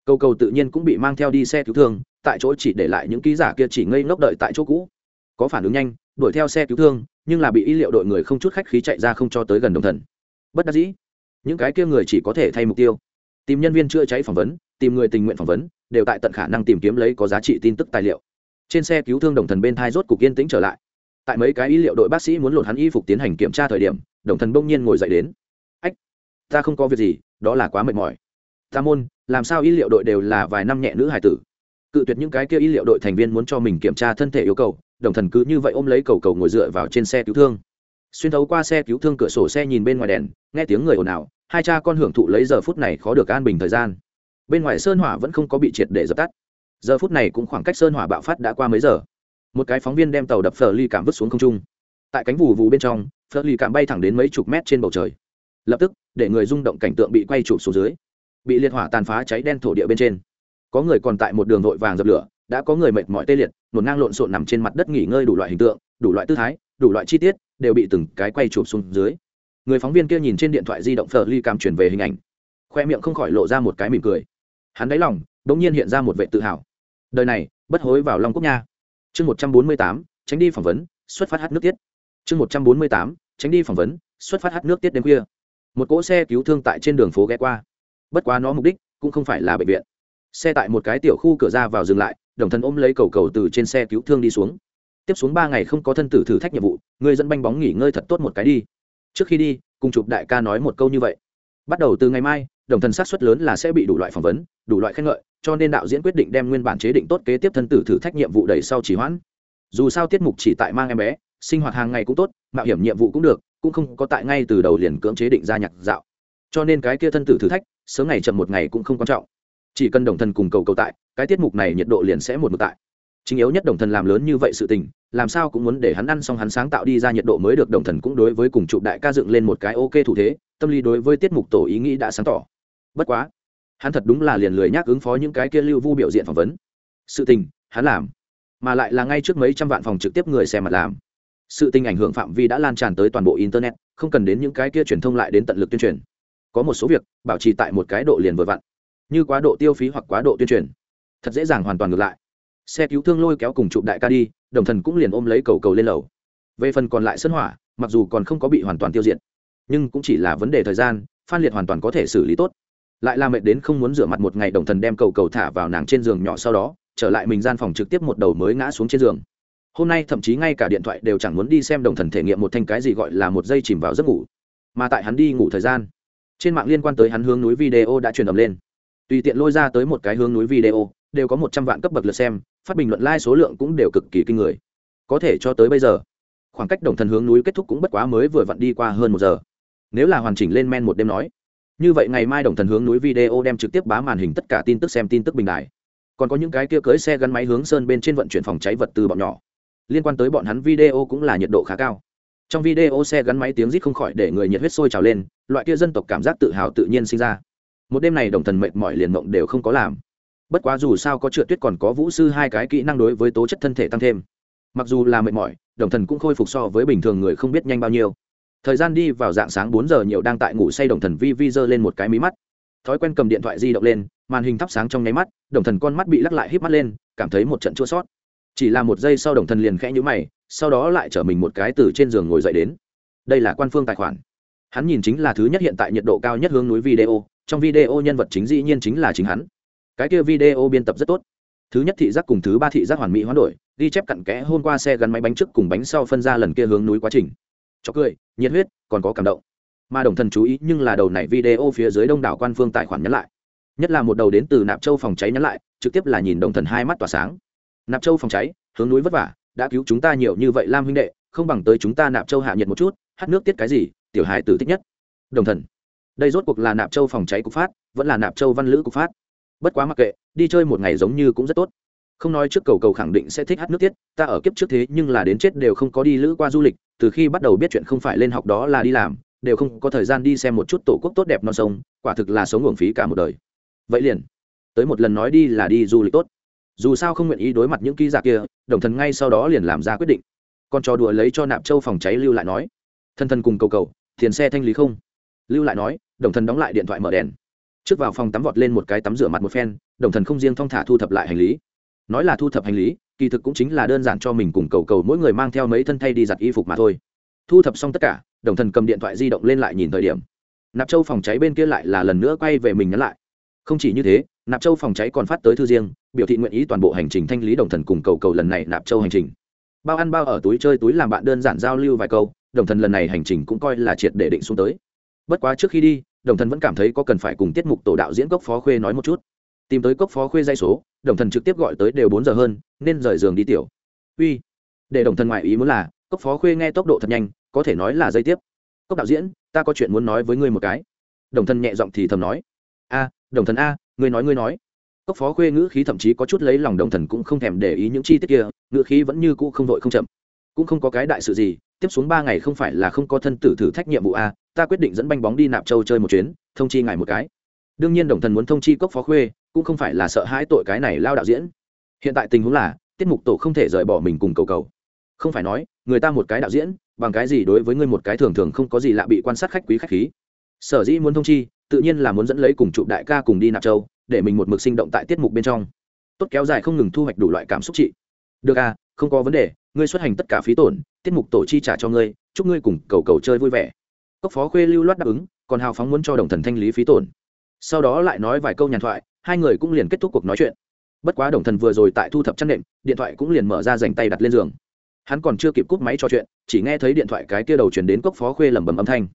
Cầu cầu tự nhiên cũng bị mang theo đi xe cứu thương, tại chỗ chỉ để lại những ký giả kia chỉ ngây ngốc đợi tại chỗ cũ. Có phản ứng nhanh, đuổi theo xe cứu thương, nhưng là bị y liệu đội người không chút khách khí chạy ra không cho tới gần đồng thần. Bất đắc dĩ, những cái kia người chỉ có thể thay mục tiêu. Tìm nhân viên chữa cháy phỏng vấn tìm người tình nguyện phỏng vấn, đều tại tận khả năng tìm kiếm lấy có giá trị tin tức tài liệu. Trên xe cứu thương đồng thần bên thai rốt cục yên tĩnh trở lại. Tại mấy cái y liệu đội bác sĩ muốn lột hắn y phục tiến hành kiểm tra thời điểm, đồng thần bỗng nhiên ngồi dậy đến. Ách, ta không có việc gì, đó là quá mệt mỏi. Ta môn, làm sao y liệu đội đều là vài năm nhẹ nữ hải tử? Cự tuyệt những cái kia y liệu đội thành viên muốn cho mình kiểm tra thân thể yêu cầu, đồng thần cứ như vậy ôm lấy cầu cầu ngồi dựa vào trên xe cứu thương. Xuyên thấu qua xe cứu thương cửa sổ xe nhìn bên ngoài đèn, nghe tiếng người ồn ào, hai cha con hưởng thụ lấy giờ phút này khó được an bình thời gian bên ngoài sơn hỏa vẫn không có bị triệt để dập tắt. Giờ phút này cũng khoảng cách sơn hỏa bạo phát đã qua mấy giờ. Một cái phóng viên đem tàu đập phở ly cảm vứt xuống không trung. Tại cánh vù vù bên trong, phở ly cảm bay thẳng đến mấy chục mét trên bầu trời. Lập tức, để người rung động cảnh tượng bị quay chụp xuống dưới. Bị liệt hỏa tàn phá cháy đen thổ địa bên trên. Có người còn tại một đường vội vàng dập lửa, đã có người mệt mỏi tê liệt nổn ngang lộn xộn nằm trên mặt đất nghỉ ngơi đủ loại hình tượng, đủ loại tư thái, đủ loại chi tiết, đều bị từng cái quay chụp xuống dưới. Người phóng viên kia nhìn trên điện thoại di động phở ly cảm chuyển về hình ảnh. Khoe miệng không khỏi lộ ra một cái mỉm cười hắn đáy lòng đ ỗ n g nhiên hiện ra một vệ tự hào. Đời này, bất hối vào long quốc nha. Chương một trăm bốn mươi tám, tránh đi phỏng vấn, xuất phát hát nước tiết. Chương một trăm bốn mươi tám, tránh đi phỏng vấn, xuất phát hát nước tiết đêm khuya. Một cỗ xe cứu thương tại trên đường phố ghé qua. Bất quá nó mục đích cũng không phải là bệnh viện. Xe tại một cái tiểu khu cửa ra vào dừng lại, đồng thân ôm lấy cầu cầu từ trên xe cứu thương đi xuống. Tiếp xuống ba ngày không có thân tử thử thách nhiệm vụ, người dẫn banh bóng nghỉ ngơi thật tốt một cái đi. Trước khi đi, cùng chụp đại ca nói một câu như vậy. Bắt đầu từ ngày mai đồng thần sát xuất lớn là sẽ bị đủ loại phỏng vấn, đủ loại khen ngợi, cho nên đạo diễn quyết định đem nguyên bản chế định tốt kế tiếp thân tử thử thách nhiệm vụ đẩy sau chỉ hoãn. Dù sao tiết mục chỉ tại mang em bé, sinh hoạt hàng ngày cũng tốt, mạo hiểm nhiệm vụ cũng được, cũng không có tại ngay từ đầu liền cưỡng chế định ra nhạc dạo. Cho nên cái kia thân tử thử thách, sớm ngày chậm một ngày cũng không quan trọng. Chỉ cần đồng thần cùng cầu cầu tại, cái tiết mục này nhiệt độ liền sẽ một mực tại. Chính yếu nhất đồng thần làm lớn như vậy sự tình, làm sao cũng muốn để hắn ăn xong hắn sáng tạo đi ra nhiệt độ mới được đồng thần cũng đối với cùng chụp đại ca dựng lên một cái ok thủ thế, tâm lý đối với tiết mục tổ ý nghĩ đã sáng tỏ bất quá, hắn thật đúng là liền lười nhác ứng phó những cái kia lưu vu biểu diện phỏng vấn. Sự tình, hắn làm, mà lại là ngay trước mấy trăm vạn phòng trực tiếp người xem mặt làm. Sự tình ảnh hưởng phạm vi đã lan tràn tới toàn bộ internet, không cần đến những cái kia truyền thông lại đến tận lực tuyên truyền. Có một số việc, bảo trì tại một cái độ liền vừa vặn. Như quá độ tiêu phí hoặc quá độ tuyên truyền, thật dễ dàng hoàn toàn ngược lại. Xe cứu thương lôi kéo cùng chụp đại ca đi, đồng thần cũng liền ôm lấy cầu cầu lên lầu. Về phần còn lại sân hỏa, mặc dù còn không có bị hoàn toàn tiêu diệt, nhưng cũng chỉ là vấn đề thời gian, phan liệt hoàn toàn có thể xử lý tốt lại làm mệt đến không muốn rửa mặt một ngày, đồng thần đem cầu cầu thả vào nàng trên giường nhỏ sau đó, trở lại mình gian phòng trực tiếp một đầu mới ngã xuống trên giường. Hôm nay thậm chí ngay cả điện thoại đều chẳng muốn đi xem đồng thần thể nghiệm một thanh cái gì gọi là một giây chìm vào giấc ngủ. Mà tại hắn đi ngủ thời gian, trên mạng liên quan tới hắn hướng núi video đã truyền ầm lên. Tùy tiện lôi ra tới một cái hướng núi video, đều có một trăm vạn cấp bậc lượt xem, phát bình luận like số lượng cũng đều cực kỳ kinh người. Có thể cho tới bây giờ, khoảng cách đồng thần hướng núi kết thúc cũng bất quá mới vừa vặn đi qua hơn một giờ. Nếu là hoàn chỉnh lên men một đêm nói như vậy ngày mai đồng thần hướng núi video đem trực tiếp bá màn hình tất cả tin tức xem tin tức bình đại còn có những cái kia cưới xe gắn máy hướng sơn bên trên vận chuyển phòng cháy vật từ bọn nhỏ. Liên quan tới bọn hắn video cũng là nhiệt độ khá cao. Trong video xe gắn máy tiếng rít không khỏi để người nhiệt huyết sôi trào lên, loại kia dân tộc cảm giác tự hào tự nhiên sinh ra. Một đêm này đồng thần mệt mỏi liền mộng đều không có làm. Bất quá dù sao có trượt tuyết còn có vũ sư hai cái kỹ năng đối với tố chất thân thể tăng thêm. Mặc dù là mệt mỏi, đồng thần cũng khôi phục so với bình thường người không biết nhanh bao nhiêu thời gian đi vào dạng sáng bốn giờ nhiều đang tại ngủ say đồng thần vi vi giơ lên một cái mí mắt. Thói quen cầm điện thoại di động lên, màn hình thắp sáng trong nháy mắt, đồng thần con mắt bị lắc lại híp mắt lên, cảm thấy một trận chua sót. Chỉ là một giây sau đồng thần liền khẽ nhũ mày, sau đó lại chở mình một cái từ trên giường ngồi dậy đến. Đây là quan phương tài khoản. Hắn nhìn chính là thứ nhất hiện tại nhiệt độ cao nhất hướng núi video, trong video nhân vật chính dĩ nhiên chính là chính hắn. Cái kia video biên tập rất tốt. Thứ nhất thị giác cùng thứ ba thị giác hoàn mỹ hoán đổi, ghi chép cặn kẽ hôm qua xe gắn máy bánh trước cùng bánh sau phân ra lần kia hướng núi quá trình cho cười, nhiệt huyết còn có cảm động. Mà đồng thần chú ý nhưng là đầu này video phía dưới đông đảo quan phương tài khoản nhắn lại. Nhất là một đầu đến từ nạp châu phòng cháy nhắn lại, trực tiếp là nhìn đồng thần hai mắt tỏa sáng. Nạp châu phòng cháy, hướng núi vất vả, đã cứu chúng ta nhiều như vậy lam huynh đệ, không bằng tới chúng ta nạp châu hạ nhiệt một chút, hát nước tiết cái gì, tiểu hài tử thích nhất. Đồng thần. Đây rốt cuộc là nạp châu phòng cháy cục phát, vẫn là nạp châu văn lữ cục phát. Bất quá mặc kệ, đi chơi một ngày giống như cũng rất tốt. Không nói trước cầu cầu khẳng định sẽ thích hát nước tiết, ta ở kiếp trước thế nhưng là đến chết đều không có đi lữ qua du lịch từ khi bắt đầu biết chuyện không phải lên học đó là đi làm, đều không có thời gian đi xem một chút tổ quốc tốt đẹp non sông, quả thực là sống uổng phí cả một đời. Vậy liền, tới một lần nói đi là đi du lịch tốt. Dù sao không nguyện ý đối mặt những ký giả kia, đồng thần ngay sau đó liền làm ra quyết định. Còn trò đùa lấy cho nạp châu phòng cháy lưu lại nói, thân thân cùng cầu cầu, thiền xe thanh lý không? Lưu lại nói, đồng thần đóng lại điện thoại mở đèn. Trước vào phòng tắm vọt lên một cái tắm rửa mặt một phen, đồng thần không riêng thong thả thu thập lại hành lý nói là thu thập hành lý, kỳ thực cũng chính là đơn giản cho mình cùng cầu cầu mỗi người mang theo mấy thân thay đi giặt y phục mà thôi. Thu thập xong tất cả, đồng thần cầm điện thoại di động lên lại nhìn thời điểm. Nạp châu phòng cháy bên kia lại là lần nữa quay về mình nhắn lại. Không chỉ như thế, nạp châu phòng cháy còn phát tới thư riêng, biểu thị nguyện ý toàn bộ hành trình thanh lý đồng thần cùng cầu cầu lần này nạp châu hành trình. Bao ăn bao ở túi chơi túi làm bạn đơn giản giao lưu vài câu, đồng thần lần này hành trình cũng coi là triệt để định xuống tới. Bất quá trước khi đi, đồng thần vẫn cảm thấy có cần phải cùng tiết mục tổ đạo diễn gốc phó khuê nói một chút tìm tới cốc phó khuê dây số, đồng thần trực tiếp gọi tới đều bốn giờ hơn, nên rời giường đi tiểu. Uy, để đồng thần ngoại ý muốn là, cốc phó khuê nghe tốc độ thật nhanh, có thể nói là dây tiếp. Cốc đạo diễn, ta có chuyện muốn nói với ngươi một cái. Đồng thần nhẹ giọng thì thầm nói. A, đồng thần a, ngươi nói ngươi nói. Cốc phó khuê ngữ khí thậm chí có chút lấy lòng đồng thần cũng không thèm để ý những chi tiết kia, ngữ khí vẫn như cũ không vội không chậm. Cũng không có cái đại sự gì, tiếp xuống ba ngày không phải là không có thân tử thử thách nhiệm vụ a, ta quyết định dẫn banh bóng đi nạp châu chơi một chuyến, thông chi ngài một cái. Đương nhiên đồng thần muốn thông chi cốc phó khuê cũng không phải là sợ hãi tội cái này lao đạo diễn. Hiện tại tình huống là, tiết mục tổ không thể rời bỏ mình cùng cầu cầu. Không phải nói, người ta một cái đạo diễn, bằng cái gì đối với ngươi một cái thường thường không có gì lạ bị quan sát khách quý khách khí. Sở dĩ muốn thông chi, tự nhiên là muốn dẫn lấy cùng trụ đại ca cùng đi nạp châu, để mình một mực sinh động tại tiết mục bên trong. Tốt kéo dài không ngừng thu hoạch đủ loại cảm xúc trị được à không có vấn đề, ngươi xuất hành tất cả phí tổn, tiết mục tổ chi trả cho ngươi, chúc ngươi cùng cầu cầu chơi vui vẻ. Cốc phó khuê lưu loát đáp ứng, còn hào phóng muốn cho đồng thần thanh lý phí tổn. Sau đó lại nói vài câu nhàn thoại hai người cũng liền kết thúc cuộc nói chuyện. Bất quá đồng thần vừa rồi tại thu thập chăn nệm, điện thoại cũng liền mở ra dành tay đặt lên giường. Hắn còn chưa kịp cúp máy trò chuyện, chỉ nghe thấy điện thoại cái kia đầu chuyển đến cốc phó khuê lẩm bẩm âm thanh.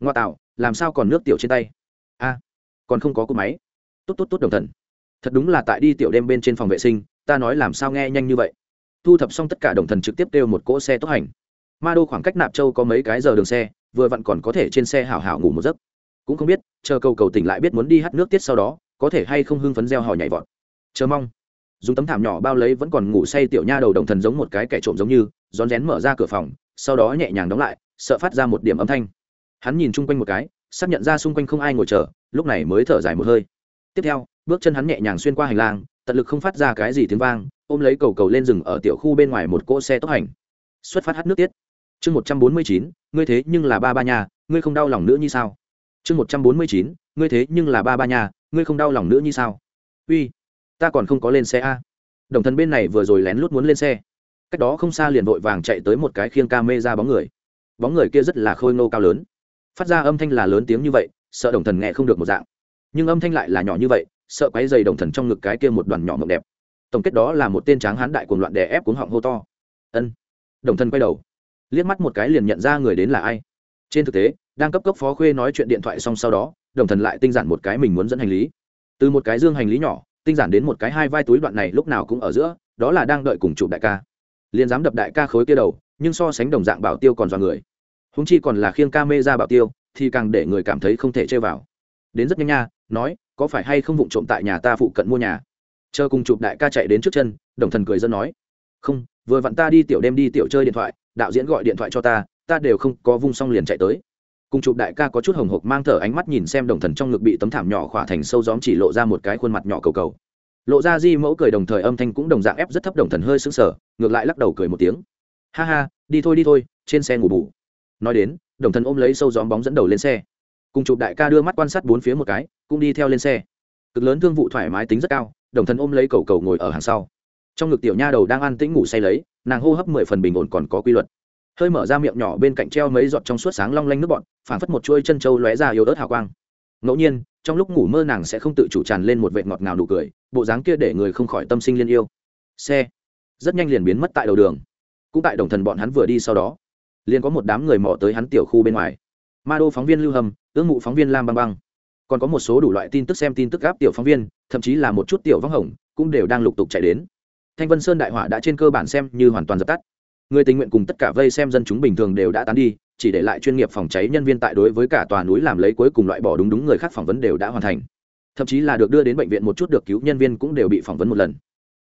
Ngoa tạo, làm sao còn nước tiểu trên tay? A, còn không có cúp máy. Tốt tốt tốt, đồng thần. Thật đúng là tại đi tiểu đêm bên trên phòng vệ sinh, ta nói làm sao nghe nhanh như vậy. Thu thập xong tất cả đồng thần trực tiếp kêu một cỗ xe tốc hành. Ma đô khoảng cách nạp châu có mấy cái giờ đường xe, vừa vặn còn có thể trên xe hào hào ngủ một giấc. Cũng không biết, chờ cầu cầu tỉnh lại biết muốn đi hắt nước tiết sau đó có thể hay không hưng phấn gieo hò nhảy vọt. Chờ mong. Dùng tấm thảm nhỏ bao lấy vẫn còn ngủ say tiểu nha đầu đồng thần giống một cái kẻ trộm giống như, rón rén mở ra cửa phòng, sau đó nhẹ nhàng đóng lại, sợ phát ra một điểm âm thanh. Hắn nhìn chung quanh một cái, xác nhận ra xung quanh không ai ngồi chờ, lúc này mới thở dài một hơi. Tiếp theo, bước chân hắn nhẹ nhàng xuyên qua hành lang, tận lực không phát ra cái gì tiếng vang, ôm lấy cầu cầu lên rừng ở tiểu khu bên ngoài một cỗ xe tốc hành. Xuất phát hát nước tiết. Chương một trăm bốn mươi chín, ngươi thế nhưng là ba ba nhà ngươi không đau lòng nữa như sao? Chương một trăm bốn mươi chín, ngươi thế nhưng là ba ba nhà ngươi không đau lòng nữa như sao? Uy, ta còn không có lên xe a. Đồng thần bên này vừa rồi lén lút muốn lên xe. Cách đó không xa liền vội vàng chạy tới một cái khiêng ca mê ra bóng người. Bóng người kia rất là khôi ngô cao lớn. Phát ra âm thanh là lớn tiếng như vậy, sợ đồng thần nghe không được một dạng. Nhưng âm thanh lại là nhỏ như vậy, sợ quáy dày đồng thần trong ngực cái kia một đoàn nhỏ mộng đẹp. Tổng kết đó là một tên tráng hán đại cuồng loạn đè ép cuống họng hô to. Ân. Đồng thần quay đầu, liếc mắt một cái liền nhận ra người đến là ai. Trên thực tế, đang cấp cấp phó khuê nói chuyện điện thoại xong sau đó đồng thần lại tinh giản một cái mình muốn dẫn hành lý. Từ một cái dương hành lý nhỏ, tinh giản đến một cái hai vai túi đoạn này lúc nào cũng ở giữa, đó là đang đợi cùng chụp đại ca. Liền dám đập đại ca khối kia đầu, nhưng so sánh đồng dạng bảo tiêu còn dọa người. Húng chi còn là khiêng ca mê ra bảo tiêu, thì càng để người cảm thấy không thể chơi vào. Đến rất nhanh nha, nói, có phải hay không vụng trộm tại nhà ta phụ cận mua nhà? Chờ cùng chụp đại ca chạy đến trước chân, đồng thần cười dân nói. Không, vừa vặn ta đi tiểu đêm đi tiểu chơi điện thoại, đạo diễn gọi điện thoại cho ta ta đều không có vung xong liền chạy tới cùng chụp đại ca có chút hồng hộc mang thở ánh mắt nhìn xem đồng thần trong ngực bị tấm thảm nhỏ khỏa thành sâu gióm chỉ lộ ra một cái khuôn mặt nhỏ cầu cầu. Lộ ra di mẫu cười đồng thời âm thanh cũng đồng dạng ép rất thấp đồng thần hơi sững sờ, ngược lại lắc đầu cười một tiếng. Ha ha, đi thôi đi thôi, trên xe ngủ bù. Nói đến, đồng thần ôm lấy sâu gióm bóng dẫn đầu lên xe. Cùng chụp đại ca đưa mắt quan sát bốn phía một cái, cũng đi theo lên xe. Cực lớn thương vụ thoải mái tính rất cao, đồng thần ôm lấy cầu cầu ngồi ở hàng sau. Trong ngực tiểu nha đầu đang ăn tĩnh ngủ say lấy, nàng hô hấp mười phần bình ổn còn có quy luật. Hơi mở ra miệng nhỏ bên cạnh treo mấy giọt trong suốt sáng long lanh nước bọn phảng phất một chuôi chân trâu lóe ra yếu ớt hào quang. Ngẫu nhiên, trong lúc ngủ mơ nàng sẽ không tự chủ tràn lên một vệ ngọt ngào nụ cười, bộ dáng kia để người không khỏi tâm sinh liên yêu. Xe, rất nhanh liền biến mất tại đầu đường. Cũng tại đồng thần bọn hắn vừa đi sau đó, liền có một đám người mò tới hắn tiểu khu bên ngoài. Ma đô phóng viên lưu hầm ương mụ phóng viên lam băng băng. Còn có một số đủ loại tin tức xem tin tức gáp tiểu phóng viên, thậm chí là một chút tiểu vắng hồng, cũng đều đang lục tục chạy đến. Thanh vân sơn đại họa đã trên cơ bản xem như hoàn toàn dập tắt. Người tình nguyện cùng tất cả vây xem dân chúng bình thường đều đã tán đi chỉ để lại chuyên nghiệp phòng cháy nhân viên tại đối với cả tòa núi làm lấy cuối cùng loại bỏ đúng đúng người khác phỏng vấn đều đã hoàn thành. Thậm chí là được đưa đến bệnh viện một chút được cứu nhân viên cũng đều bị phỏng vấn một lần.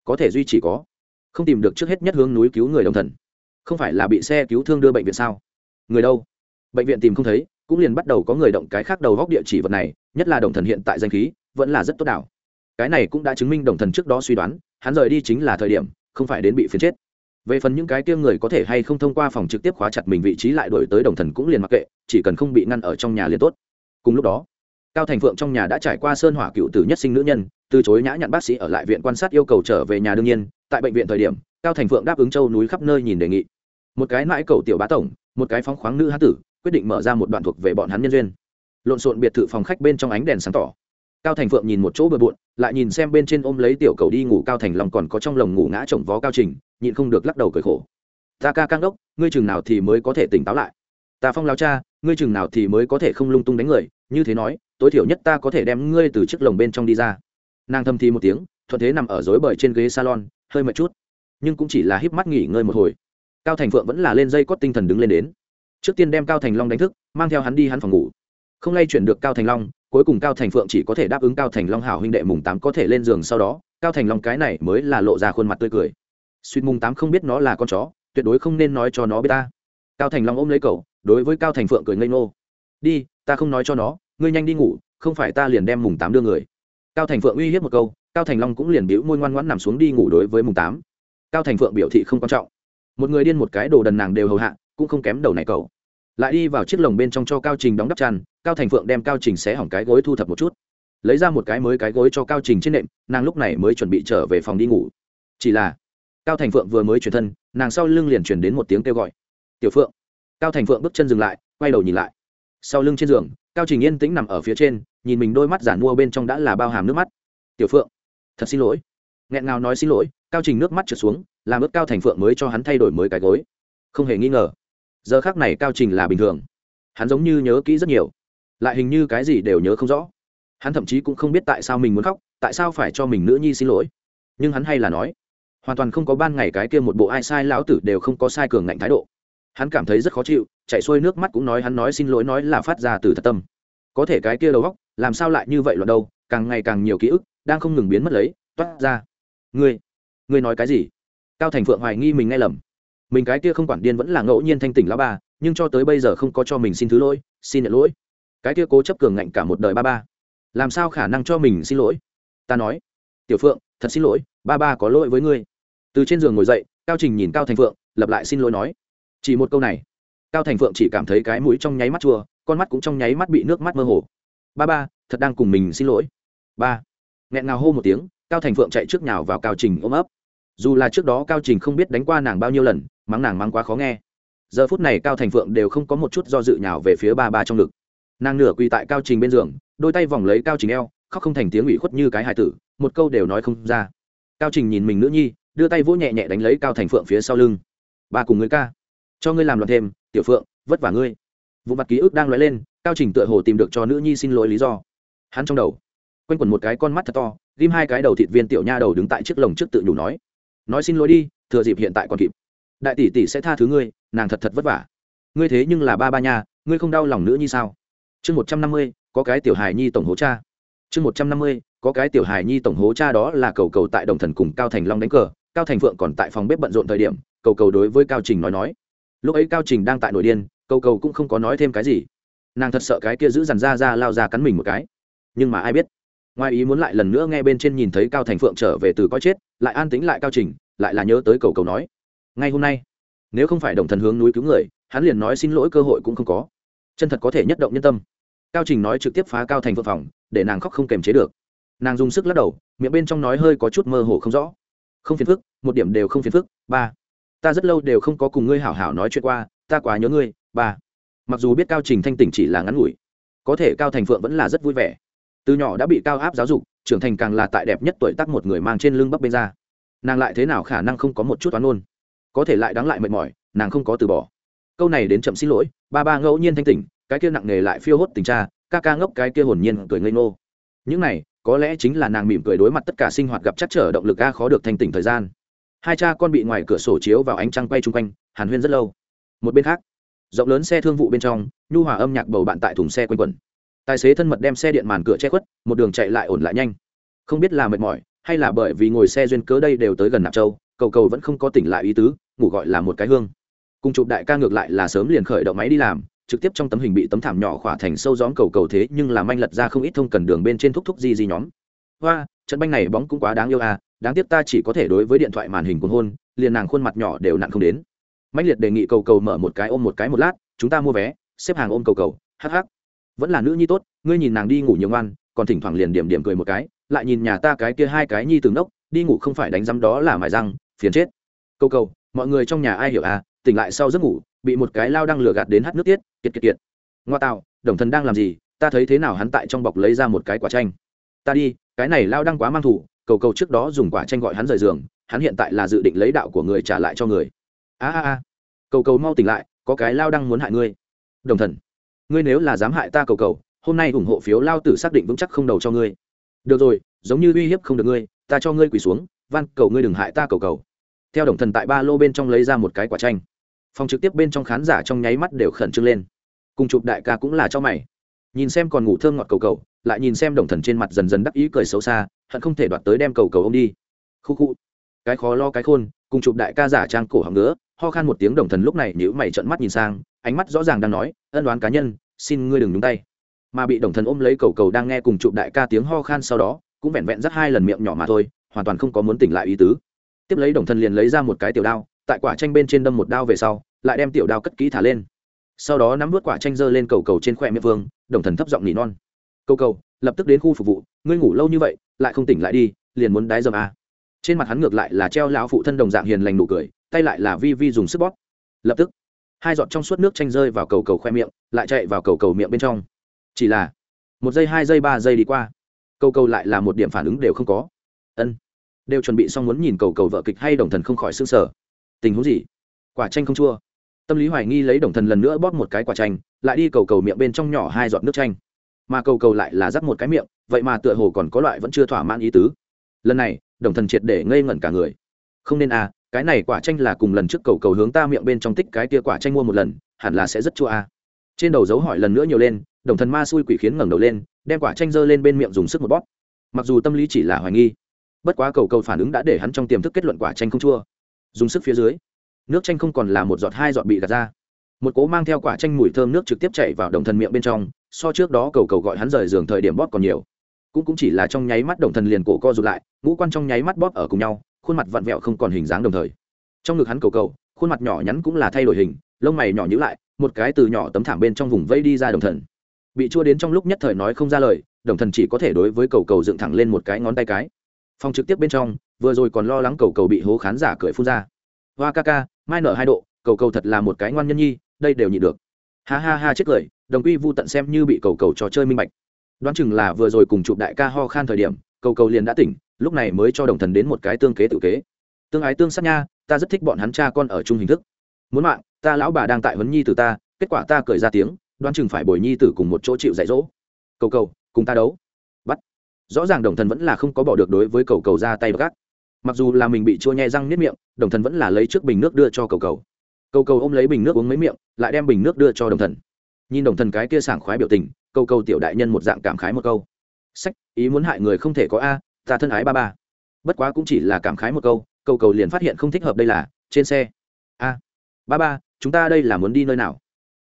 Có thể duy trì có, không tìm được trước hết nhất hướng núi cứu người đồng thần. Không phải là bị xe cứu thương đưa bệnh viện sao? Người đâu? Bệnh viện tìm không thấy, cũng liền bắt đầu có người động cái khác đầu góc địa chỉ vật này, nhất là đồng thần hiện tại danh khí, vẫn là rất tốt đảo. Cái này cũng đã chứng minh đồng thần trước đó suy đoán, hắn rời đi chính là thời điểm, không phải đến bị phiến chết về phần những cái kia người có thể hay không thông qua phòng trực tiếp khóa chặt mình vị trí lại đổi tới đồng thần cũng liền mặc kệ, chỉ cần không bị ngăn ở trong nhà liền tốt. Cùng lúc đó, cao thành phượng trong nhà đã trải qua sơn hỏa cựu tử nhất sinh nữ nhân, từ chối nhã nhặn bác sĩ ở lại viện quan sát yêu cầu trở về nhà đương nhiên, tại bệnh viện thời điểm, cao thành phượng đáp ứng châu núi khắp nơi nhìn đề nghị. Một cái mãi cầu tiểu bá tổng, một cái phóng khoáng nữ hán tử, quyết định mở ra một đoạn thuộc về bọn hắn nhân duyên. Lộn xộn biệt thự phòng khách bên trong ánh đèn sáng tỏ. Cao thành phượng nhìn một chỗ bừa bộn, lại nhìn xem bên trên ôm lấy tiểu cầu đi ngủ cao thành lòng còn có trong lồng ngủ ngã chồng vó cao trình nhịn không được lắc đầu cười khổ. Ta ca căng đốc, ngươi chừng nào thì mới có thể tỉnh táo lại. Ta phong lao cha, ngươi chừng nào thì mới có thể không lung tung đánh người, như thế nói, tối thiểu nhất ta có thể đem ngươi từ chiếc lồng bên trong đi ra. Nàng thầm thì một tiếng, thuận thế nằm ở dối bời trên ghế salon, hơi mệt chút. Nhưng cũng chỉ là híp mắt nghỉ ngơi một hồi. Cao thành phượng vẫn là lên dây cót tinh thần đứng lên đến. Trước tiên đem cao thành long đánh thức, mang theo hắn đi hắn phòng ngủ. Không lay chuyển được cao thành long, cuối cùng cao thành phượng chỉ có thể đáp ứng cao thành long hảo huynh đệ mùng tám có thể lên giường sau đó. Cao thành long cái này mới là lộ ra khuôn mặt tươi cười suýt mùng tám không biết nó là con chó, tuyệt đối không nên nói cho nó biết ta. Cao thành long ôm lấy cậu, đối với cao thành phượng cười ngây ngô. Đi, ta không nói cho nó, ngươi nhanh đi ngủ, không phải ta liền đem mùng tám đưa người. Cao thành phượng uy hiếp một câu, cao thành long cũng liền biểu môi ngoan ngoãn nằm xuống đi ngủ đối với mùng tám. Cao thành phượng biểu thị không quan trọng. Một người điên một cái đồ đần nàng đều hầu hạ, cũng không kém đầu này cậu. Lại đi vào chiếc lồng bên trong cho cao trình đóng đắp tràn. cao thành phượng đem cao trình xé hỏng cái gối thu thập một chút. Lấy ra một cái mới cái gối cho cao trình trên nệm, nàng lúc này mới chuẩn bị trở về phòng đi ngủ. Chỉ là cao thành phượng vừa mới chuyển thân, nàng sau lưng liền chuyển đến một tiếng kêu gọi. Tiểu phượng. Cao thành phượng bước chân dừng lại, quay đầu nhìn lại. Sau lưng trên giường, cao trình yên tĩnh nằm ở phía trên, nhìn mình đôi mắt giản mua bên trong đã là bao hàm nước mắt. Tiểu phượng, thật xin lỗi. Nghẹn ngào nói xin lỗi, cao trình nước mắt trượt xuống, làm ướt cao thành phượng mới cho hắn thay đổi mới cái gối. Không hề nghi ngờ, giờ khác này cao trình là bình thường. Hắn giống như nhớ kỹ rất nhiều, lại hình như cái gì đều nhớ không rõ. Hắn thậm chí cũng không biết tại sao mình muốn khóc, tại sao phải cho mình nữ nhi xin lỗi. Nhưng hắn hay là nói hoàn toàn không có ban ngày cái kia một bộ ai sai lão tử đều không có sai cường ngạnh thái độ. Hắn cảm thấy rất khó chịu, chạy xuôi nước mắt cũng nói hắn nói xin lỗi nói là phát ra từ thật tâm. Có thể cái kia đầu góc làm sao lại như vậy loạn đâu, càng ngày càng nhiều ký ức, đang không ngừng biến mất lấy, toát ra. Ngươi ngươi nói cái gì? Cao thành phượng hoài nghi mình nghe lầm. Mình cái kia không quản điên vẫn là ngẫu nhiên thanh tỉnh lão ba, nhưng cho tới bây giờ không có cho mình xin thứ lỗi, xin nhận lỗi. Cái kia cố chấp cường ngạnh cả một đời ba ba. Làm sao khả năng cho mình xin lỗi? Ta nói, tiểu phượng, thật xin lỗi, ba ba có lỗi với ngươi từ trên giường ngồi dậy, cao trình nhìn cao thành phượng lập lại xin lỗi nói. Chỉ một câu này, cao thành phượng chỉ cảm thấy cái mũi trong nháy mắt chua, con mắt cũng trong nháy mắt bị nước mắt mơ hồ. Ba ba, thật đang cùng mình xin lỗi. Ba, nghẹn ngào hô một tiếng, cao thành phượng chạy trước nhào vào cao trình ôm ấp. Dù là trước đó cao trình không biết đánh qua nàng bao nhiêu lần, mắng nàng mắng quá khó nghe. Giờ phút này cao thành phượng đều không có một chút do dự nhào về phía ba ba trong ngực. Nàng nửa quỳ tại cao trình bên giường, đôi tay vòng lấy cao trình eo, khóc không thành tiếng ủy khuất như cái hài tử, một câu đều nói không ra. Cao trình nhìn mình nữ nhi đưa tay vỗ nhẹ nhẹ đánh lấy cao thành phượng phía sau lưng ba cùng người ca cho ngươi làm loạn thêm tiểu phượng vất vả ngươi vụ mặt ký ức đang nói lên cao trình tựa hồ tìm được cho nữ nhi xin lỗi lý do hắn trong đầu quanh quẩn một cái con mắt thật to ghim hai cái đầu thịt viên tiểu nha đầu đứng tại chiếc lồng trước tự nhủ nói nói xin lỗi đi thừa dịp hiện tại còn kịp đại tỷ tỷ sẽ tha thứ ngươi nàng thật thật vất vả ngươi thế nhưng là ba ba nha ngươi không đau lòng nữa như sao chương một trăm năm mươi có cái tiểu hài nhi tổng hố cha chương một trăm năm mươi có cái tiểu hài nhi tổng hố cha đó là cầu cầu tại đồng thần cùng cao thành long đánh cờ cao thành phượng còn tại phòng bếp bận rộn thời điểm, cầu cầu đối với cao trình nói nói. Lúc ấy cao trình đang tại nội điên, cầu cầu cũng không có nói thêm cái gì. Nàng thật sợ cái kia giữ dằn ra ra lao ra cắn mình một cái. Nhưng mà ai biết? Ngoài ý muốn lại lần nữa nghe bên trên nhìn thấy cao thành phượng trở về từ coi chết, lại an tính lại cao trình, lại là nhớ tới cầu cầu nói. Ngay hôm nay, nếu không phải đồng thần hướng núi cứu người, hắn liền nói xin lỗi cơ hội cũng không có. Chân thật có thể nhất động nhân tâm. Cao trình nói trực tiếp phá cao thành phượng phòng, để nàng khóc không kềm chế được. Nàng dùng sức lắc đầu, miệng bên trong nói hơi có chút mơ hồ không rõ không phiền phức, một điểm đều không phiền phức, ba. Ta rất lâu đều không có cùng ngươi hảo hảo nói chuyện qua, ta quá nhớ ngươi, ba. Mặc dù biết cao trình thanh tỉnh chỉ là ngắn ngủi, có thể cao thành phượng vẫn là rất vui vẻ. Từ nhỏ đã bị cao áp giáo dục, trưởng thành càng là tại đẹp nhất tuổi tác một người mang trên lưng bắp bên ra nàng lại thế nào khả năng không có một chút toán ôn? Có thể lại đáng lại mệt mỏi, nàng không có từ bỏ. Câu này đến chậm xin lỗi, ba ba ngẫu nhiên thanh tỉnh, cái kia nặng nề lại phiêu hốt tình cha, ca ca ngốc cái kia hồn nhiên cười ngây ngô. Những này có lẽ chính là nàng mỉm cười đối mặt tất cả sinh hoạt gặp chắc trở động lực a khó được thành tỉnh thời gian. Hai cha con bị ngoài cửa sổ chiếu vào ánh trăng quay chung quanh, hàn huyên rất lâu. Một bên khác, rộng lớn xe thương vụ bên trong, nhu hòa âm nhạc bầu bạn tại thùng xe quanh quẩn. Tài xế thân mật đem xe điện màn cửa che khuất, một đường chạy lại ổn lại nhanh. Không biết là mệt mỏi, hay là bởi vì ngồi xe duyên cớ đây đều tới gần nạp châu, cầu cầu vẫn không có tỉnh lại ý tứ, ngủ gọi là một cái hương. Cùng chụp đại ca ngược lại là sớm liền khởi động máy đi làm trực tiếp trong tấm hình bị tấm thảm nhỏ khỏa thành sâu gióm cầu cầu thế nhưng làm anh lật ra không ít thông cần đường bên trên thúc thúc di di nhóm. Hoa, trận banh này bóng cũng quá đáng yêu à đáng tiếc ta chỉ có thể đối với điện thoại màn hình cuốn hôn, liền nàng khuôn mặt nhỏ đều nặng không đến. Mạnh liệt đề nghị cầu cầu mở một cái ôm một cái một lát, chúng ta mua vé, xếp hàng ôm cầu cầu hh vẫn là nữ nhi tốt, ngươi nhìn nàng đi ngủ nhiều ngoan, còn thỉnh thoảng liền điểm điểm cười một cái, lại nhìn nhà ta cái kia hai cái nhi từng nốc đi ngủ không phải đánh rắm đó là mài răng, phiền chết. Cầu cầu, mọi người trong nhà ai hiểu à tỉnh lại sau giấc ngủ, bị một cái lao đang lừa gạt đến hát nước tiết kiệt kiệt kiệt. Ngoa tạo đồng thần đang làm gì, ta thấy thế nào hắn tại trong bọc lấy ra một cái quả chanh. Ta đi, cái này lao đang quá mang thủ, cầu cầu trước đó dùng quả chanh gọi hắn rời giường, hắn hiện tại là dự định lấy đạo của người trả lại cho người. A a a. Cầu cầu mau tỉnh lại, có cái lao đang muốn hại ngươi. Đồng thần, ngươi nếu là dám hại ta cầu cầu, hôm nay ủng hộ phiếu lao tử xác định vững chắc không đầu cho ngươi. Được rồi, giống như uy hiếp không được ngươi, ta cho ngươi quỳ xuống, van, cầu ngươi đừng hại ta cầu cầu. Theo đồng thần tại ba lô bên trong lấy ra một cái quả chanh. Phòng trực tiếp bên trong khán giả trong nháy mắt đều khẩn trương lên cùng chụp đại ca cũng là cho mày. Nhìn xem còn ngủ thơm ngọt cầu cầu, lại nhìn xem đồng thần trên mặt dần dần đắc ý cười xấu xa, hận không thể đoạt tới đem cầu cầu ô m đi. Khu khu. Cái khó lo cái khôn, cùng chụp đại ca giả trang cổ họng nữa, ho khan một tiếng đồng thần lúc này nhữ mày trợn mắt nhìn sang, ánh mắt rõ ràng đang nói, ân đoán cá nhân, xin ngươi đừng nhúng tay. Mà bị đồng thần ôm lấy cầu cầu đang nghe cùng chụp đại ca tiếng ho khan sau đó, cũng vẹn vẹn rất hai lần miệng nhỏ mà thôi, hoàn toàn không có muốn tỉnh lại ý tứ. Tiếp lấy đồng thần liền lấy ra một cái tiểu đao, tại quả tranh bên trên đâm một đao về sau, lại đem tiểu đao cất kỹ thả lên sau đó nắm vớt quả chanh dơ lên cầu cầu trên khoe miệng vương, đồng thần thấp giọng nỉ non. Cầu cầu, lập tức đến khu phục vụ, ngươi ngủ lâu như vậy, lại không tỉnh lại đi, liền muốn đái dầm à. trên mặt hắn ngược lại là treo lão phụ thân đồng dạng hiền lành nụ cười, tay lại là vi vi dùng sức bóp. Lập tức, hai giọt trong suốt nước chanh rơi vào cầu cầu khoe miệng, lại chạy vào cầu cầu miệng bên trong. Chỉ là, một giây, hai giây, ba giây đi qua, cầu cầu lại là một điểm phản ứng đều không có. Ân, đều chuẩn bị xong muốn nhìn cầu cầu vợ kịch hay đồng thần không khỏi s ư n g sở tình huống gì? Quả tranh không chua tâm lý hoài nghi lấy đồng thần lần nữa bóp một cái quả chanh, lại đi cầu cầu miệng bên trong nhỏ hai giọt nước chanh. Mà cầu cầu lại là dắt một cái miệng, vậy mà tựa hồ còn có loại vẫn chưa thỏa mãn ý tứ. Lần này, đồng thần triệt để ngây ngẩn cả người. Không nên à cái này quả chanh là cùng lần trước cầu cầu hướng ta miệng bên trong tích cái kia quả chanh mua một lần, hẳn là sẽ rất chua à. trên đầu dấu hỏi lần nữa nhiều lên, đồng thần ma xui quỷ khiến ngẩng đầu lên, đem quả chanh dơ lên bên miệng dùng sức một bóp. Mặc dù tâm lý chỉ là hoài nghi, bất quá cầu cầu phản ứng đã để hắn trong tiềm thức kết luận quả chanh không chua. Dùng sức phía dưới nước chanh không còn là một giọt hai giọt bị gạt ra. Một cố mang theo quả chanh mùi thơm nước trực tiếp chảy vào đồng thần miệng bên trong, so trước đó cầu cầu gọi hắn rời giường thời điểm bóp còn nhiều. Cũng cũng chỉ là trong nháy mắt đồng thần liền cổ co rụt lại, ngũ quan trong nháy mắt bóp ở cùng nhau, khuôn mặt vặn vẹo không còn hình dáng đồng thời. Trong ngực hắn cầu cầu, khuôn mặt nhỏ nhắn cũng là thay đổi hình, lông mày nhỏ nhữ lại, một cái từ nhỏ tấm thảm bên trong vùng vây đi ra đồng thần. Bị chua đến trong lúc nhất thời nói không ra lời, đồng thần chỉ có thể đối với cầu cầu dựng thẳng lên một cái ngón tay cái. Phòng trực tiếp bên trong, vừa rồi còn lo lắng cầu cầu bị hố khán giả cười phun ra. Hoa ca ca mai nở hai độ, cầu cầu thật là một cái ngoan nhân nhi, đây đều nhịn được. Ha ha ha chết cười, đồng quy vu tận xem như bị cầu cầu trò chơi minh bạch. Đoán chừng là vừa rồi cùng chụp đại ca ho khan thời điểm, cầu cầu liền đã tỉnh, lúc này mới cho đồng thần đến một cái tương kế tự kế. Tương ái tương sát nha, ta rất thích bọn hắn cha con ở chung hình thức. Muốn mạng, ta lão bà đang tại huấn nhi từ ta, kết quả ta cười ra tiếng, đoán chừng phải bồi nhi tử cùng một chỗ chịu dạy dỗ. Cầu cầu, cùng ta đấu. Bắt. Rõ ràng đồng thần vẫn là không có bỏ được đối với cầu cầu ra tay gác mặc dù là mình bị chua nhẹ răng nếp miệng, đồng thần vẫn là lấy trước bình nước đưa cho cầu cầu. Cầu cầu ôm lấy bình nước uống mấy miệng, lại đem bình nước đưa cho đồng thần. Nhìn đồng thần cái kia sảng khoái biểu tình, cầu cầu tiểu đại nhân một dạng cảm khái một câu. Sách, ý muốn hại người không thể có a, ta thân ái ba ba. Bất quá cũng chỉ là cảm khái một câu, cầu cầu liền phát hiện không thích hợp đây là, trên xe. A, ba ba, chúng ta đây là muốn đi nơi nào?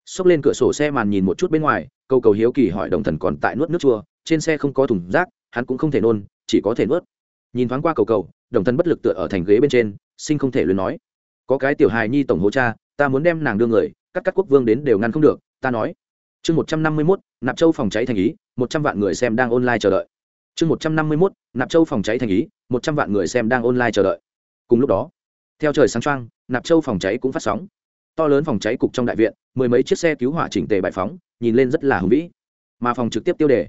Xốc lên cửa sổ xe màn nhìn một chút bên ngoài, cầu cầu hiếu kỳ hỏi đồng thần còn tại nuốt nước chua, trên xe không có thùng rác, hắn cũng không thể nôn, chỉ có thể nuốt nhìn thoáng qua cầu cầu, đồng thân bất lực tựa ở thành ghế bên trên, sinh không thể luyến nói. Có cái tiểu hài nhi tổng hố cha, ta muốn đem nàng đưa người, các các quốc vương đến đều ngăn không được, ta nói. Chương một trăm năm mươi mốt, nạp châu phòng cháy thành ý, một trăm vạn người xem đang online chờ đợi. Chương một trăm năm mươi mốt, nạp châu phòng cháy thành ý, một trăm vạn người xem đang online chờ đợi. Cùng lúc đó, theo trời sáng trăng nạp châu phòng cháy cũng phát sóng. To lớn phòng cháy cục trong đại viện, mười mấy chiếc xe cứu hỏa chỉnh tề bãi phóng, nhìn lên rất là hùng vĩ. Mà phòng trực tiếp tiêu đề,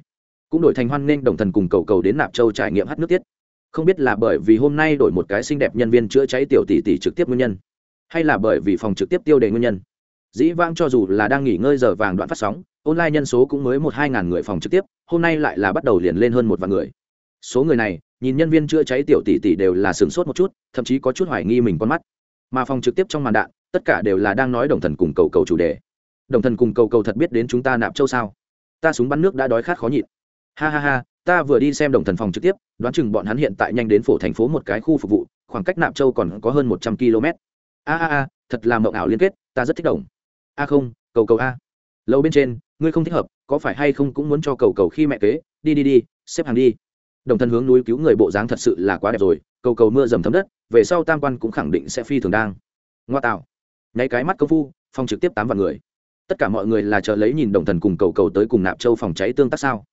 cũng đổi thành hoan nghênh đồng thần cùng cầu cầu đến nạp châu trải nghiệm hát nước tiết không biết là bởi vì hôm nay đổi một cái xinh đẹp nhân viên chữa cháy tiểu tỷ tỷ trực tiếp nguyên nhân, hay là bởi vì phòng trực tiếp tiêu đề nguyên nhân. Dĩ vãng cho dù là đang nghỉ ngơi giờ vàng đoạn phát sóng, online nhân số cũng mới một hai ngàn người phòng trực tiếp, hôm nay lại là bắt đầu liền lên hơn một vạn người. Số người này, nhìn nhân viên chữa cháy tiểu tỷ tỷ đều là sửng sốt một chút, thậm chí có chút hoài nghi mình con mắt. Mà phòng trực tiếp trong màn đạn, tất cả đều là đang nói đồng thần cùng cầu cầu chủ đề. Đồng thần cùng cầu cầu thật biết đến chúng ta nạp châu sao? Ta súng bắn nước đã đói khát khó nhịn. Ha ha ha ta vừa đi xem đồng thần phòng trực tiếp, đoán chừng bọn hắn hiện tại nhanh đến phổ thành phố một cái khu phục vụ, khoảng cách nạp châu còn có hơn một trăm km a a a, thật là mộng ảo liên kết, ta rất thích đồng. A không, cầu cầu a. Lâu bên trên, ngươi không thích hợp, có phải hay không cũng muốn cho cầu cầu khi mẹ kế, đi đi đi, xếp hàng đi. Đồng thần hướng núi cứu người bộ dáng thật sự là quá đẹp rồi, cầu cầu mưa dầm thấm đất, về sau tam quan cũng khẳng định sẽ phi thường đang. Ngoa tạo. Nháy cái mắt công phu, phòng trực tiếp tám vạn người. Tất cả mọi người là chờ lấy nhìn đồng thần cùng cầu cầu tới cùng nạp châu phòng cháy tương tác sao?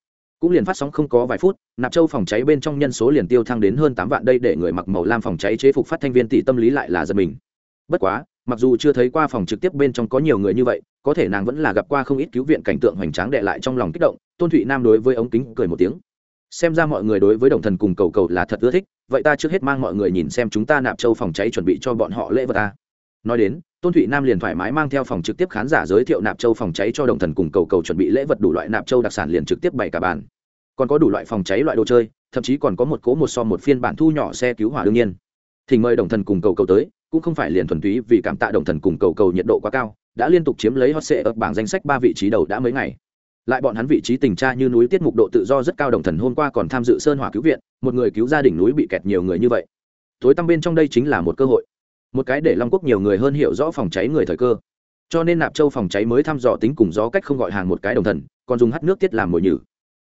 Cũng liền phát sóng không có vài phút, nạp châu phòng cháy bên trong nhân số liền tiêu thăng đến hơn tám vạn đây để người mặc màu lam phòng cháy chế phục phát thanh viên tỷ tâm lý lại là giật mình. Bất quá, mặc dù chưa thấy qua phòng trực tiếp bên trong có nhiều người như vậy, có thể nàng vẫn là gặp qua không ít cứu viện cảnh tượng hoành tráng đệ lại trong lòng kích động, tôn thụy nam đối với ống kính cười một tiếng. Xem ra mọi người đối với đồng thần cùng cầu cầu là thật ưa thích, vậy ta trước hết mang mọi người nhìn xem chúng ta nạp châu phòng cháy chuẩn bị cho bọn họ lễ vật ta nói đến, tôn thụy nam liền thoải mái mang theo phòng trực tiếp khán giả giới thiệu nạp châu phòng cháy cho đồng thần cùng cầu cầu chuẩn bị lễ vật đủ loại nạp châu đặc sản liền trực tiếp bày cả bàn. Còn có đủ loại phòng cháy loại đồ chơi, thậm chí còn có một cố một so một phiên bản thu nhỏ xe cứu hỏa đương nhiên. Thì mời đồng thần cùng cầu cầu tới, cũng không phải liền thuần túy vì cảm tạ đồng thần cùng cầu cầu nhiệt độ quá cao, đã liên tục chiếm lấy hot sệ ở bảng danh sách ba vị trí đầu đã mấy ngày. Lại bọn hắn vị trí tình tra như núi tiết mục độ tự do rất cao đồng thần hôm qua còn tham dự sơn hỏa cứu viện, một người cứu gia đình núi bị kẹt nhiều người như vậy. Tối tăm bên trong đây chính là một cơ hội một cái để long quốc nhiều người hơn hiểu rõ phòng cháy người thời cơ. Cho nên nạp châu phòng cháy mới thăm dò tính cùng gió cách không gọi hàng một cái đồng thần, còn dùng hắt nước tiết làm mồi nhử.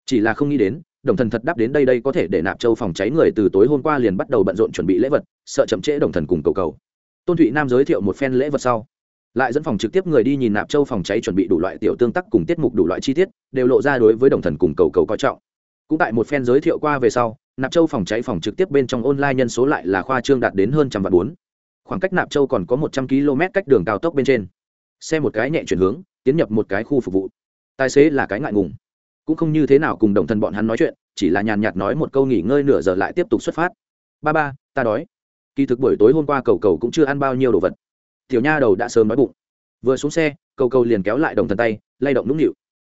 Chỉ là không nghĩ đến, đồng thần thật đáp đến đây đây có thể để nạp châu phòng cháy người từ tối hôm qua liền bắt đầu bận rộn chuẩn bị lễ vật, sợ chậm trễ đồng thần cùng cầu cầu. Tôn thụy nam giới thiệu một phen lễ vật sau, lại dẫn phòng trực tiếp người đi nhìn nạp châu phòng cháy chuẩn bị đủ loại tiểu tương tác cùng tiết mục đủ loại chi tiết, đều lộ ra đối với đồng thần cùng cầu cầu coi trọng. Cũng tại một phen giới thiệu qua về sau, nạp châu phòng cháy phòng trực tiếp bên trong online nhân số lại là khoa trương đạt đến hơn trăm vạn bốn khoảng cách nạp châu còn có một trăm km cách đường cao tốc bên trên. Xe một cái nhẹ chuyển hướng, tiến nhập một cái khu phục vụ. Tài xế là cái ngại ngùng. Cũng không như thế nào cùng đồng thần bọn hắn nói chuyện, chỉ là nhàn nhạt nói một câu nghỉ ngơi nửa giờ lại tiếp tục xuất phát. Ba ba, ta đói. Kỳ thực buổi tối hôm qua cầu cầu cũng chưa ăn bao nhiêu đồ vật. Tiểu nha đầu đã sớm đói bụng. Vừa xuống xe, cầu cầu liền kéo lại đồng thần tay, lay động nũng nịu.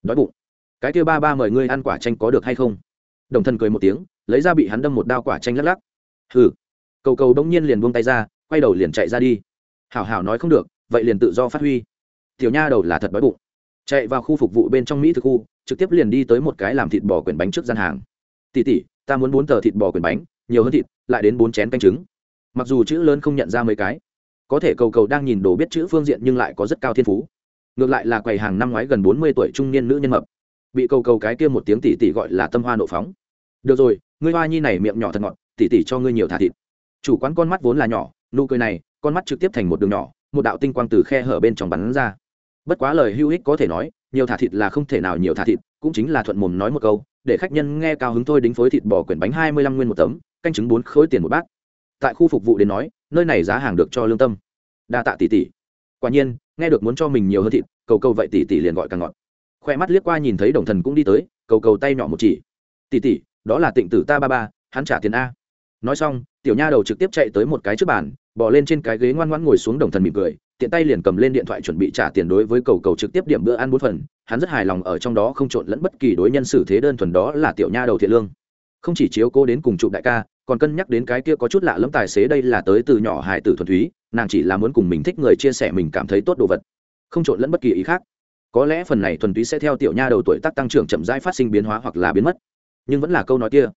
Đói bụng. Cái kia ba ba mời ngươi ăn quả chanh có được hay không? Đồng thần cười một tiếng, lấy ra bị hắn đâm một đao quả chanh lắc lắc. Hừ. Cầu cầu đông nhiên liền buông tay ra quay đầu liền chạy ra đi. Hảo hảo nói không được, vậy liền tự do phát huy. Tiểu nha đầu là thật đói bụng. Chạy vào khu phục vụ bên trong mỹ thực khu, trực tiếp liền đi tới một cái làm thịt bò quyển bánh trước gian hàng. Tỉ tỉ ta muốn bốn tờ thịt bò quyển bánh, nhiều hơn thịt, lại đến bốn chén canh trứng. Mặc dù chữ lớn không nhận ra mấy cái, có thể cầu cầu đang nhìn đồ biết chữ phương diện nhưng lại có rất cao thiên phú. Ngược lại là quầy hàng năm ngoái gần bốn mươi tuổi trung niên nữ nhân mập, bị cầu cầu cái kia một tiếng tỉ tỉ gọi là tâm hoa nộ phóng. Được rồi, ngươi hoa nhi này miệng nhỏ thật ngọt tỉ tỉ cho ngươi nhiều thả thịt. Chủ quán con mắt vốn là nhỏ nụ cười này, con mắt trực tiếp thành một đường nhỏ, một đạo tinh quang từ khe hở bên trong bắn ra. Bất quá lời hữu ích có thể nói, nhiều thả thịt là không thể nào nhiều thả thịt, cũng chính là thuận mồm nói một câu, để khách nhân nghe cao hứng thôi đính phối thịt bò quyển bánh hai mươi lăm nguyên một tấm, canh chứng bốn khối tiền một bát. Tại khu phục vụ đến nói, nơi này giá hàng được cho lương tâm. Đa tạ tỷ tỷ. Quả nhiên, nghe được muốn cho mình nhiều hơn thịt, cầu cầu vậy tỷ tỷ liền gọi càng ngọt. Khoe mắt liếc qua nhìn thấy đồng thần cũng đi tới, cầu cầu tay nhỏ một chỉ. Tỷ tỷ, đó là tịnh tử ta ba ba, hắn trả tiền a. Nói xong, tiểu nha đầu trực tiếp chạy tới một cái trước bàn bỏ lên trên cái ghế ngoan ngoãn ngồi xuống đồng thần mỉm cười, tiện tay liền cầm lên điện thoại chuẩn bị trả tiền đối với cầu cầu trực tiếp điểm bữa ăn bốn phần. Hắn rất hài lòng ở trong đó không trộn lẫn bất kỳ đối nhân xử thế đơn thuần đó là tiểu nha đầu thiện lương. Không chỉ chiếu cô đến cùng chụp đại ca, còn cân nhắc đến cái kia có chút lạ lẫm tài xế đây là tới từ nhỏ hài tử thuần túy, nàng chỉ là muốn cùng mình thích người chia sẻ mình cảm thấy tốt đồ vật. Không trộn lẫn bất kỳ ý khác. Có lẽ phần này thuần túy sẽ theo tiểu nha đầu tuổi tác tăng trưởng chậm rãi phát sinh biến hóa hoặc là biến mất. Nhưng vẫn là câu nói kia.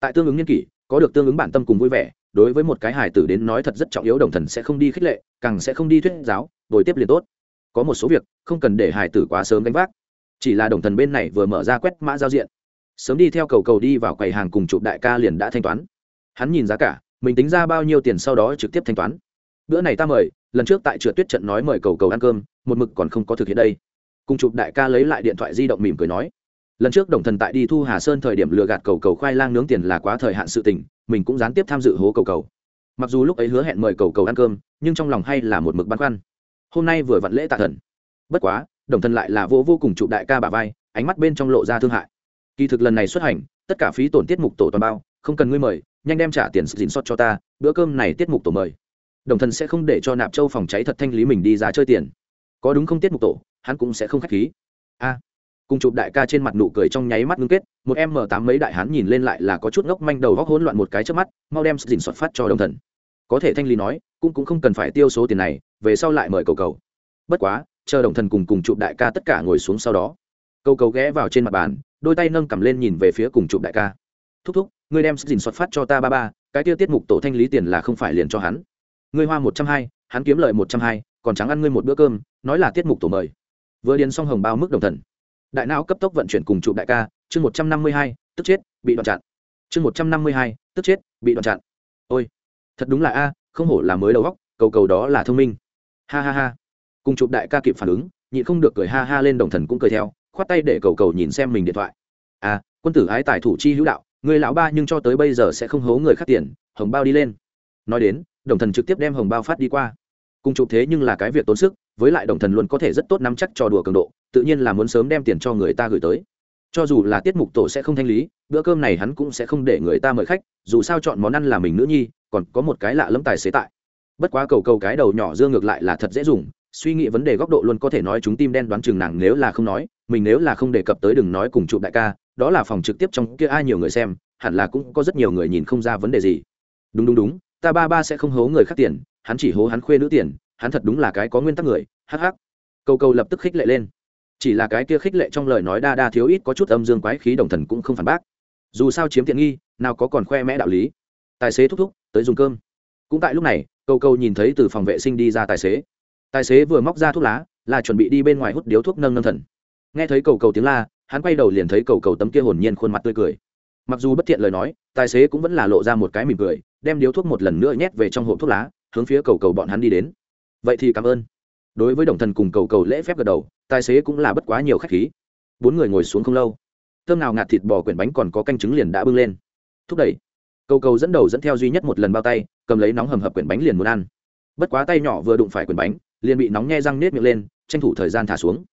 Tại tương ứng nhân kỷ, có được tương ứng bản tâm cùng vui vẻ đối với một cái hài tử đến nói thật rất trọng yếu, đồng thần sẽ không đi khích lệ, càng sẽ không đi thuyết giáo đổi tiếp liền tốt. Có một số việc, không cần để hài tử quá sớm gánh vác. Chỉ là đồng thần bên này vừa mở ra quét mã giao diện. Sớm đi theo cầu cầu đi vào quầy hàng cùng chụp đại ca liền đã thanh toán. Hắn nhìn giá cả, mình tính ra bao nhiêu tiền sau đó trực tiếp thanh toán. Bữa này ta mời, lần trước tại trượt tuyết trận nói mời cầu cầu ăn cơm, một mực còn không có thực hiện đây. Cùng chụp đại ca lấy lại điện thoại di động mỉm cười nói lần trước đồng thần tại đi thu hà sơn thời điểm lừa gạt cầu cầu khoai lang nướng tiền là quá thời hạn sự tình, mình cũng gián tiếp tham dự hố cầu cầu. Mặc dù lúc ấy hứa hẹn mời cầu cầu ăn cơm, nhưng trong lòng hay là một mực băn khoăn. Hôm nay vừa vặn lễ tạ thần. Bất quá, đồng thần lại là vô vô cùng trụ đại ca bà vai, ánh mắt bên trong lộ ra thương hại. Kỳ thực lần này xuất hành, tất cả phí tổn tiết mục tổ toàn bao, không cần ngươi mời, nhanh đem trả tiền dình xót cho ta, bữa cơm này tiết mục tổ mời. Đồng thần sẽ không để cho nạp châu phòng cháy thật thanh lý mình đi ra chơi tiền. Có đúng không tiết mục tổ, hắn cũng sẽ không k h á c h khí. A cùng chụp đại ca trên mặt nụ cười trong nháy mắt ngưng kết, một m tám mấy đại hắn nhìn lên lại là có chút ngốc manh đầu góc hỗn loạn một cái trước mắt, mau đem dình xót phát cho đồng thần. Có thể thanh lý nói, cũng cũng không cần phải tiêu số tiền này, về sau lại mời cầu cầu. Bất quá, chờ đồng thần cùng cùng chụp đại ca tất cả ngồi xuống sau đó. Cầu cầu ghé vào trên mặt bàn, đôi tay nâng cầm lên nhìn về phía cùng chụp đại ca. Thúc thúc, ngươi đem dình xuất phát cho ta ba ba, cái tiêu tiết mục tổ thanh lý tiền là không phải liền cho hắn. Ngươi hoa một trăm hai, hắn kiếm lợi một trăm hai, còn trắng ăn ngươi một bữa cơm, nói là tiết mục tổ mời. Vừa điền xong hồng bao mức đồng thần đại não cấp tốc vận chuyển cùng chụp đại ca, chương một trăm năm mươi hai, tức chết, bị đoạn chặn. Chương một trăm năm mươi hai, tức chết, bị đoạn chặn. Ôi, thật đúng là a, không hổ là mới đầu góc, cầu cầu đó là thông minh. Ha ha ha. Cùng chụp đại ca kịp phản ứng, nhịn không được cười ha ha lên đồng thần cũng cười theo, khoát tay để cầu cầu nhìn xem mình điện thoại. À quân tử ái tài thủ chi hữu đạo, người lão ba nhưng cho tới bây giờ sẽ không hố người khác tiền, hồng bao đi lên. Nói đến, đồng thần trực tiếp đem hồng bao phát đi qua cùng chụp thế nhưng là cái việc tốn sức, với lại đồng thần luôn có thể rất tốt nắm chắc cho đùa cường độ, tự nhiên là muốn sớm đem tiền cho người ta gửi tới. Cho dù là tiết mục tổ sẽ không thanh lý, bữa cơm này hắn cũng sẽ không để người ta mời khách, dù sao chọn món ăn là mình nữ nhi, còn có một cái lạ lẫm tài xế tại. Bất quá cầu cầu cái đầu nhỏ dương ngược lại là thật dễ dùng, suy nghĩ vấn đề góc độ luôn có thể nói chúng tim đen đoán chừng nàng nếu là không nói, mình nếu là không đề cập tới đừng nói cùng chụp đại ca, đó là phòng trực tiếp trong kia ai nhiều người xem, hẳn là cũng có rất nhiều người nhìn không ra vấn đề gì. Đúng đúng đúng, ta ba ba sẽ không hố người khác tiền hắn chỉ hố hắn khuê nữ tiền, hắn thật đúng là cái có nguyên tắc người hh câu câu lập tức khích lệ lên. Chỉ là cái kia khích lệ trong lời nói đa đa thiếu ít có chút âm dương quái khí đồng thần cũng không phản bác. Dù sao chiếm tiện nghi, nào có còn khoe mẽ đạo lý. Tài xế thúc thúc, tới dùng cơm. Cũng tại lúc này câu câu nhìn thấy từ phòng vệ sinh đi ra tài xế. Tài xế vừa móc ra thuốc lá, là chuẩn bị đi bên ngoài hút điếu thuốc nâng nâng thần. Nghe thấy cầu cầu tiếng la, hắn quay đầu liền thấy cầu cầu tấm kia hồn nhiên khuôn mặt tươi cười. Mặc dù bất thiện lời nói, tài xế cũng vẫn là lộ ra một cái mỉm cười, đem điếu thuốc một lần nữa nhét về trong hộp thuốc lá hướng phía cầu cầu bọn hắn đi đến. Vậy thì cảm ơn. Đối với đồng thần cùng cầu cầu lễ phép gật đầu tài xế cũng là bất quá nhiều khách khí. Bốn người ngồi xuống không lâu thơm nào ngạt thịt bò quyển bánh còn có canh trứng liền đã bưng lên. Thúc đẩy cầu cầu dẫn đầu dẫn theo duy nhất một lần bao tay cầm lấy nóng hầm hập quyển bánh liền muốn ăn. Bất quá tay nhỏ vừa đụng phải quyển bánh liền bị nóng nghe răng nết miệng lên tranh thủ thời gian thả xuống.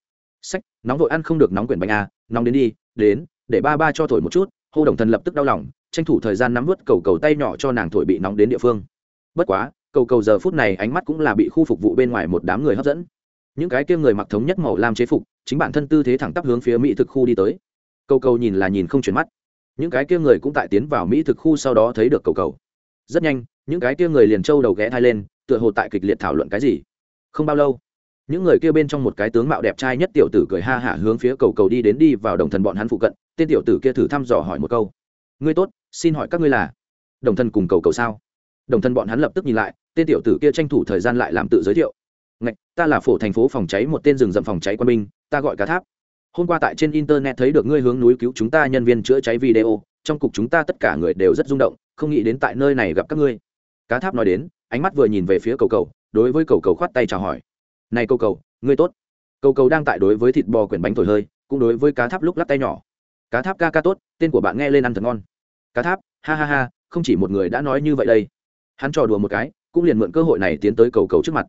Sách nóng vội ăn không được nóng quyển bánh à, nóng đến đi đến để ba ba cho thổi một chút. Hô đồng thần lập tức đau lòng tranh thủ thời gian nắm vớt cầu cầu tay nhỏ cho nàng thổi bị nóng đến địa phương. Bất quá cầu cầu giờ phút này ánh mắt cũng là bị khu phục vụ bên ngoài một đám người hấp dẫn. Những cái kia người mặc thống nhất màu lam chế phục, chính bản thân tư thế thẳng tắp hướng phía mỹ thực khu đi tới. Cầu cầu nhìn là nhìn không chuyển mắt. Những cái kia người cũng tại tiến vào mỹ thực khu sau đó thấy được cầu cầu. Rất nhanh, những cái kia người liền trâu đầu ghé thai lên, tựa hồ tại kịch liệt thảo luận cái gì. Không bao lâu, những người kia bên trong một cái tướng mạo đẹp trai nhất tiểu tử cười ha hả hướng phía cầu cầu đi đến đi vào đồng thần bọn hắn phụ cận, tên tiểu tử kia thử thăm dò hỏi một câu. Ngươi tốt, xin hỏi các ngươi là đồng thần cùng cầu cầu sao? Đồng thân bọn hắn lập tức nhìn lại, tên tiểu tử kia tranh thủ thời gian lại làm tự giới thiệu. Ngạch, ta là phổ thành phố phòng cháy một tên rừng rậm phòng cháy quân binh, ta gọi cá tháp. Hôm qua tại trên internet thấy được ngươi hướng núi cứu chúng ta nhân viên chữa cháy video, trong cục chúng ta tất cả người đều rất rung động, không nghĩ đến tại nơi này gặp các ngươi. Cá tháp nói đến, ánh mắt vừa nhìn về phía cầu cầu, đối với cầu cầu khoát tay chào hỏi. Này cầu cầu, ngươi tốt. Cầu cầu đang tại đối với thịt bò quyển bánh thổi hơi, cũng đối với cá tháp lúc lắc tay nhỏ. Cá tháp ca ca tốt, tên của bạn nghe lên ăn thật ngon. Cá tháp, ha ha ha, không chỉ một người đã nói như vậy đây hắn trò đùa một cái, cũng liền mượn cơ hội này tiến tới cầu cầu trước mặt.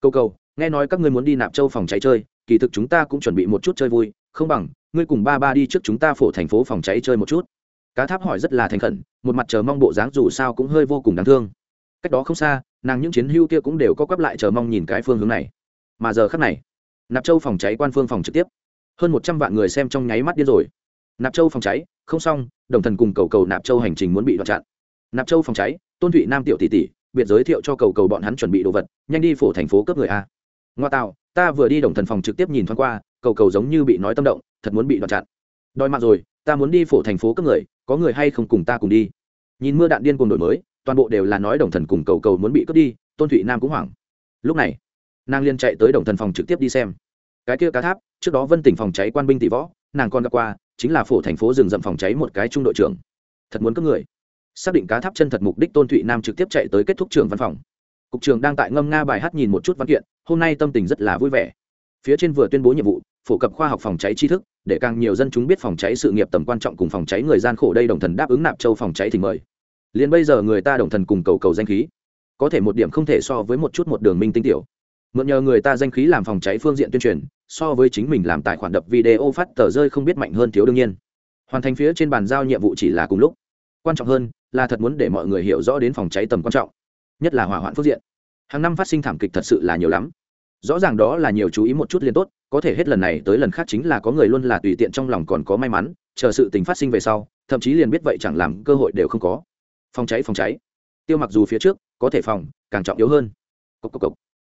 Cầu cầu, nghe nói các ngươi muốn đi nạp châu phòng cháy chơi, kỳ thực chúng ta cũng chuẩn bị một chút chơi vui, không bằng, ngươi cùng ba ba đi trước chúng ta phổ thành phố phòng cháy chơi một chút. Cá tháp hỏi rất là thành khẩn, một mặt chờ mong bộ dáng dù sao cũng hơi vô cùng đáng thương. Cách đó không xa, nàng những chiến hưu kia cũng đều có quắp lại chờ mong nhìn cái phương hướng này. Mà giờ khắc này, nạp châu phòng cháy quan phương phòng trực tiếp. Hơn một trăm vạn người xem trong nháy mắt điên rồi. Nạp châu phòng cháy, không xong, đồng thần cùng cầu cầu nạp châu hành trình muốn bị đoạt chặn. Nạp châu phòng cháy tôn thụy nam tiểu tỷ tỷ, biệt giới thiệu cho cầu cầu bọn hắn chuẩn bị đồ vật, nhanh đi phổ thành phố cấp người a. Ngoa tạo, ta vừa đi đồng thần phòng trực tiếp nhìn thoáng qua, cầu cầu giống như bị nói tâm động, thật muốn bị đoạt chặn. Đòi mạng rồi, ta muốn đi phổ thành phố cấp người, có người hay không cùng ta cùng đi. Nhìn mưa đạn điên cùng đổi mới, toàn bộ đều là nói đồng thần cùng cầu cầu muốn bị cướp đi, tôn thụy nam cũng hoảng. Lúc này, nàng liên chạy tới đồng thần phòng trực tiếp đi xem. Cái kia cá tháp, trước đó vân tỉnh phòng cháy quan binh tỷ võ, nàng còn gặp qua, chính là phổ thành phố rừng rậm phòng cháy một cái trung đội trưởng. Thật muốn cướp người xác định cá tháp chân thật mục đích tôn thụy nam trực tiếp chạy tới kết thúc trường văn phòng. Cục trưởng đang tại ngâm nga bài hát nhìn một chút văn kiện, hôm nay tâm tình rất là vui vẻ. Phía trên vừa tuyên bố nhiệm vụ, phổ cập khoa học phòng cháy tri thức, để càng nhiều dân chúng biết phòng cháy sự nghiệp tầm quan trọng cùng phòng cháy người gian khổ đây đồng thần đáp ứng nạp châu phòng cháy thì mời. Liền bây giờ người ta đồng thần cùng cầu cầu danh khí. Có thể một điểm không thể so với một chút một đường minh tinh tiểu. Mượn nhờ người ta danh khí làm phòng cháy phương diện tuyên truyền, so với chính mình làm tài khoản đập video phát tờ rơi không biết mạnh hơn thiếu đương nhiên. Hoàn thành phía trên bàn giao nhiệm vụ chỉ là cùng lúc quan trọng hơn là thật muốn để mọi người hiểu rõ đến phòng cháy tầm quan trọng, nhất là hỏa hoạn phước diện. Hàng năm phát sinh thảm kịch thật sự là nhiều lắm. Rõ ràng đó là nhiều chú ý một chút liên tốt, có thể hết lần này tới lần khác chính là có người luôn là tùy tiện trong lòng còn có may mắn, chờ sự tình phát sinh về sau, thậm chí liền biết vậy chẳng làm cơ hội đều không có. Phòng cháy phòng cháy. Tiêu mặc dù phía trước, có thể phòng, càng trọng yếu hơn. Cốc cốc cốc.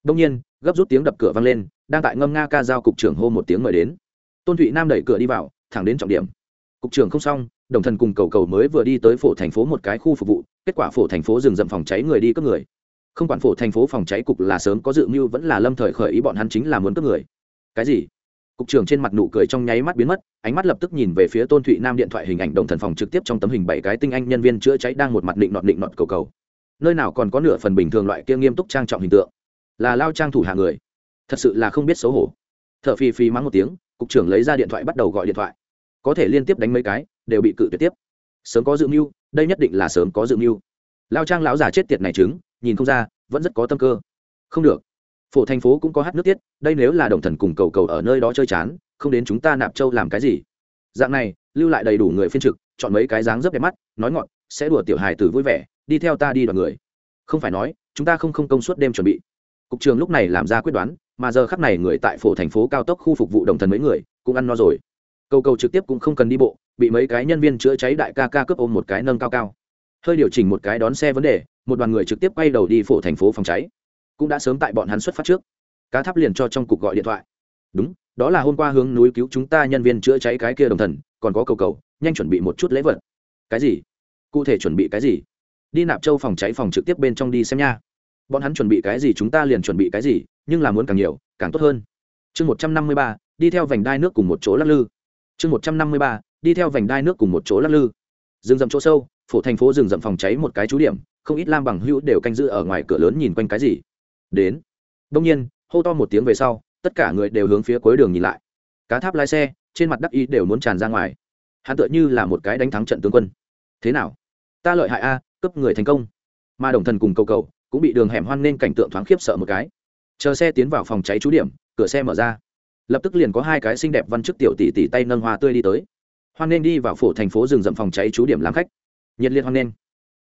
đông nhiên, gấp rút tiếng đập cửa vang lên, đang tại ngâm nga ca giao cục trưởng hô một tiếng mời đến. Tôn thụy nam đẩy cửa đi vào, thẳng đến trọng điểm. Cục trưởng không xong đồng thần cùng cầu cầu mới vừa đi tới phổ thành phố một cái khu phục vụ, kết quả phổ thành phố dừng dậm phòng cháy người đi cướp người. Không quản phổ thành phố phòng cháy cục là sớm có dự mưu vẫn là lâm thời khởi ý bọn hắn chính là muốn cướp người. Cái gì? Cục trưởng trên mặt nụ cười trong nháy mắt biến mất, ánh mắt lập tức nhìn về phía tôn thụy nam điện thoại hình ảnh đồng thần phòng trực tiếp trong tấm hình bảy cái tinh anh nhân viên chữa cháy đang một mặt định nọt định nọt cầu cầu. Nơi nào còn có nửa phần bình thường loại kia nghiêm túc trang trọng hình tượng? Là lao trang thủ hạ người. Thật sự là không biết xấu hổ. T h ở phì phì mắng một tiếng, cục trưởng lấy ra điện thoại bắt đầu gọi điện thoại. Có thể liên tiếp đánh mấy cái đều bị cự tuyệt tiếp. Sớm có dự mưu, đây nhất định là sớm có dự mưu. Lao trang lão già chết tiệt này chứng nhìn không ra, vẫn rất có tâm cơ. Không được. Phổ thành phố cũng có hát nước tiết, đây nếu là đồng thần cùng cầu cầu ở nơi đó chơi chán, không đến chúng ta nạp châu làm cái gì? Dạng này, lưu lại đầy đủ người phiên trực, chọn mấy cái dáng rất đẹp mắt, nói ngọn, sẽ đùa tiểu hài tử vui vẻ, đi theo ta đi đoàn người. Không phải nói, chúng ta không không công suất đêm chuẩn bị. Cục trường lúc này làm ra quyết đoán, mà giờ khắc này người tại phổ thành phố cao tốc khu phục vụ đồng thần mấy người, cũng ăn no rồi. Cầu cầu trực tiếp cũng không cần đi bộ bị mấy cái nhân viên chữa cháy đại ca ca cướp ôm một cái nâng cao cao. Hơi điều chỉnh một cái đón xe vấn đề, một đoàn người trực tiếp quay đầu đi phổ thành phố phòng cháy. Cũng đã sớm tại bọn hắn xuất phát trước. Cá tháp liền cho trong cục gọi điện thoại. Đúng, đó là hôm qua hướng núi cứu chúng ta nhân viên chữa cháy cái kia đồng thần, còn có cầu cầu, nhanh chuẩn bị một chút lễ vật. Cái gì? Cụ thể chuẩn bị cái gì? Đi nạp châu phòng cháy phòng trực tiếp bên trong đi xem nha. Bọn hắn chuẩn bị cái gì chúng ta liền chuẩn bị cái gì, nhưng là muốn càng nhiều, càng tốt hơn. Chương một trăm năm mươi ba, đi theo vành đai nước cùng một chỗ lắc lư. Chương một trăm năm mươi ba đi theo vành đai nước cùng một chỗ lắc lư. Rừng rậm chỗ sâu, phổ thành phố rừng rậm phòng cháy một cái trú điểm, không ít lam bằng hữu đều canh giữ ở ngoài cửa lớn nhìn quanh cái gì. Đến. Đông nhiên, hô to một tiếng về sau, tất cả người đều hướng phía cuối đường nhìn lại. Cá tháp lái xe, trên mặt đắc y đều muốn tràn ra ngoài. Hắn tựa như là một cái đánh thắng trận tướng quân. Thế nào? Ta lợi hại a cấp người thành công. Mà đồng thần cùng cầu cầu, cũng bị đường hẻm hoan nên cảnh tượng thoáng khiếp sợ một cái. Chờ xe tiến vào phòng cháy trú điểm, cửa xe mở ra. Lập tức liền có hai cái xinh đẹp văn chức tiểu tỷ tỷ tay nâng hoa tươi đi tới hoan nên đi vào phổ thành phố rừng rậm phòng cháy chú điểm làm khách. Nhiệt liệt hoan nên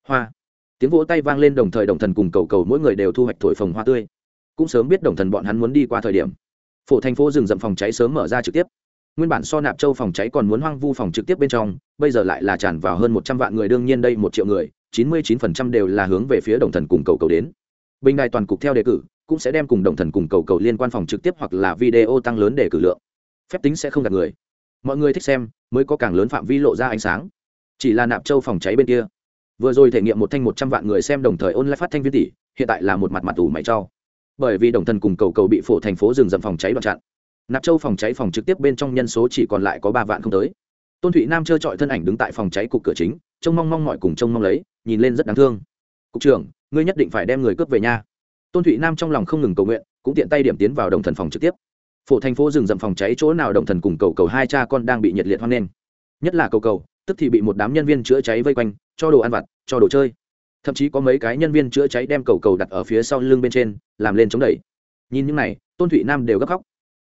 hoa. Tiếng vỗ tay vang lên đồng thời đồng thần cùng cầu cầu mỗi người đều thu hoạch thổi phồng hoa tươi. Cũng sớm biết đồng thần bọn hắn muốn đi qua thời điểm. Phổ thành phố rừng rậm phòng cháy sớm mở ra trực tiếp. Nguyên bản so nạp châu phòng cháy còn muốn hoang vu phòng trực tiếp bên trong, bây giờ lại là tràn vào hơn một trăm vạn người, đương nhiên đây một triệu người, chín mươi chín phần trăm đều là hướng về phía đồng thần cùng cầu cầu đến. Bình đài toàn cục theo đề cử, cũng sẽ đem cùng đồng thần cùng cầu cầu liên quan phòng trực tiếp hoặc là video tăng lớn để cử lượng. Phép tính sẽ không gạt người mọi người thích xem, mới có càng lớn phạm vi lộ ra ánh sáng. Chỉ là nạp châu phòng cháy bên kia. Vừa rồi thể nghiệm một thanh một trăm vạn người xem đồng thời online phát thanh viên tỷ, hiện tại là một mặt mặt ủ mày cho. Bởi vì đồng thần cùng cầu cầu bị phổ thành phố rừng dầm phòng cháy đoạn chặn. Nạp châu phòng cháy phòng trực tiếp bên trong nhân số chỉ còn lại có ba vạn không tới. Tôn thụy nam trơ trọi thân ảnh đứng tại phòng cháy cục cửa chính, trông mong mong mọi cùng trông mong lấy, nhìn lên rất đáng thương. Cục trưởng, ngươi nhất định phải đem người cướp về nhà tôn thụy nam trong lòng không ngừng cầu nguyện, cũng tiện tay điểm tiến vào đồng thần phòng trực tiếp phổ thành phố rừng rậm phòng cháy chỗ nào đồng thần cùng cầu cầu hai cha con đang bị nhiệt liệt hoan nghênh. Nhất là cầu cầu, tức thì bị một đám nhân viên chữa cháy vây quanh, cho đồ ăn vặt, cho đồ chơi. Thậm chí có mấy cái nhân viên chữa cháy đem cầu cầu đặt ở phía sau lưng bên trên, làm lên chống đẩy. Nhìn những này, tôn thụy nam đều gấp khóc.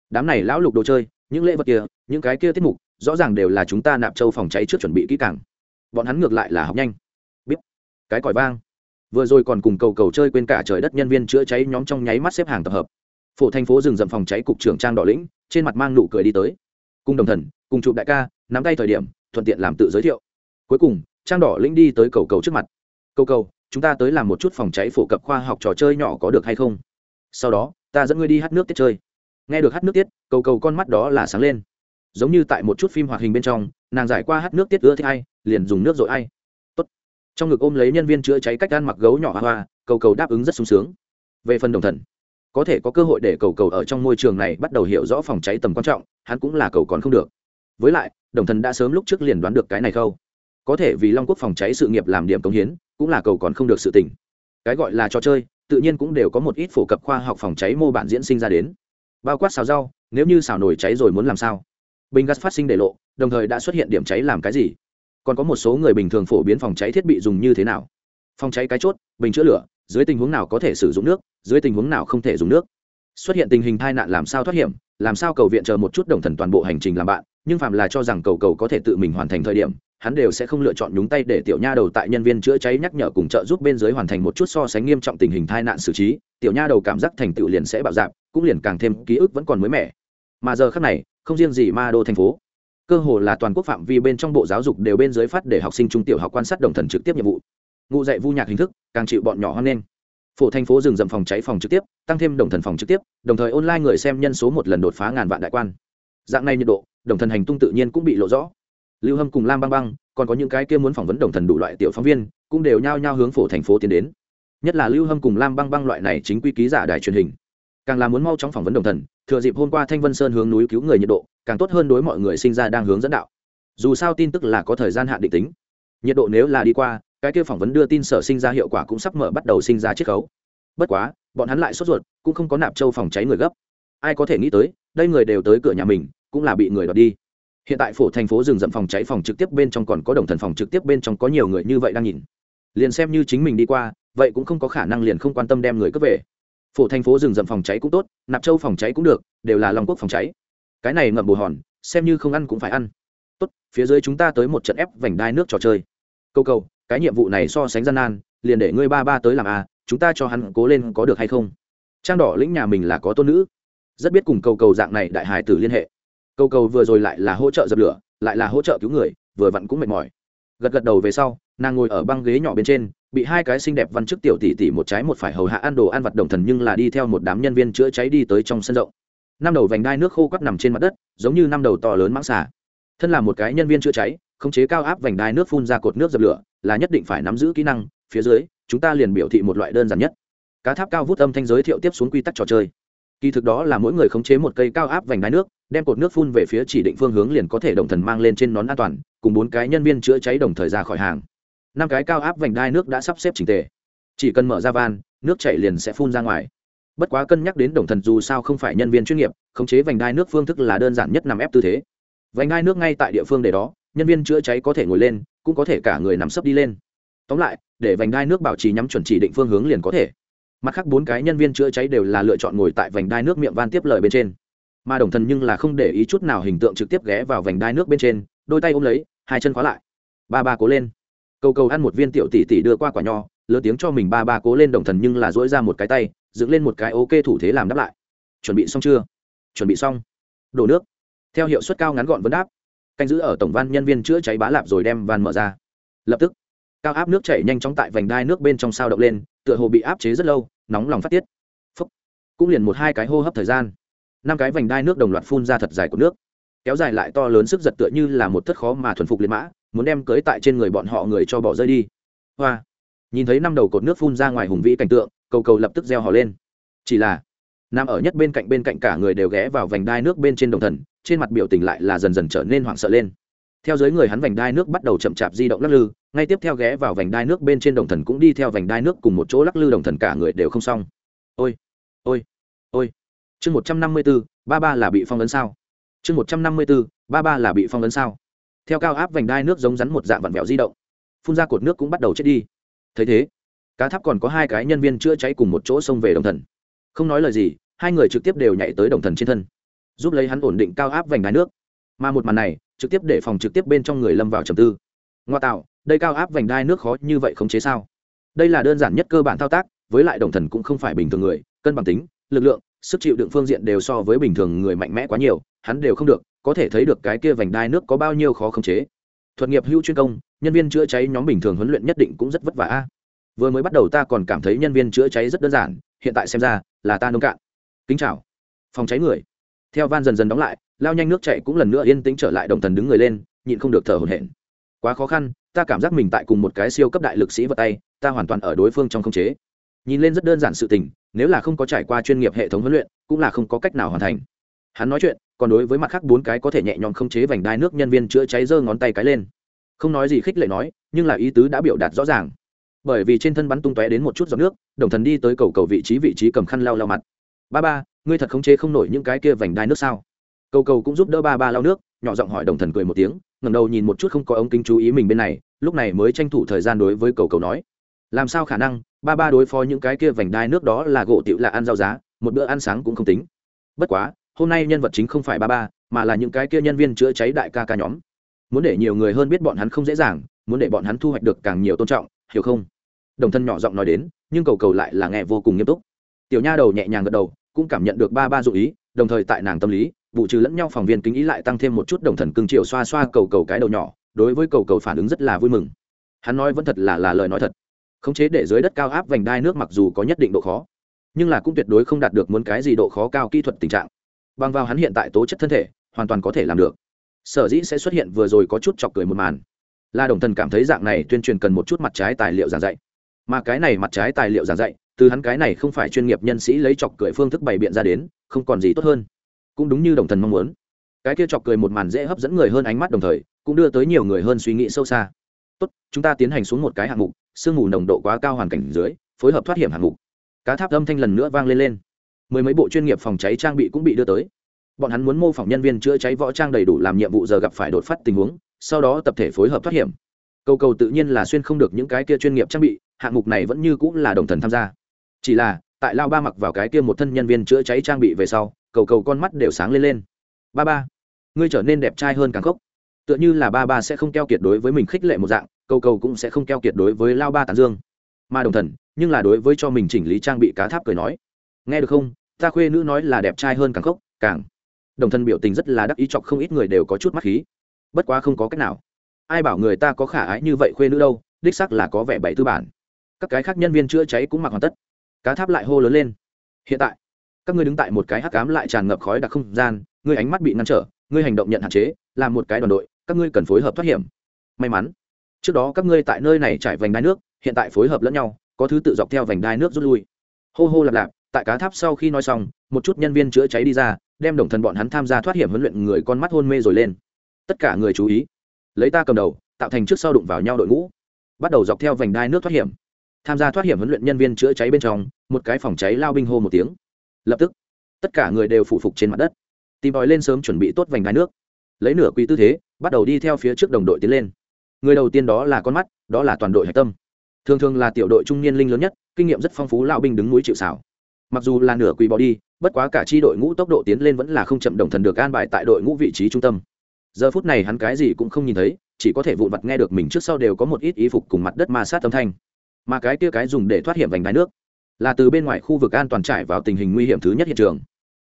Đám này lão lục đồ chơi, những lễ vật kia, những cái kia tiết mục, rõ ràng đều là chúng ta nạp châu phòng cháy trước chuẩn bị kỹ càng. Bọn hắn ngược lại là học nhanh. Biết cái còi vang. Vừa rồi còn cùng cầu cầu chơi quên cả trời đất nhân viên chữa cháy nhóm trong nháy mắt xếp hàng tập hợp phổ thành phố rừng rậm phòng cháy cục trưởng trang đỏ lĩnh, trên mặt mang nụ cười đi tới. Cùng đồng thần, cùng chụp đại ca, nắm tay thời điểm, thuận tiện làm tự giới thiệu. Cuối cùng, trang đỏ lĩnh đi tới cầu cầu trước mặt. Cầu cầu, chúng ta tới làm một chút phòng cháy phổ cập khoa học trò chơi nhỏ có được hay không? Sau đó, ta dẫn ngươi đi hát nước tiết chơi. Nghe được hát nước tiết, cầu cầu con mắt đó là sáng lên. Giống như tại một chút phim hoạt hình bên trong, nàng giải qua hát nước tiết ưa thích ai, liền dùng nước rồi ai. Tốt. trong ngực ôm lấy nhân viên chữa cháy cách ăn mặc gấu nhỏ hoa hoa, cầu cầu đáp ứng rất sung sướng. Về phần đồng thần có thể có cơ hội để cầu cầu ở trong môi trường này bắt đầu hiểu rõ phòng cháy tầm quan trọng, hắn cũng là cầu còn không được. Với lại, đồng thần đã sớm lúc trước liền đoán được cái này khâu. Có thể vì long quốc phòng cháy sự nghiệp làm điểm cống hiến, cũng là cầu còn không được sự tỉnh cái gọi là trò chơi, tự nhiên cũng đều có một ít phổ cập khoa học phòng cháy mô bản diễn sinh ra đến. Bao quát xào rau, nếu như xào nổi cháy rồi muốn làm sao? Bình gas phát sinh để lộ, đồng thời đã xuất hiện điểm cháy làm cái gì? Còn có một số người bình thường phổ biến phòng cháy thiết bị dùng như thế nào? Phòng cháy cái chốt, bình chữa lửa dưới tình huống nào có thể sử dụng nước, dưới tình huống nào không thể dùng nước. Xuất hiện tình hình tai nạn làm sao thoát hiểm, làm sao cầu viện chờ một chút đồng thần toàn bộ hành trình làm bạn, nhưng phạm là cho rằng cầu cầu có thể tự mình hoàn thành thời điểm, hắn đều sẽ không lựa chọn nhúng tay để tiểu nha đầu tại nhân viên chữa cháy nhắc nhở cùng trợ giúp bên dưới hoàn thành một chút so sánh nghiêm trọng tình hình tai nạn xử trí, tiểu nha đầu cảm giác thành tựu liền sẽ bạo dạp cũng liền càng thêm ký ức vẫn còn mới mẻ. Mà giờ khác này, không riêng gì ma đô thành phố, cơ hồ là toàn quốc phạm vi bên trong bộ giáo dục đều bên dưới phát để học sinh trung tiểu học quan sát đồng thần trực tiếp nhiệm vụ ngụ dạy vu nhạc hình thức, càng chịu bọn nhỏ hoan nghênh. Phổ thành phố rừng rậm phòng cháy phòng trực tiếp, tăng thêm đồng thần phòng trực tiếp, đồng thời online người xem nhân số một lần đột phá ngàn vạn đại quan. Dạng này nhiệt độ, đồng thần hành tung tự nhiên cũng bị lộ rõ. Lưu hâm cùng lam băng băng, còn có những cái kia muốn phỏng vấn đồng thần đủ loại tiểu phóng viên, cũng đều nhao nhao hướng phổ thành phố tiến đến. Nhất là lưu hâm cùng lam băng băng loại này chính quy ký giả đài truyền hình. Càng là muốn mau chóng phỏng vấn đồng thần, thừa dịp hôm qua thanh vân sơn hướng núi cứu người nhiệt độ, càng tốt hơn đối mọi người sinh ra đang hướng dẫn đạo. Dù sao tin tức là có thời gian hạn định tính. Nhiệt độ nếu là đi qua cái kia phỏng vấn đưa tin sở sinh ra hiệu quả cũng sắp mở bắt đầu sinh ra chiết khấu. Bất quá, bọn hắn lại sốt ruột, cũng không có nạp châu phòng cháy người gấp. Ai có thể nghĩ tới, đây người đều tới cửa nhà mình, cũng là bị người đoạt đi. Hiện tại phổ thành phố rừng rậm phòng cháy phòng trực tiếp bên trong còn có đồng thần phòng trực tiếp bên trong có nhiều người như vậy đang nhìn. Liền xem như chính mình đi qua, vậy cũng không có khả năng liền không quan tâm đem người cướp về. Phổ thành phố rừng rậm phòng cháy cũng tốt, nạp châu phòng cháy cũng được, đều là lòng quốc phòng cháy. Cái này ngậm bù hòn, xem như không ăn cũng phải ăn. Tốt, phía dưới chúng ta tới một trận ép vành đai nước trò chơi. Câu câu cái nhiệm vụ này so sánh gian nan liền để ngươi ba ba tới làm a à, chúng ta cho hắn cố lên có được hay không? Trang đỏ lĩnh nhà mình là có tôn nữ. Rất biết cùng cầu cầu dạng này đại hải tử liên hệ. Cầu cầu vừa rồi lại là hỗ trợ dập lửa lại là hỗ trợ cứu người vừa vặn cũng mệt mỏi. Gật gật đầu về sau nàng ngồi ở băng ghế nhỏ bên trên bị hai cái xinh đẹp văn chức tiểu tỷ tỷ một trái một phải hầu hạ ăn đồ ăn vặt đồng thần nhưng là đi theo một đám nhân viên chữa cháy đi tới trong sân rộng. Năm đầu vành đai nước khô quắp nằm trên mặt đất giống như năm đầu to lớn mãng xà. Thân là một cái nhân viên chữa cháy khống chế cao áp vành đai nước phun ra cột nước dập lửa là nhất định phải nắm giữ kỹ năng, phía dưới, chúng ta liền biểu thị một loại đơn giản nhất. Cá tháp cao vút âm thanh giới thiệu tiếp xuống quy tắc trò chơi. Kỳ thực đó là mỗi người khống chế một cây cao áp vành đai nước, đem cột nước phun về phía chỉ định phương hướng liền có thể đồng thần mang lên trên nón an toàn, cùng bốn cái nhân viên chữa cháy đồng thời ra khỏi hàng. Năm cái cao áp vành đai nước đã sắp xếp trình tề. Chỉ cần mở ra van, nước chảy liền sẽ phun ra ngoài. Bất quá cân nhắc đến đồng thần dù sao không phải nhân viên chuyên nghiệp, khống chế vành đai nước phương thức là đơn giản nhất nằm ép tư thế. Vành đai nước ngay tại địa phương để đó nhân viên chữa cháy có thể ngồi lên, cũng có thể cả người nằm sấp đi lên. Tóm lại, để vành đai nước bảo trì nhắm chuẩn chỉ định phương hướng liền có thể. Mặt khác bốn cái nhân viên chữa cháy đều là lựa chọn ngồi tại vành đai nước miệng van tiếp lời bên trên. Mà đồng thần nhưng là không để ý chút nào hình tượng trực tiếp ghé vào vành đai nước bên trên, đôi tay ôm lấy, hai chân khóa lại. Ba ba cố lên. Cầu cầu ăn một viên tiểu tỷ tỷ đưa qua quả nho, lớn tiếng cho mình ba ba cố lên đồng thần nhưng là dỗi ra một cái tay, dựng lên một cái ok thủ thế làm đáp lại. Chuẩn bị xong chưa? Chuẩn bị xong. Đổ nước. Theo hiệu suất cao ngắn gọn vấn đáp canh giữ ở tổng van nhân viên chữa cháy bá lạp rồi đem van mở ra. Lập tức, cao áp nước chảy nhanh chóng tại vành đai nước bên trong sao động lên, tựa hồ bị áp chế rất lâu, nóng lòng phát tiết. Phúc. cũng liền một hai cái hô hấp thời gian. Năm cái vành đai nước đồng loạt phun ra thật dài của nước. Kéo dài lại to lớn sức giật tựa như là một thất khó mà thuần phục liệt mã, muốn đem cưới tại trên người bọn họ người cho bỏ rơi đi. Hoa, nhìn thấy năm đầu cột nước phun ra ngoài hùng vĩ cảnh tượng, cầu cầu lập tức reo hò lên. Chỉ là nằm ở nhất bên cạnh bên cạnh cả người đều ghé vào vành đai nước bên trên đồng thần trên mặt biểu tình lại là dần dần trở nên hoảng sợ lên. Theo dưới người hắn vành đai nước bắt đầu chậm chạp di động lắc lư, ngay tiếp theo ghé vào vành đai nước bên trên đồng thần cũng đi theo vành đai nước cùng một chỗ lắc lư đồng thần cả người đều không xong. Ôi ôi ôi. Chương một trăm năm mươi b ố ba ba là bị phong ấn sao? Chương một trăm năm mươi b ố ba ba là bị phong ấn sao? Theo cao áp vành đai nước giống rắn một dạng vặn vẹo di động, phun ra cột nước cũng bắt đầu chết đi. Thấy thế, cá tháp còn có hai cái nhân viên chữa cháy cùng một chỗ xông về đồng thần. Không nói lời gì, hai người trực tiếp đều nhảy tới đồng thần trên thân giúp lấy hắn ổn định cao áp vành đai nước. Mà một màn này, trực tiếp để phòng trực tiếp bên trong người lâm vào trầm tư. Ngoa tạo, đây cao áp vành đai nước khó như vậy không chế sao? Đây là đơn giản nhất cơ bản thao tác, với lại đồng thần cũng không phải bình thường người, cân bằng tính, lực lượng, sức chịu đựng phương diện đều so với bình thường người mạnh mẽ quá nhiều, hắn đều không được, có thể thấy được cái kia vành đai nước có bao nhiêu khó khống chế. Thuật nghiệp hữu chuyên công, nhân viên chữa cháy nhóm bình thường huấn luyện nhất định cũng rất vất vả vừa mới bắt đầu ta còn cảm thấy nhân viên chữa cháy rất đơn giản, hiện tại xem ra là ta nông cạn. Kính chào. Phòng cháy người theo van dần dần đóng lại, lao nhanh nước chạy cũng lần nữa yên tĩnh trở lại đồng thần đứng người lên, nhịn không được thở hổn hển. Quá khó khăn, ta cảm giác mình tại cùng một cái siêu cấp đại lực sĩ vật tay, ta hoàn toàn ở đối phương trong khống chế. Nhìn lên rất đơn giản sự tình, nếu là không có trải qua chuyên nghiệp hệ thống huấn luyện, cũng là không có cách nào hoàn thành. Hắn nói chuyện, còn đối với mặt khác bốn cái có thể nhẹ nhõm không chế vành đai nước nhân viên chữa cháy giơ ngón tay cái lên. Không nói gì khích lệ nói, nhưng là ý tứ đã biểu đạt rõ ràng. Bởi vì trên thân bắn tung tóe đến một chút giọt nước, đồng thần đi tới cầu cầu vị trí vị trí cầm khăn lau lau mặt ba ba, ngươi thật khống chế không nổi những cái kia vành đai nước sao? Cầu cầu cũng giúp đỡ ba ba lau nước, nhỏ giọng hỏi đồng thần cười một tiếng, ngẩng đầu nhìn một chút không có ống kính chú ý mình bên này, lúc này mới tranh thủ thời gian đối với cầu cầu nói. Làm sao khả năng, ba ba đối phó những cái kia vành đai nước đó là gỗ tiểu là ăn rau giá, một bữa ăn sáng cũng không tính. Bất quá, hôm nay nhân vật chính không phải ba ba, mà là những cái kia nhân viên chữa cháy đại ca ca nhóm. Muốn để nhiều người hơn biết bọn hắn không dễ dàng, muốn để bọn hắn thu hoạch được càng nhiều tôn trọng, hiểu không? Đồng thân nhỏ giọng nói đến, nhưng cầu cầu lại là nghe vô cùng nghiêm túc. Tiểu nha đầu nhẹ nhàng gật đầu cũng cảm nhận được ba ba dụ ý, đồng thời tại nàng tâm lý, vụ trừ lẫn nhau phòng viên kính ý lại tăng thêm một chút đồng thần cưng chiều xoa xoa cầu cầu cái đầu nhỏ, đối với cầu cầu phản ứng rất là vui mừng. Hắn nói vẫn thật là là lời nói thật. Khống chế để dưới đất cao áp vành đai nước mặc dù có nhất định độ khó, nhưng là cũng tuyệt đối không đạt được muốn cái gì độ khó cao kỹ thuật tình trạng. Bằng vào hắn hiện tại tố chất thân thể, hoàn toàn có thể làm được. Sở dĩ sẽ xuất hiện vừa rồi có chút chọc cười một màn. Là đồng thần cảm thấy dạng này tuyên truyền cần một chút mặt trái tài liệu giảng dạy. Mà cái này mặt trái tài liệu giảng dạy từ hắn cái này không phải chuyên nghiệp nhân sĩ lấy chọc cười phương thức bày biện ra đến, không còn gì tốt hơn. Cũng đúng như đồng thần mong muốn. Cái kia chọc cười một màn dễ hấp dẫn người hơn ánh mắt đồng thời, cũng đưa tới nhiều người hơn suy nghĩ sâu xa. Tốt, chúng ta tiến hành xuống một cái hạng mục, sương mù nồng độ quá cao hoàn cảnh dưới, phối hợp thoát hiểm hạng mục. Cá tháp âm thanh lần nữa vang lên lên. Mười mấy bộ chuyên nghiệp phòng cháy trang bị cũng bị đưa tới. Bọn hắn muốn mô phỏng nhân viên chữa cháy võ trang đầy đủ làm nhiệm vụ giờ gặp phải đột phát tình huống, sau đó tập thể phối hợp thoát hiểm. Cầu cầu tự nhiên là xuyên không được những cái kia chuyên nghiệp trang bị, hạng mục này vẫn như cũng là đồng thần tham gia chỉ là, tại lao ba mặc vào cái kia một thân nhân viên chữa cháy trang bị về sau, cầu cầu con mắt đều sáng lên lên. Ba ba, ngươi trở nên đẹp trai hơn càng khốc. Tựa như là ba ba sẽ không keo kiệt đối với mình khích lệ một dạng, cầu cầu cũng sẽ không keo kiệt đối với lao ba tàn dương. Mà đồng thần, nhưng là đối với cho mình chỉnh lý trang bị cá tháp cười nói, nghe được không? Ta khuê nữ nói là đẹp trai hơn càng khốc, càng. Đồng thân biểu tình rất là đắc ý chọc không ít người đều có chút mắt khí. Bất quá không có cách nào. Ai bảo người ta có khả ái như vậy khuê nữ đâu, đích sắc là có vẻ bảy tư bản. Các cái khác nhân viên chữa cháy cũng mặc hoàn tất cá tháp lại hô lớn lên. Hiện tại, các ngươi đứng tại một cái hắc cám lại tràn ngập khói đặc không gian, ngươi ánh mắt bị ngăn trở, ngươi hành động nhận hạn chế, làm một cái đoàn đội, các ngươi cần phối hợp thoát hiểm. May mắn, trước đó các ngươi tại nơi này trải vành đai nước, hiện tại phối hợp lẫn nhau, có thứ tự dọc theo vành đai nước rút lui. Hô hô lạp lạp, tại cá tháp sau khi nói xong, một chút nhân viên chữa cháy đi ra, đem đồng thần bọn hắn tham gia thoát hiểm huấn luyện người con mắt hôn mê rồi lên. Tất cả người chú ý, lấy ta cầm đầu, tạo thành trước sau đụng vào nhau đội ngũ, bắt đầu dọc theo vành đai nước thoát hiểm tham gia thoát hiểm huấn luyện nhân viên chữa cháy bên trong, một cái phòng cháy lao binh hô một tiếng. Lập tức, tất cả người đều phụ phục trên mặt đất. Tìm bòi lên sớm chuẩn bị tốt vành đai nước. Lấy nửa quý tư thế, bắt đầu đi theo phía trước đồng đội tiến lên. Người đầu tiên đó là con mắt, đó là toàn đội hạch tâm. Thường thường là tiểu đội trung niên linh lớn nhất, kinh nghiệm rất phong phú lao binh đứng núi chịu xảo mặc dù là nửa quỳ bỏ đi, bất quá cả chi đội ngũ tốc độ tiến lên vẫn là không chậm đồng thần được an bài tại đội ngũ vị trí trung tâm. Giờ phút này hắn cái gì cũng không nhìn thấy, chỉ có thể vụn vặt nghe được mình trước sau đều có một ít ý phục cùng mặt đất ma sát âm thanh mà cái kia cái dùng để thoát hiểm vành đai nước là từ bên ngoài khu vực an toàn trải vào tình hình nguy hiểm thứ nhất hiện trường.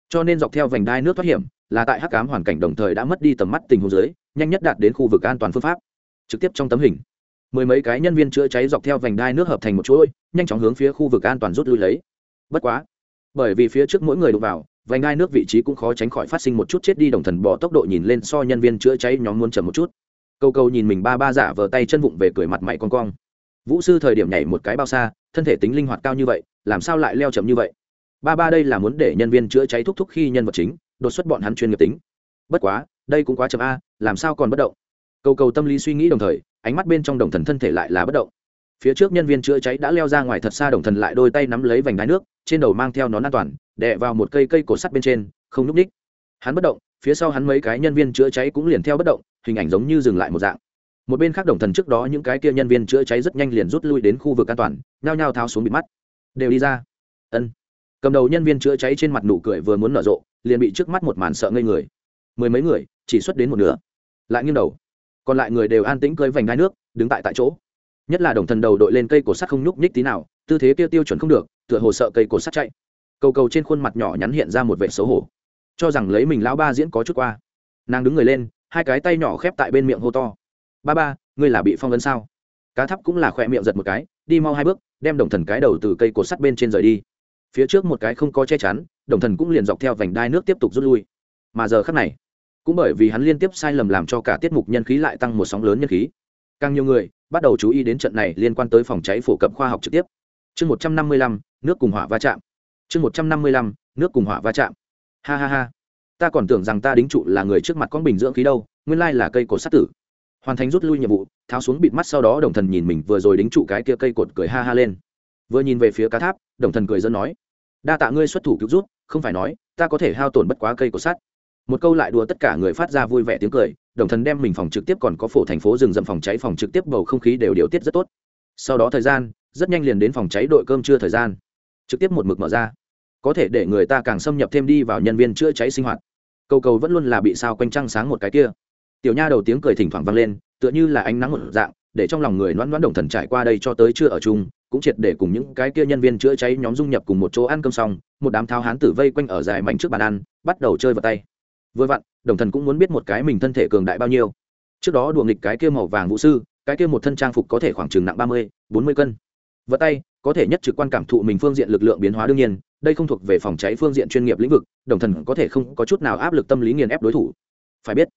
Cho nên dọc theo vành đai nước thoát hiểm, là tại hắc cám hoàn cảnh đồng thời đã mất đi tầm mắt tình huống dưới, nhanh nhất đạt đến khu vực an toàn phương pháp. Trực tiếp trong tấm hình, mười mấy cái nhân viên chữa cháy dọc theo vành đai nước hợp thành một chuỗi, nhanh chóng hướng phía khu vực an toàn rút lui lấy. Bất quá, bởi vì phía trước mỗi người đụng vào, vành đai nước vị trí cũng khó tránh khỏi phát sinh một chút chết đi đồng thần bỏ tốc độ nhìn lên so nhân viên chữa cháy nhóm muốn chậm một chút. Câu câu nhìn mình ba ba giả vờ tay chân vụng về cười mặt mày con cong vũ sư thời điểm nhảy một cái bao xa, thân thể tính linh hoạt cao như vậy, làm sao lại leo chậm như vậy? Ba ba đây là muốn để nhân viên chữa cháy thúc thúc khi nhân vật chính, đột xuất bọn hắn chuyên nghiệp tính. Bất quá, đây cũng quá chậm a, làm sao còn bất động? Cầu cầu tâm lý suy nghĩ đồng thời, ánh mắt bên trong đồng thần thân thể lại là bất động. Phía trước nhân viên chữa cháy đã leo ra ngoài thật xa đồng thần lại đôi tay nắm lấy vành đáy nước, trên đầu mang theo nón an toàn, đè vào một cây cây cổ sắt bên trên, không núp ních hắn bất động, phía sau hắn mấy cái nhân viên chữa cháy cũng liền theo bất động, hình ảnh giống như dừng lại một dạng một bên khác đồng thần trước đó những cái kia nhân viên chữa cháy rất nhanh liền rút lui đến khu vực an toàn, nhao nhao tháo xuống bịt mắt. Đều đi ra. Ân. Cầm đầu nhân viên chữa cháy trên mặt nụ cười vừa muốn nở rộ, liền bị trước mắt một màn sợ ngây người. Mười mấy người, chỉ xuất đến một nửa. Lại nghiêng đầu. Còn lại người đều an tĩnh cơi vành đai nước, đứng tại tại chỗ. Nhất là đồng thần đầu đội lên cây cổ sắt không nhúc nhích tí nào, tư thế kia tiêu chuẩn không được, tựa hồ sợ cây cổ sắt chạy. Cầu cầu trên khuôn mặt nhỏ nhắn hiện ra một vẻ xấu hổ. Cho rằng lấy mình lão ba diễn có chút qua. Nàng đứng người lên, hai cái tay nhỏ khép tại bên miệng hô to ba ba, ngươi là bị phong ấn sao? Cá thắp cũng là khỏe miệng giật một cái, đi mau hai bước, đem đồng thần cái đầu từ cây cột sắt bên trên rời đi. Phía trước một cái không có che chắn, đồng thần cũng liền dọc theo vành đai nước tiếp tục rút lui. Mà giờ khắc này, cũng bởi vì hắn liên tiếp sai lầm làm cho cả tiết mục nhân khí lại tăng một sóng lớn nhân khí. Càng nhiều người bắt đầu chú ý đến trận này liên quan tới phòng cháy phổ cập khoa học trực tiếp. Chương một trăm năm mươi lăm, nước cùng hỏa va chạm. Chương một trăm năm mươi lăm, nước cùng hỏa va chạm. Ha ha ha. Ta còn tưởng rằng ta đính trụ là người trước mặt con bình dưỡng khí đâu, nguyên lai là cây cột sắt tử hoàn thành rút lui nhiệm vụ, tháo xuống bịt mắt sau đó đồng thần nhìn mình vừa rồi đính trụ cái kia cây cột cười ha ha lên. Vừa nhìn về phía cá tháp, đồng thần cười dân nói, đa tạ ngươi xuất thủ cứu rút không phải nói, ta có thể hao tổn bất quá cây cột sắt. Một câu lại đùa tất cả người phát ra vui vẻ tiếng cười, đồng thần đem mình phòng trực tiếp còn có phổ thành phố rừng rậm phòng cháy phòng trực tiếp bầu không khí đều điều tiết rất tốt. Sau đó thời gian, rất nhanh liền đến phòng cháy đội cơm trưa thời gian. Trực tiếp một mực mở ra. Có thể để người ta càng xâm nhập thêm đi vào nhân viên chữa cháy sinh hoạt. Cầu cầu vẫn luôn là bị sao quanh trăng sáng một cái kia tiểu nha đầu tiếng cười thỉnh thoảng vang lên, tựa như là ánh nắng một dạng, để trong lòng người loãn loãn đồng thần trải qua đây cho tới chưa ở chung, cũng triệt để cùng những cái kia nhân viên chữa cháy nhóm dung nhập cùng một chỗ ăn cơm xong, một đám tháo hán tử vây quanh ở dài mảnh trước bàn ăn, bắt đầu chơi vào tay. Vừa vặn, đồng thần cũng muốn biết một cái mình thân thể cường đại bao nhiêu. Trước đó đùa nghịch cái kia màu vàng vũ sư, cái kia một thân trang phục có thể khoảng chừng nặng ba mươi, bốn mươi cân. Vật tay, có thể nhất trực quan cảm thụ mình phương diện lực lượng biến hóa đương nhiên, đây không thuộc về phòng cháy phương diện chuyên nghiệp lĩnh vực, đồng thần có thể không có chút nào áp lực tâm lý nghiền ép đối thủ. Phải biết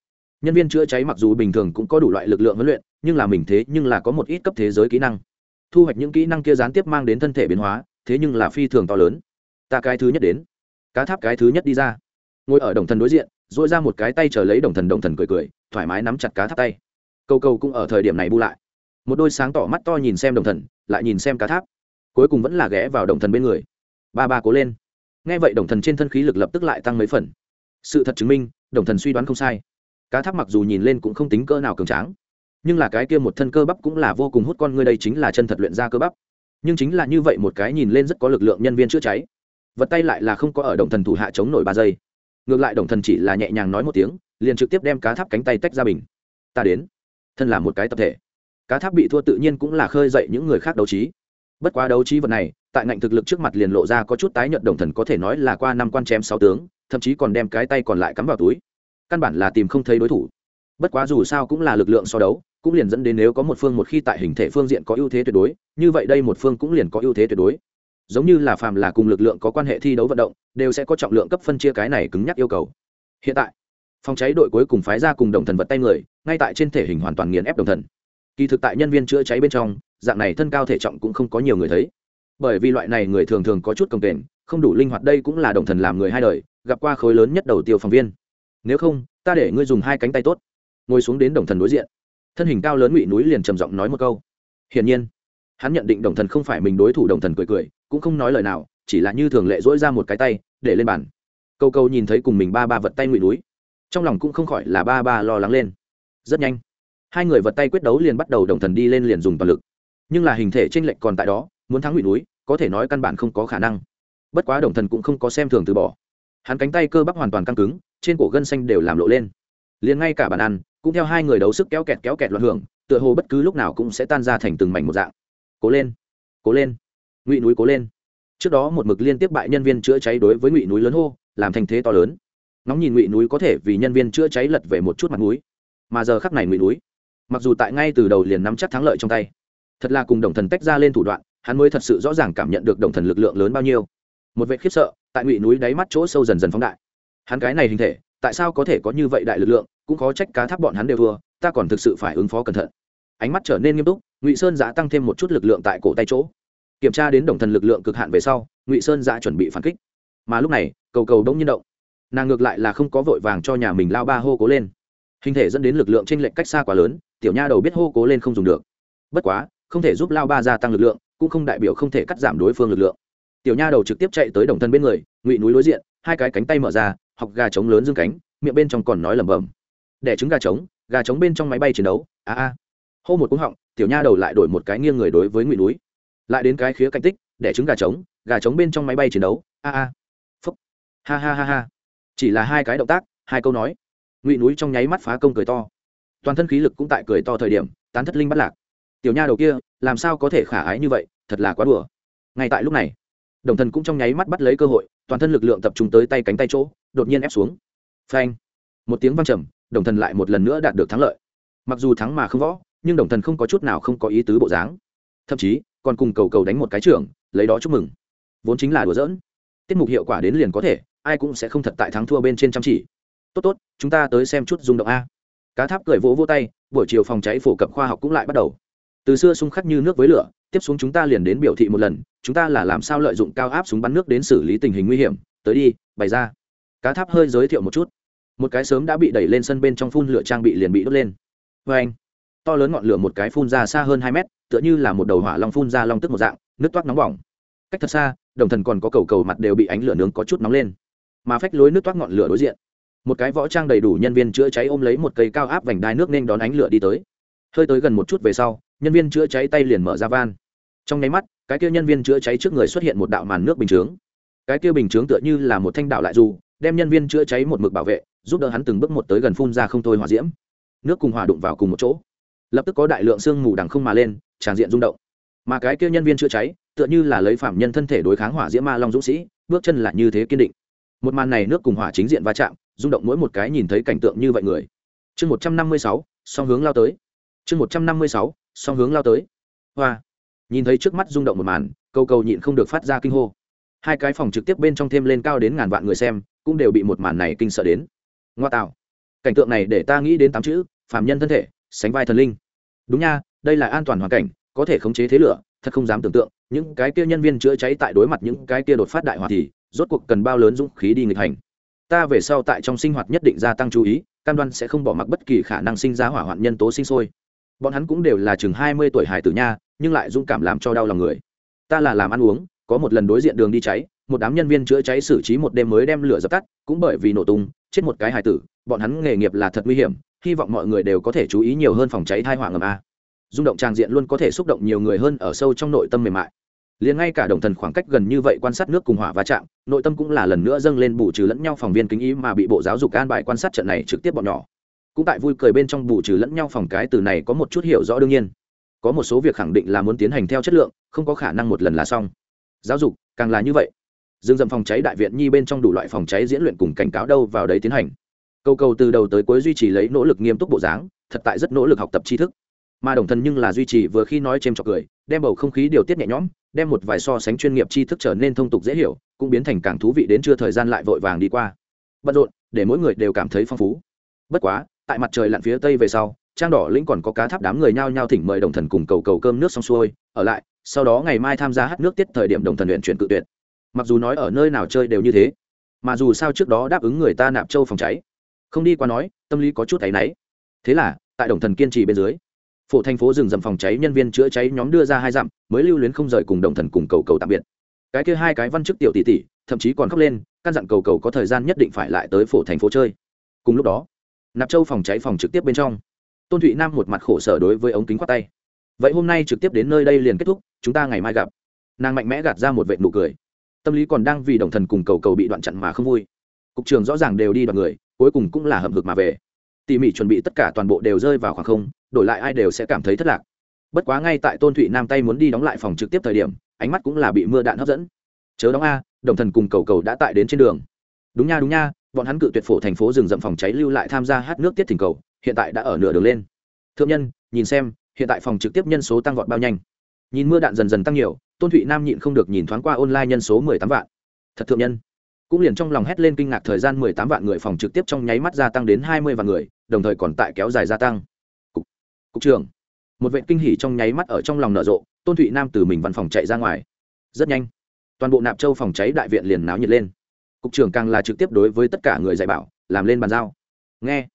nhân viên chữa cháy mặc dù bình thường cũng có đủ loại lực lượng huấn luyện, nhưng là mình thế nhưng là có một ít cấp thế giới kỹ năng. Thu hoạch những kỹ năng kia gián tiếp mang đến thân thể biến hóa, thế nhưng là phi thường to lớn. Ta cái thứ nhất đến. Cá tháp cái thứ nhất đi ra. Ngồi ở đồng thần đối diện dội ra một cái tay chờ lấy đồng thần đồng thần cười cười, thoải mái nắm chặt cá tháp tay. Câu câu cũng ở thời điểm này bu lại. Một đôi sáng tỏ mắt to nhìn xem đồng thần, lại nhìn xem cá tháp. Cuối cùng vẫn là ghé vào đồng thần bên người. Ba ba cố lên. Nghe vậy đồng thần trên thân khí lực lập tức lại tăng mấy phần. Sự thật chứng minh, đồng thần suy đoán không sai cá tháp mặc dù nhìn lên cũng không tính cơ nào cường tráng, nhưng là cái kia một thân cơ bắp cũng là vô cùng hút con ngươi đây chính là chân thật luyện ra cơ bắp. Nhưng chính là như vậy một cái nhìn lên rất có lực lượng nhân viên chữa cháy. Vật tay lại là không có ở đồng thần thủ hạ chống nổi ba giây. Ngược lại đồng thần chỉ là nhẹ nhàng nói một tiếng, liền trực tiếp đem cá tháp cánh tay tách ra bình. Ta đến. Thân là một cái tập thể. Cá tháp bị thua tự nhiên cũng là khơi dậy những người khác đấu trí. Bất quá đấu trí vật này, tại ngạnh thực lực trước mặt liền lộ ra có chút tái nhợt đồng thần có thể nói là qua năm quan chém sáu tướng, thậm chí còn đem cái tay còn lại cắm vào túi căn bản là tìm không thấy đối thủ. Bất quá dù sao cũng là lực lượng so đấu, cũng liền dẫn đến nếu có một phương một khi tại hình thể phương diện có ưu thế tuyệt đối, như vậy đây một phương cũng liền có ưu thế tuyệt đối. Giống như là phàm là cùng lực lượng có quan hệ thi đấu vận động, đều sẽ có trọng lượng cấp phân chia cái này cứng nhắc yêu cầu. Hiện tại, phòng cháy đội cuối cùng phái ra cùng đồng thần vật tay người, ngay tại trên thể hình hoàn toàn nghiền ép đồng thần. Kỳ thực tại nhân viên chữa cháy bên trong, dạng này thân cao thể trọng cũng không có nhiều người thấy. Bởi vì loại này người thường thường có chút công kềnh, không đủ linh hoạt đây cũng là đồng thần làm người hai đời, gặp qua khối lớn nhất đầu tiêu phòng viên nếu không, ta để ngươi dùng hai cánh tay tốt. Ngồi xuống đến đồng thần đối diện. Thân hình cao lớn ngụy núi liền trầm giọng nói một câu. Hiển nhiên, hắn nhận định đồng thần không phải mình đối thủ, đồng thần cười cười, cũng không nói lời nào, chỉ là như thường lệ dỗi ra một cái tay, để lên bàn. Câu câu nhìn thấy cùng mình ba ba vật tay ngụy núi, trong lòng cũng không khỏi là ba ba lo lắng lên. Rất nhanh, hai người vật tay quyết đấu liền bắt đầu đồng thần đi lên liền dùng toàn lực. Nhưng là hình thể t r ê n lệch còn tại đó, muốn thắng ngụy núi, có thể nói căn bản không có khả năng. Bất quá đồng thần cũng không có xem thường từ bỏ. Hắn cánh tay cơ bắp hoàn toàn căng cứng trên cổ gân xanh đều làm lộ lên. Liền ngay cả bàn ăn, cũng theo hai người đấu sức kéo kẹt kéo kẹt loạn hưởng, tựa hồ bất cứ lúc nào cũng sẽ tan ra thành từng mảnh một dạng. Cố lên cố lên, ngụy núi cố lên. Trước đó một mực liên tiếp bại nhân viên chữa cháy đối với ngụy núi lớn hô, làm thành thế to lớn. Nóng nhìn ngụy núi có thể vì nhân viên chữa cháy lật về một chút mặt núi. Mà giờ khắc này ngụy núi, mặc dù tại ngay từ đầu liền nắm chắc thắng lợi trong tay, thật là cùng đồng thần tách ra lên thủ đoạn, hắn mới thật sự rõ ràng cảm nhận được đồng thần lực lượng lớn bao nhiêu. Một vệ khiếp sợ, tại ngụy núi đáy mắt chỗ sâu dần dần phóng đại hắn cái này hình thể, tại sao có thể có như vậy đại lực lượng, cũng khó trách cá tháp bọn hắn đều thua, ta còn thực sự phải ứng phó cẩn thận. Ánh mắt trở nên nghiêm túc, ngụy sơn giã tăng thêm một chút lực lượng tại cổ tay chỗ. Kiểm tra đến đồng thần lực lượng cực hạn về sau, ngụy sơn giã chuẩn bị phản kích. Mà lúc này, cầu cầu đông nhiên động. Nàng ngược lại là không có vội vàng cho nhà mình lao ba hô cố lên. Hình thể dẫn đến lực lượng trên lệnh cách xa quá lớn, tiểu nha đầu biết hô cố lên không dùng được. Bất quá, không thể giúp lao ba gia tăng lực lượng, cũng không đại biểu không thể cắt giảm đối phương lực lượng. Tiểu nha đầu trực tiếp chạy tới đồng thân bên người, ngụy núi đối diện, hai cái cánh tay mở ra học gà trống lớn dương cánh, miệng bên trong còn nói lẩm bẩm. Đẻ trứng gà trống gà trống bên trong máy bay chiến đấu, a a. Hô một cúng họng, tiểu nha đầu lại đổi một cái nghiêng người đối với ngụy núi. Lại đến cái khía cạnh tích, đẻ trứng gà trống gà trống bên trong máy bay chiến đấu, a a. Phúc. Ha ha ha ha. Chỉ là hai cái động tác, hai câu nói. Ngụy núi trong nháy mắt phá công cười to. Toàn thân khí lực cũng tại cười to thời điểm, tán thất linh bắt lạc. Tiểu nha đầu kia, làm sao có thể khả ái như vậy, thật là quá đùa. Ngay tại lúc này đồng thần cũng trong nháy mắt bắt lấy cơ hội, toàn thân lực lượng tập trung tới tay cánh tay chỗ, đột nhiên ép xuống. Phanh! Một tiếng văng trầm, đồng thần lại một lần nữa đạt được thắng lợi. Mặc dù thắng mà không võ, nhưng đồng thần không có chút nào không có ý tứ bộ dáng. Thậm chí, còn cùng cầu cầu đánh một cái trưởng, lấy đó chúc mừng. Vốn chính là đùa giỡn. Tiết mục hiệu quả đến liền có thể, ai cũng sẽ không thật tại thắng thua bên trên chăm chỉ. Tốt tốt, chúng ta tới xem chút rung động a. Cá tháp cười vỗ vỗ tay, buổi chiều phòng cháy phổ cập khoa học cũng lại bắt đầu từ xưa xung khắc như nước với lửa, tiếp xuống chúng ta liền đến biểu thị một lần, chúng ta là làm sao lợi dụng cao áp súng bắn nước đến xử lý tình hình nguy hiểm. Tới đi, bày ra. Cá tháp hơi giới thiệu một chút. Một cái sớm đã bị đẩy lên sân bên trong phun lửa trang bị liền bị đốt lên. Vê anh, to lớn ngọn lửa một cái phun ra xa hơn hai mét, tựa như là một đầu hỏa long phun ra long tức một dạng, nước toát nóng bỏng. Cách thật xa, đồng thần còn có cầu cầu mặt đều bị ánh lửa nướng có chút nóng lên. Mà phách lối nước toát ngọn lửa đối diện. Một cái võ trang đầy đủ nhân viên chữa cháy ôm lấy một cây cao áp vành đai nước nên đón ánh lửa đi tới. Hơi tới gần một chút về sau nhân viên chữa cháy tay liền mở ra van. Trong nháy mắt, cái kia nhân viên chữa cháy trước người xuất hiện một đạo màn nước bình chướng. Cái kia bình chướng tựa như là một thanh đạo lại dù, đem nhân viên chữa cháy một mực bảo vệ, giúp đỡ hắn từng bước một tới gần phun ra không thôi hỏa diễm. Nước cùng hỏa đụng vào cùng một chỗ. Lập tức có đại lượng sương mù đằng không mà lên, tràn diện rung động. Mà cái kia nhân viên chữa cháy, tựa như là lấy phạm nhân thân thể đối kháng hỏa diễm ma long dũng sĩ, bước chân là như thế kiên định. Một màn này nước cùng hỏa chính diện va chạm, rung động mỗi một cái nhìn thấy cảnh tượng như vậy người. Chương một trăm năm mươi sáu, song hướng lao tới. Chương một trăm năm mươi sáu song hướng lao tới. Hoa. Nhìn thấy trước mắt rung động một màn, câu cầu nhịn không được phát ra kinh hô. Hai cái phòng trực tiếp bên trong thêm lên cao đến ngàn vạn người xem, cũng đều bị một màn này kinh sợ đến. Ngoa tạo. Cảnh tượng này để ta nghĩ đến tám chữ, phàm nhân thân thể, sánh vai thần linh. Đúng nha, đây là an toàn hoàn cảnh, có thể khống chế thế lửa, thật không dám tưởng tượng, những cái kia nhân viên chữa cháy tại đối mặt những cái kia đột phát đại hỏa thì, rốt cuộc cần bao lớn dũng khí đi nghịch hành. Ta về sau tại trong sinh hoạt nhất định gia tăng chú ý, cam đoan sẽ không bỏ mặc bất kỳ khả năng sinh ra hỏa hoạn nhân tố sinh sôi bọn hắn cũng đều là chừng hai mươi tuổi hải tử nha, nhưng lại dũng cảm làm cho đau lòng người. Ta là làm ăn uống, có một lần đối diện đường đi cháy, một đám nhân viên chữa cháy xử trí một đêm mới đem lửa dập tắt, cũng bởi vì nổ tung, chết một cái hải tử, bọn hắn nghề nghiệp là thật nguy hiểm, hy vọng mọi người đều có thể chú ý nhiều hơn phòng cháy thai hỏa ngầm a. Rung động tràng diện luôn có thể xúc động nhiều người hơn ở sâu trong nội tâm mềm mại. Liền ngay cả đồng thần khoảng cách gần như vậy quan sát nước cùng hỏa va chạm, nội tâm cũng là lần nữa dâng lên bù trừ lẫn nhau phòng viên kính ý mà bị bộ giáo dục an bài quan sát trận này trực tiếp bọn nhỏ cũng tại vui cười bên trong bù trừ lẫn nhau phòng cái từ này có một chút hiểu rõ đương nhiên. Có một số việc khẳng định là muốn tiến hành theo chất lượng, không có khả năng một lần là xong. Giáo dục, càng là như vậy. Dương dầm phòng cháy đại viện nhi bên trong đủ loại phòng cháy diễn luyện cùng cảnh cáo đâu vào đấy tiến hành. Câu cầu từ đầu tới cuối duy trì lấy nỗ lực nghiêm túc bộ dáng, thật tại rất nỗ lực học tập tri thức. Mà đồng thần nhưng là duy trì vừa khi nói c h trọc cười, đem bầu không khí điều tiết nhẹ nhõm, đem một vài so sánh chuyên nghiệp tri thức trở nên thông tục dễ hiểu, cũng biến thành càng thú vị đến chưa thời gian lại vội vàng đi qua. Bận rộn, để mỗi người đều cảm thấy phong phú. Bất quá tại mặt trời lặn phía tây về sau, trang đỏ lĩnh còn có cá tháp đám người nhao nhao thỉnh mời đồng thần cùng cầu cầu cơm nước xong xuôi. Ở lại, sau đó ngày mai tham gia hát nước tiết thời điểm đồng thần luyện chuyển cự tuyệt. Mặc dù nói ở nơi nào chơi đều như thế, mà dù sao trước đó đáp ứng người ta nạp châu phòng cháy. Không đi qua nói, tâm lý có chút áy náy. Thế là, tại đồng thần kiên trì bên dưới, phổ thành phố rừng dầm phòng cháy nhân viên chữa cháy nhóm đưa ra hai dặm, mới lưu luyến không rời cùng đồng thần cùng cầu cầu tạm biệt. Cái kia hai cái văn chức tiểu tỷ tỷ, thậm chí còn khóc lên, căn dặn cầu cầu có thời gian nhất định phải lại tới phổ thành phố chơi. Cùng lúc đó nạp châu phòng cháy phòng trực tiếp bên trong. Tôn thụy nam một mặt khổ sở đối với ống kính khoát tay. Vậy hôm nay trực tiếp đến nơi đây liền kết thúc, chúng ta ngày mai gặp. Nàng mạnh mẽ gạt ra một vệ nụ cười. Tâm lý còn đang vì đồng thần cùng cầu cầu bị đoạn chặn mà không vui. Cục trường rõ ràng đều đi đoạn người, cuối cùng cũng là hậm hực mà về. Tỉ mỉ chuẩn bị tất cả toàn bộ đều rơi vào khoảng không, đổi lại ai đều sẽ cảm thấy thất lạc. Bất quá ngay tại tôn thụy nam tay muốn đi đóng lại phòng trực tiếp thời điểm, ánh mắt cũng là bị mưa đạn hấp dẫn. Chớ đóng a, đồng thần cùng cầu cầu đã tại đến trên đường. Đúng nha đúng nha bọn hắn cự tuyệt phổ thành phố rừng rậm phòng cháy lưu lại tham gia hát nước tiết thỉnh cầu hiện tại đã ở nửa đường lên. Thượng nhân nhìn xem hiện tại phòng trực tiếp nhân số tăng vọt bao nhanh. Nhìn mưa đạn dần dần tăng nhiều tôn thụy nam nhịn không được nhìn thoáng qua online nhân số mười tám vạn. Thật thượng nhân. Cũng liền trong lòng hét lên kinh ngạc thời gian mười tám vạn người phòng trực tiếp trong nháy mắt gia tăng đến hai mươi vạn người đồng thời còn tại kéo dài gia tăng. Cục, cục trưởng. Một vệ kinh hỉ trong nháy mắt ở trong lòng nở rộ tôn thụy nam từ mình văn phòng chạy ra ngoài. Rất nhanh toàn bộ nạp châu phòng cháy đại viện liền náo nhiệt lên cục trưởng càng là trực tiếp đối với tất cả người dạy bảo, làm lên bàn giao. Nghe,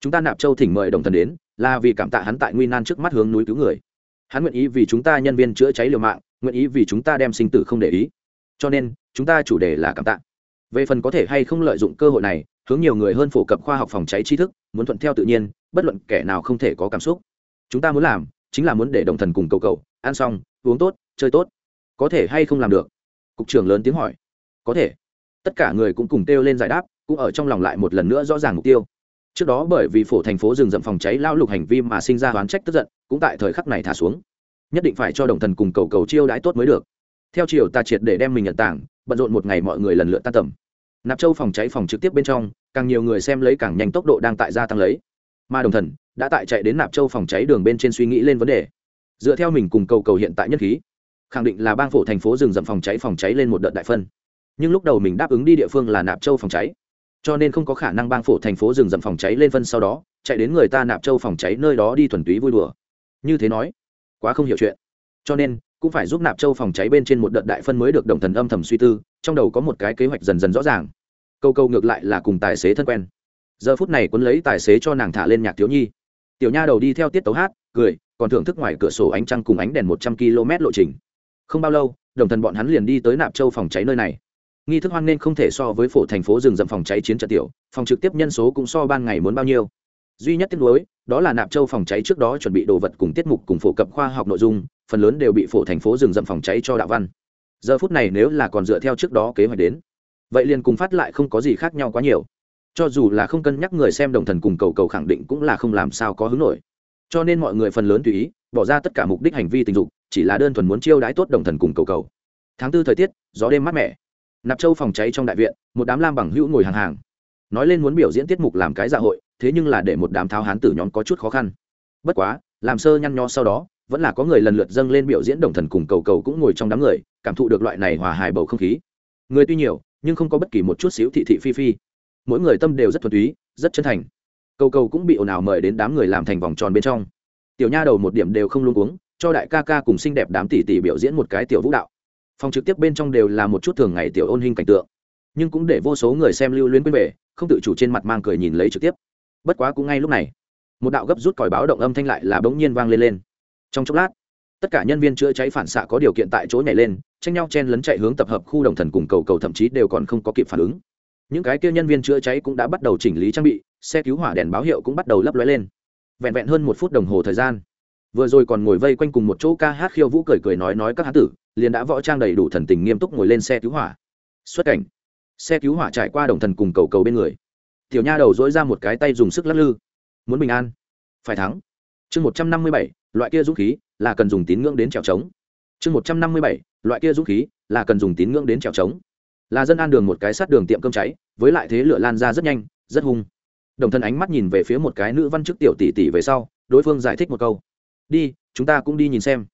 chúng ta nạp châu thỉnh mời đồng thần đến, là vì cảm tạ hắn tại nguy nan trước mắt hướng núi cứu người. Hắn nguyện ý vì chúng ta nhân viên chữa cháy liều mạng, nguyện ý vì chúng ta đem sinh tử không để ý. Cho nên, chúng ta chủ đề là cảm tạ. Về phần có thể hay không lợi dụng cơ hội này, hướng nhiều người hơn phổ cập khoa học phòng cháy tri thức, muốn thuận theo tự nhiên, bất luận kẻ nào không thể có cảm xúc. Chúng ta muốn làm, chính là muốn để đồng thần cùng cầu cầu, ăn xong, uống tốt, chơi tốt. Có thể hay không làm được? Cục trưởng lớn tiếng hỏi. Có thể tất cả người cũng cùng kêu lên giải đáp, cũng ở trong lòng lại một lần nữa rõ ràng mục tiêu. Trước đó bởi vì phổ thành phố rừng rậm phòng cháy lao lục hành vi mà sinh ra oán trách tức giận, cũng tại thời khắc này thả xuống. Nhất định phải cho đồng thần cùng cầu cầu chiêu đãi tốt mới được. Theo chiều ta triệt để đem mình nhận tảng, bận rộn một ngày mọi người lần lượt tan tầm. Nạp châu phòng cháy phòng trực tiếp bên trong, càng nhiều người xem lấy càng nhanh tốc độ đang tại gia tăng lấy. Mà đồng thần đã tại chạy đến nạp châu phòng cháy đường bên trên suy nghĩ lên vấn đề. Dựa theo mình cùng cầu cầu hiện tại nhất khí, khẳng định là bang phổ thành phố rừng rậm phòng cháy phòng cháy lên một đợt đại phân nhưng lúc đầu mình đáp ứng đi địa phương là nạp châu phòng cháy, cho nên không có khả năng bang phổ thành phố rừng rậm phòng cháy lên phân sau đó, chạy đến người ta nạp châu phòng cháy nơi đó đi thuần túy vui đùa. Như thế nói, quá không hiểu chuyện. Cho nên, cũng phải giúp nạp châu phòng cháy bên trên một đợt đại phân mới được đồng thần âm thầm suy tư, trong đầu có một cái kế hoạch dần dần rõ ràng. Câu câu ngược lại là cùng tài xế thân quen. Giờ phút này quấn lấy tài xế cho nàng thả lên nhạc thiếu nhi. Tiểu nha đầu đi theo tiết tấu hát, cười, còn thưởng thức ngoài cửa sổ ánh trăng cùng ánh đèn một trăm km lộ trình. Không bao lâu, đồng thần bọn hắn liền đi tới nạp châu phòng cháy nơi này nghi thức hoan nên không thể so với phổ thành phố rừng rậm phòng cháy chiến trận tiểu, phòng trực tiếp nhân số cũng so ban ngày muốn bao nhiêu. Duy nhất tiếc nuối, đó là nạp châu phòng cháy trước đó chuẩn bị đồ vật cùng tiết mục cùng phổ cập khoa học nội dung, phần lớn đều bị phổ thành phố rừng rậm phòng cháy cho đạo văn. Giờ phút này nếu là còn dựa theo trước đó kế hoạch đến, vậy liền cùng phát lại không có gì khác nhau quá nhiều. Cho dù là không cân nhắc người xem đồng thần cùng cầu cầu khẳng định cũng là không làm sao có hứng nổi. Cho nên mọi người phần lớn tùy ý, bỏ ra tất cả mục đích hành vi tình dục, chỉ là đơn thuần muốn chiêu đãi tốt đồng thần cùng cầu cầu. Tháng tư thời tiết, gió đêm mát mẻ nạp châu phòng cháy trong đại viện, một đám lam bằng hữu ngồi hàng hàng. Nói lên muốn biểu diễn tiết mục làm cái dạ hội, thế nhưng là để một đám tháo hán tử nhóm có chút khó khăn. Bất quá, làm sơ nhăn nho sau đó, vẫn là có người lần lượt dâng lên biểu diễn đồng thần cùng cầu cầu cũng ngồi trong đám người, cảm thụ được loại này hòa hài bầu không khí. Người tuy nhiều, nhưng không có bất kỳ một chút xíu thị thị phi phi. Mỗi người tâm đều rất thuần túy, rất chân thành. Cầu cầu cũng bị ồn ào mời đến đám người làm thành vòng tròn bên trong. Tiểu nha đầu một điểm đều không luôn uống cho đại ca ca cùng xinh đẹp đám tỷ tỷ biểu diễn một cái tiểu vũ đạo phòng trực tiếp bên trong đều là một chút thường ngày tiểu ôn hình cảnh tượng. Nhưng cũng để vô số người xem lưu luyến quên về, không tự chủ trên mặt mang cười nhìn lấy trực tiếp. Bất quá cũng ngay lúc này, một đạo gấp rút còi báo động âm thanh lại là bỗng nhiên vang lên lên. Trong chốc lát, tất cả nhân viên chữa cháy phản xạ có điều kiện tại chỗ nhảy lên, tranh nhau chen lấn chạy hướng tập hợp khu đồng thần cùng cầu cầu thậm chí đều còn không có kịp phản ứng. Những cái kia nhân viên chữa cháy cũng đã bắt đầu chỉnh lý trang bị, xe cứu hỏa đèn báo hiệu cũng bắt đầu lấp lóe lên. Vẹn vẹn hơn một phút đồng hồ thời gian vừa rồi còn ngồi vây quanh cùng một chỗ ca hát khiêu vũ cười cười nói nói các hán tử, liền đã võ trang đầy đủ thần tình nghiêm túc ngồi lên xe cứu hỏa. Xuất cảnh. Xe cứu hỏa trải qua đồng thần cùng cầu cầu bên người. Tiểu nha đầu dỗi ra một cái tay dùng sức lắc lư. Muốn bình an. Phải thắng. Chương một trăm năm mươi bảy, loại kia dũng khí là cần dùng tín ngưỡng đến trèo trống. Chương một trăm năm mươi bảy, loại kia dũng khí là cần dùng tín ngưỡng đến trèo trống. Là dân an đường một cái sát đường tiệm cơm cháy, với lại thế lửa lan ra rất nhanh, rất hung. Đồng thân ánh mắt nhìn về phía một cái nữ văn chức tiểu tỷ tỷ về sau, đối phương giải thích một câu đi, chúng ta cũng đi nhìn xem.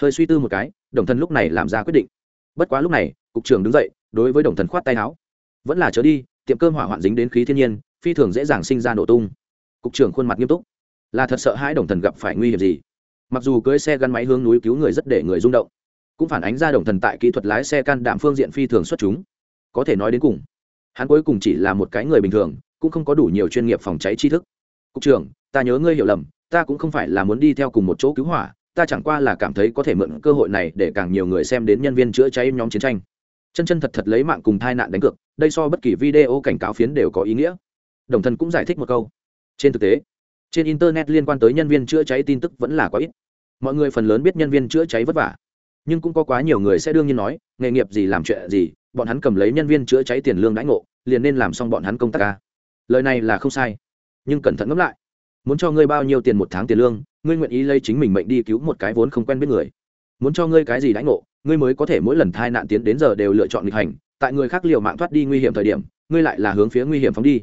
Hơi suy tư một cái, đồng thần lúc này làm ra quyết định. Bất quá lúc này, cục trưởng đứng dậy, đối với đồng thần khoát tay áo. Vẫn là chớ đi, tiệm cơm hỏa hoạn dính đến khí thiên nhiên, phi thường dễ dàng sinh ra nổ tung. Cục trưởng khuôn mặt nghiêm túc. Là thật sợ hãi đồng thần gặp phải nguy hiểm gì. Mặc dù cưới xe gắn máy hướng núi cứu người rất để người rung động, cũng phản ánh ra đồng thần tại kỹ thuật lái xe can đảm phương diện phi thường xuất chúng. Có thể nói đến cùng, hắn cuối cùng chỉ là một cái người bình thường, cũng không có đủ nhiều chuyên nghiệp phòng cháy tri thức. Cục trưởng, ta nhớ ngươi hiểu lầm ta cũng không phải là muốn đi theo cùng một chỗ cứu hỏa, ta chẳng qua là cảm thấy có thể mượn cơ hội này để càng nhiều người xem đến nhân viên chữa cháy nhóm chiến tranh. Chân chân thật thật lấy mạng cùng tai nạn đánh cược, đây so bất kỳ video cảnh cáo phiến đều có ý nghĩa. Đồng thân cũng giải thích một câu. Trên thực tế, trên internet liên quan tới nhân viên chữa cháy tin tức vẫn là quá ít. Mọi người phần lớn biết nhân viên chữa cháy vất vả. Nhưng cũng có quá nhiều người sẽ đương nhiên nói, nghề nghiệp gì làm chuyện gì, bọn hắn cầm lấy nhân viên chữa cháy tiền lương đãi ngộ, liền nên làm xong bọn hắn công tác ca lời này là không sai. Nhưng cẩn thận ngẫm lại muốn cho ngươi bao nhiêu tiền một tháng tiền lương, ngươi nguyện ý lấy chính mình mệnh đi cứu một cái vốn không quen biết người. Muốn cho ngươi cái gì đãi ngộ, ngươi mới có thể mỗi lần thai nạn tiến đến giờ đều lựa chọn nghịch hành, tại người khác liều mạng thoát đi nguy hiểm thời điểm, ngươi lại là hướng phía nguy hiểm phóng đi.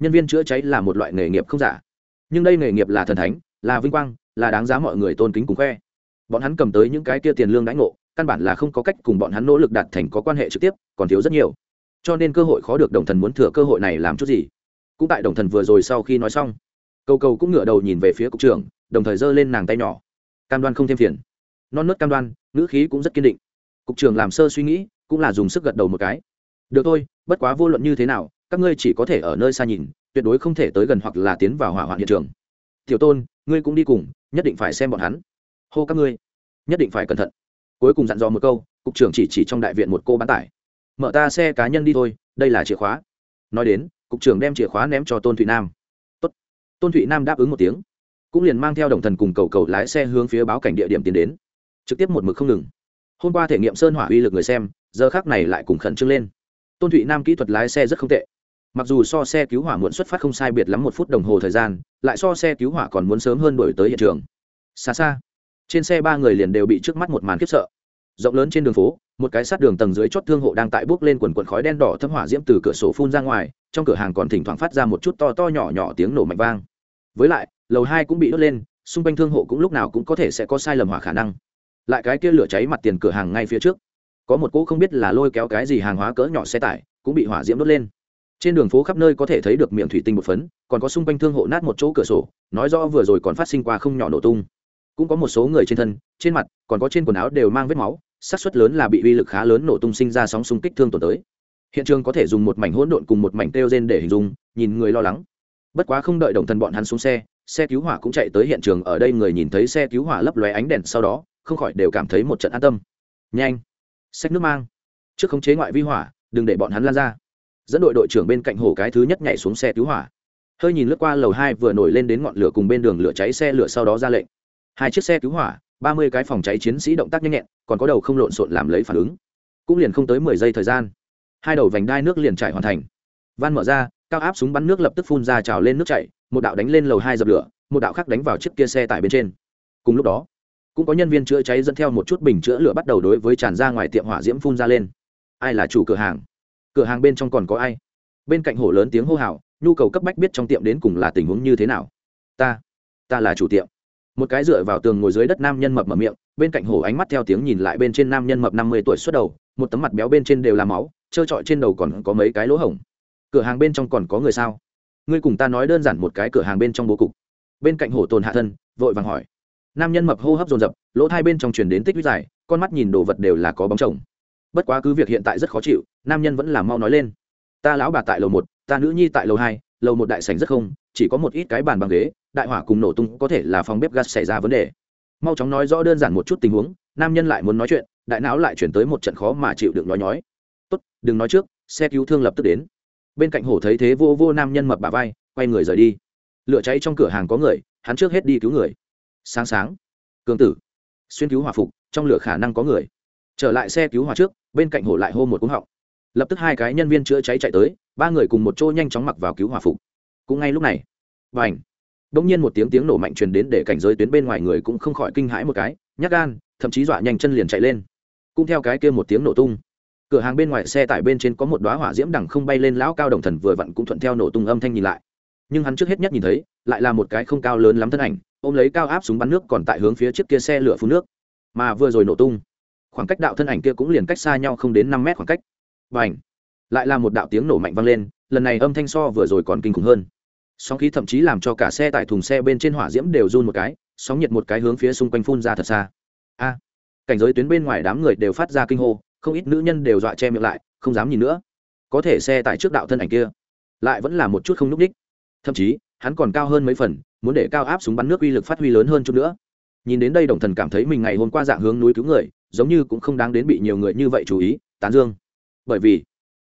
Nhân viên chữa cháy là một loại nghề nghiệp không giả. Nhưng đây nghề nghiệp là thần thánh, là vinh quang, là đáng giá mọi người tôn kính cùng khoe. Bọn hắn cầm tới những cái kia tiền lương đãi ngộ, căn bản là không có cách cùng bọn hắn nỗ lực đạt thành có quan hệ trực tiếp, còn thiếu rất nhiều. Cho nên cơ hội khó được đồng thần muốn thừa cơ hội này làm chút gì. Cũng tại đồng thần vừa rồi sau khi nói xong cầu cầu cũng ngửa đầu nhìn về phía cục trưởng, đồng thời giơ lên nàng tay nhỏ. Cam đoan không thêm phiền. Non nớt cam đoan, ngữ khí cũng rất kiên định. Cục trưởng làm sơ suy nghĩ, cũng là dùng sức gật đầu một cái. Được thôi, bất quá vô luận như thế nào, các ngươi chỉ có thể ở nơi xa nhìn, tuyệt đối không thể tới gần hoặc là tiến vào hỏa hoạn hiện trường. Tiểu tôn, ngươi cũng đi cùng, nhất định phải xem bọn hắn. Hô các ngươi, nhất định phải cẩn thận. Cuối cùng dặn dò một câu, cục trưởng chỉ chỉ trong đại viện một cô bán tải. Mở ta xe cá nhân đi thôi, đây là chìa khóa. Nói đến, cục trưởng đem chìa khóa ném cho tôn thụy nam tôn thụy nam đáp ứng một tiếng, cũng liền mang theo đồng thần cùng cầu cầu lái xe hướng phía báo cảnh địa điểm tiến đến, trực tiếp một mực không ngừng. Hôm qua thể nghiệm sơn hỏa uy lực người xem, giờ khác này lại cùng khẩn trương lên. Tôn thụy nam kỹ thuật lái xe rất không tệ. Mặc dù so xe cứu hỏa muộn xuất phát không sai biệt lắm một phút đồng hồ thời gian, lại so xe cứu hỏa còn muốn sớm hơn đổi tới hiện trường. Xa xa, trên xe ba người liền đều bị trước mắt một màn khiếp sợ. Rộng lớn trên đường phố một cái sát đường tầng dưới chót thương hộ đang tại bước lên quần quần khói đen đỏ thâm hỏa diễm từ cửa sổ phun ra ngoài, trong cửa hàng còn thỉnh thoảng phát ra một chút to to nhỏ nhỏ tiếng nổ mạnh vang. Với lại, lầu hai cũng bị đốt lên, xung quanh thương hộ cũng lúc nào cũng có thể sẽ có sai lầm hỏa khả năng. Lại cái kia lửa cháy mặt tiền cửa hàng ngay phía trước. Có một cỗ không biết là lôi kéo cái gì hàng hóa cỡ nhỏ xe tải, cũng bị hỏa diễm đốt lên. Trên đường phố khắp nơi có thể thấy được miệng thủy tinh một phấn, còn có xung quanh thương hộ nát một chỗ cửa sổ, nói rõ vừa rồi còn phát sinh qua không nhỏ nổ tung. Cũng có một số người trên thân, trên mặt, còn có trên quần áo đều mang vết máu xác suất lớn là bị uy lực khá lớn nổ tung sinh ra sóng xung kích thương tổn tới. Hiện trường có thể dùng một mảnh hỗn độn cùng một mảnh kêu để hình dung, nhìn người lo lắng. Bất quá không đợi đồng thần bọn hắn xuống xe xe cứu hỏa cũng chạy tới hiện trường, ở đây người nhìn thấy xe cứu hỏa lấp lóe ánh đèn sau đó, không khỏi đều cảm thấy một trận an tâm. Nhanh! Xách nước mang! Trước khống chế ngoại vi hỏa, đừng để bọn hắn lan ra. Dẫn đội đội trưởng bên cạnh hồ cái thứ nhất nhảy xuống xe cứu hỏa. Hơi nhìn lướt qua lầu hai vừa nổi lên đến ngọn lửa cùng bên đường lửa cháy xe lửa sau đó ra lệnh. Hai chiếc xe cứu hỏa ba mươi cái phòng cháy chiến sĩ động tác nhanh nhẹn, còn có đầu không lộn xộn làm lấy phản ứng. Cũng liền không tới mười giây thời gian, hai đầu vành đai nước liền trải hoàn thành. Van mở ra, cao áp súng bắn nước lập tức phun ra trào lên nước chảy, một đạo đánh lên lầu hai dập lửa, một đạo khác đánh vào chiếc kia xe tải bên trên. Cùng lúc đó, cũng có nhân viên chữa cháy dẫn theo một chút bình chữa lửa bắt đầu đối với tràn ra ngoài tiệm hỏa diễm phun ra lên. Ai là chủ cửa hàng? Cửa hàng bên trong còn có ai? Bên cạnh hổ lớn tiếng hô hào, nhu cầu cấp bách biết trong tiệm đến cùng là tình huống như thế nào. Ta ta là chủ tiệm một cái dựa vào tường ngồi dưới đất nam nhân mập mở miệng, bên cạnh hổ ánh mắt theo tiếng nhìn lại bên trên nam nhân mập năm mươi tuổi xuất đầu, một tấm mặt béo bên trên đều là máu, trơ trọi trên đầu còn có mấy cái lỗ hổng. Cửa hàng bên trong còn có người sao? Ngươi cùng ta nói đơn giản một cái cửa hàng bên trong bố cục. Bên cạnh hổ tồn hạ thân, vội vàng hỏi. Nam nhân mập hô hấp dồn dập, lỗ hai bên trong truyền đến tích huyết dài, con mắt nhìn đồ vật đều là có bóng chồng. Bất quá cứ việc hiện tại rất khó chịu, nam nhân vẫn là mau nói lên. Ta lão bà tại lầu một, ta nữ nhi tại lầu hai lầu một đại sảnh rất không, chỉ có một ít cái bàn bằng ghế, đại hỏa cùng nổ tung có thể là phòng bếp gas xảy ra vấn đề. Mau chóng nói rõ đơn giản một chút tình huống, nam nhân lại muốn nói chuyện, đại não lại chuyển tới một trận khó mà chịu được nói nhói. Tốt, đừng nói trước, xe cứu thương lập tức đến. Bên cạnh hổ thấy thế vô vô nam nhân mập bà vai, quay người rời đi. Lửa cháy trong cửa hàng có người, hắn trước hết đi cứu người. Sáng sáng. Cường tử. Xuyên cứu hỏa phục, trong lửa khả năng có người. Trở lại xe cứu hỏa trước, bên cạnh hổ lại hô một cúng họng lập tức hai cái nhân viên chữa cháy chạy tới, ba người cùng một chỗ nhanh chóng mặc vào cứu hỏa phục. Cũng ngay lúc này và ảnh bỗng nhiên một tiếng tiếng nổ mạnh truyền đến để cảnh giới tuyến bên ngoài người cũng không khỏi kinh hãi một cái, nhát gan, thậm chí dọa nhanh chân liền chạy lên. Cũng theo cái kia một tiếng nổ tung, cửa hàng bên ngoài xe tải bên trên có một đoá hỏa diễm đằng không bay lên lão cao đồng thần vừa vặn cũng thuận theo nổ tung âm thanh nhìn lại. Nhưng hắn trước hết nhất nhìn thấy, lại là một cái không cao lớn lắm thân ảnh, ôm lấy cao áp súng bắn nước còn tại hướng phía trước kia xe lửa phun nước. Mà vừa rồi nổ tung, khoảng cách đạo thân ảnh kia cũng liền cách xa nhau không đến năm mét khoảng cách và ảnh. Lại là một đạo tiếng nổ mạnh vang lên, lần này âm thanh so vừa rồi còn kinh khủng hơn. Sóng khí thậm chí làm cho cả xe tại thùng xe bên trên hỏa diễm đều run một cái, sóng nhiệt một cái hướng phía xung quanh phun ra thật xa. A! Cảnh giới tuyến bên ngoài đám người đều phát ra kinh hô, không ít nữ nhân đều dọa che miệng lại, không dám nhìn nữa. Có thể xe tại trước đạo thân ảnh kia, lại vẫn là một chút không núp đích thậm chí, hắn còn cao hơn mấy phần, muốn để cao áp súng bắn nước uy lực phát huy lớn hơn chút nữa. Nhìn đến đây đồng thần cảm thấy mình ngày hôm qua dạng hướng núi cứu người, giống như cũng không đáng đến bị nhiều người như vậy chú ý, tán dương bởi vì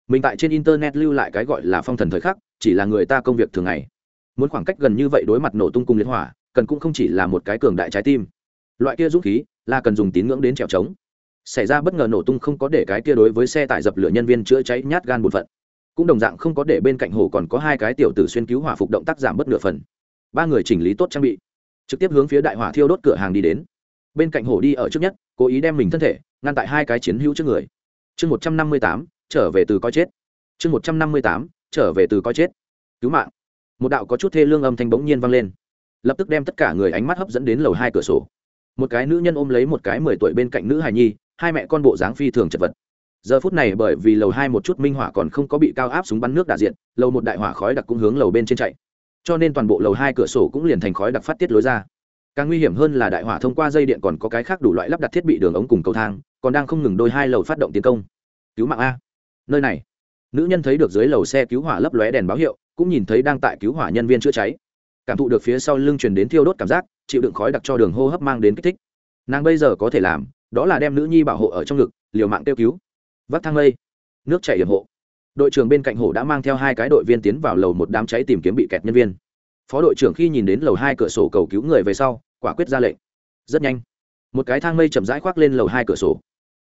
mình tại trên internet lưu lại cái gọi là phong thần thời khắc, chỉ là người ta công việc thường ngày. Muốn khoảng cách gần như vậy đối mặt nổ tung cung liên hỏa, cần cũng không chỉ là một cái cường đại trái tim. Loại kia dũng khí, là cần dùng tín ngưỡng đến trèo trống. Xảy ra bất ngờ nổ tung không có để cái kia đối với xe tải dập lửa nhân viên chữa cháy nhát gan một phận. Cũng đồng dạng không có để bên cạnh hồ còn có hai cái tiểu tử xuyên cứu hỏa phục động tác giảm bất nửa phần. Ba người chỉnh lý tốt trang bị, trực tiếp hướng phía đại hỏa thiêu đốt cửa hàng đi đến. Bên cạnh hồ đi ở trước nhất, cố ý đem mình thân thể ngăn tại hai cái chiến hữu trước người. Chương một trăm năm mươi tám trở về từ coi chết. Chương một trăm năm mươi tám, trở về từ coi chết. Cứu mạng. Một đạo có chút thê lương âm thanh bỗng nhiên vang lên. Lập tức đem tất cả người ánh mắt hấp dẫn đến lầu hai cửa sổ. Một cái nữ nhân ôm lấy một cái mười tuổi bên cạnh nữ hài nhi, hai mẹ con bộ dáng phi thường chật vật. Giờ phút này bởi vì lầu hai một chút minh hỏa còn không có bị cao áp súng bắn nước đ diện lầu một đại hỏa khói đặc cũng hướng lầu bên trên chạy. Cho nên toàn bộ lầu hai cửa sổ cũng liền thành khói đặc phát tiết lối ra. Càng nguy hiểm hơn là đại hỏa thông qua dây điện còn có cái khác đủ loại lắp đặt thiết bị đường ống cùng cầu thang, còn đang không ngừng đôi hai lầu phát động tiến công. Cứu mạng a nơi này. Nữ nhân thấy được dưới lầu xe cứu hỏa lấp lóe đèn báo hiệu, cũng nhìn thấy đang tại cứu hỏa nhân viên chữa cháy. Cảm thụ được phía sau lưng truyền đến thiêu đốt cảm giác, chịu đựng khói đặc cho đường hô hấp mang đến kích thích. Nàng bây giờ có thể làm, đó là đem nữ nhi bảo hộ ở trong ngực, liều mạng kêu cứu. Vắt thang lây. Nước chảy hiểm hộ. Đội trưởng bên cạnh hồ đã mang theo hai cái đội viên tiến vào lầu một đám cháy tìm kiếm bị kẹt nhân viên. Phó đội trưởng khi nhìn đến lầu hai cửa sổ cầu cứu người về sau, quả quyết ra lệnh. Rất nhanh. Một cái thang mây chậm rãi khoác lên lầu hai cửa sổ.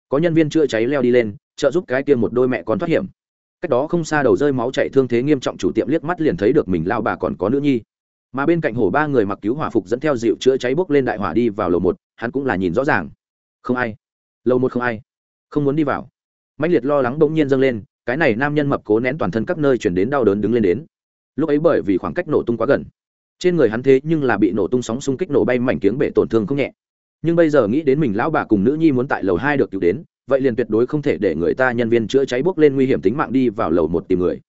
Có nhân viên chữa cháy leo đi lên trợ giúp cái tiêm một đôi mẹ con thoát hiểm. Cách đó không xa đầu rơi máu chạy thương thế nghiêm trọng chủ tiệm liếc mắt liền thấy được mình lao bà còn có nữ nhi. Mà bên cạnh hồ ba người mặc cứu hỏa phục dẫn theo dịu chữa cháy bốc lên đại hỏa đi vào lầu một, hắn cũng là nhìn rõ ràng. Không ai. Lầu một không ai. Không muốn đi vào. Mãnh liệt lo lắng bỗng nhiên dâng lên, cái này nam nhân mập cố nén toàn thân các nơi chuyển đến đau đớn đứng lên đến. Lúc ấy bởi vì khoảng cách nổ tung quá gần, trên người hắn thế nhưng là bị nổ tung sóng xung kích nổ bay mảnh kiếng bể tổn thương không nhẹ. Nhưng bây giờ nghĩ đến mình lão bà cùng nữ nhi muốn tại lầu hai được cứu đến vậy liền tuyệt đối không thể để người ta nhân viên chữa cháy bốc lên nguy hiểm tính mạng đi vào lầu một tìm người.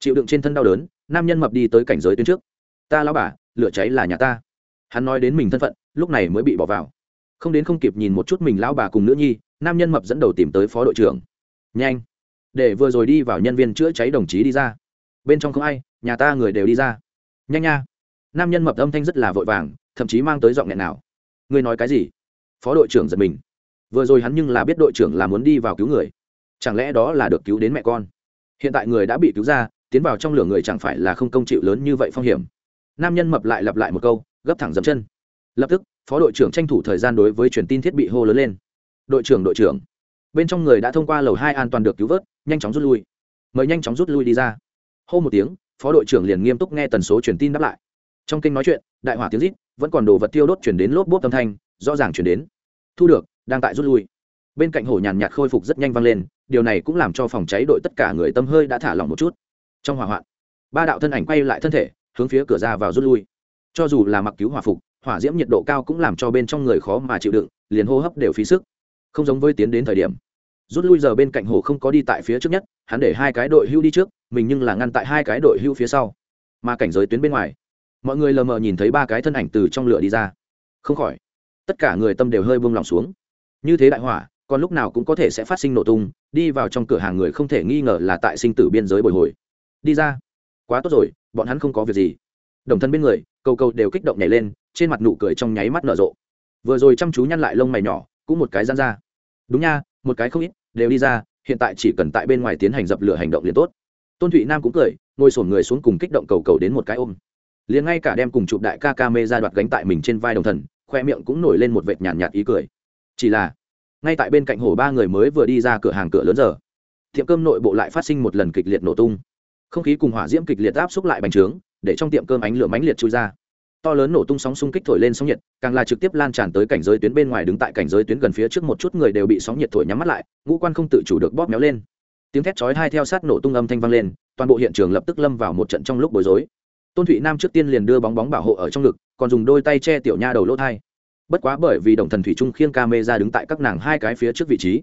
Chịu đựng trên thân đau đớn, nam nhân mập đi tới cảnh giới tuyến trước. Ta lão bà, lửa cháy là nhà ta. Hắn nói đến mình thân phận, lúc này mới bị bỏ vào. Không đến không kịp nhìn một chút mình lão bà cùng nữ nhi, nam nhân mập dẫn đầu tìm tới phó đội trưởng. Nhanh. Để vừa rồi đi vào nhân viên chữa cháy đồng chí đi ra. Bên trong không ai, nhà ta người đều đi ra. Nhanh nha. Nam nhân mập âm thanh rất là vội vàng, thậm chí mang tới giọng nghẹn nào. Ngươi nói cái gì? Phó đội trưởng giật mình vừa rồi hắn nhưng là biết đội trưởng là muốn đi vào cứu người. Chẳng lẽ đó là được cứu đến mẹ con? Hiện tại người đã bị cứu ra, tiến vào trong lửa người chẳng phải là không công chịu lớn như vậy phong hiểm. Nam nhân mập lại lặp lại một câu, gấp thẳng dậm chân. Lập tức, phó đội trưởng tranh thủ thời gian đối với truyền tin thiết bị hô lớn lên. Đội trưởng đội trưởng. Bên trong người đã thông qua lầu hai an toàn được cứu vớt, nhanh chóng rút lui. Mời nhanh chóng rút lui đi ra. Hô một tiếng, phó đội trưởng liền nghiêm túc nghe tần số truyền tin đáp lại. Trong kinh nói chuyện, đại hỏa tiếng rít, vẫn còn đồ vật tiêu đốt chuyển đến lốp bốp âm thanh, rõ ràng chuyển đến. Thu được đang tại rút lui. Bên cạnh hồ nhàn nhạt khôi phục rất nhanh vang lên, điều này cũng làm cho phòng cháy đội tất cả người tâm hơi đã thả lỏng một chút. Trong hỏa hoạn, ba đạo thân ảnh quay lại thân thể, hướng phía cửa ra vào rút lui. Cho dù là mặc cứu hỏa phục, hỏa diễm nhiệt độ cao cũng làm cho bên trong người khó mà chịu đựng, liền hô hấp đều phí sức. Không giống với tiến đến thời điểm. Rút lui giờ bên cạnh hồ không có đi tại phía trước nhất, hắn để hai cái đội hưu đi trước, mình nhưng là ngăn tại hai cái đội hưu phía sau. Mà cảnh giới tuyến bên ngoài, mọi người lờ mờ nhìn thấy ba cái thân ảnh từ trong lửa đi ra. Không khỏi, tất cả người tâm đều hơi buông lỏng xuống như thế đại hỏa còn lúc nào cũng có thể sẽ phát sinh nổ tung đi vào trong cửa hàng người không thể nghi ngờ là tại sinh tử biên giới bồi hồi. Đi ra. Quá tốt rồi bọn hắn không có việc gì. Đồng thân bên người cầu cầu đều kích động nhảy lên trên mặt nụ cười trong nháy mắt nở rộ. Vừa rồi chăm chú nhăn lại lông mày nhỏ cũng một cái gian ra. Đúng nha một cái không ít đều đi ra hiện tại chỉ cần tại bên ngoài tiến hành dập lửa hành động liền tốt. Tôn thụy nam cũng cười ngồi sổn người xuống cùng kích động cầu cầu đến một cái ôm. Liền ngay cả đem cùng chụp đại ca ca mê ra đoạt gánh tại mình trên vai đồng thần khoe miệng cũng nổi lên một vệt nhàn nhạt, nhạt ý cười chỉ là, ngay tại bên cạnh hồ ba người mới vừa đi ra cửa hàng cửa lớn giờ, tiệm cơm nội bộ lại phát sinh một lần kịch liệt nổ tung. Không khí cùng hỏa diễm kịch liệt áp xúc lại bành trướng, để trong tiệm cơm ánh lửa mánh liệt chui ra. To lớn nổ tung sóng xung kích thổi lên sóng nhiệt, càng là trực tiếp lan tràn tới cảnh giới tuyến bên ngoài đứng tại cảnh giới tuyến gần phía trước một chút người đều bị sóng nhiệt thổi nhắm mắt lại, ngũ quan không tự chủ được bóp méo lên. Tiếng thét chói hai theo sát nổ tung âm thanh vang lên, toàn bộ hiện trường lập tức lâm vào một trận trong lúc bối rối. Tôn thụy nam trước tiên liền đưa bóng bóng bảo hộ ở trong ngực, còn dùng đôi tay che tiểu nha đầu lỗ thai bất quá bởi vì đồng thần thủy trung khiêng ca mê ra đứng tại các nàng hai cái phía trước vị trí,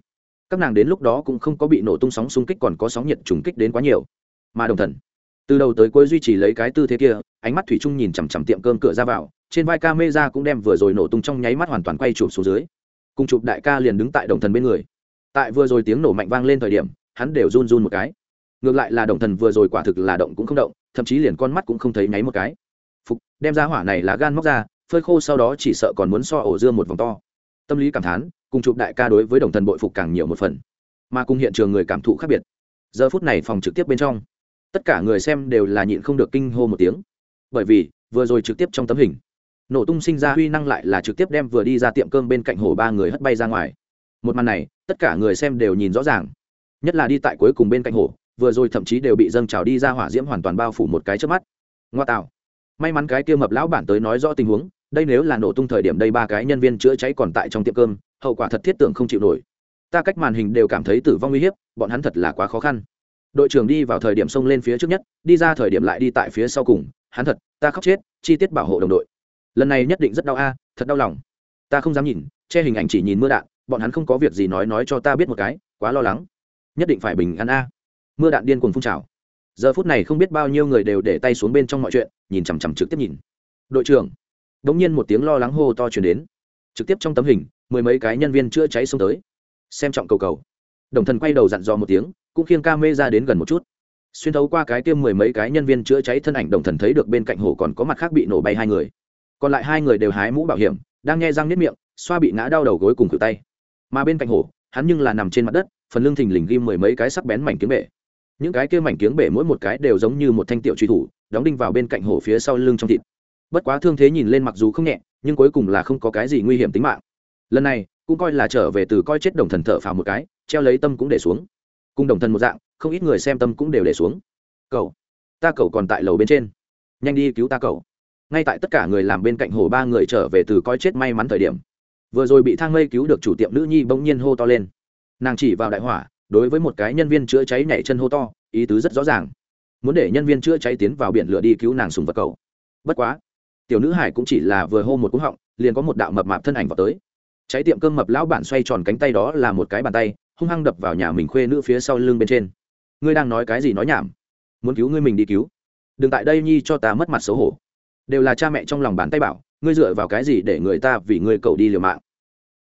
các nàng đến lúc đó cũng không có bị nổ tung sóng xung kích còn có sóng nhiệt trùng kích đến quá nhiều. Mà đồng thần, từ đầu tới cuối duy trì lấy cái tư thế kia, ánh mắt thủy trung nhìn chằm chằm tiệm cơm cửa ra vào, trên vai ca mê ra cũng đem vừa rồi nổ tung trong nháy mắt hoàn toàn quay chụp xuống dưới. Cùng chụp đại ca liền đứng tại đồng thần bên người. Tại vừa rồi tiếng nổ mạnh vang lên thời điểm, hắn đều run run một cái. Ngược lại là đồng thần vừa rồi quả thực là động cũng không động, thậm chí liền con mắt cũng không thấy nháy một cái. Phục, đem ra hỏa này là gan móc ra phơi khô sau đó chỉ sợ còn muốn so ổ dưa một vòng to. Tâm lý cảm thán, cùng chụp đại ca đối với đồng thần bội phục càng nhiều một phần. Mà cùng hiện trường người cảm thụ khác biệt. Giờ phút này phòng trực tiếp bên trong, tất cả người xem đều là nhịn không được kinh hô một tiếng. Bởi vì, vừa rồi trực tiếp trong tấm hình, nổ tung sinh ra huy năng lại là trực tiếp đem vừa đi ra tiệm cơm bên cạnh hồ ba người hất bay ra ngoài. Một màn này, tất cả người xem đều nhìn rõ ràng. Nhất là đi tại cuối cùng bên cạnh hồ vừa rồi thậm chí đều bị dâng trào đi ra hỏa diễm hoàn toàn bao phủ một cái trước mắt. Ngoa tạo. May mắn cái kia mập lão bản tới nói rõ tình huống đây nếu là nổ tung thời điểm đây ba cái nhân viên chữa cháy còn tại trong tiệm cơm, hậu quả thật thiết tưởng không chịu nổi. Ta cách màn hình đều cảm thấy tử vong uy hiếp, bọn hắn thật là quá khó khăn. Đội trưởng đi vào thời điểm xông lên phía trước nhất, đi ra thời điểm lại đi tại phía sau cùng, hắn thật, ta khóc chết, chi tiết bảo hộ đồng đội. Lần này nhất định rất đau a, thật đau lòng. Ta không dám nhìn, che hình ảnh chỉ nhìn mưa đạn, bọn hắn không có việc gì nói nói cho ta biết một cái, quá lo lắng. Nhất định phải bình an a. Mưa đạn điên cuồng phun trào. Giờ phút này không biết bao nhiêu người đều để tay xuống bên trong mọi chuyện, nhìn chằm chằm trực tiếp nhìn. Đội trưởng đống nhiên một tiếng lo lắng hô to chuyển đến. Trực tiếp trong tấm hình, mười mấy cái nhân viên chữa cháy xông tới. Xem trọng cầu cầu. Đồng thần quay đầu dặn dò một tiếng, cũng khiêng ca mê ra đến gần một chút. Xuyên thấu qua cái tiêm mười mấy cái nhân viên chữa cháy thân ảnh đồng thần thấy được bên cạnh hồ còn có mặt khác bị nổ bay hai người. Còn lại hai người đều hái mũ bảo hiểm, đang nghe răng nếp miệng, xoa bị ngã đau đầu gối cùng cử tay. Mà bên cạnh hồ, hắn nhưng là nằm trên mặt đất, phần lưng thình lình ghim mười mấy cái sắc bén mảnh kiếm bể. Những cái kia mảnh kiếng bể mỗi một cái đều giống như một thanh tiểu truy thủ, đóng đinh vào bên cạnh hổ phía sau lưng trong thịt bất quá thương thế nhìn lên mặc dù không nhẹ, nhưng cuối cùng là không có cái gì nguy hiểm tính mạng. Lần này, cũng coi là trở về từ coi chết đồng thần thở phào một cái, treo lấy tâm cũng để xuống. Cùng đồng thần một dạng, không ít người xem tâm cũng đều để xuống. Cậu, ta cậu còn tại lầu bên trên. Nhanh đi cứu ta cậu. Ngay tại tất cả người làm bên cạnh hồ ba người trở về từ coi chết may mắn thời điểm. Vừa rồi bị thang mây cứu được chủ tiệm nữ nhi bỗng nhiên hô to lên. Nàng chỉ vào đại hỏa, đối với một cái nhân viên chữa cháy nhảy chân hô to, ý tứ rất rõ ràng. Muốn để nhân viên chữa cháy tiến vào biển lửa đi cứu nàng sùng vật cầu bất quá tiểu nữ hải cũng chỉ là vừa hô một cúng họng, liền có một đạo mập mạp thân ảnh vào tới. Cháy tiệm cơm mập lão bản xoay tròn cánh tay đó là một cái bàn tay, hung hăng đập vào nhà mình khuê nữ phía sau lưng bên trên. Ngươi đang nói cái gì nói nhảm? Muốn cứu ngươi mình đi cứu. Đừng tại đây nhi cho ta mất mặt xấu hổ. Đều là cha mẹ trong lòng bàn tay bảo, ngươi dựa vào cái gì để người ta vì ngươi cầu đi liều mạng?